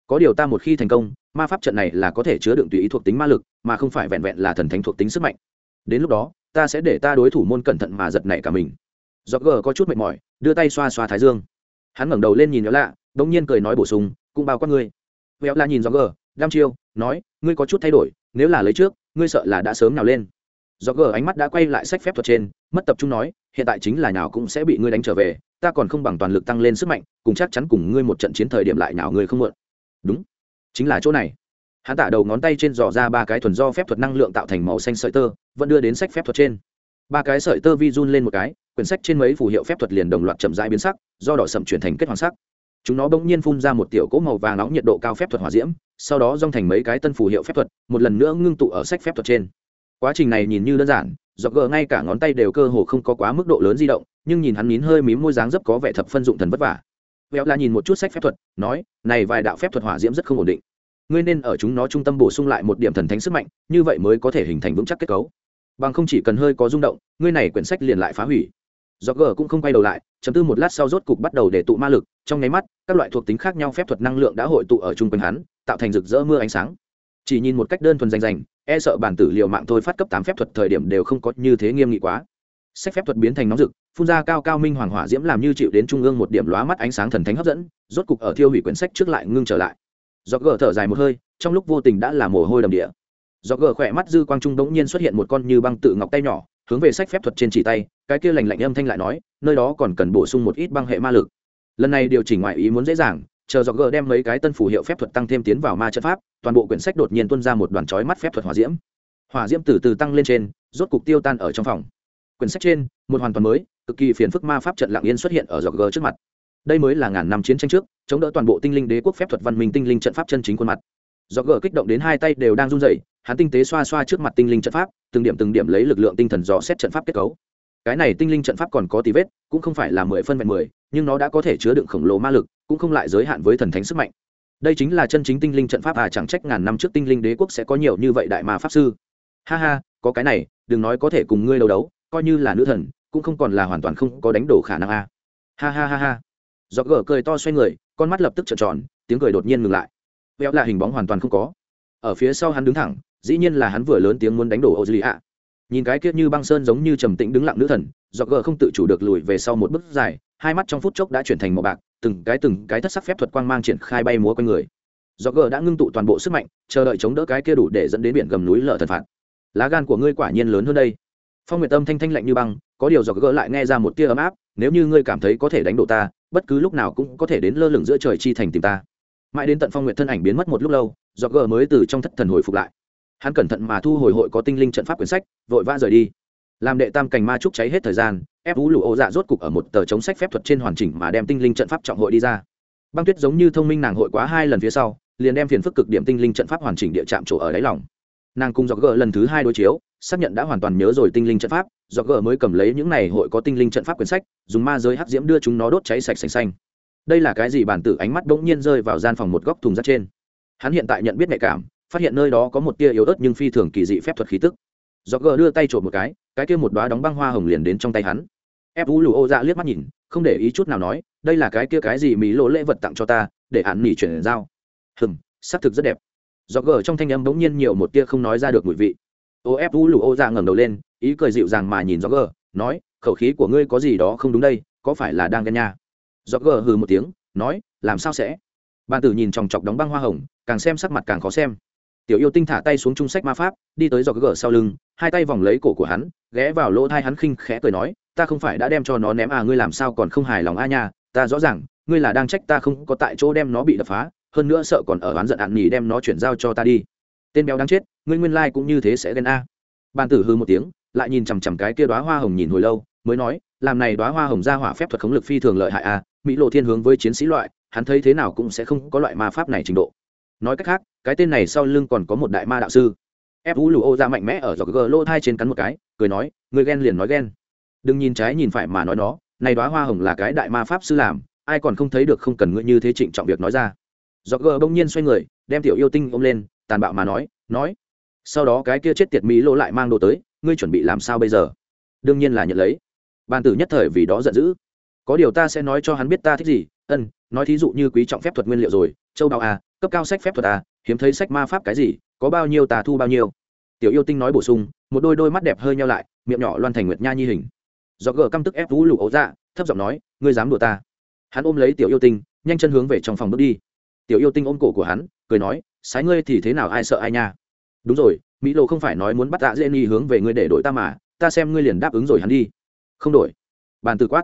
Có điều ta một khi thành công, ma pháp trận này là có thể chứa đựng tùy ý thuộc tính ma lực, mà không phải vẹn vẹn là thần thánh thuộc tính sức mạnh đến lúc đó, ta sẽ để ta đối thủ môn cẩn thận mà giật nảy cả mình. Do gờ có chút mệt mỏi, đưa tay xoa xoa thái dương. Hắn ngẩng đầu lên nhìn véo lạ đ ỗ n g nhiên cười nói bổ sung, cũng bao quát ngươi. Véo la nhìn do gờ đam chiêu, nói, ngươi có chút thay đổi, nếu là lấy trước, ngươi sợ là đã sớm nào lên. Do gờ ánh mắt đã quay lại sách phép thuật trên, mất tập trung nói, hiện tại chính là nào cũng sẽ bị ngươi đánh trở về, ta còn không bằng toàn lực tăng lên sức mạnh, cùng chắc chắn cùng ngươi một trận chiến thời điểm lại nào ngươi không mượn đúng, chính là chỗ này hắn tả đầu ngón tay trên dò ra ba cái thuần do phép thuật năng lượng tạo thành màu xanh sợi tơ, vẫn đưa đến sách phép thuật trên. Ba cái sợi tơ vi run lên một cái, quyển sách trên mấy phù hiệu phép thuật liền đồng loạt chậm rãi biến sắc, do đỏ sậm chuyển thành kết hoàng sắc. Chúng nó bỗng nhiên phun ra một tiểu cỗ màu vàng nóng nhiệt độ cao phép thuật hỏa diễm, sau đó dong thành mấy cái tân phù hiệu phép thuật, một lần nữa ngưng tụ ở sách phép thuật trên. Quá trình này nhìn như đơn giản, dọc gờ ngay cả ngón tay đều cơ hồ không có quá mức độ lớn di động, nhưng nhìn hắn nín hơi mím môi dáng dấp có vẻ thập phân dụng thần vất vả. Véo là nhìn một chút sách phép thuật, nói, này vài đạo phép thuật hỏa diễm rất không ổn định ngươi nên ở chúng nó trung tâm bổ sung lại một điểm thần thánh sức mạnh, như vậy mới có thể hình thành vững chắc kết cấu. Bằng không chỉ cần hơi có rung động, ngươi này quyển sách liền lại phá hủy. Do gờ cũng không quay đầu lại, chấm tư một lát sau rốt cục bắt đầu để tụ ma lực, trong nháy mắt, các loại thuộc tính khác nhau phép thuật năng lượng đã hội tụ ở chung quanh hắn, tạo thành rực rỡ mưa ánh sáng. Chỉ nhìn một cách đơn thuần danh rành e sợ bản tử liệu mạng thôi phát cấp tám phép thuật thời điểm đều không có như thế nghiêm nghị quá. Sách phép thuật biến thành nóng rực, phun ra cao cao minh hoàng hỏa diễm làm như chịu đến trung ương một điểm lóa mắt ánh sáng thần thánh hấp dẫn, rốt cục ở thiêu hủy quyển sách trước lại ngưng trở lại do gờ thở dài một hơi, trong lúc vô tình đã là mồ hôi đầm địa. Do gờ khỏe mắt dư quang trung đống nhiên xuất hiện một con như băng tự ngọc tay nhỏ, hướng về sách phép thuật trên chỉ tay, cái kia lành lạnh âm thanh lại nói, nơi đó còn cần bổ sung một ít băng hệ ma lực. Lần này điều chỉnh ngoại ý muốn dễ dàng, chờ do gờ đem mấy cái tân phù hiệu phép thuật tăng thêm tiến vào ma trận pháp, toàn bộ quyển sách đột nhiên tuôn ra một đoàn chói mắt phép thuật hỏa diễm. Hỏa diễm từ từ tăng lên trên, rốt cục tiêu tan ở trong phòng. Quyển sách trên, một hoàn toàn mới, cực kỳ phiền phức ma pháp trận lặng yên xuất hiện ở dọc g trước mặt đây mới là ngàn năm chiến tranh trước, chống đỡ toàn bộ tinh linh đế quốc phép thuật văn minh tinh linh trận pháp chân chính khuôn mặt. Do gờ kích động đến hai tay đều đang run rẩy, hắn tinh tế xoa xoa trước mặt tinh linh trận pháp, từng điểm từng điểm lấy lực lượng tinh thần dò xét trận pháp kết cấu. Cái này tinh linh trận pháp còn có tí vết, cũng không phải là mười phân vẹn mười, nhưng nó đã có thể chứa đựng khổng lồ ma lực, cũng không lại giới hạn với thần thánh sức mạnh. Đây chính là chân chính tinh linh trận pháp à chẳng trách ngàn năm trước tinh linh đế quốc sẽ có nhiều như vậy đại ma pháp sư. Ha ha, có cái này, đừng nói có thể cùng ngươi đấu đấu, coi như là nữ thần, cũng không còn là hoàn toàn không có đánh đổ khả năng a ha ha ha ha. Dọ gở cười to xoay người, con mắt lập tức trợn tròn, tiếng cười đột nhiên ngừng lại. Béo là hình bóng hoàn toàn không có. Ở phía sau hắn đứng thẳng, dĩ nhiên là hắn vừa lớn tiếng muốn đánh đổ Ozilia. ạ nhìn cái kiếp như băng sơn giống như trầm tĩnh đứng lặng nữ thần Dọ gở không tự chủ được lùi về sau một bước dài, hai mắt trong phút chốc đã chuyển thành màu bạc, từng cái từng cái thất sắc phép thuật quang mang triển khai bay múa quanh người. Dọ gở đã ngưng tụ toàn bộ sức mạnh, chờ đợi chống đỡ cái kia đủ để dẫn đến biển gầm núi lở thần phạt. Lá gan của ngươi quả nhiên lớn hơn đây phong nguyệt tâm thanh thanh lạnh như băng, có điều do gỡ lại nghe ra một tia ấm áp, nếu như ngươi cảm thấy có thể đánh đổ ta, bất cứ lúc nào cũng có thể đến lơ lửng giữa trời chi thành tìm ta. Mãi đến tận phong nguyệt thân ảnh biến mất một lúc lâu do gỡ mới từ trong thất thần hồi phục lại. Hắn cẩn thận mà thu hồi hội có tinh linh trận pháp quyển sách, vội vã rời đi. Làm đệ tam cành ma trúc cháy hết thời gian, ép vũ lụ ô dạ rốt cục ở một tờ chống sách phép thuật trên hoàn chỉnh mà đem tinh linh trận pháp trọng hội đi ra. Băng tuyết giống như thông minh nàng hội quá hai lần phía sau, liền đem phiền phức cực điểm tinh linh trận pháp hoàn chỉnh địa chạm chỗ ở đáy lòng nàng cùng dọc gờ lần thứ hai đối chiếu, xác nhận đã hoàn toàn nhớ rồi tinh linh trận pháp, dọc gờ mới cầm lấy những này hội có tinh linh trận pháp quyển sách, dùng ma giới hắc diễm đưa chúng nó đốt cháy sạch sành xanh. Đây là cái gì? Bản tử ánh mắt bỗng nhiên rơi vào gian phòng một góc thùng rác trên. Hắn hiện tại nhận biết nhạy cảm, phát hiện nơi đó có một tia yếu ớt nhưng phi thường kỳ dị phép thuật khí tức. Dọc gờ đưa tay trộm một cái cái kia một đoá đóng băng hoa hồng liền đến trong tay hắn. Ép vũ lù ô dạ liếc mắt nhìn, không để ý chút nào nói, đây là cái kia cái gì mỹ lỗ lễ vật tặng cho ta, để hắn nỉ chuyển giao. Hừng xác thực rất đẹp do gờ trong thanh âm bỗng nhiên nhiều một tia không nói ra được mùi vị. Ô ép vũ lụ ô ra ngẩng đầu lên, ý cười dịu dàng mà nhìn do gờ, nói, khẩu khí của ngươi có gì đó không đúng đây, có phải là đang ghen nha? Do gờ hừ một tiếng, nói, làm sao sẽ? Bàn tử nhìn chòng chọc đóng băng hoa hồng, càng xem sắc mặt càng khó xem. Tiểu yêu tinh thả tay xuống trung sách ma pháp, đi tới do gờ sau lưng, hai tay vòng lấy cổ của hắn, ghé vào lỗ thai hắn khinh khẽ cười nói, ta không phải đã đem cho nó ném à ngươi làm sao còn không hài lòng a nha, ta rõ ràng, ngươi là đang trách ta không có tại chỗ đem nó bị đập phá hơn nữa sợ còn ở oán giận ạn nhì đem nó chuyển giao cho ta đi. Tên béo đáng chết, ngươi nguyên lai cũng như thế sẽ ghen a. Bàn tử hư một tiếng, lại nhìn chằm chằm cái kia đoá hoa hồng nhìn hồi lâu, mới nói, làm này đoá hoa hồng ra hỏa phép thuật khống lực phi thường lợi hại a, mỹ lộ thiên hướng với chiến sĩ loại, hắn thấy thế nào cũng sẽ không có loại ma pháp này trình độ. Nói cách khác, cái tên này sau lưng còn có một đại ma đạo sư. Ép vũ lù ô ra mạnh mẽ ở giọt gờ lô thai trên cắn một cái, cười nói, người ghen liền nói ghen. Đừng nhìn trái nhìn phải mà nói nó, này đoá hoa hồng là cái đại ma pháp sư làm, ai còn không thấy được không cần ngươi như thế trịnh trọng việc nói ra do gờ bỗng nhiên xoay người, đem tiểu yêu tinh ôm lên, tàn bạo mà nói nói, sau đó cái kia chết tiệt mỹ lỗ lại mang đồ tới, ngươi chuẩn bị làm sao bây giờ? Đương nhiên là nhận lấy. Ban tử nhất thời vì đó giận dữ. Có điều ta sẽ nói cho hắn biết ta thích gì, ân, nói thí dụ như quý trọng phép thuật nguyên liệu rồi, châu Đào à cấp cao sách phép thuật à hiếm thấy sách ma pháp cái gì, có bao nhiêu tà thu bao nhiêu. Tiểu yêu tinh nói bổ sung, một đôi đôi mắt đẹp hơi nhau lại, miệng nhỏ loan thành nguyệt nha nhi hình. Do gờ căm tức ép vũ lụ ấu dạ thấp giọng nói, ngươi dám đùa ta. Hắn ôm lấy tiểu yêu tinh, nhanh chân hướng về trong phòng bước đi tiểu yêu tinh ôm cổ của hắn, cười nói, sái ngươi thì thế nào ai sợ ai nha? Đúng rồi, mỹ lộ không phải nói muốn bắt tạ dễ nghi hướng về ngươi để đổi ta mà, ta xem ngươi liền đáp ứng rồi hắn đi. Không đổi. Bàn từ quát.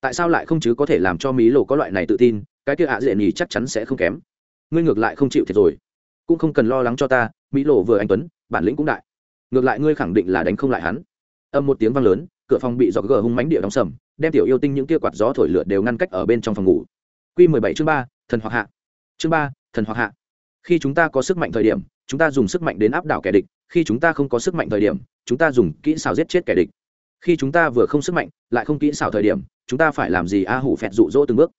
Tại sao lại không chứ có thể làm cho mỹ lộ có loại này tự tin, cái kia ạ dễ nghi chắc chắn sẽ không kém. Ngươi ngược lại không chịu thiệt rồi. Cũng không cần lo lắng cho ta, mỹ lộ vừa anh tuấn, bản lĩnh cũng đại. Ngược lại ngươi khẳng định là đánh không lại hắn. Âm một tiếng vang lớn, cửa phòng bị gió gờ hung mánh địa đóng sầm, đem tiểu yêu tinh những kia quạt gió thổi lửa đều ngăn cách ở bên trong phòng ngủ. Q mười bảy chương ba, thần hoặc hạ chương ba, thần hoặc hạ. Khi chúng ta có sức mạnh thời điểm, chúng ta dùng sức mạnh đến áp đảo kẻ địch. Khi chúng ta không có sức mạnh thời điểm, chúng ta dùng kỹ xảo giết chết kẻ địch. Khi chúng ta vừa không sức mạnh, lại không kỹ xảo thời điểm, chúng ta phải làm gì? A hủ phẹt rụ rỗ từng bước.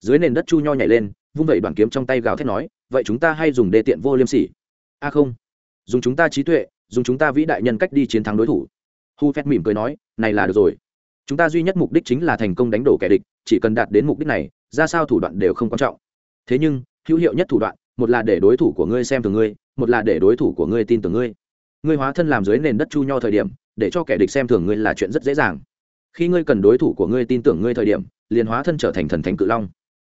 Dưới nền đất chu nho nhảy lên, vung vẩy đoàn kiếm trong tay gào thét nói, vậy chúng ta hay dùng đề tiện vô liêm sỉ? A không. Dùng chúng ta trí tuệ, dùng chúng ta vĩ đại nhân cách đi chiến thắng đối thủ. Hu phét mỉm cười nói, này là được rồi. Chúng ta duy nhất mục đích chính là thành công đánh đổ kẻ địch, chỉ cần đạt đến mục đích này, ra sao thủ đoạn đều không quan trọng. Thế nhưng hữu hiệu nhất thủ đoạn, một là để đối thủ của ngươi xem thường ngươi, một là để đối thủ của ngươi tin tưởng ngươi. Ngươi hóa thân làm dưới nền đất chu nho thời điểm, để cho kẻ địch xem thường ngươi là chuyện rất dễ dàng. Khi ngươi cần đối thủ của ngươi tin tưởng ngươi thời điểm, liền hóa thân trở thành thần thánh cự long.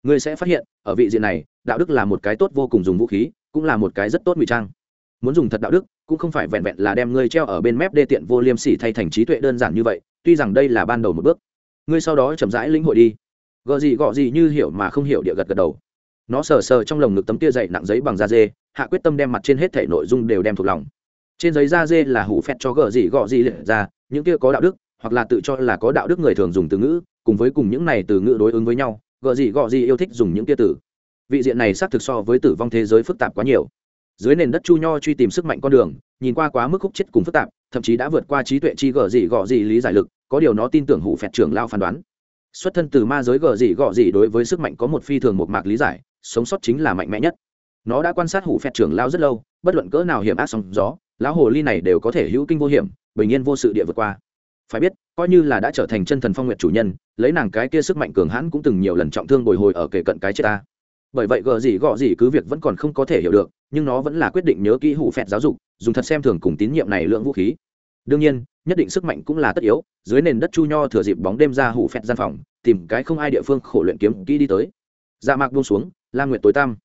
Ngươi sẽ phát hiện, ở vị diện này, đạo đức là một cái tốt vô cùng dùng vũ khí, cũng là một cái rất tốt ngụy trang. Muốn dùng thật đạo đức, cũng không phải vẹn vẹn là đem ngươi treo ở bên mép đê tiện vô liêm sỉ thay thành trí tuệ đơn giản như vậy, tuy rằng đây là ban đầu một bước. Ngươi sau đó chậm rãi lĩnh hội đi. Gợ gì gọ gì như hiểu mà không hiểu địa gật gật đầu nó sờ sờ trong lồng ngực tấm tia dậy nặng giấy bằng da dê, hạ quyết tâm đem mặt trên hết thể nội dung đều đem thuộc lòng. Trên giấy da dê là hủ phét cho gờ gì gọ gì liệt ra, những kia có đạo đức, hoặc là tự cho là có đạo đức người thường dùng từ ngữ, cùng với cùng những này từ ngữ đối ứng với nhau gợ gì gọ gì yêu thích dùng những kia từ. Vị diện này xác thực so với tử vong thế giới phức tạp quá nhiều. Dưới nền đất chu nho truy tìm sức mạnh con đường, nhìn qua quá mức khúc chết cùng phức tạp, thậm chí đã vượt qua trí tuệ chi gờ gì gọ gì lý giải lực, có điều nó tin tưởng hủ phẹt trưởng lao phán đoán. Xuất thân từ ma giới gờ gì gọ gì đối với sức mạnh có một phi thường một mạc lý giải sống sót chính là mạnh mẽ nhất. Nó đã quan sát hủ phẹt trưởng lao rất lâu, bất luận cỡ nào hiểm ác sóng gió, lão hồ ly này đều có thể hữu kinh vô hiểm, bình yên vô sự địa vượt qua. Phải biết, coi như là đã trở thành chân thần phong nguyện chủ nhân, lấy nàng cái kia sức mạnh cường hãn cũng từng nhiều lần trọng thương bồi hồi ở kề cận cái chết ta. Bởi vậy gờ gì gọ gì cứ việc vẫn còn không có thể hiểu được, nhưng nó vẫn là quyết định nhớ kỹ hủ phẹt giáo dục, dùng thật xem thường cùng tín nhiệm này lượng vũ khí. Đương nhiên, nhất định sức mạnh cũng là tất yếu, dưới nền đất chu nho thừa dịp bóng đêm ra hủ phẹt gian phòng, tìm cái không ai địa phương khổ luyện kiếm kỹ đi tới. Dạ mạc buông xuống la nguyệt tối tăm.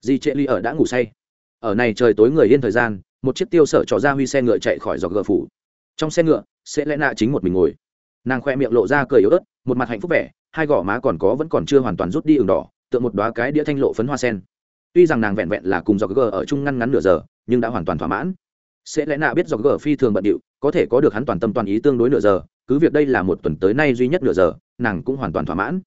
Di trệ ly ở đã ngủ say. Ở này trời tối người yên thời gian, một chiếc tiêu sở trò ra huy xe ngựa chạy khỏi dọc gờ phủ. Trong xe ngựa, sẽ lẽ nạ chính một mình ngồi. Nàng khoe miệng lộ ra cười yếu ớt, một mặt hạnh phúc vẻ, hai gò má còn có vẫn còn chưa hoàn toàn rút đi ửng đỏ tượng một đoá cái đĩa thanh lộ phấn hoa sen. Tuy rằng nàng vẹn vẹn là cùng do gờ ở chung ngăn ngắn nửa giờ, nhưng đã hoàn toàn thỏa mãn. Sẽ lẽ nạ biết do gờ phi thường bận điệu, có thể có được hắn toàn tâm toàn ý tương đối nửa giờ, cứ việc đây là một tuần tới nay duy nhất nửa giờ, nàng cũng hoàn toàn thỏa mãn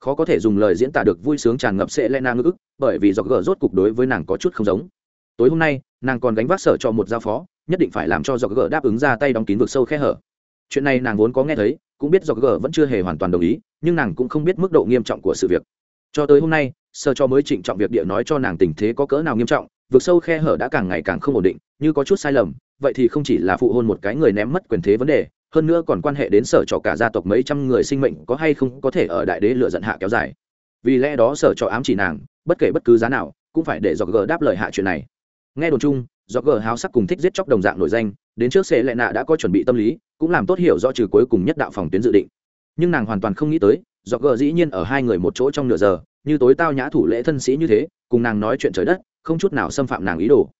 khó có thể dùng lời diễn tả được vui sướng tràn ngập sẽ Lena ngữ, bởi vì do gờ rốt cục đối với nàng có chút không giống. Tối hôm nay, nàng còn gánh vác sở cho một giao phó, nhất định phải làm cho do gờ đáp ứng ra tay đóng kín vực sâu khe hở. Chuyện này nàng vốn có nghe thấy, cũng biết do gờ vẫn chưa hề hoàn toàn đồng ý, nhưng nàng cũng không biết mức độ nghiêm trọng của sự việc. Cho tới hôm nay, sở cho mới trịnh trọng việc địa nói cho nàng tình thế có cỡ nào nghiêm trọng, vực sâu khe hở đã càng ngày càng không ổn định, như có chút sai lầm, vậy thì không chỉ là phụ hôn một cái người ném mất quyền thế vấn đề hơn nữa còn quan hệ đến sở trò cả gia tộc mấy trăm người sinh mệnh có hay không có thể ở đại đế lựa giận hạ kéo dài. Vì lẽ đó sở trò ám chỉ nàng, bất kể bất cứ giá nào, cũng phải để dọc g đáp lời hạ chuyện này. Nghe đồn chung do gờ háo sắc cùng thích giết chóc đồng dạng nổi danh, đến trước xe lệ nạ đã có chuẩn bị tâm lý, cũng làm tốt hiểu do trừ cuối cùng nhất đạo phòng tuyến dự định. Nhưng nàng hoàn toàn không nghĩ tới do gờ dĩ nhiên ở hai người một chỗ trong nửa giờ, như tối tao nhã thủ lễ thân sĩ như thế, cùng nàng nói chuyện trời đất, không chút nào xâm phạm nàng ý đồ.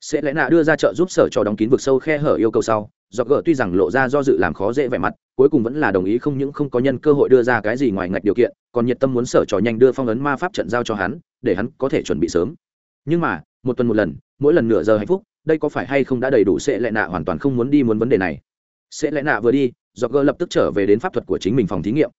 Sẽ lẽ nạ đưa ra trợ giúp sở cho đóng kín vực sâu khe hở yêu cầu sau dọc gỡ tuy rằng lộ ra do dự làm khó dễ vẻ mặt, cuối cùng vẫn là đồng ý không những không có nhân cơ hội đưa ra cái gì ngoài ngạch điều kiện, còn nhiệt tâm muốn sở trò nhanh đưa phong ấn ma pháp trận giao cho hắn, để hắn có thể chuẩn bị sớm. Nhưng mà, một tuần một lần, mỗi lần nửa giờ hạnh phúc, đây có phải hay không đã đầy đủ sẽ lẽ nạ hoàn toàn không muốn đi muốn vấn đề này? Sẽ lẽ nạ vừa đi do gỡ lập tức trở về đến pháp thuật của chính mình phòng thí nghiệm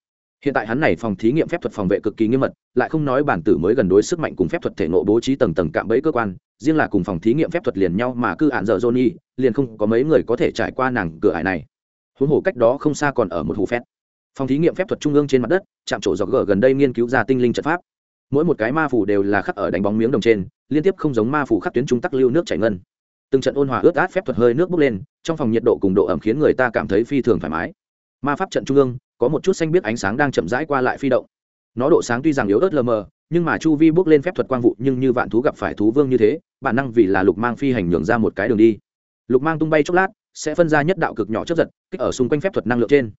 hiện tại hắn này phòng thí nghiệm phép thuật phòng vệ cực kỳ nghiêm mật, lại không nói bản tử mới gần đối sức mạnh cùng phép thuật thể nộ bố trí tầng tầng cạm bẫy cơ quan, riêng là cùng phòng thí nghiệm phép thuật liền nhau mà cư ạn dở johnny liền không có mấy người có thể trải qua nàng cửa ải này. Huống hồ cách đó không xa còn ở một hồ phép phòng thí nghiệm phép thuật trung ương trên mặt đất, chạm trổ dọc gờ gần đây nghiên cứu ra tinh linh trận pháp. Mỗi một cái ma phủ đều là khắc ở đánh bóng miếng đồng trên, liên tiếp không giống ma phủ khắc tuyến trung tắc lưu nước chảy ngân. Từng trận ôn hòa ướt át phép thuật hơi nước bốc lên, trong phòng nhiệt độ cùng độ ẩm khiến người ta cảm thấy phi thường thoải mái. Ma pháp trận trung ương có một chút xanh biết ánh sáng đang chậm rãi qua lại phi động. Nó độ sáng tuy rằng yếu ớt lờ mờ, nhưng mà chu vi bước lên phép thuật quang vụ nhưng như vạn thú gặp phải thú vương như thế, bản năng vì là lục mang phi hành nhường ra một cái đường đi. Lục mang tung bay chốc lát, sẽ phân ra nhất đạo cực nhỏ chấp giật, kích ở xung quanh phép thuật năng lượng trên.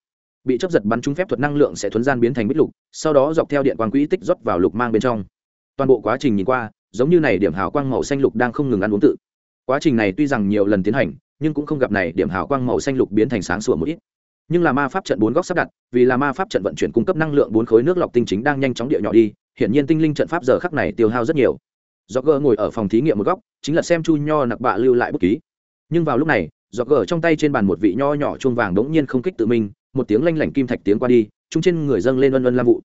Bị chấp giật bắn trúng phép thuật năng lượng sẽ thuấn gian biến thành bích lục, sau đó dọc theo điện quang quỹ tích rót vào lục mang bên trong. Toàn bộ quá trình nhìn qua, giống như này điểm hào quang màu xanh lục đang không ngừng ăn uống tự. Quá trình này tuy rằng nhiều lần tiến hành, nhưng cũng không gặp này điểm hào quang màu xanh lục biến thành sáng sủa một ít nhưng là ma pháp trận bốn góc sắp đặt, vì là ma pháp trận vận chuyển cung cấp năng lượng bốn khối nước lọc tinh chính đang nhanh chóng địa nhỏ đi hiện nhiên tinh linh trận pháp giờ khắc này tiêu hao rất nhiều. Do gờ ngồi ở phòng thí nghiệm một góc, chính là xem chu nho nặc bạ lưu lại bút ký. Nhưng vào lúc này do gờ trong tay trên bàn một vị nho nhỏ chuông vàng đống nhiên không kích tự mình, một tiếng lanh lảnh kim thạch tiếng qua đi, chung trên người dâng lên ân ân lam vụ.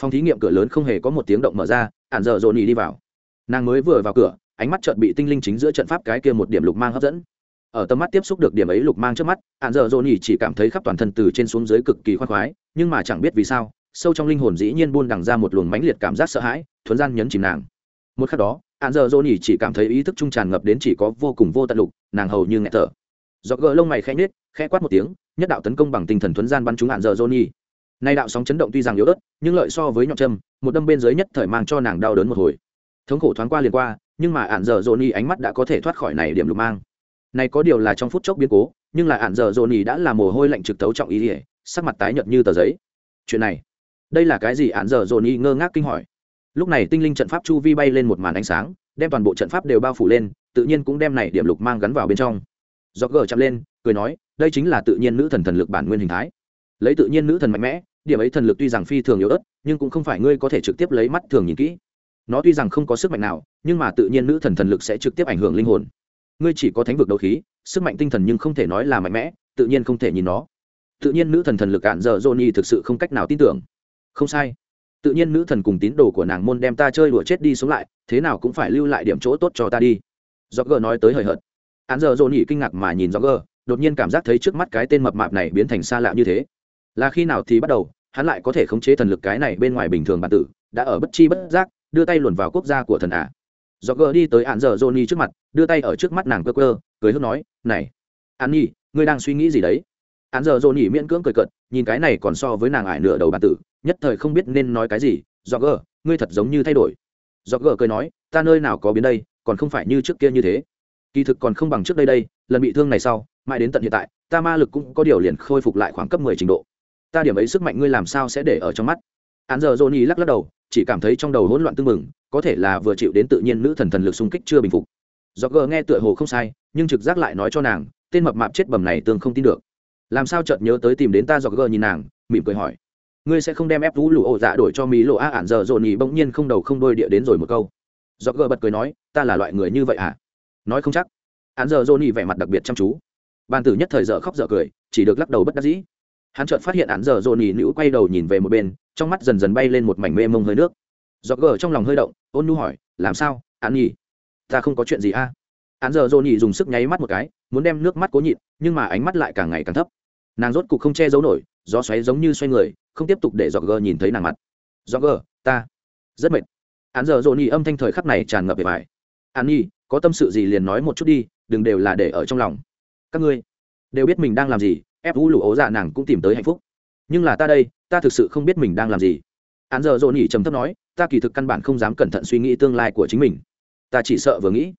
Phòng thí nghiệm cửa lớn không hề có một tiếng động mở ra, ản giờ dồn nhì đi vào. Nàng mới vừa vào cửa, ánh mắt chợt bị tinh linh chính giữa trận pháp cái kia một điểm lục mang hấp dẫn ở tầm mắt tiếp xúc được điểm ấy lục mang trước mắt hạn giờ dồn nhì chỉ cảm thấy khắp toàn thân từ trên xuống dưới cực kỳ khoan khoái, nhưng mà chẳng biết vì sao, sâu trong linh hồn dĩ nhiên buôn đằng ra một luồng mãnh liệt cảm giác sợ hãi, thuấn gian nhấn chìm nàng. Một khắc đó hạn giờ dồn nhì chỉ cảm thấy ý thức trung tràn ngập đến chỉ có vô cùng vô tận lục, nàng hầu như nghẹt thở. Do gỡ lông mày khẽ nhếch, khẽ quát một tiếng, nhất đạo tấn công bằng tinh thần thuấn gian bắn trúng hạn giờ dồn nhì nay đạo sóng chấn động tuy rằng yếu ớt, nhưng lợi so với nhọn châm, một đâm bên dưới nhất thời mang cho nàng đau đớn một hồi. Thống khổ thoáng qua liền qua, nhưng mà ạn giờ dồn nhì ánh mắt đã có thể thoát khỏi này điểm lục mang này có điều là trong phút chốc biến cố, nhưng là ạn dở dồn ý đã là mồ hôi lạnh trực tấu trọng ý ỉa sắc mặt tái nhợt như tờ giấy. Chuyện này, đây là cái gì? Ạn dở dồn ý ngơ ngác kinh hỏi. Lúc này tinh linh trận pháp chu vi bay lên một màn ánh sáng, đem toàn bộ trận pháp đều bao phủ lên, tự nhiên cũng đem này điểm lục mang gắn vào bên trong. Do gờ chạm lên, cười nói, đây chính là tự nhiên nữ thần thần lực bản nguyên hình thái. Lấy tự nhiên nữ thần mạnh mẽ, điểm ấy thần lực tuy rằng phi thường yếu ớt, nhưng cũng không phải ngươi có thể trực tiếp lấy mắt thường nhìn kỹ. Nó tuy rằng không có sức mạnh nào, nhưng mà tự nhiên nữ thần thần lực sẽ trực tiếp ảnh hưởng linh hồn ngươi chỉ có thánh vực đấu khí, sức mạnh tinh thần nhưng không thể nói là mạnh mẽ, tự nhiên không thể nhìn nó. Tự nhiên nữ thần thần lực cạn giờ johnny thực sự không cách nào tin tưởng. Không sai. Tự nhiên nữ thần cùng tín đồ của nàng môn đem ta chơi đùa chết đi sống lại, thế nào cũng phải lưu lại điểm chỗ tốt cho ta đi. Do gờ nói tới hời hợt. Hắn giờ johnny kinh ngạc mà nhìn do gờ đột nhiên cảm giác thấy trước mắt cái tên mập mạp này biến thành xa lạ như thế. Là khi nào thì bắt đầu, hắn lại có thể khống chế thần lực cái này bên ngoài bình thường bản tử, đã ở bất chi bất giác, đưa tay luồn vào quốc gia của thần ả do gờ đi tới hạn giờ johnny trước mặt, đưa tay ở trước mắt nàng cơ cơ cười hớt nói, này an nhi, ngươi đang suy nghĩ gì đấy? Hạn giờ johnny miễn cưỡng cười cợt, nhìn cái này còn so với nàng ải nửa đầu bản tử, nhất thời không biết nên nói cái gì do gờ, ngươi thật giống như thay đổi. Do gờ cười nói, ta nơi nào có biến đây, còn không phải như trước kia như thế. Kỳ thực còn không bằng trước đây đây, lần bị thương này sau, mãi đến tận hiện tại, ta ma lực cũng có điều liền khôi phục lại khoảng cấp mười trình độ. Ta điểm ấy sức mạnh ngươi làm sao sẽ để ở trong mắt? Hắn giờ johnny lắc lắc đầu, chỉ cảm thấy trong đầu hỗn loạn tưng mừng có thể là vừa chịu đến tự nhiên nữ thần thần lực xung kích chưa bình phục. Do gờ nghe tựa hồ không sai, nhưng trực giác lại nói cho nàng, tên mập mạp chết bầm này tương không tin được. Làm sao chợt nhớ tới tìm đến ta do gờ nhìn nàng, mỉm cười hỏi. Ngươi sẽ không đem ép vũ lụ ổ dạ đổi cho mỹ lộ a ản giờ dồn nhì bỗng nhiên không đầu không đôi địa đến rồi một câu. Do gờ bật cười nói, ta là loại người như vậy à? Nói không chắc. Ản giờ dồn nhì vẻ mặt đặc biệt chăm chú. Bàn tử nhất thời dở khóc dở cười, chỉ được lắc đầu bất đắc dĩ. Hắn chợt phát hiện ản giờ dồn nhì nữ quay đầu nhìn về một bên, trong mắt dần dần bay lên một mảnh mê mông hơi nước do gờ trong lòng hơi động, ôn nu hỏi, làm sao, an nhỉ ta không có chuyện gì a? À? ản giờ dồn nhỉ dùng sức nháy mắt một cái, muốn đem nước mắt cố nhịn, nhưng mà ánh mắt lại càng ngày càng thấp. Nàng rốt cục không che giấu nổi, gió xoáy giống như xoay người, không tiếp tục để dọc gờ nhìn thấy nàng mặt. Dọc gờ, ta rất mệt. Hắn giờ dồn nhỉ âm thanh thời khắc này tràn ngập bề bài an nhi, có tâm sự gì liền nói một chút đi, đừng đều là để ở trong lòng. Các ngươi đều biết mình đang làm gì, ép vũ lụ ố dạ nàng cũng tìm tới hạnh phúc. Nhưng là ta đây, ta thực sự không biết mình đang làm gì án giờ dồn nhỉ trầm thấp nói, ta kỳ thực căn bản không dám cẩn thận suy nghĩ tương lai của chính mình. Ta chỉ sợ vừa nghĩ,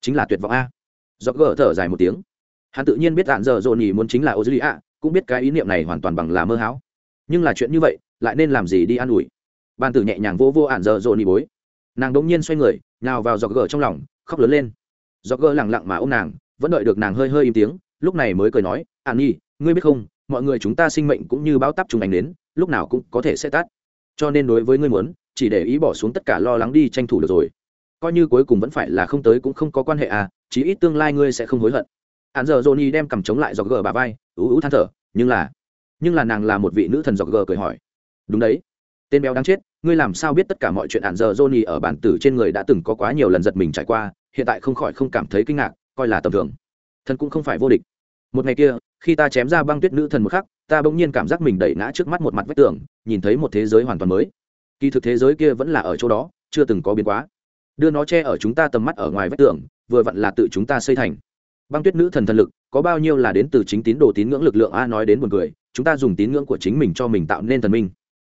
chính là tuyệt vọng a. Dọc gỡ thở dài một tiếng. Hắn tự nhiên biết án giờ dồn nhỉ muốn chính là ô dư lý ạ cũng biết cái ý niệm này hoàn toàn bằng là mơ hão. Nhưng là chuyện như vậy, lại nên làm gì đi an ủi? Ban tử nhẹ nhàng vô vô án giờ dồn nhỉ bối. Nàng đ nhiên xoay người, nào vào giọt gờ trong lòng, khóc lớn lên. Giọt gỡ lẳng lặng mà ô m nàng, vẫn đợi được nàng hơi hơi im tiếng, lúc này mới cười nói, an nhi, ngươi biết không, mọi người chúng ta sinh mệnh cũng như bão tắp trùng ảnh đến lúc nào cũng có thể sẽ tắt cho nên đối với ngươi muốn, chỉ để ý bỏ xuống tất cả lo lắng đi tranh thủ được rồi. Coi như cuối cùng vẫn phải là không tới cũng không có quan hệ à chí ít tương lai ngươi sẽ không hối hận. Hạn giờ johnny đem cầm chống lại dọc gờ bà vai, ú ú than thở, nhưng là nhưng là nàng là một vị nữ thần dọc gờ cười hỏi. Đúng đấy. Tên béo đáng chết, ngươi làm sao biết tất cả mọi chuyện hạn giờ johnny ở bản tử trên người đã từng có quá nhiều lần giật mình trải qua, hiện tại không khỏi không cảm thấy kinh ngạc, coi là tầm thường. Thần cũng không phải vô địch. Một ngày kia khi ta chém ra băng tuyết nữ thần một khắc, ta bỗng nhiên cảm giác mình đẩy ngã trước mắt một mặt vách tường, nhìn thấy một thế giới hoàn toàn mới. Kỳ thực thế giới kia vẫn là ở chỗ đó, chưa từng có biến quá. Đưa nó che ở chúng ta tầm mắt ở ngoài vách tường, vừa vặn là tự chúng ta xây thành. Băng tuyết nữ thần thần lực, có bao nhiêu là đến từ chính tín đồ tín ngưỡng lực lượng a nói đến buồn cười, chúng ta dùng tín ngưỡng của chính mình cho mình tạo nên thần minh.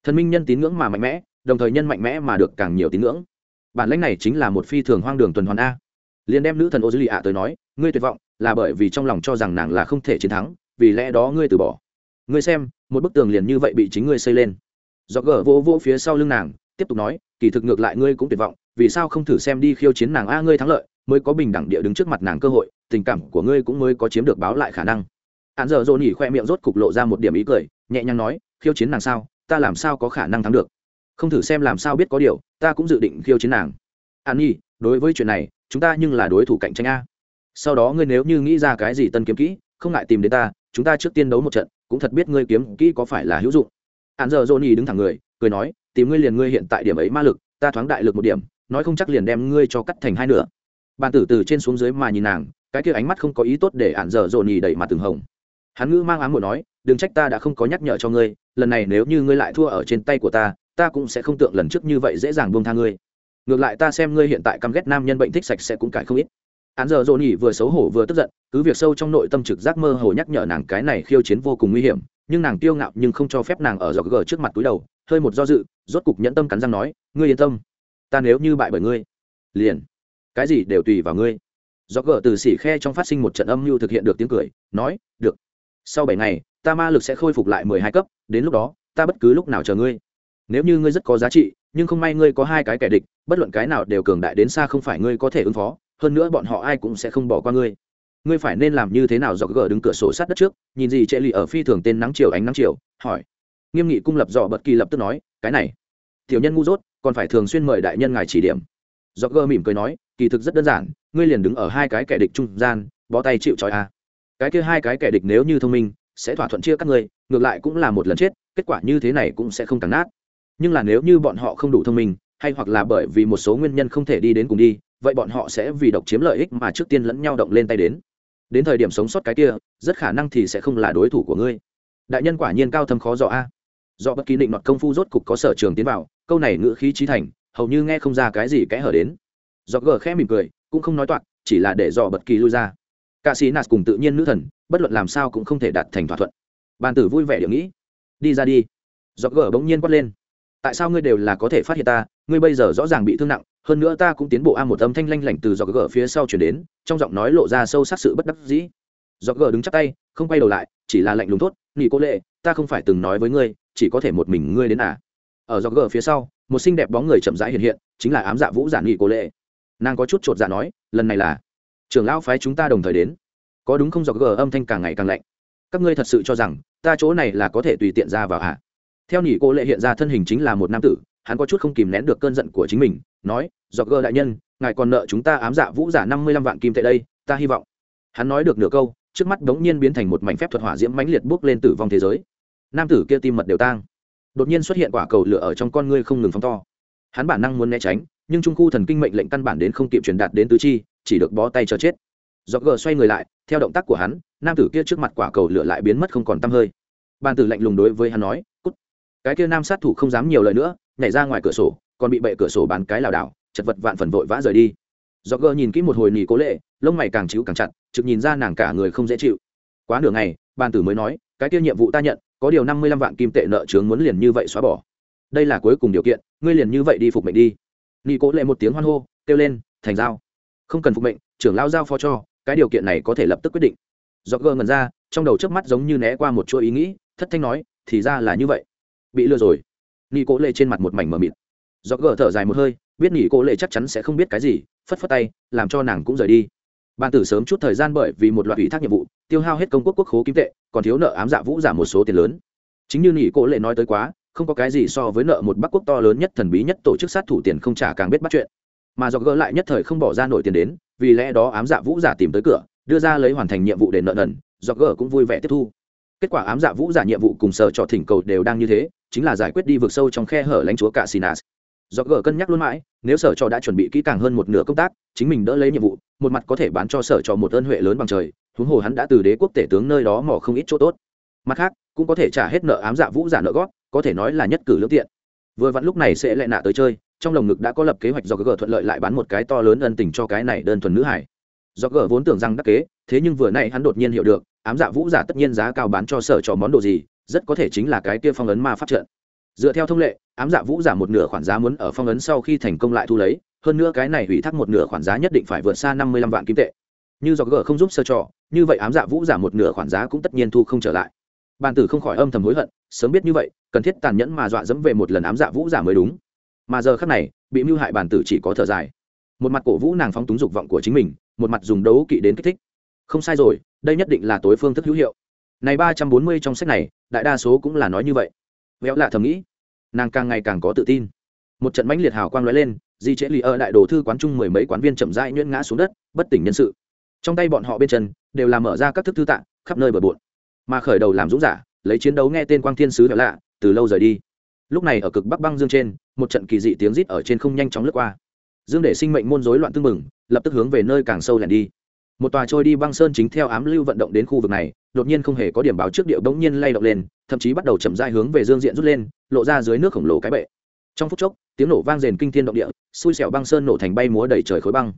Thần minh nhân tín ngưỡng mà mạnh mẽ, đồng thời nhân mạnh mẽ mà được càng nhiều tín ngưỡng. Bản lãnh này chính là một phi thường hoang đường tuần hoàn a liền đem nữ thần ô dư lì ạ tới nói, ngươi tuyệt vọng là bởi vì trong lòng cho rằng nàng là không thể chiến thắng, vì lẽ đó ngươi từ bỏ. Ngươi xem, một bức tường liền như vậy bị chính ngươi xây lên. Do gờ vỗ vỗ phía sau lưng nàng, tiếp tục nói, kỳ thực ngược lại ngươi cũng tuyệt vọng, vì sao không thử xem đi khiêu chiến nàng a ngươi thắng lợi, mới có bình đẳng địa đứng trước mặt nàng cơ hội, tình cảm của ngươi cũng mới có chiếm được báo lại khả năng. Hắn giờ dồn nhỉ khoe miệng rốt cục lộ ra một điểm ý cười, nhẹ nhàng nói, khiêu chiến nàng sao? Ta làm sao có khả năng thắng được? Không thử xem làm sao biết có điều, ta cũng dự định khiêu chiến nàng. An nhi, đối với chuyện này chúng ta nhưng là đối thủ cạnh tranh a. Sau đó ngươi nếu như nghĩ ra cái gì tân kiếm kỹ, không ngại tìm đến ta, chúng ta trước tiên đấu một trận, cũng thật biết ngươi kiếm kỹ có phải là hữu dụng. Hạn giờ johnny đứng thẳng người, cười nói, tìm ngươi liền ngươi hiện tại điểm ấy ma lực, ta thoáng đại lực một điểm, nói không chắc liền đem ngươi cho cắt thành hai nửa. Bàn tử từ trên xuống dưới mà nhìn nàng, cái kia ánh mắt không có ý tốt để ạn dở dồn nhì đẩy mặt từng hồng. Hắn ngữ mang ám một nói, đừng trách ta đã không có nhắc nhở cho ngươi, lần này nếu như ngươi lại thua ở trên tay của ta ta cũng sẽ không tượng lần trước như vậy dễ dàng buông tha ngươi ngược lại ta xem ngươi hiện tại căm ghét nam nhân bệnh thích sạch sẽ cũng cải không ít. Án giờ dồn nhỉ vừa xấu hổ vừa tức giận, cứ việc sâu trong nội tâm trực giác mơ hồ nhắc nhở nàng cái này khiêu chiến vô cùng nguy hiểm, nhưng nàng tiêu ngạo nhưng không cho phép nàng ở giọt gờ trước mặt túi đầu, hơi một do dự, rốt cục nhẫn tâm cắn răng nói, ngươi yên tâm, ta nếu như bại bởi ngươi, liền, cái gì đều tùy vào ngươi. Do gờ từ xỉ khe trong phát sinh một trận âm mưu thực hiện được tiếng cười, nói, được, sau bảy ngày, ta ma lực sẽ khôi phục lại mười hai cấp, đến lúc đó, ta bất cứ lúc nào chờ ngươi. Nếu như ngươi rất có giá trị nhưng không may ngươi có hai cái kẻ địch, bất luận cái nào đều cường đại đến xa không phải ngươi có thể ứng phó, hơn nữa bọn họ ai cũng sẽ không bỏ qua ngươi. Ngươi phải nên làm như thế nào dọc gỡ đứng cửa sổ sát đất trước, nhìn gì trệ lì ở phi thường tên nắng chiều ánh nắng chiều, hỏi. Nghiêm nghị cung lập dọ bật kỳ lập tức nói, cái này, tiểu nhân ngu dốt, còn phải thường xuyên mời đại nhân ngài chỉ điểm. Dọc gỡ mỉm cười nói, kỳ thực rất đơn giản, ngươi liền đứng ở hai cái kẻ địch trung gian, bó tay chịu trói a. Cái kia hai cái kẻ địch nếu như thông minh, sẽ thỏa thuận chia các ngươi, ngược lại cũng là một lần chết, kết quả như thế này cũng sẽ không càng nát nhưng là nếu như bọn họ không đủ thông minh, hay hoặc là bởi vì một số nguyên nhân không thể đi đến cùng đi, vậy bọn họ sẽ vì độc chiếm lợi ích mà trước tiên lẫn nhau động lên tay đến. Đến thời điểm sống sót cái kia, rất khả năng thì sẽ không là đối thủ của ngươi. Đại nhân quả nhiên cao thâm khó dò a. Do bất kỳ định đoạt công phu rốt cục có sở trường tiến vào, câu này ngữ khí trí thành, hầu như nghe không ra cái gì kẽ hở đến. Do gờ khẽ mỉm cười, cũng không nói toạc, chỉ là để dò bất kỳ lui ra. Ca sĩ nạt cùng tự nhiên nữ thần, bất luận làm sao cũng không thể đạt thành thỏa thuận. Bàn tử vui vẻ điệu nghĩ. Đi ra đi. Do gờ bỗng nhiên quát lên tại sao ngươi đều là có thể phát hiện ta, ngươi bây giờ rõ ràng bị thương nặng, hơn nữa ta cũng tiến bộ a một âm thanh lanh lảnh từ dọc gờ phía sau chuyển đến, trong giọng nói lộ ra sâu sắc sự bất đắc dĩ. Dọc gờ đứng chắc tay, không quay đầu lại, chỉ là lạnh lùng tốt nghỉ cô lệ, ta không phải từng nói với ngươi, chỉ có thể một mình ngươi đến à? Ở dọc gờ phía sau, một xinh đẹp bóng người chậm rãi hiện hiện, chính là ám dạ vũ giản nghỉ cô lệ. Nàng có chút chột dạ nói, lần này là trưởng lão phái chúng ta đồng thời đến. Có đúng không dọc gờ âm thanh càng ngày càng lạnh. Các ngươi thật sự cho rằng ta chỗ này là có thể tùy tiện ra vào à? Theo nhỉ cô lệ hiện ra thân hình chính là một nam tử, hắn có chút không kìm nén được cơn giận của chính mình, nói do gờ đại nhân, ngài còn nợ chúng ta ám dạ vũ giả năm mươi lăm vạn kim tệ đây, ta hy vọng. Hắn nói được nửa câu, trước mắt đống nhiên biến thành một mảnh phép thuật hỏa diễm mãnh liệt bước lên tử vong thế giới. Nam tử kia tim mật đều tang. Đột nhiên xuất hiện quả cầu lửa ở trong con ngươi không ngừng phóng to. Hắn bản năng muốn né tránh, nhưng trung khu thần kinh mệnh lệnh căn bản đến không kịp truyền đạt đến tứ chi, chỉ được bó tay cho chết. Do gờ xoay người lại, theo động tác của hắn, nam tử kia trước mặt quả cầu lửa lại biến mất không còn t hơi. Bàn tử lạnh lùng đối với hắn nói, cút cái kia nam sát thủ không dám nhiều lời nữa, nhảy ra ngoài cửa sổ, còn bị bệ cửa sổ bán cái lảo đảo, chật vật vạn phần vội vã rời đi. Do gờ nhìn kỹ một hồi nỉ cố lệ, lông mày càng chịu càng chặt, trực nhìn ra nàng cả người không dễ chịu. Quá nửa ngày, bàn tử mới nói, cái kia nhiệm vụ ta nhận, có điều năm mươi lăm vạn kim tệ nợ trướng muốn liền như vậy xóa bỏ. Đây là cuối cùng điều kiện, ngươi liền như vậy đi phục mệnh đi. Nỉ cố lệ một tiếng hoan hô, kêu lên, thành giao. Không cần phục mệnh, trưởng lao giao phó cho, cái điều kiện này có thể lập tức quyết định. Do gơ ngần ra, trong đầu trước mắt giống như né qua một chuỗi ý nghĩ, thất thanh nói, thì ra là như vậy bị lừa rồi. Nghi cố lệ trên mặt một mảnh mờ mịt. Do gỡ thở dài một hơi, biết nghi cố lệ chắc chắn sẽ không biết cái gì, phất phất tay, làm cho nàng cũng rời đi. Ban tử sớm chút thời gian bởi vì một loạt ủy thác nhiệm vụ, tiêu hao hết công quốc quốc khố kim tệ, còn thiếu nợ ám dạ vũ giảm một số tiền lớn. Chính như nghỉ cố lệ nói tới quá, không có cái gì so với nợ một bắc quốc to lớn nhất thần bí nhất tổ chức sát thủ tiền không trả càng biết bắt chuyện. Mà do gỡ lại nhất thời không bỏ ra nổi tiền đến, vì lẽ đó ám dạ vũ giả tìm tới cửa, đưa ra lấy hoàn thành nhiệm vụ để nợ nần do gỡ cũng vui vẻ tiếp thu. Kết quả ám dạ vũ giả nhiệm vụ cùng sở trò thỉnh cầu đều đang như thế chính là giải quyết đi vượt sâu trong khe hở lãnh chúa cả sinas do gờ cân nhắc luôn mãi, nếu sở trò đã chuẩn bị kỹ càng hơn một nửa công tác, chính mình đỡ lấy nhiệm vụ, một mặt có thể bán cho sở trò một ơn huệ lớn bằng trời, huống hồ hắn đã từ đế quốc tể tướng nơi đó mỏ không ít chỗ tốt. Mặt khác, cũng có thể trả hết nợ ám dạ vũ giả nợ gót có thể nói là nhất cử lương tiện. Vừa vặn lúc này sẽ lại nạ tới chơi, trong lồng ngực đã có lập kế hoạch do gờ thuận lợi lại bán một cái to lớn ân tình cho cái này đơn thuần nữ hải. Do gờ vốn tưởng rằng đắc kế, thế nhưng vừa nay hắn đột nhiên hiểu được, ám dạ vũ giả tất nhiên giá cao bán cho sở cho món đồ gì rất có thể chính là cái kia phong ấn ma pháp trận. Dựa theo thông lệ, ám dạ vũ giả một nửa khoản giá muốn ở phong ấn sau khi thành công lại thu lấy, hơn nữa cái này hủy thác một nửa khoản giá nhất định phải vượt xa năm mươi lăm vạn kim tệ. Như do gờ không giúp sơ trọ như vậy ám dạ vũ giả một nửa khoản giá cũng tất nhiên thu không trở lại. Bàn tử không khỏi âm thầm hối hận, sớm biết như vậy, cần thiết tàn nhẫn mà dọa dẫm về một lần ám dạ vũ giả mới đúng. Mà giờ khác này, bị mưu hại bàn tử chỉ có thở dài. Một mặt cổ vũ nàng phóng túng dục vọng của chính mình, một mặt dùng đấu kỵ đến kích thích. Không sai rồi, đây nhất định là tối phương thức hữu hiệu này ba trăm bốn mươi trong sách này, đại đa số cũng là nói như vậy. Véo lạ thầm nghĩ, nàng càng ngày càng có tự tin. Một trận mãnh liệt hào quang lóe lên, di trễ lì ở đại đồ thư quán trung mười mấy quán viên chậm rãi nhuyễn ngã xuống đất, bất tỉnh nhân sự. Trong tay bọn họ bên chân, đều làm mở ra các thức thư tạng, khắp nơi bờ bộn. Mà khởi đầu làm dũng giả, lấy chiến đấu nghe tên quang thiên sứ hẻo lạ, từ lâu rời đi. Lúc này ở cực bắc băng dương trên, một trận kỳ dị tiếng rít ở trên không nhanh chóng lướt qua. Dương để sinh mệnh môn rối loạn tương mừng lập tức hướng về nơi càng sâu lẻn đi. Một tòa trôi đi băng sơn chính theo ám lưu vận động đến khu vực này đột nhiên không hề có điểm báo trước điệu bỗng nhiên lay động lên, thậm chí bắt đầu chậm dai hướng về dương diện rút lên, lộ ra dưới nước khổng lồ cái bệ. Trong phút chốc, tiếng nổ vang rền kinh thiên động địa, xui xẻo băng sơn nổ thành bay múa đầy trời khối băng.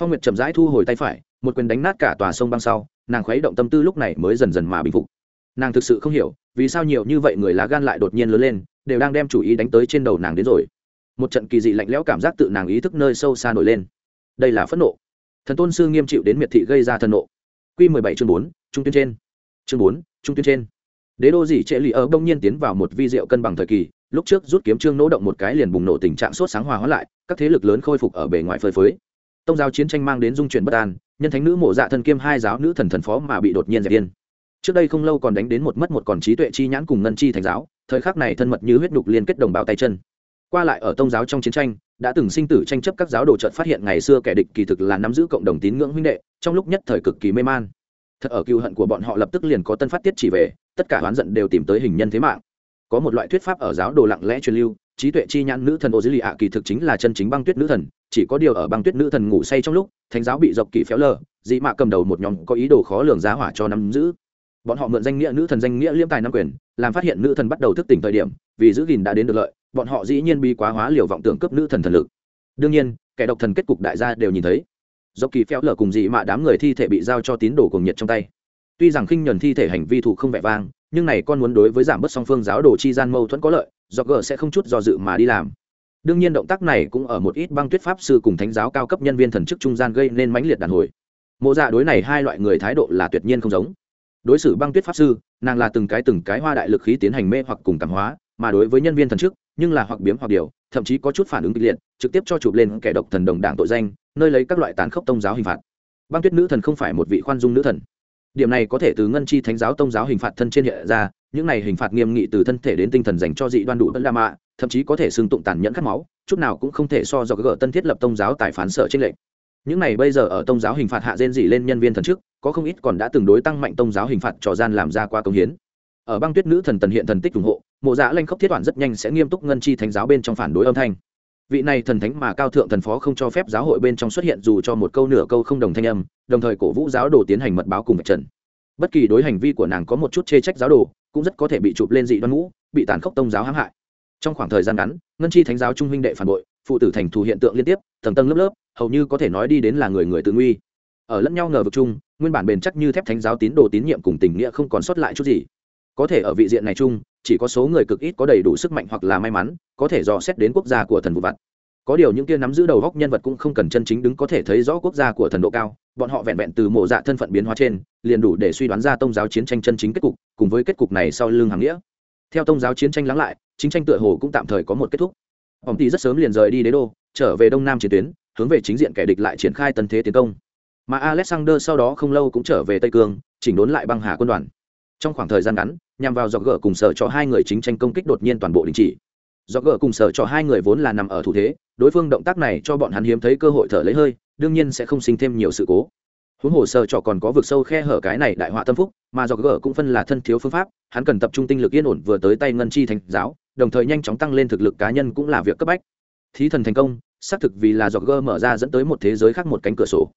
Phong nguyệt chậm rãi thu hồi tay phải, một quyền đánh nát cả tòa sông băng sau, nàng khuấy động tâm tư lúc này mới dần dần mà bình phục. Nàng thực sự không hiểu, vì sao nhiều như vậy người lá gan lại đột nhiên lớn lên, đều đang đem chủ ý đánh tới trên đầu nàng đến rồi. Một trận kỳ dị lạnh lẽo cảm giác tự nàng ý thức nơi sâu xa nổi lên. Đây là phẫn nộ. Thần tôn sư nghiêm chịu đến miệt thị gây ra thần nộ. Q mười bảy chương bốn, trung tuyến trên chương bốn, trung tuyến trên. Đế đô dị trệ lì ở đông nhiên tiến vào một vi diệu cân bằng thời kỳ, lúc trước rút kiếm trương nỗ động một cái liền bùng nổ tình trạng sốt sáng hòa hóa lại, các thế lực lớn khôi phục ở bề ngoài phơi phới. Tông giáo chiến tranh mang đến dung chuyển bất an, nhân thánh nữ mộ dạ thân kiêm hai giáo nữ thần thần phó mà bị đột nhiên dẹp yên. Trước đây không lâu còn đánh đến một mất một còn trí tuệ chi nhãn cùng ngân chi thành giáo, thời khắc này thân mật như huyết đục liên kết đồng bào tay chân. Qua lại ở tông giáo trong chiến tranh, đã từng sinh tử tranh chấp các giáo đồ trợt phát hiện ngày xưa kẻ địch kỳ thực là nắm giữ cộng đồng tín ngưỡng huynh đệ, trong lúc nhất thời cực kỳ mê man thật ở cựu hận của bọn họ lập tức liền có tân phát tiết chỉ về, tất cả oán giận đều tìm tới hình nhân thế mạng. Có một loại thuyết pháp ở giáo đồ lặng lẽ truyền lưu, trí tuệ chi nhãn nữ thần ô dữ lì ạ kỳ thực chính là chân chính băng tuyết nữ thần, chỉ có điều ở băng tuyết nữ thần ngủ say trong lúc, thánh giáo bị dọc kỳ phéo lờ, dị mạ cầm đầu một nhóm có ý đồ khó lường giá hỏa cho nắm giữ. Bọn họ mượn danh nghĩa nữ thần danh nghĩa liêm tài năm quyền, làm phát hiện nữ thần bắt đầu thức tỉnh thời điểm, vì giữ gìn đã đến được lợi, bọn họ dĩ nhiên bi quá hóa liều vọng tưởng cấp nữ thần thần lực. Đương nhiên, kẻ độc thần kết cục đại gia đều nhìn thấy do kỳ phéo lở cùng dị mạ đám người thi thể bị giao cho tín đồ cùng nhiệt trong tay. Tuy rằng khinh nhuần thi thể hành vi thủ không vẻ vang, nhưng này con muốn đối với giảm bớt song phương giáo đồ chi gian mâu thuẫn có lợi, do g sẽ không chút do dự mà đi làm. Đương nhiên động tác này cũng ở một ít băng tuyết pháp sư cùng thánh giáo cao cấp nhân viên thần chức trung gian gây nên mãnh liệt đàn hồi. Mộ dạ đối này hai loại người thái độ là tuyệt nhiên không giống. Đối xử băng tuyết pháp sư, nàng là từng cái từng cái hoa đại lực khí tiến hành mê hoặc cùng cảm hóa, mà đối với nhân viên thần chức, nhưng là hoặc biếm hoặc điều thậm chí có chút phản ứng kịch liệt, trực tiếp cho chụp lên kẻ độc thần đồng đảng tội danh, nơi lấy các loại tán khốc tông giáo hình phạt. Băng tuyết nữ thần không phải một vị khoan dung nữ thần. Điểm này có thể từ ngân chi thánh giáo tông giáo hình phạt thân trên hiện ra, những này hình phạt nghiêm nghị từ thân thể đến tinh thần dành cho dị đoan đủ vẫn là mạ, thậm chí có thể xưng tụng tàn nhẫn khát máu, chút nào cũng không thể so do gỡ tân thiết lập tông giáo tài phán sở trên lệnh những này bây giờ ở tông giáo hình phạt hạ rên dị lên nhân viên thần trước, có không ít còn đã từng đối tăng mạnh tông giáo hình phạt trò gian làm ra qua công hiến. Ở băng tuyết nữ thần tần hiện thần tích ủng hộ mộ dạ lanh khốc thiết toàn rất nhanh sẽ nghiêm túc ngân chi thánh giáo bên trong phản đối âm thanh. Vị này thần thánh mà cao thượng thần phó không cho phép giáo hội bên trong xuất hiện dù cho một câu nửa câu không đồng thanh âm, đồng thời cổ vũ giáo đồ tiến hành mật báo cùng trần. Bất kỳ đối hành vi của nàng có một chút chê trách giáo đồ, cũng rất có thể bị chụp lên dị đoan ngũ, bị tàn khốc tông giáo hãm hại. Trong khoảng thời gian ngắn, ngân chi thánh giáo trung huynh đệ phản bội, phụ tử thành thù hiện tượng liên tiếp, tầng tầng lớp lớp, hầu như có thể nói đi đến là người người tự nguy. Ở lẫn nhau ngờ vực chung, nguyên bản bền chắc như thép thánh giáo tín đồ tín nhiệm cùng tình nghĩa không còn sót lại chút gì. Có thể ở vị diện này chung chỉ có số người cực ít có đầy đủ sức mạnh hoặc là may mắn, có thể dò xét đến quốc gia của thần vụ vặt. Có điều những kia nắm giữ đầu góc nhân vật cũng không cần chân chính đứng có thể thấy rõ quốc gia của thần độ cao, bọn họ vẹn vẹn từ mộ dạ thân phận biến hóa trên, liền đủ để suy đoán ra tôn giáo chiến tranh chân chính kết cục, cùng với kết cục này sau lưng hàng nghĩa. Theo tôn giáo chiến tranh lắng lại, chiến tranh tựa hồ cũng tạm thời có một kết thúc. Ông ty rất sớm liền rời đi đế đô, trở về đông nam chiến tuyến, hướng về chính diện kẻ địch lại triển khai tân thế tiến công. Mà alexander sau đó không lâu cũng trở về tây cương, chỉnh đốn lại băng hà quân đoàn. Trong khoảng thời gian ngắn nhằm vào dọc gỡ cùng sở cho hai người chính tranh công kích đột nhiên toàn bộ đình chỉ. Dọc gỡ cùng sở cho hai người vốn là nằm ở thủ thế, đối phương động tác này cho bọn hắn hiếm thấy cơ hội thở lấy hơi, đương nhiên sẽ không sinh thêm nhiều sự cố. Huống hồ sở trọ còn có vực sâu khe hở cái này đại họa tâm phúc, mà dọc gỡ cũng phân là thân thiếu phương pháp, hắn cần tập trung tinh lực yên ổn vừa tới tay ngân chi thành giáo, đồng thời nhanh chóng tăng lên thực lực cá nhân cũng là việc cấp bách. Thí thần thành công, xác thực vì là dọc gỡ mở ra dẫn tới một thế giới khác một cánh cửa sổ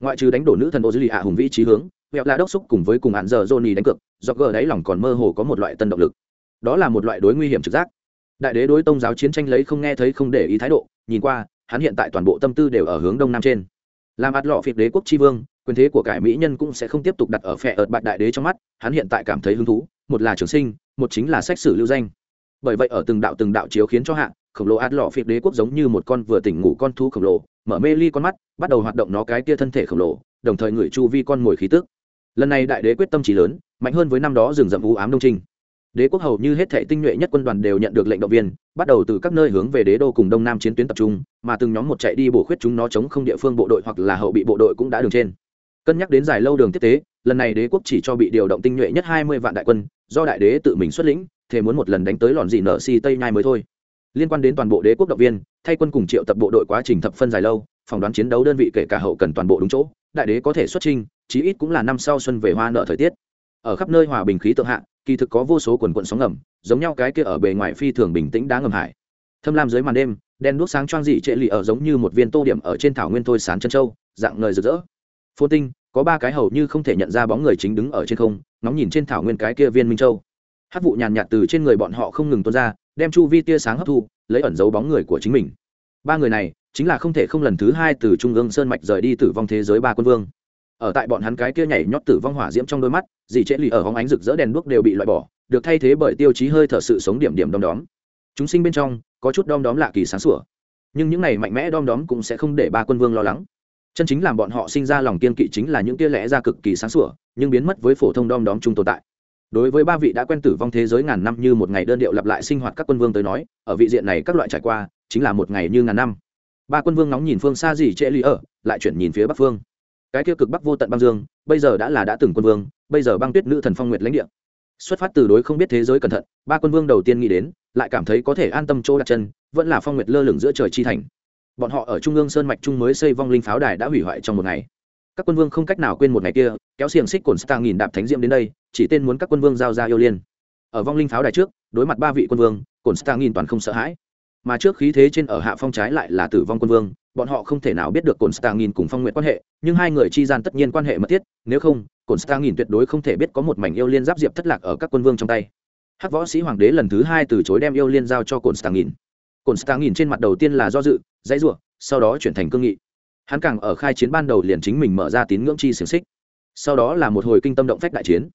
ngoại trừ đánh đổ nữ thần ô dư lì ạ hùng vĩ trí hướng mẹo là đốc xúc cùng với cùng hạn giờ johnny đánh cược do gờ đáy lòng còn mơ hồ có một loại tân động lực. Đó là một loại đối nguy hiểm trực giác. Đại đế đối tông giáo chiến tranh lấy không nghe thấy không để ý thái độ, nhìn qua, hắn hiện tại toàn bộ tâm tư đều ở hướng đông nam trên. Làm ạt lọ phiệt đế quốc tri vương, quyền thế của cải mỹ nhân cũng sẽ không tiếp tục đặt ở phe ợt bạn đại đế trong mắt, hắn hiện tại cảm thấy hứng thú, một là trường sinh, một chính là sách sử lưu danh. Bởi vậy ở từng đạo từng đạo chiếu khiến cho hạng khổng lồ ạt lọ phiệt đế quốc giống như một con vừa tỉnh ngủ con thú khổng lồ mở mê ly con mắt, bắt đầu hoạt động nó cái tia thân thể khổng lồ, đồng thời ngửi chu vi con mồi khí tức. Lần này đại đế quyết tâm trí lớn, mạnh hơn với năm đó rừng rậm vũ ám đông trinh. Đế quốc hầu như hết thể tinh nhuệ nhất quân đoàn đều nhận được lệnh động viên, bắt đầu từ các nơi hướng về đế đô cùng đông nam chiến tuyến tập trung, mà từng nhóm một chạy đi bổ khuyết chúng nó chống không địa phương bộ đội hoặc là hậu bị bộ đội cũng đã đường trên. Cân nhắc đến dài lâu đường tiếp tế, lần này đế quốc chỉ cho bị điều động tinh nhuệ nhất hai mươi vạn đại quân, do đại đế tự mình xuất lĩnh thế muốn một lần đánh tới lòn dị nở si tây nhai mới thôi liên quan đến toàn bộ đế quốc động viên, thay quân cùng triệu tập bộ đội quá trình thập phân dài lâu, phỏng đoán chiến đấu đơn vị kể cả hậu cần toàn bộ đúng chỗ, đại đế có thể xuất trình chí ít cũng là năm sau xuân về hoa nợ thời tiết. Ở khắp nơi hòa bình khí tượng hạ, kỳ thực có vô số quần quận sóng ngầm, giống nhau cái kia ở bề ngoài phi thường bình tĩnh đá ngầm hải. Thâm lam dưới màn đêm, đen đuốc sáng choang dị trệ lì ở giống như một viên tô điểm ở trên thảo nguyên thôi sán chân châu, dạng ngời rực rỡ. Phô tinh, có ba cái hầu như không thể nhận ra bóng người chính đứng ở trên không, ngóng nhìn trên thảo nguyên cái kia viên minh châu hát vụ nhàn nhạt từ trên người bọn họ không ngừng tuôn ra, đem chu vi tia sáng hấp thu, lấy ẩn dấu bóng người của chính mình. Ba người này, chính là không thể không lần thứ hai từ trung ương sơn mạch rời đi tử vong thế giới ba quân vương. Ở tại bọn hắn cái kia nhảy nhót tử vong hỏa diễm trong đôi mắt, dì trễ lì ở hóng ánh rực rỡ đèn đuốc đều bị loại bỏ, được thay thế bởi tiêu chí hơi thở sự sống điểm điểm đom đóm. Chúng sinh bên trong, có chút đom đóm lạ kỳ sáng sủa, nhưng những này mạnh mẽ đom đóm cũng sẽ không để ba quân vương lo lắng. Chân chính làm bọn họ sinh ra lòng kiên kỵ chính là những tia lẽ ra cực kỳ sáng sủa, nhưng biến mất với phổ thông đom đóm chung tồn tại đối với ba vị đã quen tử vong thế giới ngàn năm như một ngày đơn điệu lặp lại sinh hoạt các quân vương tới nói, ở vị diện này các loại trải qua, chính là một ngày như ngàn năm. Ba quân vương nóng nhìn phương xa gì trễ lý ở, lại chuyển nhìn phía bắc phương. Cái tiêu cực bắc vô tận băng dương, bây giờ đã là đã từng quân vương, bây giờ băng tuyết nữ thần phong nguyệt lãnh địa. Xuất phát từ đối không biết thế giới cẩn thận, ba quân vương đầu tiên nghĩ đến, lại cảm thấy có thể an tâm chỗ đặt chân, vẫn là phong nguyệt lơ lửng giữa trời chi thành. Bọn họ ở trung ương sơn mạch trung mới xây vong linh pháo đài đã hủy hoại trong một ngày các quân vương không cách nào quên một ngày kia, kéo xiềng xích cồn stang nghìn đạp thánh diệm đến đây, chỉ tên muốn các quân vương giao ra yêu liên. Ở vong linh pháo đài trước, đối mặt ba vị quân vương, cồn stang nghìn toàn không sợ hãi. Mà trước khí thế trên ở hạ phong trái lại là tử vong quân vương, bọn họ không thể nào biết được cồn stang nghìn cùng phong nguyện quan hệ, nhưng hai người chi gian tất nhiên quan hệ mật thiết, nếu không, cồn stang nghìn tuyệt đối không thể biết có một mảnh yêu liên giáp diệp thất lạc ở các quân vương trong tay. Hắc võ sĩ hoàng đế lần thứ hai từ chối đem yêu liên giao cho cồn stang nghìn. Cồn stang nghìn trên mặt đầu tiên là do dự, dãy ruộng sau đó chuyển thành cương nghị hắn càng ở khai chiến ban đầu liền chính mình mở ra tín ngưỡng chi xiềng xích. Sau đó là một hồi kinh tâm động phách đại chiến.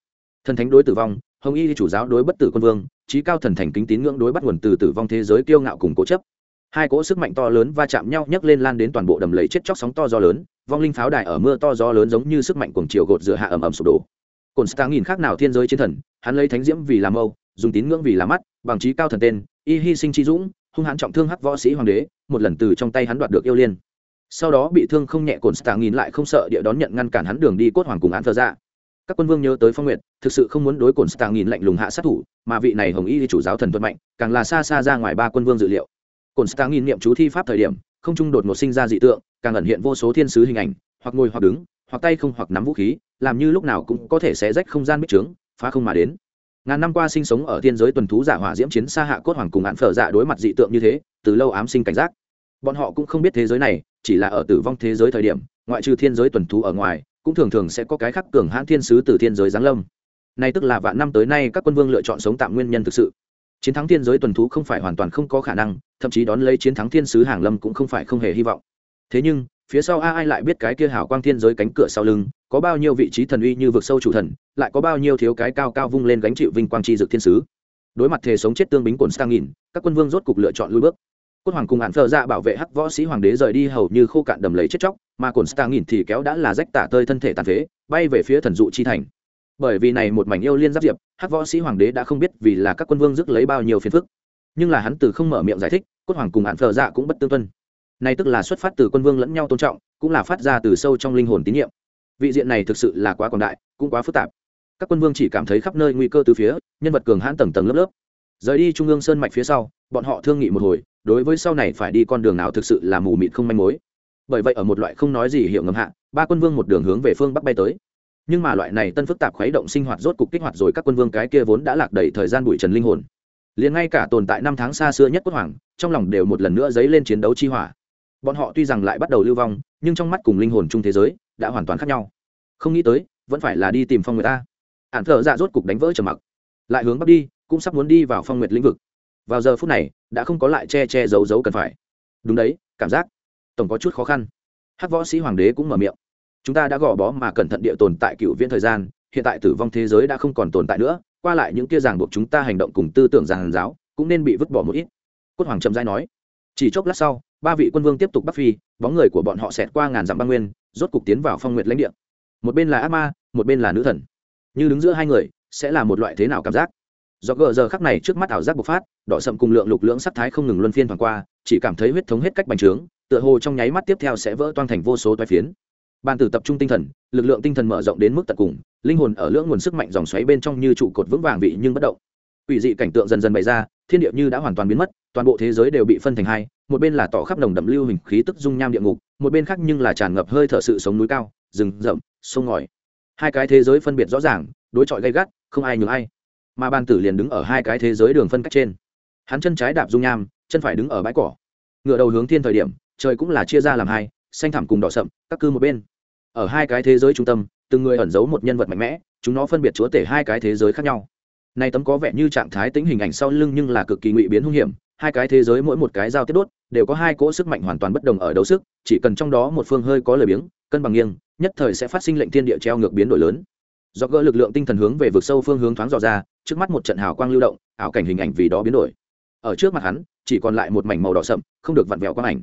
Thần thánh đối tử vong, hồng y chủ giáo đối bất tử quân vương, trí cao thần thành kính tín ngưỡng đối bắt nguồn từ tử vong thế giới kiêu ngạo cùng cố chấp. Hai cỗ sức mạnh to lớn va chạm nhau nhấc lên lan đến toàn bộ đầm lầy chết chóc sóng to gió lớn, vong linh pháo đài ở mưa to gió lớn giống như sức mạnh cuồng chiều gột rửa hạ ầm ầm sụp đổ. Cồn stang nghìn khác nào thiên giới chiến thần, hắn lấy thánh diễm vì làm mâu dùng tín ngưỡng vì làm mắt, bằng trí cao thần tên, y hy sinh chi dũng, hung hãn trọng thương hắc võ sĩ hoàng đế, một lần từ trong tay hắn đoạt được yêu liên sau đó bị thương không nhẹ cồn stang nghìn lại không sợ địa đón nhận ngăn cản hắn đường đi cốt hoàng cùng án thờ ra các quân vương nhớ tới phong nguyệt, thực sự không muốn đối cồn stang nghìn lạnh lùng hạ sát thủ, mà vị này hồng y chủ giáo thần thuật mạnh, càng là xa xa ra ngoài ba quân vương dự liệu. Cồn stang nghìn niệm chú thi pháp thời điểm, không trung đột ngột sinh ra dị tượng, càng ẩn hiện vô số thiên sứ hình ảnh, hoặc ngồi hoặc đứng, hoặc tay không hoặc nắm vũ khí, làm như lúc nào cũng có thể xé rách không gian bích trướng, phá không mà đến. Ngàn năm qua sinh sống ở thiên giới tuần thú giả hỏa diễm chiến xa hạ cốt hoàng cùng án phở dạ đối mặt dị tượng như thế, từ lâu ám sinh cảnh giác bọn họ cũng không biết thế giới này, chỉ là ở tử vong thế giới thời điểm, ngoại trừ thiên giới tuần thú ở ngoài, cũng thường thường sẽ có cái khắc cường hãn thiên sứ từ thiên giới giáng lâm. Nay tức là vạn năm tới nay các quân vương lựa chọn sống tạm nguyên nhân thực sự. Chiến thắng thiên giới tuần thú không phải hoàn toàn không có khả năng, thậm chí đón lấy chiến thắng thiên sứ hàng lâm cũng không phải không hề hy vọng. Thế nhưng, phía sau a ai lại biết cái kia hảo quang thiên giới cánh cửa sau lưng, có bao nhiêu vị trí thần uy như vực sâu chủ thần, lại có bao nhiêu thiếu cái cao cao vung lên gánh chịu vinh quang chi dực thiên sứ. Đối mặt thể sống chết tương bính cồn sang nghìn, các quân vương rốt cục lựa chọn lui bước cốt hoàng cùng hạn phờ ra dạ bảo vệ hắc võ sĩ hoàng đế rời đi hầu như khô cạn đầm lấy chết chóc, mà cồn stang nghìn thì kéo đã là rách tả tơi thân thể tàn phế, bay về phía thần dụ chi thành. Bởi vì này một mảnh yêu liên giáp diệp, hắc võ sĩ hoàng đế đã không biết vì là các quân vương rước lấy bao nhiêu phiền phức. Nhưng là hắn từ không mở miệng giải thích, cốt hoàng cùng hạn phờ dạ cũng bất tương tuân. Này tức là xuất phát từ quân vương lẫn nhau tôn trọng, cũng là phát ra từ sâu trong linh hồn tín nhiệm. Vị diện này thực sự là quá quảng đại, cũng quá phức tạp. Các quân vương chỉ cảm thấy khắp nơi nguy cơ từ phía, nhân vật cường hãn tầng tầng lớp lớp. Rời đi trung ương sơn mạch phía sau, bọn họ thương nghị một hồi đối với sau này phải đi con đường nào thực sự là mù mịt không manh mối. Bởi vậy ở một loại không nói gì hiệu ngầm hạ, ba quân vương một đường hướng về phương bắc bay tới. Nhưng mà loại này tân phức tạp khuấy động sinh hoạt rốt cục kích hoạt rồi các quân vương cái kia vốn đã lạc đầy thời gian bụi trần linh hồn. Liền ngay cả tồn tại năm tháng xa xưa nhất quốc hoàng, trong lòng đều một lần nữa dấy lên chiến đấu chi hỏa. Bọn họ tuy rằng lại bắt đầu lưu vong, nhưng trong mắt cùng linh hồn chung thế giới đã hoàn toàn khác nhau. Không nghĩ tới, vẫn phải là đi tìm phong người ta ạn thợ dạ rốt cục đánh vỡ trầm mặc. Lại hướng bắc đi, cũng sắp muốn đi vào phong nguyệt lĩnh vực vào giờ phút này, đã không có lại che che giấu giấu cần phải. Đúng đấy, cảm giác. Tổng có chút khó khăn. Hát võ sĩ hoàng đế cũng mở miệng. Chúng ta đã gò bó mà cẩn thận địa tồn tại cựu viễn thời gian, hiện tại tử vong thế giới đã không còn tồn tại nữa, qua lại những kia ràng buộc chúng ta hành động cùng tư tưởng giàn giáo, cũng nên bị vứt bỏ một ít. Cốt hoàng trầm giai nói. Chỉ chốc lát sau, ba vị quân vương tiếp tục bắc phi, bóng người của bọn họ xẹt qua ngàn dặm băng nguyên, rốt cục tiến vào phong nguyệt lãnh địa. Một bên là ác ma, một bên là nữ thần. Như đứng giữa hai người, sẽ là một loại thế nào cảm giác? Do gờ giờ khắc này trước mắt ảo giác bộc phát, đỏ sậm cùng lượng lục lưỡng sắc thái không ngừng luân phiên thoảng qua, chỉ cảm thấy huyết thống hết cách bành trướng, tựa hồ trong nháy mắt tiếp theo sẽ vỡ toang thành vô số toai phiến. Bàn tử tập trung tinh thần, lực lượng tinh thần mở rộng đến mức tận cùng, linh hồn ở lưỡng nguồn sức mạnh dòng xoáy bên trong như trụ cột vững vàng vị nhưng bất động. Quỷ dị cảnh tượng dần dần bày ra, thiên địa như đã hoàn toàn biến mất, toàn bộ thế giới đều bị phân thành hai, một bên là tỏ khắp nồng đậm lưu hình khí tức dung nham địa ngục, một bên khác nhưng là tràn ngập hơi thở sự sống núi cao, rừng rậm, sông ngòi. Hai cái thế giới phân biệt rõ ràng, đối chọi gay gắt, không ai nhường ai mà ban tử liền đứng ở hai cái thế giới đường phân cách trên. Hắn chân trái đạp dung nham, chân phải đứng ở bãi cỏ. Ngựa đầu hướng thiên thời điểm, trời cũng là chia ra làm hai, xanh thẳm cùng đỏ sậm, các cư một bên. Ở hai cái thế giới trung tâm, từng người ẩn giấu một nhân vật mạnh mẽ, chúng nó phân biệt chúa tể hai cái thế giới khác nhau. Nay tấm có vẻ như trạng thái tính hình ảnh sau lưng nhưng là cực kỳ ngụy biến hung hiểm, hai cái thế giới mỗi một cái giao tiếp đốt, đều có hai cỗ sức mạnh hoàn toàn bất đồng ở đấu sức, chỉ cần trong đó một phương hơi có lời biếng, cân bằng nghiêng, nhất thời sẽ phát sinh lệnh thiên địa treo ngược biến đổi lớn do gỡ lực lượng tinh thần hướng về vực sâu phương hướng thoáng dò ra, trước mắt một trận hào quang lưu động, ảo cảnh hình ảnh vì đó biến đổi. Ở trước mặt hắn, chỉ còn lại một mảnh màu đỏ sậm, không được vặn vẹo quang ảnh.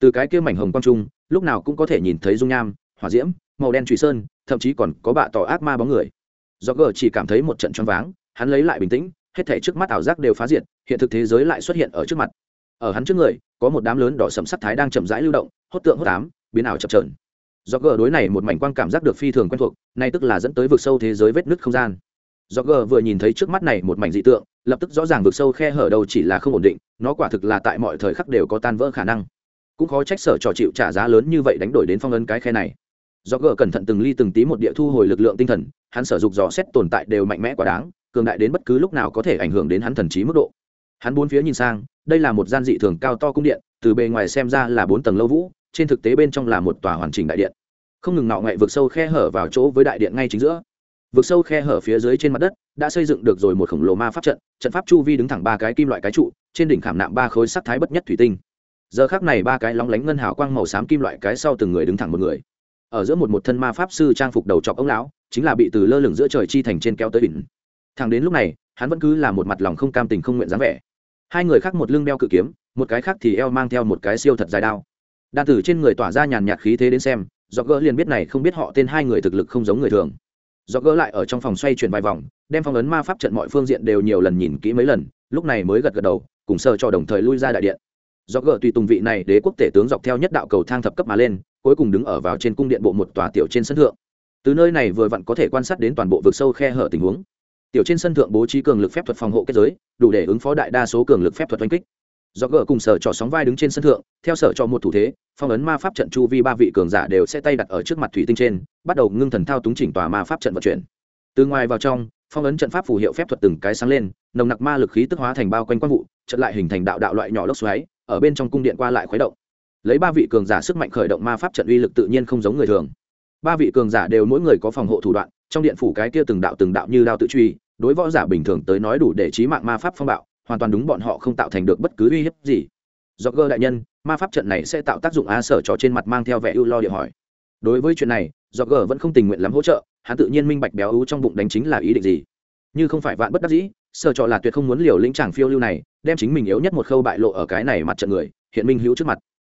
Từ cái kia mảnh hồng quang trung, lúc nào cũng có thể nhìn thấy dung nham, hỏa diễm, màu đen trùy sơn, thậm chí còn có bạ tỏ ác ma bóng người. Do gờ chỉ cảm thấy một trận choáng váng, hắn lấy lại bình tĩnh, hết thảy trước mắt ảo giác đều phá diệt, hiện thực thế giới lại xuất hiện ở trước mặt. Ở hắn trước người, có một đám lớn đỏ sầm sắc thái đang chậm rãi lưu động, hốt tượng hốt ám, biến ảo chập trờn do gờ đối này một mảnh quang cảm giác được phi thường quen thuộc, nay tức là dẫn tới vực sâu thế giới vết nứt không gian. Do gờ vừa nhìn thấy trước mắt này một mảnh dị tượng, lập tức rõ ràng vực sâu khe hở đầu chỉ là không ổn định, nó quả thực là tại mọi thời khắc đều có tan vỡ khả năng. Cũng khó trách sở trò chịu trả giá lớn như vậy đánh đổi đến phong ấn cái khe này. Do gờ cẩn thận từng ly từng tí một địa thu hồi lực lượng tinh thần, hắn sở dục dò xét tồn tại đều mạnh mẽ quá đáng, cường đại đến bất cứ lúc nào có thể ảnh hưởng đến hắn thần trí mức độ. Hắn bốn phía nhìn sang, đây là một gian dị thường cao to cung điện, từ bề ngoài xem ra là bốn tầng lâu vũ trên thực tế bên trong là một tòa hoàn chỉnh đại điện. Không ngừng nọ ngậy vượt sâu khe hở vào chỗ với đại điện ngay chính giữa. Vượt sâu khe hở phía dưới trên mặt đất đã xây dựng được rồi một khổng lồ ma pháp trận trận pháp chu vi đứng thẳng ba cái kim loại cái trụ, trên đỉnh khảm nạm ba khối sắc thái bất nhất thủy tinh. Giờ khác này ba cái lóng lánh ngân hào quang màu xám kim loại cái sau từng người đứng thẳng một người. Ở giữa một một thân ma pháp sư trang phục đầu chọc ông lão, chính là bị từ lơ lửng giữa trời chi thành trên kéo tới đỉnh. Thẳng đến lúc này, hắn vẫn cứ là một mặt lòng không cam tình không nguyện dáng vẻ. Hai người khác một lưng đeo cự kiếm, một cái khác thì eo mang theo một cái siêu thật dài đao đan tử trên người tỏa ra nhàn nhạt khí thế đến xem do gỡ liền biết này không biết họ tên hai người thực lực không giống người thường. Do gỡ lại ở trong phòng xoay chuyển vài vòng, đem phong ấn ma pháp trận mọi phương diện đều nhiều lần nhìn kỹ mấy lần, lúc này mới gật gật đầu, cùng sơ cho đồng thời lui ra đại điện. Do gỡ tùy tùng vị này đế quốc tể tướng dọc theo nhất đạo cầu thang thập cấp mà lên, cuối cùng đứng ở vào trên cung điện bộ một tòa tiểu trên sân thượng. Từ nơi này vừa vặn có thể quan sát đến toàn bộ vực sâu khe hở tình huống. Tiểu trên sân thượng bố trí cường lực phép thuật phòng hộ kết giới, đủ để ứng phó đại đa số cường lực phép thuật oanh kích do gỡ cùng sở trò sóng vai đứng trên sân thượng, theo sở trò một thủ thế, phong ấn ma pháp trận chu vi ba vị cường giả đều sẽ tay đặt ở trước mặt thủy tinh trên, bắt đầu ngưng thần thao túng chỉnh tòa ma pháp trận vận chuyển. Từ ngoài vào trong, phong ấn trận pháp phù hiệu phép thuật từng cái sáng lên, nồng nặc ma lực khí tức hóa thành bao quanh quang vụ trận lại hình thành đạo đạo loại nhỏ lốc xoáy, ở bên trong cung điện qua lại khuấy động. Lấy ba vị cường giả sức mạnh khởi động ma pháp trận uy lực tự nhiên không giống người thường. Ba vị cường giả đều mỗi người có phòng hộ thủ đoạn, trong điện phủ cái kia từng đạo từng đạo như đao tự truy, đối võ giả bình thường tới nói đủ để trí mạng ma pháp phong bạo hoàn toàn đúng bọn họ không tạo thành được bất cứ uy hiếp gì. Do gơ đại nhân, ma pháp trận này sẽ tạo tác dụng a sở cho trên mặt mang theo vẻ ưu lo địa hỏi. Đối với chuyện này do gờ vẫn không tình nguyện lắm hỗ trợ, hắn tự nhiên minh bạch béo ú trong bụng đánh chính là ý định gì. Như không phải vạn bất đắc dĩ, sở trọ là tuyệt không muốn liều lĩnh chàng phiêu lưu này, đem chính mình yếu nhất một khâu bại lộ ở cái này mặt trận người, hiện minh hữu trước mặt.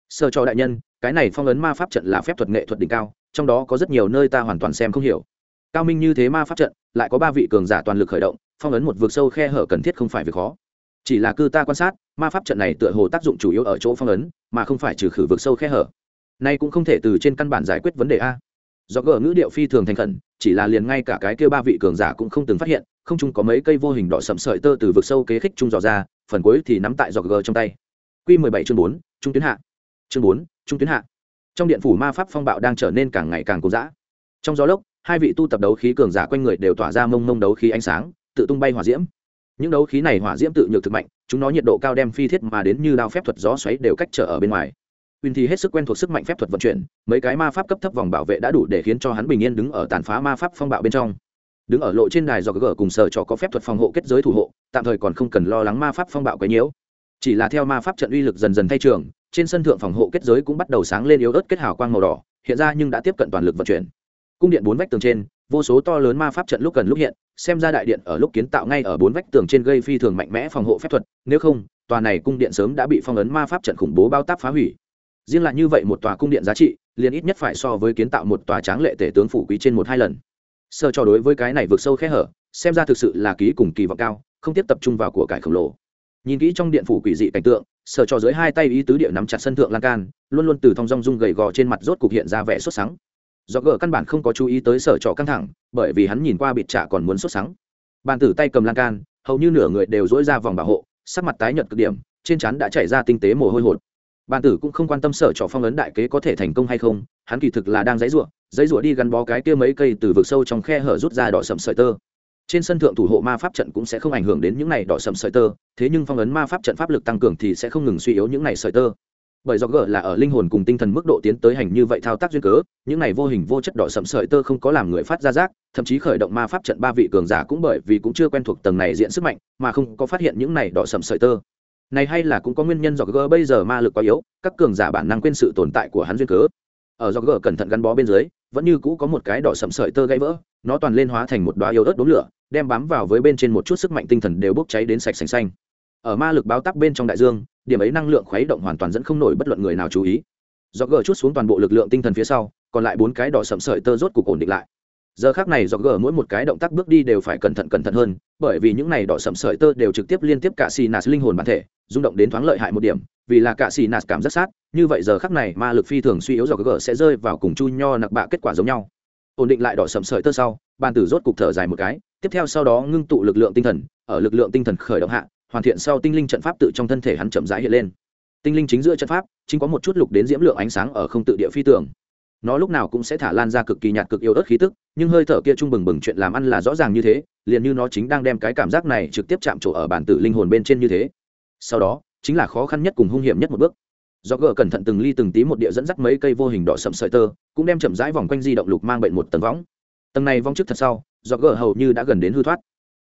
Sở trọ đại nhân, cái này phong ấn ma pháp trận là phép thuật nghệ thuật đỉnh cao, trong đó có rất nhiều nơi ta hoàn toàn xem không hiểu. Cao minh như thế ma pháp trận, lại có ba vị cường giả toàn lực khởi động, phong ấn một vực sâu khe hở cần thiết không phải việc khó chỉ là cư ta quan sát, ma pháp trận này tựa hồ tác dụng chủ yếu ở chỗ phong ấn, mà không phải trừ khử vực sâu khe hở. Nay cũng không thể từ trên căn bản giải quyết vấn đề a. Do gỡ ngữ điệu phi thường thành khẩn, chỉ là liền ngay cả cái kia ba vị cường giả cũng không từng phát hiện, không chung có mấy cây vô hình đỏ sậm sợi tơ từ vực sâu kế khích trung dò ra, phần cuối thì nắm tại dò gờ trong tay. Q mười bảy chương bốn, trung tuyến hạ. Chương bốn, trung tuyến hạ. Trong điện phủ ma pháp phong bạo đang trở nên càng ngày càng cố dã. Trong gió lốc, hai vị tu tập đấu khí cường giả quanh người đều tỏa ra mông mông đấu khí ánh sáng, tự tung bay hỏa diễm những đấu khí này hỏa diễm tự nhược thực mạnh chúng nó nhiệt độ cao đem phi thiết mà đến như đao phép thuật gió xoáy đều cách trở ở bên ngoài Uyên thì hết sức quen thuộc sức mạnh phép thuật vận chuyển, mấy cái ma pháp cấp thấp vòng bảo vệ đã đủ để khiến cho hắn bình yên đứng ở tàn phá ma pháp phong bạo bên trong. Đứng ở lộ trên đài do gở cùng sở cho có phép thuật phòng hộ kết giới thủ hộ, tạm thời còn không cần lo lắng ma pháp phong bạo quấy nhiễu. Chỉ là theo ma pháp trận uy lực dần dần thay trường, trên sân thượng phòng hộ kết giới cũng bắt đầu sáng lên yếu ớt kết hào quang màu đỏ, hiện ra nhưng đã tiếp cận toàn lực vận chuyển. Cung điện bốn vách tường trên, vô số to lớn ma pháp trận lúc gần lúc hiện, xem ra đại điện ở lúc kiến tạo ngay ở bốn vách tường trên gây phi thường mạnh mẽ phòng hộ phép thuật, nếu không, tòa này cung điện sớm đã bị phong ấn ma pháp trận khủng bố bao táp phá hủy. Riêng là như vậy một tòa cung điện giá trị liền ít nhất phải so với kiến tạo một tòa tráng lệ tể tướng phủ quý trên một hai lần. Sơ cho đối với cái này vượt sâu khe hở xem ra thực sự là ký cùng kỳ vọng cao không tiếp tập trung vào của cải khổng lồ. Nhìn kỹ trong điện phủ quỷ dị cảnh tượng sở cho dưới hai tay ý tứ địa nắm chặt sân thượng lan can luôn luôn từ thong dong rung gầy gò trên mặt rốt cục hiện ra vẻ sốt sắng do gỡ căn bản không có chú ý tới sở trọ căng thẳng, bởi vì hắn nhìn qua bịt trả còn muốn sốt sắng. Bàn tử tay cầm lan can, hầu như nửa người đều dỗi ra vòng bảo hộ, sắc mặt tái nhợt cực điểm, trên trán đã chảy ra tinh tế mồ hôi hột. Bàn tử cũng không quan tâm sở trọ phong ấn đại kế có thể thành công hay không, hắn kỳ thực là đang dãy rủa dãy rủa đi gắn bó cái kia mấy cây từ vực sâu trong khe hở rút ra đỏ sầm sợi tơ. Trên sân thượng thủ hộ ma pháp trận cũng sẽ không ảnh hưởng đến những này đỏ sầm sợi tơ, thế nhưng phong ấn ma pháp trận pháp lực tăng cường thì sẽ không ngừng suy yếu những này sợi tơ bởi do gỡ là ở linh hồn cùng tinh thần mức độ tiến tới hành như vậy thao tác duyên cớ, những này vô hình vô chất đỏ sậm sợi tơ không có làm người phát ra rác, thậm chí khởi động ma pháp trận ba vị cường giả cũng bởi vì cũng chưa quen thuộc tầng này diện sức mạnh, mà không có phát hiện những này đỏ sậm sợi tơ. Này hay là cũng có nguyên nhân do gỡ bây giờ ma lực quá yếu, các cường giả bản năng quên sự tồn tại của hắn duyên cớ. Ở do gỡ cẩn thận gắn bó bên dưới, vẫn như cũ có một cái đỏ sậm sợi tơ gãy vỡ, nó toàn lên hóa thành một đoá yếu ớt đốm lửa, đem bám vào với bên trên một chút sức mạnh tinh thần đều bốc cháy đến sạch sành xanh. Ở ma lực báo tắc bên trong đại dương điểm ấy năng lượng khuấy động hoàn toàn dẫn không nổi bất luận người nào chú ý. Do gờ chút xuống toàn bộ lực lượng tinh thần phía sau, còn lại bốn cái đỏ sậm sợi tơ rốt cục ổn định lại. Giờ khác này do gờ mỗi một cái động tác bước đi đều phải cẩn thận cẩn thận hơn, bởi vì những này đỏ sậm sợi tơ đều trực tiếp liên tiếp cả xì nạt linh hồn bản thể, rung động đến thoáng lợi hại một điểm, vì là cả xì nạt cảm rất sát, như vậy giờ khắc này ma lực phi thường suy yếu do gờ sẽ rơi vào cùng chu nho nặc bạ kết quả giống nhau. Ổn định lại đỏ sậm sợi tơ sau, bàn tử rốt cục thở dài một cái, tiếp theo sau đó ngưng tụ lực lượng tinh thần, ở lực lượng tinh thần khởi động hạ hoàn thiện sau tinh linh trận pháp tự trong thân thể hắn chậm rãi hiện lên. Tinh linh chính giữa trận pháp, chính có một chút lục đến diễm lượng ánh sáng ở không tự địa phi tường. Nó lúc nào cũng sẽ thả lan ra cực kỳ nhạt cực yếu ớt khí tức, nhưng hơi thở kia trung bừng bừng chuyện làm ăn là rõ ràng như thế, liền như nó chính đang đem cái cảm giác này trực tiếp chạm trổ ở bản tử linh hồn bên trên như thế. Sau đó, chính là khó khăn nhất cùng hung hiểm nhất một bước. Do gờ cẩn thận từng ly từng tí một địa dẫn dắt mấy cây vô hình đỏ sậm sợi tơ, cũng đem chậm rãi vòng quanh di động lục mang bệnh một tầng võng. Tầng này vong trước thật sau do gờ hầu như đã gần đến hư thoát.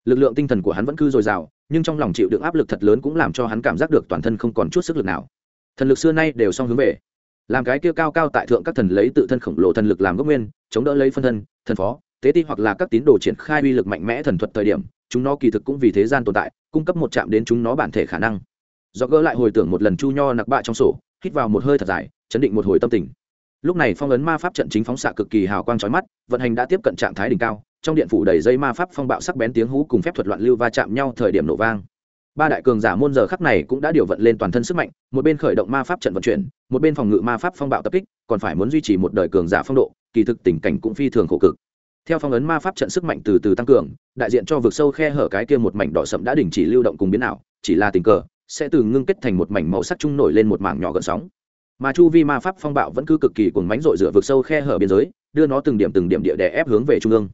Lực lượng tinh thần của hắn vẫn cứ dồi dào nhưng trong lòng chịu đựng áp lực thật lớn cũng làm cho hắn cảm giác được toàn thân không còn chút sức lực nào. Thần lực xưa nay đều song hướng về. Làm cái kia cao cao tại thượng các thần lấy tự thân khổng lồ thần lực làm gốc nguyên, chống đỡ lấy phân thân, thần phó, tế ti hoặc là các tín đồ triển khai uy lực mạnh mẽ thần thuật thời điểm, chúng nó kỳ thực cũng vì thế gian tồn tại, cung cấp một chạm đến chúng nó bản thể khả năng. Do gỡ lại hồi tưởng một lần chu nho nặc bạ trong sổ, hít vào một hơi thật dài, chấn định một hồi tâm tình. Lúc này phong ấn ma pháp trận chính phóng xạ cực kỳ hào quang trói mắt, vận hành đã tiếp cận trạng thái đỉnh cao trong điện phủ đầy dây ma pháp phong bạo sắc bén tiếng hú cùng phép thuật loạn lưu va chạm nhau thời điểm nổ vang. Ba đại cường giả môn giờ khắc này cũng đã điều vận lên toàn thân sức mạnh, một bên khởi động ma pháp trận vận chuyển, một bên phòng ngự ma pháp phong bạo tập kích, còn phải muốn duy trì một đời cường giả phong độ, kỳ thực tình cảnh cũng phi thường khổ cực. Theo phong ấn ma pháp trận sức mạnh từ từ tăng cường, đại diện cho vực sâu khe hở cái kia một mảnh đỏ sậm đã đình chỉ lưu động cùng biến ảo, chỉ là tình cờ, sẽ từ ngưng kết thành một mảnh màu sắc chung nổi lên một mảng nhỏ gợn sóng. Mà chu vi ma pháp phong bạo vẫn cứ cực kỳ cuồng mánh rội dựa vực sâu khe hở biên giới, đưa nó từng điểm từng điểm địa đè ép hướng về trung ương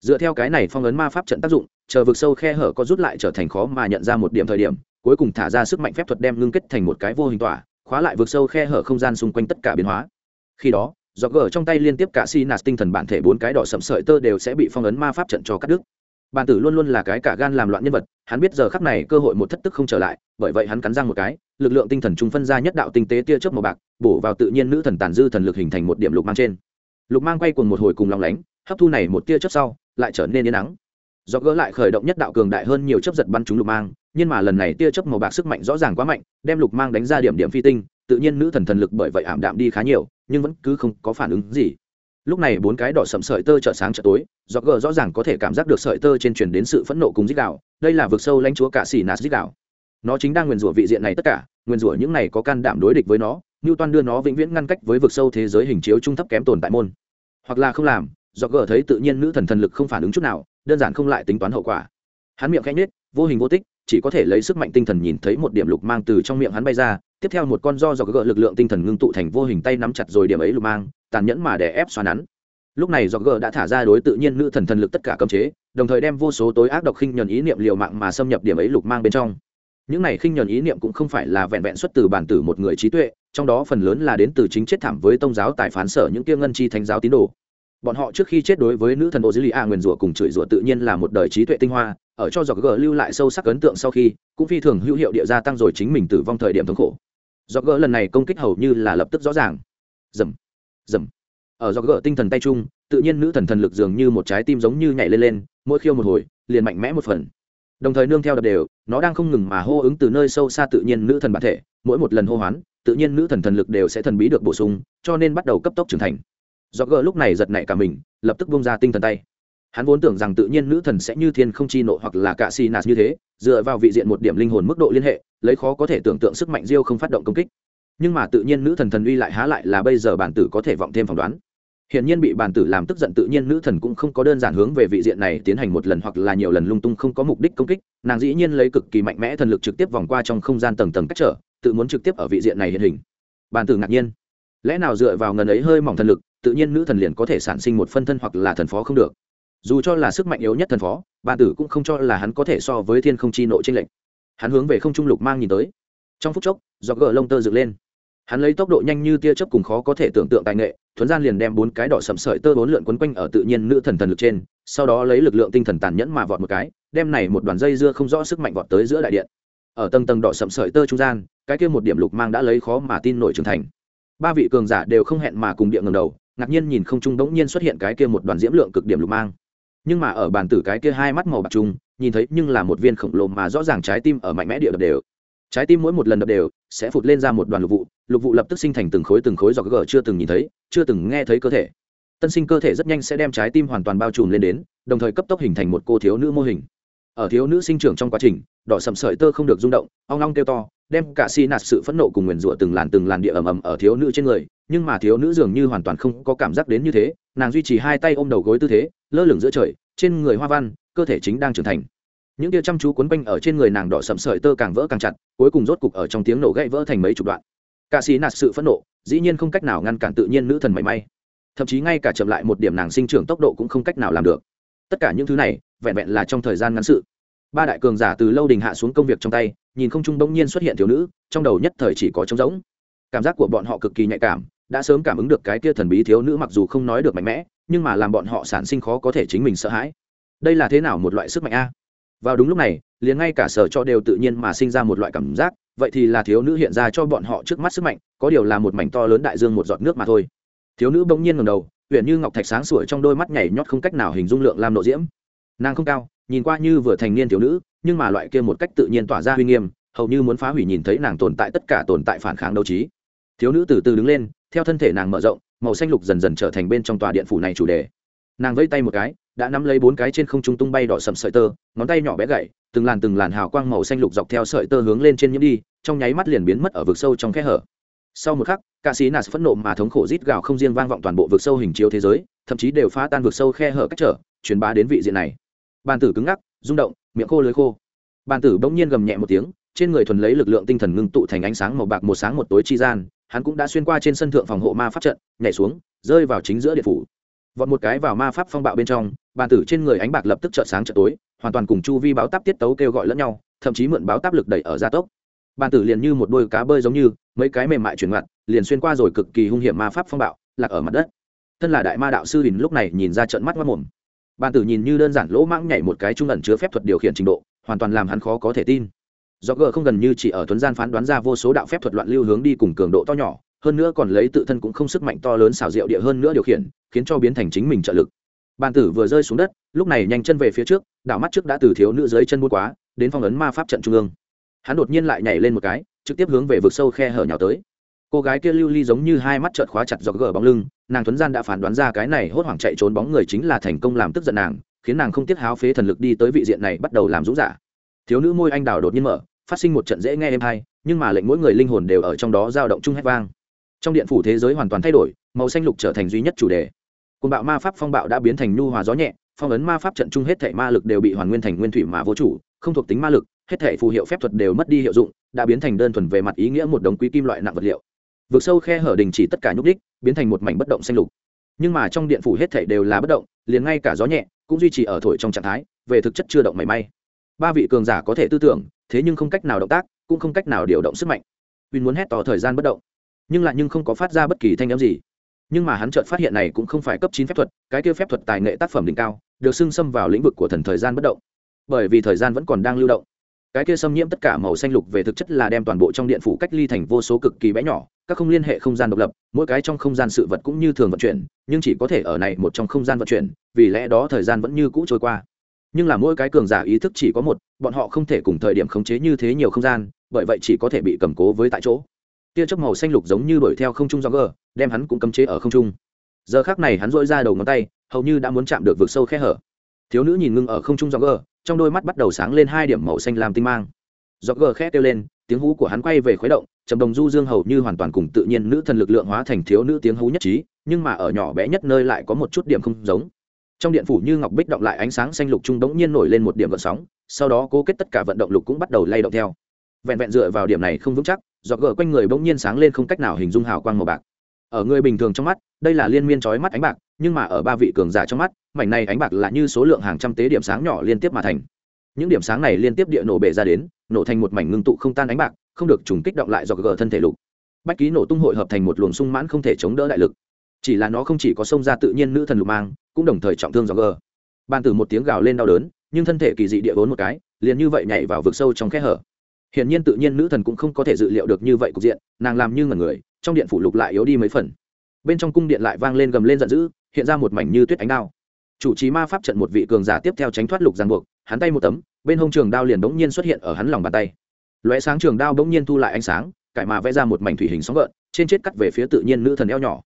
dựa theo cái này phong ấn ma pháp trận tác dụng, chờ vực sâu khe hở có rút lại trở thành khó mà nhận ra một điểm thời điểm, cuối cùng thả ra sức mạnh phép thuật đem ngưng kết thành một cái vô hình tỏa, khóa lại vực sâu khe hở không gian xung quanh tất cả biến hóa. Khi đó do gờ trong tay liên tiếp cả si nạt tinh thần bản thể bốn cái đỏ sậm sợi tơ đều sẽ bị phong ấn ma pháp trận cho cắt đứt. Bàn tử luôn luôn là cái cả gan làm loạn nhân vật, hắn biết giờ khắc này cơ hội một thất tức không trở lại, bởi vậy hắn cắn răng một cái, lực lượng tinh thần trung phân ra nhất đạo tinh tế tia chớp màu bạc, bổ vào tự nhiên nữ thần tàn dư thần lực hình thành một điểm lục mang trên. Lục mang quay cùng một hồi cùng lòng lánh, hấp thu này một tia chớp sau lại trở nên yên nắng do gỡ lại khởi động nhất đạo cường đại hơn nhiều chấp giật bắn trúng lục mang, nhưng mà lần này tia chớp màu bạc sức mạnh rõ ràng quá mạnh, đem lục mang đánh ra điểm điểm phi tinh, tự nhiên nữ thần thần lực bởi vậy ảm đạm đi khá nhiều, nhưng vẫn cứ không có phản ứng gì. Lúc này bốn cái đỏ sầm sợi tơ chợ sáng chợ tối, do gờ rõ ràng có thể cảm giác được sợi tơ trên truyền đến sự phẫn nộ cùng dích đạo, đây là vực sâu lãnh chúa cả xỉ nạt dích đạo. Nó chính đang nguyền rủa vị diện này tất cả, nguyền rủa những này có can đảm đối địch với nó như toan đưa nó vĩnh viễn ngăn cách với vực sâu thế giới hình chiếu trung thấp kém tồn tại môn. Hoặc là không làm do gờ thấy tự nhiên nữ thần thần lực không phản ứng chút nào, đơn giản không lại tính toán hậu quả. Hắn miệng khẽ nhết vô hình vô tích, chỉ có thể lấy sức mạnh tinh thần nhìn thấy một điểm lục mang từ trong miệng hắn bay ra, tiếp theo một con do do gờ lực lượng tinh thần ngưng tụ thành vô hình tay nắm chặt rồi điểm ấy lục mang, tàn nhẫn mà để ép xoa nắn. Lúc này do gờ đã thả ra đối tự nhiên nữ thần thần lực tất cả cấm chế, đồng thời đem vô số tối ác độc khinh nhẫn ý niệm liều mạng mà xâm nhập điểm ấy lục mang bên trong. Những này khinh nhẫn ý niệm cũng không phải là vẹn vẹn xuất từ bản tử một người trí tuệ, trong đó phần lớn là đến từ chính chết thảm với tông giáo tài phán sở những kia ngân chi thánh giáo tín đồ bọn họ trước khi chết đối với nữ thần ô dữ lì a nguyền rủa cùng chửi rủa tự nhiên là một đời trí tuệ tinh hoa, ở cho dọc g lưu lại sâu sắc ấn tượng sau khi, cũng phi thường hữu hiệu địa gia tăng rồi chính mình tử vong thời điểm thống khổ. Dọc g lần này công kích hầu như là lập tức rõ ràng. Dầm dầm. Ở dọc g tinh thần tay chung tự nhiên nữ thần thần lực dường như một trái tim giống như nhảy lên lên, mỗi khiêu một hồi, liền mạnh mẽ một phần. Đồng thời nương theo đập đều, nó đang không ngừng mà hô ứng từ nơi sâu xa tự nhiên nữ thần bản thể, mỗi một lần hô hoán, tự nhiên nữ thần thần lực đều sẽ thần bí được bổ sung, cho nên bắt đầu cấp tốc trưởng thành do gờ lúc này giật nảy cả mình lập tức bung ra tinh thần tay. Hắn vốn tưởng rằng tự nhiên nữ thần sẽ như thiên không chi nộ hoặc là cạ xì nạt như thế dựa vào vị diện một điểm linh hồn mức độ liên hệ lấy khó có thể tưởng tượng sức mạnh diêu không phát động công kích. Nhưng mà tự nhiên nữ thần thần uy lại há lại là bây giờ bản tử có thể vọng thêm phỏng đoán. Hiển nhiên bị bản tử làm tức giận tự nhiên nữ thần cũng không có đơn giản hướng về vị diện này tiến hành một lần hoặc là nhiều lần lung tung không có mục đích công kích, nàng dĩ nhiên lấy cực kỳ mạnh mẽ thần lực trực tiếp vòng qua trong không gian tầng tầng cách trở, tự muốn trực tiếp ở vị diện này hiện hình. Bản tử ngạc nhiên, lẽ nào dựa vào ngần ấy hơi mỏng thần lực, tự nhiên nữ thần liền có thể sản sinh một phân thân hoặc là thần phó không được. Dù cho là sức mạnh yếu nhất thần phó, bàn tử cũng không cho là hắn có thể so với thiên không chi nội trên lệnh. Hắn hướng về không trung lục mang nhìn tới. Trong phút chốc, do gờ lông tơ dựng lên hắn lấy tốc độ nhanh như tia chớp cùng khó có thể tưởng tượng tài nghệ thuấn gian liền đem bốn cái đỏ sầm sợi tơ bốn lượn quấn quanh ở tự nhiên nữ thần thần lực trên sau đó lấy lực lượng tinh thần tàn nhẫn mà vọt một cái đem này một đoàn dây dưa không rõ sức mạnh vọt tới giữa đại điện ở tầng tầng đỏ sầm sợi tơ trung gian cái kia một điểm lục mang đã lấy khó mà tin nổi trưởng thành ba vị cường giả đều không hẹn mà cùng địa ngầm đầu ngạc nhiên nhìn không trung đống nhiên xuất hiện cái kia một đoàn diễm lượng cực điểm lục mang. Nhưng mà ở bàn tử cái kia hai mắt màu bạc trung nhìn thấy nhưng là một viên khổng lồ mà rõ ràng trái tim ở mạnh mẽ địa đập đều. Trái tim mỗi một lần đập đều sẽ phụt lên ra một đoàn lục vụ lục vụ lập tức sinh thành từng khối từng khối do gờ chưa từng nhìn thấy, chưa từng nghe thấy cơ thể. Tân sinh cơ thể rất nhanh sẽ đem trái tim hoàn toàn bao trùm lên đến, đồng thời cấp tốc hình thành một cô thiếu nữ mô hình ở thiếu nữ sinh trưởng trong quá trình, đỏ sầm sợi tơ không được rung động, ong long kêu to, đem cả xi nạt sự phẫn nộ cùng nguyền rủa từng làn từng làn địa ầm ầm ở thiếu nữ trên người, nhưng mà thiếu nữ dường như hoàn toàn không có cảm giác đến như thế, nàng duy trì hai tay ôm đầu gối tư thế, lơ lửng giữa trời, trên người hoa văn, cơ thể chính đang trưởng thành. Những tia chăm chú quấn quanh ở trên người nàng đỏ sầm sợi tơ càng vỡ càng chặt, cuối cùng rốt cục ở trong tiếng nổ gãy vỡ thành mấy chục đoạn. Cả xì nạt sự phẫn nộ, dĩ nhiên không cách nào ngăn cản tự nhiên nữ thần mảy may. Thậm chí ngay cả chậm lại một điểm nàng sinh trưởng tốc độ cũng không cách nào làm được. Tất cả những thứ này, vẹn vẹn là trong thời gian ngắn sự ba đại cường giả từ lâu đình hạ xuống công việc trong tay, nhìn không trung bỗng nhiên xuất hiện thiếu nữ, trong đầu nhất thời chỉ có trống rỗng. Cảm giác của bọn họ cực kỳ nhạy cảm, đã sớm cảm ứng được cái kia thần bí thiếu nữ mặc dù không nói được mạnh mẽ, nhưng mà làm bọn họ sản sinh khó có thể chính mình sợ hãi. Đây là thế nào một loại sức mạnh a? Vào đúng lúc này, liền ngay cả sở cho đều tự nhiên mà sinh ra một loại cảm giác, vậy thì là thiếu nữ hiện ra cho bọn họ trước mắt sức mạnh, có điều là một mảnh to lớn đại dương một giọt nước mà thôi. Thiếu nữ bỗng nhiên ngầm đầu huyện như ngọc thạch sáng sủa trong đôi mắt nhảy nhót không cách nào hình dung lượng làm nộ diễm. Nàng không cao nhìn qua như vừa thành niên thiếu nữ, nhưng mà loại kia một cách tự nhiên tỏa ra uy nghiêm, hầu như muốn phá hủy nhìn thấy nàng tồn tại tất cả tồn tại phản kháng đấu trí. Thiếu nữ từ từ đứng lên, theo thân thể nàng mở rộng, màu xanh lục dần dần trở thành bên trong tòa điện phủ này chủ đề. Nàng vẫy tay một cái, đã nắm lấy bốn cái trên không trung tung bay đỏ sầm sợi tơ, ngón tay nhỏ bé gậy, từng làn từng làn hào quang màu xanh lục dọc theo sợi tơ hướng lên trên nhiễm đi, trong nháy mắt liền biến mất ở vực sâu trong khe hở. Sau một khắc, ca sĩ nas phẫn nộ mà thống khổ rít gào không riêng vang vọng toàn bộ vực sâu hình chiếu thế giới, thậm chí đều phá tan vực sâu khe hở cách trở, truyền bá đến vị diện này bàn tử cứng ngắc, rung động, miệng khô lưới khô. Bàn tử bỗng nhiên gầm nhẹ một tiếng, trên người thuần lấy lực lượng tinh thần ngưng tụ thành ánh sáng màu bạc một sáng một tối chi gian, hắn cũng đã xuyên qua trên sân thượng phòng hộ ma pháp trận, nhảy xuống, rơi vào chính giữa điện phủ. Vọt một cái vào ma pháp phong bạo bên trong, bàn tử trên người ánh bạc lập tức trợ sáng trợ tối, hoàn toàn cùng chu vi báo táp tiết tấu kêu gọi lẫn nhau, thậm chí mượn báo táp lực đẩy ở gia tốc. Bàn tử liền như một đôi cá bơi giống như, mấy cái mềm mại chuyển ngặt liền xuyên qua rồi cực kỳ hung hiểm ma pháp phong bạo, lạc ở mặt đất. Thân là đại ma đạo sư đình lúc này nhìn ra trận mắt mất mồm bàn tử nhìn như đơn giản lỗ mãng nhảy một cái trung ẩn chứa phép thuật điều khiển trình độ, hoàn toàn làm hắn khó có thể tin. Do g không gần như chỉ ở tuấn gian phán đoán ra vô số đạo phép thuật loạn lưu hướng đi cùng cường độ to nhỏ, hơn nữa còn lấy tự thân cũng không sức mạnh to lớn xảo diệu địa hơn nữa điều khiển, khiến cho biến thành chính mình trợ lực. Bàn tử vừa rơi xuống đất, lúc này nhanh chân về phía trước, đảo mắt trước đã từ thiếu nữ dưới chân buôn quá, đến phong ấn ma pháp trận trung ương. Hắn đột nhiên lại nhảy lên một cái, trực tiếp hướng về vực sâu khe hở nhào tới cô gái kia lưu ly giống như hai mắt trợn khóa chặt dọc gờ bóng lưng, nàng tuấn gian đã phán đoán ra cái này hốt hoảng chạy trốn bóng người chính là thành công làm tức giận nàng, khiến nàng không tiếc háo phế thần lực đi tới vị diện này bắt đầu làm dũng giả. Thiếu nữ môi anh đào đột nhiên mở, phát sinh một trận dễ nghe êm hay nhưng mà lệnh mỗi người linh hồn đều ở trong đó dao động chung hét vang. Trong điện phủ thế giới hoàn toàn thay đổi, màu xanh lục trở thành duy nhất chủ đề. Côn bạo ma pháp phong bạo đã biến thành nhu hòa gió nhẹ, phong ấn ma pháp trận chung hết thể ma lực đều bị hoàn nguyên thành nguyên thủy mà vô chủ, không thuộc tính ma lực, hết thể phù hiệu phép thuật đều mất đi hiệu dụng, đã biến thành đơn thuần về mặt ý nghĩa một đồng quý kim loại nặng vật liệu vượt sâu khe hở đình chỉ tất cả nhúc đích biến thành một mảnh bất động xanh lục. Nhưng mà trong điện phủ hết thể đều là bất động, liền ngay cả gió nhẹ cũng duy trì ở thổi trong trạng thái, về thực chất chưa động mảy may. Ba vị cường giả có thể tư tưởng, thế nhưng không cách nào động tác, cũng không cách nào điều động sức mạnh. Win muốn hét to thời gian bất động, nhưng lại nhưng không có phát ra bất kỳ thanh n gì. Nhưng mà hắn chợt phát hiện này cũng không phải cấp chín phép thuật, cái kia phép thuật tài nghệ tác phẩm đỉnh cao, được xưng xâm vào lĩnh vực của thần thời gian bất động. Bởi vì thời gian vẫn còn đang lưu động cái kia xâm nhiễm tất cả màu xanh lục về thực chất là đem toàn bộ trong điện phủ cách ly thành vô số cực kỳ bé nhỏ, các không liên hệ không gian độc lập, mỗi cái trong không gian sự vật cũng như thường vận chuyển, nhưng chỉ có thể ở này một trong không gian vận chuyển, vì lẽ đó thời gian vẫn như cũ trôi qua. Nhưng là mỗi cái cường giả ý thức chỉ có một, bọn họ không thể cùng thời điểm khống chế như thế nhiều không gian, bởi vậy chỉ có thể bị cầm cố với tại chỗ. Tia chớp màu xanh lục giống như đuổi theo không trung do gờ, đem hắn cũng cấm chế ở không trung. Giờ khác này hắn dội ra đầu ngón tay, hầu như đã muốn chạm được vực sâu khe hở thiếu nữ nhìn ngưng ở không trung do gờ, trong đôi mắt bắt đầu sáng lên hai điểm màu xanh làm tinh mang. Do gờ khét kêu lên, tiếng hú của hắn quay về khuấy động, trầm đồng du dương hầu như hoàn toàn cùng tự nhiên nữ thần lực lượng hóa thành thiếu nữ tiếng hú nhất trí, nhưng mà ở nhỏ bé nhất nơi lại có một chút điểm không giống. Trong điện phủ như ngọc bích động lại ánh sáng xanh lục trung đống nhiên nổi lên một điểm gợn sóng, sau đó cố kết tất cả vận động lục cũng bắt đầu lay động theo. Vẹn vẹn dựa vào điểm này không vững chắc do gờ quanh người bỗng nhiên sáng lên không cách nào hình dung hào quang màu bạc. Ở người bình thường trong mắt, đây là liên miên trói mắt ánh bạc nhưng mà ở ba vị cường giả trong mắt, mảnh này ánh bạc là như số lượng hàng trăm tế điểm sáng nhỏ liên tiếp mà thành. Những điểm sáng này liên tiếp địa nổ bể ra đến, nổ thành một mảnh ngưng tụ không tan ánh bạc, không được trùng kích động lại do gờ thân thể lục. Bách ký nổ tung hội hợp thành một luồng sung mãn không thể chống đỡ đại lực. Chỉ là nó không chỉ có sông ra tự nhiên nữ thần lục mang, cũng đồng thời trọng thương do gờ. Ban từ một tiếng gào lên đau đớn, nhưng thân thể kỳ dị địa vốn một cái, liền như vậy nhảy vào vực sâu trong khe hở. Hiển nhiên tự nhiên nữ thần cũng không có thể dự liệu được như vậy cục diện, nàng làm như ngẩn người, trong điện phủ lục lại yếu đi mấy phần bên trong cung điện lại vang lên gầm lên giận dữ, hiện ra một mảnh như tuyết ánh đao. Chủ trì ma pháp trận một vị cường giả tiếp theo tránh thoát lục giang buộc, hắn tay một tấm, bên hông trường đao liền bỗng nhiên xuất hiện ở hắn lòng bàn tay. Lóe sáng trường đao bỗng nhiên thu lại ánh sáng, cải mà vẽ ra một mảnh thủy hình sóng gợn, trên chết cắt về phía tự nhiên nữ thần eo nhỏ.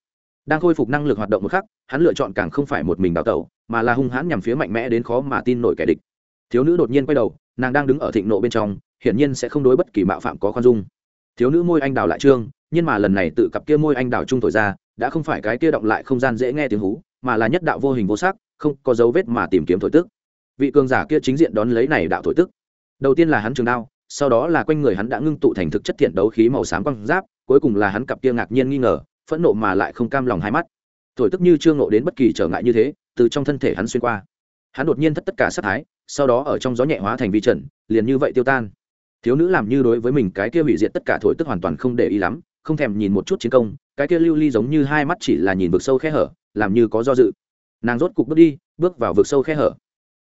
Đang khôi phục năng lực hoạt động một khắc, hắn lựa chọn càng không phải một mình đào tẩu, mà là hung hãn nhằm phía mạnh mẽ đến khó mà tin nổi kẻ địch. Thiếu nữ đột nhiên quay đầu, nàng đang đứng ở thịnh nộ bên trong, hiển nhiên sẽ không đối bất kỳ mạo phạm có khoan dung. Thiếu nữ môi anh đào lại trương nhưng mà lần này tự cặp kia môi anh đào trung thổi ra, đã không phải cái kia động lại không gian dễ nghe tiếng hú, mà là nhất đạo vô hình vô sắc, không có dấu vết mà tìm kiếm thổi tức. Vị cường giả kia chính diện đón lấy này đạo thổi tức. Đầu tiên là hắn trường đao, sau đó là quanh người hắn đã ngưng tụ thành thực chất thiện đấu khí màu xám quang giáp, cuối cùng là hắn cặp kia ngạc nhiên nghi ngờ, phẫn nộ mà lại không cam lòng hai mắt. Thổi tức như chưa ngộ đến bất kỳ trở ngại như thế, từ trong thân thể hắn xuyên qua. Hắn đột nhiên thất tất cả sát thái, sau đó ở trong gió nhẹ hóa thành vi trần, liền như vậy tiêu tan. Thiếu nữ làm như đối với mình cái kia hủy diệt tất cả thổi tức hoàn toàn không để ý lắm không thèm nhìn một chút chiến công, cái kia lưu ly giống như hai mắt chỉ là nhìn vực sâu khe hở, làm như có do dự. Nàng rốt cục bước đi, bước vào vực sâu khe hở.